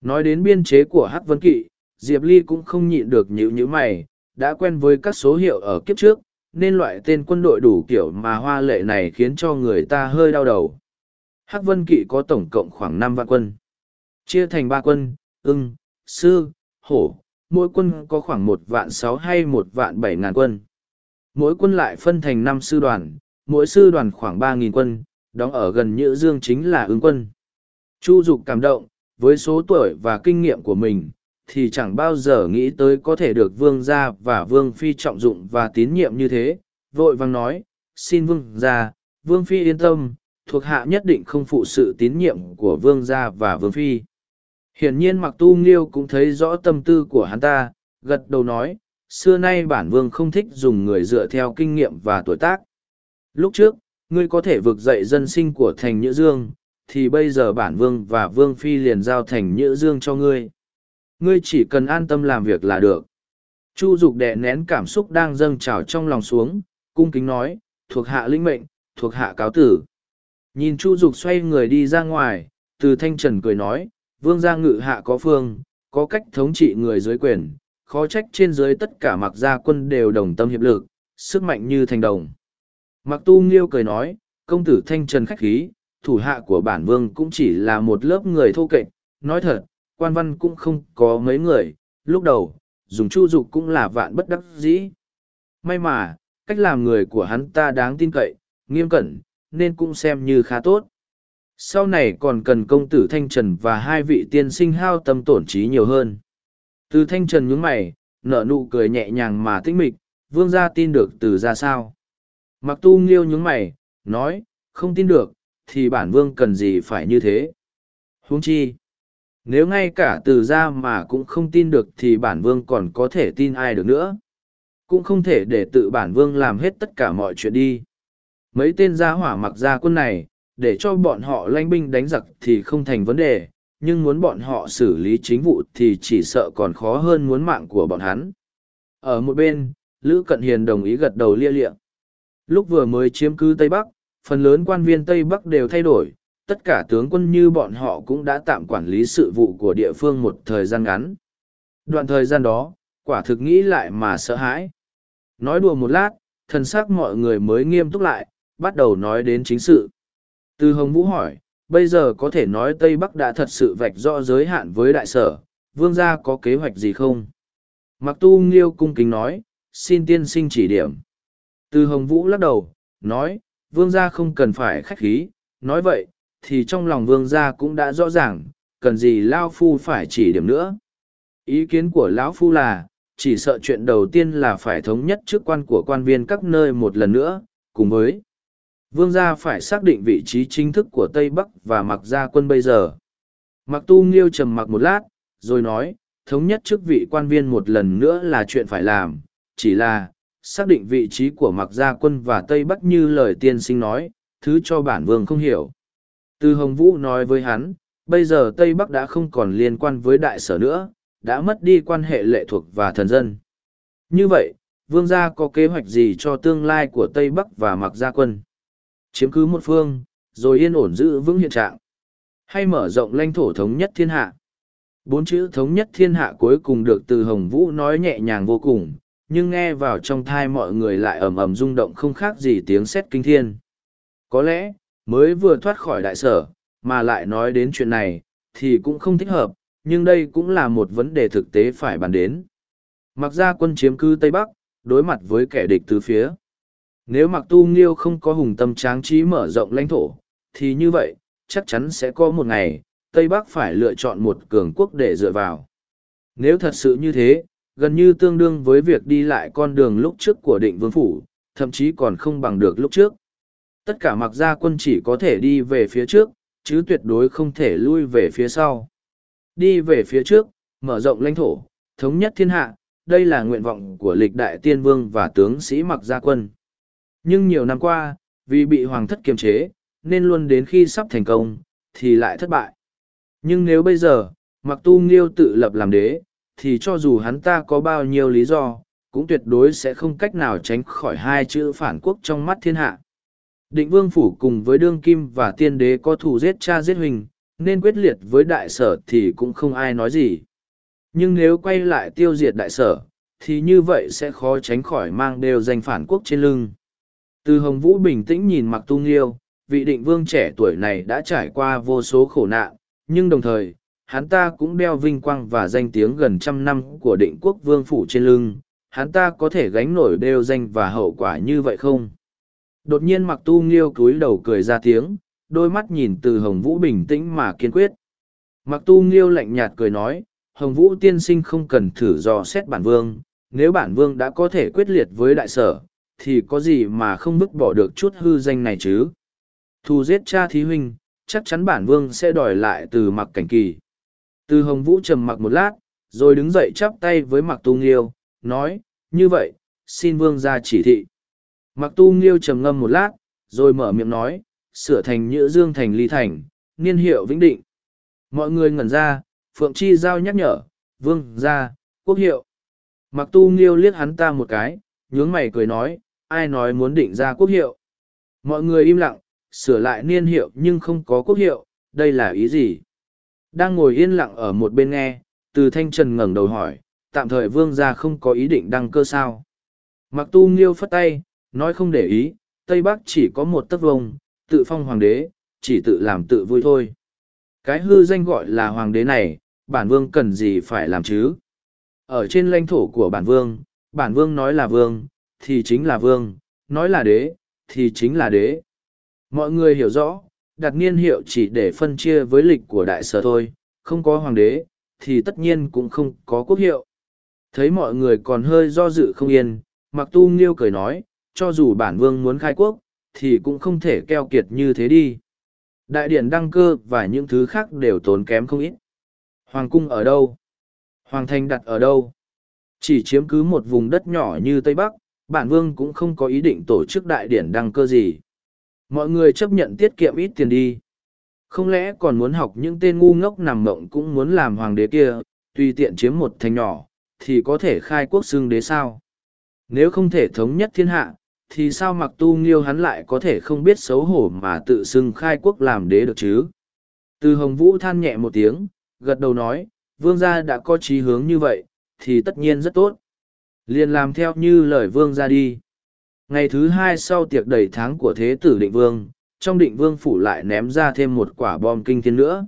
Nói đến biên chế của Hắc Vân Kỵ, Diệp Ly cũng không nhịn được nhữ như mày, đã quen với các số hiệu ở kiếp trước, nên loại tên quân đội đủ kiểu mà hoa lệ này khiến cho người ta hơi đau đầu. Hắc Vân Kỵ có tổng cộng khoảng năm vạn quân. Chia thành ba quân, ưng, sư, hổ, mỗi quân có khoảng một vạn sáu hay một vạn bảy ngàn quân. Mỗi quân lại phân thành năm sư đoàn, mỗi sư đoàn khoảng ba nghìn quân, đóng ở gần Nhữ Dương chính là ứng quân. Chu Dục cảm động, với số tuổi và kinh nghiệm của mình, thì chẳng bao giờ nghĩ tới có thể được vương gia và vương phi trọng dụng và tín nhiệm như thế. Vội vàng nói, xin vương gia, vương phi yên tâm, thuộc hạ nhất định không phụ sự tín nhiệm của vương gia và vương phi. Hiển nhiên mặc tu nghiêu cũng thấy rõ tâm tư của hắn ta, gật đầu nói, xưa nay bản vương không thích dùng người dựa theo kinh nghiệm và tuổi tác. Lúc trước, ngươi có thể vực dậy dân sinh của thành Nhữ Dương, thì bây giờ bản vương và vương phi liền giao thành Nhữ Dương cho ngươi. Ngươi chỉ cần an tâm làm việc là được. Chu dục đè nén cảm xúc đang dâng trào trong lòng xuống, cung kính nói, thuộc hạ linh mệnh, thuộc hạ cáo tử. Nhìn Chu dục xoay người đi ra ngoài, từ thanh trần cười nói, vương gia ngự hạ có phương, có cách thống trị người dưới quyền, khó trách trên dưới tất cả mặc gia quân đều đồng tâm hiệp lực, sức mạnh như thành đồng. Mặc tu nghiêu cười nói, công tử thanh trần khách khí, thủ hạ của bản vương cũng chỉ là một lớp người thô kệch, nói thật, quan văn cũng không có mấy người, lúc đầu, dùng chu dục cũng là vạn bất đắc dĩ. May mà, cách làm người của hắn ta đáng tin cậy, nghiêm cẩn, nên cũng xem như khá tốt. Sau này còn cần công tử Thanh Trần và hai vị tiên sinh hao tâm tổn trí nhiều hơn. Từ Thanh Trần nhướng mày, nở nụ cười nhẹ nhàng mà tĩnh mịch, vương gia tin được từ ra sao. Mặc tu nghiêu nhướng mày, nói, không tin được, thì bản vương cần gì phải như thế. huống chi, nếu ngay cả từ ra mà cũng không tin được thì bản vương còn có thể tin ai được nữa. Cũng không thể để tự bản vương làm hết tất cả mọi chuyện đi. Mấy tên gia hỏa mặc gia quân này, để cho bọn họ lanh binh đánh giặc thì không thành vấn đề, nhưng muốn bọn họ xử lý chính vụ thì chỉ sợ còn khó hơn muốn mạng của bọn hắn. Ở một bên, Lữ Cận Hiền đồng ý gật đầu lia lịa. Lúc vừa mới chiếm cứ Tây Bắc, phần lớn quan viên Tây Bắc đều thay đổi, tất cả tướng quân như bọn họ cũng đã tạm quản lý sự vụ của địa phương một thời gian ngắn. Đoạn thời gian đó, quả thực nghĩ lại mà sợ hãi. Nói đùa một lát, thần sắc mọi người mới nghiêm túc lại, bắt đầu nói đến chính sự. Từ Hồng Vũ hỏi, bây giờ có thể nói Tây Bắc đã thật sự vạch rõ giới hạn với đại sở, vương gia có kế hoạch gì không? Mặc tu nghiêu cung kính nói, xin tiên sinh chỉ điểm. Từ Hồng Vũ lắc đầu, nói, vương gia không cần phải khách khí, nói vậy, thì trong lòng vương gia cũng đã rõ ràng, cần gì Lao Phu phải chỉ điểm nữa. Ý kiến của Lão Phu là, chỉ sợ chuyện đầu tiên là phải thống nhất chức quan của quan viên các nơi một lần nữa, cùng với Vương gia phải xác định vị trí chính thức của Tây Bắc và mặc gia quân bây giờ. Mặc tu nghiêu trầm mặc một lát, rồi nói, thống nhất chức vị quan viên một lần nữa là chuyện phải làm, chỉ là, xác định vị trí của mặc gia quân và Tây Bắc như lời tiên sinh nói, thứ cho bản vương không hiểu. Từ Hồng Vũ nói với hắn, bây giờ Tây Bắc đã không còn liên quan với đại sở nữa, đã mất đi quan hệ lệ thuộc và thần dân. Như vậy, vương gia có kế hoạch gì cho tương lai của Tây Bắc và mặc gia quân? Chiếm cứ một phương, rồi yên ổn giữ vững hiện trạng. Hay mở rộng lãnh thổ thống nhất thiên hạ. Bốn chữ thống nhất thiên hạ cuối cùng được từ Hồng Vũ nói nhẹ nhàng vô cùng, nhưng nghe vào trong thai mọi người lại ầm ầm rung động không khác gì tiếng sét kinh thiên. Có lẽ, mới vừa thoát khỏi đại sở, mà lại nói đến chuyện này, thì cũng không thích hợp, nhưng đây cũng là một vấn đề thực tế phải bàn đến. Mặc ra quân chiếm cư Tây Bắc, đối mặt với kẻ địch từ phía. Nếu Mặc Tu Nghiêu không có hùng tâm tráng trí mở rộng lãnh thổ, thì như vậy, chắc chắn sẽ có một ngày, Tây Bắc phải lựa chọn một cường quốc để dựa vào. Nếu thật sự như thế, gần như tương đương với việc đi lại con đường lúc trước của định vương phủ, thậm chí còn không bằng được lúc trước. Tất cả mặc gia quân chỉ có thể đi về phía trước, chứ tuyệt đối không thể lui về phía sau. Đi về phía trước, mở rộng lãnh thổ, thống nhất thiên hạ, đây là nguyện vọng của lịch đại tiên vương và tướng sĩ mặc gia quân. Nhưng nhiều năm qua, vì bị hoàng thất kiềm chế, nên luôn đến khi sắp thành công, thì lại thất bại. Nhưng nếu bây giờ, mặc tu nghiêu tự lập làm đế, thì cho dù hắn ta có bao nhiêu lý do, cũng tuyệt đối sẽ không cách nào tránh khỏi hai chữ phản quốc trong mắt thiên hạ. Định vương phủ cùng với đương kim và tiên đế có thù giết cha giết huynh, nên quyết liệt với đại sở thì cũng không ai nói gì. Nhưng nếu quay lại tiêu diệt đại sở, thì như vậy sẽ khó tránh khỏi mang đều danh phản quốc trên lưng. Từ Hồng Vũ bình tĩnh nhìn Mặc Tu Nghiêu, vị định vương trẻ tuổi này đã trải qua vô số khổ nạn, nhưng đồng thời, hắn ta cũng đeo vinh quang và danh tiếng gần trăm năm của định quốc vương phủ trên lưng, hắn ta có thể gánh nổi đeo danh và hậu quả như vậy không? Đột nhiên mặc tu nghiêu cúi đầu cười ra tiếng, đôi mắt nhìn từ Hồng Vũ bình tĩnh mà kiên quyết. Mặc tu nghiêu lạnh nhạt cười nói, Hồng Vũ tiên sinh không cần thử dò xét bản vương, nếu bản vương đã có thể quyết liệt với đại sở, thì có gì mà không bức bỏ được chút hư danh này chứ? Thù giết cha thí huynh, chắc chắn bản vương sẽ đòi lại từ mặc cảnh kỳ. Từ hồng vũ trầm mặc một lát, rồi đứng dậy chắp tay với mặc tu nghiêu, nói, như vậy, xin vương ra chỉ thị. Mặc tu nghiêu trầm ngâm một lát, rồi mở miệng nói, sửa thành nhữ dương thành ly thành, niên hiệu vĩnh định. Mọi người ngẩn ra, Phượng Chi Giao nhắc nhở, vương ra, quốc hiệu. Mặc tu nghiêu liếc hắn ta một cái, nhướng mày cười nói, ai nói muốn định ra quốc hiệu. Mọi người im lặng, sửa lại niên hiệu nhưng không có quốc hiệu, đây là ý gì? Đang ngồi yên lặng ở một bên nghe, từ thanh trần ngẩng đầu hỏi, tạm thời vương gia không có ý định đăng cơ sao. Mặc tu nghiêu phất tay, nói không để ý, Tây Bắc chỉ có một tấc vông, tự phong hoàng đế, chỉ tự làm tự vui thôi. Cái hư danh gọi là hoàng đế này, bản vương cần gì phải làm chứ? Ở trên lãnh thổ của bản vương, bản vương nói là vương, thì chính là vương, nói là đế, thì chính là đế. Mọi người hiểu rõ, đặt niên hiệu chỉ để phân chia với lịch của đại sở thôi, không có hoàng đế, thì tất nhiên cũng không có quốc hiệu. Thấy mọi người còn hơi do dự không yên, Mặc Tu Nghiêu cười nói, cho dù bản vương muốn khai quốc, thì cũng không thể keo kiệt như thế đi. Đại điển đăng cơ và những thứ khác đều tốn kém không ít. Hoàng cung ở đâu? Hoàng thành đặt ở đâu? Chỉ chiếm cứ một vùng đất nhỏ như Tây Bắc, bản vương cũng không có ý định tổ chức đại điển đăng cơ gì. Mọi người chấp nhận tiết kiệm ít tiền đi. Không lẽ còn muốn học những tên ngu ngốc nằm mộng cũng muốn làm hoàng đế kia, tùy tiện chiếm một thành nhỏ, thì có thể khai quốc xương đế sao? Nếu không thể thống nhất thiên hạ, thì sao mặc tu nghiêu hắn lại có thể không biết xấu hổ mà tự xưng khai quốc làm đế được chứ? Từ hồng vũ than nhẹ một tiếng, gật đầu nói, vương gia đã có chí hướng như vậy, thì tất nhiên rất tốt. Liền làm theo như lời vương ra đi. Ngày thứ hai sau tiệc đầy tháng của thế tử định vương, trong định vương phủ lại ném ra thêm một quả bom kinh thiên nữa.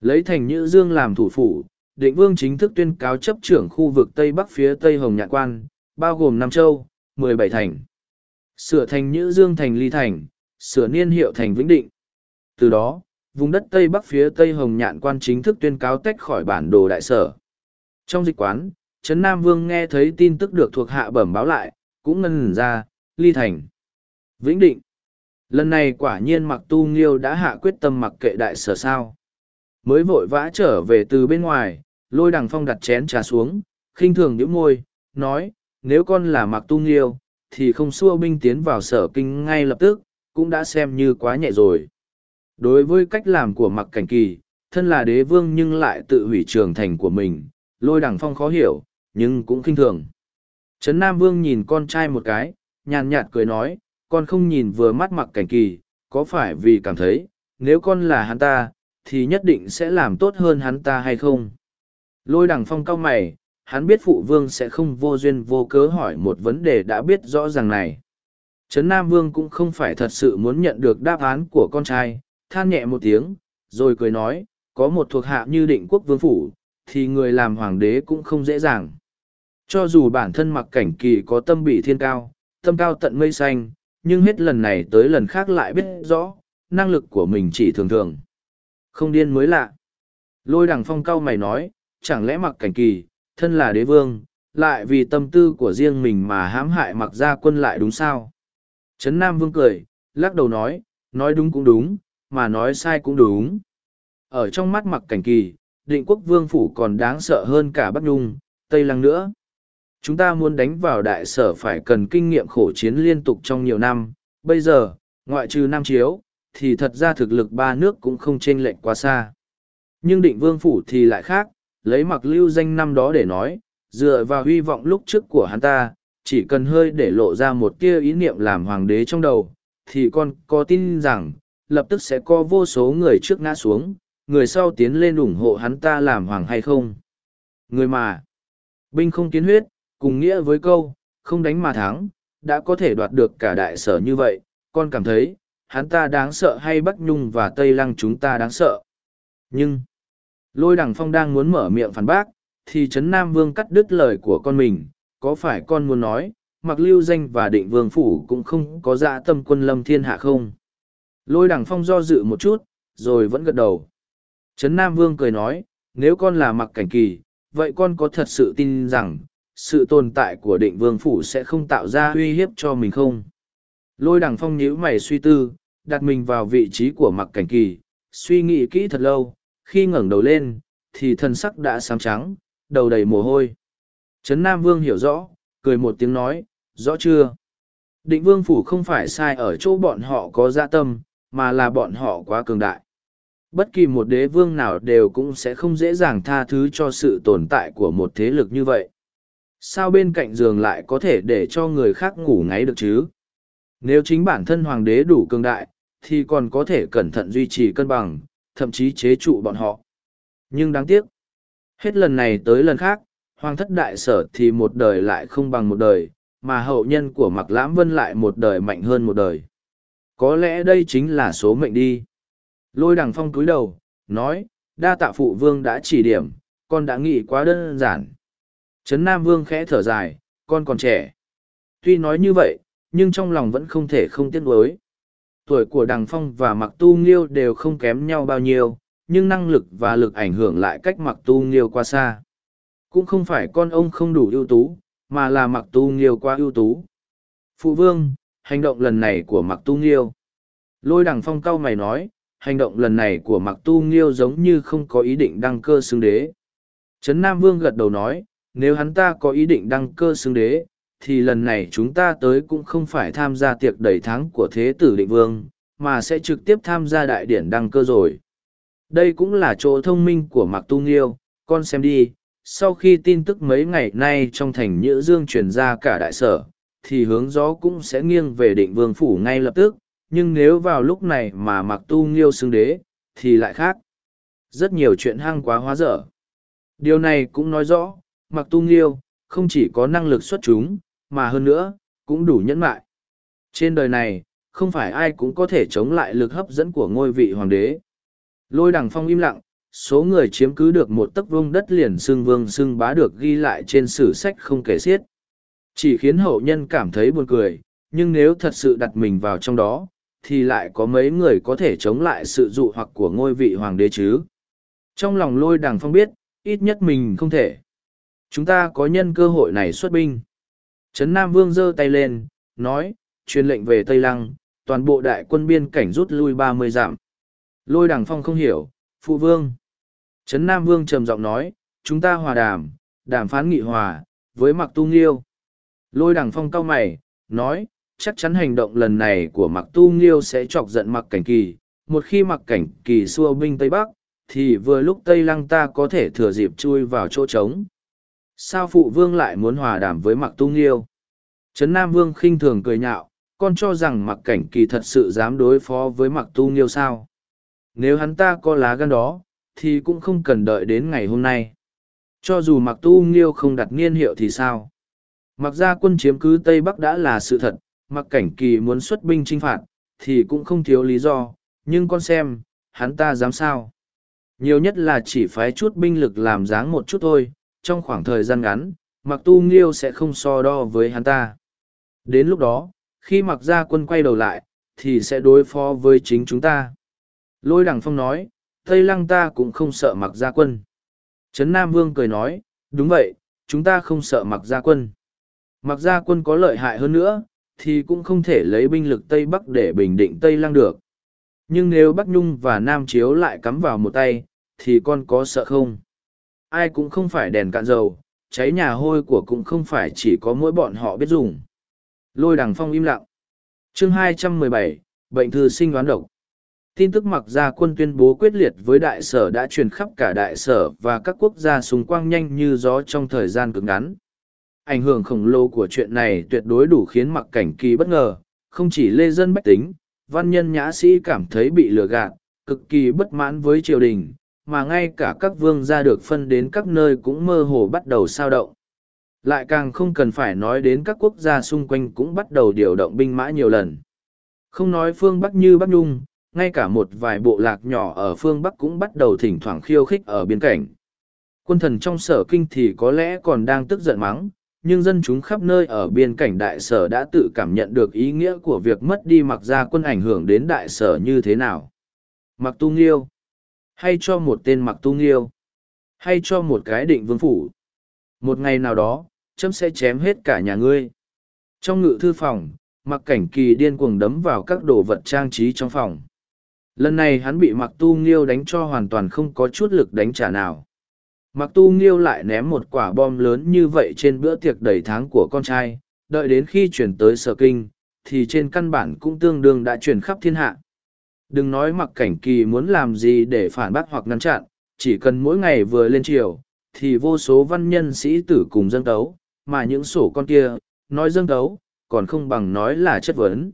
Lấy thành Nhữ Dương làm thủ phủ, định vương chính thức tuyên cáo chấp trưởng khu vực Tây Bắc phía Tây Hồng Nhạn Quan, bao gồm Nam Châu, mười bảy thành. Sửa thành Nhữ Dương thành Ly Thành, sửa niên hiệu thành Vĩnh Định. Từ đó, vùng đất Tây Bắc phía Tây Hồng Nhạn Quan chính thức tuyên cáo tách khỏi bản đồ đại sở. Trong dịch quán, Trấn Nam Vương nghe thấy tin tức được thuộc hạ bẩm báo lại, cũng ngân ra, ly thành. Vĩnh định. Lần này quả nhiên mặc tu nghiêu đã hạ quyết tâm mặc kệ đại sở sao. Mới vội vã trở về từ bên ngoài, lôi đằng phong đặt chén trà xuống, khinh thường những môi, nói, nếu con là mặc tu nghiêu, thì không xua binh tiến vào sở kinh ngay lập tức, cũng đã xem như quá nhẹ rồi. Đối với cách làm của mặc cảnh kỳ, thân là đế vương nhưng lại tự hủy trường thành của mình, lôi đằng phong khó hiểu, nhưng cũng khinh thường. Trấn Nam Vương nhìn con trai một cái, nhàn nhạt cười nói, con không nhìn vừa mắt mặc cảnh kỳ, có phải vì cảm thấy, nếu con là hắn ta, thì nhất định sẽ làm tốt hơn hắn ta hay không? Lôi đằng phong cao mày, hắn biết phụ vương sẽ không vô duyên vô cớ hỏi một vấn đề đã biết rõ ràng này. Trấn Nam Vương cũng không phải thật sự muốn nhận được đáp án của con trai, than nhẹ một tiếng, rồi cười nói, có một thuộc hạ như định quốc vương phủ, thì người làm hoàng đế cũng không dễ dàng. Cho dù bản thân mặc cảnh kỳ có tâm bị thiên cao, tâm cao tận mây xanh, nhưng hết lần này tới lần khác lại biết rõ, năng lực của mình chỉ thường thường. Không điên mới lạ. Lôi đằng phong cao mày nói, chẳng lẽ mặc cảnh kỳ, thân là đế vương, lại vì tâm tư của riêng mình mà hãm hại mặc gia quân lại đúng sao? Trấn Nam Vương cười, lắc đầu nói, nói đúng cũng đúng, mà nói sai cũng đúng. Ở trong mắt mặc cảnh kỳ, định quốc vương phủ còn đáng sợ hơn cả Bắc Nhung, Tây Lăng nữa. Chúng ta muốn đánh vào đại sở phải cần kinh nghiệm khổ chiến liên tục trong nhiều năm, bây giờ, ngoại trừ Nam Chiếu, thì thật ra thực lực ba nước cũng không chênh lệch quá xa. Nhưng định vương phủ thì lại khác, lấy mặc lưu danh năm đó để nói, dựa vào hy vọng lúc trước của hắn ta, chỉ cần hơi để lộ ra một tia ý niệm làm hoàng đế trong đầu, thì con có tin rằng, lập tức sẽ có vô số người trước ngã xuống, người sau tiến lên ủng hộ hắn ta làm hoàng hay không. Người mà, binh không kiến huyết, cùng nghĩa với câu, không đánh mà thắng, đã có thể đoạt được cả đại sở như vậy, con cảm thấy, hắn ta đáng sợ hay Bắc Nhung và Tây Lăng chúng ta đáng sợ. Nhưng, lôi đằng phong đang muốn mở miệng phản bác, thì Trấn Nam Vương cắt đứt lời của con mình, có phải con muốn nói, mặc lưu danh và định vương phủ cũng không có dạ tâm quân lâm thiên hạ không? Lôi đằng phong do dự một chút, rồi vẫn gật đầu. Trấn Nam Vương cười nói, nếu con là mặc cảnh kỳ, vậy con có thật sự tin rằng, sự tồn tại của định vương phủ sẽ không tạo ra uy hiếp cho mình không? Lôi đằng phong nhíu mày suy tư, đặt mình vào vị trí của mặc cảnh kỳ, suy nghĩ kỹ thật lâu, khi ngẩng đầu lên, thì thân sắc đã xám trắng, đầu đầy mồ hôi. Trấn Nam Vương hiểu rõ, cười một tiếng nói, rõ chưa? Định Vương Phủ không phải sai ở chỗ bọn họ có dạ tâm, mà là bọn họ quá cường đại. Bất kỳ một đế vương nào đều cũng sẽ không dễ dàng tha thứ cho sự tồn tại của một thế lực như vậy. Sao bên cạnh giường lại có thể để cho người khác ngủ ngáy được chứ? Nếu chính bản thân hoàng đế đủ cường đại, thì còn có thể cẩn thận duy trì cân bằng, thậm chí chế trụ bọn họ. Nhưng đáng tiếc, Hết lần này tới lần khác, hoàng thất đại sở thì một đời lại không bằng một đời, mà hậu nhân của Mặc Lãm Vân lại một đời mạnh hơn một đời. Có lẽ đây chính là số mệnh đi. Lôi đằng phong cúi đầu, nói, đa tạ phụ vương đã chỉ điểm, con đã nghĩ quá đơn giản. Trấn Nam Vương khẽ thở dài, con còn trẻ. Tuy nói như vậy, nhưng trong lòng vẫn không thể không tiếc nuối. Tuổi của Đằng Phong và Mặc Tu Nghiêu đều không kém nhau bao nhiêu, nhưng năng lực và lực ảnh hưởng lại cách mặc tu nghiêu quá xa. Cũng không phải con ông không đủ ưu tú, mà là mặc tu nghiêu quá ưu tú. Phụ vương, hành động lần này của mặc tu nghiêu. Lôi đằng phong cau mày nói, hành động lần này của mặc tu nghiêu giống như không có ý định đăng cơ xưng đế. Trấn Nam Vương gật đầu nói, nếu hắn ta có ý định đăng cơ xưng đế, thì lần này chúng ta tới cũng không phải tham gia tiệc đầy tháng của Thế tử Định Vương, mà sẽ trực tiếp tham gia đại điển đăng cơ rồi. Đây cũng là chỗ thông minh của Mạc Tu Nghiêu, con xem đi, sau khi tin tức mấy ngày nay trong thành Nhữ Dương truyền ra cả đại sở, thì hướng gió cũng sẽ nghiêng về định vương phủ ngay lập tức, nhưng nếu vào lúc này mà mặc Tu Nghiêu xưng đế, thì lại khác. Rất nhiều chuyện hăng quá hóa dở. Điều này cũng nói rõ, mặc Tu Nghiêu không chỉ có năng lực xuất chúng, mà hơn nữa, cũng đủ nhẫn mại. Trên đời này, không phải ai cũng có thể chống lại lực hấp dẫn của ngôi vị hoàng đế. Lôi đằng phong im lặng, số người chiếm cứ được một tấc vương đất liền xưng vương xưng bá được ghi lại trên sử sách không kể xiết. Chỉ khiến hậu nhân cảm thấy buồn cười, nhưng nếu thật sự đặt mình vào trong đó, thì lại có mấy người có thể chống lại sự dụ hoặc của ngôi vị hoàng đế chứ. Trong lòng lôi đằng phong biết, ít nhất mình không thể. Chúng ta có nhân cơ hội này xuất binh. Trấn Nam Vương giơ tay lên, nói, truyền lệnh về Tây Lăng, toàn bộ đại quân biên cảnh rút lui ba mươi dặm. Lôi đằng phong không hiểu, phụ vương. Trấn Nam Vương trầm giọng nói, chúng ta hòa đàm, đàm phán nghị hòa, với mặc tu nghiêu. Lôi đằng phong cau mày, nói, chắc chắn hành động lần này của mặc tu nghiêu sẽ chọc giận mặc cảnh kỳ. Một khi mặc cảnh kỳ xua binh Tây Bắc, thì vừa lúc Tây Lăng ta có thể thừa dịp chui vào chỗ trống. Sao phụ vương lại muốn hòa đàm với mặc tu nghiêu? Trấn Nam Vương khinh thường cười nhạo, con cho rằng mặc cảnh kỳ thật sự dám đối phó với mặc tu nghiêu sao? nếu hắn ta có lá gan đó thì cũng không cần đợi đến ngày hôm nay cho dù mặc tu nghiêu không đặt niên hiệu thì sao mặc ra quân chiếm cứ tây bắc đã là sự thật mặc cảnh kỳ muốn xuất binh chinh phạt thì cũng không thiếu lý do nhưng con xem hắn ta dám sao Nhiều nhất là chỉ phái chút binh lực làm dáng một chút thôi, trong khoảng thời gian ngắn, mặc tu nghiêu sẽ không so đo với hắn ta. Đến lúc đó, khi mặc gia quân quay đầu lại, thì sẽ đối phó với chính chúng ta. Lôi đằng phong nói, Tây Lăng ta cũng không sợ mặc gia quân. Trấn Nam Vương cười nói, đúng vậy, chúng ta không sợ mặc gia quân. Mặc gia quân có lợi hại hơn nữa, thì cũng không thể lấy binh lực Tây Bắc để bình định Tây Lăng được. Nhưng nếu Bắc Nhung và Nam Chiếu lại cắm vào một tay, thì con có sợ không? Ai cũng không phải đèn cạn dầu, cháy nhà hôi của cũng không phải chỉ có mỗi bọn họ biết dùng. Lôi đằng phong im lặng. chương 217, bệnh thư sinh đoán độc. Tin tức mặc ra quân tuyên bố quyết liệt với đại sở đã truyền khắp cả đại sở và các quốc gia xung quanh nhanh như gió trong thời gian cực ngắn. Ảnh hưởng khổng lồ của chuyện này tuyệt đối đủ khiến mặc cảnh kỳ bất ngờ, không chỉ lê dân bách tính, văn nhân nhã sĩ cảm thấy bị lừa gạt, cực kỳ bất mãn với triều đình, mà ngay cả các vương gia được phân đến các nơi cũng mơ hồ bắt đầu sao động. Lại càng không cần phải nói đến các quốc gia xung quanh cũng bắt đầu điều động binh mã nhiều lần. Không nói phương Bắc như Bắc Nhung, ngay cả một vài bộ lạc nhỏ ở phương Bắc cũng bắt đầu thỉnh thoảng khiêu khích ở biên cảnh. Quân thần trong sở kinh thì có lẽ còn đang tức giận mắng, nhưng dân chúng khắp nơi ở biên cảnh đại sở đã tự cảm nhận được ý nghĩa của việc mất đi mặc gia quân ảnh hưởng đến đại sở như thế nào. Mặc tu nghiêu, hay cho một tên mặc tu nghiêu, hay cho một cái định vương phủ. Một ngày nào đó, chấm sẽ chém hết cả nhà ngươi. Trong ngự thư phòng, mặc cảnh kỳ điên cuồng đấm vào các đồ vật trang trí trong phòng. Lần này hắn bị mặc tu nghiêu đánh cho hoàn toàn không có chút lực đánh trả nào. Mặc tu nghiêu lại ném một quả bom lớn như vậy trên bữa tiệc đầy tháng của con trai, đợi đến khi chuyển tới sở kinh, thì trên căn bản cũng tương đương đã chuyển khắp thiên hạ. Đừng nói mặc cảnh kỳ muốn làm gì để phản bác hoặc ngăn chặn, chỉ cần mỗi ngày vừa lên triều, thì vô số văn nhân sĩ tử cùng dâng tấu, mà những sổ con kia, nói dâng tấu, còn không bằng nói là chất vấn.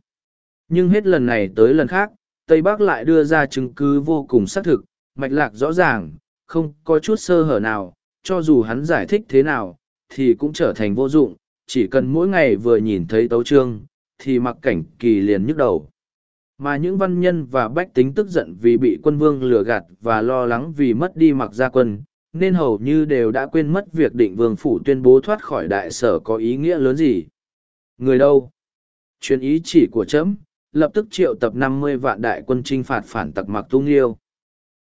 Nhưng hết lần này tới lần khác, Tây Bắc lại đưa ra chứng cứ vô cùng xác thực, mạch lạc rõ ràng, không có chút sơ hở nào, cho dù hắn giải thích thế nào, thì cũng trở thành vô dụng, chỉ cần mỗi ngày vừa nhìn thấy tấu trương, thì mặc cảnh kỳ liền nhức đầu. Mà những văn nhân và bách tính tức giận vì bị quân vương lừa gạt và lo lắng vì mất đi mặc gia quân, nên hầu như đều đã quên mất việc định vương phủ tuyên bố thoát khỏi đại sở có ý nghĩa lớn gì. Người đâu? Chuyên ý chỉ của chấm, lập tức triệu tập năm mươi vạn đại quân trinh phạt phản tặc mặc tung yêu.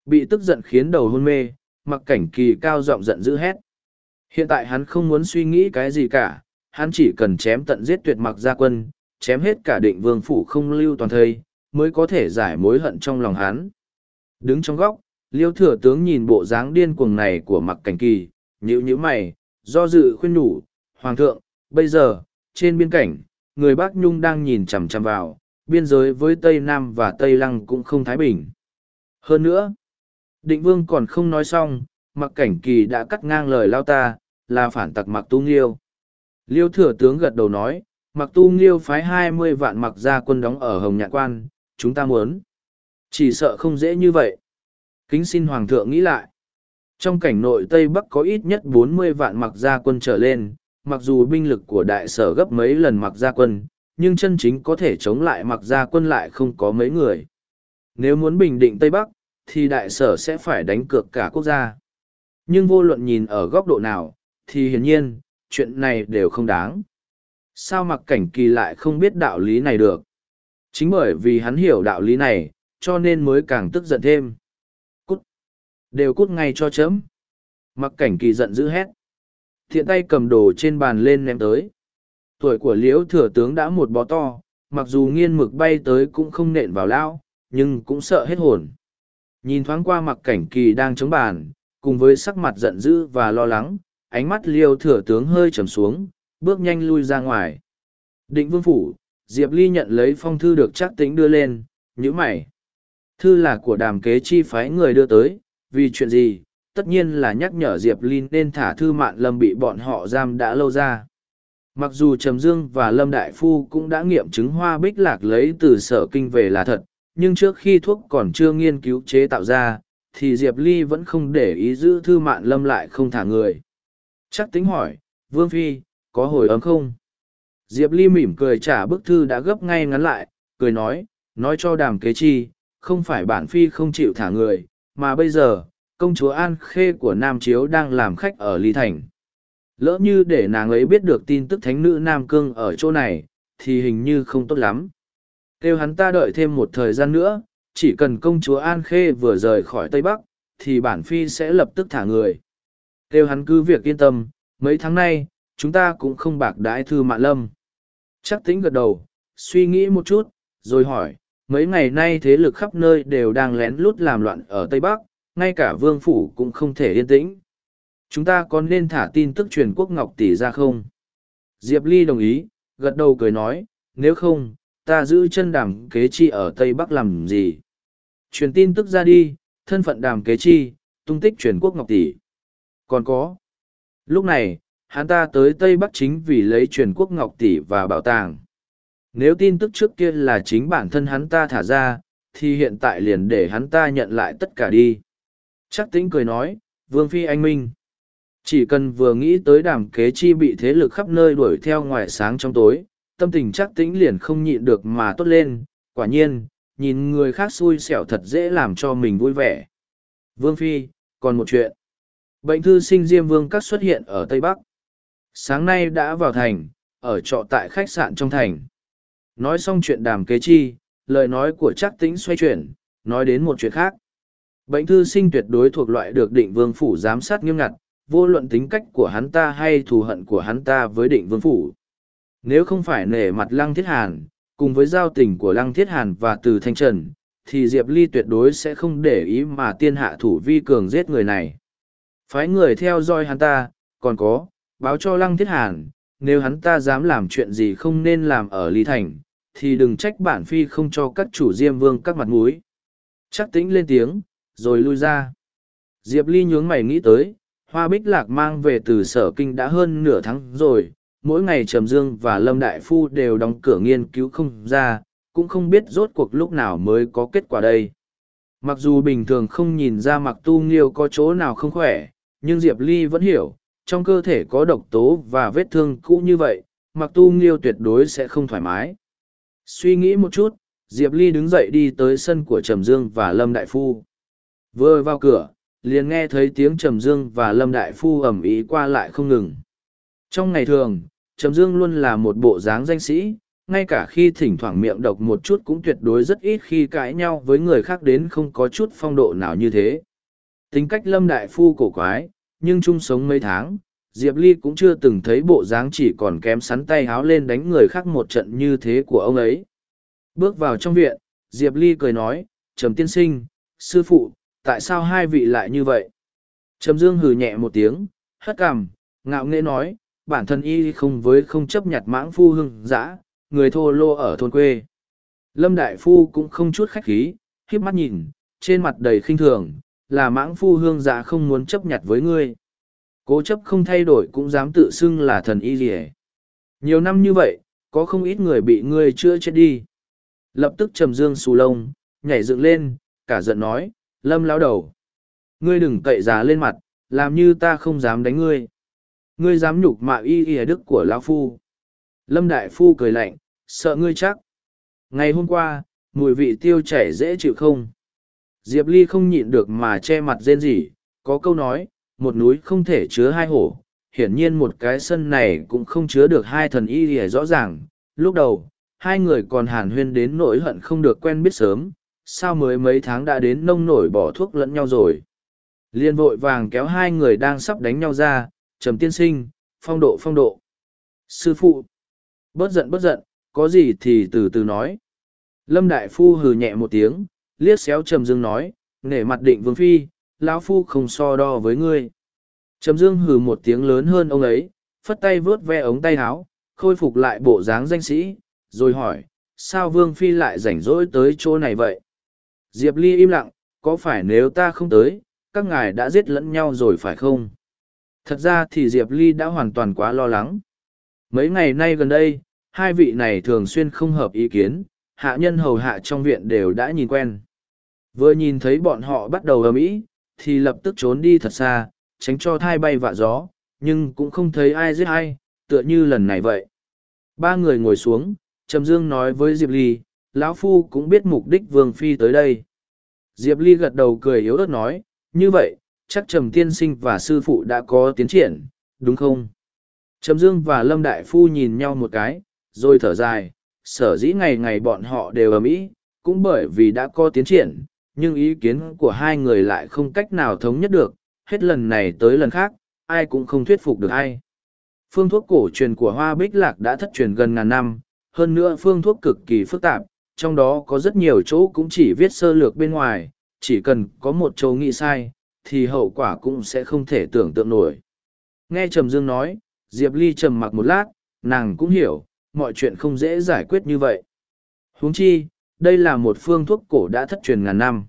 Bị tức giận khiến đầu hôn mê, mặc cảnh kỳ cao giọng giận dữ hét. Hiện tại hắn không muốn suy nghĩ cái gì cả, hắn chỉ cần chém tận giết tuyệt mặc gia quân, chém hết cả định vương phủ không lưu toàn thây, mới có thể giải mối hận trong lòng hắn. Đứng trong góc, liêu thừa tướng nhìn bộ dáng điên cuồng này của mặc cảnh kỳ, nhữ nhữ mày, do dự khuyên nhủ, Hoàng thượng, bây giờ, trên biên cảnh, người Bắc Nhung đang nhìn chằm chằm vào, biên giới với Tây Nam và Tây Lăng cũng không thái bình. Hơn nữa, định vương còn không nói xong, mặc cảnh kỳ đã cắt ngang lời lao ta, là phản tặc mặc tu nghiêu. Liêu thừa tướng gật đầu nói, mặc tu nghiêu phái hai mươi vạn mặc gia quân đóng ở Hồng Nhạn Quan, chúng ta muốn. Chỉ sợ không dễ như vậy. Kính xin Hoàng thượng nghĩ lại. Trong cảnh nội Tây Bắc có ít nhất bốn mươi vạn mặc gia quân trở lên, mặc dù binh lực của đại sở gấp mấy lần mặc gia quân, nhưng chân chính có thể chống lại mặc gia quân lại không có mấy người. Nếu muốn bình định Tây Bắc, thì đại sở sẽ phải đánh cược cả quốc gia. Nhưng vô luận nhìn ở góc độ nào, thì hiển nhiên, chuyện này đều không đáng. Sao mặc cảnh kỳ lại không biết đạo lý này được? Chính bởi vì hắn hiểu đạo lý này, cho nên mới càng tức giận thêm. Cút! Đều cút ngay cho chấm. Mặc cảnh kỳ giận dữ hét. Thiện tay cầm đồ trên bàn lên ném tới. Tuổi của liễu thừa tướng đã một bó to, mặc dù nghiên mực bay tới cũng không nện vào lao, nhưng cũng sợ hết hồn. Nhìn thoáng qua mặc cảnh kỳ đang chống bàn, cùng với sắc mặt giận dữ và lo lắng, ánh mắt liêu thừa tướng hơi trầm xuống, bước nhanh lui ra ngoài. Định vương phủ, Diệp Ly nhận lấy phong thư được chắc tính đưa lên, nhíu mày. Thư là của đàm kế chi phái người đưa tới, vì chuyện gì, tất nhiên là nhắc nhở Diệp Ly nên thả thư mạn lâm bị bọn họ giam đã lâu ra. Mặc dù Trầm Dương và Lâm Đại Phu cũng đã nghiệm chứng hoa bích lạc lấy từ sở kinh về là thật, nhưng trước khi thuốc còn chưa nghiên cứu chế tạo ra, thì Diệp Ly vẫn không để ý giữ thư mạn lâm lại không thả người. Chắc tính hỏi, Vương Phi, có hồi ấm không? Diệp Ly mỉm cười trả bức thư đã gấp ngay ngắn lại, cười nói, nói cho đàm kế chi, không phải bản Phi không chịu thả người, mà bây giờ, công chúa An Khê của Nam Chiếu đang làm khách ở Ly Thành. Lỡ như để nàng ấy biết được tin tức thánh nữ Nam Cương ở chỗ này, thì hình như không tốt lắm. Kêu hắn ta đợi thêm một thời gian nữa, chỉ cần công chúa An Khê vừa rời khỏi Tây Bắc, thì bản phi sẽ lập tức thả người. Kêu hắn cứ việc yên tâm, mấy tháng nay, chúng ta cũng không bạc đãi thư mạn lâm. Chắc tính gật đầu, suy nghĩ một chút, rồi hỏi, mấy ngày nay thế lực khắp nơi đều đang lén lút làm loạn ở Tây Bắc, ngay cả vương phủ cũng không thể yên tĩnh. Chúng ta có nên thả tin tức truyền quốc Ngọc Tỷ ra không? Diệp Ly đồng ý, gật đầu cười nói, nếu không, ta giữ chân đàm kế chi ở Tây Bắc làm gì? Truyền tin tức ra đi, thân phận đàm kế chi, tung tích truyền quốc Ngọc Tỷ. Còn có. Lúc này, hắn ta tới Tây Bắc chính vì lấy truyền quốc Ngọc Tỷ và bảo tàng. Nếu tin tức trước kia là chính bản thân hắn ta thả ra, thì hiện tại liền để hắn ta nhận lại tất cả đi. Chắc tĩnh cười nói, Vương Phi anh Minh. Chỉ cần vừa nghĩ tới đàm kế chi bị thế lực khắp nơi đuổi theo ngoài sáng trong tối, tâm tình chắc tĩnh liền không nhịn được mà tốt lên, quả nhiên, nhìn người khác xui xẻo thật dễ làm cho mình vui vẻ. Vương Phi, còn một chuyện. Bệnh thư sinh Diêm Vương Các xuất hiện ở Tây Bắc. Sáng nay đã vào thành, ở trọ tại khách sạn trong thành. Nói xong chuyện đàm kế chi, lời nói của chắc tĩnh xoay chuyển, nói đến một chuyện khác. Bệnh thư sinh tuyệt đối thuộc loại được định vương phủ giám sát nghiêm ngặt, vô luận tính cách của hắn ta hay thù hận của hắn ta với định vương phủ. Nếu không phải nể mặt Lăng Thiết Hàn, cùng với giao tình của Lăng Thiết Hàn và Từ Thanh Trần, thì Diệp Ly tuyệt đối sẽ không để ý mà tiên hạ thủ vi cường giết người này. Phái người theo dõi hắn ta, còn có, báo cho Lăng Thiết Hàn, nếu hắn ta dám làm chuyện gì không nên làm ở Ly Thành, thì đừng trách bản phi không cho các chủ diêm vương các mặt mũi. Chắc tĩnh lên tiếng, rồi lui ra. Diệp Ly nhướng mày nghĩ tới, hoa bích lạc mang về từ sở kinh đã hơn nửa tháng rồi, mỗi ngày Trầm Dương và Lâm Đại Phu đều đóng cửa nghiên cứu không ra, cũng không biết rốt cuộc lúc nào mới có kết quả đây. Mặc dù bình thường không nhìn ra mặc tu nghiêu có chỗ nào không khỏe, nhưng Diệp Ly vẫn hiểu, trong cơ thể có độc tố và vết thương cũ như vậy, mặc tu nghiêu tuyệt đối sẽ không thoải mái. Suy nghĩ một chút, Diệp Ly đứng dậy đi tới sân của Trầm Dương và Lâm Đại Phu. Vừa vào cửa, liền nghe thấy tiếng Trầm Dương và Lâm Đại Phu ầm ĩ qua lại không ngừng. Trong ngày thường, Trầm Dương luôn là một bộ dáng danh sĩ, ngay cả khi thỉnh thoảng miệng độc một chút cũng tuyệt đối rất ít khi cãi nhau với người khác đến không có chút phong độ nào như thế. Tính cách Lâm Đại Phu cổ quái, nhưng chung sống mấy tháng, Diệp Ly cũng chưa từng thấy bộ dáng chỉ còn kém sắn tay háo lên đánh người khác một trận như thế của ông ấy. Bước vào trong viện, Diệp Ly cười nói, Trầm tiên sinh, sư phụ, tại sao hai vị lại như vậy? Trầm Dương hừ nhẹ một tiếng, hất cằm, ngạo nghễ nói, bản thân y không với không chấp nhặt mãng phu hưng dã, người thô lô ở thôn quê. Lâm Đại Phu cũng không chút khách khí, híp mắt nhìn, trên mặt đầy khinh thường, là mãng phu hương dã không muốn chấp nhặt với ngươi. Cố chấp không thay đổi cũng dám tự xưng là thần y rỉa. Nhiều năm như vậy, có không ít người bị ngươi chưa chết đi. Lập tức trầm dương xù lông, nhảy dựng lên, cả giận nói, lâm lao đầu. Ngươi đừng cậy già lên mặt, làm như ta không dám đánh ngươi. Ngươi dám nhục mạ y y đức của lão phu. Lâm đại phu cười lạnh, sợ ngươi chắc. Ngày hôm qua, mùi vị tiêu chảy dễ chịu không? Diệp Ly không nhịn được mà che mặt rên rỉ, có câu nói, một núi không thể chứa hai hổ, hiển nhiên một cái sân này cũng không chứa được hai thần y y rõ ràng. Lúc đầu, hai người còn hàn huyên đến nỗi hận không được quen biết sớm, sao mới mấy tháng đã đến nông nổi bỏ thuốc lẫn nhau rồi. Liên vội vàng kéo hai người đang sắp đánh nhau ra, trầm tiên sinh, phong độ phong độ. Sư phụ, bớt giận bớt giận, có gì thì từ từ nói. Lâm Đại Phu hừ nhẹ một tiếng, liếc xéo trầm dương nói, nể mặt định vương phi, lão phu không so đo với ngươi. Trầm dương hừ một tiếng lớn hơn ông ấy, phất tay vớt ve ống tay áo, khôi phục lại bộ dáng danh sĩ, rồi hỏi, sao vương phi lại rảnh rỗi tới chỗ này vậy? Diệp Ly im lặng, có phải nếu ta không tới, các ngài đã giết lẫn nhau rồi phải không? Thật ra thì Diệp Ly đã hoàn toàn quá lo lắng. Mấy ngày nay gần đây, hai vị này thường xuyên không hợp ý kiến, hạ nhân hầu hạ trong viện đều đã nhìn quen. Vừa nhìn thấy bọn họ bắt đầu ầm ĩ, thì lập tức trốn đi thật xa, tránh cho thai bay vạ gió, nhưng cũng không thấy ai giết ai, tựa như lần này vậy. Ba người ngồi xuống, Trầm Dương nói với Diệp Ly, lão Phu cũng biết mục đích Vương Phi tới đây. Diệp Ly gật đầu cười yếu ớt nói, như vậy, chắc trầm tiên sinh và sư phụ đã có tiến triển, đúng không? Trầm dương và lâm đại phu nhìn nhau một cái, rồi thở dài, sở dĩ ngày ngày bọn họ đều ở mỹ, cũng bởi vì đã có tiến triển, nhưng ý kiến của hai người lại không cách nào thống nhất được, hết lần này tới lần khác, ai cũng không thuyết phục được ai. Phương thuốc cổ truyền của hoa bích lạc đã thất truyền gần ngàn năm, hơn nữa phương thuốc cực kỳ phức tạp, trong đó có rất nhiều chỗ cũng chỉ viết sơ lược bên ngoài, chỉ cần có một chỗ nghĩ sai thì hậu quả cũng sẽ không thể tưởng tượng nổi. Nghe trầm dương nói, diệp ly trầm mặc một lát, nàng cũng hiểu, mọi chuyện không dễ giải quyết như vậy. Huống chi, đây là một phương thuốc cổ đã thất truyền ngàn năm.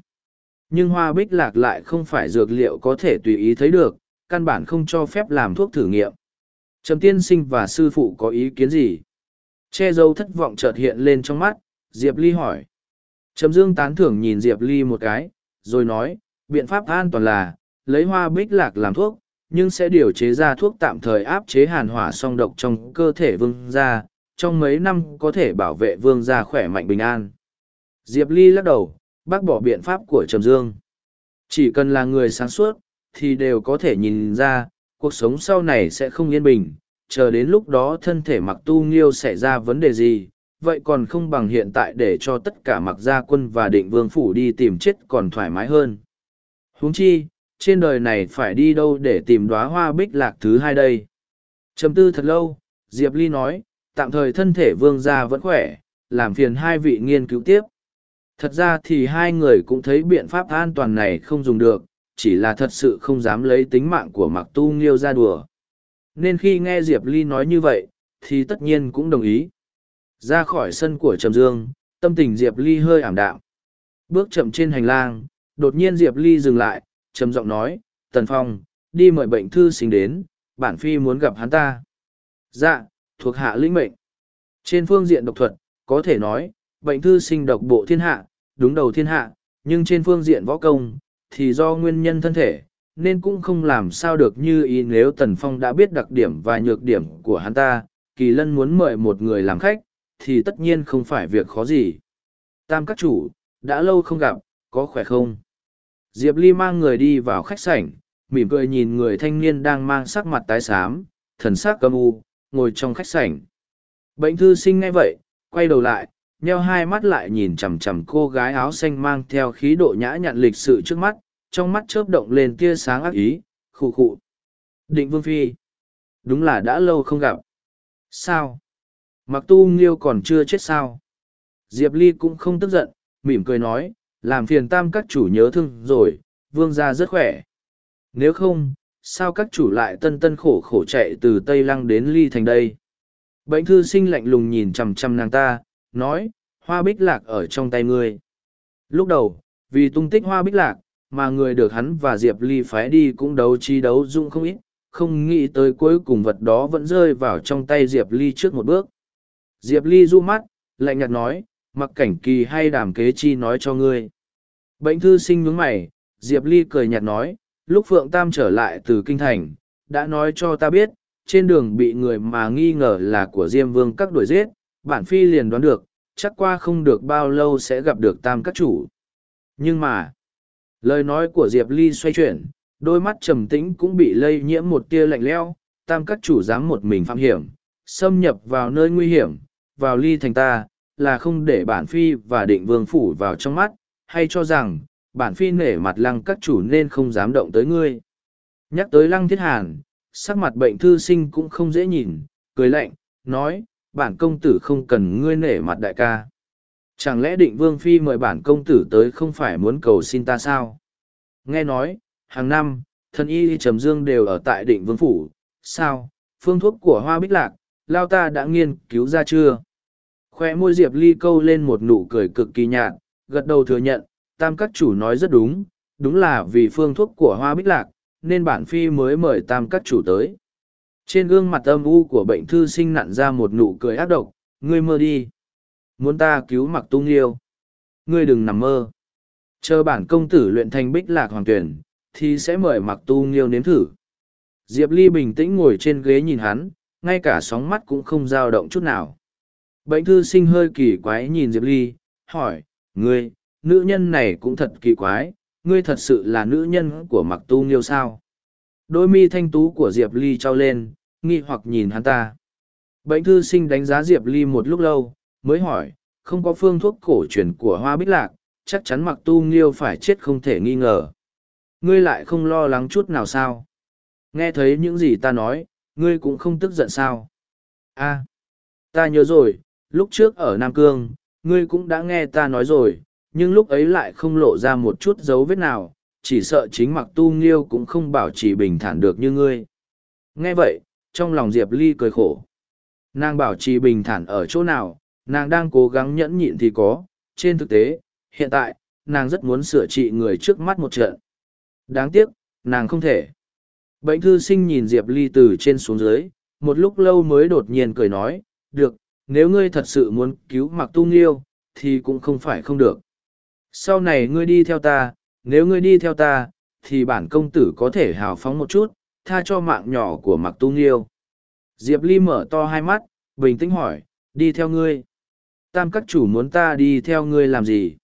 Nhưng hoa bích lạc lại không phải dược liệu có thể tùy ý thấy được, căn bản không cho phép làm thuốc thử nghiệm. Trầm tiên sinh và sư phụ có ý kiến gì? Che giấu thất vọng chợt hiện lên trong mắt, diệp ly hỏi. Trầm dương tán thưởng nhìn diệp ly một cái, rồi nói biện pháp an toàn là, lấy hoa bích lạc làm thuốc, nhưng sẽ điều chế ra thuốc tạm thời áp chế hàn hỏa song độc trong cơ thể vương gia, trong mấy năm có thể bảo vệ vương gia khỏe mạnh bình an. Diệp ly lắc đầu, bác bỏ biện pháp của trầm dương. Chỉ cần là người sáng suốt, thì đều có thể nhìn ra, cuộc sống sau này sẽ không yên bình, chờ đến lúc đó thân thể mặc tu nghiêu xảy ra vấn đề gì, vậy còn không bằng hiện tại để cho tất cả mặc gia quân và định vương phủ đi tìm chết còn thoải mái hơn huống chi, trên đời này phải đi đâu để tìm đoá hoa bích lạc thứ hai đây? Trầm tư thật lâu, diệp ly nói, tạm thời thân thể vương gia vẫn khỏe, làm phiền hai vị nghiên cứu tiếp. Thật ra thì hai người cũng thấy biện pháp an toàn này không dùng được, chỉ là thật sự không dám lấy tính mạng của mặc tu nghiêu ra đùa. Nên khi nghe diệp ly nói như vậy, thì tất nhiên cũng đồng ý. Ra khỏi sân của trầm dương, tâm tình diệp ly hơi ảm đạm. Bước chậm trên hành lang đột nhiên diệp ly dừng lại, trầm giọng nói, tần phong, đi mời bệnh thư sinh đến, bản phi muốn gặp hắn ta. Dạ thuộc hạ lĩnh mệnh. Trên phương diện độc thuật, có thể nói, bệnh thư sinh độc bộ thiên hạ, đúng đầu thiên hạ, nhưng trên phương diện võ công, thì do nguyên nhân thân thể, nên cũng không làm sao được như ý nếu tần phong đã biết đặc điểm và nhược điểm của hắn ta, kỳ lân muốn mời một người làm khách, thì tất nhiên không phải việc khó gì. Tam các chủ, đã lâu không gặp có khỏe không? Diệp ly mang người đi vào khách sảnh, mỉm cười nhìn người thanh niên đang mang sắc mặt tái xám, thần sắc cầm u, ngồi trong khách sảnh. Bệnh thư sinh ngay vậy, quay đầu lại, nheo hai mắt lại nhìn chằm chằm cô gái áo xanh mang theo khí độ nhã nhặn lịch sự trước mắt, trong mắt chớp động lên tia sáng ác ý, khụ khụ. Định vương phi, đúng là đã lâu không gặp. Sao? Mặc tu nghiêu còn chưa chết sao? Diệp ly cũng không tức giận, mỉm cười nói làm phiền tam các chủ nhớ thương rồi, vương gia rất khỏe. Nếu không, sao các chủ lại tân tân khổ khổ chạy từ tây lăng đến ly thành đây? Bệnh thư sinh lạnh lùng nhìn chằm chằm nàng ta, nói, hoa bích lạc ở trong tay ngươi. Lúc đầu, vì tung tích hoa bích lạc mà người được hắn và diệp ly phái đi cũng đấu trí đấu dung không ít, không nghĩ tới cuối cùng vật đó vẫn rơi vào trong tay diệp ly trước một bước. Diệp ly du mắt, lạnh nhạt nói, mặc cảnh kỳ hay đàm kế chi nói cho ngươi bệnh thư sinh nhướng mày, diệp ly cười nhạt nói, lúc phượng tam trở lại từ kinh thành, đã nói cho ta biết, trên đường bị người mà nghi ngờ là của diêm vương các đuổi giết, bản phi liền đoán được, chắc qua không được bao lâu sẽ gặp được tam các chủ. Nhưng mà, lời nói của diệp ly xoay chuyển, đôi mắt trầm tĩnh cũng bị lây nhiễm một tia lạnh lẽo, tam các chủ dám một mình phạm hiểm, xâm nhập vào nơi nguy hiểm, vào ly thành ta, là không để bản phi và định vương phủ vào trong mắt hay cho rằng, bản phi nể mặt lăng các chủ nên không dám động tới ngươi. Nhắc tới lăng thiết hàn, sắc mặt bệnh thư sinh cũng không dễ nhìn, cười lạnh, nói, bản công tử không cần ngươi nể mặt đại ca. Chẳng lẽ định vương phi mời bản công tử tới không phải muốn cầu xin ta sao? Nghe nói, hàng năm, thần y trầm dương đều ở tại định vương phủ. Sao? Phương thuốc của hoa bích lạc, lao ta đã nghiên cứu ra chưa? Khoe môi diệp ly câu lên một nụ cười cực kỳ nhạt gật đầu thừa nhận, tam các chủ nói rất đúng đúng là vì phương thuốc của hoa bích lạc, nên bản phi mới mời tam các chủ tới. Trên gương mặt âm u của bệnh thư sinh nặn ra một nụ cười ác độc, ngươi mơ đi. Muốn ta cứu mặc tung yêu ngươi đừng nằm mơ. Chờ bản công tử luyện thành bích lạc hoàng tuyển, thì sẽ mời mặc tu nghiêu nếm thử. Diệp ly bình tĩnh ngồi trên ghế nhìn hắn, ngay cả sóng mắt cũng không dao động chút nào. Bệnh thư sinh hơi kỳ quái nhìn diệp ly, hỏi ngươi, nữ nhân này cũng thật kỳ quái, ngươi thật sự là nữ nhân của mặc tu nghiêu sao? Đôi mi thanh tú của diệp ly trao lên, nghi hoặc nhìn hắn ta. Bệnh thư sinh đánh giá diệp ly một lúc lâu, mới hỏi, không có phương thuốc cổ truyền của hoa bích lạc, chắc chắn mặc tu nghiêu phải chết không thể nghi ngờ. Ngươi lại không lo lắng chút nào sao? Nghe thấy những gì ta nói, ngươi cũng không tức giận sao? A, ta nhớ rồi, lúc trước ở nam cương ngươi cũng đã nghe ta nói rồi, nhưng lúc ấy lại không lộ ra một chút dấu vết nào, chỉ sợ chính mặc tu nghiêu cũng không bảo trì bình thản được như ngươi. Nghe vậy, trong lòng diệp ly cười khổ. Nàng bảo trì bình thản ở chỗ nào, nàng đang cố gắng nhẫn nhịn thì có, trên thực tế, hiện tại, nàng rất muốn sửa trị người trước mắt một trận. Đáng tiếc, nàng không thể. Bệnh thư sinh nhìn diệp ly từ trên xuống dưới, một lúc lâu mới đột nhiên cười nói, được nếu ngươi thật sự muốn cứu mặc tu nghiêu, thì cũng không phải không được. Sau này ngươi đi theo ta, nếu ngươi đi theo ta, thì bản công tử có thể hào phóng một chút, tha cho mạng nhỏ của mặc tu nghiêu. Diệp ly mở to hai mắt, bình tĩnh hỏi, đi theo ngươi. Tam các chủ muốn ta đi theo ngươi làm gì?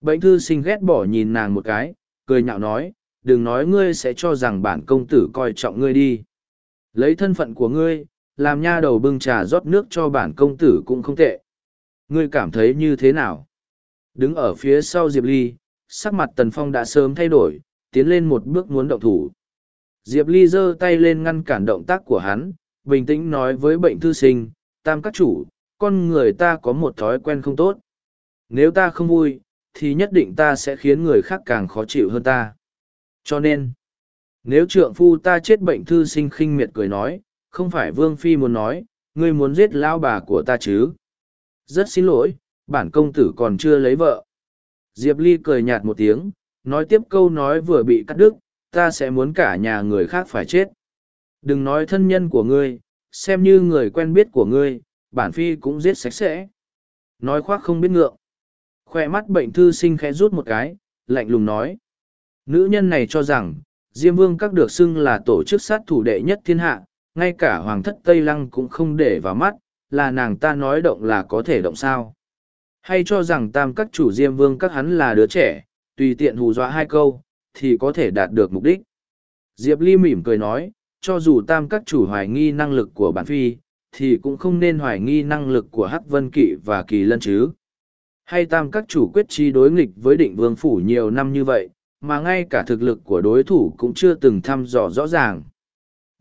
Bệnh thư sinh ghét bỏ nhìn nàng một cái, cười nhạo nói, đừng nói ngươi sẽ cho rằng bản công tử coi trọng ngươi đi. Lấy thân phận của ngươi làm nha đầu bưng trà rót nước cho bản công tử cũng không tệ. Ngươi cảm thấy như thế nào? Đứng ở phía sau diệp ly, sắc mặt tần phong đã sớm thay đổi, tiến lên một bước muốn động thủ. Diệp ly giơ tay lên ngăn cản động tác của hắn, bình tĩnh nói với bệnh thư sinh, tam các chủ, con người ta có một thói quen không tốt. Nếu ta không vui, thì nhất định ta sẽ khiến người khác càng khó chịu hơn ta. Cho nên, nếu trượng phu ta chết bệnh thư sinh khinh miệt cười nói không phải vương phi muốn nói, ngươi muốn giết lao bà của ta chứ? Rất xin lỗi, bản công tử còn chưa lấy vợ. Diệp ly cười nhạt một tiếng, nói tiếp câu nói vừa bị cắt đứt, ta sẽ muốn cả nhà người khác phải chết. Đừng nói thân nhân của ngươi, xem như người quen biết của ngươi, bản phi cũng giết sạch sẽ. Nói khoác không biết ngượng. Khoe mắt bệnh thư sinh khẽ rút một cái, lạnh lùng nói. Nữ nhân này cho rằng, diêm vương các được xưng là tổ chức sát thủ đệ nhất thiên hạ ngay cả hoàng thất tây lăng cũng không để vào mắt, là nàng ta nói động là có thể động sao. Hay cho rằng tam các chủ diêm vương các hắn là đứa trẻ, tùy tiện hù dọa hai câu, thì có thể đạt được mục đích. Diệp ly mỉm cười nói, cho dù tam các chủ hoài nghi năng lực của bản phi, thì cũng không nên hoài nghi năng lực của hắc vân kỵ và kỳ lân chứ. Hay tam các chủ quyết chi đối nghịch với định vương phủ nhiều năm như vậy, mà ngay cả thực lực của đối thủ cũng chưa từng thăm dò rõ ràng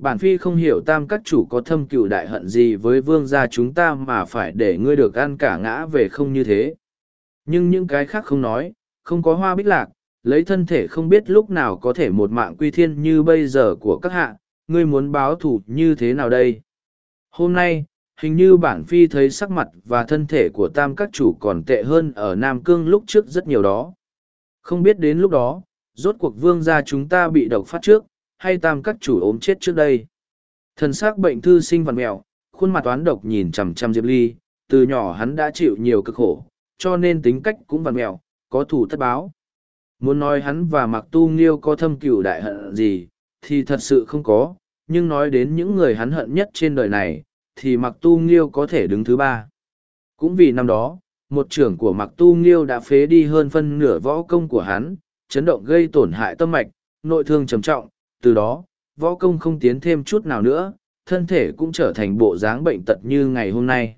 bản phi không hiểu tam các chủ có thâm cựu đại hận gì với vương gia chúng ta mà phải để ngươi được ăn cả ngã về không như thế. Nhưng những cái khác không nói, không có hoa bích lạc, lấy thân thể không biết lúc nào có thể một mạng quy thiên như bây giờ của các hạ, ngươi muốn báo thù như thế nào đây? Hôm nay, hình như bản phi thấy sắc mặt và thân thể của tam các chủ còn tệ hơn ở nam cương lúc trước rất nhiều đó. Không biết đến lúc đó, rốt cuộc vương gia chúng ta bị độc phát trước hay tam các chủ ốm chết trước đây. Thần xác bệnh thư sinh vằn mẹo, khuôn mặt toán độc nhìn chằm chằm diệp ly, từ nhỏ hắn đã chịu nhiều cực khổ, cho nên tính cách cũng vằn mẹo, có thủ thất báo. Muốn nói hắn và mặc tu nghiêu có thâm cửu đại hận gì, thì thật sự không có, nhưng nói đến những người hắn hận nhất trên đời này, thì mặc tu nghiêu có thể đứng thứ ba. Cũng vì năm đó, một trưởng của mặc tu nghiêu đã phế đi hơn phân nửa võ công của hắn, chấn động gây tổn hại tâm mạch, nội thương trầm trọng từ đó, võ công không tiến thêm chút nào nữa, thân thể cũng trở thành bộ dáng bệnh tật như ngày hôm nay.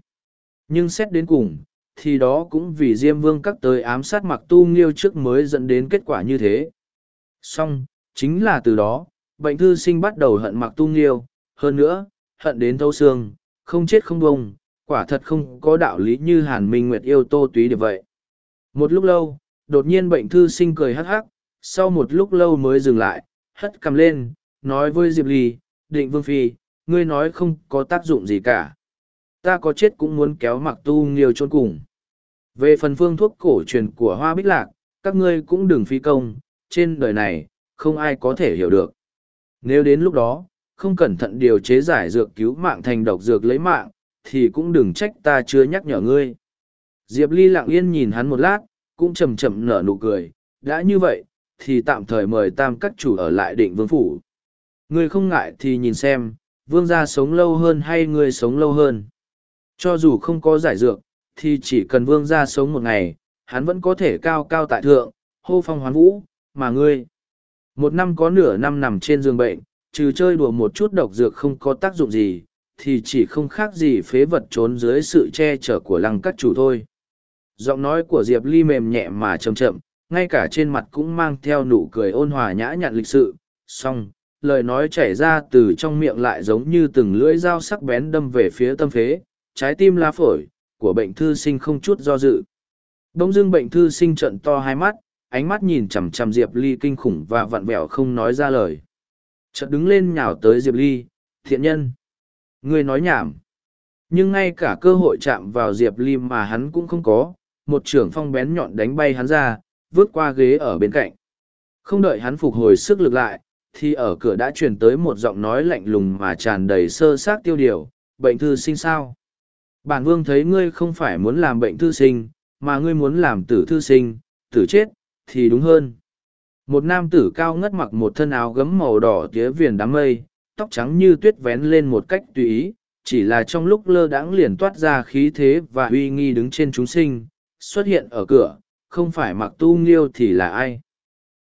Nhưng xét đến cùng, thì đó cũng vì diêm vương các tới ám sát mặc tu nghiêu trước mới dẫn đến kết quả như thế. Song chính là từ đó, bệnh thư sinh bắt đầu hận mặc tu nghiêu, hơn nữa, hận đến thâu xương, không chết không bông quả thật không có đạo lý như hàn minh nguyệt yêu tô túy được vậy. Một lúc lâu, đột nhiên bệnh thư sinh cười hắc hắc, sau một lúc lâu mới dừng lại hất cầm lên, nói với diệp ly, định vương phi, ngươi nói không có tác dụng gì cả. Ta có chết cũng muốn kéo mặc tu nghiêu chôn cùng. Về phần phương thuốc cổ truyền của hoa bích lạc, các ngươi cũng đừng phi công, trên đời này, không ai có thể hiểu được. Nếu đến lúc đó, không cẩn thận điều chế giải dược cứu mạng thành độc dược lấy mạng, thì cũng đừng trách ta chưa nhắc nhở ngươi. Diệp ly lặng yên nhìn hắn một lát, cũng chầm chậm nở nụ cười, đã như vậy thì tạm thời mời tam các chủ ở lại định vương phủ ngươi không ngại thì nhìn xem vương gia sống lâu hơn hay ngươi sống lâu hơn cho dù không có giải dược thì chỉ cần vương gia sống một ngày hắn vẫn có thể cao cao tại thượng hô phong hoán vũ mà ngươi. Một năm có nửa năm nằm trên giường bệnh, trừ chơi đùa một chút độc dược không có tác dụng gì, thì chỉ không khác gì phế vật trốn dưới sự che chở của lăng các chủ thôi. Giọng nói của Diệp Ly mềm nhẹ mà chậm chậm, ngay cả trên mặt cũng mang theo nụ cười ôn hòa nhã nhặn lịch sự, song lời nói chảy ra từ trong miệng lại giống như từng lưỡi dao sắc bén đâm về phía tâm phế, trái tim lá phổi, của bệnh thư sinh không chút do dự. Đông dưng bệnh thư sinh trận to hai mắt, ánh mắt nhìn chằm chằm Diệp Ly kinh khủng và vặn vẹo không nói ra lời. Chợt đứng lên nhào tới Diệp Ly, thiện nhân. Người nói nhảm. Nhưng ngay cả cơ hội chạm vào Diệp Ly mà hắn cũng không có, một trưởng phong bén nhọn đánh bay hắn ra, vướt qua ghế ở bên cạnh. Không đợi hắn phục hồi sức lực lại, thì ở cửa đã truyền tới một giọng nói lạnh lùng mà tràn đầy sơ xác tiêu điều, bệnh thư sinh sao? Bản vương thấy ngươi không phải muốn làm bệnh thư sinh, mà ngươi muốn làm tử thư sinh, tử chết, thì đúng hơn. Một nam tử cao ngất mặc một thân áo gấm màu đỏ tía viền đám mây, tóc trắng như tuyết vén lên một cách tùy ý, chỉ là trong lúc lơ đãng liền toát ra khí thế và uy nghi đứng trên chúng sinh, xuất hiện ở cửa, không phải mặc tu nghiêu thì là ai.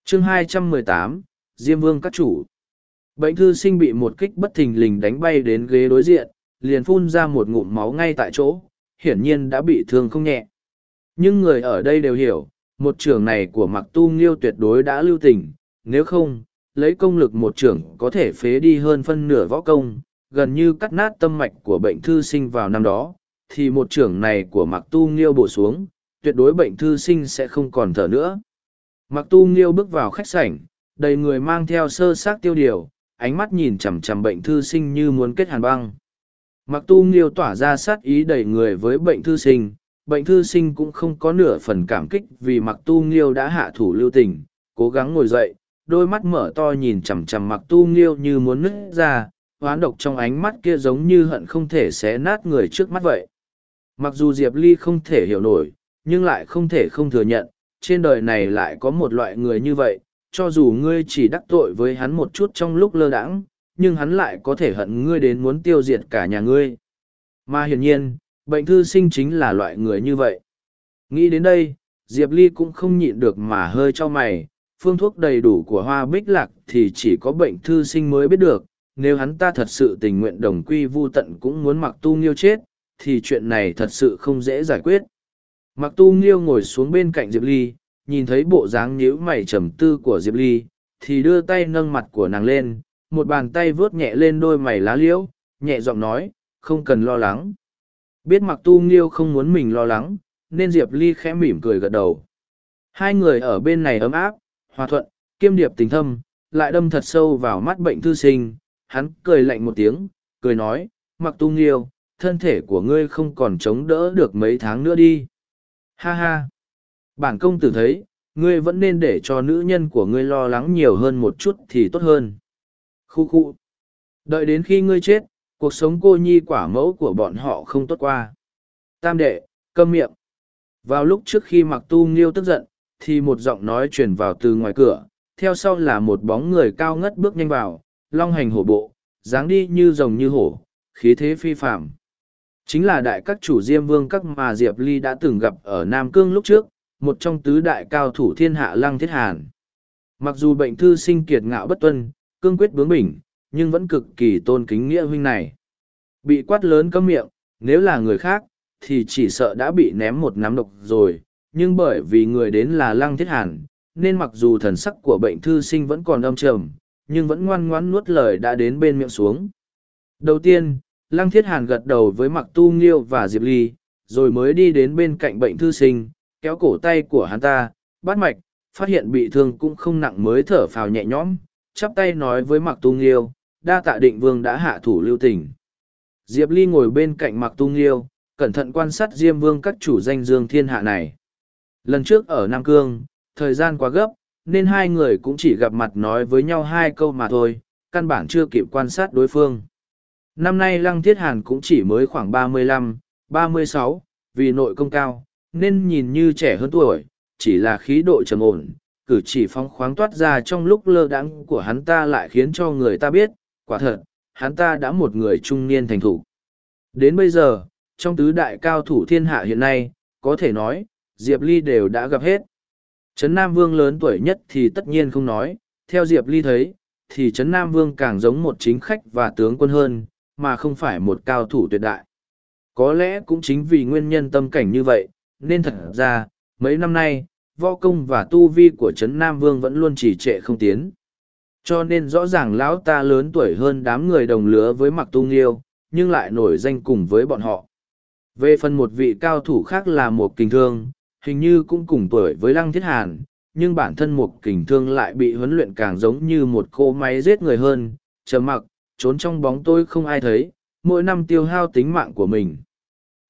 chương 218, Diêm Vương các chủ. Bệnh thư sinh bị một kích bất thình lình đánh bay đến ghế đối diện, liền phun ra một ngụm máu ngay tại chỗ, hiển nhiên đã bị thương không nhẹ. Nhưng người ở đây đều hiểu, một trưởng này của mặc tu nghiêu tuyệt đối đã lưu tình, nếu không, lấy công lực một trưởng có thể phế đi hơn phân nửa võ công, gần như cắt nát tâm mạch của bệnh thư sinh vào năm đó, thì một trưởng này của mặc tu nghiêu bổ xuống, tuyệt đối bệnh thư sinh sẽ không còn thở nữa. Mặc tu nghiêu bước vào khách sảnh, đầy người mang theo sơ xác tiêu điều, ánh mắt nhìn chằm chằm bệnh thư sinh như muốn kết hàn băng. Mặc tu nghiêu tỏa ra sát ý đầy người với bệnh thư sinh, bệnh thư sinh cũng không có nửa phần cảm kích vì mặc tu nghiêu đã hạ thủ lưu tình, cố gắng ngồi dậy, đôi mắt mở to nhìn chằm chằm mặc tu nghiêu như muốn nứt ra, hoán độc trong ánh mắt kia giống như hận không thể xé nát người trước mắt vậy. Mặc dù Diệp Ly không thể hiểu nổi, nhưng lại không thể không thừa nhận, trên đời này lại có một loại người như vậy, cho dù ngươi chỉ đắc tội với hắn một chút trong lúc lơ đãng, nhưng hắn lại có thể hận ngươi đến muốn tiêu diệt cả nhà ngươi. Mà hiển nhiên, bệnh thư sinh chính là loại người như vậy. Nghĩ đến đây, Diệp Ly cũng không nhịn được mà hơi cho mày, phương thuốc đầy đủ của hoa bích lạc thì chỉ có bệnh thư sinh mới biết được, nếu hắn ta thật sự tình nguyện đồng quy vu tận cũng muốn mặc tu nghiêu chết, thì chuyện này thật sự không dễ giải quyết. Mặc tu nghiêu ngồi xuống bên cạnh Diệp Ly, nhìn thấy bộ dáng nhíu mày trầm tư của Diệp Ly, thì đưa tay nâng mặt của nàng lên, một bàn tay vớt nhẹ lên đôi mày lá liễu, nhẹ giọng nói, không cần lo lắng. Biết mặc tu nghiêu không muốn mình lo lắng, nên Diệp Ly khẽ mỉm cười gật đầu. Hai người ở bên này ấm áp, hòa thuận, kiêm điệp tình thâm, lại đâm thật sâu vào mắt bệnh thư sinh, hắn cười lạnh một tiếng, cười nói, mặc tu nghiêu, thân thể của ngươi không còn chống đỡ được mấy tháng nữa đi. Ha ha! Bản công tử thấy, ngươi vẫn nên để cho nữ nhân của ngươi lo lắng nhiều hơn một chút thì tốt hơn. Khu khu! Đợi đến khi ngươi chết, cuộc sống cô nhi quả mẫu của bọn họ không tốt qua. Tam đệ, câm miệng. Vào lúc trước khi mặc tu nghiêu tức giận, thì một giọng nói truyền vào từ ngoài cửa, theo sau là một bóng người cao ngất bước nhanh vào, long hành hổ bộ, dáng đi như rồng như hổ, khí thế phi phạm. Chính là đại các chủ diêm vương các mà Diệp Ly đã từng gặp ở Nam Cương lúc trước, một trong tứ đại cao thủ thiên hạ lăng thiết hàn. Mặc dù bệnh thư sinh kiệt ngạo bất tuân, cương quyết bướng bỉnh, nhưng vẫn cực kỳ tôn kính nghĩa huynh này. Bị quát lớn cấm miệng, nếu là người khác, thì chỉ sợ đã bị ném một nắm độc rồi, nhưng bởi vì người đến là lăng thiết hàn, nên mặc dù thần sắc của bệnh thư sinh vẫn còn âm trầm, nhưng vẫn ngoan ngoãn nuốt lời đã đến bên miệng xuống. Đầu tiên, lăng thiết hàn gật đầu với mặc tu nghiêu và diệp ly, rồi mới đi đến bên cạnh bệnh thư sinh, kéo cổ tay của hắn ta, bắt mạch, phát hiện bị thương cũng không nặng mới thở phào nhẹ nhõm, chắp tay nói với mặc tu nghiêu, đa tạ định vương đã hạ thủ lưu tình. Diệp Ly ngồi bên cạnh mặc tu nghiêu, cẩn thận quan sát Diêm Vương các chủ danh dương thiên hạ này. Lần trước ở Nam Cương, thời gian quá gấp, nên hai người cũng chỉ gặp mặt nói với nhau hai câu mà thôi, căn bản chưa kịp quan sát đối phương. Năm nay Lăng Thiết Hàn cũng chỉ mới khoảng ba mươi lăm, ba mươi sáu, vì nội công cao, nên nhìn như trẻ hơn tuổi, chỉ là khí độ trầm ổn, cử chỉ phong khoáng toát ra trong lúc lơ đãng của hắn ta lại khiến cho người ta biết, quả thật, hắn ta đã một người trung niên thành thủ. Đến bây giờ, trong tứ đại cao thủ thiên hạ hiện nay, có thể nói, Diệp Ly đều đã gặp hết. Trấn Nam Vương lớn tuổi nhất thì tất nhiên không nói, theo Diệp Ly thấy, thì Trấn Nam Vương càng giống một chính khách và tướng quân hơn, mà không phải một cao thủ tuyệt đại. Có lẽ cũng chính vì nguyên nhân tâm cảnh như vậy, nên thật ra, mấy năm nay, võ công và tu vi của Trấn Nam Vương vẫn luôn chỉ trệ không tiến. Cho nên rõ ràng lão ta lớn tuổi hơn đám người đồng lứa với Mặc Tu Nghiêu, nhưng lại nổi danh cùng với bọn họ. Về phần một vị cao thủ khác là một kình thương, hình như cũng cùng tuổi với Lăng Thiết Hàn, nhưng bản thân một kình thương lại bị huấn luyện càng giống như một cô máy giết người hơn, chờ mặc, trốn trong bóng tôi không ai thấy, mỗi năm tiêu hao tính mạng của mình.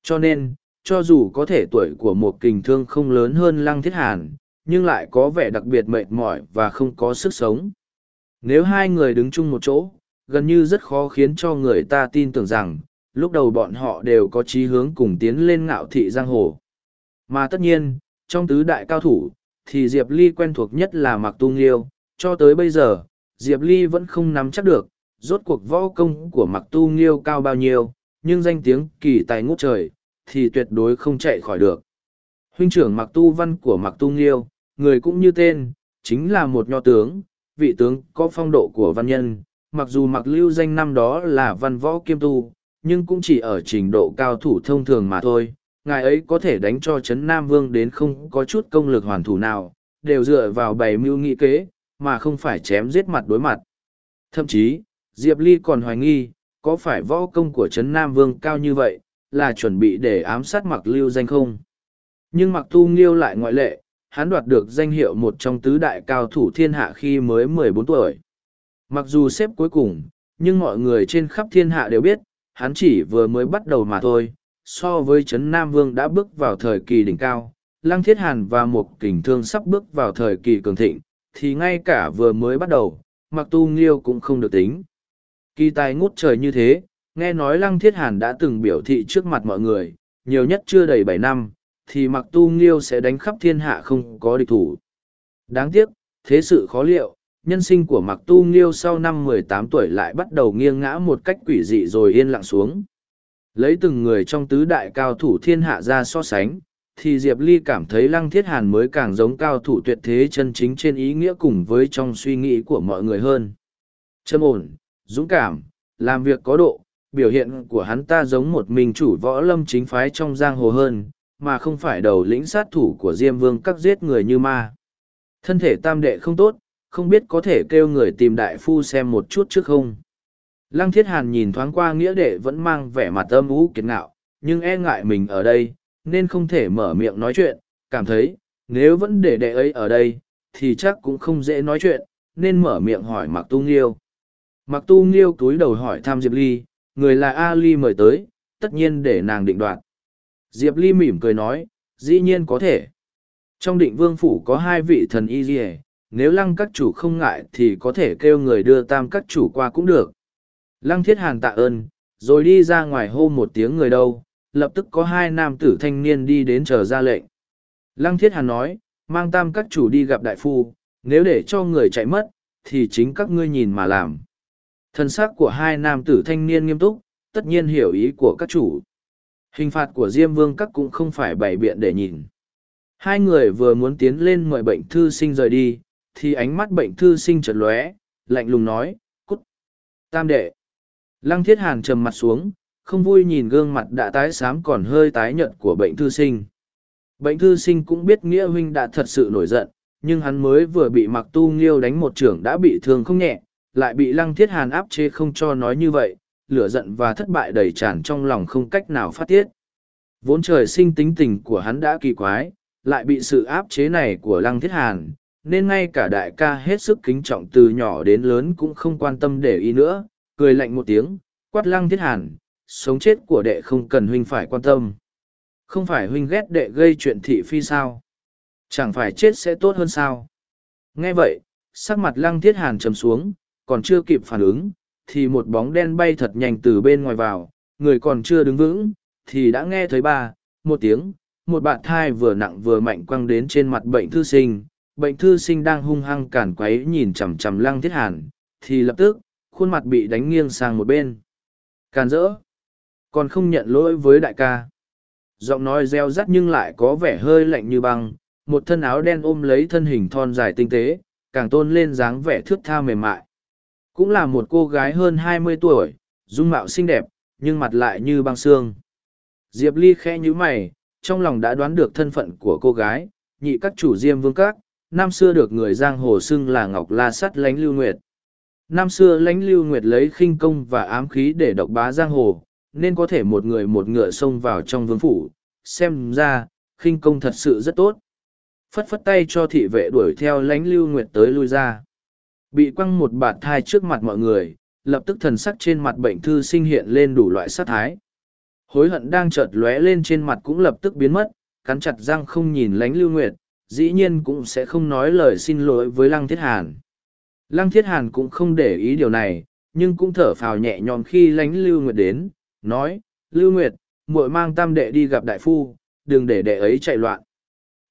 Cho nên, cho dù có thể tuổi của một kình thương không lớn hơn Lăng Thiết Hàn, nhưng lại có vẻ đặc biệt mệt mỏi và không có sức sống. Nếu hai người đứng chung một chỗ, gần như rất khó khiến cho người ta tin tưởng rằng, lúc đầu bọn họ đều có chí hướng cùng tiến lên ngạo thị giang hồ. Mà tất nhiên, trong tứ đại cao thủ, thì Diệp Ly quen thuộc nhất là Mạc Tu Nghiêu, cho tới bây giờ, Diệp Ly vẫn không nắm chắc được, rốt cuộc võ công của Mặc Tu Nghiêu cao bao nhiêu, nhưng danh tiếng kỳ tài ngút trời, thì tuyệt đối không chạy khỏi được. Huynh trưởng Mặc Tu Văn của Mặc Tu Nghiêu, người cũng như tên, chính là một nho tướng, vị tướng có phong độ của văn nhân, mặc dù Mặc Lưu danh năm đó là văn võ kiêm tu, nhưng cũng chỉ ở trình độ cao thủ thông thường mà thôi. Ngài ấy có thể đánh cho Trấn Nam Vương đến không có chút công lực hoàn thủ nào, đều dựa vào bày mưu nghị kế, mà không phải chém giết mặt đối mặt. Thậm chí, Diệp Ly còn hoài nghi, có phải võ công của Trấn Nam Vương cao như vậy, là chuẩn bị để ám sát mặc lưu danh không? Nhưng mặc tu nghiêu lại ngoại lệ, hắn đoạt được danh hiệu một trong tứ đại cao thủ thiên hạ khi mới mười bốn tuổi. Mặc dù xếp cuối cùng, nhưng mọi người trên khắp thiên hạ đều biết, hắn chỉ vừa mới bắt đầu mà thôi. So với Trấn Nam Vương đã bước vào thời kỳ đỉnh cao, Lăng Thiết Hàn và một kình thương sắp bước vào thời kỳ cường thịnh, thì ngay cả vừa mới bắt đầu, mặc tu nghiêu cũng không được tính. Kỳ tài ngút trời như thế, nghe nói Lăng Thiết Hàn đã từng biểu thị trước mặt mọi người, nhiều nhất chưa đầy bảy năm, thì mặc tu nghiêu sẽ đánh khắp thiên hạ không có địch thủ. Đáng tiếc, thế sự khó liệu, nhân sinh của mặc tu nghiêu sau năm mười tám tuổi lại bắt đầu nghiêng ngã một cách quỷ dị rồi yên lặng xuống lấy từng người trong tứ đại cao thủ thiên hạ ra so sánh thì diệp ly cảm thấy lăng thiết hàn mới càng giống cao thủ tuyệt thế chân chính trên ý nghĩa cùng với trong suy nghĩ của mọi người hơn trâm ổn dũng cảm làm việc có độ biểu hiện của hắn ta giống một mình chủ võ lâm chính phái trong giang hồ hơn mà không phải đầu lĩnh sát thủ của diêm vương các giết người như ma thân thể tam đệ không tốt không biết có thể kêu người tìm đại phu xem một chút trước không. Lăng thiết hàn nhìn thoáng qua nghĩa đệ vẫn mang vẻ mặt âm ú kiệt ngạo, nhưng e ngại mình ở đây, nên không thể mở miệng nói chuyện, cảm thấy, nếu vẫn để đệ ấy ở đây, thì chắc cũng không dễ nói chuyện, nên mở miệng hỏi Mạc Tu Nghiêu. Mặc Tu Nghiêu túi đầu hỏi thăm Diệp Ly, người là A Ly mời tới, tất nhiên để nàng định đoạt. Diệp Ly mỉm cười nói, dĩ nhiên có thể. Trong định vương phủ có hai vị thần y dì nếu lăng các chủ không ngại thì có thể kêu người đưa tam các chủ qua cũng được. Lăng thiết hàn tạ ơn, rồi đi ra ngoài hô một tiếng người đâu, lập tức có hai nam tử thanh niên đi đến chờ ra lệnh. Lăng thiết hàn nói, mang tam các chủ đi gặp đại phu, nếu để cho người chạy mất, thì chính các ngươi nhìn mà làm thần sắc của hai nam tử thanh niên nghiêm túc, tất nhiên hiểu ý của các chủ. Hình phạt của Diêm Vương các cũng không phải bày biện để nhìn. Hai người vừa muốn tiến lên mời bệnh thư sinh rời đi, thì ánh mắt bệnh thư sinh chợt lóe, lạnh lùng nói, cút. Tam đệ. Lăng thiết hàn trầm mặt xuống, không vui nhìn gương mặt đã tái xám còn hơi tái nhợt của bệnh thư sinh. Bệnh thư sinh cũng biết nghĩa huynh đã thật sự nổi giận, nhưng hắn mới vừa bị mặc tu nghiêu đánh một trưởng đã bị thương không nhẹ, lại bị lăng thiết hàn áp chế không cho nói như vậy, lửa giận và thất bại đầy tràn trong lòng không cách nào phát tiết. Vốn trời sinh tính tình của hắn đã kỳ quái, lại bị sự áp chế này của lăng thiết hàn, nên ngay cả đại ca hết sức kính trọng từ nhỏ đến lớn cũng không quan tâm để ý nữa, cười lạnh một tiếng, quát lăng thiết hàn, sống chết của đệ không cần huynh phải quan tâm. Không phải huynh ghét đệ gây chuyện thị phi sao? Chẳng phải chết sẽ tốt hơn sao? Nghe vậy, sắc mặt lăng thiết hàn trầm xuống, còn chưa kịp phản ứng, thì một bóng đen bay thật nhanh từ bên ngoài vào, người còn chưa đứng vững, thì đã nghe thấy ba, một tiếng, một bạn thai vừa nặng vừa mạnh quăng đến trên mặt bệnh thư sinh, bệnh thư sinh đang hung hăng cản quấy nhìn chằm chằm lăng thiết hàn, thì lập tức, khuôn mặt bị đánh nghiêng sang một bên. Càn rỡ, còn không nhận lỗi với đại ca. Giọng nói reo rắt nhưng lại có vẻ hơi lạnh như băng, một thân áo đen ôm lấy thân hình thon dài tinh tế, càng tôn lên dáng vẻ thước tha mềm mại. Cũng là một cô gái hơn hai mươi tuổi, dung mạo xinh đẹp, nhưng mặt lại như băng xương. Diệp Ly khẽ nhíu mày, trong lòng đã đoán được thân phận của cô gái, nhị các chủ diêm vương các, năm xưa được người giang hồ xưng là Ngọc La Sắt Lánh Lưu Nguyệt. Năm xưa Lánh Lưu Nguyệt lấy khinh công và ám khí để độc bá giang hồ, nên có thể một người một ngựa xông vào trong vương phủ, xem ra, khinh công thật sự rất tốt. Phất phất tay cho thị vệ đuổi theo Lánh Lưu Nguyệt tới lui ra. Bị quăng một bạt thai trước mặt mọi người, lập tức thần sắc trên mặt bệnh thư sinh hiện lên đủ loại sát thái. Hối hận đang chợt lóe lên trên mặt cũng lập tức biến mất, cắn chặt răng không nhìn lánh lưu nguyệt, dĩ nhiên cũng sẽ không nói lời xin lỗi với Lăng Thiết Hàn. Lăng Thiết Hàn cũng không để ý điều này, nhưng cũng thở phào nhẹ nhõm khi lánh Lưu Nguyệt đến, nói, Lưu Nguyệt, muội mang tam đệ đi gặp đại phu, đừng để đệ ấy chạy loạn.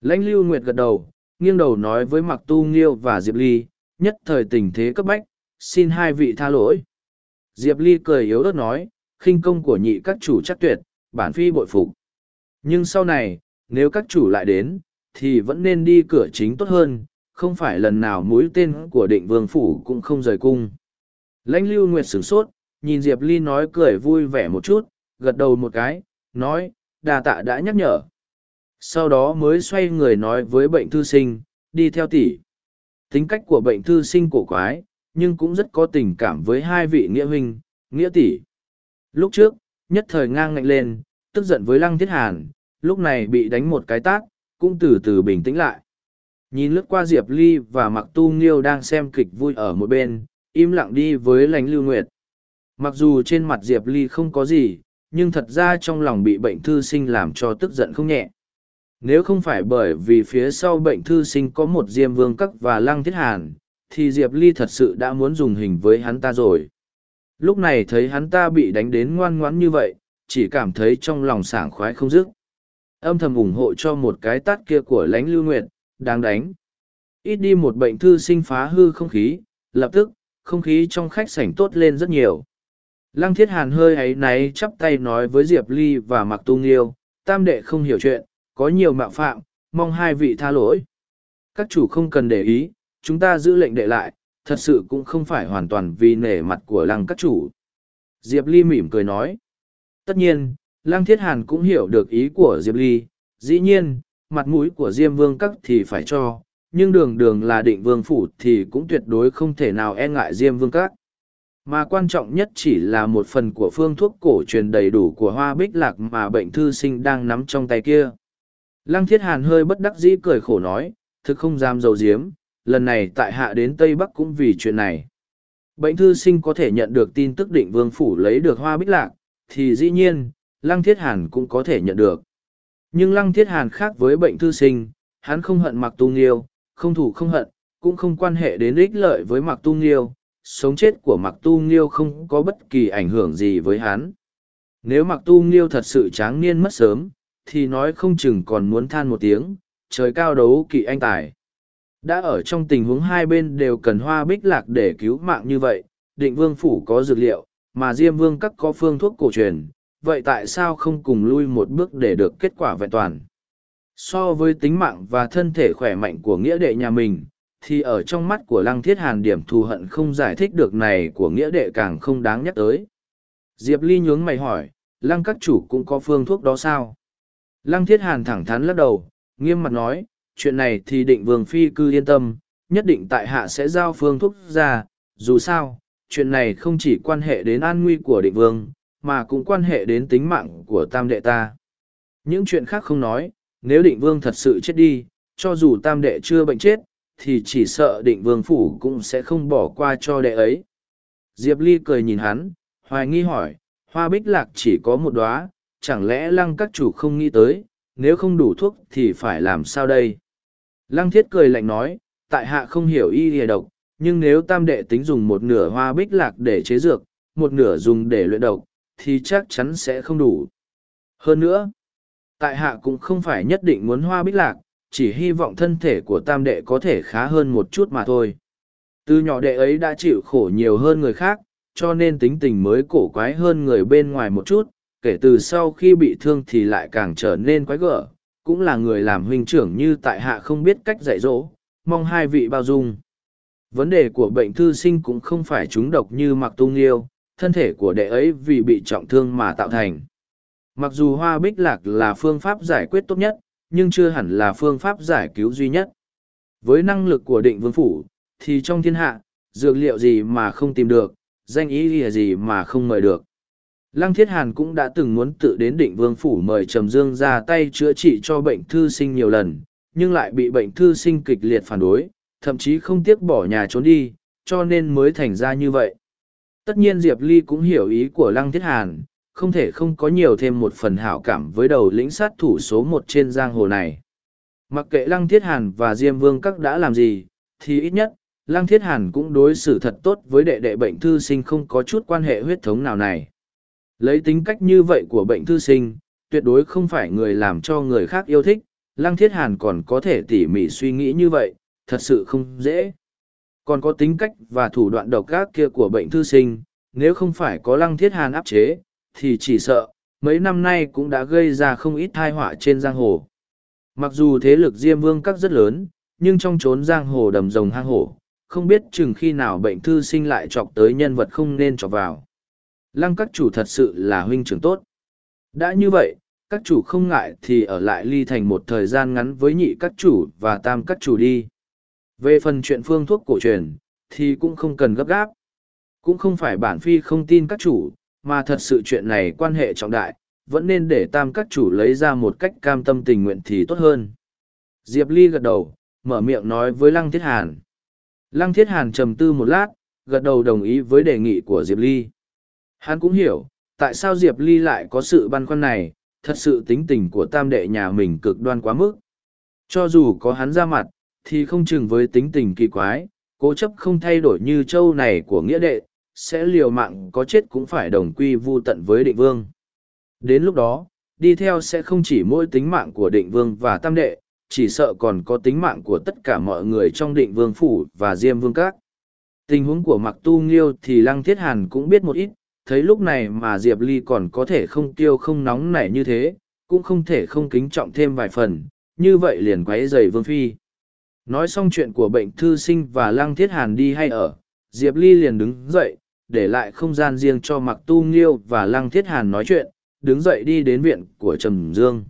Lánh Lưu Nguyệt gật đầu, nghiêng đầu nói với Mặc Tu Nghiêu và Diệp Ly, nhất thời tình thế cấp bách, xin hai vị tha lỗi. Diệp Ly cười yếu ớt nói, khinh công của nhị các chủ chắc tuyệt, bản phi bội phục. Nhưng sau này, nếu các chủ lại đến, thì vẫn nên đi cửa chính tốt hơn, không phải lần nào mũi tên của định vương phủ cũng không rời cung. Lãnh lưu nguyệt sửng sốt, nhìn Diệp Ly nói cười vui vẻ một chút, gật đầu một cái, nói, đà tạ đã nhắc nhở. Sau đó mới xoay người nói với bệnh thư sinh, đi theo tỷ. Tính cách của bệnh thư sinh cổ quái, nhưng cũng rất có tình cảm với hai vị nghĩa huynh, nghĩa tỷ. Lúc trước, nhất thời ngang ngạnh lên, tức giận với Lăng Thiết Hàn, lúc này bị đánh một cái tát, cũng từ từ bình tĩnh lại. Nhìn lướt qua Diệp Ly và Mặc Tu Nghiêu đang xem kịch vui ở một bên, im lặng đi với lánh lưu nguyệt. Mặc dù trên mặt Diệp Ly không có gì, nhưng thật ra trong lòng bị bệnh thư sinh làm cho tức giận không nhẹ. Nếu không phải bởi vì phía sau bệnh thư sinh có một diêm vương cắc và lăng thiết hàn, thì Diệp Ly thật sự đã muốn dùng hình với hắn ta rồi. Lúc này thấy hắn ta bị đánh đến ngoan ngoãn như vậy, chỉ cảm thấy trong lòng sảng khoái không dứt. Âm thầm ủng hộ cho một cái tát kia của Lãnh lưu nguyệt, đáng đánh. Ít đi một bệnh thư sinh phá hư không khí, lập tức, không khí trong khách sảnh tốt lên rất nhiều. Lăng thiết hàn hơi ấy náy chắp tay nói với Diệp Ly và Mặc Tu Nghiêu, tam đệ không hiểu chuyện, có nhiều mạo phạm, mong hai vị tha lỗi. Các chủ không cần để ý, chúng ta giữ lệnh đệ lại, thật sự cũng không phải hoàn toàn vì nể mặt của lăng các chủ. Diệp Ly mỉm cười nói. Tất nhiên, lăng thiết hàn cũng hiểu được ý của Diệp Ly, dĩ nhiên, mặt mũi của Diêm Vương các thì phải cho, nhưng đường đường là định vương phủ thì cũng tuyệt đối không thể nào e ngại Diêm Vương các. Mà quan trọng nhất chỉ là một phần của phương thuốc cổ truyền đầy đủ của hoa bích lạc mà bệnh thư sinh đang nắm trong tay kia. Lăng thiết hàn hơi bất đắc dĩ cười khổ nói, thực không dám dầu diếm, lần này tại hạ đến Tây Bắc cũng vì chuyện này. Bệnh thư sinh có thể nhận được tin tức định vương phủ lấy được hoa bích lạc, thì dĩ nhiên, Lăng Thiết Hàn cũng có thể nhận được. Nhưng Lăng Thiết Hàn khác với bệnh thư sinh, hắn không hận Mặc Tu Nghiêu, không thủ không hận, cũng không quan hệ đến ích lợi với Mặc Tu Nghiêu, sống chết của Mặc Tu Nghiêu không có bất kỳ ảnh hưởng gì với hắn. Nếu Mặc Tu Nghiêu thật sự tráng niên mất sớm, thì nói không chừng còn muốn than một tiếng, trời cao đấu kỵ anh tài. Đã ở trong tình huống hai bên đều cần hoa bích lạc để cứu mạng như vậy, định vương phủ có dược liệu, mà diêm vương các có phương thuốc cổ truyền, vậy tại sao không cùng lui một bước để được kết quả vẹn toàn? So với tính mạng và thân thể khỏe mạnh của nghĩa đệ nhà mình, thì ở trong mắt của lăng thiết hàn điểm thù hận không giải thích được này của nghĩa đệ càng không đáng nhắc tới. Diệp Ly nhướng mày hỏi, lăng các chủ cũng có phương thuốc đó sao? Lăng thiết hàn thẳng thắn lắc đầu, nghiêm mặt nói, chuyện này thì định vương phi cư yên tâm, nhất định tại hạ sẽ giao phương thuốc ra, dù sao, chuyện này không chỉ quan hệ đến an nguy của định vương, mà cũng quan hệ đến tính mạng của tam đệ ta. Những chuyện khác không nói, nếu định vương thật sự chết đi, cho dù tam đệ chưa bệnh chết, thì chỉ sợ định vương phủ cũng sẽ không bỏ qua cho đệ ấy. Diệp Ly cười nhìn hắn, hoài nghi hỏi, hoa bích lạc chỉ có một đóa, chẳng lẽ lăng các chủ không nghĩ tới, nếu không đủ thuốc thì phải làm sao đây? Lăng thiết cười lạnh nói, tại hạ không hiểu y hề độc, nhưng nếu tam đệ tính dùng một nửa hoa bích lạc để chế dược, một nửa dùng để luyện độc, thì chắc chắn sẽ không đủ. Hơn nữa, tại hạ cũng không phải nhất định muốn hoa bích lạc, chỉ hy vọng thân thể của tam đệ có thể khá hơn một chút mà thôi. Từ nhỏ đệ ấy đã chịu khổ nhiều hơn người khác, cho nên tính tình mới cổ quái hơn người bên ngoài một chút, kể từ sau khi bị thương thì lại càng trở nên quái gở, cũng là người làm huynh trưởng như tại hạ không biết cách dạy dỗ, mong hai vị bao dung. Vấn đề của bệnh thư sinh cũng không phải trúng độc như mặc tu yêu, thân thể của đệ ấy vì bị trọng thương mà tạo thành. Mặc dù hoa bích lạc là phương pháp giải quyết tốt nhất, nhưng chưa hẳn là phương pháp giải cứu duy nhất. Với năng lực của định vương phủ, thì trong thiên hạ, dược liệu gì mà không tìm được, danh ý gì mà không mời được. Lăng Thiết Hàn cũng đã từng muốn tự đến định vương phủ mời Trầm Dương ra tay chữa trị cho bệnh thư sinh nhiều lần, nhưng lại bị bệnh thư sinh kịch liệt phản đối, thậm chí không tiếc bỏ nhà trốn đi, cho nên mới thành ra như vậy. Tất nhiên Diệp Ly cũng hiểu ý của Lăng Thiết Hàn, không thể không có nhiều thêm một phần hảo cảm với đầu lĩnh sát thủ số một trên giang hồ này. Mặc kệ Lăng Thiết Hàn và Diêm Vương các đã làm gì, thì ít nhất, Lăng Thiết Hàn cũng đối xử thật tốt với đệ đệ bệnh thư sinh không có chút quan hệ huyết thống nào này. Lấy tính cách như vậy của bệnh thư sinh, tuyệt đối không phải người làm cho người khác yêu thích, Lăng Thiết Hàn còn có thể tỉ mỉ suy nghĩ như vậy, thật sự không dễ. Còn có tính cách và thủ đoạn độc ác kia của bệnh thư sinh, nếu không phải có Lăng Thiết Hàn áp chế, thì chỉ sợ, mấy năm nay cũng đã gây ra không ít thai họa trên giang hồ. Mặc dù thế lực Diêm Vương các rất lớn, nhưng trong chốn giang hồ đầm rồng hang hổ, không biết chừng khi nào bệnh thư sinh lại chọc tới nhân vật không nên chọc vào. Lăng các chủ thật sự là huynh trưởng tốt. Đã như vậy, các chủ không ngại thì ở lại ly thành một thời gian ngắn với nhị các chủ và tam các chủ đi. Về phần chuyện phương thuốc cổ truyền, thì cũng không cần gấp gáp. Cũng không phải bản phi không tin các chủ, mà thật sự chuyện này quan hệ trọng đại, vẫn nên để tam các chủ lấy ra một cách cam tâm tình nguyện thì tốt hơn. Diệp Ly gật đầu, mở miệng nói với Lăng Thiết Hàn. Lăng Thiết Hàn trầm tư một lát, gật đầu đồng ý với đề nghị của Diệp Ly. Hắn cũng hiểu, tại sao Diệp Ly lại có sự băn khoăn này, thật sự tính tình của tam đệ nhà mình cực đoan quá mức. Cho dù có hắn ra mặt, thì không chừng với tính tình kỳ quái, cố chấp không thay đổi như châu này của nghĩa đệ, sẽ liều mạng có chết cũng phải đồng quy vu tận với định vương. Đến lúc đó, đi theo sẽ không chỉ mỗi tính mạng của định vương và tam đệ, chỉ sợ còn có tính mạng của tất cả mọi người trong định vương phủ và diêm vương các. Tình huống của mặc tu nghiêu thì lăng thiết hàn cũng biết một ít, thấy lúc này mà Diệp Ly còn có thể không tiêu không nóng nảy như thế, cũng không thể không kính trọng thêm vài phần, như vậy liền quấy rầy Vương Phi. Nói xong chuyện của bệnh thư sinh và Lăng Thiết Hàn đi hay ở, Diệp Ly liền đứng dậy, để lại không gian riêng cho Mặc Tu Nghiêu và Lăng Thiết Hàn nói chuyện, đứng dậy đi đến viện của Trầm Dương.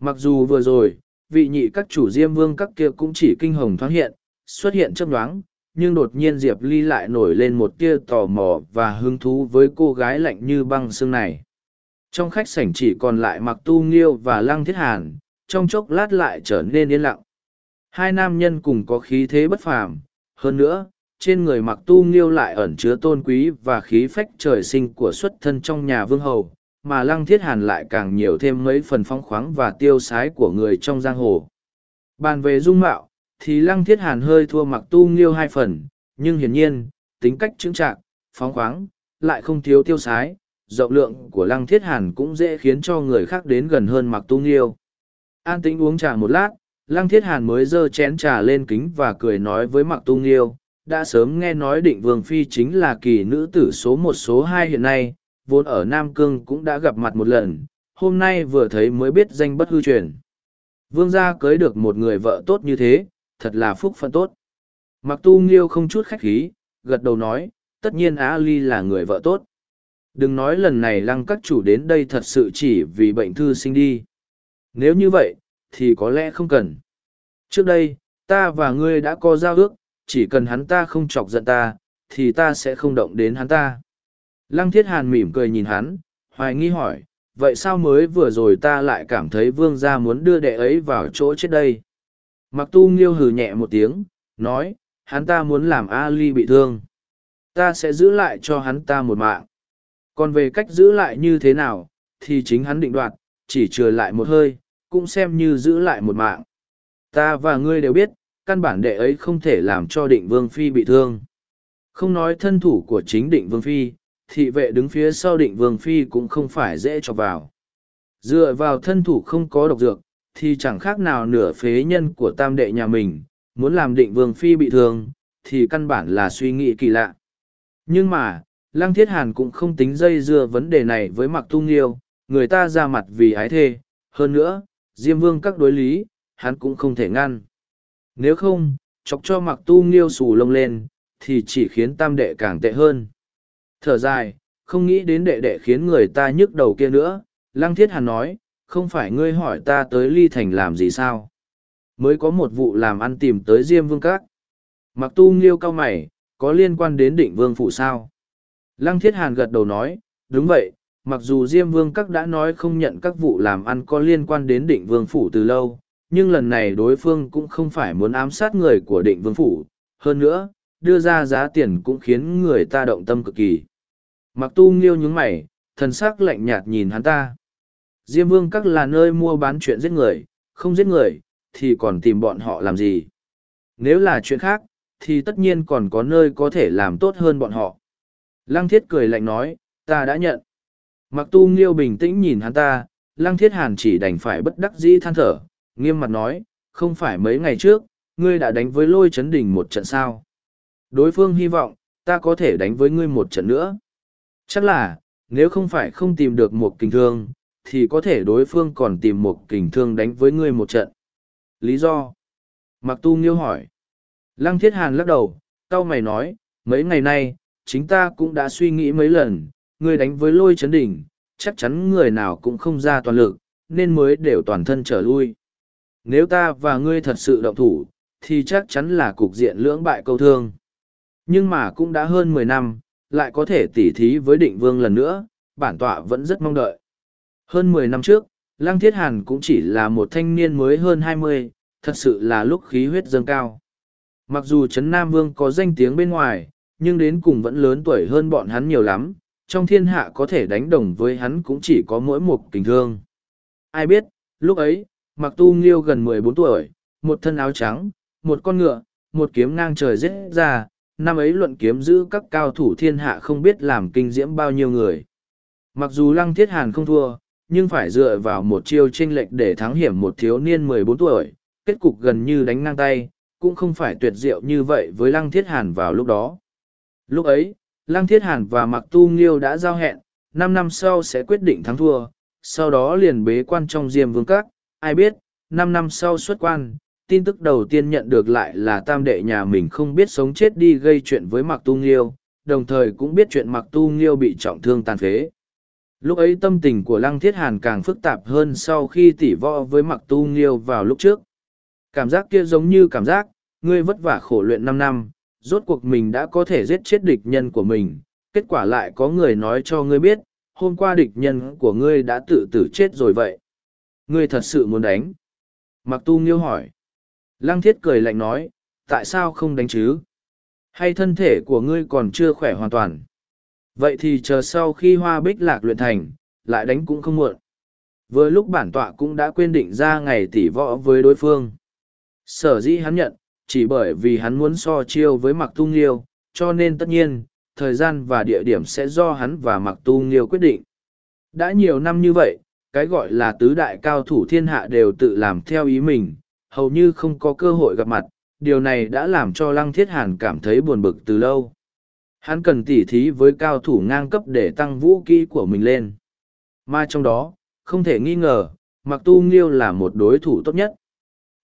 Mặc dù vừa rồi, vị nhị các chủ Diêm Vương các kia cũng chỉ kinh hồng thoáng hiện, xuất hiện chấp đoáng, nhưng đột nhiên diệp ly lại nổi lên một tia tò mò và hứng thú với cô gái lạnh như băng xương này. Trong khách sảnh chỉ còn lại mặc tu nghiêu và lăng thiết hàn, trong chốc lát lại trở nên yên lặng. Hai nam nhân cùng có khí thế bất phàm, hơn nữa, trên người mặc tu nghiêu lại ẩn chứa tôn quý và khí phách trời sinh của xuất thân trong nhà vương hầu, mà lăng thiết hàn lại càng nhiều thêm mấy phần phong khoáng và tiêu sái của người trong giang hồ. Bàn về dung mạo thì lăng thiết hàn hơi thua mặc tu nghiêu hai phần, nhưng hiển nhiên, tính cách trưng trạng, phóng khoáng, lại không thiếu tiêu sái, rộng lượng của lăng thiết hàn cũng dễ khiến cho người khác đến gần hơn mặc tu nghiêu. An tĩnh uống trà một lát, lăng thiết hàn mới dơ chén trà lên kính và cười nói với mặc tu nghiêu, đã sớm nghe nói định vương phi chính là kỳ nữ tử số một số hai hiện nay, vốn ở Nam Cương cũng đã gặp mặt một lần, hôm nay vừa thấy mới biết danh bất hư truyền. Vương gia cưới được một người vợ tốt như thế, thật là phúc phận tốt. Mặc tu nghiêu không chút khách khí, gật đầu nói, tất nhiên Á Ly là người vợ tốt. Đừng nói lần này lăng các chủ đến đây thật sự chỉ vì bệnh thư sinh đi. Nếu như vậy, thì có lẽ không cần. Trước đây, ta và ngươi đã có giao ước, chỉ cần hắn ta không chọc giận ta, thì ta sẽ không động đến hắn ta. Lăng thiết hàn mỉm cười nhìn hắn, hoài nghi hỏi, vậy sao mới vừa rồi ta lại cảm thấy vương gia muốn đưa đệ ấy vào chỗ chết đây? Mặc tu nghiêu hừ nhẹ một tiếng, nói, hắn ta muốn làm Ali bị thương. Ta sẽ giữ lại cho hắn ta một mạng. Còn về cách giữ lại như thế nào, thì chính hắn định đoạt, chỉ trừ lại một hơi, cũng xem như giữ lại một mạng. Ta và ngươi đều biết, căn bản đệ ấy không thể làm cho định vương phi bị thương. Không nói thân thủ của chính định vương phi, thị vệ đứng phía sau định vương phi cũng không phải dễ cho vào. Dựa vào thân thủ không có độc dược, thì chẳng khác nào nửa phế nhân của tam đệ nhà mình, muốn làm định vương phi bị thương, thì căn bản là suy nghĩ kỳ lạ. Nhưng mà, Lăng Thiết Hàn cũng không tính dây dưa vấn đề này với Mặc Tu Nghiêu, người ta ra mặt vì ái thê, hơn nữa, Diêm Vương các đối lý, hắn cũng không thể ngăn. Nếu không, chọc cho mặc tu nghiêu xù lông lên, thì chỉ khiến tam đệ càng tệ hơn. Thở dài, không nghĩ đến đệ đệ khiến người ta nhức đầu kia nữa, Lăng Thiết Hàn nói, không phải ngươi hỏi ta tới Ly Thành làm gì sao? Mới có một vụ làm ăn tìm tới Diêm Vương Các. Mặc tu nghiêu cao mày, có liên quan đến định vương phủ sao? Lăng Thiết Hàn gật đầu nói, đúng vậy, mặc dù Diêm Vương Các đã nói không nhận các vụ làm ăn có liên quan đến định vương phủ từ lâu, nhưng lần này đối phương cũng không phải muốn ám sát người của định vương phủ. Hơn nữa, đưa ra giá tiền cũng khiến người ta động tâm cực kỳ. Mặc tu nghiêu nhướng mày, thần sắc lạnh nhạt nhìn hắn ta. Diêm vương các là nơi mua bán chuyện giết người, không giết người, thì còn tìm bọn họ làm gì? Nếu là chuyện khác, thì tất nhiên còn có nơi có thể làm tốt hơn bọn họ. Lăng thiết cười lạnh nói, ta đã nhận. Mặc tu nghiêu bình tĩnh nhìn hắn ta, lăng thiết hàn chỉ đành phải bất đắc dĩ than thở, nghiêm mặt nói, không phải mấy ngày trước, ngươi đã đánh với lôi chấn Đình một trận sao. Đối phương hy vọng, ta có thể đánh với ngươi một trận nữa. Chắc là, nếu không phải không tìm được một kinh thương, thì có thể đối phương còn tìm một kình thương đánh với ngươi một trận. Lý do? Mặc tu nghiêu hỏi. Lăng thiết hàn lắc đầu, tao mày nói, mấy ngày nay, chính ta cũng đã suy nghĩ mấy lần, ngươi đánh với lôi chấn đỉnh, chắc chắn người nào cũng không ra toàn lực, nên mới đều toàn thân trở lui. Nếu ta và ngươi thật sự động thủ, thì chắc chắn là cục diện lưỡng bại câu thương. Nhưng mà cũng đã hơn mười năm, lại có thể tỉ thí với định vương lần nữa, bản tọa vẫn rất mong đợi. Hơn mười năm trước, Lăng Thiết Hàn cũng chỉ là một thanh niên mới hơn hai mươi, thật sự là lúc khí huyết dâng cao. Mặc dù Trấn Nam Vương có danh tiếng bên ngoài, nhưng đến cùng vẫn lớn tuổi hơn bọn hắn nhiều lắm, trong thiên hạ có thể đánh đồng với hắn cũng chỉ có mỗi một tình thương. Ai biết, lúc ấy, Mặc Tu Nghiêu gần mười bốn tuổi, một thân áo trắng, một con ngựa, một kiếm ngang trời rết ra, năm ấy luận kiếm giữ các cao thủ thiên hạ không biết làm kinh diễm bao nhiêu người. Mặc dù Lăng Thiết Hàn không thua, nhưng phải dựa vào một chiêu tranh lệch để thắng hiểm một thiếu niên mười bốn tuổi, kết cục gần như đánh ngang tay, cũng không phải tuyệt diệu như vậy với Lăng Thiết Hàn vào lúc đó. Lúc ấy, Lăng Thiết Hàn và Mặc Tu Nghiêu đã giao hẹn, năm năm sau sẽ quyết định thắng thua, sau đó liền bế quan trong Diêm Vương Các, ai biết, năm năm sau xuất quan, tin tức đầu tiên nhận được lại là tam đệ nhà mình không biết sống chết đi gây chuyện với Mặc Tu Nghiêu, đồng thời cũng biết chuyện Mặc Tu Nghiêu bị trọng thương tàn phế. Lúc ấy tâm tình của Lăng Thiết Hàn càng phức tạp hơn sau khi tỉ võ với Mặc Tu Nghiêu vào lúc trước. Cảm giác kia giống như cảm giác, ngươi vất vả khổ luyện năm năm, rốt cuộc mình đã có thể giết chết địch nhân của mình, kết quả lại có người nói cho ngươi biết, hôm qua địch nhân của ngươi đã tự tử chết rồi vậy. Ngươi thật sự muốn đánh. Mặc tu nghiêu hỏi. Lăng thiết cười lạnh nói, tại sao không đánh chứ? Hay thân thể của ngươi còn chưa khỏe hoàn toàn? Vậy thì chờ sau khi hoa bích lạc luyện thành, lại đánh cũng không muộn. Vừa lúc bản tọa cũng đã quên định ra ngày tỷ võ với đối phương. Sở dĩ hắn nhận, chỉ bởi vì hắn muốn so chiêu với mặc tu nghiêu, cho nên tất nhiên, thời gian và địa điểm sẽ do hắn và mặc tu nghiêu quyết định. Đã nhiều năm như vậy, cái gọi là tứ đại cao thủ thiên hạ đều tự làm theo ý mình, hầu như không có cơ hội gặp mặt, điều này đã làm cho Lăng Thiết Hàn cảm thấy buồn bực từ lâu. Hắn cần tỉ thí với cao thủ ngang cấp để tăng vũ kỹ của mình lên. Mà trong đó, không thể nghi ngờ, Mặc Tu Nghiêu là một đối thủ tốt nhất.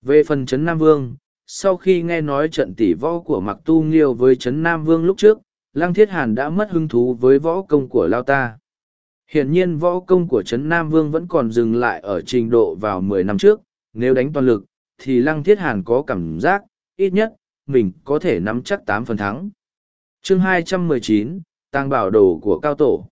Về phần Trấn Nam Vương, sau khi nghe nói trận tỉ võ của Mặc Tu Nghiêu với Trấn Nam Vương lúc trước, Lăng Thiết Hàn đã mất hứng thú với võ công của Lao ta. Hiển nhiên võ công của Trấn Nam Vương vẫn còn dừng lại ở trình độ vào mười năm trước, nếu đánh toàn lực, thì Lăng Thiết Hàn có cảm giác, ít nhất, mình có thể nắm chắc tám phần thắng chương hai trăm mười chín tàng bảo đồ của Cao Tổ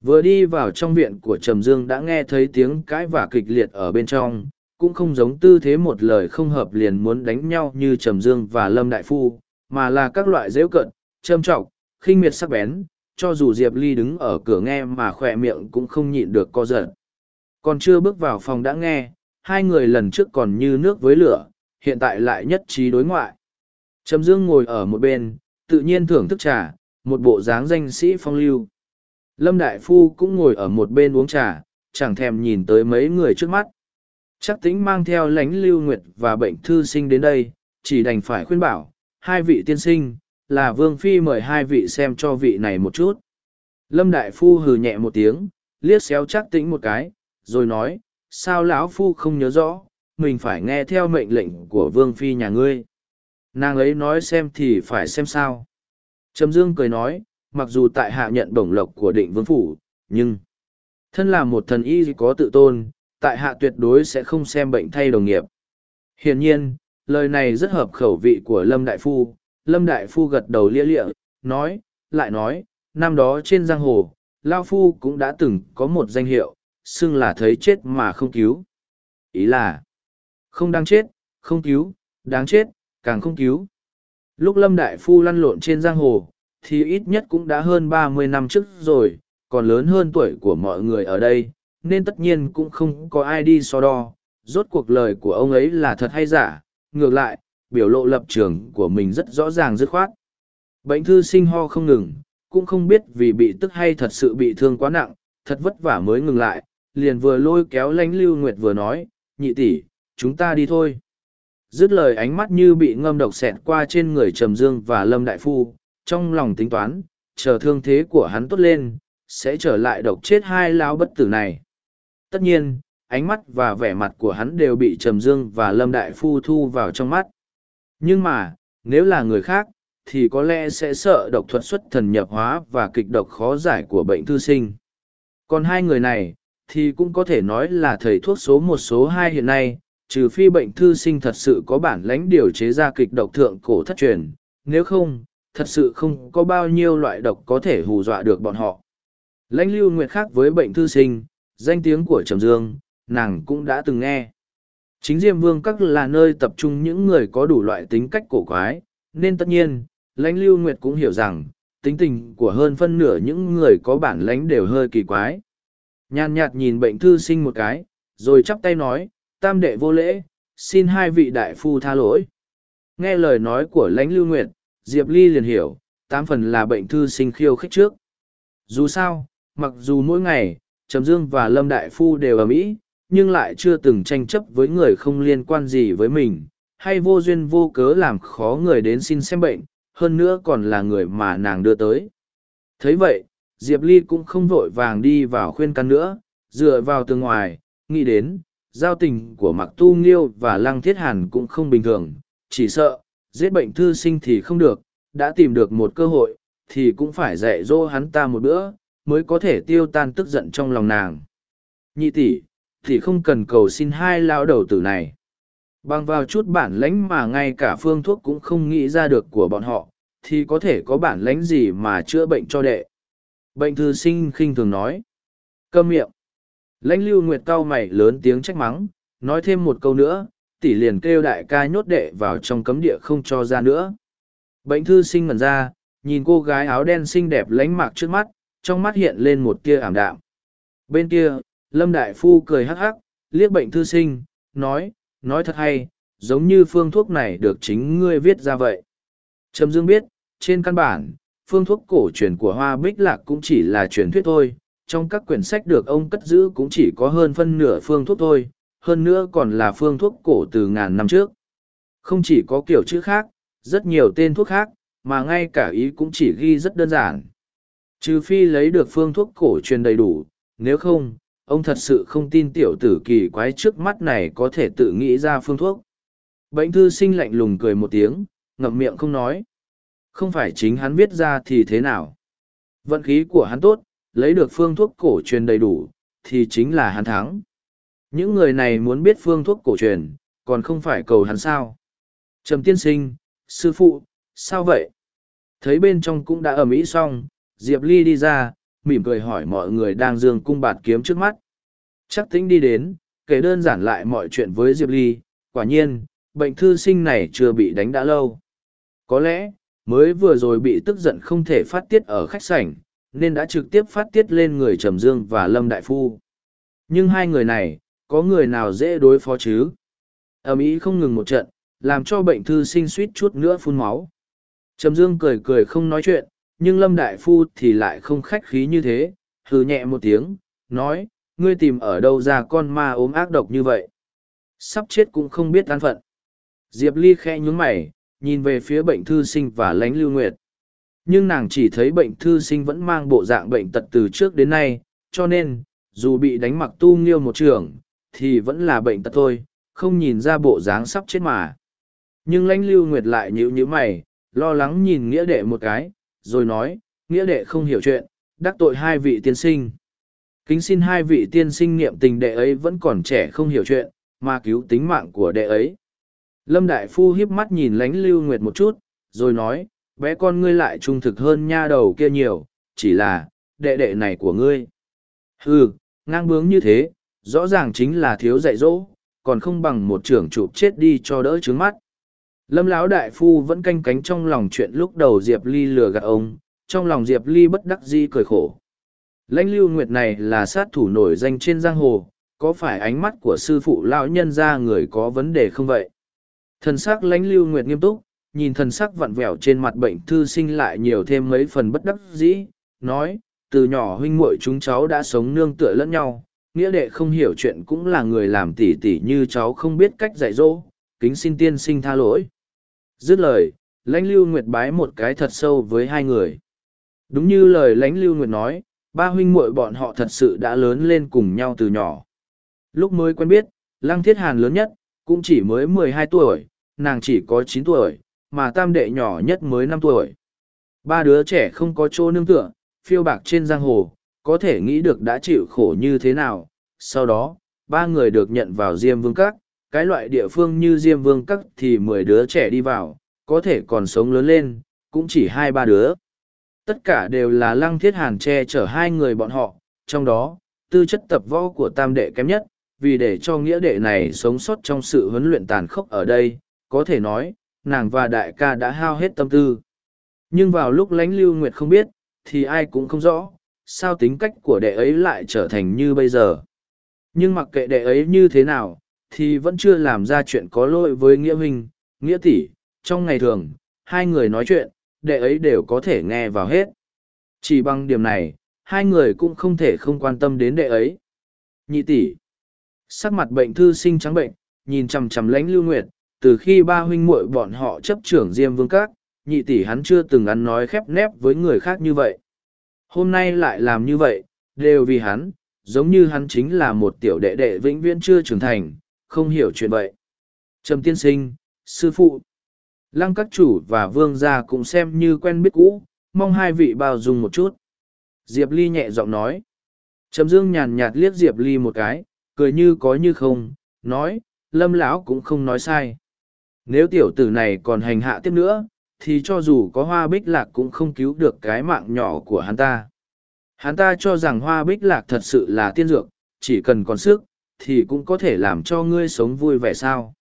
Vừa đi vào trong viện của Trầm Dương đã nghe thấy tiếng cãi vả kịch liệt ở bên trong, cũng không giống tư thế một lời không hợp liền muốn đánh nhau như Trầm Dương và Lâm Đại Phu, mà là các loại dễu cận, châm trọng, khinh miệt sắc bén, cho dù Diệp Ly đứng ở cửa nghe mà khỏe miệng cũng không nhịn được co giật. Còn chưa bước vào phòng đã nghe, hai người lần trước còn như nước với lửa, hiện tại lại nhất trí đối ngoại. Trầm Dương ngồi ở một bên, tự nhiên thưởng thức trà, một bộ dáng danh sĩ phong lưu. Lâm Đại Phu cũng ngồi ở một bên uống trà, chẳng thèm nhìn tới mấy người trước mắt. Chắc tính mang theo lánh lưu nguyệt và bệnh thư sinh đến đây, chỉ đành phải khuyên bảo, hai vị tiên sinh, là Vương Phi mời hai vị xem cho vị này một chút. Lâm Đại Phu hừ nhẹ một tiếng, liếc xéo chắc tính một cái, rồi nói, sao lão phu không nhớ rõ mình phải nghe theo mệnh lệnh của vương phi nhà ngươi nàng ấy nói xem thì phải xem sao. Trầm dương cười nói, mặc dù tại hạ nhận bổng lộc của định vương phủ, nhưng thân là một thần y có tự tôn, tại hạ tuyệt đối sẽ không xem bệnh thay đồng nghiệp. Hiển nhiên, lời này rất hợp khẩu vị của lâm đại phu. Lâm đại phu gật đầu lia lịa, nói, lại nói, năm đó trên giang hồ, lao phu cũng đã từng có một danh hiệu, xưng là thấy chết mà không cứu. Ý là, không đáng chết, không cứu, đáng chết càng không cứu. Lúc lâm đại phu lăn lộn trên giang hồ, thì ít nhất cũng đã hơn ba mươi năm trước rồi, còn lớn hơn tuổi của mọi người ở đây, nên tất nhiên cũng không có ai đi so đo. Rốt cuộc lời của ông ấy là thật hay giả, ngược lại, biểu lộ lập trường của mình rất rõ ràng dứt khoát. Bệnh thư sinh ho không ngừng, cũng không biết vì bị tức hay thật sự bị thương quá nặng, thật vất vả mới ngừng lại, liền vừa lôi kéo lánh lưu nguyệt vừa nói, nhị tỷ, chúng ta đi thôi dứt lời ánh mắt như bị ngâm độc xẹt qua trên người trầm dương và lâm đại phu, trong lòng tính toán, chờ thương thế của hắn tốt lên, sẽ trở lại độc chết hai lão bất tử này. Tất nhiên, ánh mắt và vẻ mặt của hắn đều bị trầm dương và lâm đại phu thu vào trong mắt. Nhưng mà, nếu là người khác, thì có lẽ sẽ sợ độc thuật xuất thần nhập hóa và kịch độc khó giải của bệnh thư sinh. Còn hai người này, thì cũng có thể nói là thầy thuốc số một số hai hiện nay trừ phi bệnh thư sinh thật sự có bản lãnh điều chế ra kịch độc thượng cổ thất truyền, nếu không, thật sự không có bao nhiêu loại độc có thể hù dọa được bọn họ. Lãnh lưu nguyệt khác với bệnh thư sinh, danh tiếng của trầm dương, nàng cũng đã từng nghe. Chính diêm vương các là nơi tập trung những người có đủ loại tính cách cổ quái, nên tất nhiên, lãnh lưu nguyệt cũng hiểu rằng, tính tình của hơn phân nửa những người có bản lãnh đều hơi kỳ quái. Nhàn nhạt nhìn bệnh thư sinh một cái, rồi chắp tay nói tam đệ vô lễ, xin hai vị đại phu tha lỗi. Nghe lời nói của lãnh lưu nguyệt, diệp ly liền hiểu, tám phần là bệnh thư sinh khiêu khích trước. Dù sao, mặc dù mỗi ngày, trầm dương và lâm đại phu đều ở mỹ, nhưng lại chưa từng tranh chấp với người không liên quan gì với mình, hay vô duyên vô cớ làm khó người đến xin xem bệnh, hơn nữa còn là người mà nàng đưa tới. Thấy vậy, diệp ly cũng không vội vàng đi vào khuyên căn nữa, dựa vào tường ngoài, nghĩ đến giao tình của mặc tu nghiêu và lăng thiết hàn cũng không bình thường, chỉ sợ, giết bệnh thư sinh thì không được, đã tìm được một cơ hội, thì cũng phải dạy dỗ hắn ta một bữa, mới có thể tiêu tan tức giận trong lòng nàng. Nhị tỷ, thì không cần cầu xin hai lao đầu tử này. Bằng vào chút bản lãnh mà ngay cả phương thuốc cũng không nghĩ ra được của bọn họ, thì có thể có bản lãnh gì mà chữa bệnh cho đệ? Bệnh thư sinh khinh thường nói. Câm miệng lãnh lưu nguyệt cau mày lớn tiếng trách mắng, nói thêm một câu nữa, tỷ liền kêu đại ca nhốt đệ vào trong cấm địa không cho ra nữa. Bệnh thư sinh ngẩn ra, nhìn cô gái áo đen xinh đẹp lánh mạc trước mắt, trong mắt hiện lên một tia ảm đạm. Bên kia, lâm đại phu cười hắc hắc, liếc bệnh thư sinh, nói nói thật hay, giống như phương thuốc này được chính ngươi viết ra vậy. Trầm dương biết, trên căn bản, phương thuốc cổ truyền của hoa bích lạc cũng chỉ là truyền thuyết thôi trong các quyển sách được ông cất giữ cũng chỉ có hơn phân nửa phương thuốc thôi, hơn nữa còn là phương thuốc cổ từ ngàn năm trước. Không chỉ có kiểu chữ khác, rất nhiều tên thuốc khác, mà ngay cả ý cũng chỉ ghi rất đơn giản. Trừ phi lấy được phương thuốc cổ truyền đầy đủ, nếu không, ông thật sự không tin tiểu tử kỳ quái trước mắt này có thể tự nghĩ ra phương thuốc. Bệnh thư sinh lạnh lùng cười một tiếng, ngậm miệng không nói. Không phải chính hắn viết ra thì thế nào? Vận khí của hắn tốt lấy được phương thuốc cổ truyền đầy đủ thì chính là hắn thắng những người này muốn biết phương thuốc cổ truyền còn không phải cầu hắn sao trầm tiên sinh sư phụ sao vậy thấy bên trong cũng đã ẩm ý xong diệp ly đi ra mỉm cười hỏi mọi người đang dương cung bạt kiếm trước mắt. Chắc tính đi đến, kể đơn giản lại mọi chuyện với Diệp Ly, quả nhiên, bệnh thư sinh này chưa bị đánh đã lâu. Có lẽ, mới vừa rồi bị tức giận không thể phát tiết ở khách sảnh, nên đã trực tiếp phát tiết lên người Trầm Dương và Lâm Đại Phu. Nhưng hai người này, có người nào dễ đối phó chứ? Ẩm ý không ngừng một trận, làm cho bệnh thư sinh suýt chút nữa phun máu. Trầm Dương cười cười không nói chuyện, nhưng lâm đại phu thì lại không khách khí như thế hừ nhẹ một tiếng nói ngươi tìm ở đâu ra con ma ốm ác độc như vậy sắp chết cũng không biết tán phận diệp ly khe nhún mày nhìn về phía bệnh thư sinh và lánh lưu nguyệt nhưng nàng chỉ thấy bệnh thư sinh vẫn mang bộ dạng bệnh tật từ trước đến nay cho nên dù bị đánh mặc tu nghiêu một trường thì vẫn là bệnh tật thôi, không nhìn ra bộ dáng sắp chết mà. Nhưng lãnh lưu nguyệt lại nhíu nhíu mày, lo lắng nhìn nghĩa đệ một cái, rồi nói, nghĩa đệ không hiểu chuyện, đắc tội hai vị tiên sinh. Kính xin hai vị tiên sinh niệm tình đệ ấy vẫn còn trẻ không hiểu chuyện, mà cứu tính mạng của đệ ấy. Lâm Đại Phu hiếp mắt nhìn lánh lưu nguyệt một chút, rồi nói, bé con ngươi lại trung thực hơn nha đầu kia nhiều, chỉ là, đệ đệ này của ngươi. Hừ, ngang bướng như thế, rõ ràng chính là thiếu dạy dỗ, còn không bằng một trưởng chụp chết đi cho đỡ trướng mắt. Lâm Lão Đại Phu vẫn canh cánh trong lòng chuyện lúc đầu Diệp Ly lừa gạt ông, trong lòng Diệp Ly bất đắc di cười khổ. Lãnh lưu nguyệt này là sát thủ nổi danh trên giang hồ, có phải ánh mắt của sư phụ lão nhân ra người có vấn đề không vậy? Thần sắc lãnh lưu nguyệt nghiêm túc, nhìn thần sắc vặn vẹo trên mặt bệnh thư sinh lại nhiều thêm mấy phần bất đắc dĩ, nói, từ nhỏ huynh muội chúng cháu đã sống nương tựa lẫn nhau, nghĩa đệ không hiểu chuyện cũng là người làm tỉ tỉ như cháu không biết cách dạy dỗ, kính xin tiên sinh tha lỗi. Dứt lời, lãnh lưu nguyệt bái một cái thật sâu với hai người. Đúng như lời lãnh lưu nguyệt nói, ba huynh muội bọn họ thật sự đã lớn lên cùng nhau từ nhỏ. Lúc mới quen biết, Lăng Thiết Hàn lớn nhất, cũng chỉ mới mười hai tuổi, nàng chỉ có chín tuổi, mà tam đệ nhỏ nhất mới năm tuổi. Ba đứa trẻ không có chỗ nương tựa, phiêu bạc trên giang hồ, có thể nghĩ được đã chịu khổ như thế nào. Sau đó, ba người được nhận vào Diêm Vương Các, cái loại địa phương như Diêm Vương Các thì mười đứa trẻ đi vào, có thể còn sống lớn lên, cũng chỉ hai ba đứa. Tất cả đều là lăng thiết hàn che chở hai người bọn họ, trong đó, tư chất tập võ của tam đệ kém nhất, vì để cho nghĩa đệ này sống sót trong sự huấn luyện tàn khốc ở đây, có thể nói, nàng và đại ca đã hao hết tâm tư. Nhưng vào lúc lánh lưu nguyệt không biết, thì ai cũng không rõ, sao tính cách của đệ ấy lại trở thành như bây giờ. Nhưng mặc kệ đệ ấy như thế nào, thì vẫn chưa làm ra chuyện có lỗi với nghĩa huynh, nghĩa tỷ. Trong ngày thường, hai người nói chuyện, đệ ấy đều có thể nghe vào hết. Chỉ bằng điểm này, hai người cũng không thể không quan tâm đến đệ ấy. Nhị tỷ, sắc mặt bệnh thư sinh trắng bệnh, nhìn chằm chằm lãnh lưu nguyệt, từ khi ba huynh muội bọn họ chấp trưởng diêm vương các, nhị tỷ hắn chưa từng ăn nói khép nép với người khác như vậy. Hôm nay lại làm như vậy, đều vì hắn, giống như hắn chính là một tiểu đệ đệ vĩnh viễn chưa trưởng thành, không hiểu chuyện vậy. Trầm tiên sinh, sư phụ, lăng các chủ và vương gia cũng xem như quen biết cũ, mong hai vị bao dung một chút. Diệp Ly nhẹ giọng nói. Trầm dương nhàn nhạt liếc Diệp Ly một cái, cười như có như không, nói, lâm lão cũng không nói sai. Nếu tiểu tử này còn hành hạ tiếp nữa, thì cho dù có hoa bích lạc cũng không cứu được cái mạng nhỏ của hắn ta. Hắn ta cho rằng hoa bích lạc thật sự là tiên dược, chỉ cần còn sức, thì cũng có thể làm cho ngươi sống vui vẻ sao.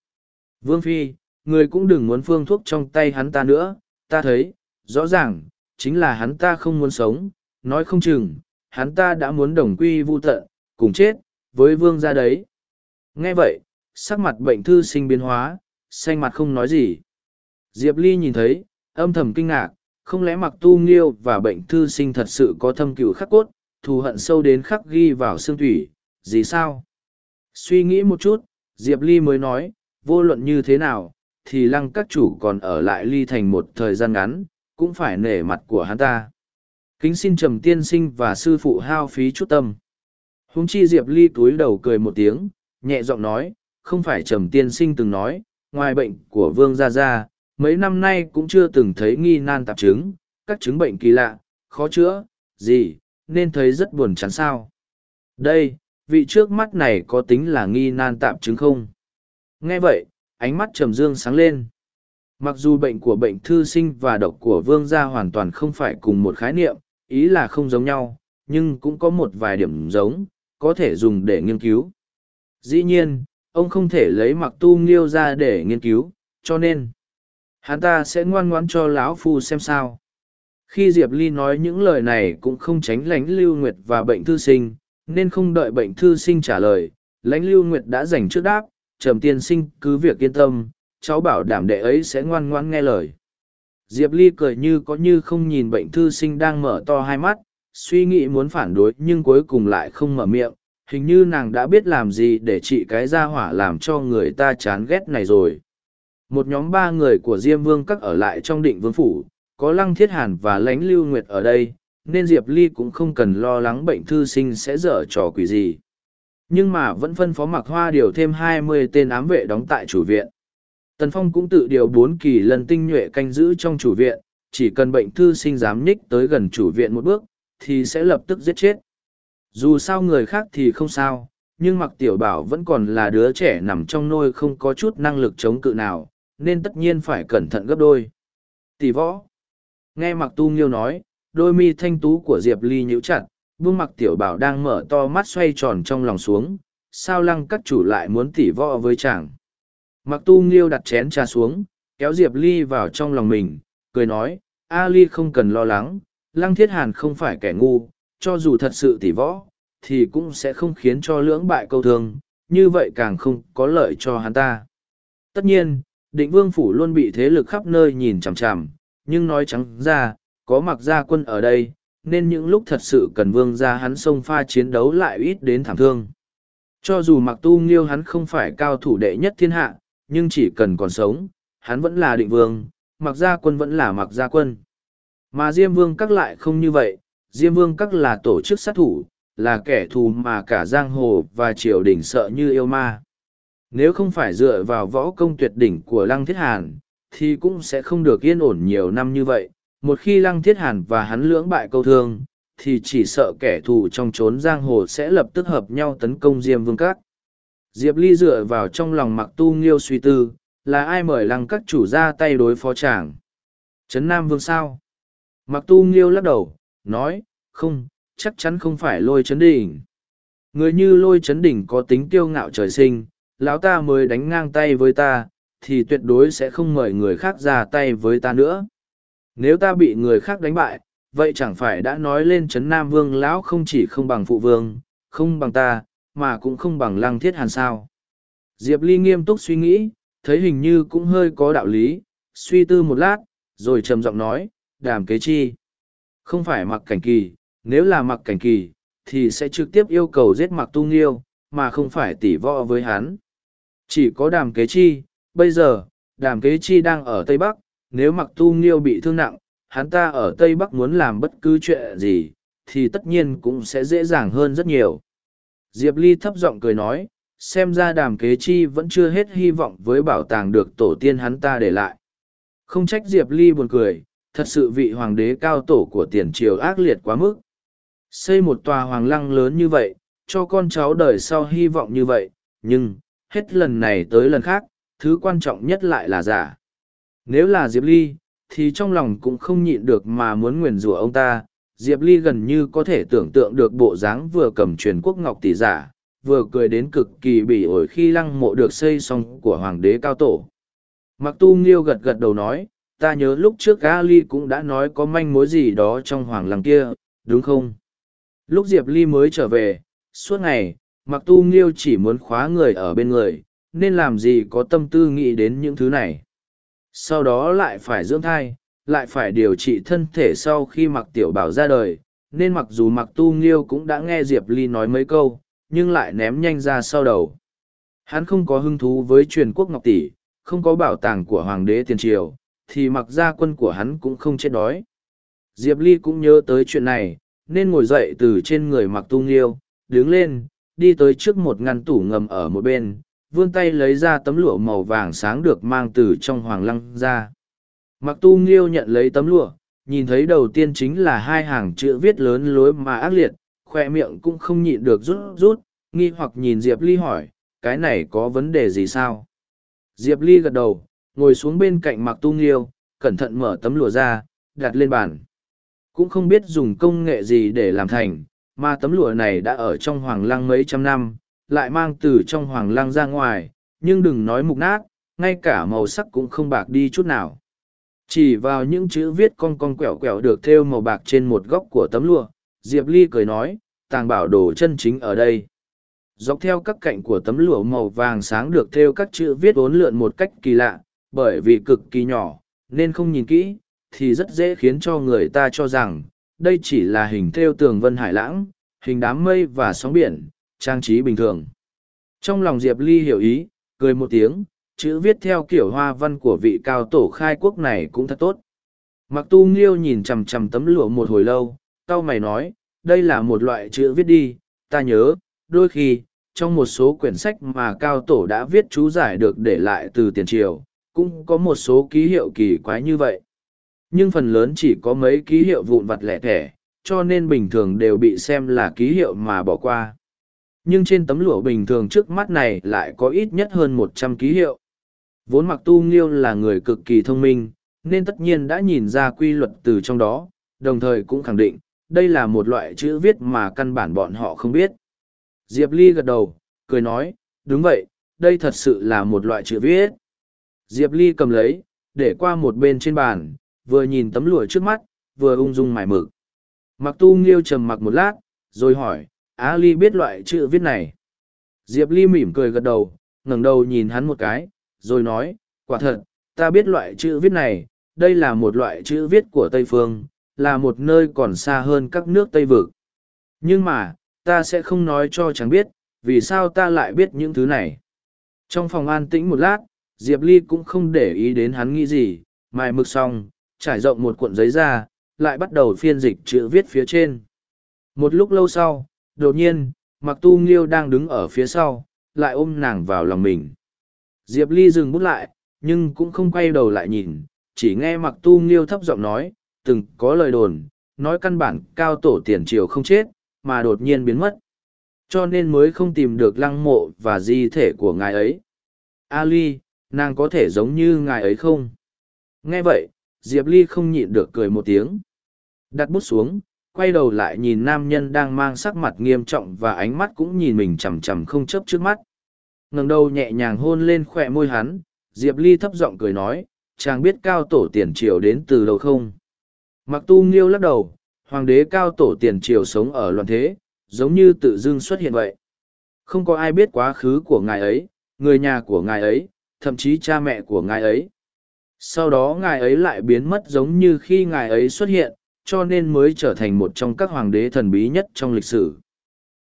Vương Phi, ngươi cũng đừng muốn phương thuốc trong tay hắn ta nữa, ta thấy, rõ ràng, chính là hắn ta không muốn sống, nói không chừng, hắn ta đã muốn đồng quy vu tận, cùng chết, với vương gia đấy. Nghe vậy, sắc mặt bệnh thư sinh biến hóa, xanh mặt không nói gì. Diệp Ly nhìn thấy, âm thầm kinh ngạc, không lẽ mặc tu nghiêu và bệnh thư sinh thật sự có thâm cửu khắc cốt, thù hận sâu đến khắc ghi vào xương thủy, gì sao? Suy nghĩ một chút, Diệp Ly mới nói, vô luận như thế nào, thì lăng các chủ còn ở lại ly thành một thời gian ngắn, cũng phải nể mặt của hắn ta. Kính xin trầm tiên sinh và sư phụ hao phí chút tâm. Húng chi Diệp Ly túi đầu cười một tiếng, nhẹ giọng nói, không phải trầm tiên sinh từng nói, ngoài bệnh của Vương Gia Gia, mấy năm nay cũng chưa từng thấy nghi nan tạp chứng, các chứng bệnh kỳ lạ, khó chữa, gì, nên thấy rất buồn chán sao. Đây, vị trước mắt này có tính là nghi nan tạp chứng không? Nghe vậy, ánh mắt trầm dương sáng lên. Mặc dù bệnh của bệnh thư sinh và độc của vương gia hoàn toàn không phải cùng một khái niệm, ý là không giống nhau, nhưng cũng có một vài điểm giống, có thể dùng để nghiên cứu. Dĩ nhiên, ông không thể lấy mặc tu nghiêu ra để nghiên cứu, cho nên hắn ta sẽ ngoan ngoãn cho lão phu xem sao. Khi diệp ly nói những lời này cũng không tránh lánh lưu nguyệt và bệnh thư sinh nên không đợi bệnh thư sinh trả lời lãnh lưu nguyệt đã dành trước đáp trầm tiên sinh cứ việc yên tâm cháu bảo đảm đệ ấy sẽ ngoan ngoãn nghe lời. Diệp ly cười như có như không nhìn bệnh thư sinh đang mở to hai mắt suy nghĩ muốn phản đối nhưng cuối cùng lại không mở miệng hình như nàng đã biết làm gì để trị cái ra hỏa làm cho người ta chán ghét này rồi một nhóm ba người của diêm vương các ở lại trong định vương phủ có lăng thiết hàn và lãnh lưu nguyệt ở đây nên diệp ly cũng không cần lo lắng bệnh thư sinh sẽ dở trò quỷ gì Nhưng mà vẫn phân phó mặc hoa điều thêm hai mươi tên ám vệ đóng tại chủ viện. Tần Phong cũng tự điều bốn kỳ lần tinh nhuệ canh giữ trong chủ viện, chỉ cần bệnh thư sinh dám nhích tới gần chủ viện một bước, thì sẽ lập tức giết chết. Dù sao người khác thì không sao, nhưng mặc tiểu bảo vẫn còn là đứa trẻ nằm trong nôi không có chút năng lực chống cự nào, nên tất nhiên phải cẩn thận gấp đôi. Tỷ võ. Nghe mặc tu nghiêu nói, đôi mi thanh tú của Diệp Ly nhíu chặt, vương mặc tiểu bảo đang mở to mắt xoay tròn trong lòng xuống, sao lăng các chủ lại muốn tỷ võ với chàng. Mặc tu nghiêu đặt chén trà xuống, kéo Diệp Ly vào trong lòng mình, cười nói, A Ly không cần lo lắng, lăng thiết hàn không phải kẻ ngu, cho dù thật sự tỷ võ, thì cũng sẽ không khiến cho lưỡng bại câu thương, như vậy càng không có lợi cho hắn ta. Tất nhiên, định vương phủ luôn bị thế lực khắp nơi nhìn chằm chằm, nhưng nói trắng ra, có mặc gia quân ở đây, nên những lúc thật sự cần vương ra hắn xông pha chiến đấu lại ít đến thảm thương. Cho dù mặc tu nghiêu hắn không phải cao thủ đệ nhất thiên hạ, nhưng chỉ cần còn sống, hắn vẫn là định vương, mặc gia quân vẫn là mặc gia quân. Mà Diêm Vương các lại không như vậy, Diêm Vương các là tổ chức sát thủ, là kẻ thù mà cả giang hồ và triều đình sợ như yêu ma. Nếu không phải dựa vào võ công tuyệt đỉnh của Lăng Thiết Hàn, thì cũng sẽ không được yên ổn nhiều năm như vậy. Một khi Lăng Thiết Hàn và hắn lưỡng bại câu thương, thì chỉ sợ kẻ thù trong trốn giang hồ sẽ lập tức hợp nhau tấn công Diêm Vương Các. Diệp Ly dựa vào trong lòng mặc tu nghiêu suy tư, là ai mời lăng các chủ ra tay đối phó chàng? Trấn Nam Vương sao? Mặc tu nghiêu lắc đầu, nói, không, chắc chắn không phải lôi chấn đỉnh. Người như lôi chấn đỉnh có tính kiêu ngạo trời sinh, lão ta mới đánh ngang tay với ta, thì tuyệt đối sẽ không mời người khác ra tay với ta nữa. Nếu ta bị người khác đánh bại, vậy chẳng phải đã nói lên chấn Nam Vương lão không chỉ không bằng phụ vương, không bằng ta, mà cũng không bằng lăng thiết hàn sao. Diệp Ly nghiêm túc suy nghĩ, thấy hình như cũng hơi có đạo lý, suy tư một lát, rồi trầm giọng nói, đàm kế chi. Không phải mặc cảnh kỳ, nếu là mặc cảnh kỳ, thì sẽ trực tiếp yêu cầu giết mặc tu nghiêu, mà không phải tỉ võ với hắn. Chỉ có đàm kế chi, bây giờ, đàm kế chi đang ở Tây Bắc, nếu mặc tu nghiêu bị thương nặng, hắn ta ở Tây Bắc muốn làm bất cứ chuyện gì, thì tất nhiên cũng sẽ dễ dàng hơn rất nhiều. Diệp Ly thấp giọng cười nói, xem ra đàm kế chi vẫn chưa hết hy vọng với bảo tàng được tổ tiên hắn ta để lại. Không trách Diệp Ly buồn cười, thật sự vị hoàng đế cao tổ của tiền triều ác liệt quá mức. Xây một tòa hoàng lăng lớn như vậy, cho con cháu đời sau hy vọng như vậy, nhưng, hết lần này tới lần khác, thứ quan trọng nhất lại là giả. Nếu là Diệp Ly, thì trong lòng cũng không nhịn được mà muốn nguyền rủa ông ta. Diệp Ly gần như có thể tưởng tượng được bộ dáng vừa cầm truyền quốc ngọc tỷ giả, vừa cười đến cực kỳ bỉ ổi khi lăng mộ được xây xong của hoàng đế cao tổ. Mặc tu nghiêu gật gật đầu nói, ta nhớ lúc trước Ali cũng đã nói có manh mối gì đó trong hoàng làng kia, đúng không? Lúc Diệp Ly mới trở về, suốt ngày, mặc tu nghiêu chỉ muốn khóa người ở bên người, nên làm gì có tâm tư nghĩ đến những thứ này. Sau đó lại phải dưỡng thai, lại phải điều trị thân thể sau khi mặc tiểu bảo ra đời, nên mặc dù mặc tu nghiêu cũng đã nghe Diệp Ly nói mấy câu, nhưng lại ném nhanh ra sau đầu. Hắn không có hứng thú với truyền quốc ngọc tỷ, không có bảo tàng của hoàng đế tiền triều, thì mặc gia quân của hắn cũng không chết đói. Diệp Ly cũng nhớ tới chuyện này, nên ngồi dậy từ trên người mặc tu yêu, đứng lên, đi tới trước một ngăn tủ ngầm ở một bên, vươn tay lấy ra tấm lụa màu vàng sáng được mang từ trong hoàng lăng ra. Mặc tu nghiêu nhận lấy tấm lụa, nhìn thấy đầu tiên chính là hai hàng chữ viết lớn lối mà ác liệt, khoe miệng cũng không nhịn được rút rút, nghi hoặc nhìn Diệp Ly hỏi, cái này có vấn đề gì sao? Diệp Ly gật đầu, ngồi xuống bên cạnh mặc tu nghiêu, cẩn thận mở tấm lụa ra, đặt lên bàn. Cũng không biết dùng công nghệ gì để làm thành, mà tấm lụa này đã ở trong hoàng lăng mấy trăm năm, lại mang từ trong hoàng lăng ra ngoài, nhưng đừng nói mục nát, ngay cả màu sắc cũng không bạc đi chút nào. Chỉ vào những chữ viết con con quẹo quẹo được thêu màu bạc trên một góc của tấm lụa, Diệp Ly cười nói, tàng bảo đồ chân chính ở đây. Dọc theo các cạnh của tấm lụa màu vàng sáng được thêu các chữ viết bốn lượn một cách kỳ lạ, bởi vì cực kỳ nhỏ, nên không nhìn kỹ, thì rất dễ khiến cho người ta cho rằng, đây chỉ là hình theo tường vân hải lãng, hình đám mây và sóng biển, trang trí bình thường. Trong lòng Diệp Ly hiểu ý, cười một tiếng, chữ viết theo kiểu hoa văn của vị cao tổ khai quốc này cũng thật tốt. Mặc tu nghiêu nhìn chằm chằm tấm lụa một hồi lâu, cao mày nói, đây là một loại chữ viết đi, ta nhớ, đôi khi, trong một số quyển sách mà cao tổ đã viết chú giải được để lại từ tiền triều, cũng có một số ký hiệu kỳ quái như vậy. Nhưng phần lớn chỉ có mấy ký hiệu vụn vặt lẻ thẻ, cho nên bình thường đều bị xem là ký hiệu mà bỏ qua. Nhưng trên tấm lụa bình thường trước mắt này lại có ít nhất hơn một trăm ký hiệu. Vốn mặc tu nghiêu là người cực kỳ thông minh, nên tất nhiên đã nhìn ra quy luật từ trong đó, đồng thời cũng khẳng định, đây là một loại chữ viết mà căn bản bọn họ không biết. Diệp Ly gật đầu, cười nói, đúng vậy, đây thật sự là một loại chữ viết. Diệp Ly cầm lấy, để qua một bên trên bàn, vừa nhìn tấm lụa trước mắt, vừa ung dung mải mực. Mặc tu nghiêu trầm mặc một lát, rồi hỏi, Á Ly biết loại chữ viết này. Diệp Ly mỉm cười gật đầu, ngẩng đầu nhìn hắn một cái, rồi nói, quả thật, ta biết loại chữ viết này, đây là một loại chữ viết của Tây Phương, là một nơi còn xa hơn các nước Tây Vực. Nhưng mà, ta sẽ không nói cho chẳng biết, vì sao ta lại biết những thứ này. Trong phòng an tĩnh một lát, Diệp Ly cũng không để ý đến hắn nghĩ gì, mài mực xong, trải rộng một cuộn giấy ra, lại bắt đầu phiên dịch chữ viết phía trên. Một lúc lâu sau, đột nhiên, Mặc Tu Nghiêu đang đứng ở phía sau, lại ôm nàng vào lòng mình. Diệp Ly dừng bút lại, nhưng cũng không quay đầu lại nhìn, chỉ nghe Mặc Tu Nghiêu thấp giọng nói, từng có lời đồn, nói căn bản cao tổ tiền triều không chết, mà đột nhiên biến mất. Cho nên mới không tìm được lăng mộ và di thể của ngài ấy. Ali, nàng có thể giống như ngài ấy không? Nghe vậy, Diệp Ly không nhịn được cười một tiếng. Đặt bút xuống, quay đầu lại nhìn nam nhân đang mang sắc mặt nghiêm trọng và ánh mắt cũng nhìn mình chằm chằm không chớp trước mắt. ngẩng đầu nhẹ nhàng hôn lên khỏe môi hắn, Diệp Ly thấp giọng cười nói, chàng biết cao tổ tiền triều đến từ đâu không? Mặc tu nghiêu lắc đầu, hoàng đế cao tổ tiền triều sống ở loạn thế, giống như tự dưng xuất hiện vậy. Không có ai biết quá khứ của ngài ấy, người nhà của ngài ấy, thậm chí cha mẹ của ngài ấy. Sau đó ngài ấy lại biến mất giống như khi ngài ấy xuất hiện, cho nên mới trở thành một trong các hoàng đế thần bí nhất trong lịch sử.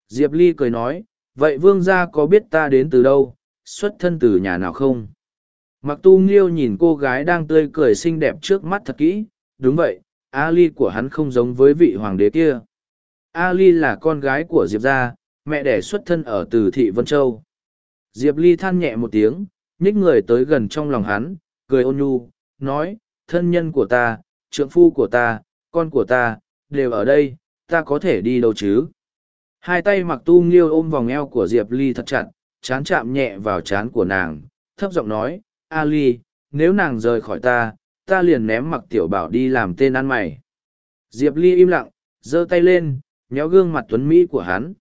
Diệp Ly cười nói, vậy vương gia có biết ta đến từ đâu, xuất thân từ nhà nào không? Mặc tu nghiêu nhìn cô gái đang tươi cười xinh đẹp trước mắt thật kỹ, đúng vậy, Ali của hắn không giống với vị hoàng đế kia. Ali là con gái của Diệp gia, mẹ đẻ xuất thân ở từ thị Vân Châu. Diệp Ly than nhẹ một tiếng, nhích người tới gần trong lòng hắn, cười ôn nhu, nói, thân nhân của ta, trượng phu của ta, con của ta, đều ở đây, ta có thể đi đâu chứ? Hai tay mặc tu nghiêu ôm vòng eo của Diệp Ly thật chặt, chán chạm nhẹ vào chán của nàng, thấp giọng nói, A Ly, nếu nàng rời khỏi ta, ta liền ném mặc tiểu bảo đi làm tên ăn mày. Diệp Ly im lặng, giơ tay lên, nhéo gương mặt tuấn Mỹ của hắn.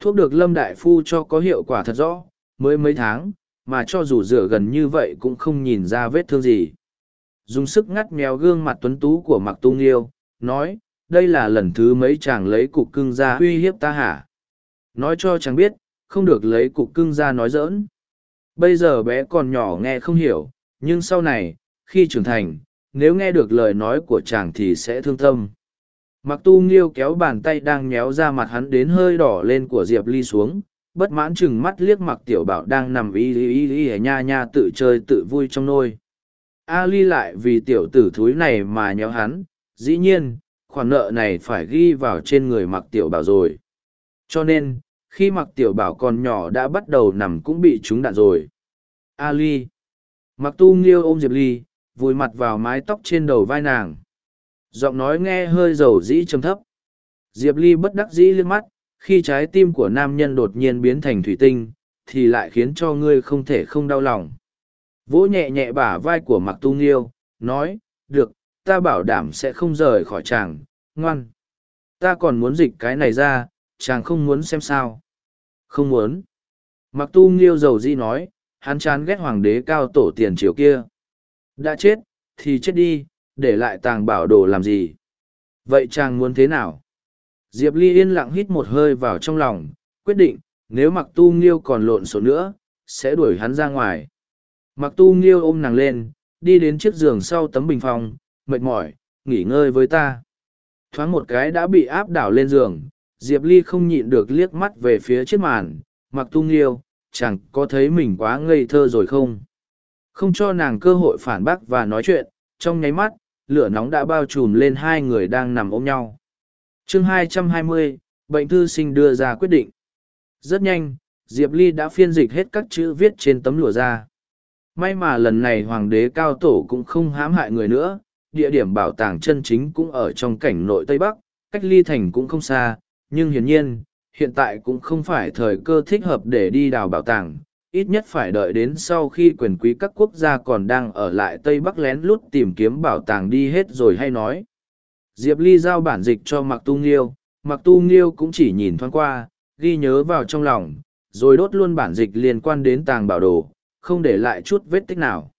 Thuốc được Lâm Đại Phu cho có hiệu quả thật rõ, mới mấy tháng, mà cho dù rửa gần như vậy cũng không nhìn ra vết thương gì. Dùng sức ngắt méo gương mặt tuấn tú của Mặc Tu Nghiêu, nói, đây là lần thứ mấy chàng lấy cục cưng ra uy hiếp ta hả? Nói cho chàng biết, không được lấy cục cưng ra nói giỡn. Bây giờ bé còn nhỏ nghe không hiểu, nhưng sau này, khi trưởng thành, nếu nghe được lời nói của chàng thì sẽ thương tâm. Mặc tu nghiêu kéo bàn tay đang nhéo ra mặt hắn đến hơi đỏ lên của Diệp Ly xuống, bất mãn chừng mắt liếc mặc tiểu bảo đang nằm y y y y nha nha tự chơi tự vui trong nôi. A Ly lại vì tiểu tử thúi này mà nhéo hắn, dĩ nhiên, khoản nợ này phải ghi vào trên người mặc tiểu bảo rồi. Cho nên, khi mặc tiểu bảo còn nhỏ đã bắt đầu nằm cũng bị trúng đạn rồi. A Ly. Mặc tu nghiêu ôm Diệp Ly, vùi mặt vào mái tóc trên đầu vai nàng. Giọng nói nghe hơi dầu dĩ trầm thấp. Diệp Ly bất đắc dĩ liếc mắt, khi trái tim của nam nhân đột nhiên biến thành thủy tinh, thì lại khiến cho ngươi không thể không đau lòng. Vỗ nhẹ nhẹ bả vai của Mặc Tu Nghiêu, nói, được, ta bảo đảm sẽ không rời khỏi chàng, ngoan. Ta còn muốn dịch cái này ra, chàng không muốn xem sao. Không muốn. Mặc Tu Nghiêu giàu di nói, hắn chán ghét hoàng đế cao tổ tiền triều kia. Đã chết, thì chết đi, để lại tàng bảo đồ làm gì? Vậy chàng muốn thế nào? Diệp Ly yên lặng hít một hơi vào trong lòng, quyết định, nếu mặc tu nghiêu còn lộn xộn nữa, sẽ đuổi hắn ra ngoài. Mặc tu nghiêu ôm nàng lên, đi đến chiếc giường sau tấm bình phòng, mệt mỏi, nghỉ ngơi với ta. Thoáng một cái đã bị áp đảo lên giường, Diệp Ly không nhịn được liếc mắt về phía chiếc màn, mặc tu nghiêu, chẳng có thấy mình quá ngây thơ rồi không? Không cho nàng cơ hội phản bác và nói chuyện, trong nháy mắt, lửa nóng đã bao trùm lên hai người đang nằm ôm nhau chương 220, bệnh thư sinh đưa ra quyết định. Rất nhanh, diệp ly đã phiên dịch hết các chữ viết trên tấm lụa ra may mà lần này hoàng đế cao tổ cũng không hãm hại người nữa địa điểm bảo tàng chân chính cũng ở trong cảnh nội tây bắc cách ly thành cũng không xa nhưng hiển nhiên hiện tại cũng không phải thời cơ thích hợp để đi đào bảo tàng ít nhất phải đợi đến sau khi quyền quý các quốc gia còn đang ở lại tây bắc lén lút tìm kiếm bảo tàng đi hết rồi hay nói diệp ly giao bản dịch cho mặc tu nghiêu mặc tu nghiêu cũng chỉ nhìn thoáng qua, ghi nhớ vào trong lòng, rồi đốt luôn bản dịch liên quan đến tàng bảo đồ, không để lại chút vết tích nào.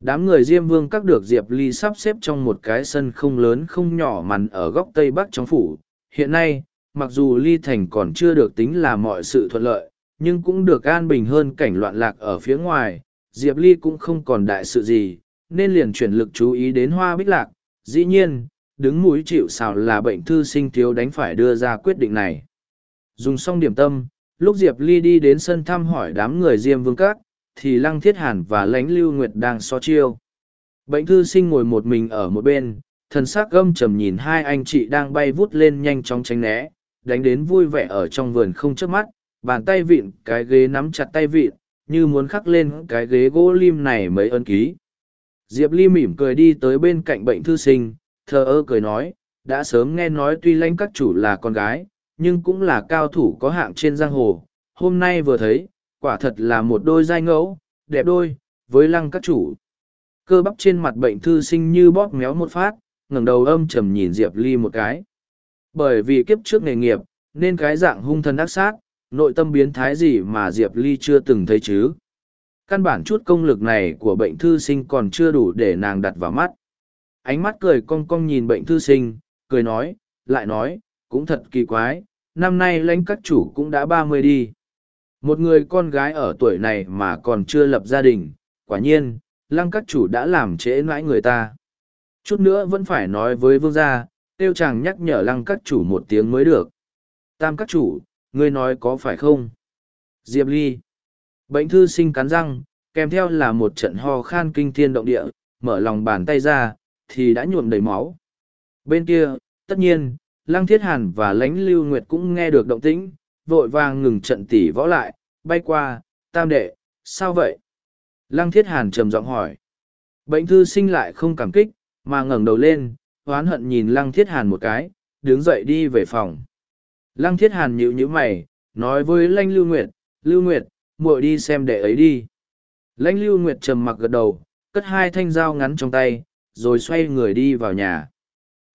Đám người diêm vương các được diệp ly sắp xếp trong một cái sân không lớn không nhỏ mằn ở góc tây bắc trong phủ. Hiện nay, mặc dù ly thành còn chưa được tính là mọi sự thuận lợi, nhưng cũng được an bình hơn cảnh loạn lạc ở phía ngoài. Diệp ly cũng không còn đại sự gì, nên liền chuyển lực chú ý đến hoa bích lạc. Dĩ nhiên đứng mũi chịu xào là bệnh thư sinh thiếu đánh phải đưa ra quyết định này. Dùng xong điểm tâm, lúc diệp ly đi đến sân thăm hỏi đám người diêm vương các, thì lăng thiết hàn và lãnh lưu nguyệt đang so chiêu. Bệnh thư sinh ngồi một mình ở một bên, thần sắc gâm trầm nhìn hai anh chị đang bay vút lên nhanh chóng tránh né, đánh đến vui vẻ ở trong vườn không chớp mắt, bàn tay vịn, cái ghế nắm chặt tay vịn, như muốn khắc lên cái ghế gỗ lim này mấy ân ký. Diệp ly mỉm cười đi tới bên cạnh bệnh thư sinh thờ ơ cười nói, đã sớm nghe nói tuy lãnh các chủ là con gái, nhưng cũng là cao thủ có hạng trên giang hồ. Hôm nay vừa thấy, quả thật là một đôi giai ngẫu, đẹp đôi, với lăng các chủ. Cơ bắp trên mặt bệnh thư sinh như bóp méo một phát, ngẩng đầu âm trầm nhìn diệp ly một cái. Bởi vì kiếp trước nghề nghiệp, nên cái dạng hung thần ác sát, nội tâm biến thái gì mà diệp ly chưa từng thấy chứ? Căn bản chút công lực này của bệnh thư sinh còn chưa đủ để nàng đặt vào mắt ánh mắt cười cong cong nhìn bệnh thư sinh, cười nói, lại nói, cũng thật kỳ quái, năm nay lãnh các chủ cũng đã ba mươi đi. Một người con gái ở tuổi này mà còn chưa lập gia đình, quả nhiên, lăng các chủ đã làm trễ nãi người ta. Chút nữa vẫn phải nói với vương gia, tiêu chàng nhắc nhở lăng các chủ một tiếng mới được. Tam các chủ, ngươi nói có phải không? Diệp ly. Bệnh thư sinh cắn răng, kèm theo là một trận ho khan kinh thiên động địa, mở lòng bàn tay ra thì đã nhuộm đầy máu. Bên kia, tất nhiên, lăng thiết hàn và lãnh lưu nguyệt cũng nghe được động tĩnh, vội vàng ngừng trận tỉ võ lại, bay qua, tam đệ, sao vậy? Lăng thiết hàn trầm giọng hỏi. Bệnh thư sinh lại không cảm kích, mà ngẩng đầu lên, oán hận nhìn lăng thiết hàn một cái, đứng dậy đi về phòng. Lăng thiết hàn nhíu nhíu mày, nói với lanh lưu nguyệt lưu nguyệt, muội đi xem đệ ấy đi. Lãnh lưu nguyệt trầm mặc gật đầu, cất hai thanh dao ngắn trong tay rồi xoay người đi vào nhà.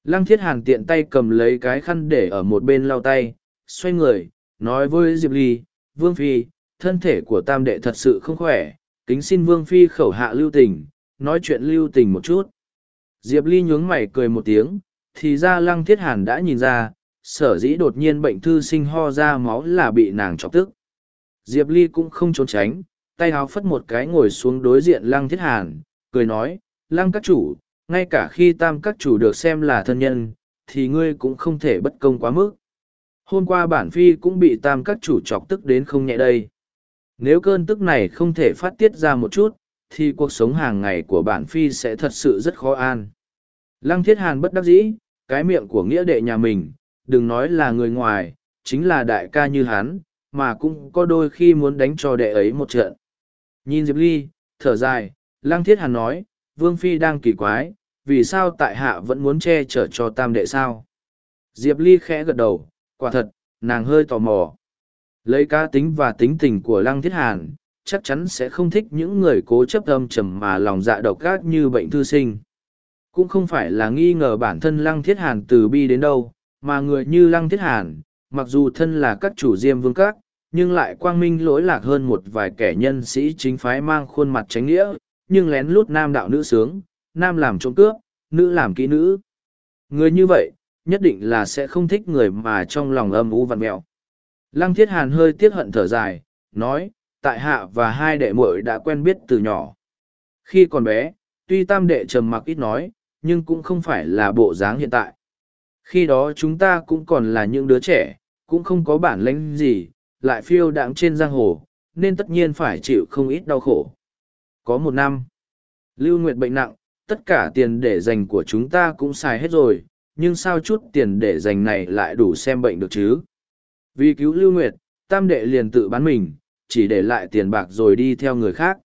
Lăng thiết hàn tiện tay cầm lấy cái khăn để ở một bên lau tay, xoay người, nói với diệp ly, vương phi, thân thể của tam đệ thật sự không khỏe, kính xin vương phi khẩu hạ lưu tình, nói chuyện lưu tình một chút. Diệp ly nhướng mày cười một tiếng, thì ra lăng thiết hàn đã nhìn ra, sở dĩ đột nhiên bệnh thư sinh ho ra máu là bị nàng chọc tức. Diệp ly cũng không trốn tránh, tay háo phất một cái ngồi xuống đối diện lăng thiết hàn, cười nói, lăng các chủ ngay cả khi tam các chủ được xem là thân nhân, thì ngươi cũng không thể bất công quá mức. Hôm qua bản phi cũng bị tam các chủ chọc tức đến không nhẹ đây. Nếu cơn tức này không thể phát tiết ra một chút, thì cuộc sống hàng ngày của bản phi sẽ thật sự rất khó an. Lăng thiết hàn bất đắc dĩ, cái miệng của nghĩa đệ nhà mình, đừng nói là người ngoài, chính là đại ca như hắn, mà cũng có đôi khi muốn đánh cho đệ ấy một trận. Nhìn diệp ly, thở dài, lăng thiết hàn nói vương phi đang kỳ quái, vì sao tại hạ vẫn muốn che chở cho tam đệ sao? Diệp ly khẽ gật đầu, quả thật, nàng hơi tò mò. Lấy cá tính và tính tình của lăng thiết hàn, chắc chắn sẽ không thích những người cố chấp âm trầm mà lòng dạ độc ác như bệnh thư sinh. Cũng không phải là nghi ngờ bản thân lăng thiết hàn từ bi đến đâu, mà người như lăng thiết hàn, mặc dù thân là các chủ diêm vương các, nhưng lại quang minh lỗi lạc hơn một vài kẻ nhân sĩ chính phái mang khuôn mặt tránh nghĩa nhưng lén lút nam đạo nữ sướng, nam làm trộm cướp, nữ làm kỹ nữ. Người như vậy, nhất định là sẽ không thích người mà trong lòng âm u vặn mẹo. Lăng thiết hàn hơi tiếc hận thở dài, nói, tại hạ và hai đệ muội đã quen biết từ nhỏ. Khi còn bé, tuy tam đệ trầm mặc ít nói, nhưng cũng không phải là bộ dáng hiện tại. Khi đó chúng ta cũng còn là những đứa trẻ, cũng không có bản lĩnh gì, lại phiêu đãng trên giang hồ, nên tất nhiên phải chịu không ít đau khổ có một năm lưu nguyệt bệnh nặng tất cả tiền để dành của chúng ta cũng xài hết rồi nhưng sao chút tiền để dành này lại đủ xem bệnh được chứ vì cứu lưu nguyệt tam đệ liền tự bán mình chỉ để lại tiền bạc rồi đi theo người khác.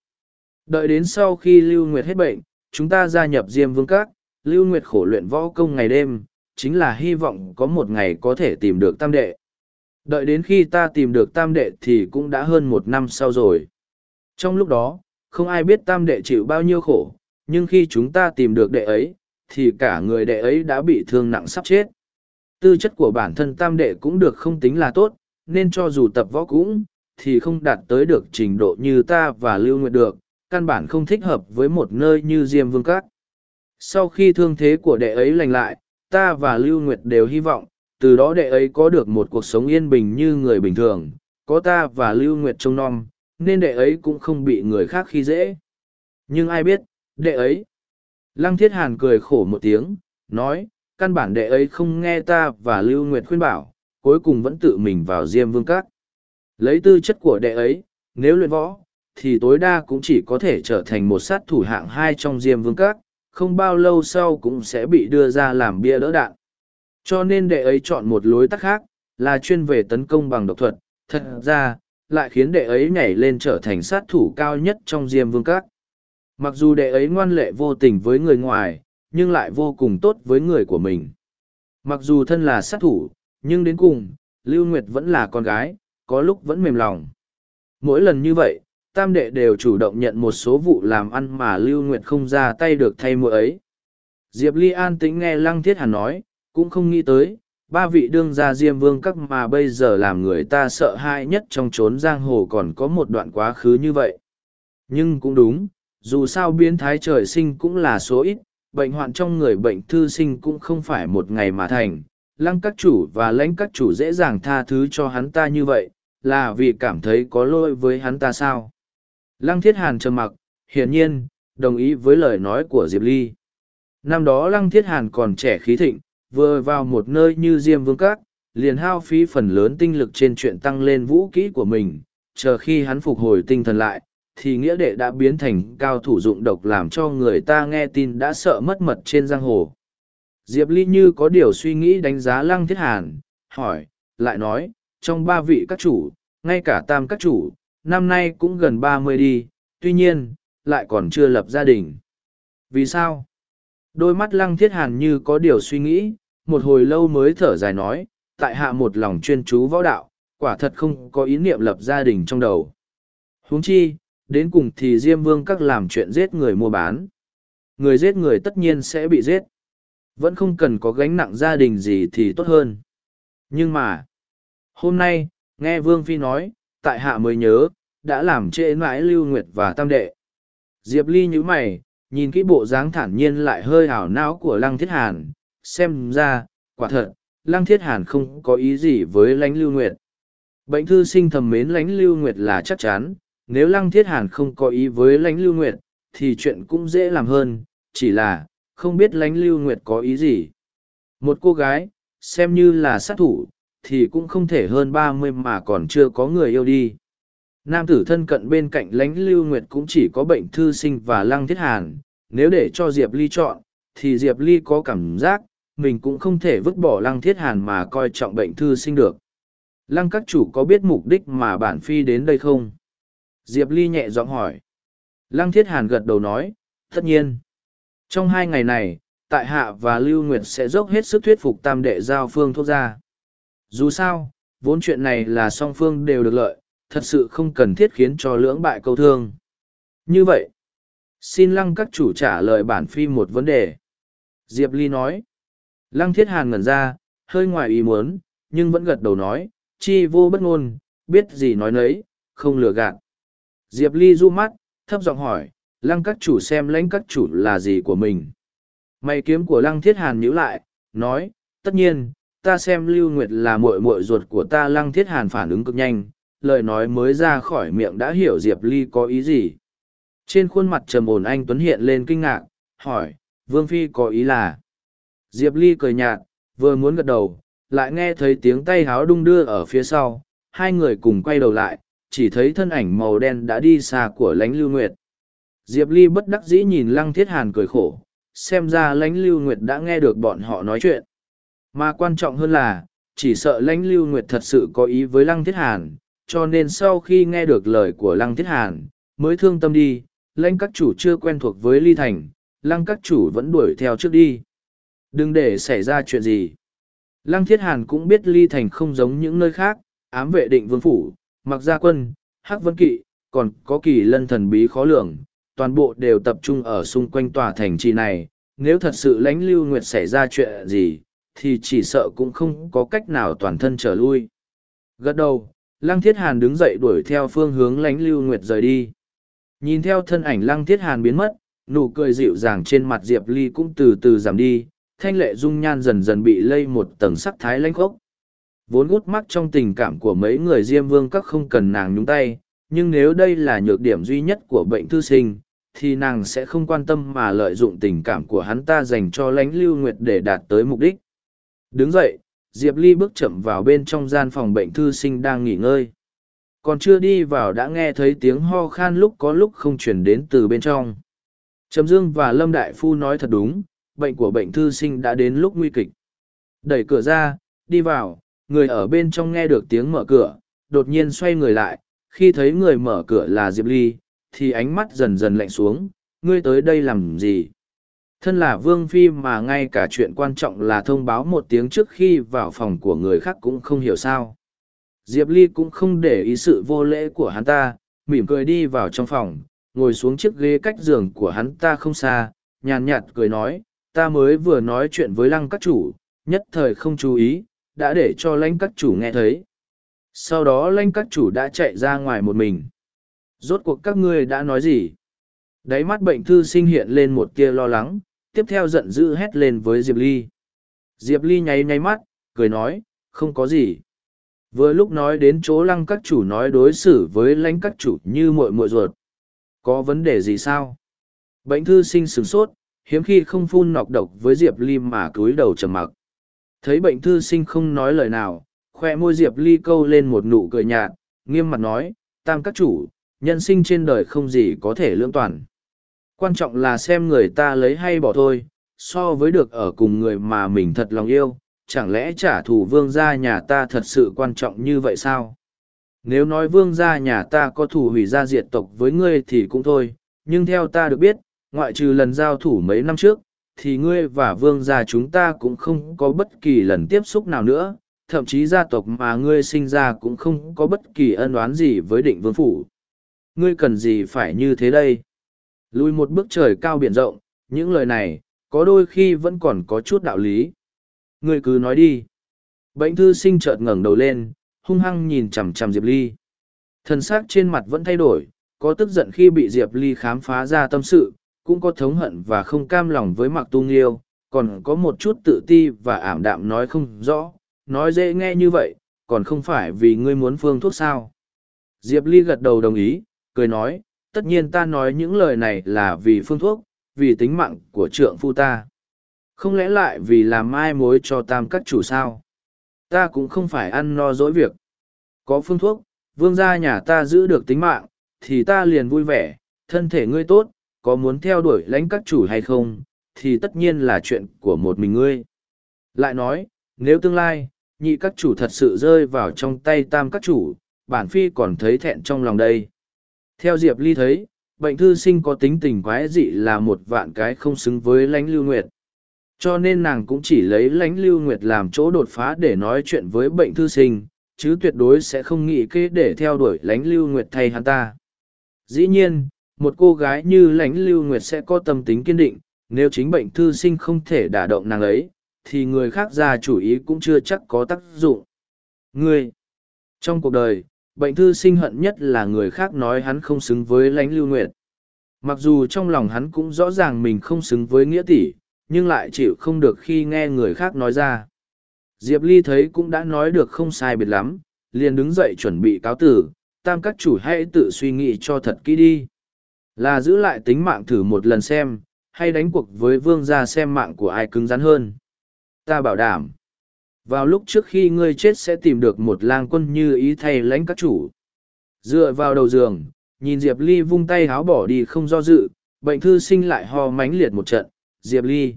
Đợi đến sau khi Lưu Nguyệt hết bệnh, chúng ta gia nhập Diêm Vương Các, Lưu Nguyệt khổ luyện võ công ngày đêm, chính là hy vọng có một ngày có thể tìm được tam đệ. Đợi đến khi ta tìm được tam đệ thì cũng đã hơn một năm sau rồi. Trong lúc đó, không ai biết tam đệ chịu bao nhiêu khổ, nhưng khi chúng ta tìm được đệ ấy, thì cả người đệ ấy đã bị thương nặng sắp chết. Tư chất của bản thân tam đệ cũng được không tính là tốt, nên cho dù tập võ cũng, thì không đạt tới được trình độ như ta và Lưu Nguyệt được, căn bản không thích hợp với một nơi như Diêm Vương Các. Sau khi thương thế của đệ ấy lành lại, ta và Lưu Nguyệt đều hy vọng, từ đó đệ ấy có được một cuộc sống yên bình như người bình thường, có ta và Lưu Nguyệt trông nom, nên đệ ấy cũng không bị người khác khi dễ. Nhưng ai biết, đệ ấy. Lăng Thiết Hàn cười khổ một tiếng, nói, căn bản đệ ấy không nghe ta và Lưu Nguyệt khuyên bảo, cuối cùng vẫn tự mình vào Diêm Vương Các. Lấy tư chất của đệ ấy, nếu luyện võ, thì tối đa cũng chỉ có thể trở thành một sát thủ hạng hai trong Diêm Vương Các, không bao lâu sau cũng sẽ bị đưa ra làm bia đỡ đạn. Cho nên đệ ấy chọn một lối tắt khác, là chuyên về tấn công bằng độc thuật, thật ra, lại khiến đệ ấy nhảy lên trở thành sát thủ cao nhất trong Diêm Vương Các. Mặc dù đệ ấy ngoan lệ vô tình với người ngoài, nhưng lại vô cùng tốt với người của mình. Mặc dù thân là sát thủ, nhưng đến cùng, Lưu Nguyệt vẫn là con gái, có lúc vẫn mềm lòng. Mỗi lần như vậy, tam đệ đều chủ động nhận một số vụ làm ăn mà Lưu Nguyệt không ra tay được thay mỗi ấy. Diệp Ly an tĩnh nghe Lăng Thiết Hàn nói, cũng không nghĩ tới, ba vị đương gia Diêm Vương các mà bây giờ làm người ta sợ hãi nhất trong chốn giang hồ còn có một đoạn quá khứ như vậy. Nhưng cũng đúng, dù sao biến thái trời sinh cũng là số ít, bệnh hoạn trong người bệnh thư sinh cũng không phải một ngày mà thành. Lăng các chủ và lãnh các chủ dễ dàng tha thứ cho hắn ta như vậy, là vì cảm thấy có lỗi với hắn ta sao. Lăng Thiết Hàn trầm mặc, hiển nhiên, đồng ý với lời nói của Diệp Ly. Năm đó Lăng Thiết Hàn còn trẻ khí thịnh, vừa vào một nơi như Diêm Vương Các, liền hao phí phần lớn tinh lực trên chuyện tăng lên vũ kỹ của mình, chờ khi hắn phục hồi tinh thần lại, thì nghĩa đệ đã biến thành cao thủ dụng độc làm cho người ta nghe tin đã sợ mất mật trên giang hồ. Diệp Ly như có điều suy nghĩ đánh giá Lăng Thiết Hàn, hỏi, lại nói, trong ba vị các chủ, ngay cả tam các chủ, năm nay cũng gần ba mươi đi, tuy nhiên, lại còn chưa lập gia đình. Vì sao? Đôi mắt lăng thiết hàn như có điều suy nghĩ, một hồi lâu mới thở dài nói, tại hạ một lòng chuyên chú võ đạo, quả thật không có ý niệm lập gia đình trong đầu. huống chi, đến cùng thì Diêm Vương các làm chuyện giết người mua bán. Người giết người tất nhiên sẽ bị giết. Vẫn không cần có gánh nặng gia đình gì thì tốt hơn. Nhưng mà, hôm nay, nghe Vương Phi nói, tại hạ mới nhớ, đã làm trễ mãi Lưu Nguyệt và Tam Đệ. Diệp Ly như mày, nhìn kỹ bộ dáng thản nhiên lại hơi ảo não của Lăng Thiết Hàn, xem ra, quả thật, Lăng Thiết Hàn không có ý gì với Lánh Lưu Nguyệt. Bệnh thư sinh thầm mến Lánh Lưu Nguyệt là chắc chắn, nếu Lăng Thiết Hàn không có ý với Lánh Lưu Nguyệt, thì chuyện cũng dễ làm hơn, chỉ là, không biết Lánh Lưu Nguyệt có ý gì. Một cô gái, xem như là sát thủ, thì cũng không thể hơn ba mươi mà còn chưa có người yêu đi. Nam tử thân cận bên cạnh lãnh lưu nguyệt cũng chỉ có bệnh thư sinh và lăng thiết hàn, nếu để cho Diệp Ly chọn, thì Diệp Ly có cảm giác, mình cũng không thể vứt bỏ lăng thiết hàn mà coi trọng bệnh thư sinh được. Lăng các chủ có biết mục đích mà bản phi đến đây không? Diệp Ly nhẹ giọng hỏi. Lăng thiết hàn gật đầu nói, tất nhiên. Trong hai ngày này, tại hạ và Lưu Nguyệt sẽ dốc hết sức thuyết phục tam đệ giao phương thuốc ra. Dù sao, vốn chuyện này là song phương đều được lợi, thật sự không cần thiết khiến cho lưỡng bại câu thương. Như vậy, xin lăng các chủ trả lời bản phi một vấn đề. Diệp Ly nói, lăng thiết hàn ngẩn ra, hơi ngoài ý muốn, nhưng vẫn gật đầu nói, chi vô bất ngôn, biết gì nói nấy, không lừa gạt. Diệp Ly du mắt, thấp giọng hỏi, lăng các chủ xem lãnh các chủ là gì của mình. Mày kiếm của lăng thiết hàn nhíu lại, nói, tất nhiên, ta xem Lưu Nguyệt là muội muội ruột của ta Lăng Thiết Hàn phản ứng cực nhanh, lời nói mới ra khỏi miệng đã hiểu Diệp Ly có ý gì. Trên khuôn mặt trầm ổn anh Tuấn hiện lên kinh ngạc, hỏi, Vương Phi có ý là. Diệp Ly cười nhạt, vừa muốn gật đầu, lại nghe thấy tiếng tay háo đung đưa ở phía sau, hai người cùng quay đầu lại, chỉ thấy thân ảnh màu đen đã đi xa của lánh lưu nguyệt. Diệp Ly bất đắc dĩ nhìn Lăng Thiết Hàn cười khổ, xem ra lánh lưu nguyệt đã nghe được bọn họ nói chuyện. Mà quan trọng hơn là, chỉ sợ lãnh lưu nguyệt thật sự có ý với lăng thiết hàn, cho nên sau khi nghe được lời của lăng thiết hàn mới thương tâm đi lãnh các chủ chưa quen thuộc với ly thành lăng các chủ vẫn đuổi theo trước đi đừng để xảy ra chuyện gì. Lăng thiết hàn cũng biết ly thành không giống những nơi khác, ám vệ định vương phủ, mặc gia quân, hắc vân kỵ, còn có kỳ lân thần bí khó lường, toàn bộ đều tập trung ở xung quanh tòa thành trì này. Nếu thật sự lãnh lưu nguyệt xảy ra chuyện gì, thì chỉ sợ cũng không có cách nào toàn thân trở lui. Gật đầu, lăng thiết hàn đứng dậy đuổi theo phương hướng lãnh lưu nguyệt rời đi. Nhìn theo thân ảnh lăng thiết hàn biến mất, nụ cười dịu dàng trên mặt diệp ly cũng từ từ giảm đi thanh lệ dung nhan dần dần bị lây một tầng sắc thái lãnh khốc. Vốn gút mắt trong tình cảm của mấy người diêm vương các không cần nàng nhúng tay, nhưng nếu đây là nhược điểm duy nhất của bệnh thư sinh, thì nàng sẽ không quan tâm mà lợi dụng tình cảm của hắn ta dành cho lãnh lưu nguyệt để đạt tới mục đích. Đứng dậy, diệp ly bước chậm vào bên trong gian phòng bệnh thư sinh đang nghỉ ngơi. Còn chưa đi vào đã nghe thấy tiếng ho khan lúc có lúc không chuyển đến từ bên trong. Trầm dương và lâm đại phu nói thật đúng bệnh của bệnh thư sinh đã đến lúc nguy kịch. Đẩy cửa ra, đi vào, người ở bên trong nghe được tiếng mở cửa, đột nhiên xoay người lại, khi thấy người mở cửa là diệp ly, thì ánh mắt dần dần lạnh xuống, ngươi tới đây làm gì? Thân là vương phi mà ngay cả chuyện quan trọng là thông báo một tiếng trước khi vào phòng của người khác cũng không hiểu sao. Diệp ly cũng không để ý sự vô lễ của hắn ta, mỉm cười đi vào trong phòng, ngồi xuống chiếc ghế cách giường của hắn ta không xa, nhàn nhạt cười nói ta mới vừa nói chuyện với lăng các chủ, nhất thời không chú ý, đã để cho lãnh các chủ nghe thấy. Sau đó lãnh các chủ đã chạy ra ngoài một mình. Rốt cuộc các ngươi đã nói gì? Đáy mắt bệnh thư sinh hiện lên một tia lo lắng, tiếp theo giận dữ hét lên với diệp ly. Diệp ly nháy nháy mắt, cười nói, không có gì. Vừa lúc nói đến chỗ lăng các chủ nói đối xử với lãnh các chủ như muội muội ruột. Có vấn đề gì sao? Bệnh thư sinh sửng sốt hiếm khi không phun nọc độc với diệp ly mà cúi đầu trầm mặc. Thấy bệnh thư sinh không nói lời nào, khoe môi diệp ly câu lên một nụ cười nhạt, nghiêm mặt nói, tam các chủ, nhân sinh trên đời không gì có thể lưỡng toàn. Quan trọng là xem người ta lấy hay bỏ thôi, so với được ở cùng người mà mình thật lòng yêu, chẳng lẽ trả thù vương gia nhà ta thật sự quan trọng như vậy sao? Nếu nói vương gia nhà ta có thù hủy gia diệt tộc với ngươi thì cũng thôi, nhưng theo ta được biết ngoại trừ lần giao thủ mấy năm trước, thì ngươi và vương gia chúng ta cũng không có bất kỳ lần tiếp xúc nào nữa, thậm chí gia tộc mà ngươi sinh ra cũng không có bất kỳ ân oán gì với định vương phủ. Ngươi cần gì phải như thế đây? Lùi một bước trời cao biển rộng, những lời này, có đôi khi vẫn còn có chút đạo lý. Ngươi cứ nói đi. Bệnh thư sinh chợt ngẩng đầu lên, hung hăng nhìn chằm chằm diệp ly. Thân xác trên mặt vẫn thay đổi, có tức giận khi bị diệp ly khám phá ra tâm sự cũng có thống hận và không cam lòng với mặc tu nghiêu, còn có một chút tự ti và ảm đạm nói không rõ. Nói dễ nghe như vậy, còn không phải vì ngươi muốn phương thuốc sao? Diệp ly gật đầu đồng ý, cười nói, tất nhiên ta nói những lời này là vì phương thuốc, vì tính mạng của trượng phu ta. Không lẽ lại vì làm mai mối cho tam các chủ sao? Ta cũng không phải ăn no dỗi việc. Có phương thuốc, vương gia nhà ta giữ được tính mạng, thì ta liền vui vẻ, thân thể ngươi tốt có muốn theo đuổi lãnh các chủ hay không, thì tất nhiên là chuyện của một mình ngươi. Lại nói, nếu tương lai, nhị các chủ thật sự rơi vào trong tay tam các chủ, bản phi còn thấy thẹn trong lòng đây. Theo diệp ly thấy, bệnh thư sinh có tính tình quái dị là một vạn cái không xứng với lãnh lưu nguyệt. Cho nên nàng cũng chỉ lấy lãnh lưu nguyệt làm chỗ đột phá để nói chuyện với bệnh thư sinh, chứ tuyệt đối sẽ không nghĩ kế để theo đuổi lãnh lưu nguyệt thay hắn ta. Dĩ nhiên một cô gái như lãnh lưu nguyệt sẽ có tâm tính kiên định, nếu chính bệnh thư sinh không thể đả động nàng ấy, thì người khác ra chủ ý cũng chưa chắc có tác dụng. Ngươi, trong cuộc đời, bệnh thư sinh hận nhất là người khác nói hắn không xứng với lãnh lưu nguyệt. Mặc dù trong lòng hắn cũng rõ ràng mình không xứng với nghĩa tỷ, nhưng lại chịu không được khi nghe người khác nói ra. Diệp ly thấy cũng đã nói được không sai biệt lắm, liền đứng dậy chuẩn bị cáo tử, tam các chủ hãy tự suy nghĩ cho thật kỹ đi là giữ lại tính mạng thử một lần xem hay đánh cuộc với vương gia xem mạng của ai cứng rắn hơn. Ta bảo đảm vào lúc trước khi ngươi chết sẽ tìm được một lang quân như ý thay lãnh các chủ. Dựa vào đầu giường nhìn diệp ly vung tay háo bỏ đi không do dự bệnh thư sinh lại ho mánh liệt một trận diệp ly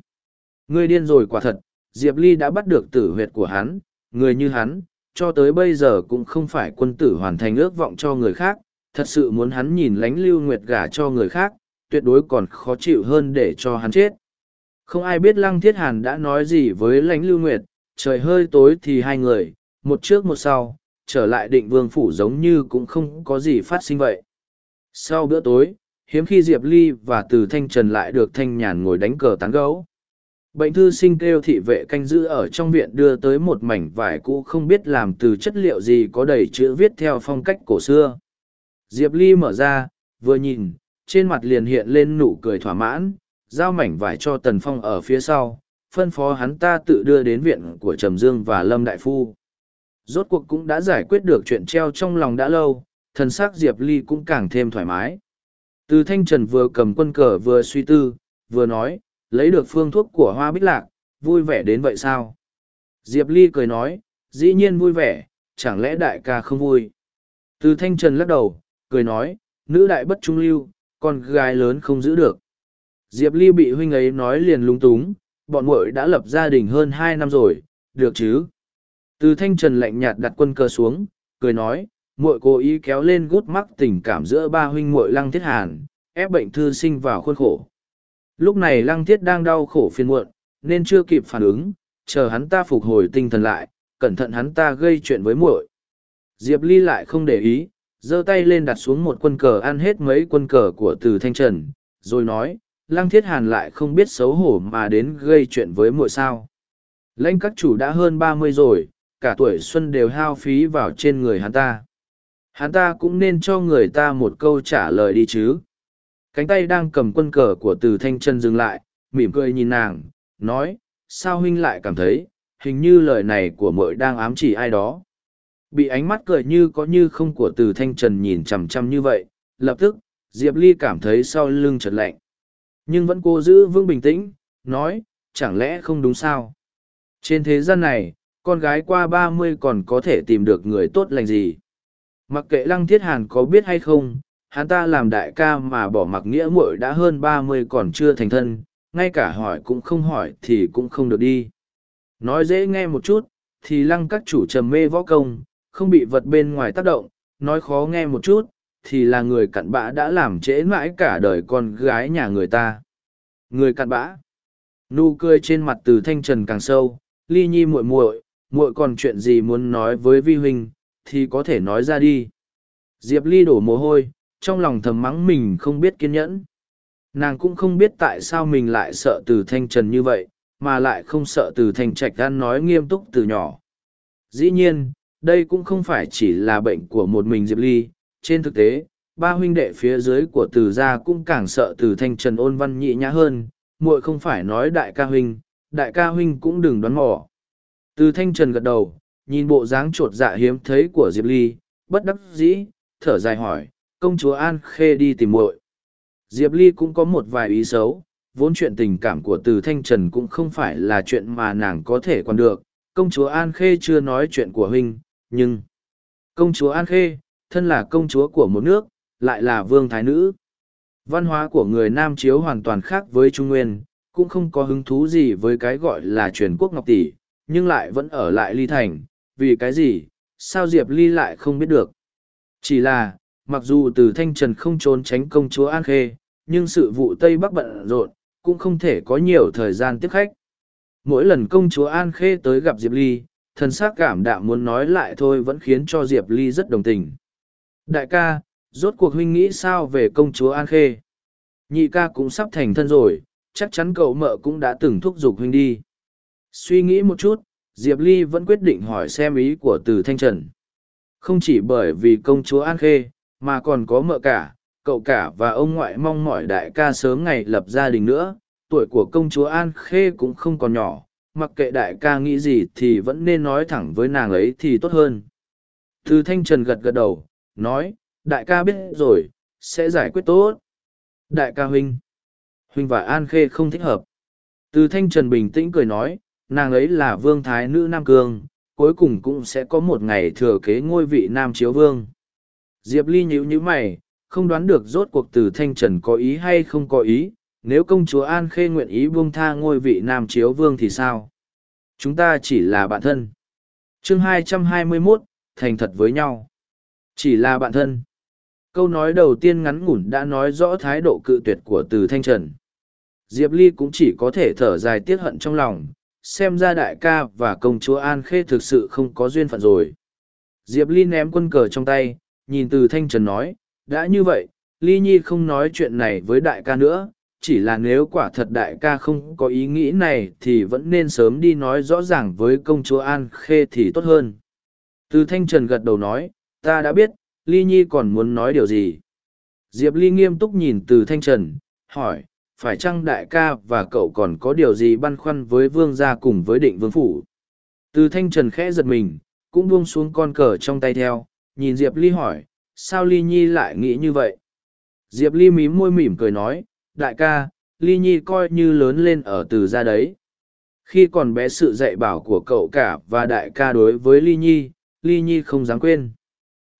ngươi điên rồi quả thật diệp ly đã bắt được tử huyệt của hắn người như hắn cho tới bây giờ cũng không phải quân tử hoàn thành ước vọng cho người khác, thật sự muốn hắn nhìn lánh lưu nguyệt gả cho người khác, tuyệt đối còn khó chịu hơn để cho hắn chết. Không ai biết Lăng Thiết Hàn đã nói gì với lánh lưu nguyệt, trời hơi tối thì hai người, một trước một sau, trở lại định vương phủ giống như cũng không có gì phát sinh vậy. Sau bữa tối, hiếm khi Diệp Ly và Từ Thanh Trần lại được Thanh Nhàn ngồi đánh cờ tán gấu. Bệnh thư sinh kêu thị vệ canh giữ ở trong viện đưa tới một mảnh vải cũ không biết làm từ chất liệu gì có đầy chữ viết theo phong cách cổ xưa. Diệp Ly mở ra, vừa nhìn, trên mặt liền hiện lên nụ cười thỏa mãn, giao mảnh vải cho Tần Phong ở phía sau, phân phó hắn ta tự đưa đến viện của Trầm Dương và Lâm Đại Phu. Rốt cuộc cũng đã giải quyết được chuyện treo trong lòng đã lâu, thần sắc Diệp Ly cũng càng thêm thoải mái. Từ Thanh Trần vừa cầm quân cờ vừa suy tư, vừa nói, lấy được phương thuốc của hoa bích lạc, vui vẻ đến vậy sao? Diệp Ly cười nói, dĩ nhiên vui vẻ, chẳng lẽ đại ca không vui? Từ Thanh Trần lắc đầu, cười nói, nữ đại bất trung lưu, con gái lớn không giữ được. Diệp Ly bị huynh ấy nói liền lung túng, bọn muội đã lập gia đình hơn hai năm rồi, được chứ? Từ Thanh Trần lạnh nhạt đặt quân cờ xuống, cười nói, muội cố ý kéo lên gút mắc tình cảm giữa ba huynh muội Lăng Thiết Hàn, ép bệnh thư sinh vào khuôn khổ. Lúc này Lăng Thiết đang đau khổ phiền muộn, nên chưa kịp phản ứng, chờ hắn ta phục hồi tinh thần lại, cẩn thận hắn ta gây chuyện với muội. Diệp Ly lại không để ý, giơ tay lên đặt xuống một quân cờ ăn hết mấy quân cờ của Từ Thanh Trần, rồi nói, Lăng Thiết Hàn lại không biết xấu hổ mà đến gây chuyện với muội sao. Lãnh các chủ đã hơn ba mươi rồi, cả tuổi xuân đều hao phí vào trên người hắn ta. Hắn ta cũng nên cho người ta một câu trả lời đi chứ. Cánh tay đang cầm quân cờ của từ thanh Trần dừng lại, mỉm cười nhìn nàng, nói, sao huynh lại cảm thấy, hình như lời này của mội đang ám chỉ ai đó. Bị ánh mắt cười như có như không của từ thanh trần nhìn chằm chằm như vậy, lập tức, Diệp Ly cảm thấy sau lưng trật lạnh. Nhưng vẫn cố giữ vững bình tĩnh, nói, chẳng lẽ không đúng sao? Trên thế gian này, con gái qua ba mươi còn có thể tìm được người tốt lành gì? Mặc kệ Lăng Thiết Hàn có biết hay không, hắn ta làm đại ca mà bỏ mặc nghĩa muội đã hơn ba mươi còn chưa thành thân, ngay cả hỏi cũng không hỏi thì cũng không được đi. Nói dễ nghe một chút, thì lăng các chủ trầm mê võ công, không bị vật bên ngoài tác động, nói khó nghe một chút, thì là người cặn bã đã làm trễ mãi cả đời con gái nhà người ta. Người cặn bã. Nụ cười trên mặt từ thanh trần càng sâu, ly nhi muội muội, muội còn chuyện gì muốn nói với vi huynh, thì có thể nói ra đi. Diệp Ly đổ mồ hôi, trong lòng thầm mắng mình không biết kiên nhẫn. Nàng cũng không biết tại sao mình lại sợ từ thanh trần như vậy, mà lại không sợ từ thanh trạch gan nói nghiêm túc từ nhỏ. Dĩ nhiên, đây cũng không phải chỉ là bệnh của một mình Diệp Ly, trên thực tế, ba huynh đệ phía dưới của từ gia cũng càng sợ từ thanh trần ôn văn nhị nhã hơn, muội không phải nói đại ca huynh, đại ca huynh cũng đừng đoán mò. Từ thanh trần gật đầu, nhìn bộ dáng trột dạ hiếm thấy của Diệp Ly, bất đắc dĩ, thở dài hỏi, công chúa An Khê đi tìm muội. Diệp Ly cũng có một vài ý xấu, vốn chuyện tình cảm của Từ Thanh Trần cũng không phải là chuyện mà nàng có thể còn được, công chúa An Khê chưa nói chuyện của huynh, nhưng... Công chúa An Khê, thân là công chúa của một nước, lại là vương thái nữ. Văn hóa của người Nam Chiếu hoàn toàn khác với Trung Nguyên, cũng không có hứng thú gì với cái gọi là truyền quốc ngọc tỷ, nhưng lại vẫn ở lại ly thành, vì cái gì, sao Diệp Ly lại không biết được. Chỉ là, mặc dù từ Thanh Trần không trốn tránh công chúa An Khê, nhưng sự vụ Tây Bắc bận rộn, cũng không thể có nhiều thời gian tiếp khách. Mỗi lần công chúa An Khê tới gặp Diệp Ly, thần sắc cảm đạm muốn nói lại thôi vẫn khiến cho Diệp Ly rất đồng tình. Đại ca, rốt cuộc huynh nghĩ sao về công chúa An Khê? Nhị ca cũng sắp thành thân rồi, chắc chắn cậu mợ cũng đã từng thúc giục huynh đi. Suy nghĩ một chút, Diệp Ly vẫn quyết định hỏi xem ý của từ Thanh Trần. Không chỉ bởi vì công chúa An Khê, mà còn có mợ cả, cậu cả và ông ngoại mong mỏi đại ca sớm ngày lập gia đình nữa. Tuổi của công chúa An Khê cũng không còn nhỏ, mặc kệ đại ca nghĩ gì thì vẫn nên nói thẳng với nàng ấy thì tốt hơn. Từ Thanh Trần gật gật đầu, nói, đại ca biết rồi, sẽ giải quyết tốt. Đại ca huynh, huynh và An Khê không thích hợp. Từ Thanh Trần bình tĩnh cười nói, nàng ấy là vương thái nữ Nam Cương, cuối cùng cũng sẽ có một ngày thừa kế ngôi vị Nam Chiếu Vương. Diệp Ly nhíu nhíu mày, không đoán được rốt cuộc từ Thanh Trần có ý hay không có ý, nếu công chúa An Khê nguyện ý buông tha ngôi vị Nam Chiếu Vương thì sao? Chúng ta chỉ là bạn thân. chương 221, thành thật với nhau. Chỉ là bạn thân. Câu nói đầu tiên ngắn ngủn đã nói rõ thái độ cự tuyệt của từ thanh trần. Diệp Ly cũng chỉ có thể thở dài tiết hận trong lòng, xem ra đại ca và công chúa An Khê thực sự không có duyên phận rồi. Diệp Ly ném quân cờ trong tay, nhìn từ thanh trần nói, đã như vậy, Ly Nhi không nói chuyện này với đại ca nữa, chỉ là nếu quả thật đại ca không có ý nghĩ này thì vẫn nên sớm đi nói rõ ràng với công chúa An Khê thì tốt hơn. Từ thanh trần gật đầu nói, ta đã biết, Ly Nhi còn muốn nói điều gì? Diệp Ly nghiêm túc nhìn từ thanh trần, hỏi, phải chăng đại ca và cậu còn có điều gì băn khoăn với vương gia cùng với định vương phủ? Từ thanh trần khẽ giật mình, cũng buông xuống con cờ trong tay theo, nhìn Diệp Ly hỏi, sao Ly Nhi lại nghĩ như vậy? Diệp Ly mím môi mỉm cười nói, đại ca, Ly Nhi coi như lớn lên ở từ gia đấy. Khi còn bé sự dạy bảo của cậu cả và đại ca đối với Ly Nhi, Ly Nhi không dám quên.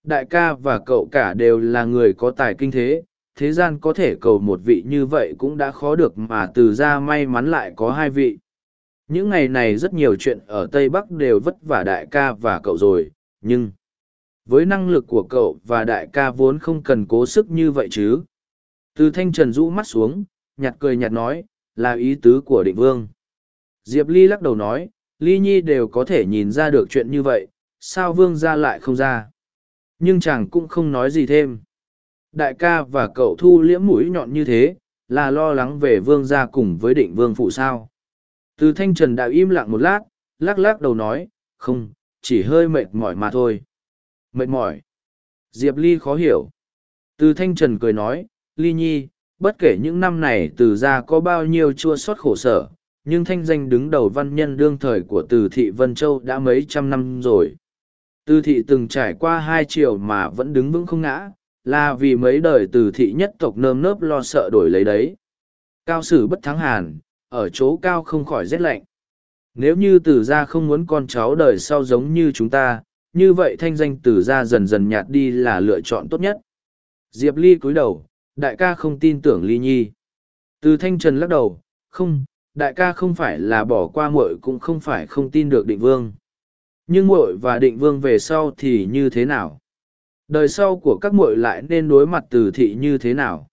Đại ca và cậu cả đều là người có tài kinh thế, thế gian có thể cầu một vị như vậy cũng đã khó được mà từ ra may mắn lại có hai vị. Những ngày này rất nhiều chuyện ở Tây Bắc đều vất vả đại ca và cậu rồi, nhưng với năng lực của cậu và đại ca vốn không cần cố sức như vậy chứ. Từ thanh trần rũ mắt xuống, nhạt cười nhạt nói, là ý tứ của định vương. Diệp Ly lắc đầu nói, Ly Nhi đều có thể nhìn ra được chuyện như vậy, sao vương ra lại không ra. Nhưng chàng cũng không nói gì thêm. Đại ca và cậu thu liễm mũi nhọn như thế, là lo lắng về vương gia cùng với định vương phụ sao. Từ thanh trần đã im lặng một lát, lắc lắc đầu nói, không, chỉ hơi mệt mỏi mà thôi. Mệt mỏi. Diệp Ly khó hiểu. Từ thanh trần cười nói, Ly Nhi, bất kể những năm này từ gia có bao nhiêu chua xót khổ sở, nhưng thanh danh đứng đầu văn nhân đương thời của từ thị Vân Châu đã mấy trăm năm rồi. Từ thị từng trải qua hai triều mà vẫn đứng vững không ngã, là vì mấy đời từ thị nhất tộc nơm nớp lo sợ đổi lấy đấy. Cao sử bất thắng hàn, ở chỗ cao không khỏi rét lạnh. Nếu như từ gia không muốn con cháu đời sau giống như chúng ta, như vậy thanh danh từ gia dần dần nhạt đi là lựa chọn tốt nhất. Diệp Ly cúi đầu, đại ca không tin tưởng Ly Nhi. Từ thanh trần lắc đầu, không, đại ca không phải là bỏ qua muội cũng không phải không tin được định vương. Nhưng muội và định vương về sau thì như thế nào? Đời sau của các muội lại nên đối mặt từ thị như thế nào?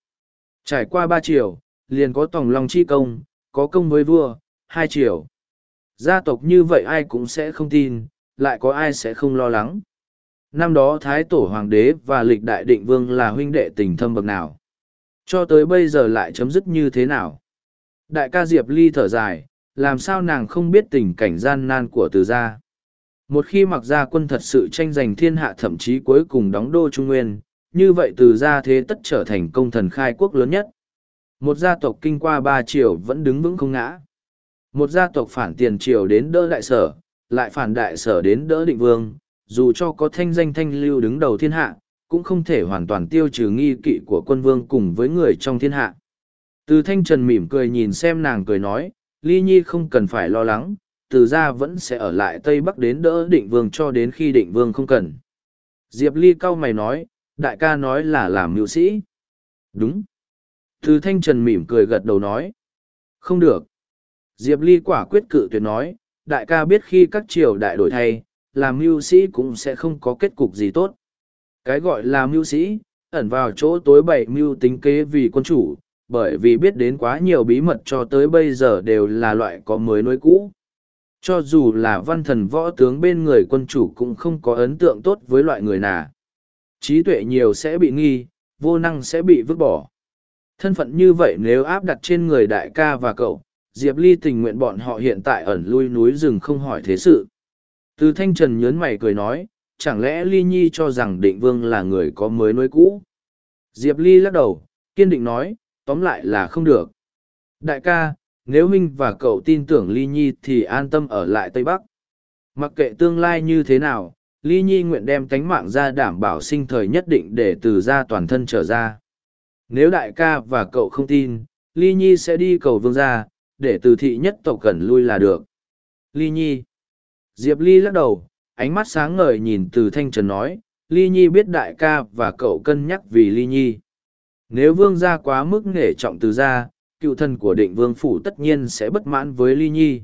Trải qua ba triều liền có tòng long chi công, có công với vua, hai triều Gia tộc như vậy ai cũng sẽ không tin, lại có ai sẽ không lo lắng. Năm đó Thái Tổ Hoàng đế và lịch đại định vương là huynh đệ tình thâm bậc nào. Cho tới bây giờ lại chấm dứt như thế nào? Đại ca Diệp Ly thở dài, làm sao nàng không biết tình cảnh gian nan của từ gia. Một khi mặc gia quân thật sự tranh giành thiên hạ thậm chí cuối cùng đóng đô Trung Nguyên, như vậy từ gia thế tất trở thành công thần khai quốc lớn nhất. Một gia tộc kinh qua ba triều vẫn đứng vững không ngã. Một gia tộc phản tiền triều đến đỡ đại sở, lại phản đại sở đến đỡ định vương, dù cho có thanh danh thanh lưu đứng đầu thiên hạ, cũng không thể hoàn toàn tiêu trừ nghi kỵ của quân vương cùng với người trong thiên hạ. Từ thanh trần mỉm cười nhìn xem nàng cười nói, ly nhi không cần phải lo lắng, từ ra vẫn sẽ ở lại Tây Bắc đến đỡ định vương cho đến khi định vương không cần. Diệp ly cau mày nói, đại ca nói là làm mưu sĩ. Đúng. Từ thanh trần mỉm cười gật đầu nói, không được. Diệp ly quả quyết cự tuyệt nói, đại ca biết khi các triều đại đổi thay, làm mưu sĩ cũng sẽ không có kết cục gì tốt. Cái gọi là mưu sĩ, ẩn vào chỗ tối bảy mưu tính kế vì quân chủ, bởi vì biết đến quá nhiều bí mật cho tới bây giờ đều là loại có mới nối cũ. Cho dù là văn thần võ tướng bên người quân chủ cũng không có ấn tượng tốt với loại người nào. Trí tuệ nhiều sẽ bị nghi, vô năng sẽ bị vứt bỏ. Thân phận như vậy nếu áp đặt trên người đại ca và cậu, Diệp Ly tình nguyện bọn họ hiện tại ẩn lui núi rừng không hỏi thế sự. Từ thanh trần nhớn mày cười nói, chẳng lẽ Ly Nhi cho rằng định vương là người có mới nối cũ? Diệp Ly lắc đầu, kiên định nói, tóm lại là không được. Đại ca, nếu huynh và cậu tin tưởng Ly Nhi thì an tâm ở lại Tây Bắc. Mặc kệ tương lai như thế nào, Ly Nhi nguyện đem tánh mạng ra đảm bảo sinh thời nhất định để từ ra toàn thân trở ra. Nếu đại ca và cậu không tin, Ly Nhi sẽ đi cầu vương gia, để từ thị nhất tộc cần lui là được. Ly Nhi. Diệp Ly lắc đầu, ánh mắt sáng ngời nhìn từ thanh trần nói, Ly Nhi biết đại ca và cậu cân nhắc vì Ly Nhi. Nếu vương gia quá mức nể trọng từ gia, cựu thần của định vương phủ tất nhiên sẽ bất mãn với Ly Nhi.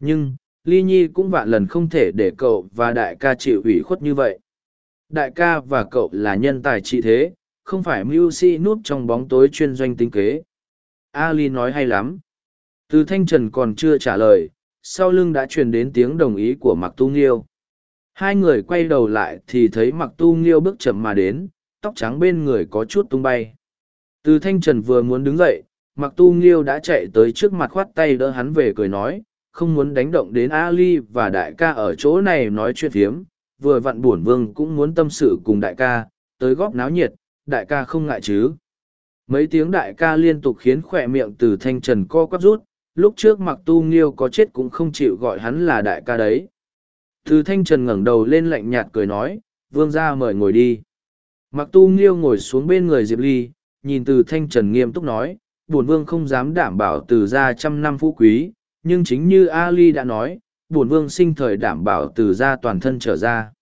Nhưng, ly nhi cũng vạn lần không thể để cậu và đại ca chịu ủy khuất như vậy đại ca và cậu là nhân tài trị thế không phải mưu sĩ núp trong bóng tối chuyên doanh tinh kế ali nói hay lắm từ thanh trần còn chưa trả lời sau lưng đã truyền đến tiếng đồng ý của mặc tu nghiêu hai người quay đầu lại thì thấy mặc tu nghiêu bước chậm mà đến, tóc trắng bên người có chút tung bay. Từ thanh trần vừa muốn đứng dậy, mặc tu nghiêu đã chạy tới trước mặt khoát tay đỡ hắn về cười nói, không muốn đánh động đến ali và đại ca ở chỗ này nói chuyện phiếm, vừa vặn bổn vương cũng muốn tâm sự cùng đại ca, tới góp náo nhiệt, đại ca không ngại chứ? Mấy tiếng đại ca liên tục khiến khỏe miệng từ thanh trần co quắp rút, lúc trước mặc tu nghiêu có chết cũng không chịu gọi hắn là đại ca đấy từ thanh trần ngẩng đầu lên lạnh nhạt cười nói, vương gia mời ngồi đi. Mặc tu nghiêu ngồi xuống bên người diệp ly, nhìn từ thanh trần nghiêm túc nói, bổn vương không dám đảm bảo từ gia trăm năm phú quý, nhưng chính như ali đã nói, bổn vương sinh thời đảm bảo từ gia toàn thân trở ra.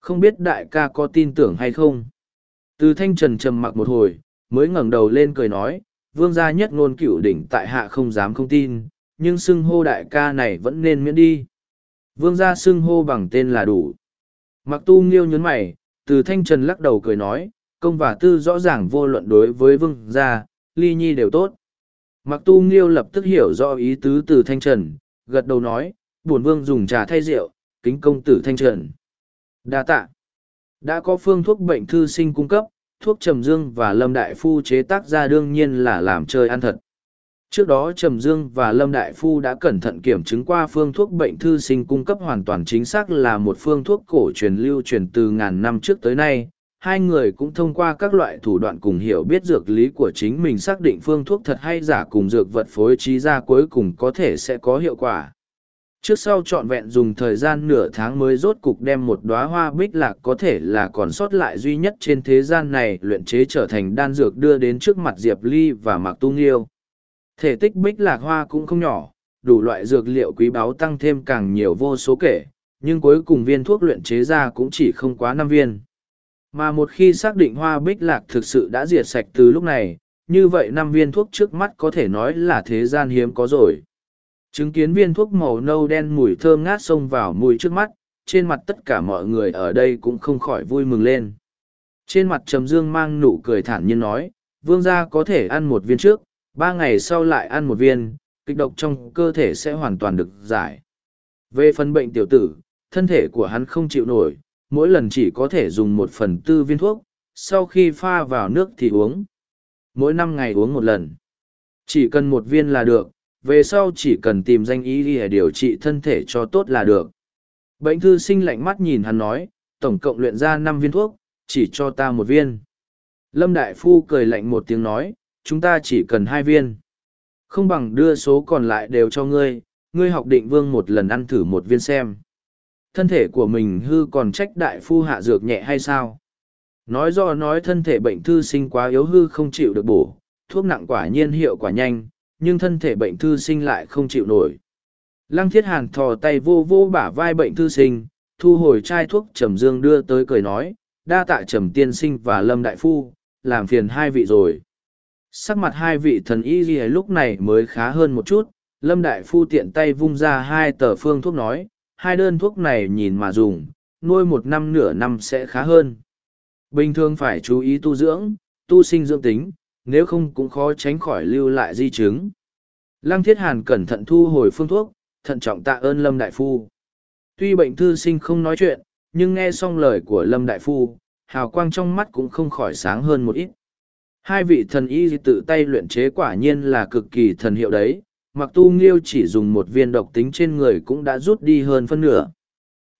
Không biết đại ca có tin tưởng hay không? Từ thanh trần trầm mặc một hồi, mới ngẩng đầu lên cười nói, vương gia nhất ngôn cửu đỉnh tại hạ không dám không tin, nhưng xưng hô đại ca này vẫn nên miễn đi vương gia xưng hô bằng tên là đủ. Mặc tu nghiêu nhấn mày, từ thanh trần lắc đầu cười nói, công và tư rõ ràng vô luận đối với vương gia, ly nhi đều tốt. Mặc tu nghiêu lập tức hiểu rõ ý tứ từ thanh trần, gật đầu nói bổn vương dùng trà thay rượu, kính công tử thanh trần. Đa tạ. Đã có phương thuốc bệnh thư sinh cung cấp, thuốc trầm dương và lâm đại phu chế tác ra đương nhiên là làm chơi ăn thật trước đó trầm dương và lâm đại phu đã cẩn thận kiểm chứng qua phương thuốc bệnh thư sinh cung cấp hoàn toàn chính xác là một phương thuốc cổ truyền lưu truyền từ ngàn năm trước tới nay. Hai người cũng thông qua các loại thủ đoạn cùng hiểu biết dược lý của chính mình xác định phương thuốc thật hay giả cùng dược vật phối trí ra cuối cùng có thể sẽ có hiệu quả. Trước sau trọn vẹn dùng thời gian nửa tháng mới rốt cục đem một đóa hoa bích lạc có thể là còn sót lại duy nhất trên thế gian này luyện chế trở thành đan dược đưa đến trước mặt diệp ly và mạc tu nghiêu thể tích bích lạc hoa cũng không nhỏ, đủ loại dược liệu quý báu tăng thêm càng nhiều vô số kể, nhưng cuối cùng viên thuốc luyện chế ra cũng chỉ không quá năm viên. Mà một khi xác định hoa bích lạc thực sự đã diệt sạch từ lúc này, như vậy năm viên thuốc trước mắt có thể nói là thế gian hiếm có rồi. Chứng kiến viên thuốc màu nâu đen mùi thơm ngát xông vào mùi trước mắt, trên mặt tất cả mọi người ở đây cũng không khỏi vui mừng lên. Trên mặt trầm dương mang nụ cười thản nhiên nói, vương gia có thể ăn một viên trước ba ngày sau lại ăn một viên, kịch độc trong cơ thể sẽ hoàn toàn được giải. Về phần bệnh tiểu tử, thân thể của hắn không chịu nổi, mỗi lần chỉ có thể dùng một phần tư viên thuốc, sau khi pha vào nước thì uống. Mỗi năm ngày uống một lần. Chỉ cần một viên là được, về sau chỉ cần tìm danh ý để điều trị thân thể cho tốt là được. Bệnh thư sinh lạnh mắt nhìn hắn nói, tổng cộng luyện ra năm viên thuốc, chỉ cho ta một viên. Lâm đại phu cười lạnh một tiếng nói chúng ta chỉ cần hai viên không bằng đưa số còn lại đều cho ngươi ngươi học định vương một lần ăn thử một viên xem thân thể của mình hư còn trách đại phu hạ dược nhẹ hay sao nói do nói thân thể bệnh thư sinh quá yếu hư không chịu được bổ thuốc nặng quả nhiên hiệu quả nhanh nhưng thân thể bệnh thư sinh lại không chịu nổi. Lăng thiết hàn thò tay vô vô bả vai bệnh thư sinh, thu hồi chai thuốc trầm dương đưa tới cười nói, đa tạ trầm tiên sinh và lâm đại phu, làm phiền hai vị rồi. Sắc mặt hai vị thần y gì lúc này mới khá hơn một chút, lâm đại phu tiện tay vung ra hai tờ phương thuốc nói, hai đơn thuốc này nhìn mà dùng, nuôi một năm nửa năm sẽ khá hơn. Bình thường phải chú ý tu dưỡng, tu sinh dưỡng tính, nếu không cũng khó tránh khỏi lưu lại di chứng. Lăng Thiết Hàn cẩn thận thu hồi phương thuốc, thận trọng tạ ơn Lâm Đại Phu. Tuy bệnh thư sinh không nói chuyện, nhưng nghe xong lời của Lâm Đại Phu, hào quang trong mắt cũng không khỏi sáng hơn một ít. Hai vị thần y tự tay luyện chế quả nhiên là cực kỳ thần hiệu đấy, mặc tu nghiêu chỉ dùng một viên độc tính trên người cũng đã rút đi hơn phân nửa.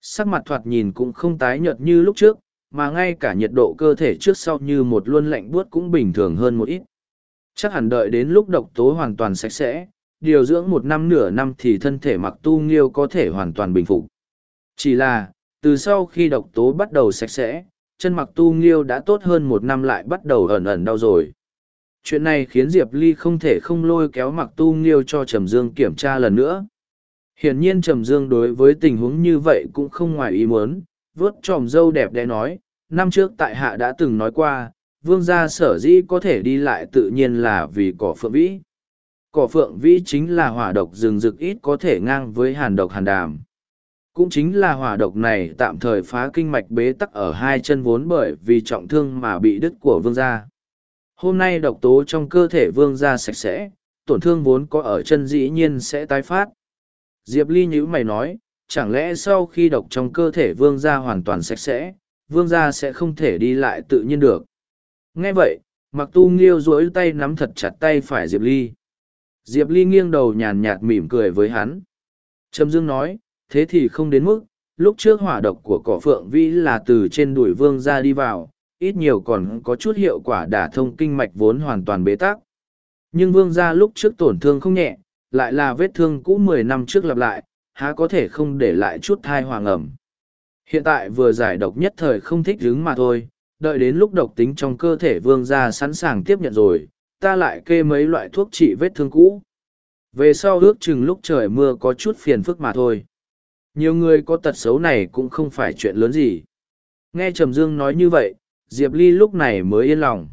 Sắc mặt thoạt nhìn cũng không tái nhợt như lúc trước, mà ngay cả nhiệt độ cơ thể trước sau như một luôn lạnh buốt cũng bình thường hơn một ít. Chắc hẳn đợi đến lúc độc tố hoàn toàn sạch sẽ, điều dưỡng một năm nửa năm thì thân thể mặc tu nghiêu có thể hoàn toàn bình phục. Chỉ là, từ sau khi độc tố bắt đầu sạch sẽ, chân mặc tu nghiêu đã tốt hơn một năm lại bắt đầu ẩn ẩn đau rồi. Chuyện này khiến Diệp Ly không thể không lôi kéo mặc tu nghiêu cho Trầm Dương kiểm tra lần nữa. Hiển nhiên Trầm Dương đối với tình huống như vậy cũng không ngoài ý muốn, vớt tròm dâu đẹp đẽ nói, năm trước tại hạ đã từng nói qua, vương gia sở dĩ có thể đi lại tự nhiên là vì cỏ phượng vĩ. cỏ phượng vĩ chính là hỏa độc rừng rực ít có thể ngang với hàn độc hàn đàm. Cũng chính là hỏa độc này tạm thời phá kinh mạch bế tắc ở hai chân vốn bởi vì trọng thương mà bị đứt của vương gia. Hôm nay độc tố trong cơ thể vương gia sạch sẽ, tổn thương vốn có ở chân dĩ nhiên sẽ tái phát. Diệp Ly nhữ mày nói, chẳng lẽ sau khi độc trong cơ thể vương gia hoàn toàn sạch sẽ, vương gia sẽ không thể đi lại tự nhiên được. Nghe vậy, mặc tu nghiêu duỗi tay nắm thật chặt tay phải Diệp Ly. Diệp Ly nghiêng đầu nhàn nhạt mỉm cười với hắn. Trầm Dương nói, thế thì không đến mức, lúc trước hỏa độc của cỏ phượng vĩ là từ trên đùi vương ra đi vào, ít nhiều còn có chút hiệu quả đả thông kinh mạch vốn hoàn toàn bế tắc. Nhưng vương ra lúc trước tổn thương không nhẹ, lại là vết thương cũ mười năm trước lặp lại, há có thể không để lại chút thai hoàng ẩm. Hiện tại vừa giải độc nhất thời không thích đứng mà thôi, đợi đến lúc độc tính trong cơ thể vương ra sẵn sàng tiếp nhận rồi, ta lại kê mấy loại thuốc trị vết thương cũ. Về sau ước chừng lúc trời mưa có chút phiền phức mà thôi. Nhiều người có tật xấu này cũng không phải chuyện lớn gì. Nghe Trầm Dương nói như vậy, Diệp Ly lúc này mới yên lòng.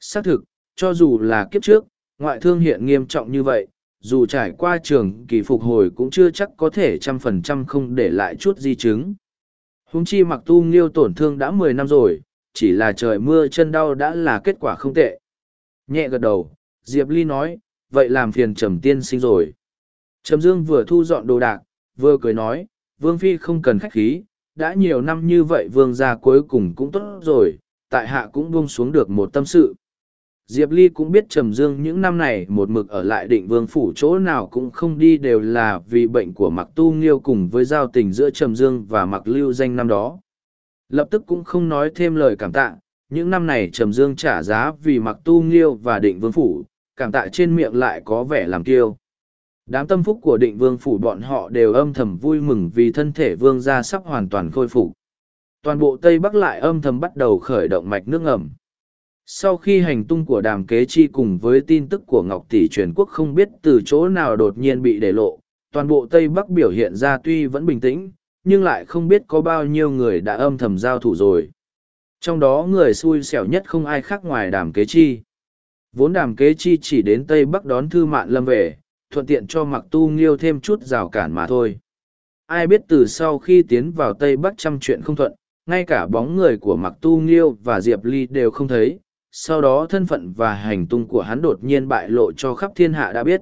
Xác thực, cho dù là kiếp trước, ngoại thương hiện nghiêm trọng như vậy, dù trải qua trường kỳ phục hồi cũng chưa chắc có thể trăm phần trăm không để lại chút di chứng. Hùng chi mặc tu nghiêu tổn thương đã mười năm rồi, chỉ là trời mưa chân đau đã là kết quả không tệ. Nhẹ gật đầu, Diệp Ly nói, vậy làm phiền Trầm tiên sinh rồi. Trầm Dương vừa thu dọn đồ đạc, vừa cười nói, Vương Phi không cần khách khí, đã nhiều năm như vậy Vương gia cuối cùng cũng tốt rồi, tại hạ cũng buông xuống được một tâm sự. Diệp Ly cũng biết Trầm Dương những năm này một mực ở lại định vương phủ chỗ nào cũng không đi đều là vì bệnh của Mặc Tu Nghiêu cùng với giao tình giữa Trầm Dương và Mặc Lưu danh năm đó. Lập tức cũng không nói thêm lời cảm tạ, những năm này Trầm Dương trả giá vì Mặc Tu Nghiêu và định vương phủ, cảm tạ trên miệng lại có vẻ làm kiêu. Đám tâm phúc của định vương phủ bọn họ đều âm thầm vui mừng vì thân thể vương gia sắp hoàn toàn khôi phục. Toàn bộ Tây Bắc lại âm thầm bắt đầu khởi động mạch nước ngầm. Sau khi hành tung của đàm kế chi cùng với tin tức của Ngọc Tỷ truyền quốc không biết từ chỗ nào đột nhiên bị để lộ, toàn bộ Tây Bắc biểu hiện ra tuy vẫn bình tĩnh, nhưng lại không biết có bao nhiêu người đã âm thầm giao thủ rồi. Trong đó người xui xẻo nhất không ai khác ngoài đàm kế chi. Vốn đàm kế chi chỉ đến Tây Bắc đón thư mạn lâm về, thuận tiện cho mặc tu nghiêu thêm chút rào cản mà thôi. Ai biết từ sau khi tiến vào Tây Bắc trăm chuyện không thuận, ngay cả bóng người của mặc tu nghiêu và Diệp Ly đều không thấy, sau đó thân phận và hành tung của hắn đột nhiên bại lộ cho khắp thiên hạ đã biết.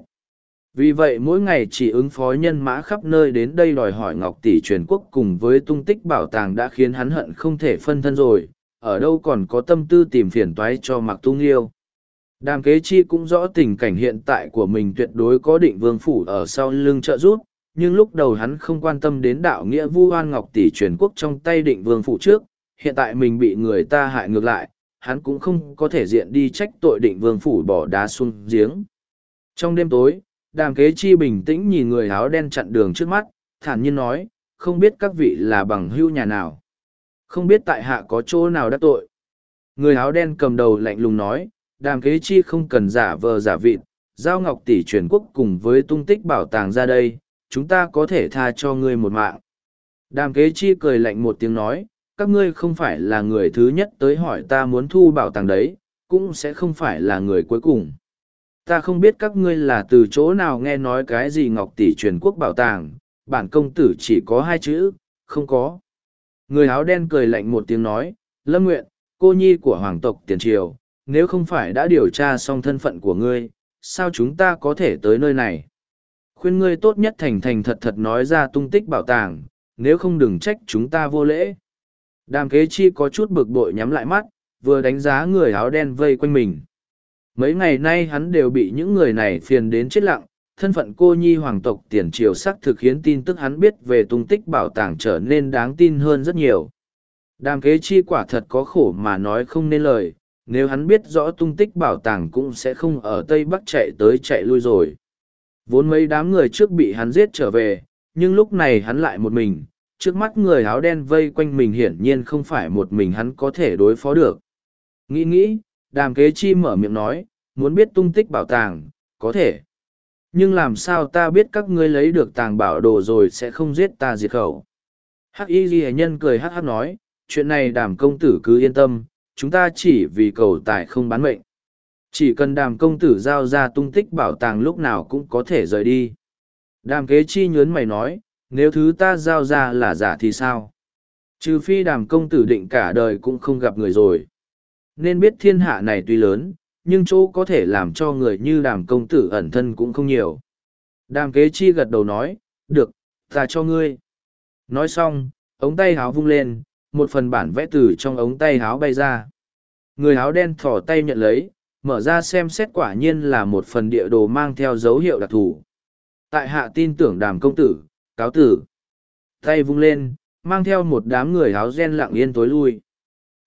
Vì vậy mỗi ngày chỉ ứng phó nhân mã khắp nơi đến đây đòi hỏi Ngọc Tỷ truyền quốc cùng với tung tích bảo tàng đã khiến hắn hận không thể phân thân rồi, ở đâu còn có tâm tư tìm phiền toái cho mặc tu nghiêu. Đàm kế chi cũng rõ tình cảnh hiện tại của mình tuyệt đối có định vương phủ ở sau lưng trợ giúp, nhưng lúc đầu hắn không quan tâm đến đạo nghĩa vu hoan ngọc tỷ truyền quốc trong tay định vương phủ trước, hiện tại mình bị người ta hại ngược lại, hắn cũng không có thể diện đi trách tội định vương phủ bỏ đá xuống giếng. Trong đêm tối, đàm kế chi bình tĩnh nhìn người áo đen chặn đường trước mắt, thản nhiên nói, không biết các vị là bằng hưu nhà nào. Không biết tại hạ có chỗ nào đắc tội. Người áo đen cầm đầu lạnh lùng nói, đàm kế chi không cần giả vờ giả vịt, giao ngọc tỷ truyền quốc cùng với tung tích bảo tàng ra đây, chúng ta có thể tha cho ngươi một mạng. Đàm kế chi cười lạnh một tiếng nói, các ngươi không phải là người thứ nhất tới hỏi ta muốn thu bảo tàng đấy, cũng sẽ không phải là người cuối cùng. Ta không biết các ngươi là từ chỗ nào nghe nói cái gì ngọc tỷ truyền quốc bảo tàng, bản công tử chỉ có hai chữ, không có. Người áo đen cười lạnh một tiếng nói, Lâm Nguyện, cô nhi của hoàng tộc tiền triều, nếu không phải đã điều tra xong thân phận của ngươi, sao chúng ta có thể tới nơi này? Khuyên ngươi tốt nhất thành thành thật thật nói ra tung tích bảo tàng, nếu không đừng trách chúng ta vô lễ. Đàm kế chi có chút bực bội nhắm lại mắt, vừa đánh giá người áo đen vây quanh mình. Mấy ngày nay hắn đều bị những người này phiền đến chết lặng, thân phận cô nhi hoàng tộc tiền triều sắc thực khiến tin tức hắn biết về tung tích bảo tàng trở nên đáng tin hơn rất nhiều. Đàm kế chi quả thật có khổ mà nói không nên lời, nếu hắn biết rõ tung tích bảo tàng cũng sẽ không ở Tây Bắc chạy tới chạy lui rồi. Vốn mấy đám người trước bị hắn giết trở về, nhưng lúc này hắn lại một mình, trước mắt người áo đen vây quanh mình hiển nhiên không phải một mình hắn có thể đối phó được. Nghĩ nghĩ, đàm kế chi mở miệng nói, muốn biết tung tích bảo tàng, có thể. Nhưng làm sao ta biết các ngươi lấy được tàng bảo đồ rồi sẽ không giết ta diệt khẩu. Hắc y ghi nhân cười hắc hắc nói, chuyện này đàm công tử cứ yên tâm, chúng ta chỉ vì cầu tài không bán mệnh. Chỉ cần đàm công tử giao ra tung tích bảo tàng lúc nào cũng có thể rời đi. Đàm kế chi nhớn mày nói, nếu thứ ta giao ra là giả thì sao? Trừ phi đàm công tử định cả đời cũng không gặp người rồi. Nên biết thiên hạ này tuy lớn, nhưng chỗ có thể làm cho người như đàm công tử ẩn thân cũng không nhiều. Đàm kế chi gật đầu nói, được, ta cho ngươi. Nói xong, ống tay háo vung lên, một phần bản vẽ từ trong ống tay háo bay ra. Người háo đen thỏ tay nhận lấy, mở ra xem xét quả nhiên là một phần địa đồ mang theo dấu hiệu đặc thù. Tại hạ tin tưởng đàm công tử, cáo tử. Tay vung lên, mang theo một đám người háo gen lặng yên tối lui.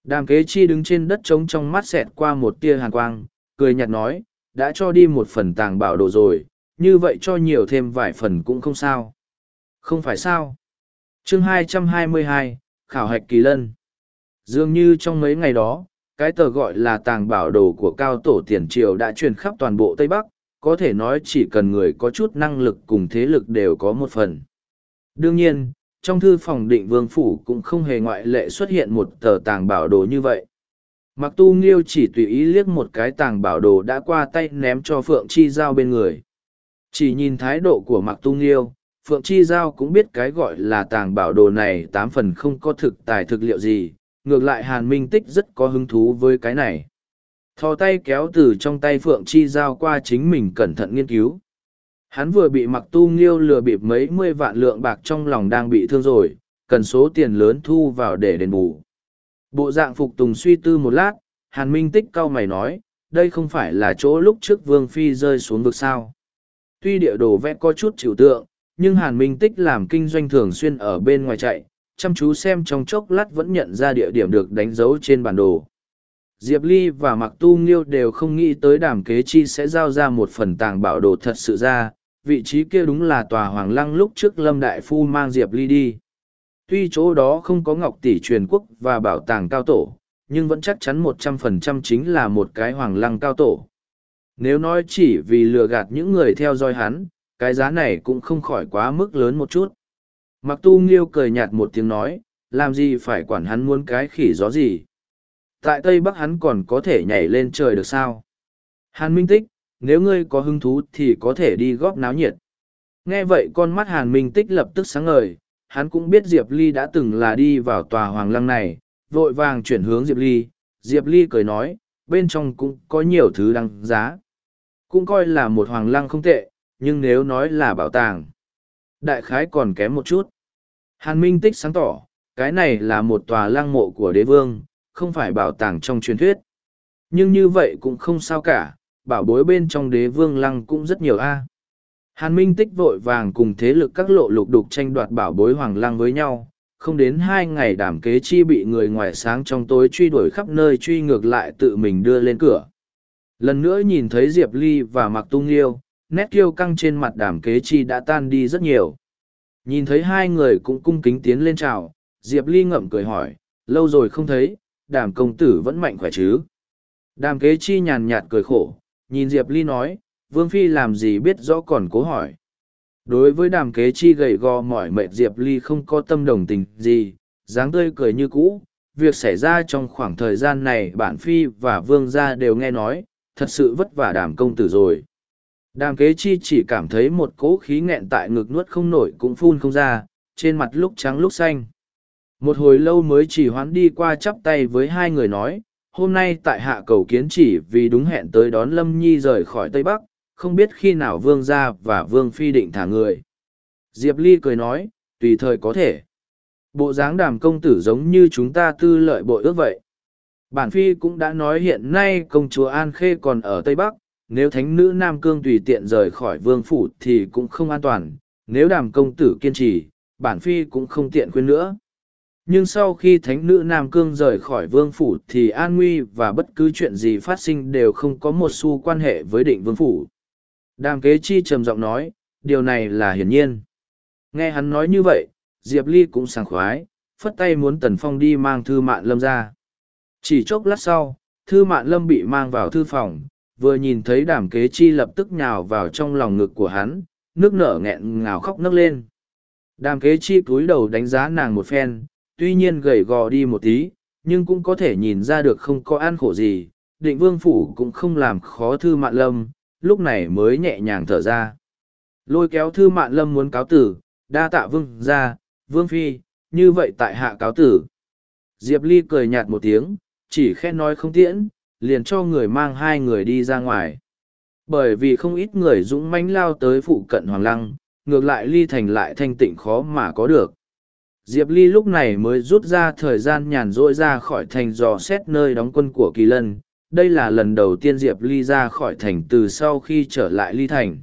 Đàm kế chi đứng trên đất trống trong mắt xẹt qua một tia hàn quang, cười nhạt nói, đã cho đi một phần tàng bảo đồ rồi, như vậy cho nhiều thêm vài phần cũng không sao. Không phải sao. chương 222, Khảo hạch kỳ lân. Dường như trong mấy ngày đó, cái tờ gọi là tàng bảo đồ của cao tổ tiền triều đã truyền khắp toàn bộ Tây Bắc, có thể nói chỉ cần người có chút năng lực cùng thế lực đều có một phần. Đương nhiên, trong thư phòng định vương phủ cũng không hề ngoại lệ xuất hiện một tờ tàng bảo đồ như vậy. Mặc tu nghiêu chỉ tùy ý liếc một cái tàng bảo đồ đã qua tay ném cho Phượng Chi Giao bên người. Chỉ nhìn thái độ của Mặc tu nghiêu, Phượng Chi Giao cũng biết cái gọi là tàng bảo đồ này tám phần không có thực tài thực liệu gì, ngược lại Hàn Minh Tích rất có hứng thú với cái này. Thò tay kéo từ trong tay Phượng Chi Giao qua chính mình cẩn thận nghiên cứu. Hắn vừa bị mặc tu nghiêu lừa bịp mấy mươi vạn lượng bạc trong lòng đang bị thương rồi, cần số tiền lớn thu vào để đền bù. Bộ dạng phục tùng suy tư một lát, Hàn Minh Tích cau mày nói, đây không phải là chỗ lúc trước Vương Phi rơi xuống vực sao. Tuy địa đồ vẽ có chút chịu tượng, nhưng Hàn Minh Tích làm kinh doanh thường xuyên ở bên ngoài chạy, chăm chú xem trong chốc lát vẫn nhận ra địa điểm được đánh dấu trên bản đồ. Diệp Ly và Mặc Tu Nghiêu đều không nghĩ tới đàm kế chi sẽ giao ra một phần tàng bảo đồ thật sự ra, vị trí kia đúng là tòa Hoàng Lăng lúc trước Lâm Đại Phu mang Diệp Ly đi. Tuy chỗ đó không có ngọc tỷ truyền quốc và bảo tàng cao tổ, nhưng vẫn chắc chắn một trăm phần trăm chính là một cái Hoàng Lăng cao tổ. Nếu nói chỉ vì lừa gạt những người theo dõi hắn, cái giá này cũng không khỏi quá mức lớn một chút. Mặc tu nghiêu cười nhạt một tiếng nói, làm gì phải quản hắn muốn cái khỉ gió gì. Tại Tây Bắc hắn còn có thể nhảy lên trời được sao? Hàn Minh Tích, nếu ngươi có hứng thú thì có thể đi góp náo nhiệt. Nghe vậy con mắt Hàn Minh Tích lập tức sáng ngời, hắn cũng biết Diệp Ly đã từng là đi vào tòa hoàng lăng này, vội vàng chuyển hướng Diệp Ly. Diệp Ly cười nói, bên trong cũng có nhiều thứ đăng giá. Cũng coi là một hoàng lăng không tệ, nhưng nếu nói là bảo tàng, đại khái còn kém một chút. Hàn Minh Tích sáng tỏ, cái này là một tòa lăng mộ của đế vương, không phải bảo tàng trong truyền thuyết. Nhưng như vậy cũng không sao cả, bảo bối bên trong đế vương lăng cũng rất nhiều a. Hàn Minh Tích vội vàng cùng thế lực các lộ lục đục tranh đoạt bảo bối hoàng lăng với nhau, không đến hai ngày đảm kế chi bị người ngoài sáng trong tối truy đuổi khắp nơi truy ngược lại tự mình đưa lên cửa. Lần nữa nhìn thấy Diệp Ly và Mặc Tung Yêu, nét kiêu căng trên mặt Đàm kế chi đã tan đi rất nhiều. Nhìn thấy hai người cũng cung kính tiến lên chào, Diệp Ly ngậm cười hỏi, lâu rồi không thấy, đàm công tử vẫn mạnh khỏe chứ. Đàm kế chi nhàn nhạt cười khổ, nhìn Diệp Ly nói, Vương Phi làm gì biết rõ còn cố hỏi. Đối với đàm kế chi gầy gò mỏi mệt Diệp Ly không có tâm đồng tình gì, dáng tươi cười như cũ. Việc xảy ra trong khoảng thời gian này bản Phi và Vương gia đều nghe nói, thật sự vất vả đàm công tử rồi. Đàm kế chi chỉ cảm thấy một cỗ khí nghẹn tại ngực nuốt không nổi cũng phun không ra, trên mặt lúc trắng lúc xanh. Một hồi lâu mới chỉ hoán đi qua chắp tay với hai người nói, hôm nay tại hạ cầu kiến chỉ vì đúng hẹn tới đón Lâm Nhi rời khỏi Tây Bắc, không biết khi nào Vương gia và Vương Phi định thả người. Diệp Ly cười nói, tùy thời có thể. Bộ dáng đàm công tử giống như chúng ta tư lợi bội ước vậy. Bản Phi cũng đã nói hiện nay công chúa An Khê còn ở Tây Bắc, nếu thánh nữ Nam Cương tùy tiện rời khỏi vương phủ thì cũng không an toàn, nếu đàm công tử kiên trì, bản Phi cũng không tiện khuyên nữa. Nhưng sau khi thánh nữ Nam Cương rời khỏi vương phủ thì an nguy và bất cứ chuyện gì phát sinh đều không có một xu quan hệ với định vương phủ. Đàm kế chi trầm giọng nói, điều này là hiển nhiên. Nghe hắn nói như vậy, Diệp Ly cũng sảng khoái, phất tay muốn Tần Phong đi mang thư mạn lâm ra. Chỉ chốc lát sau, thư mạn lâm bị mang vào thư phòng, vừa nhìn thấy đàm kế chi lập tức nhào vào trong lòng ngực của hắn, nước nở nghẹn ngào khóc nấc lên. Đàm kế chi cúi đầu đánh giá nàng một phen, tuy nhiên gầy gò đi một tí, nhưng cũng có thể nhìn ra được không có ăn khổ gì. định vương phủ cũng không làm khó thư mạn lâm, lúc này mới nhẹ nhàng thở ra. Lôi kéo thư mạn lâm muốn cáo tử, đa tạ vương ra, vương phi, như vậy tại hạ cáo tử. Diệp Ly cười nhạt một tiếng, chỉ khen nói không tiễn, liền cho người mang hai người đi ra ngoài. Bởi vì không ít người dũng mãnh lao tới phụ cận Hoàng Lăng, ngược lại Ly Thành lại thanh tịnh khó mà có được. Diệp Ly lúc này mới rút ra thời gian nhàn rỗi ra khỏi thành dò xét nơi đóng quân của Kỳ Lân. Đây là lần đầu tiên Diệp Ly ra khỏi thành từ sau khi trở lại Ly Thành.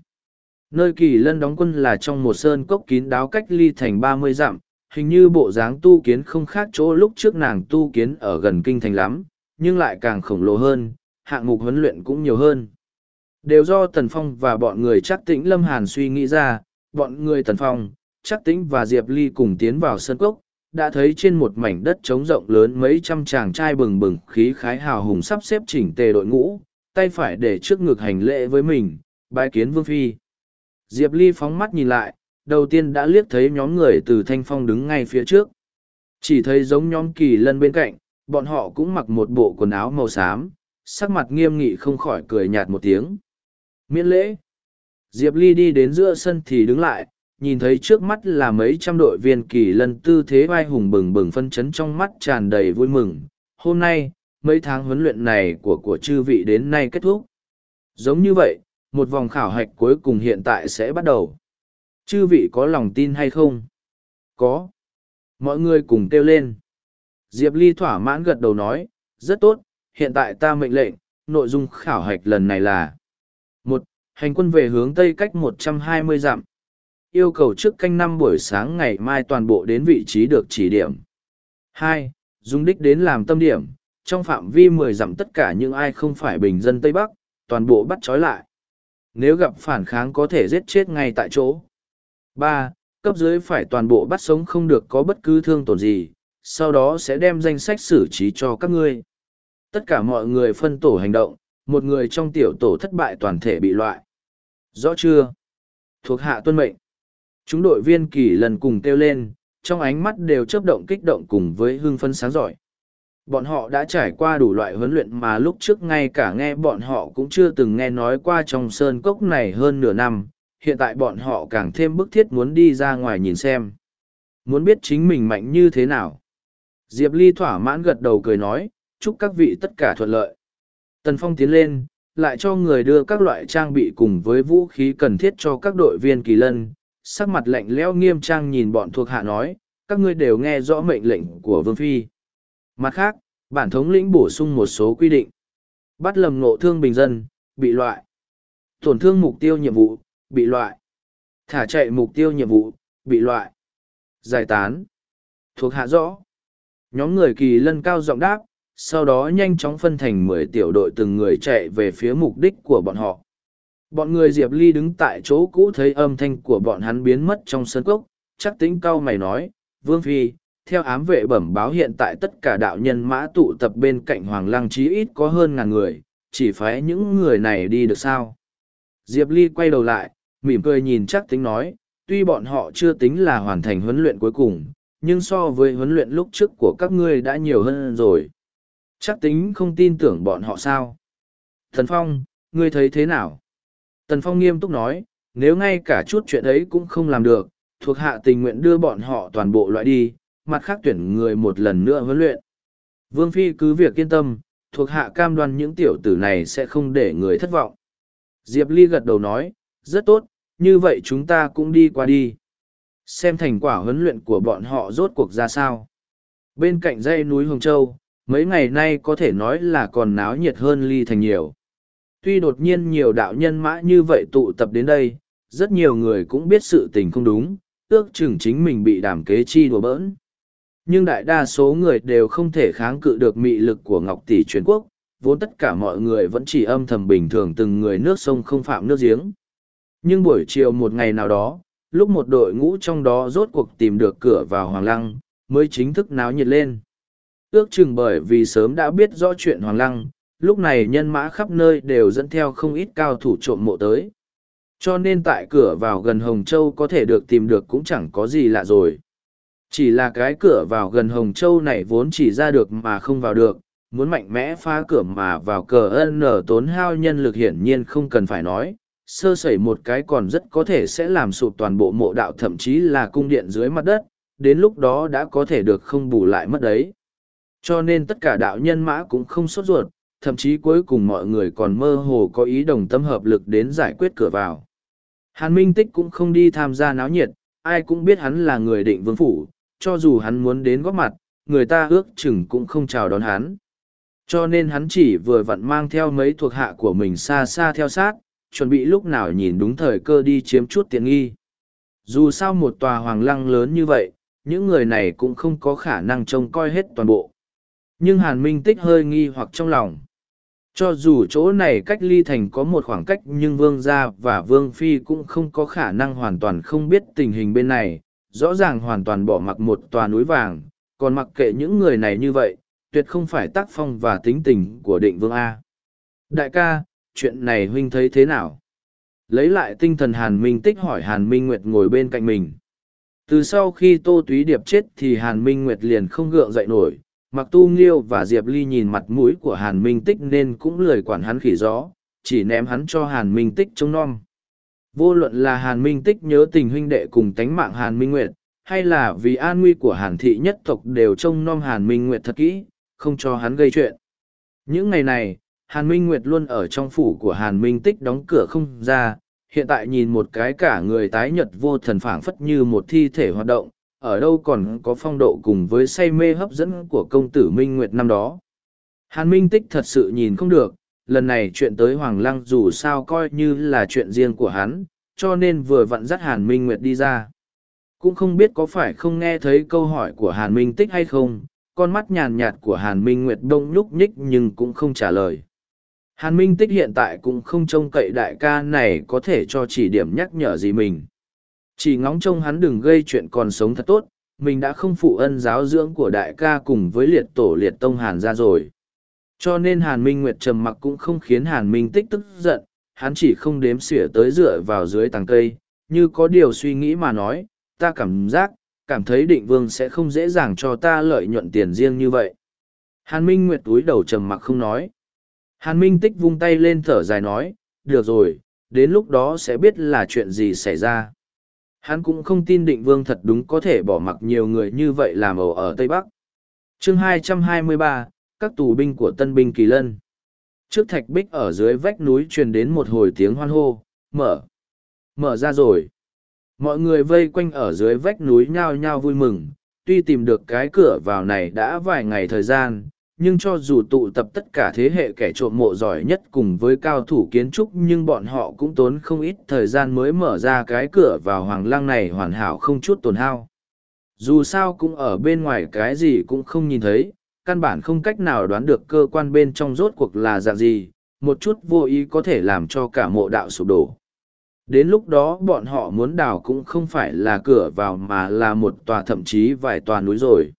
Nơi Kỳ Lân đóng quân là trong một sơn cốc kín đáo cách Ly Thành ba mươi dặm, hình như bộ dáng tu kiến không khác chỗ lúc trước nàng tu kiến ở gần kinh thành lắm, nhưng lại càng khổng lồ hơn, hạng mục huấn luyện cũng nhiều hơn. Đều do Tần Phong và bọn người chắc tĩnh Lâm Hàn suy nghĩ ra, bọn người Tần Phong, chắc tĩnh và Diệp Ly cùng tiến vào sân cốc, đã thấy trên một mảnh đất trống rộng lớn mấy trăm chàng trai bừng bừng khí khái hào hùng sắp xếp chỉnh tề đội ngũ, tay phải để trước ngực hành lễ với mình, bái kiến Vương Phi. Diệp Ly phóng mắt nhìn lại, đầu tiên đã liếc thấy nhóm người từ thanh phong đứng ngay phía trước. Chỉ thấy giống nhóm kỳ lân bên cạnh, bọn họ cũng mặc một bộ quần áo màu xám, sắc mặt nghiêm nghị không khỏi cười nhạt một tiếng. Miễn lễ. Diệp Ly đi đến giữa sân thì đứng lại, nhìn thấy trước mắt là mấy trăm đội viên kỳ lân tư thế vai hùng bừng bừng phân chấn trong mắt tràn đầy vui mừng. Hôm nay, mấy tháng huấn luyện này của của chư vị đến nay kết thúc. Giống như vậy, một vòng khảo hạch cuối cùng hiện tại sẽ bắt đầu. Chư vị có lòng tin hay không? Có. Mọi người cùng kêu lên. Diệp Ly thỏa mãn gật đầu nói, rất tốt, hiện tại ta mệnh lệnh, nội dung khảo hạch lần này là một Hành quân về hướng Tây cách 120 dặm. Yêu cầu trước canh năm buổi sáng ngày mai toàn bộ đến vị trí được chỉ điểm. hai Dùng đích đến làm tâm điểm, trong phạm vi 10 dặm tất cả những ai không phải bình dân Tây Bắc, toàn bộ bắt trói lại. Nếu gặp phản kháng có thể giết chết ngay tại chỗ ba cấp dưới phải toàn bộ bắt sống không được có bất cứ thương tổn gì sau đó sẽ đem danh sách xử trí cho các ngươi. Tất cả mọi người phân tổ hành động, một người trong tiểu tổ thất bại toàn thể bị loại. Rõ chưa? Thuộc hạ tuân mệnh. Chúng đội viên kỳ lần cùng kêu lên, trong ánh mắt đều chấp động kích động cùng với hưng phân sáng giỏi. Bọn họ đã trải qua đủ loại huấn luyện mà lúc trước ngay cả nghe bọn họ cũng chưa từng nghe nói qua trong sơn cốc này hơn nửa năm, hiện tại bọn họ càng thêm bức thiết muốn đi ra ngoài nhìn xem. Muốn biết chính mình mạnh như thế nào. Diệp Ly thỏa mãn gật đầu cười nói, chúc các vị tất cả thuận lợi. Tần Phong tiến lên, lại cho người đưa các loại trang bị cùng với vũ khí cần thiết cho các đội viên kỳ lân. Sắc mặt lạnh lẽo nghiêm trang nhìn bọn thuộc hạ nói, các ngươi đều nghe rõ mệnh lệnh của Vương Phi. Mặt khác, bản thống lĩnh bổ sung một số quy định. Bắt lầm ngộ thương bình dân, bị loại. Tổn thương mục tiêu nhiệm vụ, bị loại. Thả chạy mục tiêu nhiệm vụ, bị loại. Giải tán. Thuộc hạ rõ. Nhóm người kỳ lân cao giọng đáp, sau đó nhanh chóng phân thành mười tiểu đội từng người chạy về phía mục đích của bọn họ. Bọn người Diệp Ly đứng tại chỗ cũ thấy âm thanh của bọn hắn biến mất trong sân cốc, chắc tính cao mày nói, Vương Phi, theo ám vệ bẩm báo hiện tại tất cả đạo nhân mã tụ tập bên cạnh Hoàng Lăng chí ít có hơn ngàn người, chỉ phải những người này đi được sao. Diệp Ly quay đầu lại, mỉm cười nhìn chắc tính nói, tuy bọn họ chưa tính là hoàn thành huấn luyện cuối cùng, nhưng so với huấn luyện lúc trước của các ngươi đã nhiều hơn rồi. Chắc tính không tin tưởng bọn họ sao. Thần Phong, ngươi thấy thế nào? Tần Phong nghiêm túc nói, nếu ngay cả chút chuyện ấy cũng không làm được, thuộc hạ tình nguyện đưa bọn họ toàn bộ loại đi, mặt khác tuyển người một lần nữa huấn luyện. Vương Phi cứ việc yên tâm, thuộc hạ cam đoan những tiểu tử này sẽ không để người thất vọng. Diệp Ly gật đầu nói, rất tốt, như vậy chúng ta cũng đi qua đi. Xem thành quả huấn luyện của bọn họ rốt cuộc ra sao. Bên cạnh dãy núi Hồng Châu, mấy ngày nay có thể nói là còn náo nhiệt hơn ly thành nhiều. Tuy đột nhiên nhiều đạo nhân mã như vậy tụ tập đến đây, rất nhiều người cũng biết sự tình không đúng, ước chừng chính mình bị đảm kế chi đùa bỡn. Nhưng đại đa số người đều không thể kháng cự được mị lực của Ngọc Tỷ truyền quốc, vốn tất cả mọi người vẫn chỉ âm thầm bình thường từng người nước sông không phạm nước giếng. Nhưng buổi chiều một ngày nào đó, lúc một đội ngũ trong đó rốt cuộc tìm được cửa vào Hoàng Lăng, mới chính thức náo nhiệt lên. Ước chừng bởi vì sớm đã biết rõ chuyện Hoàng Lăng, lúc này nhân mã khắp nơi đều dẫn theo không ít cao thủ trộm mộ tới. Cho nên tại cửa vào gần Hồng Châu có thể được tìm được cũng chẳng có gì lạ rồi. Chỉ là cái cửa vào gần Hồng Châu này vốn chỉ ra được mà không vào được, muốn mạnh mẽ phá cửa mà vào cờ ân nở tốn hao nhân lực hiển nhiên không cần phải nói, sơ sẩy một cái còn rất có thể sẽ làm sụp toàn bộ mộ đạo thậm chí là cung điện dưới mặt đất, đến lúc đó đã có thể được không bù lại mất đấy. Cho nên tất cả đạo nhân mã cũng không sốt ruột, thậm chí cuối cùng mọi người còn mơ hồ có ý đồng tâm hợp lực đến giải quyết cửa vào. Hàn Minh Tích cũng không đi tham gia náo nhiệt, ai cũng biết hắn là người định vương phủ, cho dù hắn muốn đến góp mặt, người ta ước chừng cũng không chào đón hắn. Cho nên hắn chỉ vừa vặn mang theo mấy thuộc hạ của mình xa xa theo sát, chuẩn bị lúc nào nhìn đúng thời cơ đi chiếm chút tiện nghi. Dù sao một tòa hoàng lăng lớn như vậy, những người này cũng không có khả năng trông coi hết toàn bộ. Nhưng Hàn Minh Tích hơi nghi hoặc trong lòng. Cho dù chỗ này cách ly thành có một khoảng cách nhưng Vương Gia và Vương Phi cũng không có khả năng hoàn toàn không biết tình hình bên này, rõ ràng hoàn toàn bỏ mặc một tòa núi vàng, còn mặc kệ những người này như vậy, tuyệt không phải tác phong và tính tình của định Vương A. Đại ca, chuyện này huynh thấy thế nào? Lấy lại tinh thần Hàn Minh Tích hỏi Hàn Minh Nguyệt ngồi bên cạnh mình. Từ sau khi Tô Túy Điệp chết thì Hàn Minh Nguyệt liền không gượng dậy nổi, mặc tu nghiêu và diệp ly nhìn mặt mũi của hàn minh tích nên cũng lười quản hắn khỉ gió chỉ ném hắn cho hàn minh tích trông nom vô luận là hàn minh tích nhớ tình huynh đệ cùng tánh mạng hàn minh nguyệt hay là vì an nguy của hàn thị nhất tộc đều trông nom hàn minh nguyệt thật kỹ không cho hắn gây chuyện những ngày này hàn minh nguyệt luôn ở trong phủ của hàn minh tích đóng cửa không ra hiện tại nhìn một cái cả người tái nhật vô thần phảng phất như một thi thể hoạt động ở đâu còn có phong độ cùng với say mê hấp dẫn của công tử Minh Nguyệt năm đó. Hàn Minh Tích thật sự nhìn không được, lần này chuyện tới Hoàng Lăng dù sao coi như là chuyện riêng của hắn, cho nên vừa vặn dắt Hàn Minh Nguyệt đi ra. Cũng không biết có phải không nghe thấy câu hỏi của Hàn Minh Tích hay không, con mắt nhàn nhạt của Hàn Minh Nguyệt đông nhúc nhích nhưng cũng không trả lời. Hàn Minh Tích hiện tại cũng không trông cậy đại ca này có thể cho chỉ điểm nhắc nhở gì mình. Chỉ ngóng trông hắn đừng gây chuyện còn sống thật tốt, mình đã không phụ ân giáo dưỡng của đại ca cùng với liệt tổ liệt tông Hàn ra rồi. Cho nên Hàn Minh Nguyệt trầm mặc cũng không khiến Hàn Minh tích tức giận, hắn chỉ không đếm xỉa tới dựa vào dưới tàng cây, như có điều suy nghĩ mà nói, ta cảm giác, cảm thấy định vương sẽ không dễ dàng cho ta lợi nhuận tiền riêng như vậy. Hàn Minh Nguyệt túi đầu trầm mặc không nói. Hàn Minh tích vung tay lên thở dài nói, được rồi, đến lúc đó sẽ biết là chuyện gì xảy ra. Hắn cũng không tin định vương thật đúng có thể bỏ mặc nhiều người như vậy làm ẩu ở Tây Bắc. chương 223, các tù binh của tân binh Kỳ Lân. Trước thạch bích ở dưới vách núi truyền đến một hồi tiếng hoan hô, mở. Mở ra rồi. Mọi người vây quanh ở dưới vách núi nhao nhao vui mừng, tuy tìm được cái cửa vào này đã vài ngày thời gian, nhưng cho dù tụ tập tất cả thế hệ kẻ trộm mộ giỏi nhất cùng với cao thủ kiến trúc, nhưng bọn họ cũng tốn không ít thời gian mới mở ra cái cửa vào hoàng lang này hoàn hảo không chút tổn hao. Dù sao cũng ở bên ngoài cái gì cũng không nhìn thấy, căn bản không cách nào đoán được cơ quan bên trong rốt cuộc là dạng gì, một chút vô ý có thể làm cho cả mộ đạo sụp đổ. Đến lúc đó bọn họ muốn đào cũng không phải là cửa vào mà là một tòa thậm chí vài tòa núi rồi.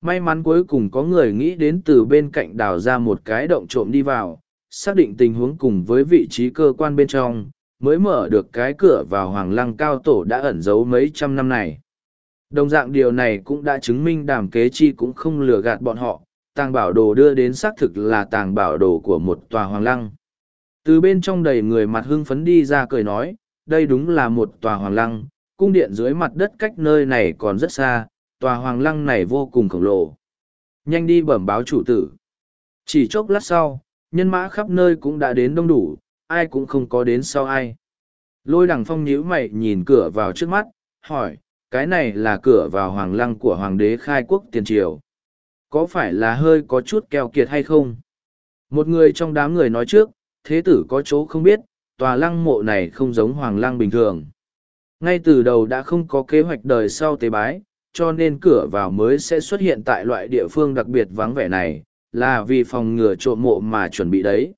May mắn cuối cùng có người nghĩ đến từ bên cạnh đào ra một cái động trộm đi vào, xác định tình huống cùng với vị trí cơ quan bên trong, mới mở được cái cửa vào hoàng lăng cao tổ đã ẩn giấu mấy trăm năm này. Đồng dạng điều này cũng đã chứng minh đàm kế chi cũng không lừa gạt bọn họ, tàng bảo đồ đưa đến xác thực là tàng bảo đồ của một tòa hoàng lăng. Từ bên trong đầy người mặt hưng phấn đi ra cười nói, đây đúng là một tòa hoàng lăng, cung điện dưới mặt đất cách nơi này còn rất xa, tòa hoàng lăng này vô cùng khổng lồ. Nhanh đi bẩm báo chủ tử. Chỉ chốc lát sau, nhân mã khắp nơi cũng đã đến đông đủ, ai cũng không có đến sau ai. Lôi đằng phong nhíu mày nhìn cửa vào trước mắt, hỏi, cái này là cửa vào hoàng lăng của hoàng đế khai quốc tiền triều. Có phải là hơi có chút keo kiệt hay không? Một người trong đám người nói trước, thế tử có chỗ không biết, tòa lăng mộ này không giống hoàng lăng bình thường. Ngay từ đầu đã không có kế hoạch đời sau tế bái, cho nên cửa vào mới sẽ xuất hiện tại loại địa phương đặc biệt vắng vẻ này, là vì phòng ngừa trộm mộ mà chuẩn bị đấy.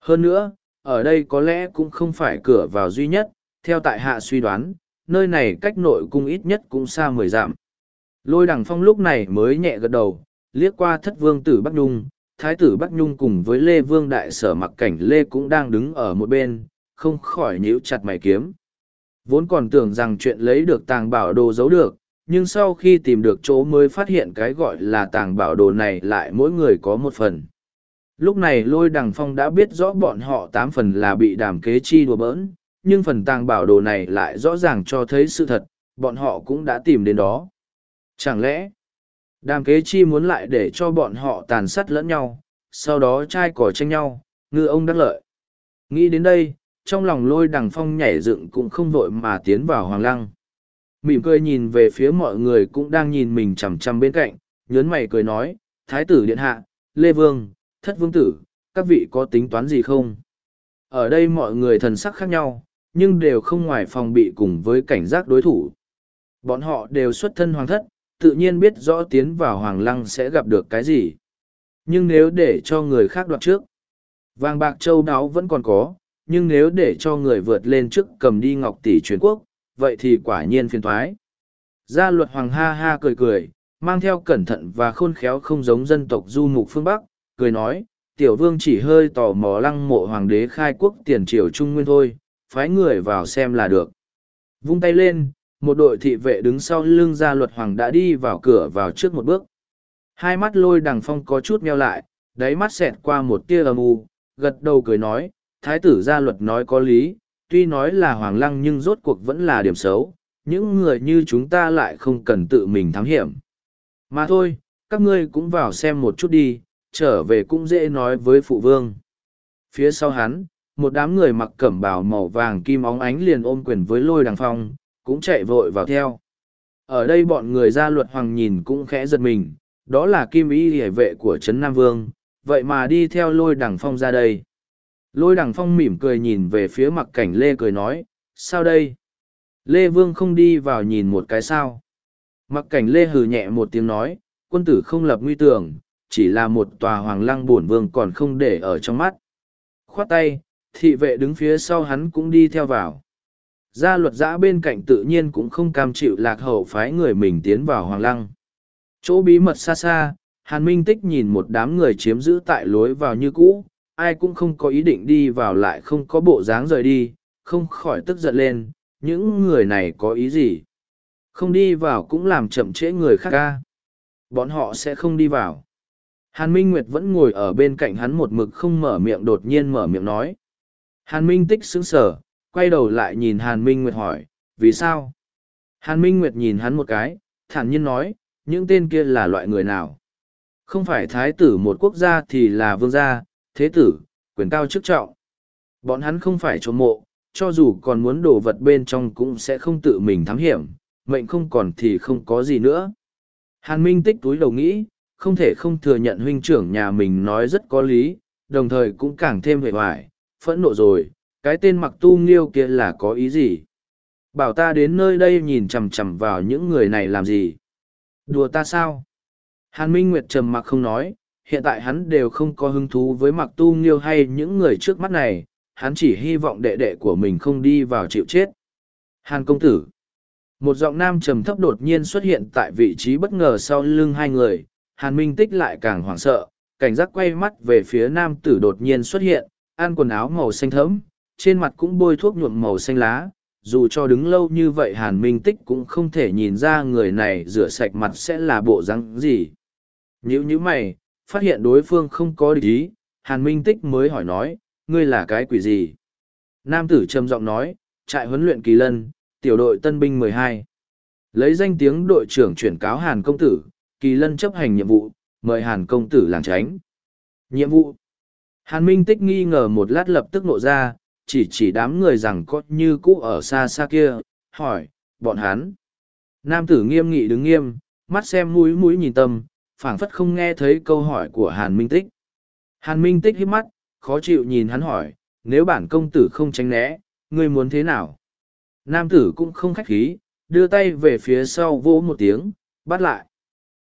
Hơn nữa, ở đây có lẽ cũng không phải cửa vào duy nhất, theo tại hạ suy đoán, nơi này cách nội cung ít nhất cũng xa mười dặm. Lôi đằng phong lúc này mới nhẹ gật đầu, liếc qua thất vương tử Bắc Nhung, thái tử Bắc Nhung cùng với Lê Vương Đại Sở mặc cảnh Lê cũng đang đứng ở một bên, không khỏi nhíu chặt mày kiếm. Vốn còn tưởng rằng chuyện lấy được tàng bảo đồ giấu được, nhưng sau khi tìm được chỗ mới phát hiện cái gọi là tàng bảo đồ này lại mỗi người có một phần. Lúc này lôi đằng phong đã biết rõ bọn họ tám phần là bị đàm kế chi đùa bỡn, nhưng phần tàng bảo đồ này lại rõ ràng cho thấy sự thật, bọn họ cũng đã tìm đến đó. Chẳng lẽ, đàm kế chi muốn lại để cho bọn họ tàn sát lẫn nhau, sau đó trai cỏ tranh nhau, ngư ông đắc lợi. Nghĩ đến đây, trong lòng lôi đằng phong nhảy dựng cũng không vội mà tiến vào hoàng lăng. Mỉm cười nhìn về phía mọi người cũng đang nhìn mình chằm chằm bên cạnh, nhớn mày cười nói, Thái tử Điện Hạ, Lê Vương, Thất Vương Tử, các vị có tính toán gì không? Ở đây mọi người thần sắc khác nhau, nhưng đều không ngoài phòng bị cùng với cảnh giác đối thủ. Bọn họ đều xuất thân hoàng thất, tự nhiên biết rõ tiến vào hoàng lăng sẽ gặp được cái gì. Nhưng nếu để cho người khác đoạt trước, vàng bạc châu đáo vẫn còn có, nhưng nếu để cho người vượt lên trước cầm đi ngọc tỷ truyền quốc, vậy thì quả nhiên phiền thoái. Gia luật hoàng ha ha cười cười, mang theo cẩn thận và khôn khéo không giống dân tộc du mục phương Bắc, cười nói, tiểu vương chỉ hơi tò mò lăng mộ hoàng đế khai quốc tiền triều trung nguyên thôi, phái người vào xem là được. Vung tay lên, một đội thị vệ đứng sau lưng gia luật hoàng đã đi vào cửa vào trước một bước. Hai mắt lôi đằng phong có chút meo lại, đáy mắt xẹt qua một tia âm u, gật đầu cười nói, thái tử gia luật nói có lý, tuy nói là hoàng lăng nhưng rốt cuộc vẫn là điểm xấu, những người như chúng ta lại không cần tự mình thám hiểm. Mà thôi, các ngươi cũng vào xem một chút đi, trở về cũng dễ nói với phụ vương. Phía sau hắn, một đám người mặc cẩm bào màu vàng kim óng ánh liền ôm quyền với lôi đằng phong, cũng chạy vội vào theo. Ở đây bọn người ra luật hoàng nhìn cũng khẽ giật mình, đó là kim y hề vệ của Trấn Nam Vương, vậy mà đi theo lôi đằng phong ra đây. Lôi đằng phong mỉm cười nhìn về phía mặt cảnh Lê cười nói, sao đây? Lê Vương không đi vào nhìn một cái sao? Mặc cảnh Lê hừ nhẹ một tiếng nói, quân tử không lập nguy tưởng, chỉ là một tòa hoàng lăng bổn vương còn không để ở trong mắt. Khoát tay, thị vệ đứng phía sau hắn cũng đi theo vào. Gia luật giã bên cạnh tự nhiên cũng không cam chịu lạc hậu phái người mình tiến vào hoàng lăng. Chỗ bí mật xa xa, Hàn Minh Tích nhìn một đám người chiếm giữ tại lối vào như cũ, ai cũng không có ý định đi vào lại không có bộ dáng rời đi, không khỏi tức giận lên, những người này có ý gì? Không đi vào cũng làm chậm trễ người khác ca. Bọn họ sẽ không đi vào. Hàn Minh Nguyệt vẫn ngồi ở bên cạnh hắn một mực không mở miệng đột nhiên mở miệng nói. Hàn Minh tích sững sở, quay đầu lại nhìn Hàn Minh Nguyệt hỏi, vì sao? Hàn Minh Nguyệt nhìn hắn một cái, thản nhiên nói, những tên kia là loại người nào? Không phải thái tử một quốc gia thì là vương gia, thế tử, quyền cao chức trọng. Bọn hắn không phải trộm mộ, cho dù còn muốn đổ vật bên trong cũng sẽ không tự mình thám hiểm, mệnh không còn thì không có gì nữa. Hàn Minh tích túi đầu nghĩ, không thể không thừa nhận huynh trưởng nhà mình nói rất có lý, đồng thời cũng càng thêm vẻ hoài, phẫn nộ rồi, cái tên mặc tu nghiêu kia là có ý gì? Bảo ta đến nơi đây nhìn chằm chằm vào những người này làm gì? Đùa ta sao? Hàn Minh Nguyệt trầm mặc không nói, hiện tại hắn đều không có hứng thú với mặc tu nghiêu hay những người trước mắt này, hắn chỉ hy vọng đệ đệ của mình không đi vào chịu chết. Hàn công tử. Một giọng nam trầm thấp đột nhiên xuất hiện tại vị trí bất ngờ sau lưng hai người, Hàn Minh Tích lại càng hoảng sợ, cảnh giác quay mắt về phía nam tử đột nhiên xuất hiện, ăn quần áo màu xanh thẫm, trên mặt cũng bôi thuốc nhuộm màu xanh lá. Dù cho đứng lâu như vậy Hàn Minh Tích cũng không thể nhìn ra người này rửa sạch mặt sẽ là bộ răng gì. Nhữ như mày, phát hiện đối phương không có địch ý, Hàn Minh Tích mới hỏi nói, ngươi là cái quỷ gì? Nam tử trầm giọng nói, trại huấn luyện kỳ lân, tiểu đội tân binh mười hai Lấy danh tiếng đội trưởng chuyển cáo Hàn công tử, kỳ lân chấp hành nhiệm vụ, mời Hàn công tử làng tránh. Nhiệm vụ. Hàn Minh tích nghi ngờ một lát lập tức nộ ra, chỉ chỉ đám người rằng có như cũ ở xa xa kia, hỏi, bọn hắn. Nam tử nghiêm nghị đứng nghiêm, mắt xem mũi mũi nhìn tâm, phảng phất không nghe thấy câu hỏi của Hàn Minh tích. Hàn Minh tích hít mắt, khó chịu nhìn hắn hỏi, nếu bản công tử không tránh né, ngươi muốn thế nào? Nam tử cũng không khách khí, đưa tay về phía sau vỗ một tiếng, bắt lại.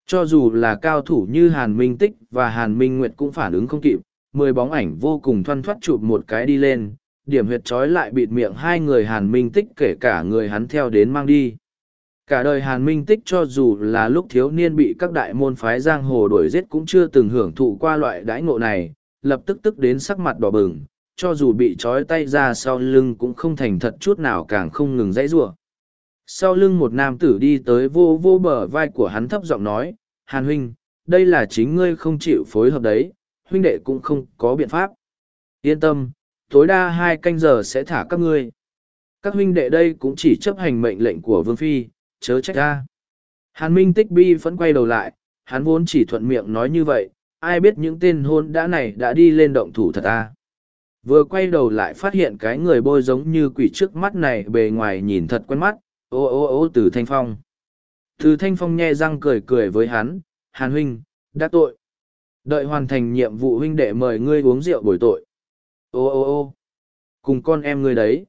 Cho dù là cao thủ như Hàn Minh Tích và Hàn Minh Nguyệt cũng phản ứng không kịp, mười bóng ảnh vô cùng thoăn thoắt chụp một cái đi lên, điểm huyệt trói lại bịt miệng hai người Hàn Minh Tích kể cả người hắn theo đến mang đi. Cả đời Hàn Minh Tích cho dù là lúc thiếu niên bị các đại môn phái giang hồ đuổi giết cũng chưa từng hưởng thụ qua loại đãi ngộ này, lập tức tức đến sắc mặt đỏ bừng, cho dù bị trói tay ra sau lưng cũng không thành thật chút nào càng không ngừng dãy rủa. sau lưng một nam tử đi tới vô vô bờ vai của hắn thấp giọng nói hàn huynh đây là chính ngươi không chịu phối hợp đấy huynh đệ cũng không có biện pháp yên tâm tối đa hai canh giờ sẽ thả các ngươi các huynh đệ đây cũng chỉ chấp hành mệnh lệnh của vương phi chớ trách ta. hàn minh tích bi vẫn quay đầu lại, hắn vốn chỉ thuận miệng nói như vậy, ai biết những tên hôn đã này đã đi lên động thủ thật à. Vừa quay đầu lại phát hiện cái người bôi giống như quỷ trước mắt này bề ngoài nhìn thật quen mắt, ô ô ô từ thanh phong. Từ thanh phong nhe răng cười cười với hắn, hàn huynh, đã tội. Đợi hoàn thành nhiệm vụ huynh đệ mời ngươi uống rượu bồi tội. Ô ô ô, cùng con em ngươi đấy.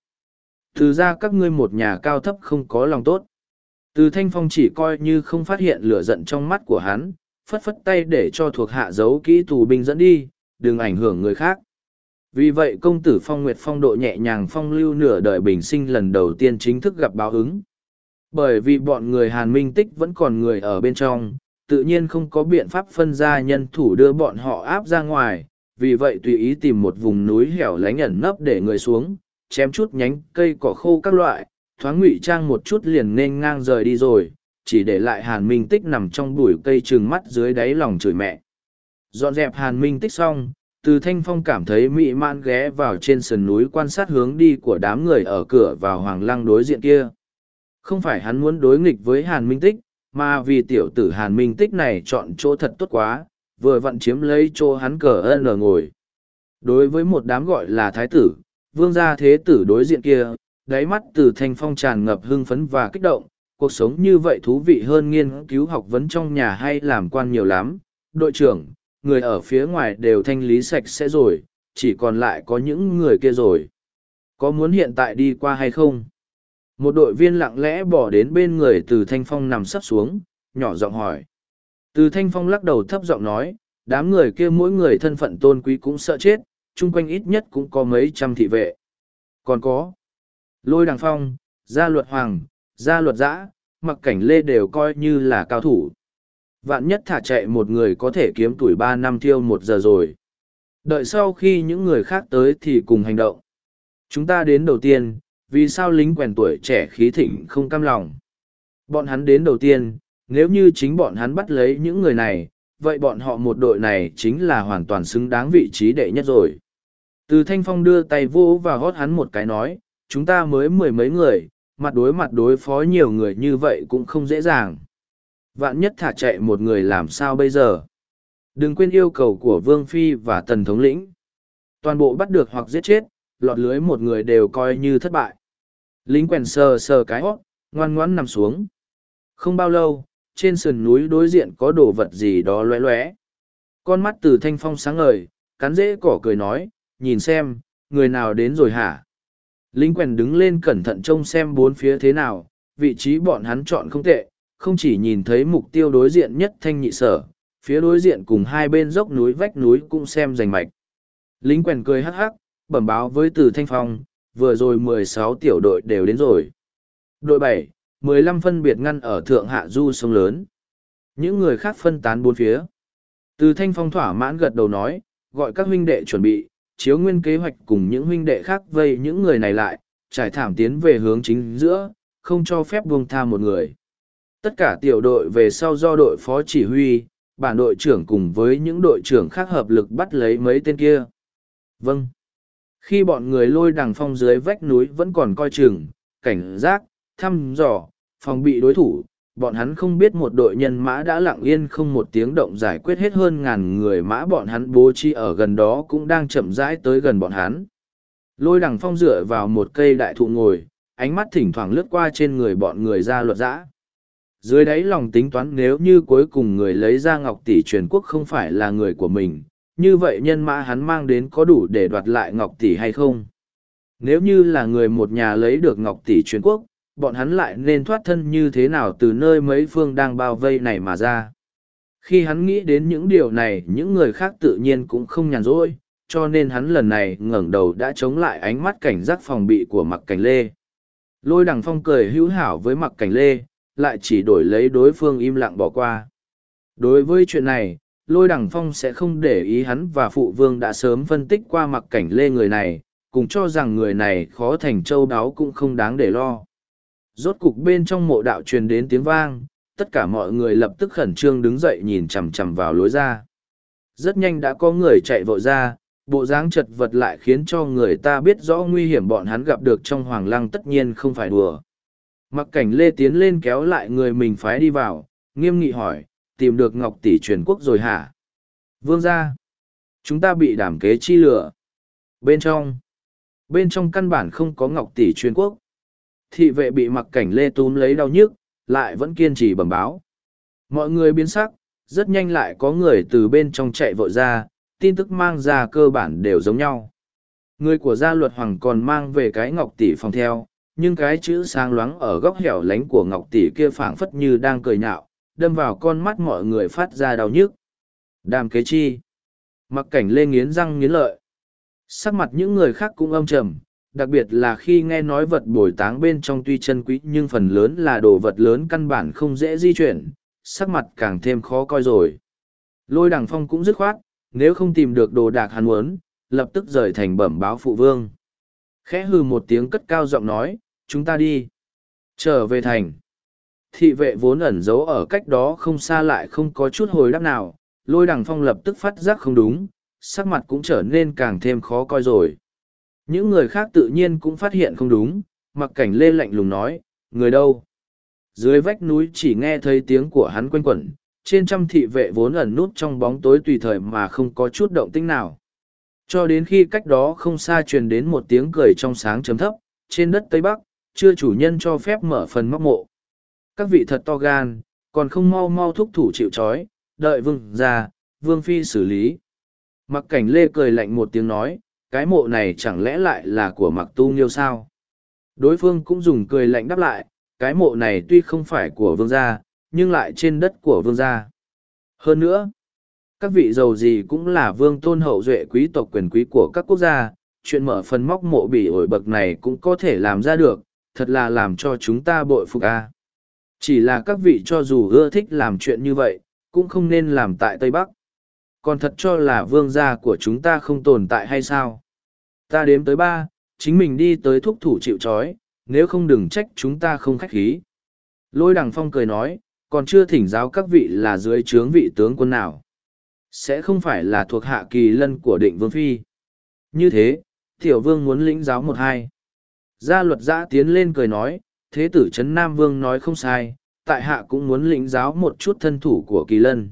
Từ ra các ngươi một nhà cao thấp không có lòng tốt từ thanh phong chỉ coi như không phát hiện lửa giận trong mắt của hắn, phất phất tay để cho thuộc hạ giấu kỹ tù binh dẫn đi, đừng ảnh hưởng người khác. Vì vậy công tử phong nguyệt phong độ nhẹ nhàng phong lưu nửa đời bình sinh lần đầu tiên chính thức gặp báo ứng. Bởi vì bọn người hàn minh tích vẫn còn người ở bên trong, tự nhiên không có biện pháp phân ra nhân thủ đưa bọn họ áp ra ngoài, vì vậy tùy ý tìm một vùng núi hẻo lánh ẩn nấp để người xuống, chém chút nhánh cây cỏ khô các loại thoáng ngụy trang một chút liền nên ngang rời đi rồi, chỉ để lại hàn minh tích nằm trong bụi cây trừng mắt dưới đáy lòng chửi mẹ. Dọn dẹp hàn minh tích xong, từ thanh phong cảm thấy mị mãn ghé vào trên sườn núi quan sát hướng đi của đám người ở cửa vào hoàng lăng đối diện kia. Không phải hắn muốn đối nghịch với hàn minh tích, mà vì tiểu tử hàn minh tích này chọn chỗ thật tốt quá, vừa vặn chiếm lấy chỗ hắn cờ ân ở ngồi. Đối với một đám gọi là thái tử, vương gia thế tử đối diện kia đáy mắt từ thanh phong tràn ngập hưng phấn và kích động, cuộc sống như vậy thú vị hơn nghiên cứu học vấn trong nhà hay làm quan nhiều lắm. Đội trưởng, người ở phía ngoài đều thanh lý sạch sẽ rồi, chỉ còn lại có những người kia rồi. Có muốn hiện tại đi qua hay không? Một đội viên lặng lẽ bỏ đến bên người từ thanh phong nằm sấp xuống, nhỏ giọng hỏi. Từ thanh phong lắc đầu thấp giọng nói, đám người kia mỗi người thân phận tôn quý cũng sợ chết, chung quanh ít nhất cũng có mấy trăm thị vệ. Còn có lôi đằng phong, gia luật hoàng, gia luật giã, mặc cảnh lê đều coi như là cao thủ. Vạn nhất thả chạy một người có thể kiếm tuổi ba năm thiêu một giờ rồi. Đợi sau khi những người khác tới thì cùng hành động. Chúng ta đến đầu tiên, vì sao lính quèn tuổi trẻ khí thịnh không cam lòng? Bọn hắn đến đầu tiên, nếu như chính bọn hắn bắt lấy những người này, vậy bọn họ một đội này chính là hoàn toàn xứng đáng vị trí đệ nhất rồi. Từ thanh phong đưa tay vô và hót hắn một cái nói chúng ta mới mười mấy người, mặt đối mặt đối phó nhiều người như vậy cũng không dễ dàng. Vạn nhất thả chạy một người làm sao bây giờ? Đừng quên yêu cầu của vương phi và tần thống lĩnh. Toàn bộ bắt được hoặc giết chết, lọt lưới một người đều coi như thất bại. Lính quèn sờ sờ cái hót, ngoan ngoãn nằm xuống. Không bao lâu, trên sườn núi đối diện có đồ vật gì đó lóe lóe. con mắt từ thanh phong sáng ngời, cắn rễ cỏ cười nói, nhìn xem, người nào đến rồi hả? Lính quèn đứng lên cẩn thận trông xem bốn phía thế nào, vị trí bọn hắn chọn không tệ, không chỉ nhìn thấy mục tiêu đối diện nhất thanh nhị sở, phía đối diện cùng hai bên dốc núi vách núi cũng xem rành mạch. Lính quèn cười hắc hắc, bẩm báo với từ thanh phong, vừa rồi mười sáu tiểu đội đều đến rồi. Đội bảy, mười lăm phân biệt ngăn ở thượng hạ du sông lớn. Những người khác phân tán bốn phía. Từ thanh phong thỏa mãn gật đầu nói, gọi các huynh đệ chuẩn bị chiếu nguyên kế hoạch cùng những huynh đệ khác vây những người này lại, trải thảm tiến về hướng chính giữa, không cho phép buông tha một người. Tất cả tiểu đội về sau do đội phó chỉ huy, bản đội trưởng cùng với những đội trưởng khác hợp lực bắt lấy mấy tên kia. Vâng. Khi bọn người lôi đằng phong dưới vách núi vẫn còn coi chừng, cảnh giác, thăm dò, phòng bị đối thủ bọn hắn không biết một đội nhân mã đã lặng yên không một tiếng động giải quyết hết hơn ngàn người mã bọn hắn bố trí ở gần đó cũng đang chậm rãi tới gần bọn hắn. Lôi đằng phong dựa vào một cây đại thụ ngồi, ánh mắt thỉnh thoảng lướt qua trên người bọn người ra luật giã. Dưới đáy lòng tính toán nếu như cuối cùng người lấy ra ngọc tỷ truyền quốc không phải là người của mình, như vậy nhân mã hắn mang đến có đủ để đoạt lại ngọc tỷ hay không? Nếu như là người một nhà lấy được ngọc tỷ truyền quốc bọn hắn lại nên thoát thân như thế nào từ nơi mấy phương đang bao vây này mà ra. Khi hắn nghĩ đến những điều này, những người khác tự nhiên cũng không nhàn rỗi, cho nên hắn lần này ngẩng đầu đã chống lại ánh mắt cảnh giác phòng bị của mặc cảnh lê. Lôi đằng phong cười hữu hảo với mặc cảnh lê, lại chỉ đổi lấy đối phương im lặng bỏ qua. Đối với chuyện này, lôi đằng phong sẽ không để ý hắn và phụ vương đã sớm phân tích qua mặc cảnh lê người này, cùng cho rằng người này khó thành châu đáo cũng không đáng để lo rốt cục bên trong mộ đạo truyền đến tiếng vang, tất cả mọi người lập tức khẩn trương đứng dậy nhìn chằm chằm vào lối ra. Rất nhanh đã có người chạy vội ra, bộ dáng chật vật lại khiến cho người ta biết rõ nguy hiểm bọn hắn gặp được trong hoàng lăng tất nhiên không phải đùa. Mặc cảnh lê tiến lên kéo lại người mình phái đi vào, nghiêm nghị hỏi, tìm được ngọc tỷ truyền quốc rồi hả? Vương ra chúng ta bị đảm kế chi lửa. Bên trong bên trong căn bản không có ngọc tỷ truyền quốc thị vệ bị mặc cảnh lê túm lấy đau nhức, lại vẫn kiên trì bẩm báo. Mọi người biến sắc, rất nhanh lại có người từ bên trong chạy vội ra, tin tức mang ra cơ bản đều giống nhau. Người của gia luật hoàng còn mang về cái ngọc tỷ phòng theo, nhưng cái chữ sáng loáng ở góc hẻo lánh của ngọc tỷ kia phảng phất như đang cười nhạo, đâm vào con mắt mọi người phát ra đau nhức. Đàm kế chi. Mặc cảnh lê nghiến răng nghiến lợi. Sắc mặt những người khác cũng âm trầm đặc biệt là khi nghe nói vật bồi táng bên trong tuy chân quý nhưng phần lớn là đồ vật lớn căn bản không dễ di chuyển, sắc mặt càng thêm khó coi rồi. Lôi đằng phong cũng dứt khoát, nếu không tìm được đồ đạc hắn muốn, lập tức rời thành bẩm báo phụ vương. Khẽ hư một tiếng cất cao giọng nói, chúng ta đi. Trở về thành. Thị vệ vốn ẩn giấu ở cách đó không xa lại không có chút hồi đáp nào, lôi đằng phong lập tức phát giác không đúng, sắc mặt cũng trở nên càng thêm khó coi rồi những người khác tự nhiên cũng phát hiện không đúng mặc cảnh lê lạnh lùng nói người đâu? Dưới vách núi chỉ nghe thấy tiếng của hắn quanh quẩn trên trăm thị vệ vốn ẩn nút trong bóng tối tùy thời mà không có chút động tĩnh nào. Cho đến khi cách đó không xa truyền đến một tiếng cười trong sáng chấm thấp trên đất tây bắc chưa chủ nhân cho phép mở phần móc mộ. Các vị thật to gan còn không mau mau thúc thủ chịu trói, đợi vương ra vương phi xử lý. Mặc cảnh lê cười lạnh một tiếng nói cái mộ này chẳng lẽ lại là của mặc tu nghiêu sao? Đối phương cũng dùng cười lạnh đáp lại, cái mộ này tuy không phải của vương gia, nhưng lại trên đất của vương gia. Hơn nữa, các vị giàu gì cũng là vương tôn hậu duệ quý tộc quyền quý của các quốc gia, chuyện mở phần móc mộ bỉ ổi bậc này cũng có thể làm ra được, thật là làm cho chúng ta bội phục a. Chỉ là các vị cho dù ưa thích làm chuyện như vậy, cũng không nên làm tại tây bắc còn thật cho là vương gia của chúng ta không tồn tại hay sao? Ta đếm tới ba, chính mình đi tới thúc thủ chịu c nếu không đừng trách chúng ta không khách khí. Lôi đằng phong cười nói, còn chưa thỉnh giáo các vị là dưới trướng vị tướng quân nào. Sẽ không phải là thuộc hạ kỳ lân của định vương phi. Như thế, tiểu vương muốn lĩnh giáo một hai. Gia luật giã tiến lên cười nói, thế tử trấn nam vương nói không sai, tại hạ cũng muốn lĩnh giáo một chút thân thủ của kỳ lân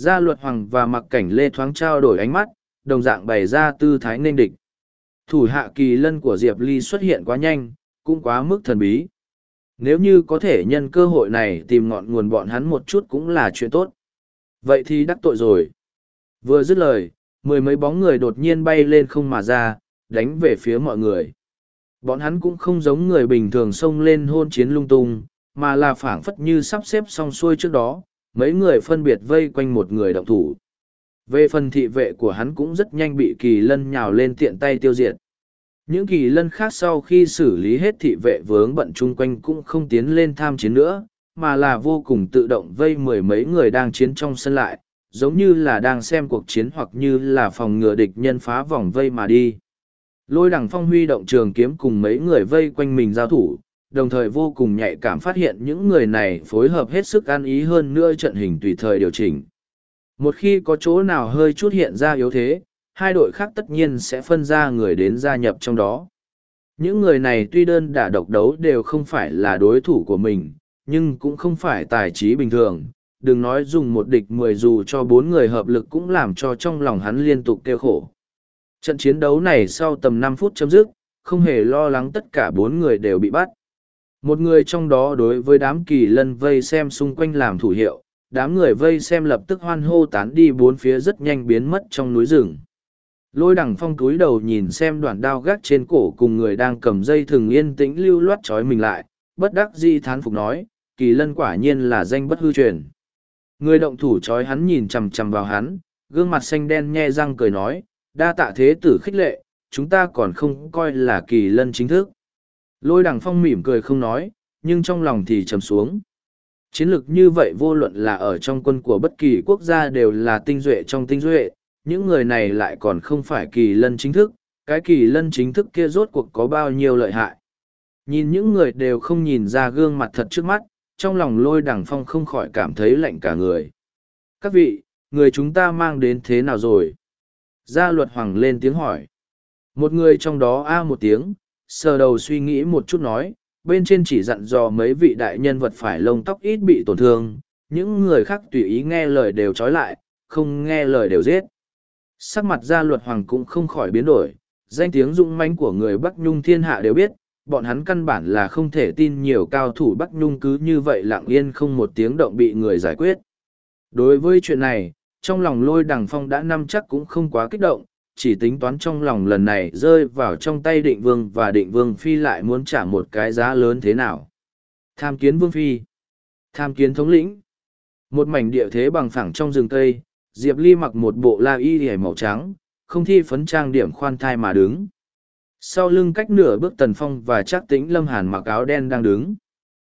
gia luật hoàng và mặc cảnh lê thoáng trao đổi ánh mắt, đồng dạng bày ra tư thái nên địch. Thủ hạ kỳ lân của diệp ly xuất hiện quá nhanh, cũng quá mức thần bí. Nếu như có thể nhân cơ hội này tìm ngọn nguồn bọn hắn một chút cũng là chuyện tốt. Vậy thì đắc tội rồi. Vừa dứt lời, mười mấy bóng người đột nhiên bay lên không mà ra, đánh về phía mọi người. Bọn hắn cũng không giống người bình thường xông lên hôn chiến lung tung, mà là phảng phất như sắp xếp xong xuôi trước đó mấy người phân biệt vây quanh một người động thủ. Về phần thị vệ của hắn cũng rất nhanh bị kỳ lân nhào lên tiện tay tiêu diệt. Những kỳ lân khác sau khi xử lý hết thị vệ vướng bận chung quanh cũng không tiến lên tham chiến nữa, mà là vô cùng tự động vây mười mấy người đang chiến trong sân lại, giống như là đang xem cuộc chiến hoặc như là phòng ngừa địch nhân phá vòng vây mà đi. Lôi đằng phong huy động trường kiếm cùng mấy người vây quanh mình giao thủ đồng thời vô cùng nhạy cảm phát hiện những người này phối hợp hết sức ăn ý hơn nữa trận hình tùy thời điều chỉnh một khi có chỗ nào hơi chút hiện ra yếu thế hai đội khác tất nhiên sẽ phân ra người đến gia nhập trong đó. Những người này tuy đơn đả độc đấu đều không phải là đối thủ của mình, nhưng cũng không phải tài trí bình thường. Đừng nói dùng một địch mười dù cho bốn người hợp lực cũng làm cho trong lòng hắn liên tục kêu khổ. Trận chiến đấu này sau tầm năm phút chấm dứt, không hề lo lắng tất cả bốn người đều bị bắt. Một người trong đó đối với đám kỳ lân vây xem xung quanh làm thủ hiệu, đám người vây xem lập tức hoan hô tán đi bốn phía rất nhanh biến mất trong núi rừng. Lôi đằng phong túi đầu nhìn xem đoạn đao gác trên cổ cùng người đang cầm dây thường yên tĩnh lưu loát trói mình lại bất đắc di thán phục nói kỳ lân quả nhiên là danh bất hư truyền. Người động thủ trói hắn nhìn chằm chằm vào hắn gương mặt xanh đen nhe răng cười nói đa tạ thế tử khích lệ chúng ta còn không coi là kỳ lân chính thức lôi đằng phong mỉm cười không nói nhưng trong lòng thì trầm xuống chiến lược như vậy vô luận là ở trong quân của bất kỳ quốc gia đều là tinh duệ trong tinh duệ những người này lại còn không phải kỳ lân chính thức, cái kỳ lân chính thức kia rốt cuộc có bao nhiêu lợi hại. Nhìn những người đều không nhìn ra gương mặt thật trước mắt, trong lòng lôi đằng phong không khỏi cảm thấy lạnh cả người. Các vị, người chúng ta mang đến thế nào rồi? Gia luật hoàng lên tiếng hỏi. Một người trong đó a một tiếng, sờ đầu suy nghĩ một chút nói, bên trên chỉ dặn dò mấy vị đại nhân vật phải lông tóc ít bị tổn thương, những người khác tùy ý nghe lời đều trói lại, không nghe lời đều giết. Sắc mặt gia luật hoàng cũng không khỏi biến đổi, danh tiếng dũng mãnh của người Bắc Nhung thiên hạ đều biết, bọn hắn căn bản là không thể tin nhiều cao thủ Bắc Nhung cứ như vậy lặng yên không một tiếng động bị người giải quyết. Đối với chuyện này, trong lòng lôi đằng phong đã năm chắc cũng không quá kích động, chỉ tính toán trong lòng lần này rơi vào trong tay định vương và định vương phi lại muốn trả một cái giá lớn thế nào. Tham kiến vương phi. Tham kiến thống lĩnh. Một mảnh địa thế bằng phẳng trong rừng cây, Diệp Ly mặc một bộ la y hề màu trắng, không thi phấn trang điểm khoan thai mà đứng. Sau lưng cách nửa bước tần phong và chắc tĩnh lâm hàn mặc áo đen đang đứng.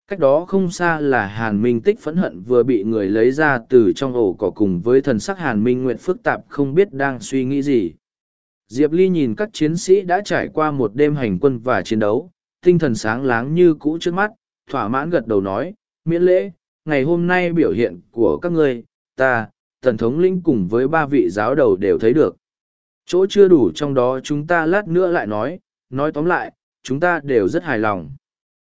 Cách đó không xa là hàn minh tích phẫn hận vừa bị người lấy ra từ trong ổ cỏ cùng với thần sắc hàn minh nguyện phức tạp không biết đang suy nghĩ gì. Diệp Ly nhìn các chiến sĩ đã trải qua một đêm hành quân và chiến đấu, tinh thần sáng láng như cũ trước mắt, thỏa mãn gật đầu nói, miễn lễ, ngày hôm nay biểu hiện của các ngươi, ta, tần thống linh cùng với ba vị giáo đầu đều thấy được. Chỗ chưa đủ trong đó chúng ta lát nữa lại nói, nói tóm lại, chúng ta đều rất hài lòng.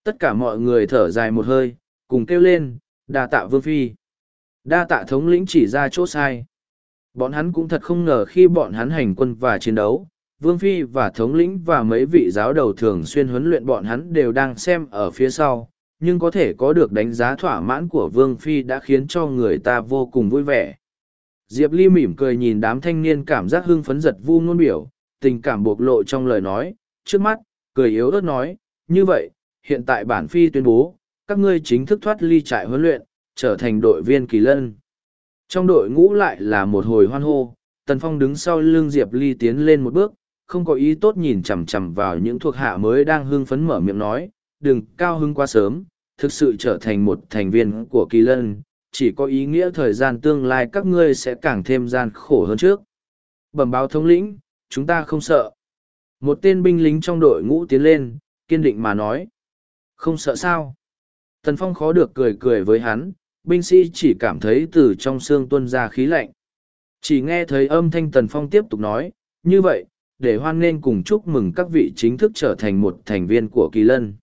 Tất cả mọi người thở dài một hơi, cùng kêu lên, đa tạ vương phi. Đa tạ thống lĩnh chỉ ra chỗ sai. Bọn hắn cũng thật không ngờ khi bọn hắn hành quân và chiến đấu, Vương Phi và thống lĩnh và mấy vị giáo đầu thường xuyên huấn luyện bọn hắn đều đang xem ở phía sau, nhưng có thể có được đánh giá thỏa mãn của Vương Phi đã khiến cho người ta vô cùng vui vẻ. Diệp Ly mỉm cười nhìn đám thanh niên cảm giác hưng phấn giật vu ngôn biểu, tình cảm bộc lộ trong lời nói, trước mắt, cười yếu ớt nói, như vậy, hiện tại bản Phi tuyên bố, các ngươi chính thức thoát ly trại huấn luyện, trở thành đội viên kỳ lân. Trong đội ngũ lại là một hồi hoan hô, Tần Phong đứng sau lưng Diệp Ly tiến lên một bước, không có ý tốt nhìn chằm chằm vào những thuộc hạ mới đang hưng phấn mở miệng nói, đừng cao hưng quá sớm, thực sự trở thành một thành viên của kỳ lân, chỉ có ý nghĩa thời gian tương lai các ngươi sẽ càng thêm gian khổ hơn trước. Bẩm báo thống lĩnh, chúng ta không sợ. Một tên binh lính trong đội ngũ tiến lên, kiên định mà nói. Không sợ sao? Tần Phong khó được cười cười với hắn, binh sĩ chỉ cảm thấy từ trong xương tuân ra khí lạnh. Chỉ nghe thấy âm thanh Tần Phong tiếp tục nói, như vậy, để hoan nghênh cùng chúc mừng các vị chính thức trở thành một thành viên của kỳ lân.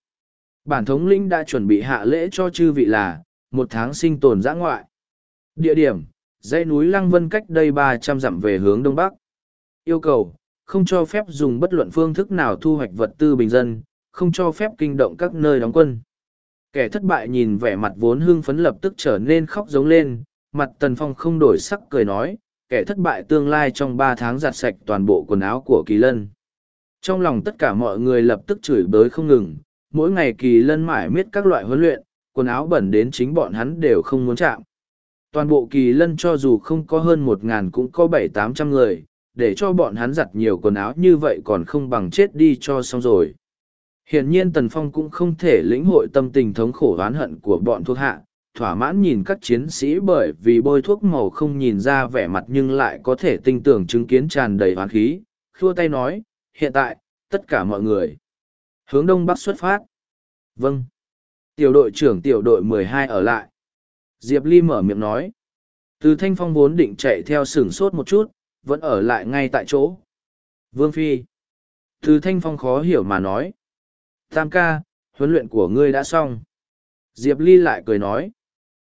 Bản thống lĩnh đã chuẩn bị hạ lễ cho chư vị là, một tháng sinh tồn giã ngoại. Địa điểm, dãy núi Lăng Vân cách đây ba trăm dặm về hướng đông bắc. Yêu cầu, không cho phép dùng bất luận phương thức nào thu hoạch vật tư bình dân, không cho phép kinh động các nơi đóng quân kẻ thất bại nhìn vẻ mặt vốn hưng phấn lập tức trở nên khóc giống lên, mặt tần phong không đổi sắc cười nói, kẻ thất bại tương lai trong ba tháng giặt sạch toàn bộ quần áo của kỳ lân. Trong lòng tất cả mọi người lập tức chửi bới không ngừng, mỗi ngày kỳ lân mải miết các loại huấn luyện, quần áo bẩn đến chính bọn hắn đều không muốn chạm. Toàn bộ kỳ lân cho dù không có hơn một ngàn cũng có bảy tám trăm người, để cho bọn hắn giặt nhiều quần áo như vậy còn không bằng chết đi cho xong rồi. Hiển nhiên Tần Phong cũng không thể lĩnh hội tâm tình thống khổ oán hận của bọn thuộc hạ, thỏa mãn nhìn các chiến sĩ bởi vì bôi thuốc màu không nhìn ra vẻ mặt nhưng lại có thể tinh tưởng chứng kiến tràn đầy hoán khí, khua tay nói, hiện tại, tất cả mọi người. Hướng đông bắc xuất phát. Vâng. Tiểu đội trưởng tiểu đội mười hai ở lại. Diệp Ly mở miệng nói. Từ thanh phong vốn định chạy theo sửng sốt một chút, vẫn ở lại ngay tại chỗ. Vương Phi. Từ thanh phong khó hiểu mà nói. Tam ca, huấn luyện của ngươi đã xong. Diệp Ly lại cười nói.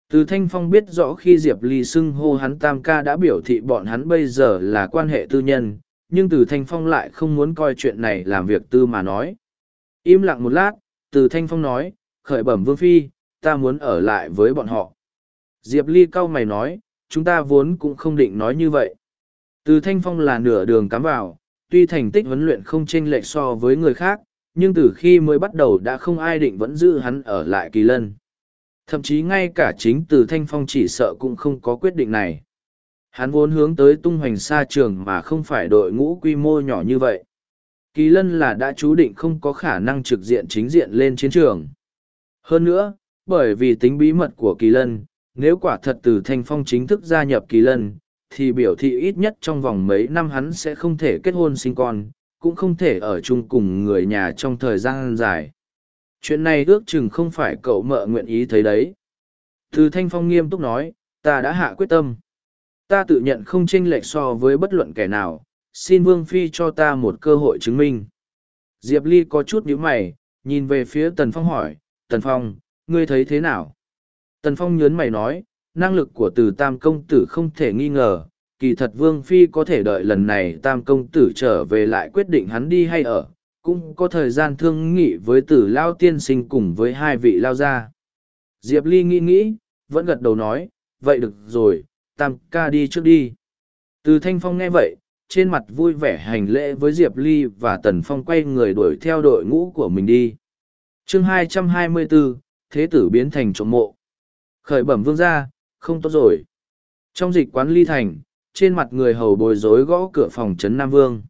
Từ Thanh Phong biết rõ khi Diệp Ly xưng hô hắn Tam ca đã biểu thị bọn hắn bây giờ là quan hệ tư nhân, nhưng từ Thanh Phong lại không muốn coi chuyện này làm việc tư mà nói. Im lặng một lát, từ Thanh Phong nói, khởi bẩm Vương Phi, ta muốn ở lại với bọn họ. Diệp Ly cau mày nói, chúng ta vốn cũng không định nói như vậy. Từ Thanh Phong là nửa đường cắm vào, tuy thành tích huấn luyện không chênh lệch so với người khác, nhưng từ khi mới bắt đầu đã không ai định vẫn giữ hắn ở lại kỳ lân. Thậm chí ngay cả chính từ thanh phong chỉ sợ cũng không có quyết định này. Hắn vốn hướng tới tung hoành xa trường mà không phải đội ngũ quy mô nhỏ như vậy. Kỳ lân là đã chú định không có khả năng trực diện chính diện lên chiến trường. Hơn nữa, bởi vì tính bí mật của kỳ lân, nếu quả thật từ thanh phong chính thức gia nhập kỳ lân, thì biểu thị ít nhất trong vòng mấy năm hắn sẽ không thể kết hôn sinh con cũng không thể ở chung cùng người nhà trong thời gian dài. chuyện này ước chừng không phải cậu mợ nguyện ý thấy đấy. Từ thanh phong nghiêm túc nói, ta đã hạ quyết tâm. Ta tự nhận không chênh lệch so với bất luận kẻ nào. Xin vương phi cho ta một cơ hội chứng minh. Diệp ly có chút nhíu mày, nhìn về phía tần phong hỏi, tần phong, ngươi thấy thế nào? Tần phong nhớn mày nói, năng lực của từ tam công tử không thể nghi ngờ kỳ thật vương phi có thể đợi lần này tam công tử trở về lại quyết định hắn đi hay ở cũng có thời gian thương nghị với tử lao tiên sinh cùng với hai vị lao gia. Diệp ly nghĩ nghĩ vẫn gật đầu nói vậy được rồi tam ca đi trước đi. Từ thanh phong nghe vậy trên mặt vui vẻ hành lễ với diệp ly và tần phong quay người đuổi theo đội ngũ của mình đi. Chương 224, thế tử biến thành trộm mộ. Khởi bẩm vương gia không tốt rồi. Trong dịch quán ly thành trên mặt người hầu bồi rối gõ cửa phòng trấn nam vương.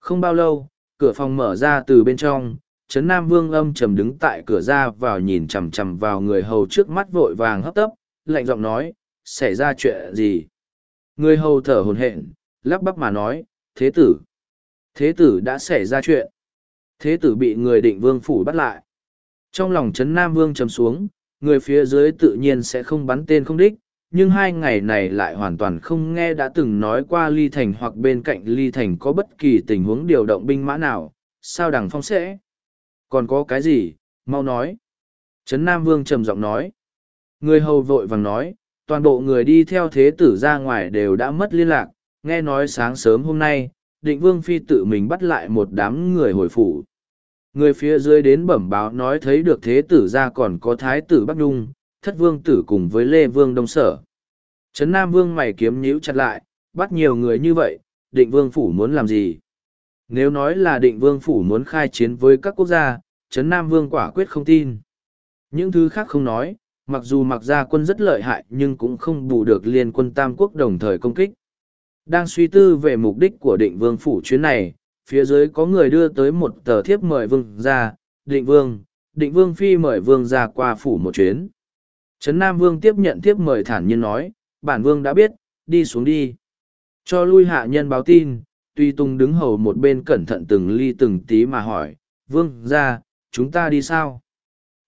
Không bao lâu, cửa phòng mở ra từ bên trong, trấn nam vương âm trầm đứng tại cửa ra vào nhìn chằm chằm vào người hầu trước mắt vội vàng hấp tấp, lạnh giọng nói, xảy ra chuyện gì? Người hầu thở hồn hện lắp bắp mà nói, thế tử thế tử đã xảy ra chuyện. Thế tử bị người định vương phủ bắt lại. Trong lòng trấn nam vương trầm xuống, người phía dưới tự nhiên sẽ không bắn tên không đích nhưng hai ngày này lại hoàn toàn không nghe đã từng nói qua ly thành hoặc bên cạnh ly thành có bất kỳ tình huống điều động binh mã nào, sao đằng phong sẽ? Còn có cái gì? Mau nói. Trấn nam vương trầm giọng nói. Người hầu vội vàng nói, toàn bộ người đi theo thế tử ra ngoài đều đã mất liên lạc, nghe nói sáng sớm hôm nay, định vương phi tự mình bắt lại một đám người hồi phủ. Người phía dưới đến bẩm báo nói thấy được thế tử ra còn có thái tử bắc nhung thất vương tử cùng với lê vương đông sở. Trấn nam vương mày kiếm nhíu chặt lại, bắt nhiều người như vậy, định vương phủ muốn làm gì? Nếu nói là định vương phủ muốn khai chiến với các quốc gia, trấn nam vương quả quyết không tin. Những thứ khác không nói, mặc dù mặc gia quân rất lợi hại nhưng cũng không bù được liên quân tam quốc đồng thời công kích. Đang suy tư về mục đích của định vương phủ chuyến này, phía dưới có người đưa tới một tờ thiếp mời vương ra định vương định vương phi mời vương ra qua phủ một chuyến trấn nam vương tiếp nhận tiếp mời thản nhiên nói, bản vương đã biết, đi xuống đi. Cho lui hạ nhân báo tin, tuy Tung đứng hầu một bên cẩn thận từng ly từng tí mà hỏi, vương ra, chúng ta đi sao?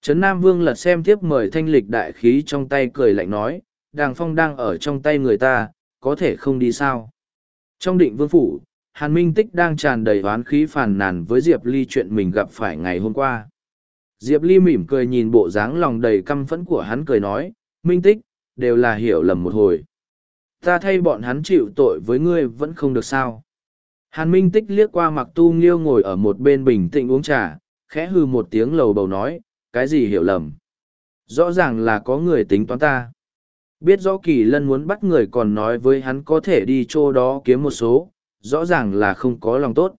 Trấn nam vương lật xem tiếp mời thanh lịch đại khí trong tay cười lạnh nói, đàng phong đang ở trong tay người ta, có thể không đi sao? Trong định vương phủ, hàn minh tích đang tràn đầy oán khí phàn nàn với diệp ly chuyện mình gặp phải ngày hôm qua diệp ly mỉm cười nhìn bộ dáng lòng đầy căm phẫn của hắn cười nói, minh tích, đều là hiểu lầm một hồi. Ta thay bọn hắn chịu tội với ngươi vẫn không được sao? Hàn minh tích liếc qua mặc tu nghiêu ngồi ở một bên bình tĩnh uống trà, khẽ hư một tiếng lầu bầu nói, cái gì hiểu lầm? Rõ ràng là có người tính toán ta. Biết rõ kỳ lân muốn bắt người còn nói với hắn có thể đi chỗ đó kiếm một số, rõ ràng là không có lòng tốt.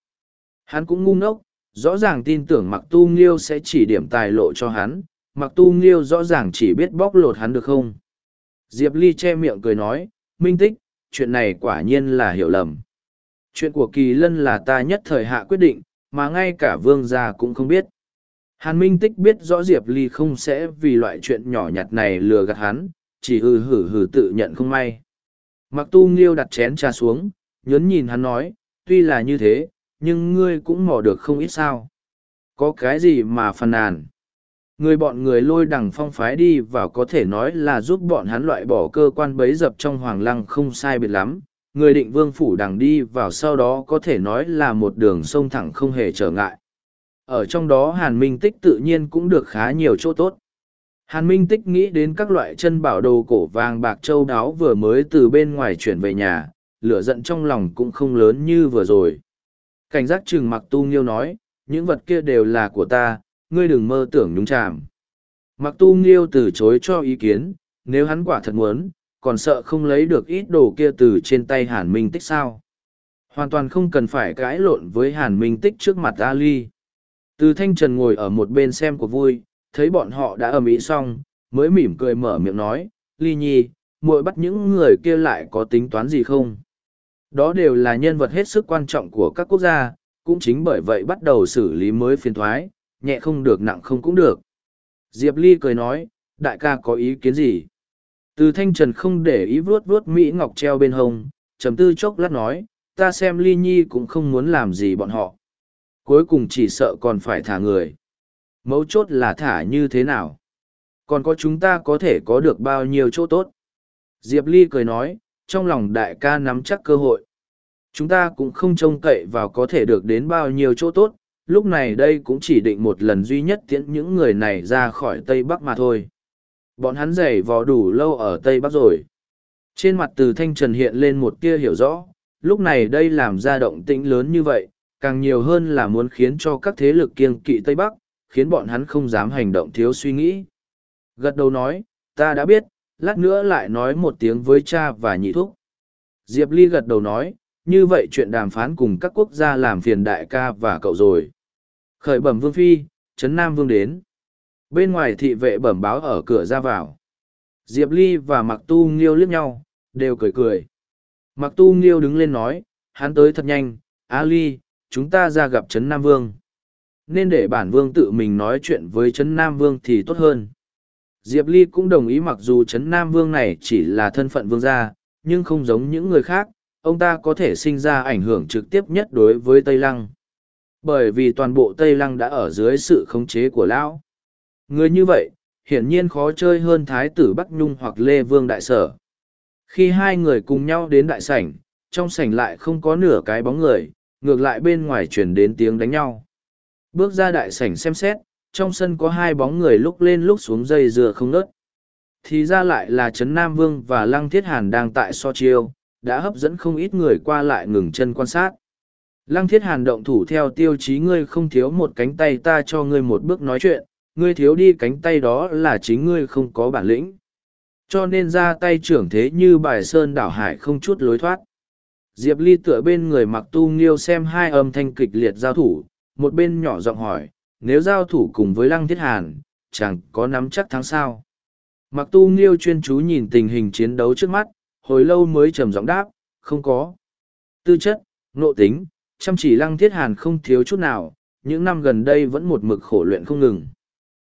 Hắn cũng ngu ngốc rõ ràng tin tưởng mặc tu nghiêu sẽ chỉ điểm tài lộ cho hắn mặc tu nghiêu rõ ràng chỉ biết bóc lột hắn được không? Diệp ly che miệng cười nói, minh tích, chuyện này quả nhiên là hiểu lầm. Chuyện của kỳ lân là ta nhất thời hạ quyết định, mà ngay cả vương gia cũng không biết. Hàn minh tích biết rõ diệp ly không sẽ vì loại chuyện nhỏ nhặt này lừa gạt hắn, chỉ hừ hử hử tự nhận không may. Mặc tu nghiêu đặt chén trà xuống nhớn nhìn hắn nói, tuy là như thế nhưng ngươi cũng mò được không ít sao. Có cái gì mà phàn nàn? Người bọn người lôi đằng phong phái đi vào có thể nói là giúp bọn hắn loại bỏ cơ quan bấy dập trong hoàng lăng không sai biệt lắm. Người định vương phủ đằng đi vào sau đó có thể nói là một đường sông thẳng không hề trở ngại. Ở trong đó hàn minh tích tự nhiên cũng được khá nhiều chỗ tốt. Hàn minh tích nghĩ đến các loại chân bảo đồ cổ vàng bạc châu đáo vừa mới từ bên ngoài chuyển về nhà, lửa giận trong lòng cũng không lớn như vừa rồi cảnh giác chừng mặc tu nghiêu nói, những vật kia đều là của ta, ngươi đừng mơ tưởng nhúng chàm. Mặc tu nghiêu từ chối cho ý kiến, nếu hắn quả thật muốn, còn sợ không lấy được ít đồ kia từ trên tay hàn minh tích sao? Hoàn toàn không cần phải cãi lộn với hàn minh tích trước mặt ali. Từ thanh trần ngồi ở một bên xem cuộc vui, thấy bọn họ đã ầm ĩ xong, mới mỉm cười mở miệng nói, ly nhi, muội bắt những người kia lại có tính toán gì không? Đó đều là nhân vật hết sức quan trọng của các quốc gia cũng chính bởi vậy bắt đầu xử lý mới phiền thoái nhẹ không được nặng không cũng được diệp ly cười nói đại ca có ý kiến gì từ thanh trần không để ý vuốt vuốt mỹ ngọc treo bên hông trầm tư chốc lát nói ta xem ly nhi cũng không muốn làm gì bọn họ cuối cùng chỉ sợ còn phải thả người Mấu chốt là thả như thế nào? Còn có chúng ta có thể có được bao nhiêu chỗ tốt? Diệp Ly cười nói, trong lòng đại ca nắm chắc cơ hội. Chúng ta cũng không trông cậy vào có thể được đến bao nhiêu chỗ tốt, lúc này đây cũng chỉ định một lần duy nhất tiễn những người này ra khỏi Tây Bắc mà thôi. Bọn hắn giày vò đủ lâu ở Tây Bắc rồi. Trên mặt từ thanh trần hiện lên một tia hiểu rõ, lúc này đây làm ra động tĩnh lớn như vậy, càng nhiều hơn là muốn khiến cho các thế lực kiêng kỵ Tây Bắc, khiến bọn hắn không dám hành động thiếu suy nghĩ. Gật đầu nói, ta đã biết, lát nữa lại nói một tiếng với cha và nhị thúc. Diệp Ly gật đầu nói, như vậy chuyện đàm phán cùng các quốc gia làm phiền đại ca và cậu rồi. Khởi bẩm vương phi, Trấn Nam Vương đến. Bên ngoài thị vệ bẩm báo ở cửa ra vào. Diệp Ly và Mặc Tu Nghiêu liếc nhau, đều cười cười. Mặc Tu Nghiêu đứng lên nói, hắn tới thật nhanh, A Ly, chúng ta ra gặp Trấn Nam Vương. Nên để bản vương tự mình nói chuyện với Trấn Nam Vương thì tốt hơn. Diệp Ly cũng đồng ý mặc dù Trấn Nam Vương này chỉ là thân phận vương gia, nhưng không giống những người khác, ông ta có thể sinh ra ảnh hưởng trực tiếp nhất đối với Tây Lăng. Bởi vì toàn bộ Tây Lăng đã ở dưới sự khống chế của Lão. Người như vậy, hiển nhiên khó chơi hơn Thái tử Bắc Nhung hoặc Lê Vương Đại Sở. Khi hai người cùng nhau đến đại sảnh, trong sảnh lại không có nửa cái bóng người, ngược lại bên ngoài chuyển đến tiếng đánh nhau. Bước ra đại sảnh xem xét, trong sân có hai bóng người lúc lên lúc xuống dây dừa không nớt. Thì ra lại là Trấn Nam Vương và Lăng Thiết Hàn đang tại so chiêu, đã hấp dẫn không ít người qua lại ngừng chân quan sát. Lăng Thiết Hàn động thủ theo tiêu chí ngươi không thiếu một cánh tay ta cho ngươi một bước nói chuyện, ngươi thiếu đi cánh tay đó là chính ngươi không có bản lĩnh. Cho nên ra tay trưởng thế như bài sơn đảo hải không chút lối thoát. Diệp Ly tựa bên người mặc tu nghiêu xem hai âm thanh kịch liệt giao thủ, một bên nhỏ giọng hỏi, nếu giao thủ cùng với Lăng Thiết Hàn, chẳng có nắm chắc thắng sao. Mặc tu nghiêu chuyên chú nhìn tình hình chiến đấu trước mắt, hồi lâu mới trầm giọng đáp, không có. Tư chất, nộ tính, chăm chỉ Lăng Thiết Hàn không thiếu chút nào, những năm gần đây vẫn một mực khổ luyện không ngừng.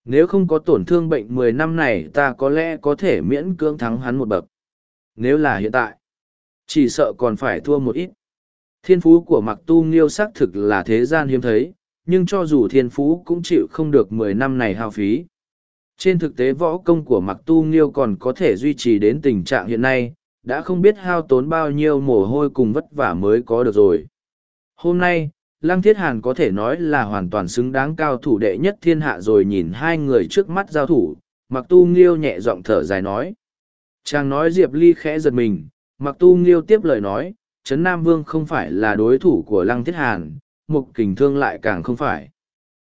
Nếu không có tổn thương bệnh mười năm này ta có lẽ có thể miễn cưỡng thắng hắn một bậc. Nếu là hiện tại, chỉ sợ còn phải thua một ít. Thiên phú của mặc tu nghiêu xác thực là thế gian hiếm thấy, nhưng cho dù thiên phú cũng chịu không được mười năm này hao phí. Trên thực tế võ công của mặc tu nghiêu còn có thể duy trì đến tình trạng hiện nay, đã không biết hao tốn bao nhiêu mồ hôi cùng vất vả mới có được rồi. Hôm nay, Lăng Thiết Hàn có thể nói là hoàn toàn xứng đáng cao thủ đệ nhất thiên hạ rồi nhìn hai người trước mắt giao thủ, mặc tu nghiêu nhẹ giọng thở dài nói. Chàng nói Diệp Ly khẽ giật mình, mặc tu nghiêu tiếp lời nói, Trấn Nam Vương không phải là đối thủ của Lăng Thiết Hàn, Mục Kình Thương lại càng không phải.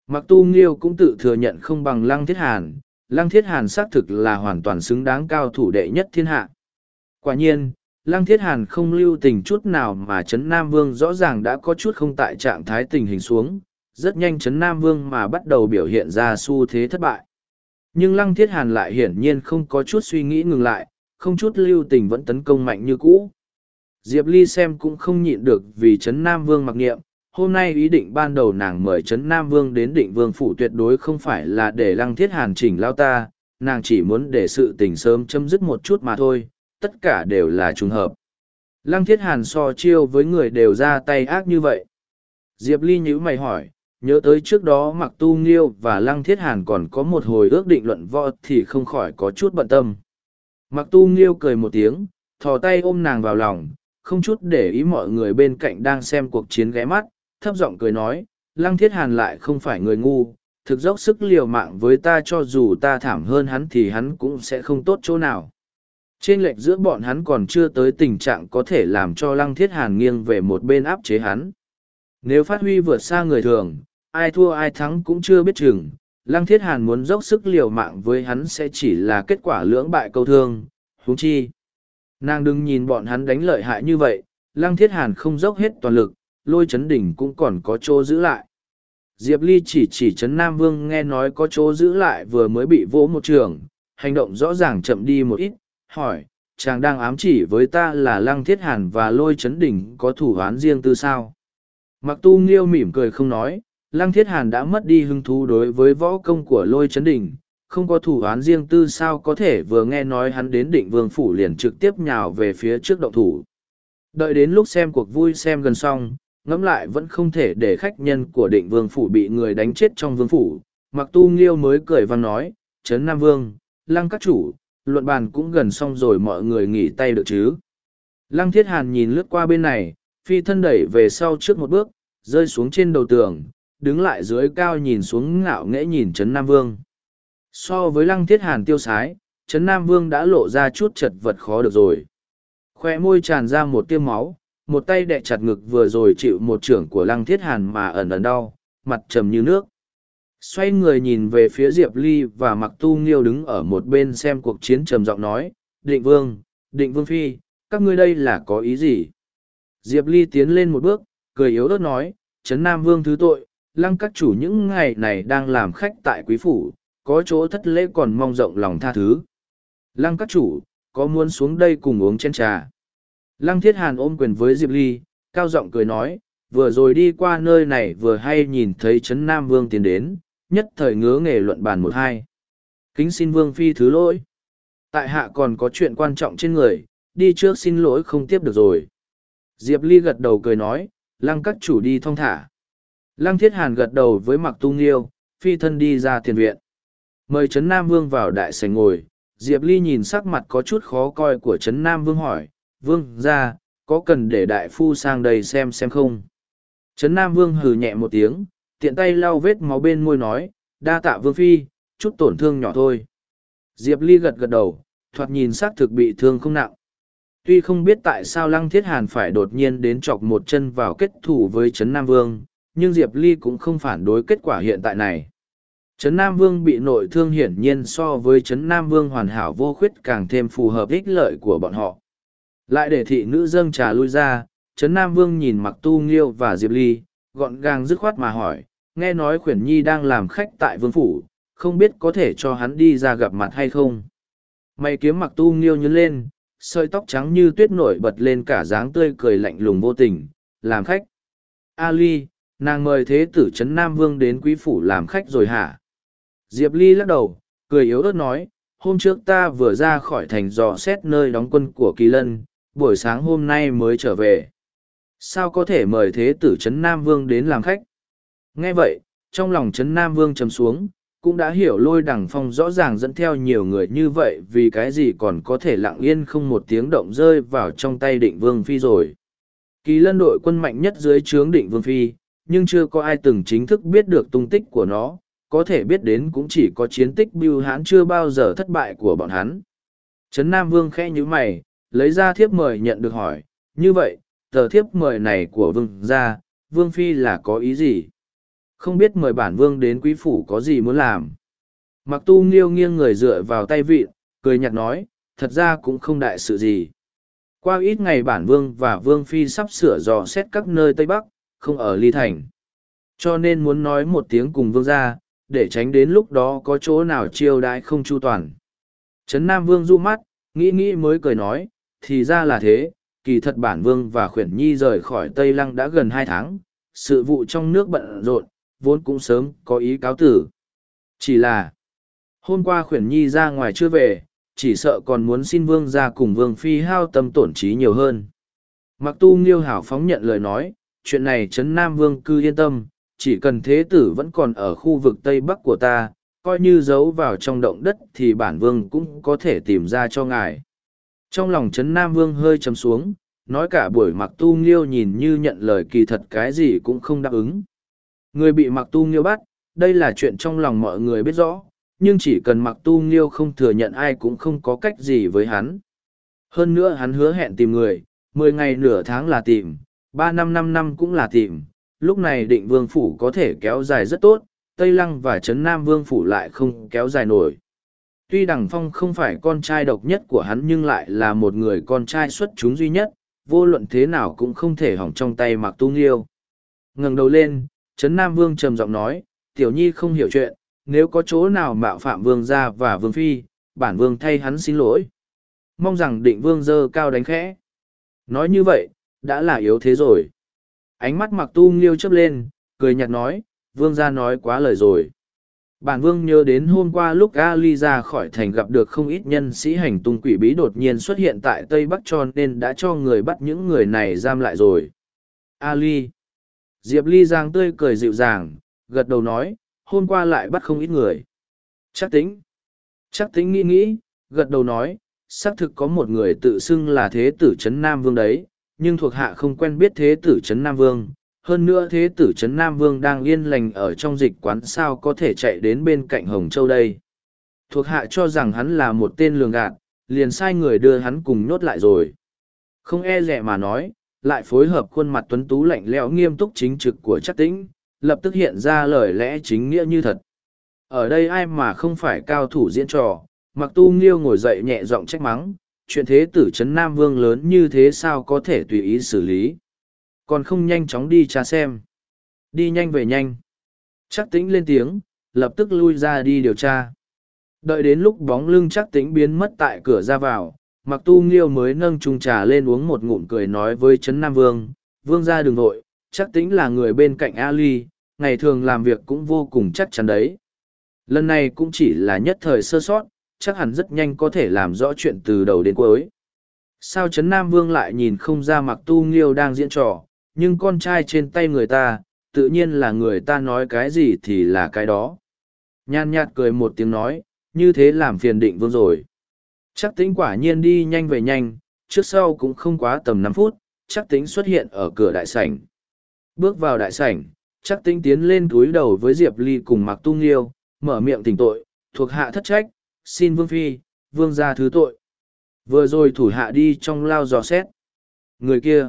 Mặc tu nghiêu cũng tự thừa nhận không bằng Lăng Thiết Hàn, Lăng Thiết Hàn xác thực là hoàn toàn xứng đáng cao thủ đệ nhất thiên hạ. Quả nhiên, Lăng Thiết Hàn không lưu tình chút nào mà Trấn Nam Vương rõ ràng đã có chút không tại trạng thái tình hình xuống, rất nhanh Trấn Nam Vương mà bắt đầu biểu hiện ra xu thế thất bại. Nhưng Lăng Thiết Hàn lại hiển nhiên không có chút suy nghĩ ngừng lại, không chút lưu tình vẫn tấn công mạnh như cũ. Diệp Ly xem cũng không nhịn được vì Trấn Nam Vương mặc nghiệm, hôm nay ý định ban đầu nàng mời Trấn Nam Vương đến định vương phủ tuyệt đối không phải là để Lăng Thiết Hàn chỉnh lao ta, nàng chỉ muốn để sự tình sớm chấm dứt một chút mà thôi, tất cả đều là trùng hợp. Lăng thiết hàn so chiêu với người đều ra tay ác như vậy. Diệp Ly nhữ mày hỏi, nhớ tới trước đó mặc tu nghiêu và lăng thiết hàn còn có một hồi ước định luận võ thì không khỏi có chút bận tâm. Mặc tu nghiêu cười một tiếng, thò tay ôm nàng vào lòng, không chút để ý mọi người bên cạnh đang xem cuộc chiến ghé mắt, thấp giọng cười nói, lăng thiết hàn lại không phải người ngu, thực dốc sức liều mạng với ta cho dù ta thảm hơn hắn thì hắn cũng sẽ không tốt chỗ nào. Trên lệch giữa bọn hắn còn chưa tới tình trạng có thể làm cho lăng thiết hàn nghiêng về một bên áp chế hắn. Nếu phát huy vượt xa người thường, ai thua ai thắng cũng chưa biết chừng. Lăng thiết hàn muốn dốc sức liều mạng với hắn sẽ chỉ là kết quả lưỡng bại câu thương, huống chi. Nàng đừng nhìn bọn hắn đánh lợi hại như vậy, lăng thiết hàn không dốc hết toàn lực, lôi chấn đỉnh cũng còn có chỗ giữ lại. Diệp Ly chỉ chỉ chấn Nam Vương nghe nói có chỗ giữ lại vừa mới bị vỗ một trường, hành động rõ ràng chậm đi một ít, hỏi chàng đang ám chỉ với ta là lăng thiết hàn và lôi chấn đỉnh có thủ án riêng tư sao mặc tu nghiêu mỉm cười không nói lăng thiết hàn đã mất đi hứng thú đối với võ công của lôi chấn đỉnh không có thủ án riêng tư sao có thể vừa nghe nói hắn đến định vương phủ liền trực tiếp nhào về phía trước động thủ đợi đến lúc xem cuộc vui xem gần xong ngẫm lại vẫn không thể để khách nhân của định vương phủ bị người đánh chết trong vương phủ Mặc tu nghiêu mới cười văn nói, Trấn Nam Vương, Lăng các chủ, luận bàn cũng gần xong rồi mọi người nghỉ tay được chứ. Lăng Thiết Hàn nhìn lướt qua bên này, phi thân đẩy về sau trước một bước, rơi xuống trên đầu tường, đứng lại dưới cao nhìn xuống ngạo nghễ nhìn Trấn Nam Vương. So với Lăng Thiết Hàn tiêu sái, Trấn Nam Vương đã lộ ra chút chật vật khó được rồi. Khoe môi tràn ra một tiêm máu, một tay đẹ chặt ngực vừa rồi chịu một trưởng của Lăng Thiết Hàn mà ẩn ẩn đau, mặt trầm như nước. Xoay người nhìn về phía Diệp Ly và Mặc Tu Nghiêu đứng ở một bên xem cuộc chiến trầm giọng nói, Định Vương, Định Vương Phi, các ngươi đây là có ý gì? Diệp Ly tiến lên một bước, cười yếu ớt nói, Trấn Nam Vương thứ tội, lăng các chủ những ngày này đang làm khách tại quý phủ, có chỗ thất lễ còn mong rộng lòng tha thứ. Lăng các chủ, có muốn xuống đây cùng uống chén trà? Lăng Thiết Hàn ôm quyền với Diệp Ly, cao giọng cười nói, vừa rồi đi qua nơi này vừa hay nhìn thấy Trấn Nam Vương tiến đến, nhất thời ngứa nghề luận bàn một hai. Kính xin Vương Phi thứ lỗi. Tại hạ còn có chuyện quan trọng trên người, đi trước xin lỗi không tiếp được rồi. Diệp Ly gật đầu cười nói, lăng các chủ đi thong thả. Lăng Thiết Hàn gật đầu với Mặc Tu Nghiêu, phi thân đi ra tiền viện. Mời Trấn Nam Vương vào đại sảnh ngồi, Diệp Ly nhìn sắc mặt có chút khó coi của Trấn Nam Vương hỏi, Vương ra, có cần để đại phu sang đây xem xem không? Trấn Nam Vương hừ nhẹ một tiếng, tiện tay lau vết máu bên môi nói, đa tạ Vương Phi, chút tổn thương nhỏ thôi. Diệp Ly gật gật đầu, thoạt nhìn xác thực bị thương không nặng. Tuy không biết tại sao Lăng Thiết Hàn phải đột nhiên đến chọc một chân vào kết thủ với Trấn Nam Vương, nhưng Diệp Ly cũng không phản đối kết quả hiện tại này. Trấn Nam Vương bị nội thương hiển nhiên so với Trấn Nam Vương hoàn hảo vô khuyết càng thêm phù hợp ích lợi của bọn họ. Lại để thị nữ dâng trà lui ra, Trấn Nam Vương nhìn Mặc Tu Nghiêu và Diệp Ly, gọn gàng dứt khoát mà hỏi, nghe nói Khuyển Nhi đang làm khách tại Vương Phủ, không biết có thể cho hắn đi ra gặp mặt hay không. Mày kiếm Mặc Tu Nghiêu nhấn lên, sợi tóc trắng như tuyết nổi bật lên cả dáng tươi cười lạnh lùng vô tình, làm khách. Ali, nàng mời thế tử Trấn Nam Vương đến quý phủ làm khách rồi hả? Diệp Ly lắc đầu, cười yếu ớt nói, hôm trước ta vừa ra khỏi thành dò xét nơi đóng quân của Kỳ Lân, buổi sáng hôm nay mới trở về. Sao có thể mời thế tử Trấn Nam Vương đến làm khách? Nghe vậy, trong lòng Trấn Nam Vương trầm xuống, cũng đã hiểu lôi đằng phong rõ ràng dẫn theo nhiều người như vậy vì cái gì còn có thể lặng yên không một tiếng động rơi vào trong tay định vương phi rồi. Kỳ lân đội quân mạnh nhất dưới trướng định vương phi, nhưng chưa có ai từng chính thức biết được tung tích của nó, có thể biết đến cũng chỉ có chiến tích bưu hãn chưa bao giờ thất bại của bọn hắn. Trấn Nam Vương khẽ nhữ mày, lấy ra thiếp mời nhận được hỏi, như vậy, tờ thiếp mời này của vương gia vương phi là có ý gì? Không biết mời bản vương đến quý phủ có gì muốn làm. Mặc tu nghiêu nghiêng người dựa vào tay vịn, cười nhạt nói, thật ra cũng không đại sự gì. Qua ít ngày bản vương và vương phi sắp sửa dò xét các nơi Tây Bắc, không ở ly thành. Cho nên muốn nói một tiếng cùng vương gia để tránh đến lúc đó có chỗ nào chiêu đãi không chu toàn. Trấn Nam Vương du mắt, nghĩ nghĩ mới cười nói, thì ra là thế, kỳ thật bản vương và khuyển nhi rời khỏi Tây Lăng đã gần hai tháng, sự vụ trong nước bận rộn, vốn cũng sớm có ý cáo tử. Chỉ là, hôm qua khuyển nhi ra ngoài chưa về, chỉ sợ còn muốn xin vương ra cùng vương phi hao tâm tổn trí nhiều hơn. Mặc tu nghiêu hảo phóng nhận lời nói, chuyện này trấn Nam Vương cư yên tâm, chỉ cần thế tử vẫn còn ở khu vực Tây Bắc của ta, coi như giấu vào trong động đất thì bản vương cũng có thể tìm ra cho ngài. Trong lòng trấn Nam Vương hơi chấm xuống, nói cả buổi mặc tu nghiêu nhìn như nhận lời kỳ thật cái gì cũng không đáp ứng. Người bị mặc tu nghiêu bắt, đây là chuyện trong lòng mọi người biết rõ, nhưng chỉ cần mặc tu nghiêu không thừa nhận ai cũng không có cách gì với hắn. Hơn nữa hắn hứa hẹn tìm người, mười ngày nửa tháng là tìm, ba năm năm năm cũng là tìm, lúc này định vương phủ có thể kéo dài rất tốt, Tây Lăng và Trấn Nam vương phủ lại không kéo dài nổi. Tuy Đằng Phong không phải con trai độc nhất của hắn nhưng lại là một người con trai xuất chúng duy nhất, vô luận thế nào cũng không thể hỏng trong tay mạc tu nghiêu. ngẩng đầu lên, Trấn Nam Vương trầm giọng nói, Tiểu Nhi không hiểu chuyện, nếu có chỗ nào mạo phạm Vương gia và Vương Phi, bản Vương thay hắn xin lỗi. Mong rằng định Vương dơ cao đánh khẽ. Nói như vậy, đã là yếu thế rồi. Ánh mắt mặc tu nghiêu chớp lên, cười nhạt nói, Vương gia nói quá lời rồi. Bản Vương nhớ đến hôm qua lúc Ali ra khỏi thành gặp được không ít nhân sĩ hành tung quỷ bí đột nhiên xuất hiện tại Tây Bắc cho nên đã cho người bắt những người này giam lại rồi. Ali Diệp Ly Giang tươi cười dịu dàng, gật đầu nói, hôm qua lại bắt không ít người. Chắc tính. Chắc tính nghĩ nghĩ, gật đầu nói, xác thực có một người tự xưng là thế tử Trấn Nam Vương đấy, nhưng thuộc hạ không quen biết thế tử Trấn Nam Vương. Hơn nữa thế tử Trấn Nam Vương đang yên lành ở trong dịch quán sao có thể chạy đến bên cạnh Hồng Châu đây. Thuộc hạ cho rằng hắn là một tên lường gạt, liền sai người đưa hắn cùng nhốt lại rồi. Không e rẻ mà nói, lại phối hợp khuôn mặt tuấn tú lạnh lẽo nghiêm túc chính trực của chắc tĩnh, lập tức hiện ra lời lẽ chính nghĩa như thật. Ở đây ai mà không phải cao thủ diễn trò, mặc tu nghiêu ngồi dậy nhẹ giọng trách mắng, chuyện thế tử trấn Nam Vương lớn như thế sao có thể tùy ý xử lý. Còn không nhanh chóng đi tra xem. Đi nhanh về nhanh. Chắc tĩnh lên tiếng, lập tức lui ra đi điều tra. Đợi đến lúc bóng lưng chắc tĩnh biến mất tại cửa ra vào, mặc tu nghiêu mới nâng chung trà lên uống một ngụm cười nói với trấn Nam Vương, Vương ra đường vội, chắc tĩnh là người bên cạnh Ali, ngày thường làm việc cũng vô cùng chắc chắn đấy. Lần này cũng chỉ là nhất thời sơ sót, chắc hẳn rất nhanh có thể làm rõ chuyện từ đầu đến cuối. Sao Trấn Nam Vương lại nhìn không ra mặc tu nghiêu đang diễn trò, nhưng con trai trên tay người ta, tự nhiên là người ta nói cái gì thì là cái đó. Nhan nhạt cười một tiếng nói, như thế làm phiền định vương rồi. Chắc tính quả nhiên đi nhanh về nhanh, trước sau cũng không quá tầm năm phút, chắc tính xuất hiện ở cửa đại sảnh. Bước vào đại sảnh, chắc tính tiến lên túi đầu với Diệp Ly cùng mặc tung nghiêu, mở miệng tỉnh tội, thuộc hạ thất trách, xin vương phi, vương ra thứ tội. Vừa rồi thủ hạ đi trong lao dò xét. Người kia,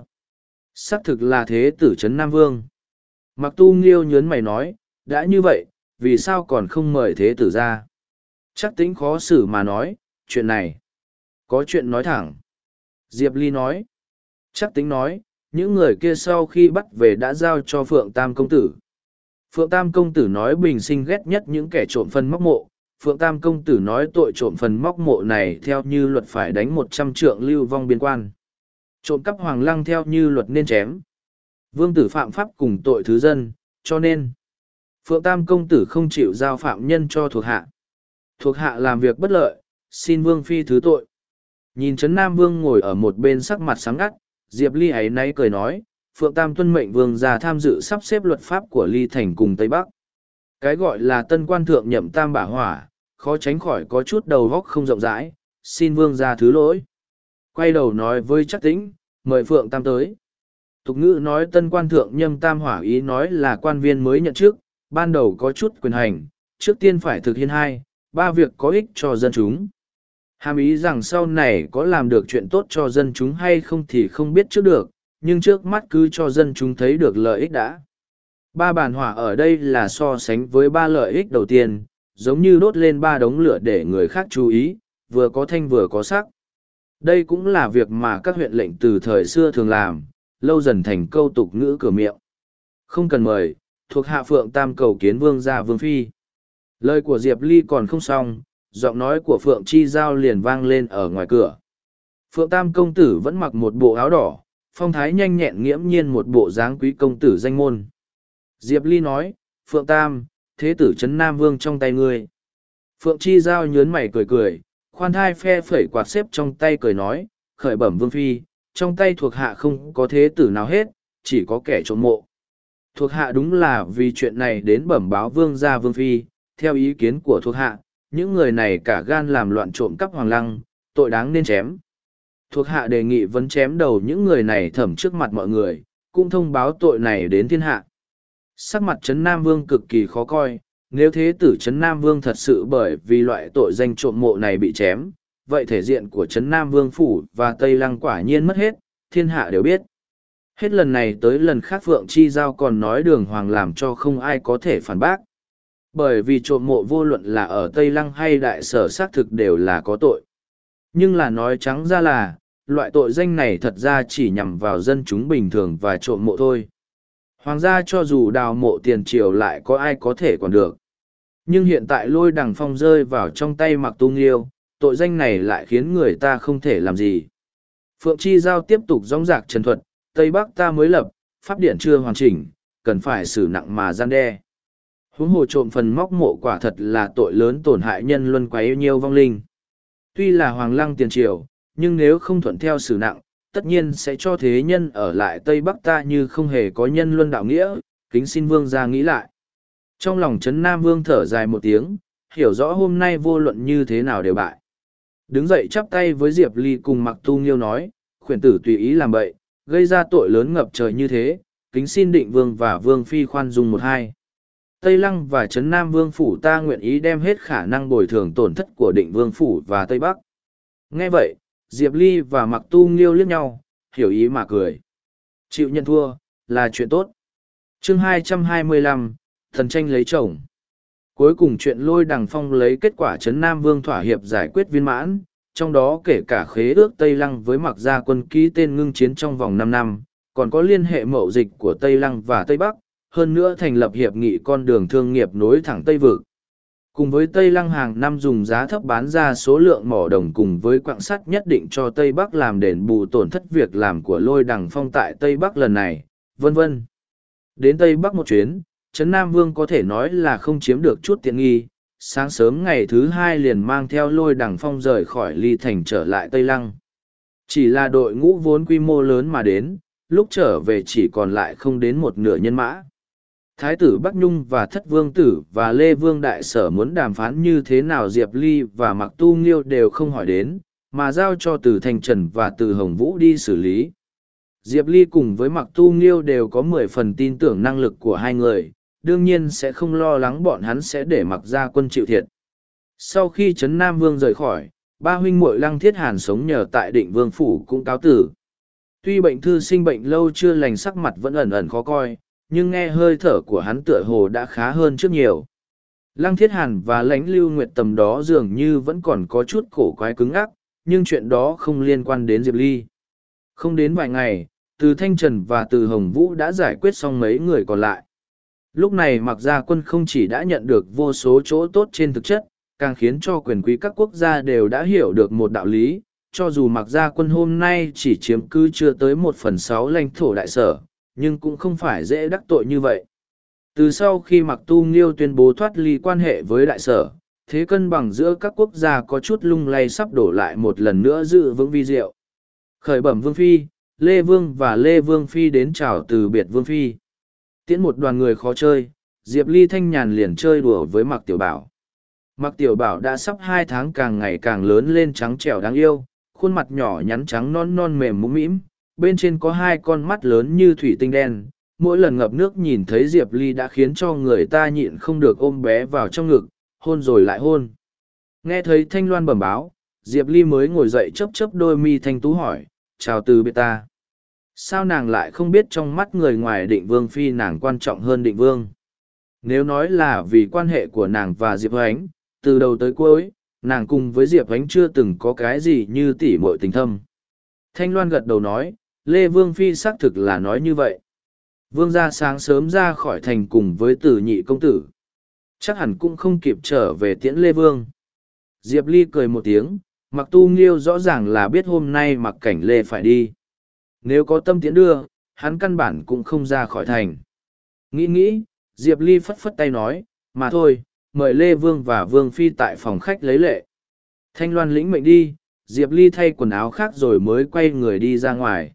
xác thực là thế tử trấn Nam Vương. Mặc tu nghiêu nhớn mày nói, đã như vậy, vì sao còn không mời thế tử ra? Chắc tính khó xử mà nói, chuyện này. Có chuyện nói thẳng. Diệp Ly nói. Chắc tính nói, những người kia sau khi bắt về đã giao cho Phượng Tam Công Tử. Phượng Tam Công Tử nói bình sinh ghét nhất những kẻ trộm phân móc mộ. Phượng Tam Công Tử nói tội trộm phần móc mộ này theo như luật phải đánh một trăm trượng lưu vong biên quan. Trộm cắp hoàng lăng theo như luật nên chém. Vương tử phạm pháp cùng tội thứ dân, cho nên Phượng Tam Công Tử không chịu giao phạm nhân cho thuộc hạ. Thuộc hạ làm việc bất lợi, xin Vương Phi thứ tội. Nhìn Trấn Nam Vương ngồi ở một bên sắc mặt sáng ngắt, Diệp Ly ấy nay cười nói, Phượng Tam tuân mệnh vương ra tham dự sắp xếp luật pháp của Ly Thành cùng Tây Bắc. Cái gọi là tân quan thượng nhậm tam bả hỏa, khó tránh khỏi có chút đầu góc không rộng rãi, xin vương ra thứ lỗi. Quay đầu nói với chắc tĩnh, mời Phượng Tam tới. Tục ngữ nói tân quan thượng nhâm tam hỏa ý nói là quan viên mới nhận trước, ban đầu có chút quyền hành, trước tiên phải thực hiện hai, ba việc có ích cho dân chúng. Hàm ý rằng sau này có làm được chuyện tốt cho dân chúng hay không thì không biết trước được, nhưng trước mắt cứ cho dân chúng thấy được lợi ích đã. Ba bản hỏa ở đây là so sánh với ba lợi ích đầu tiên, giống như đốt lên ba đống lửa để người khác chú ý, vừa có thanh vừa có sắc. Đây cũng là việc mà các huyện lệnh từ thời xưa thường làm, lâu dần thành câu tục ngữ cửa miệng. Không cần mời, thuộc hạ phượng tam cầu kiến vương gia vương phi. Lời của Diệp Ly còn không xong, giọng nói của Phượng Chi Giao liền vang lên ở ngoài cửa. Phượng Tam công tử vẫn mặc một bộ áo đỏ, phong thái nhanh nhẹn nghiễm nhiên một bộ dáng quý công tử danh môn. Diệp Ly nói, Phượng Tam, thế tử Trấn Nam Vương trong tay ngươi. Phượng Chi Giao nhớn mày cười cười, khoan thai phe phẩy quạt xếp trong tay cười nói, khởi bẩm Vương Phi, trong tay thuộc hạ không có thế tử nào hết, chỉ có kẻ trộm mộ. Thuộc hạ đúng là vì chuyện này đến bẩm báo Vương gia Vương Phi, theo ý kiến của thuộc hạ, những người này cả gan làm loạn trộm cắp hoàng lăng, tội đáng nên chém. Thuộc hạ đề nghị vấn chém đầu những người này thẩm trước mặt mọi người, cũng thông báo tội này đến thiên hạ. Sắc mặt Trấn Nam Vương cực kỳ khó coi, nếu thế tử Trấn Nam Vương thật sự bởi vì loại tội danh trộm mộ này bị chém, vậy thể diện của Trấn Nam Vương Phủ và Tây Lăng quả nhiên mất hết, thiên hạ đều biết. Hết lần này tới lần khác Phượng Chi Giao còn nói đường hoàng làm cho không ai có thể phản bác bởi vì trộm mộ vô luận là ở Tây Lăng hay đại sở xác thực đều là có tội. Nhưng là nói trắng ra là, loại tội danh này thật ra chỉ nhằm vào dân chúng bình thường và trộm mộ thôi. Hoàng gia cho dù đào mộ tiền triều lại có ai có thể còn được. Nhưng hiện tại lôi đằng phong rơi vào trong tay mặc tu nghiêu, tội danh này lại khiến người ta không thể làm gì. Phượng Chi Giao tiếp tục dóng dạc trần thuật, Tây Bắc ta mới lập, pháp điện chưa hoàn chỉnh, cần phải xử nặng mà gian đe huống hồ trộm phần móc mộ quả thật là tội lớn tổn hại nhân luân quấy nhiều vong linh. Tuy là hoàng lăng tiền triều, nhưng nếu không thuận theo xử nặng, tất nhiên sẽ cho thế nhân ở lại Tây Bắc ta như không hề có nhân luân đạo nghĩa, kính xin vương ra nghĩ lại. Trong lòng Trấn Nam Vương thở dài một tiếng, hiểu rõ hôm nay vô luận như thế nào đều bại. Đứng dậy chắp tay với Diệp Ly cùng Mặc Tu Nghiêu nói, khuyển tử tùy ý làm bậy, gây ra tội lớn ngập trời như thế, kính xin định vương và vương phi khoan dung một hai. Tây Lăng và Trấn Nam Vương Phủ ta nguyện ý đem hết khả năng bồi thường tổn thất của định Vương Phủ và Tây Bắc. Nghe vậy, Diệp Ly và Mặc Tu Nghiêu liếc nhau, hiểu ý mà cười. Chịu nhận thua, là chuyện tốt. chương 225, Thần tranh lấy chồng. Cuối cùng chuyện lôi đằng phong lấy kết quả Trấn Nam Vương thỏa hiệp giải quyết viên mãn, trong đó kể cả khế ước Tây Lăng với mặc gia quân ký tên ngưng chiến trong vòng năm năm, còn có liên hệ mậu dịch của Tây Lăng và Tây Bắc, hơn nữa thành lập hiệp nghị con đường thương nghiệp nối thẳng Tây Vực. Cùng với Tây Lăng hàng năm dùng giá thấp bán ra số lượng mỏ đồng cùng với quạng sắt nhất định cho Tây Bắc làm đền bù tổn thất việc làm của lôi đằng phong tại Tây Bắc lần này, vân vân. Đến Tây Bắc một chuyến, Trấn Nam Vương có thể nói là không chiếm được chút tiện nghi, sáng sớm ngày thứ hai liền mang theo lôi đằng phong rời khỏi ly thành trở lại Tây Lăng. Chỉ là đội ngũ vốn quy mô lớn mà đến, lúc trở về chỉ còn lại không đến một nửa nhân mã. Thái tử Bắc Nhung và Thất Vương Tử và Lê Vương Đại Sở muốn đàm phán như thế nào Diệp Ly và Mặc Tu Nghiêu đều không hỏi đến, mà giao cho Từ Thành Trần và Từ Hồng Vũ đi xử lý. Diệp Ly cùng với Mặc Tu Nghiêu đều có mười phần tin tưởng năng lực của hai người, đương nhiên sẽ không lo lắng bọn hắn sẽ để mặc ra quân chịu thiệt. Sau khi Trấn Nam Vương rời khỏi, ba huynh muội Lăng Thiết Hàn sống nhờ tại định vương phủ cũng cáo tử. Tuy bệnh thư sinh bệnh lâu chưa lành sắc mặt vẫn ẩn ẩn khó coi, nhưng nghe hơi thở của hắn tựa hồ đã khá hơn trước nhiều. Lăng Thiết Hàn và lãnh lưu nguyệt tầm đó dường như vẫn còn có chút cổ quái cứng ắc, nhưng chuyện đó không liên quan đến Diệp Ly. Không đến vài ngày, từ Thanh Trần và từ Hồng Vũ đã giải quyết xong mấy người còn lại. Lúc này mặc gia quân không chỉ đã nhận được vô số chỗ tốt trên thực chất, càng khiến cho quyền quý các quốc gia đều đã hiểu được một đạo lý, cho dù mặc gia quân hôm nay chỉ chiếm cứ chưa tới một phần sáu lãnh thổ đại sở, nhưng cũng không phải dễ đắc tội như vậy. Từ sau khi mặc tu nghiêu tuyên bố thoát ly quan hệ với đại sở, thế cân bằng giữa các quốc gia có chút lung lay sắp đổ lại một lần nữa giữ vững vi diệu. Khởi bẩm Vương Phi, Lê Vương và Lê Vương Phi đến chào từ biệt Vương Phi. Tiễn một đoàn người khó chơi, Diệp Ly thanh nhàn liền chơi đùa với Mạc Tiểu Bảo. Mạc Tiểu Bảo đã sắp hai tháng càng ngày càng lớn lên trắng trẻo đáng yêu, khuôn mặt nhỏ nhắn trắng non non mềm mũm mĩm, bên trên có hai con mắt lớn như thủy tinh đen. Mỗi lần ngập nước nhìn thấy Diệp Ly đã khiến cho người ta nhịn không được ôm bé vào trong ngực, hôn rồi lại hôn. Nghe thấy Thanh Loan bẩm báo, Diệp Ly mới ngồi dậy chấp chấp đôi mi thanh tú hỏi, chào từ biệt ta sao nàng lại không biết trong mắt người ngoài định vương phi nàng quan trọng hơn định vương? Nếu nói là vì quan hệ của nàng và diệp ánh, từ đầu tới cuối, nàng cùng với diệp ánh chưa từng có cái gì như tỉ mội tình thâm. Thanh loan gật đầu nói, lê vương phi xác thực là nói như vậy. Vương gia sáng sớm ra khỏi thành cùng với tử nhị công tử. Chắc hẳn cũng không kịp trở về tiễn lê vương. Diệp ly cười một tiếng, mặc tu nghiêu rõ ràng là biết hôm nay mặc cảnh lê phải đi nếu có tâm tiễn đưa, hắn căn bản cũng không ra khỏi thành. Nghĩ nghĩ, Diệp Ly phất phất tay nói, mà thôi, mời Lê Vương và Vương Phi tại phòng khách lấy lệ. Thanh Loan lĩnh mệnh đi, Diệp Ly thay quần áo khác rồi mới quay người đi ra ngoài.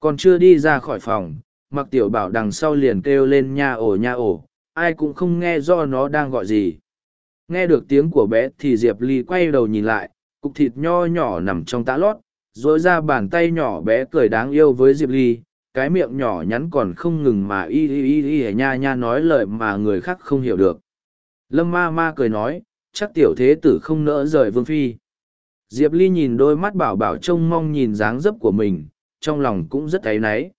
Còn chưa đi ra khỏi phòng, mặc tiểu bảo đằng sau liền kêu lên nha ổ nha ổ, ai cũng không nghe do nó đang gọi gì. Nghe được tiếng của bé thì Diệp Ly quay đầu nhìn lại, cục thịt nho nhỏ nằm trong tã lót, dỗi ra bàn tay nhỏ bé cười đáng yêu với diệp ly, cái miệng nhỏ nhắn còn không ngừng mà y y y y nha nha nói lời mà người khác không hiểu được. Lâm ma ma cười nói, chắc tiểu thế tử không nỡ rời vương phi. Diệp ly nhìn đôi mắt bảo bảo trông mong nhìn dáng dấp của mình, trong lòng cũng rất áy náy.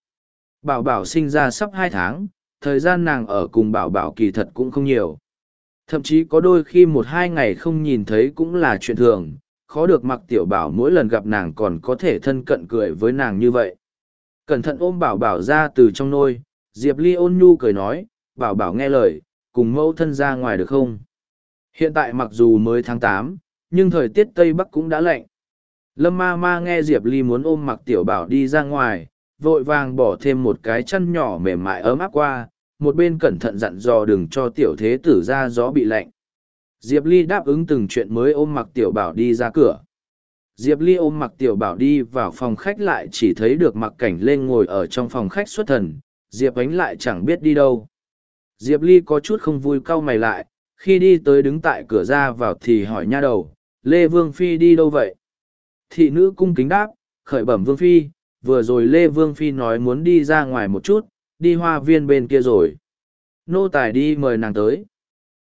Bảo bảo sinh ra sắp hai tháng, thời gian nàng ở cùng bảo bảo kỳ thật cũng không nhiều. Thậm chí có đôi khi một hai ngày không nhìn thấy cũng là chuyện thường khó được mặc tiểu bảo mỗi lần gặp nàng còn có thể thân cận cười với nàng như vậy. Cẩn thận ôm bảo bảo ra từ trong nôi, Diệp Ly ôn nhu cười nói, bảo bảo nghe lời, cùng mẫu thân ra ngoài được không? Hiện tại mặc dù mới tháng tám, nhưng thời tiết Tây Bắc cũng đã lạnh. Lâm ma ma nghe Diệp Ly muốn ôm mặc tiểu bảo đi ra ngoài, vội vàng bỏ thêm một cái chăn nhỏ mềm mại ấm áp qua, một bên cẩn thận dặn dò đừng cho tiểu thế tử ra gió bị lạnh. Diệp Ly đáp ứng từng chuyện mới ôm mặc tiểu bảo đi ra cửa. Diệp Ly ôm mặc tiểu bảo đi vào phòng khách lại chỉ thấy được mặc cảnh lên ngồi ở trong phòng khách xuất thần, Diệp ánh lại chẳng biết đi đâu. Diệp Ly có chút không vui cau mày lại, khi đi tới đứng tại cửa ra vào thì hỏi nha đầu, Lê Vương Phi đi đâu vậy? Thị nữ cung kính đáp, khởi bẩm Vương Phi, vừa rồi Lê Vương Phi nói muốn đi ra ngoài một chút, đi hoa viên bên kia rồi. Nô tài đi mời nàng tới.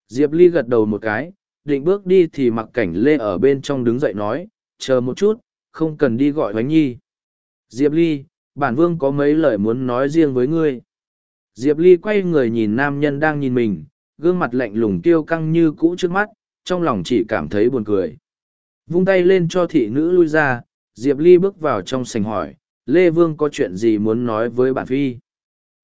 Diệp Ly gật đầu một cái, định bước đi thì mặc cảnh Lê ở bên trong đứng dậy nói, chờ một chút, không cần đi gọi Hoánh Nhi. Diệp Ly, bản vương có mấy lời muốn nói riêng với ngươi. Diệp Ly quay người nhìn nam nhân đang nhìn mình, gương mặt lạnh lùng tiêu căng như cũ trước mắt, trong lòng chỉ cảm thấy buồn cười. Vung tay lên cho thị nữ lui ra, Diệp Ly bước vào trong sành hỏi, Lê Vương có chuyện gì muốn nói với bản phi?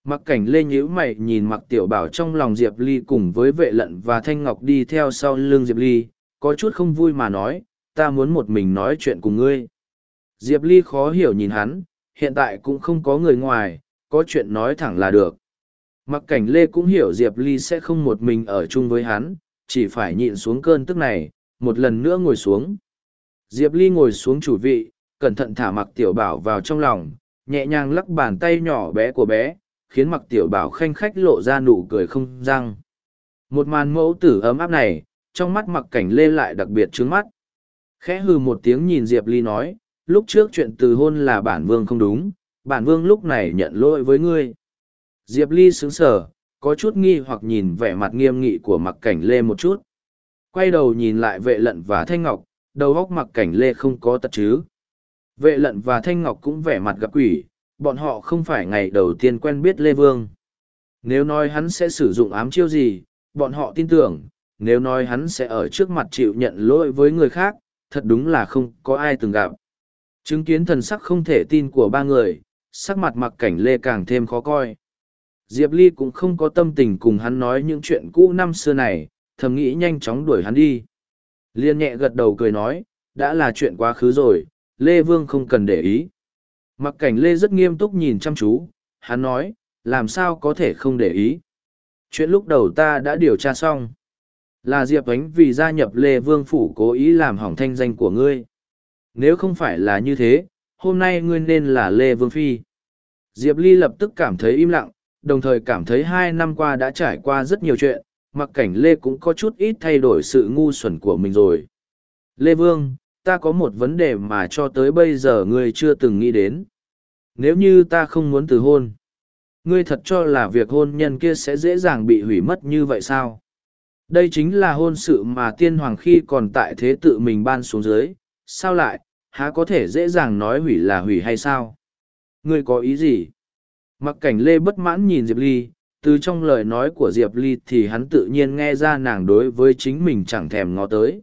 Mặc cảnh Lê nhíu mày nhìn mặc tiểu bảo trong lòng Diệp Ly cùng với vệ lận và Thanh Ngọc đi theo sau lưng Diệp Ly, có chút không vui mà nói, ta muốn một mình nói chuyện cùng ngươi. Diệp Ly khó hiểu nhìn hắn, hiện tại cũng không có người ngoài, có chuyện nói thẳng là được. Mặc cảnh Lê cũng hiểu Diệp Ly sẽ không một mình ở chung với hắn, chỉ phải nhịn xuống cơn tức này, một lần nữa ngồi xuống. Diệp Ly ngồi xuống chủ vị, cẩn thận thả mặc tiểu bảo vào trong lòng, nhẹ nhàng lắc bàn tay nhỏ bé của bé, khiến mặc tiểu bảo khanh khách lộ ra nụ cười không răng. Một màn mẫu tử ấm áp này, trong mắt mặc cảnh lê lại đặc biệt trướng mắt. Khẽ hừ một tiếng nhìn Diệp Ly nói, lúc trước chuyện từ hôn là bản vương không đúng, bản vương lúc này nhận lỗi với ngươi. Diệp Ly sướng sở, có chút nghi hoặc nhìn vẻ mặt nghiêm nghị của mặc cảnh lê một chút. Quay đầu nhìn lại vệ lận và thanh ngọc, đầu góc mặc cảnh lê không có tật chứ. Vệ lận và thanh ngọc cũng vẻ mặt gặp quỷ, bọn họ không phải ngày đầu tiên quen biết Lê Vương. Nếu nói hắn sẽ sử dụng ám chiêu gì, bọn họ tin tưởng, nếu nói hắn sẽ ở trước mặt chịu nhận lỗi với người khác, thật đúng là không có ai từng gặp. Chứng kiến thần sắc không thể tin của ba người, sắc mặt mặc cảnh Lê càng thêm khó coi. Diệp Ly cũng không có tâm tình cùng hắn nói những chuyện cũ năm xưa này, thầm nghĩ nhanh chóng đuổi hắn đi. Liên nhẹ gật đầu cười nói, đã là chuyện quá khứ rồi, Lê Vương không cần để ý. Mặc cảnh Lê rất nghiêm túc nhìn chăm chú, hắn nói, làm sao có thể không để ý. Chuyện lúc đầu ta đã điều tra xong. Là Diệp Ánh vì gia nhập Lê Vương Phủ cố ý làm hỏng thanh danh của ngươi. Nếu không phải là như thế, hôm nay ngươi nên là Lê Vương Phi. Diệp Ly lập tức cảm thấy im lặng, đồng thời cảm thấy hai năm qua đã trải qua rất nhiều chuyện, mặc cảnh Lê cũng có chút ít thay đổi sự ngu xuẩn của mình rồi. Lê Vương, ta có một vấn đề mà cho tới bây giờ ngươi chưa từng nghĩ đến. Nếu như ta không muốn từ hôn, ngươi thật cho là việc hôn nhân kia sẽ dễ dàng bị hủy mất như vậy sao? Đây chính là hôn sự mà tiên hoàng khi còn tại thế tự mình ban xuống dưới, sao lại, há có thể dễ dàng nói hủy là hủy hay sao? Ngươi có ý gì? Mặc cảnh Lê bất mãn nhìn Diệp Ly, từ trong lời nói của Diệp Ly thì hắn tự nhiên nghe ra nàng đối với chính mình chẳng thèm ngó tới.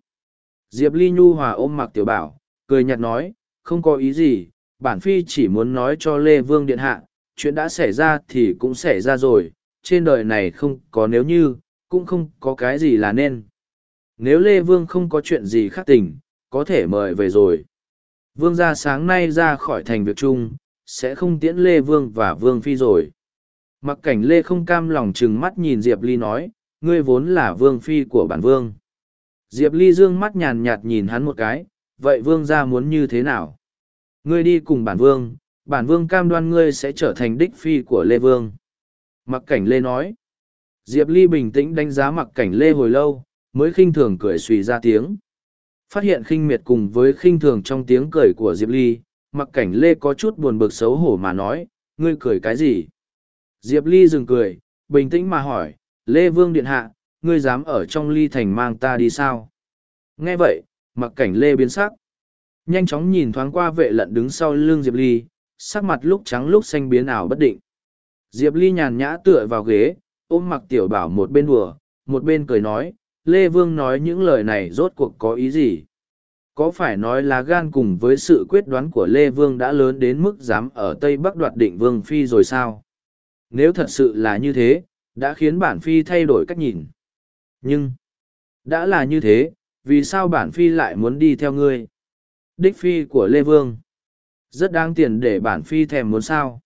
Diệp Ly nhu hòa ôm mặc tiểu bảo, cười nhạt nói, không có ý gì, bản phi chỉ muốn nói cho Lê Vương Điện Hạ, chuyện đã xảy ra thì cũng xảy ra rồi, trên đời này không có nếu như, cũng không có cái gì là nên. Nếu Lê Vương không có chuyện gì khác tình, có thể mời về rồi. Vương gia sáng nay ra khỏi thành việc chung, sẽ không tiễn Lê Vương và Vương Phi rồi. Mặc cảnh Lê không cam lòng chừng mắt nhìn Diệp Ly nói, ngươi vốn là Vương Phi của bản Vương. Diệp Ly dương mắt nhàn nhạt nhìn hắn một cái, vậy Vương gia muốn như thế nào? Ngươi đi cùng bản Vương, bản Vương cam đoan ngươi sẽ trở thành đích Phi của Lê Vương. Mặc cảnh Lê nói. Diệp Ly bình tĩnh đánh giá mặc cảnh Lê hồi lâu, mới khinh thường cười suy ra tiếng. Phát hiện khinh miệt cùng với khinh thường trong tiếng cười của Diệp Ly, mặc cảnh lê có chút buồn bực xấu hổ mà nói ngươi cười cái gì diệp ly dừng cười bình tĩnh mà hỏi lê vương điện hạ ngươi dám ở trong ly thành mang ta đi sao nghe vậy mặc cảnh lê biến sắc nhanh chóng nhìn thoáng qua vệ lận đứng sau lưng diệp ly sắc mặt lúc trắng lúc xanh biến ảo bất định diệp ly nhàn nhã tựa vào ghế ôm mặc tiểu bảo một bên đùa một bên cười nói lê vương nói những lời này rốt cuộc có ý gì có phải nói là gan cùng với sự quyết đoán của Lê Vương đã lớn đến mức dám ở Tây Bắc đoạt định Vương Phi rồi sao? Nếu thật sự là như thế, đã khiến bản Phi thay đổi cách nhìn. Nhưng, đã là như thế, vì sao bản Phi lại muốn đi theo ngươi? Đích Phi của Lê Vương. Rất đáng tiền để bản Phi thèm muốn sao.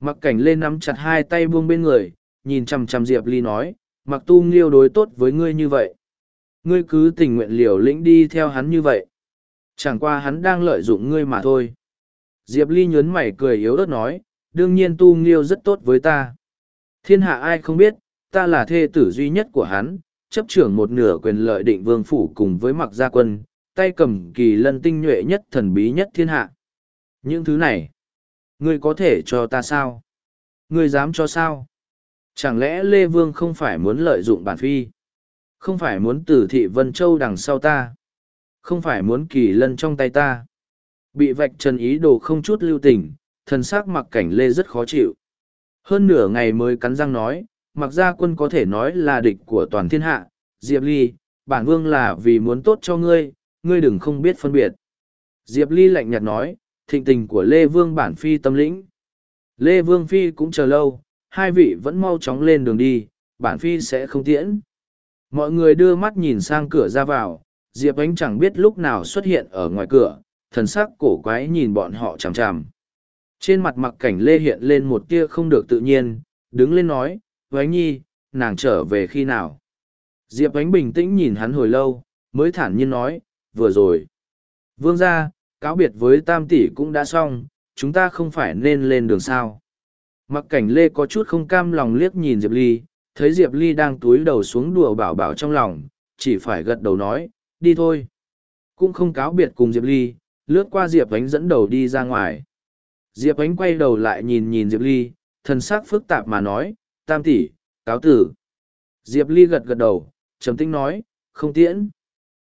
Mặc cảnh lên nắm chặt hai tay buông bên người, nhìn chằm chằm Diệp Ly nói, mặc tu nghiêu đối tốt với ngươi như vậy. Ngươi cứ tình nguyện liều lĩnh đi theo hắn như vậy. Chẳng qua hắn đang lợi dụng ngươi mà thôi. Diệp Ly nhớn mày cười yếu ớt nói, đương nhiên tu nghiêu rất tốt với ta. Thiên hạ ai không biết, ta là thê tử duy nhất của hắn, chấp trưởng một nửa quyền lợi định vương phủ cùng với mặc gia quân, tay cầm kỳ lân tinh nhuệ nhất thần bí nhất thiên hạ. Những thứ này, ngươi có thể cho ta sao? Ngươi dám cho sao? Chẳng lẽ Lê Vương không phải muốn lợi dụng bản phi? Không phải muốn tử thị Vân Châu đằng sau ta? Không phải muốn kỳ lân trong tay ta? Bị vạch trần ý đồ không chút lưu tình, thần sắc mặc cảnh Lê rất khó chịu. Hơn nửa ngày mới cắn răng nói, mặc gia quân có thể nói là địch của toàn thiên hạ, Diệp Ly, bản vương là vì muốn tốt cho ngươi, ngươi đừng không biết phân biệt. Diệp Ly lạnh nhạt nói, thịnh tình của Lê Vương bản phi tâm lĩnh. Lê Vương Phi cũng chờ lâu, hai vị vẫn mau chóng lên đường đi, bản Phi sẽ không tiễn. Mọi người đưa mắt nhìn sang cửa ra vào, Diệp Ánh chẳng biết lúc nào xuất hiện ở ngoài cửa, thần sắc cổ quái nhìn bọn họ chằm chằm. Trên mặt mặc cảnh Lê hiện lên một tia không được tự nhiên, đứng lên nói, Vánh Nhi, nàng trở về khi nào? Diệp Ánh bình tĩnh nhìn hắn hồi lâu, mới thản nhiên nói, vừa rồi. Vương ra, cáo biệt với tam tỷ cũng đã xong, chúng ta không phải nên lên đường sao. Mặc cảnh Lê có chút không cam lòng liếc nhìn Diệp Ly, thấy Diệp Ly đang túi đầu xuống đùa bảo bảo trong lòng, chỉ phải gật đầu nói, đi thôi. Cũng không cáo biệt cùng Diệp Ly, lướt qua Diệp Ánh dẫn đầu đi ra ngoài. Diệp Ánh quay đầu lại nhìn nhìn Diệp Ly, thần sắc phức tạp mà nói, tam tỷ, cáo tử. Diệp Ly gật gật đầu, trầm tĩnh nói, không tiễn.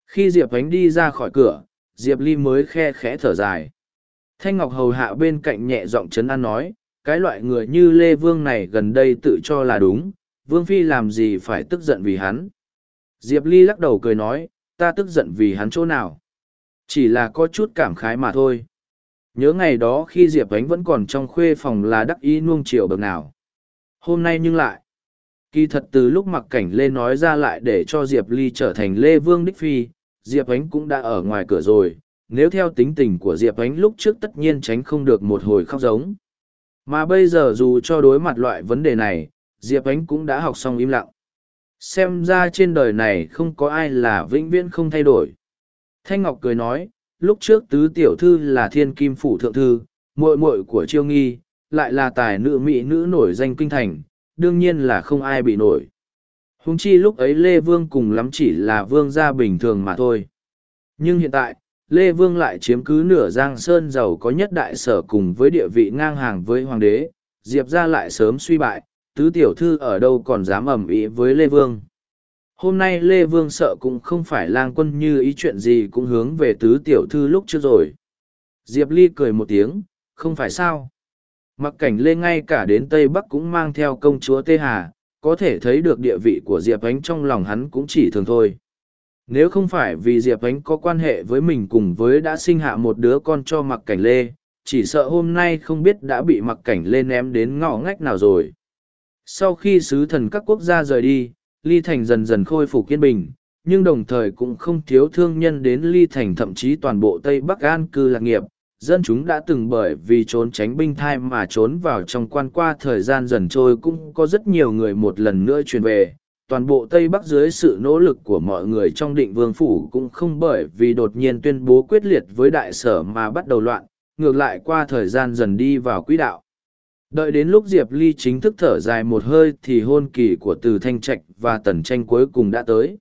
Khi Diệp Ánh đi ra khỏi cửa, Diệp Ly mới khe khẽ thở dài. Thanh Ngọc hầu hạ bên cạnh nhẹ giọng chấn an nói, cái loại người như Lê Vương này gần đây tự cho là đúng, Vương Phi làm gì phải tức giận vì hắn. Diệp Ly lắc đầu cười nói, ta tức giận vì hắn chỗ nào. Chỉ là có chút cảm khái mà thôi. Nhớ ngày đó khi Diệp Ánh vẫn còn trong khuê phòng là đắc ý nuông chiều bậc nào. Hôm nay nhưng lại. Kỳ thật từ lúc mặc cảnh Lê nói ra lại để cho Diệp Ly trở thành Lê Vương Đích Phi, Diệp Ánh cũng đã ở ngoài cửa rồi, nếu theo tính tình của Diệp Ánh lúc trước tất nhiên tránh không được một hồi khóc giống. Mà bây giờ dù cho đối mặt loại vấn đề này, Diệp Ánh cũng đã học xong im lặng. Xem ra trên đời này không có ai là vĩnh viễn không thay đổi. Thanh Ngọc cười nói, lúc trước tứ tiểu thư là thiên kim phủ thượng thư, muội muội của chiêu nghi, lại là tài nữ mỹ nữ nổi danh kinh thành, đương nhiên là không ai bị nổi. Hùng chi lúc ấy Lê Vương cùng lắm chỉ là vương gia bình thường mà thôi. Nhưng hiện tại, Lê Vương lại chiếm cứ nửa Giang Sơn giàu có nhất đại sở cùng với địa vị ngang hàng với Hoàng đế, Diệp ra lại sớm suy bại, tứ tiểu thư ở đâu còn dám ẩm ý với Lê Vương. Hôm nay Lê Vương sợ cũng không phải lang quân như ý chuyện gì cũng hướng về tứ tiểu thư lúc trước rồi. Diệp Ly cười một tiếng, không phải sao. Mặc cảnh Lê ngay cả đến Tây Bắc cũng mang theo công chúa Tê Hà, có thể thấy được địa vị của Diệp Ánh trong lòng hắn cũng chỉ thường thôi. Nếu không phải vì Diệp Ánh có quan hệ với mình cùng với đã sinh hạ một đứa con cho mặc cảnh lê, chỉ sợ hôm nay không biết đã bị mặc cảnh lê ném đến ngõ ngách nào rồi. Sau khi sứ thần các quốc gia rời đi, Ly Thành dần dần khôi phục kiên bình, nhưng đồng thời cũng không thiếu thương nhân đến Ly Thành thậm chí toàn bộ Tây Bắc An cư lạc nghiệp. Dân chúng đã từng bởi vì trốn tránh binh thai mà trốn vào trong quan qua thời gian dần trôi cũng có rất nhiều người một lần nữa truyền về, toàn bộ Tây Bắc dưới sự nỗ lực của mọi người trong định vương phủ cũng không bởi vì đột nhiên tuyên bố quyết liệt với đại sở mà bắt đầu loạn, ngược lại qua thời gian dần đi vào quỹ đạo. Đợi đến lúc Diệp Ly chính thức thở dài một hơi thì hôn kỳ của Từ Thanh Trạch và Tần Tranh cuối cùng đã tới.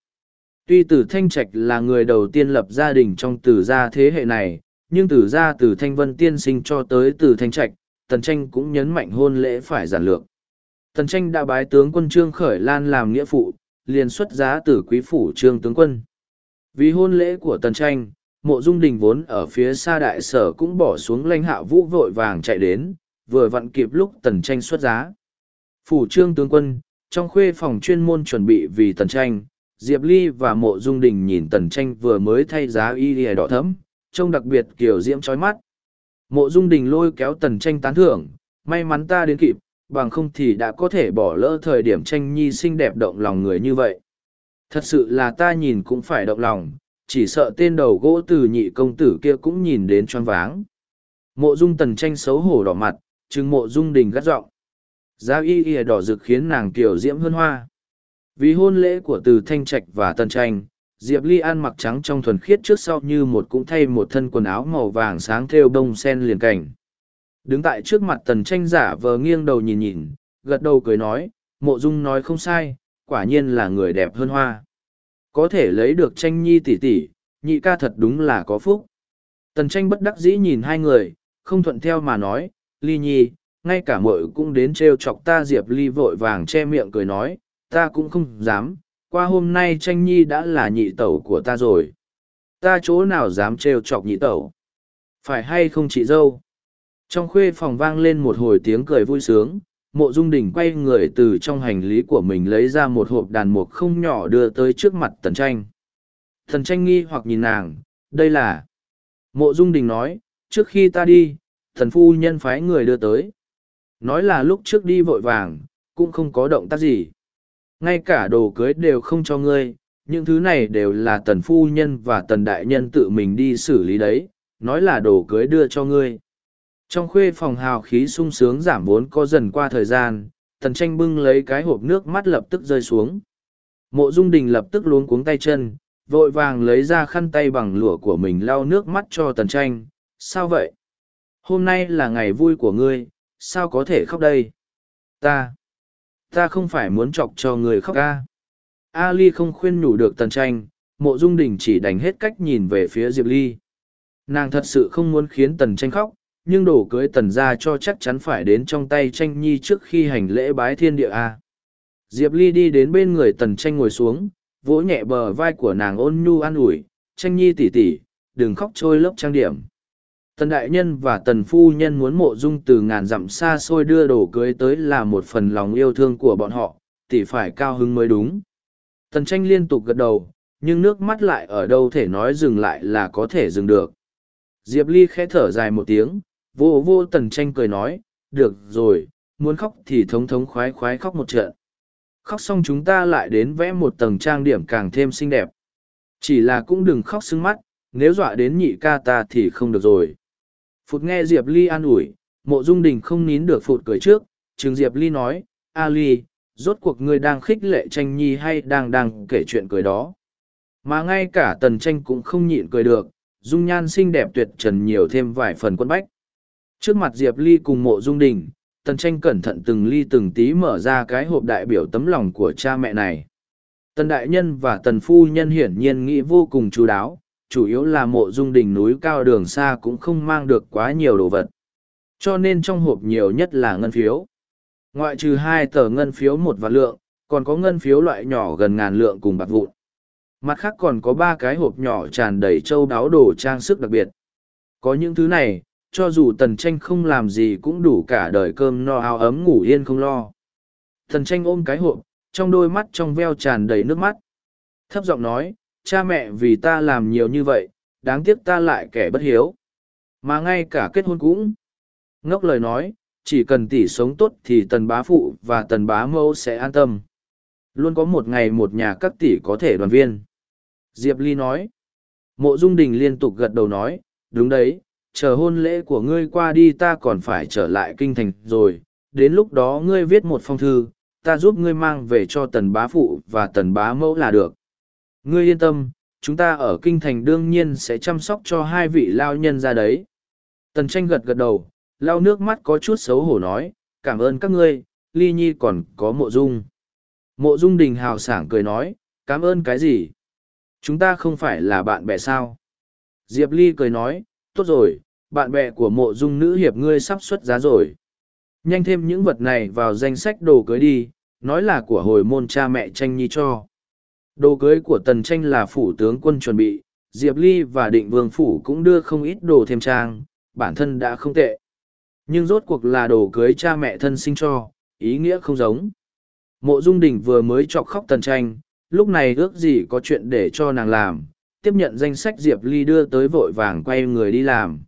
Tuy Từ Thanh Trạch là người đầu tiên lập gia đình trong Từ gia thế hệ này, nhưng Từ gia từ Thanh Vân tiên sinh cho tới Từ Thanh Trạch, Tần Tranh cũng nhấn mạnh hôn lễ phải giản lược. Tần tranh đã bái tướng quân Trương Khởi Lan làm nghĩa phụ, liền xuất giá từ quý phủ Trương tướng quân. Vì hôn lễ của tần tranh, mộ dung đình vốn ở phía xa đại sở cũng bỏ xuống lãnh hạ vũ vội vàng chạy đến, vừa vặn kịp lúc tần tranh xuất giá. Phủ Trương tướng quân, trong khuê phòng chuyên môn chuẩn bị vì tần tranh, Diệp Ly và mộ dung đình nhìn tần tranh vừa mới thay giá y lìa đỏ thẫm trông đặc biệt kiểu diễm trói mắt. Mộ dung đình lôi kéo tần tranh tán thưởng, may mắn ta đến kịp, bằng không thì đã có thể bỏ lỡ thời điểm tranh nhi xinh đẹp động lòng người như vậy. Thật sự là ta nhìn cũng phải động lòng, chỉ sợ tên đầu gỗ từ nhị công tử kia cũng nhìn đến choáng váng. Mộ dung tần tranh xấu hổ đỏ mặt, chừng mộ dung đình gắt giọng Giá y y đỏ rực khiến nàng kiểu diễm hơn hoa. Vì hôn lễ của từ thanh trạch và tần tranh, Diệp Ly ăn mặc trắng trong thuần khiết trước sau như một cũng thay một thân quần áo màu vàng sáng thêu bông sen liền cảnh. Đứng tại trước mặt tần tranh giả vờ nghiêng đầu nhìn nhìn, gật đầu cười nói, mộ dung nói không sai, quả nhiên là người đẹp hơn hoa. Có thể lấy được tranh nhi tỷ tỷ, nhị ca thật đúng là có phúc. Tần tranh bất đắc dĩ nhìn hai người, không thuận theo mà nói, ly nhi, ngay cả mội cũng đến trêu chọc ta diệp ly vội vàng che miệng cười nói, ta cũng không dám, qua hôm nay tranh nhi đã là nhị tẩu của ta rồi. Ta chỗ nào dám trêu chọc nhị tẩu? Phải hay không chị dâu? Trong khuê phòng vang lên một hồi tiếng cười vui sướng, mộ dung đình quay người từ trong hành lý của mình lấy ra một hộp đàn mục không nhỏ đưa tới trước mặt tần tranh. Thần tranh nghi hoặc nhìn nàng, đây là... Mộ dung đình nói, trước khi ta đi, thần phu nhân phái người đưa tới. Nói là lúc trước đi vội vàng, cũng không có động tác gì. Ngay cả đồ cưới đều không cho ngươi, những thứ này đều là tần phu nhân và tần đại nhân tự mình đi xử lý đấy, nói là đồ cưới đưa cho ngươi. Trong khuê phòng hào khí sung sướng giảm vốn có dần qua thời gian, tần tranh bưng lấy cái hộp nước mắt lập tức rơi xuống. Mộ dung đình lập tức luống cuống tay chân, vội vàng lấy ra khăn tay bằng lụa của mình lau nước mắt cho tần tranh. Sao vậy? Hôm nay là ngày vui của ngươi, sao có thể khóc đây? Ta, ta không phải muốn chọc cho người khóc ca. A Ly không khuyên nhủ được tần tranh, mộ dung đình chỉ đánh hết cách nhìn về phía Diệp Ly. Nàng thật sự không muốn khiến tần tranh khóc, nhưng đổ cưới tần ra cho chắc chắn phải đến trong tay tranh nhi trước khi hành lễ bái thiên địa A. Diệp Ly đi đến bên người tần tranh ngồi xuống, vỗ nhẹ bờ vai của nàng ôn nhu an ủi, tranh nhi tỉ tỉ, đừng khóc trôi lớp trang điểm. Tần đại nhân và tần phu nhân muốn mộ dung từ ngàn dặm xa xôi đưa đồ cưới tới là một phần lòng yêu thương của bọn họ, tỷ phải cao hứng mới đúng. Tần tranh liên tục gật đầu, nhưng nước mắt lại ở đâu thể nói dừng lại là có thể dừng được. Diệp Ly khẽ thở dài một tiếng, vô vô tần tranh cười nói, được rồi, muốn khóc thì thống thống khoái khoái khóc một trận. Khóc xong chúng ta lại đến vẽ một tầng trang điểm càng thêm xinh đẹp. Chỉ là cũng đừng khóc sưng mắt, nếu dọa đến nhị ca ta thì không được rồi. Phụt nghe Diệp Ly an ủi, mộ dung đình không nín được phụt cười trước, chừng Diệp Ly nói, A Ly, rốt cuộc ngươi đang khích lệ tranh nhi hay đang đang kể chuyện cười đó. Mà ngay cả tần tranh cũng không nhịn cười được, dung nhan xinh đẹp tuyệt trần nhiều thêm vài phần quân bách. Trước mặt Diệp Ly cùng mộ dung đình, tần tranh cẩn thận từng ly từng tí mở ra cái hộp đại biểu tấm lòng của cha mẹ này. Tần đại nhân và tần phu nhân hiển nhiên nghĩ vô cùng chú đáo, chủ yếu là mộ dung đỉnh núi cao đường xa cũng không mang được quá nhiều đồ vật. Cho nên trong hộp nhiều nhất là ngân phiếu. Ngoại trừ hai tờ ngân phiếu một vạn lượng, còn có ngân phiếu loại nhỏ gần ngàn lượng cùng bạc vụn. Mặt khác còn có ba cái hộp nhỏ tràn đầy châu đáo đồ trang sức đặc biệt. Có những thứ này, cho dù tần tranh không làm gì cũng đủ cả đời cơm no áo ấm ngủ yên không lo. Tần tranh ôm cái hộp, trong đôi mắt trong veo tràn đầy nước mắt. Thấp giọng nói, cha mẹ vì ta làm nhiều như vậy, đáng tiếc ta lại kẻ bất hiếu. Mà ngay cả kết hôn cũng. Ngốc lời nói, chỉ cần tỷ sống tốt thì tần bá phụ và tần bá mẫu sẽ an tâm. Luôn có một ngày một nhà các tỷ có thể đoàn viên. Diệp Ly nói. Mộ Dung Đình liên tục gật đầu nói, đúng đấy, chờ hôn lễ của ngươi qua đi ta còn phải trở lại kinh thành rồi, đến lúc đó ngươi viết một phong thư, ta giúp ngươi mang về cho tần bá phụ và tần bá mẫu là được. Ngươi yên tâm, chúng ta ở kinh thành đương nhiên sẽ chăm sóc cho hai vị lao nhân ra đấy. Tần tranh gật gật đầu, lao nước mắt có chút xấu hổ nói, cảm ơn các ngươi, ly nhi còn có mộ dung. Mộ dung đình hào sảng cười nói, cảm ơn cái gì? Chúng ta không phải là bạn bè sao? Diệp ly cười nói, tốt rồi, bạn bè của mộ dung nữ hiệp ngươi sắp xuất giá rồi. Nhanh thêm những vật này vào danh sách đồ cưới đi, nói là của hồi môn cha mẹ tranh nhi cho. Đồ cưới của tần tranh là phủ tướng quân chuẩn bị, Diệp Ly và định vương phủ cũng đưa không ít đồ thêm trang, bản thân đã không tệ. Nhưng rốt cuộc là đồ cưới cha mẹ thân sinh cho, ý nghĩa không giống. Mộ Dung Đình vừa mới chọc khóc tần tranh, lúc này ước gì có chuyện để cho nàng làm, tiếp nhận danh sách Diệp Ly đưa tới vội vàng quay người đi làm.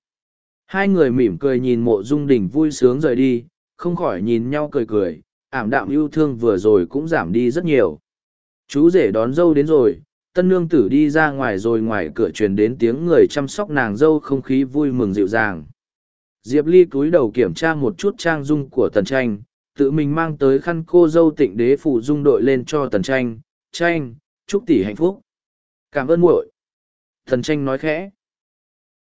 Hai người mỉm cười nhìn mộ Dung Đình vui sướng rời đi, không khỏi nhìn nhau cười cười, ảm đạm yêu thương vừa rồi cũng giảm đi rất nhiều. Chú rể đón dâu đến rồi, tân nương tử đi ra ngoài rồi ngoài cửa truyền đến tiếng người chăm sóc nàng dâu không khí vui mừng dịu dàng. Diệp Ly cúi đầu kiểm tra một chút trang dung của tần tranh, tự mình mang tới khăn cô dâu tịnh đế phụ dung đội lên cho tần tranh, tranh, chúc tỷ hạnh phúc. Cảm ơn muội. Tần tranh nói khẽ.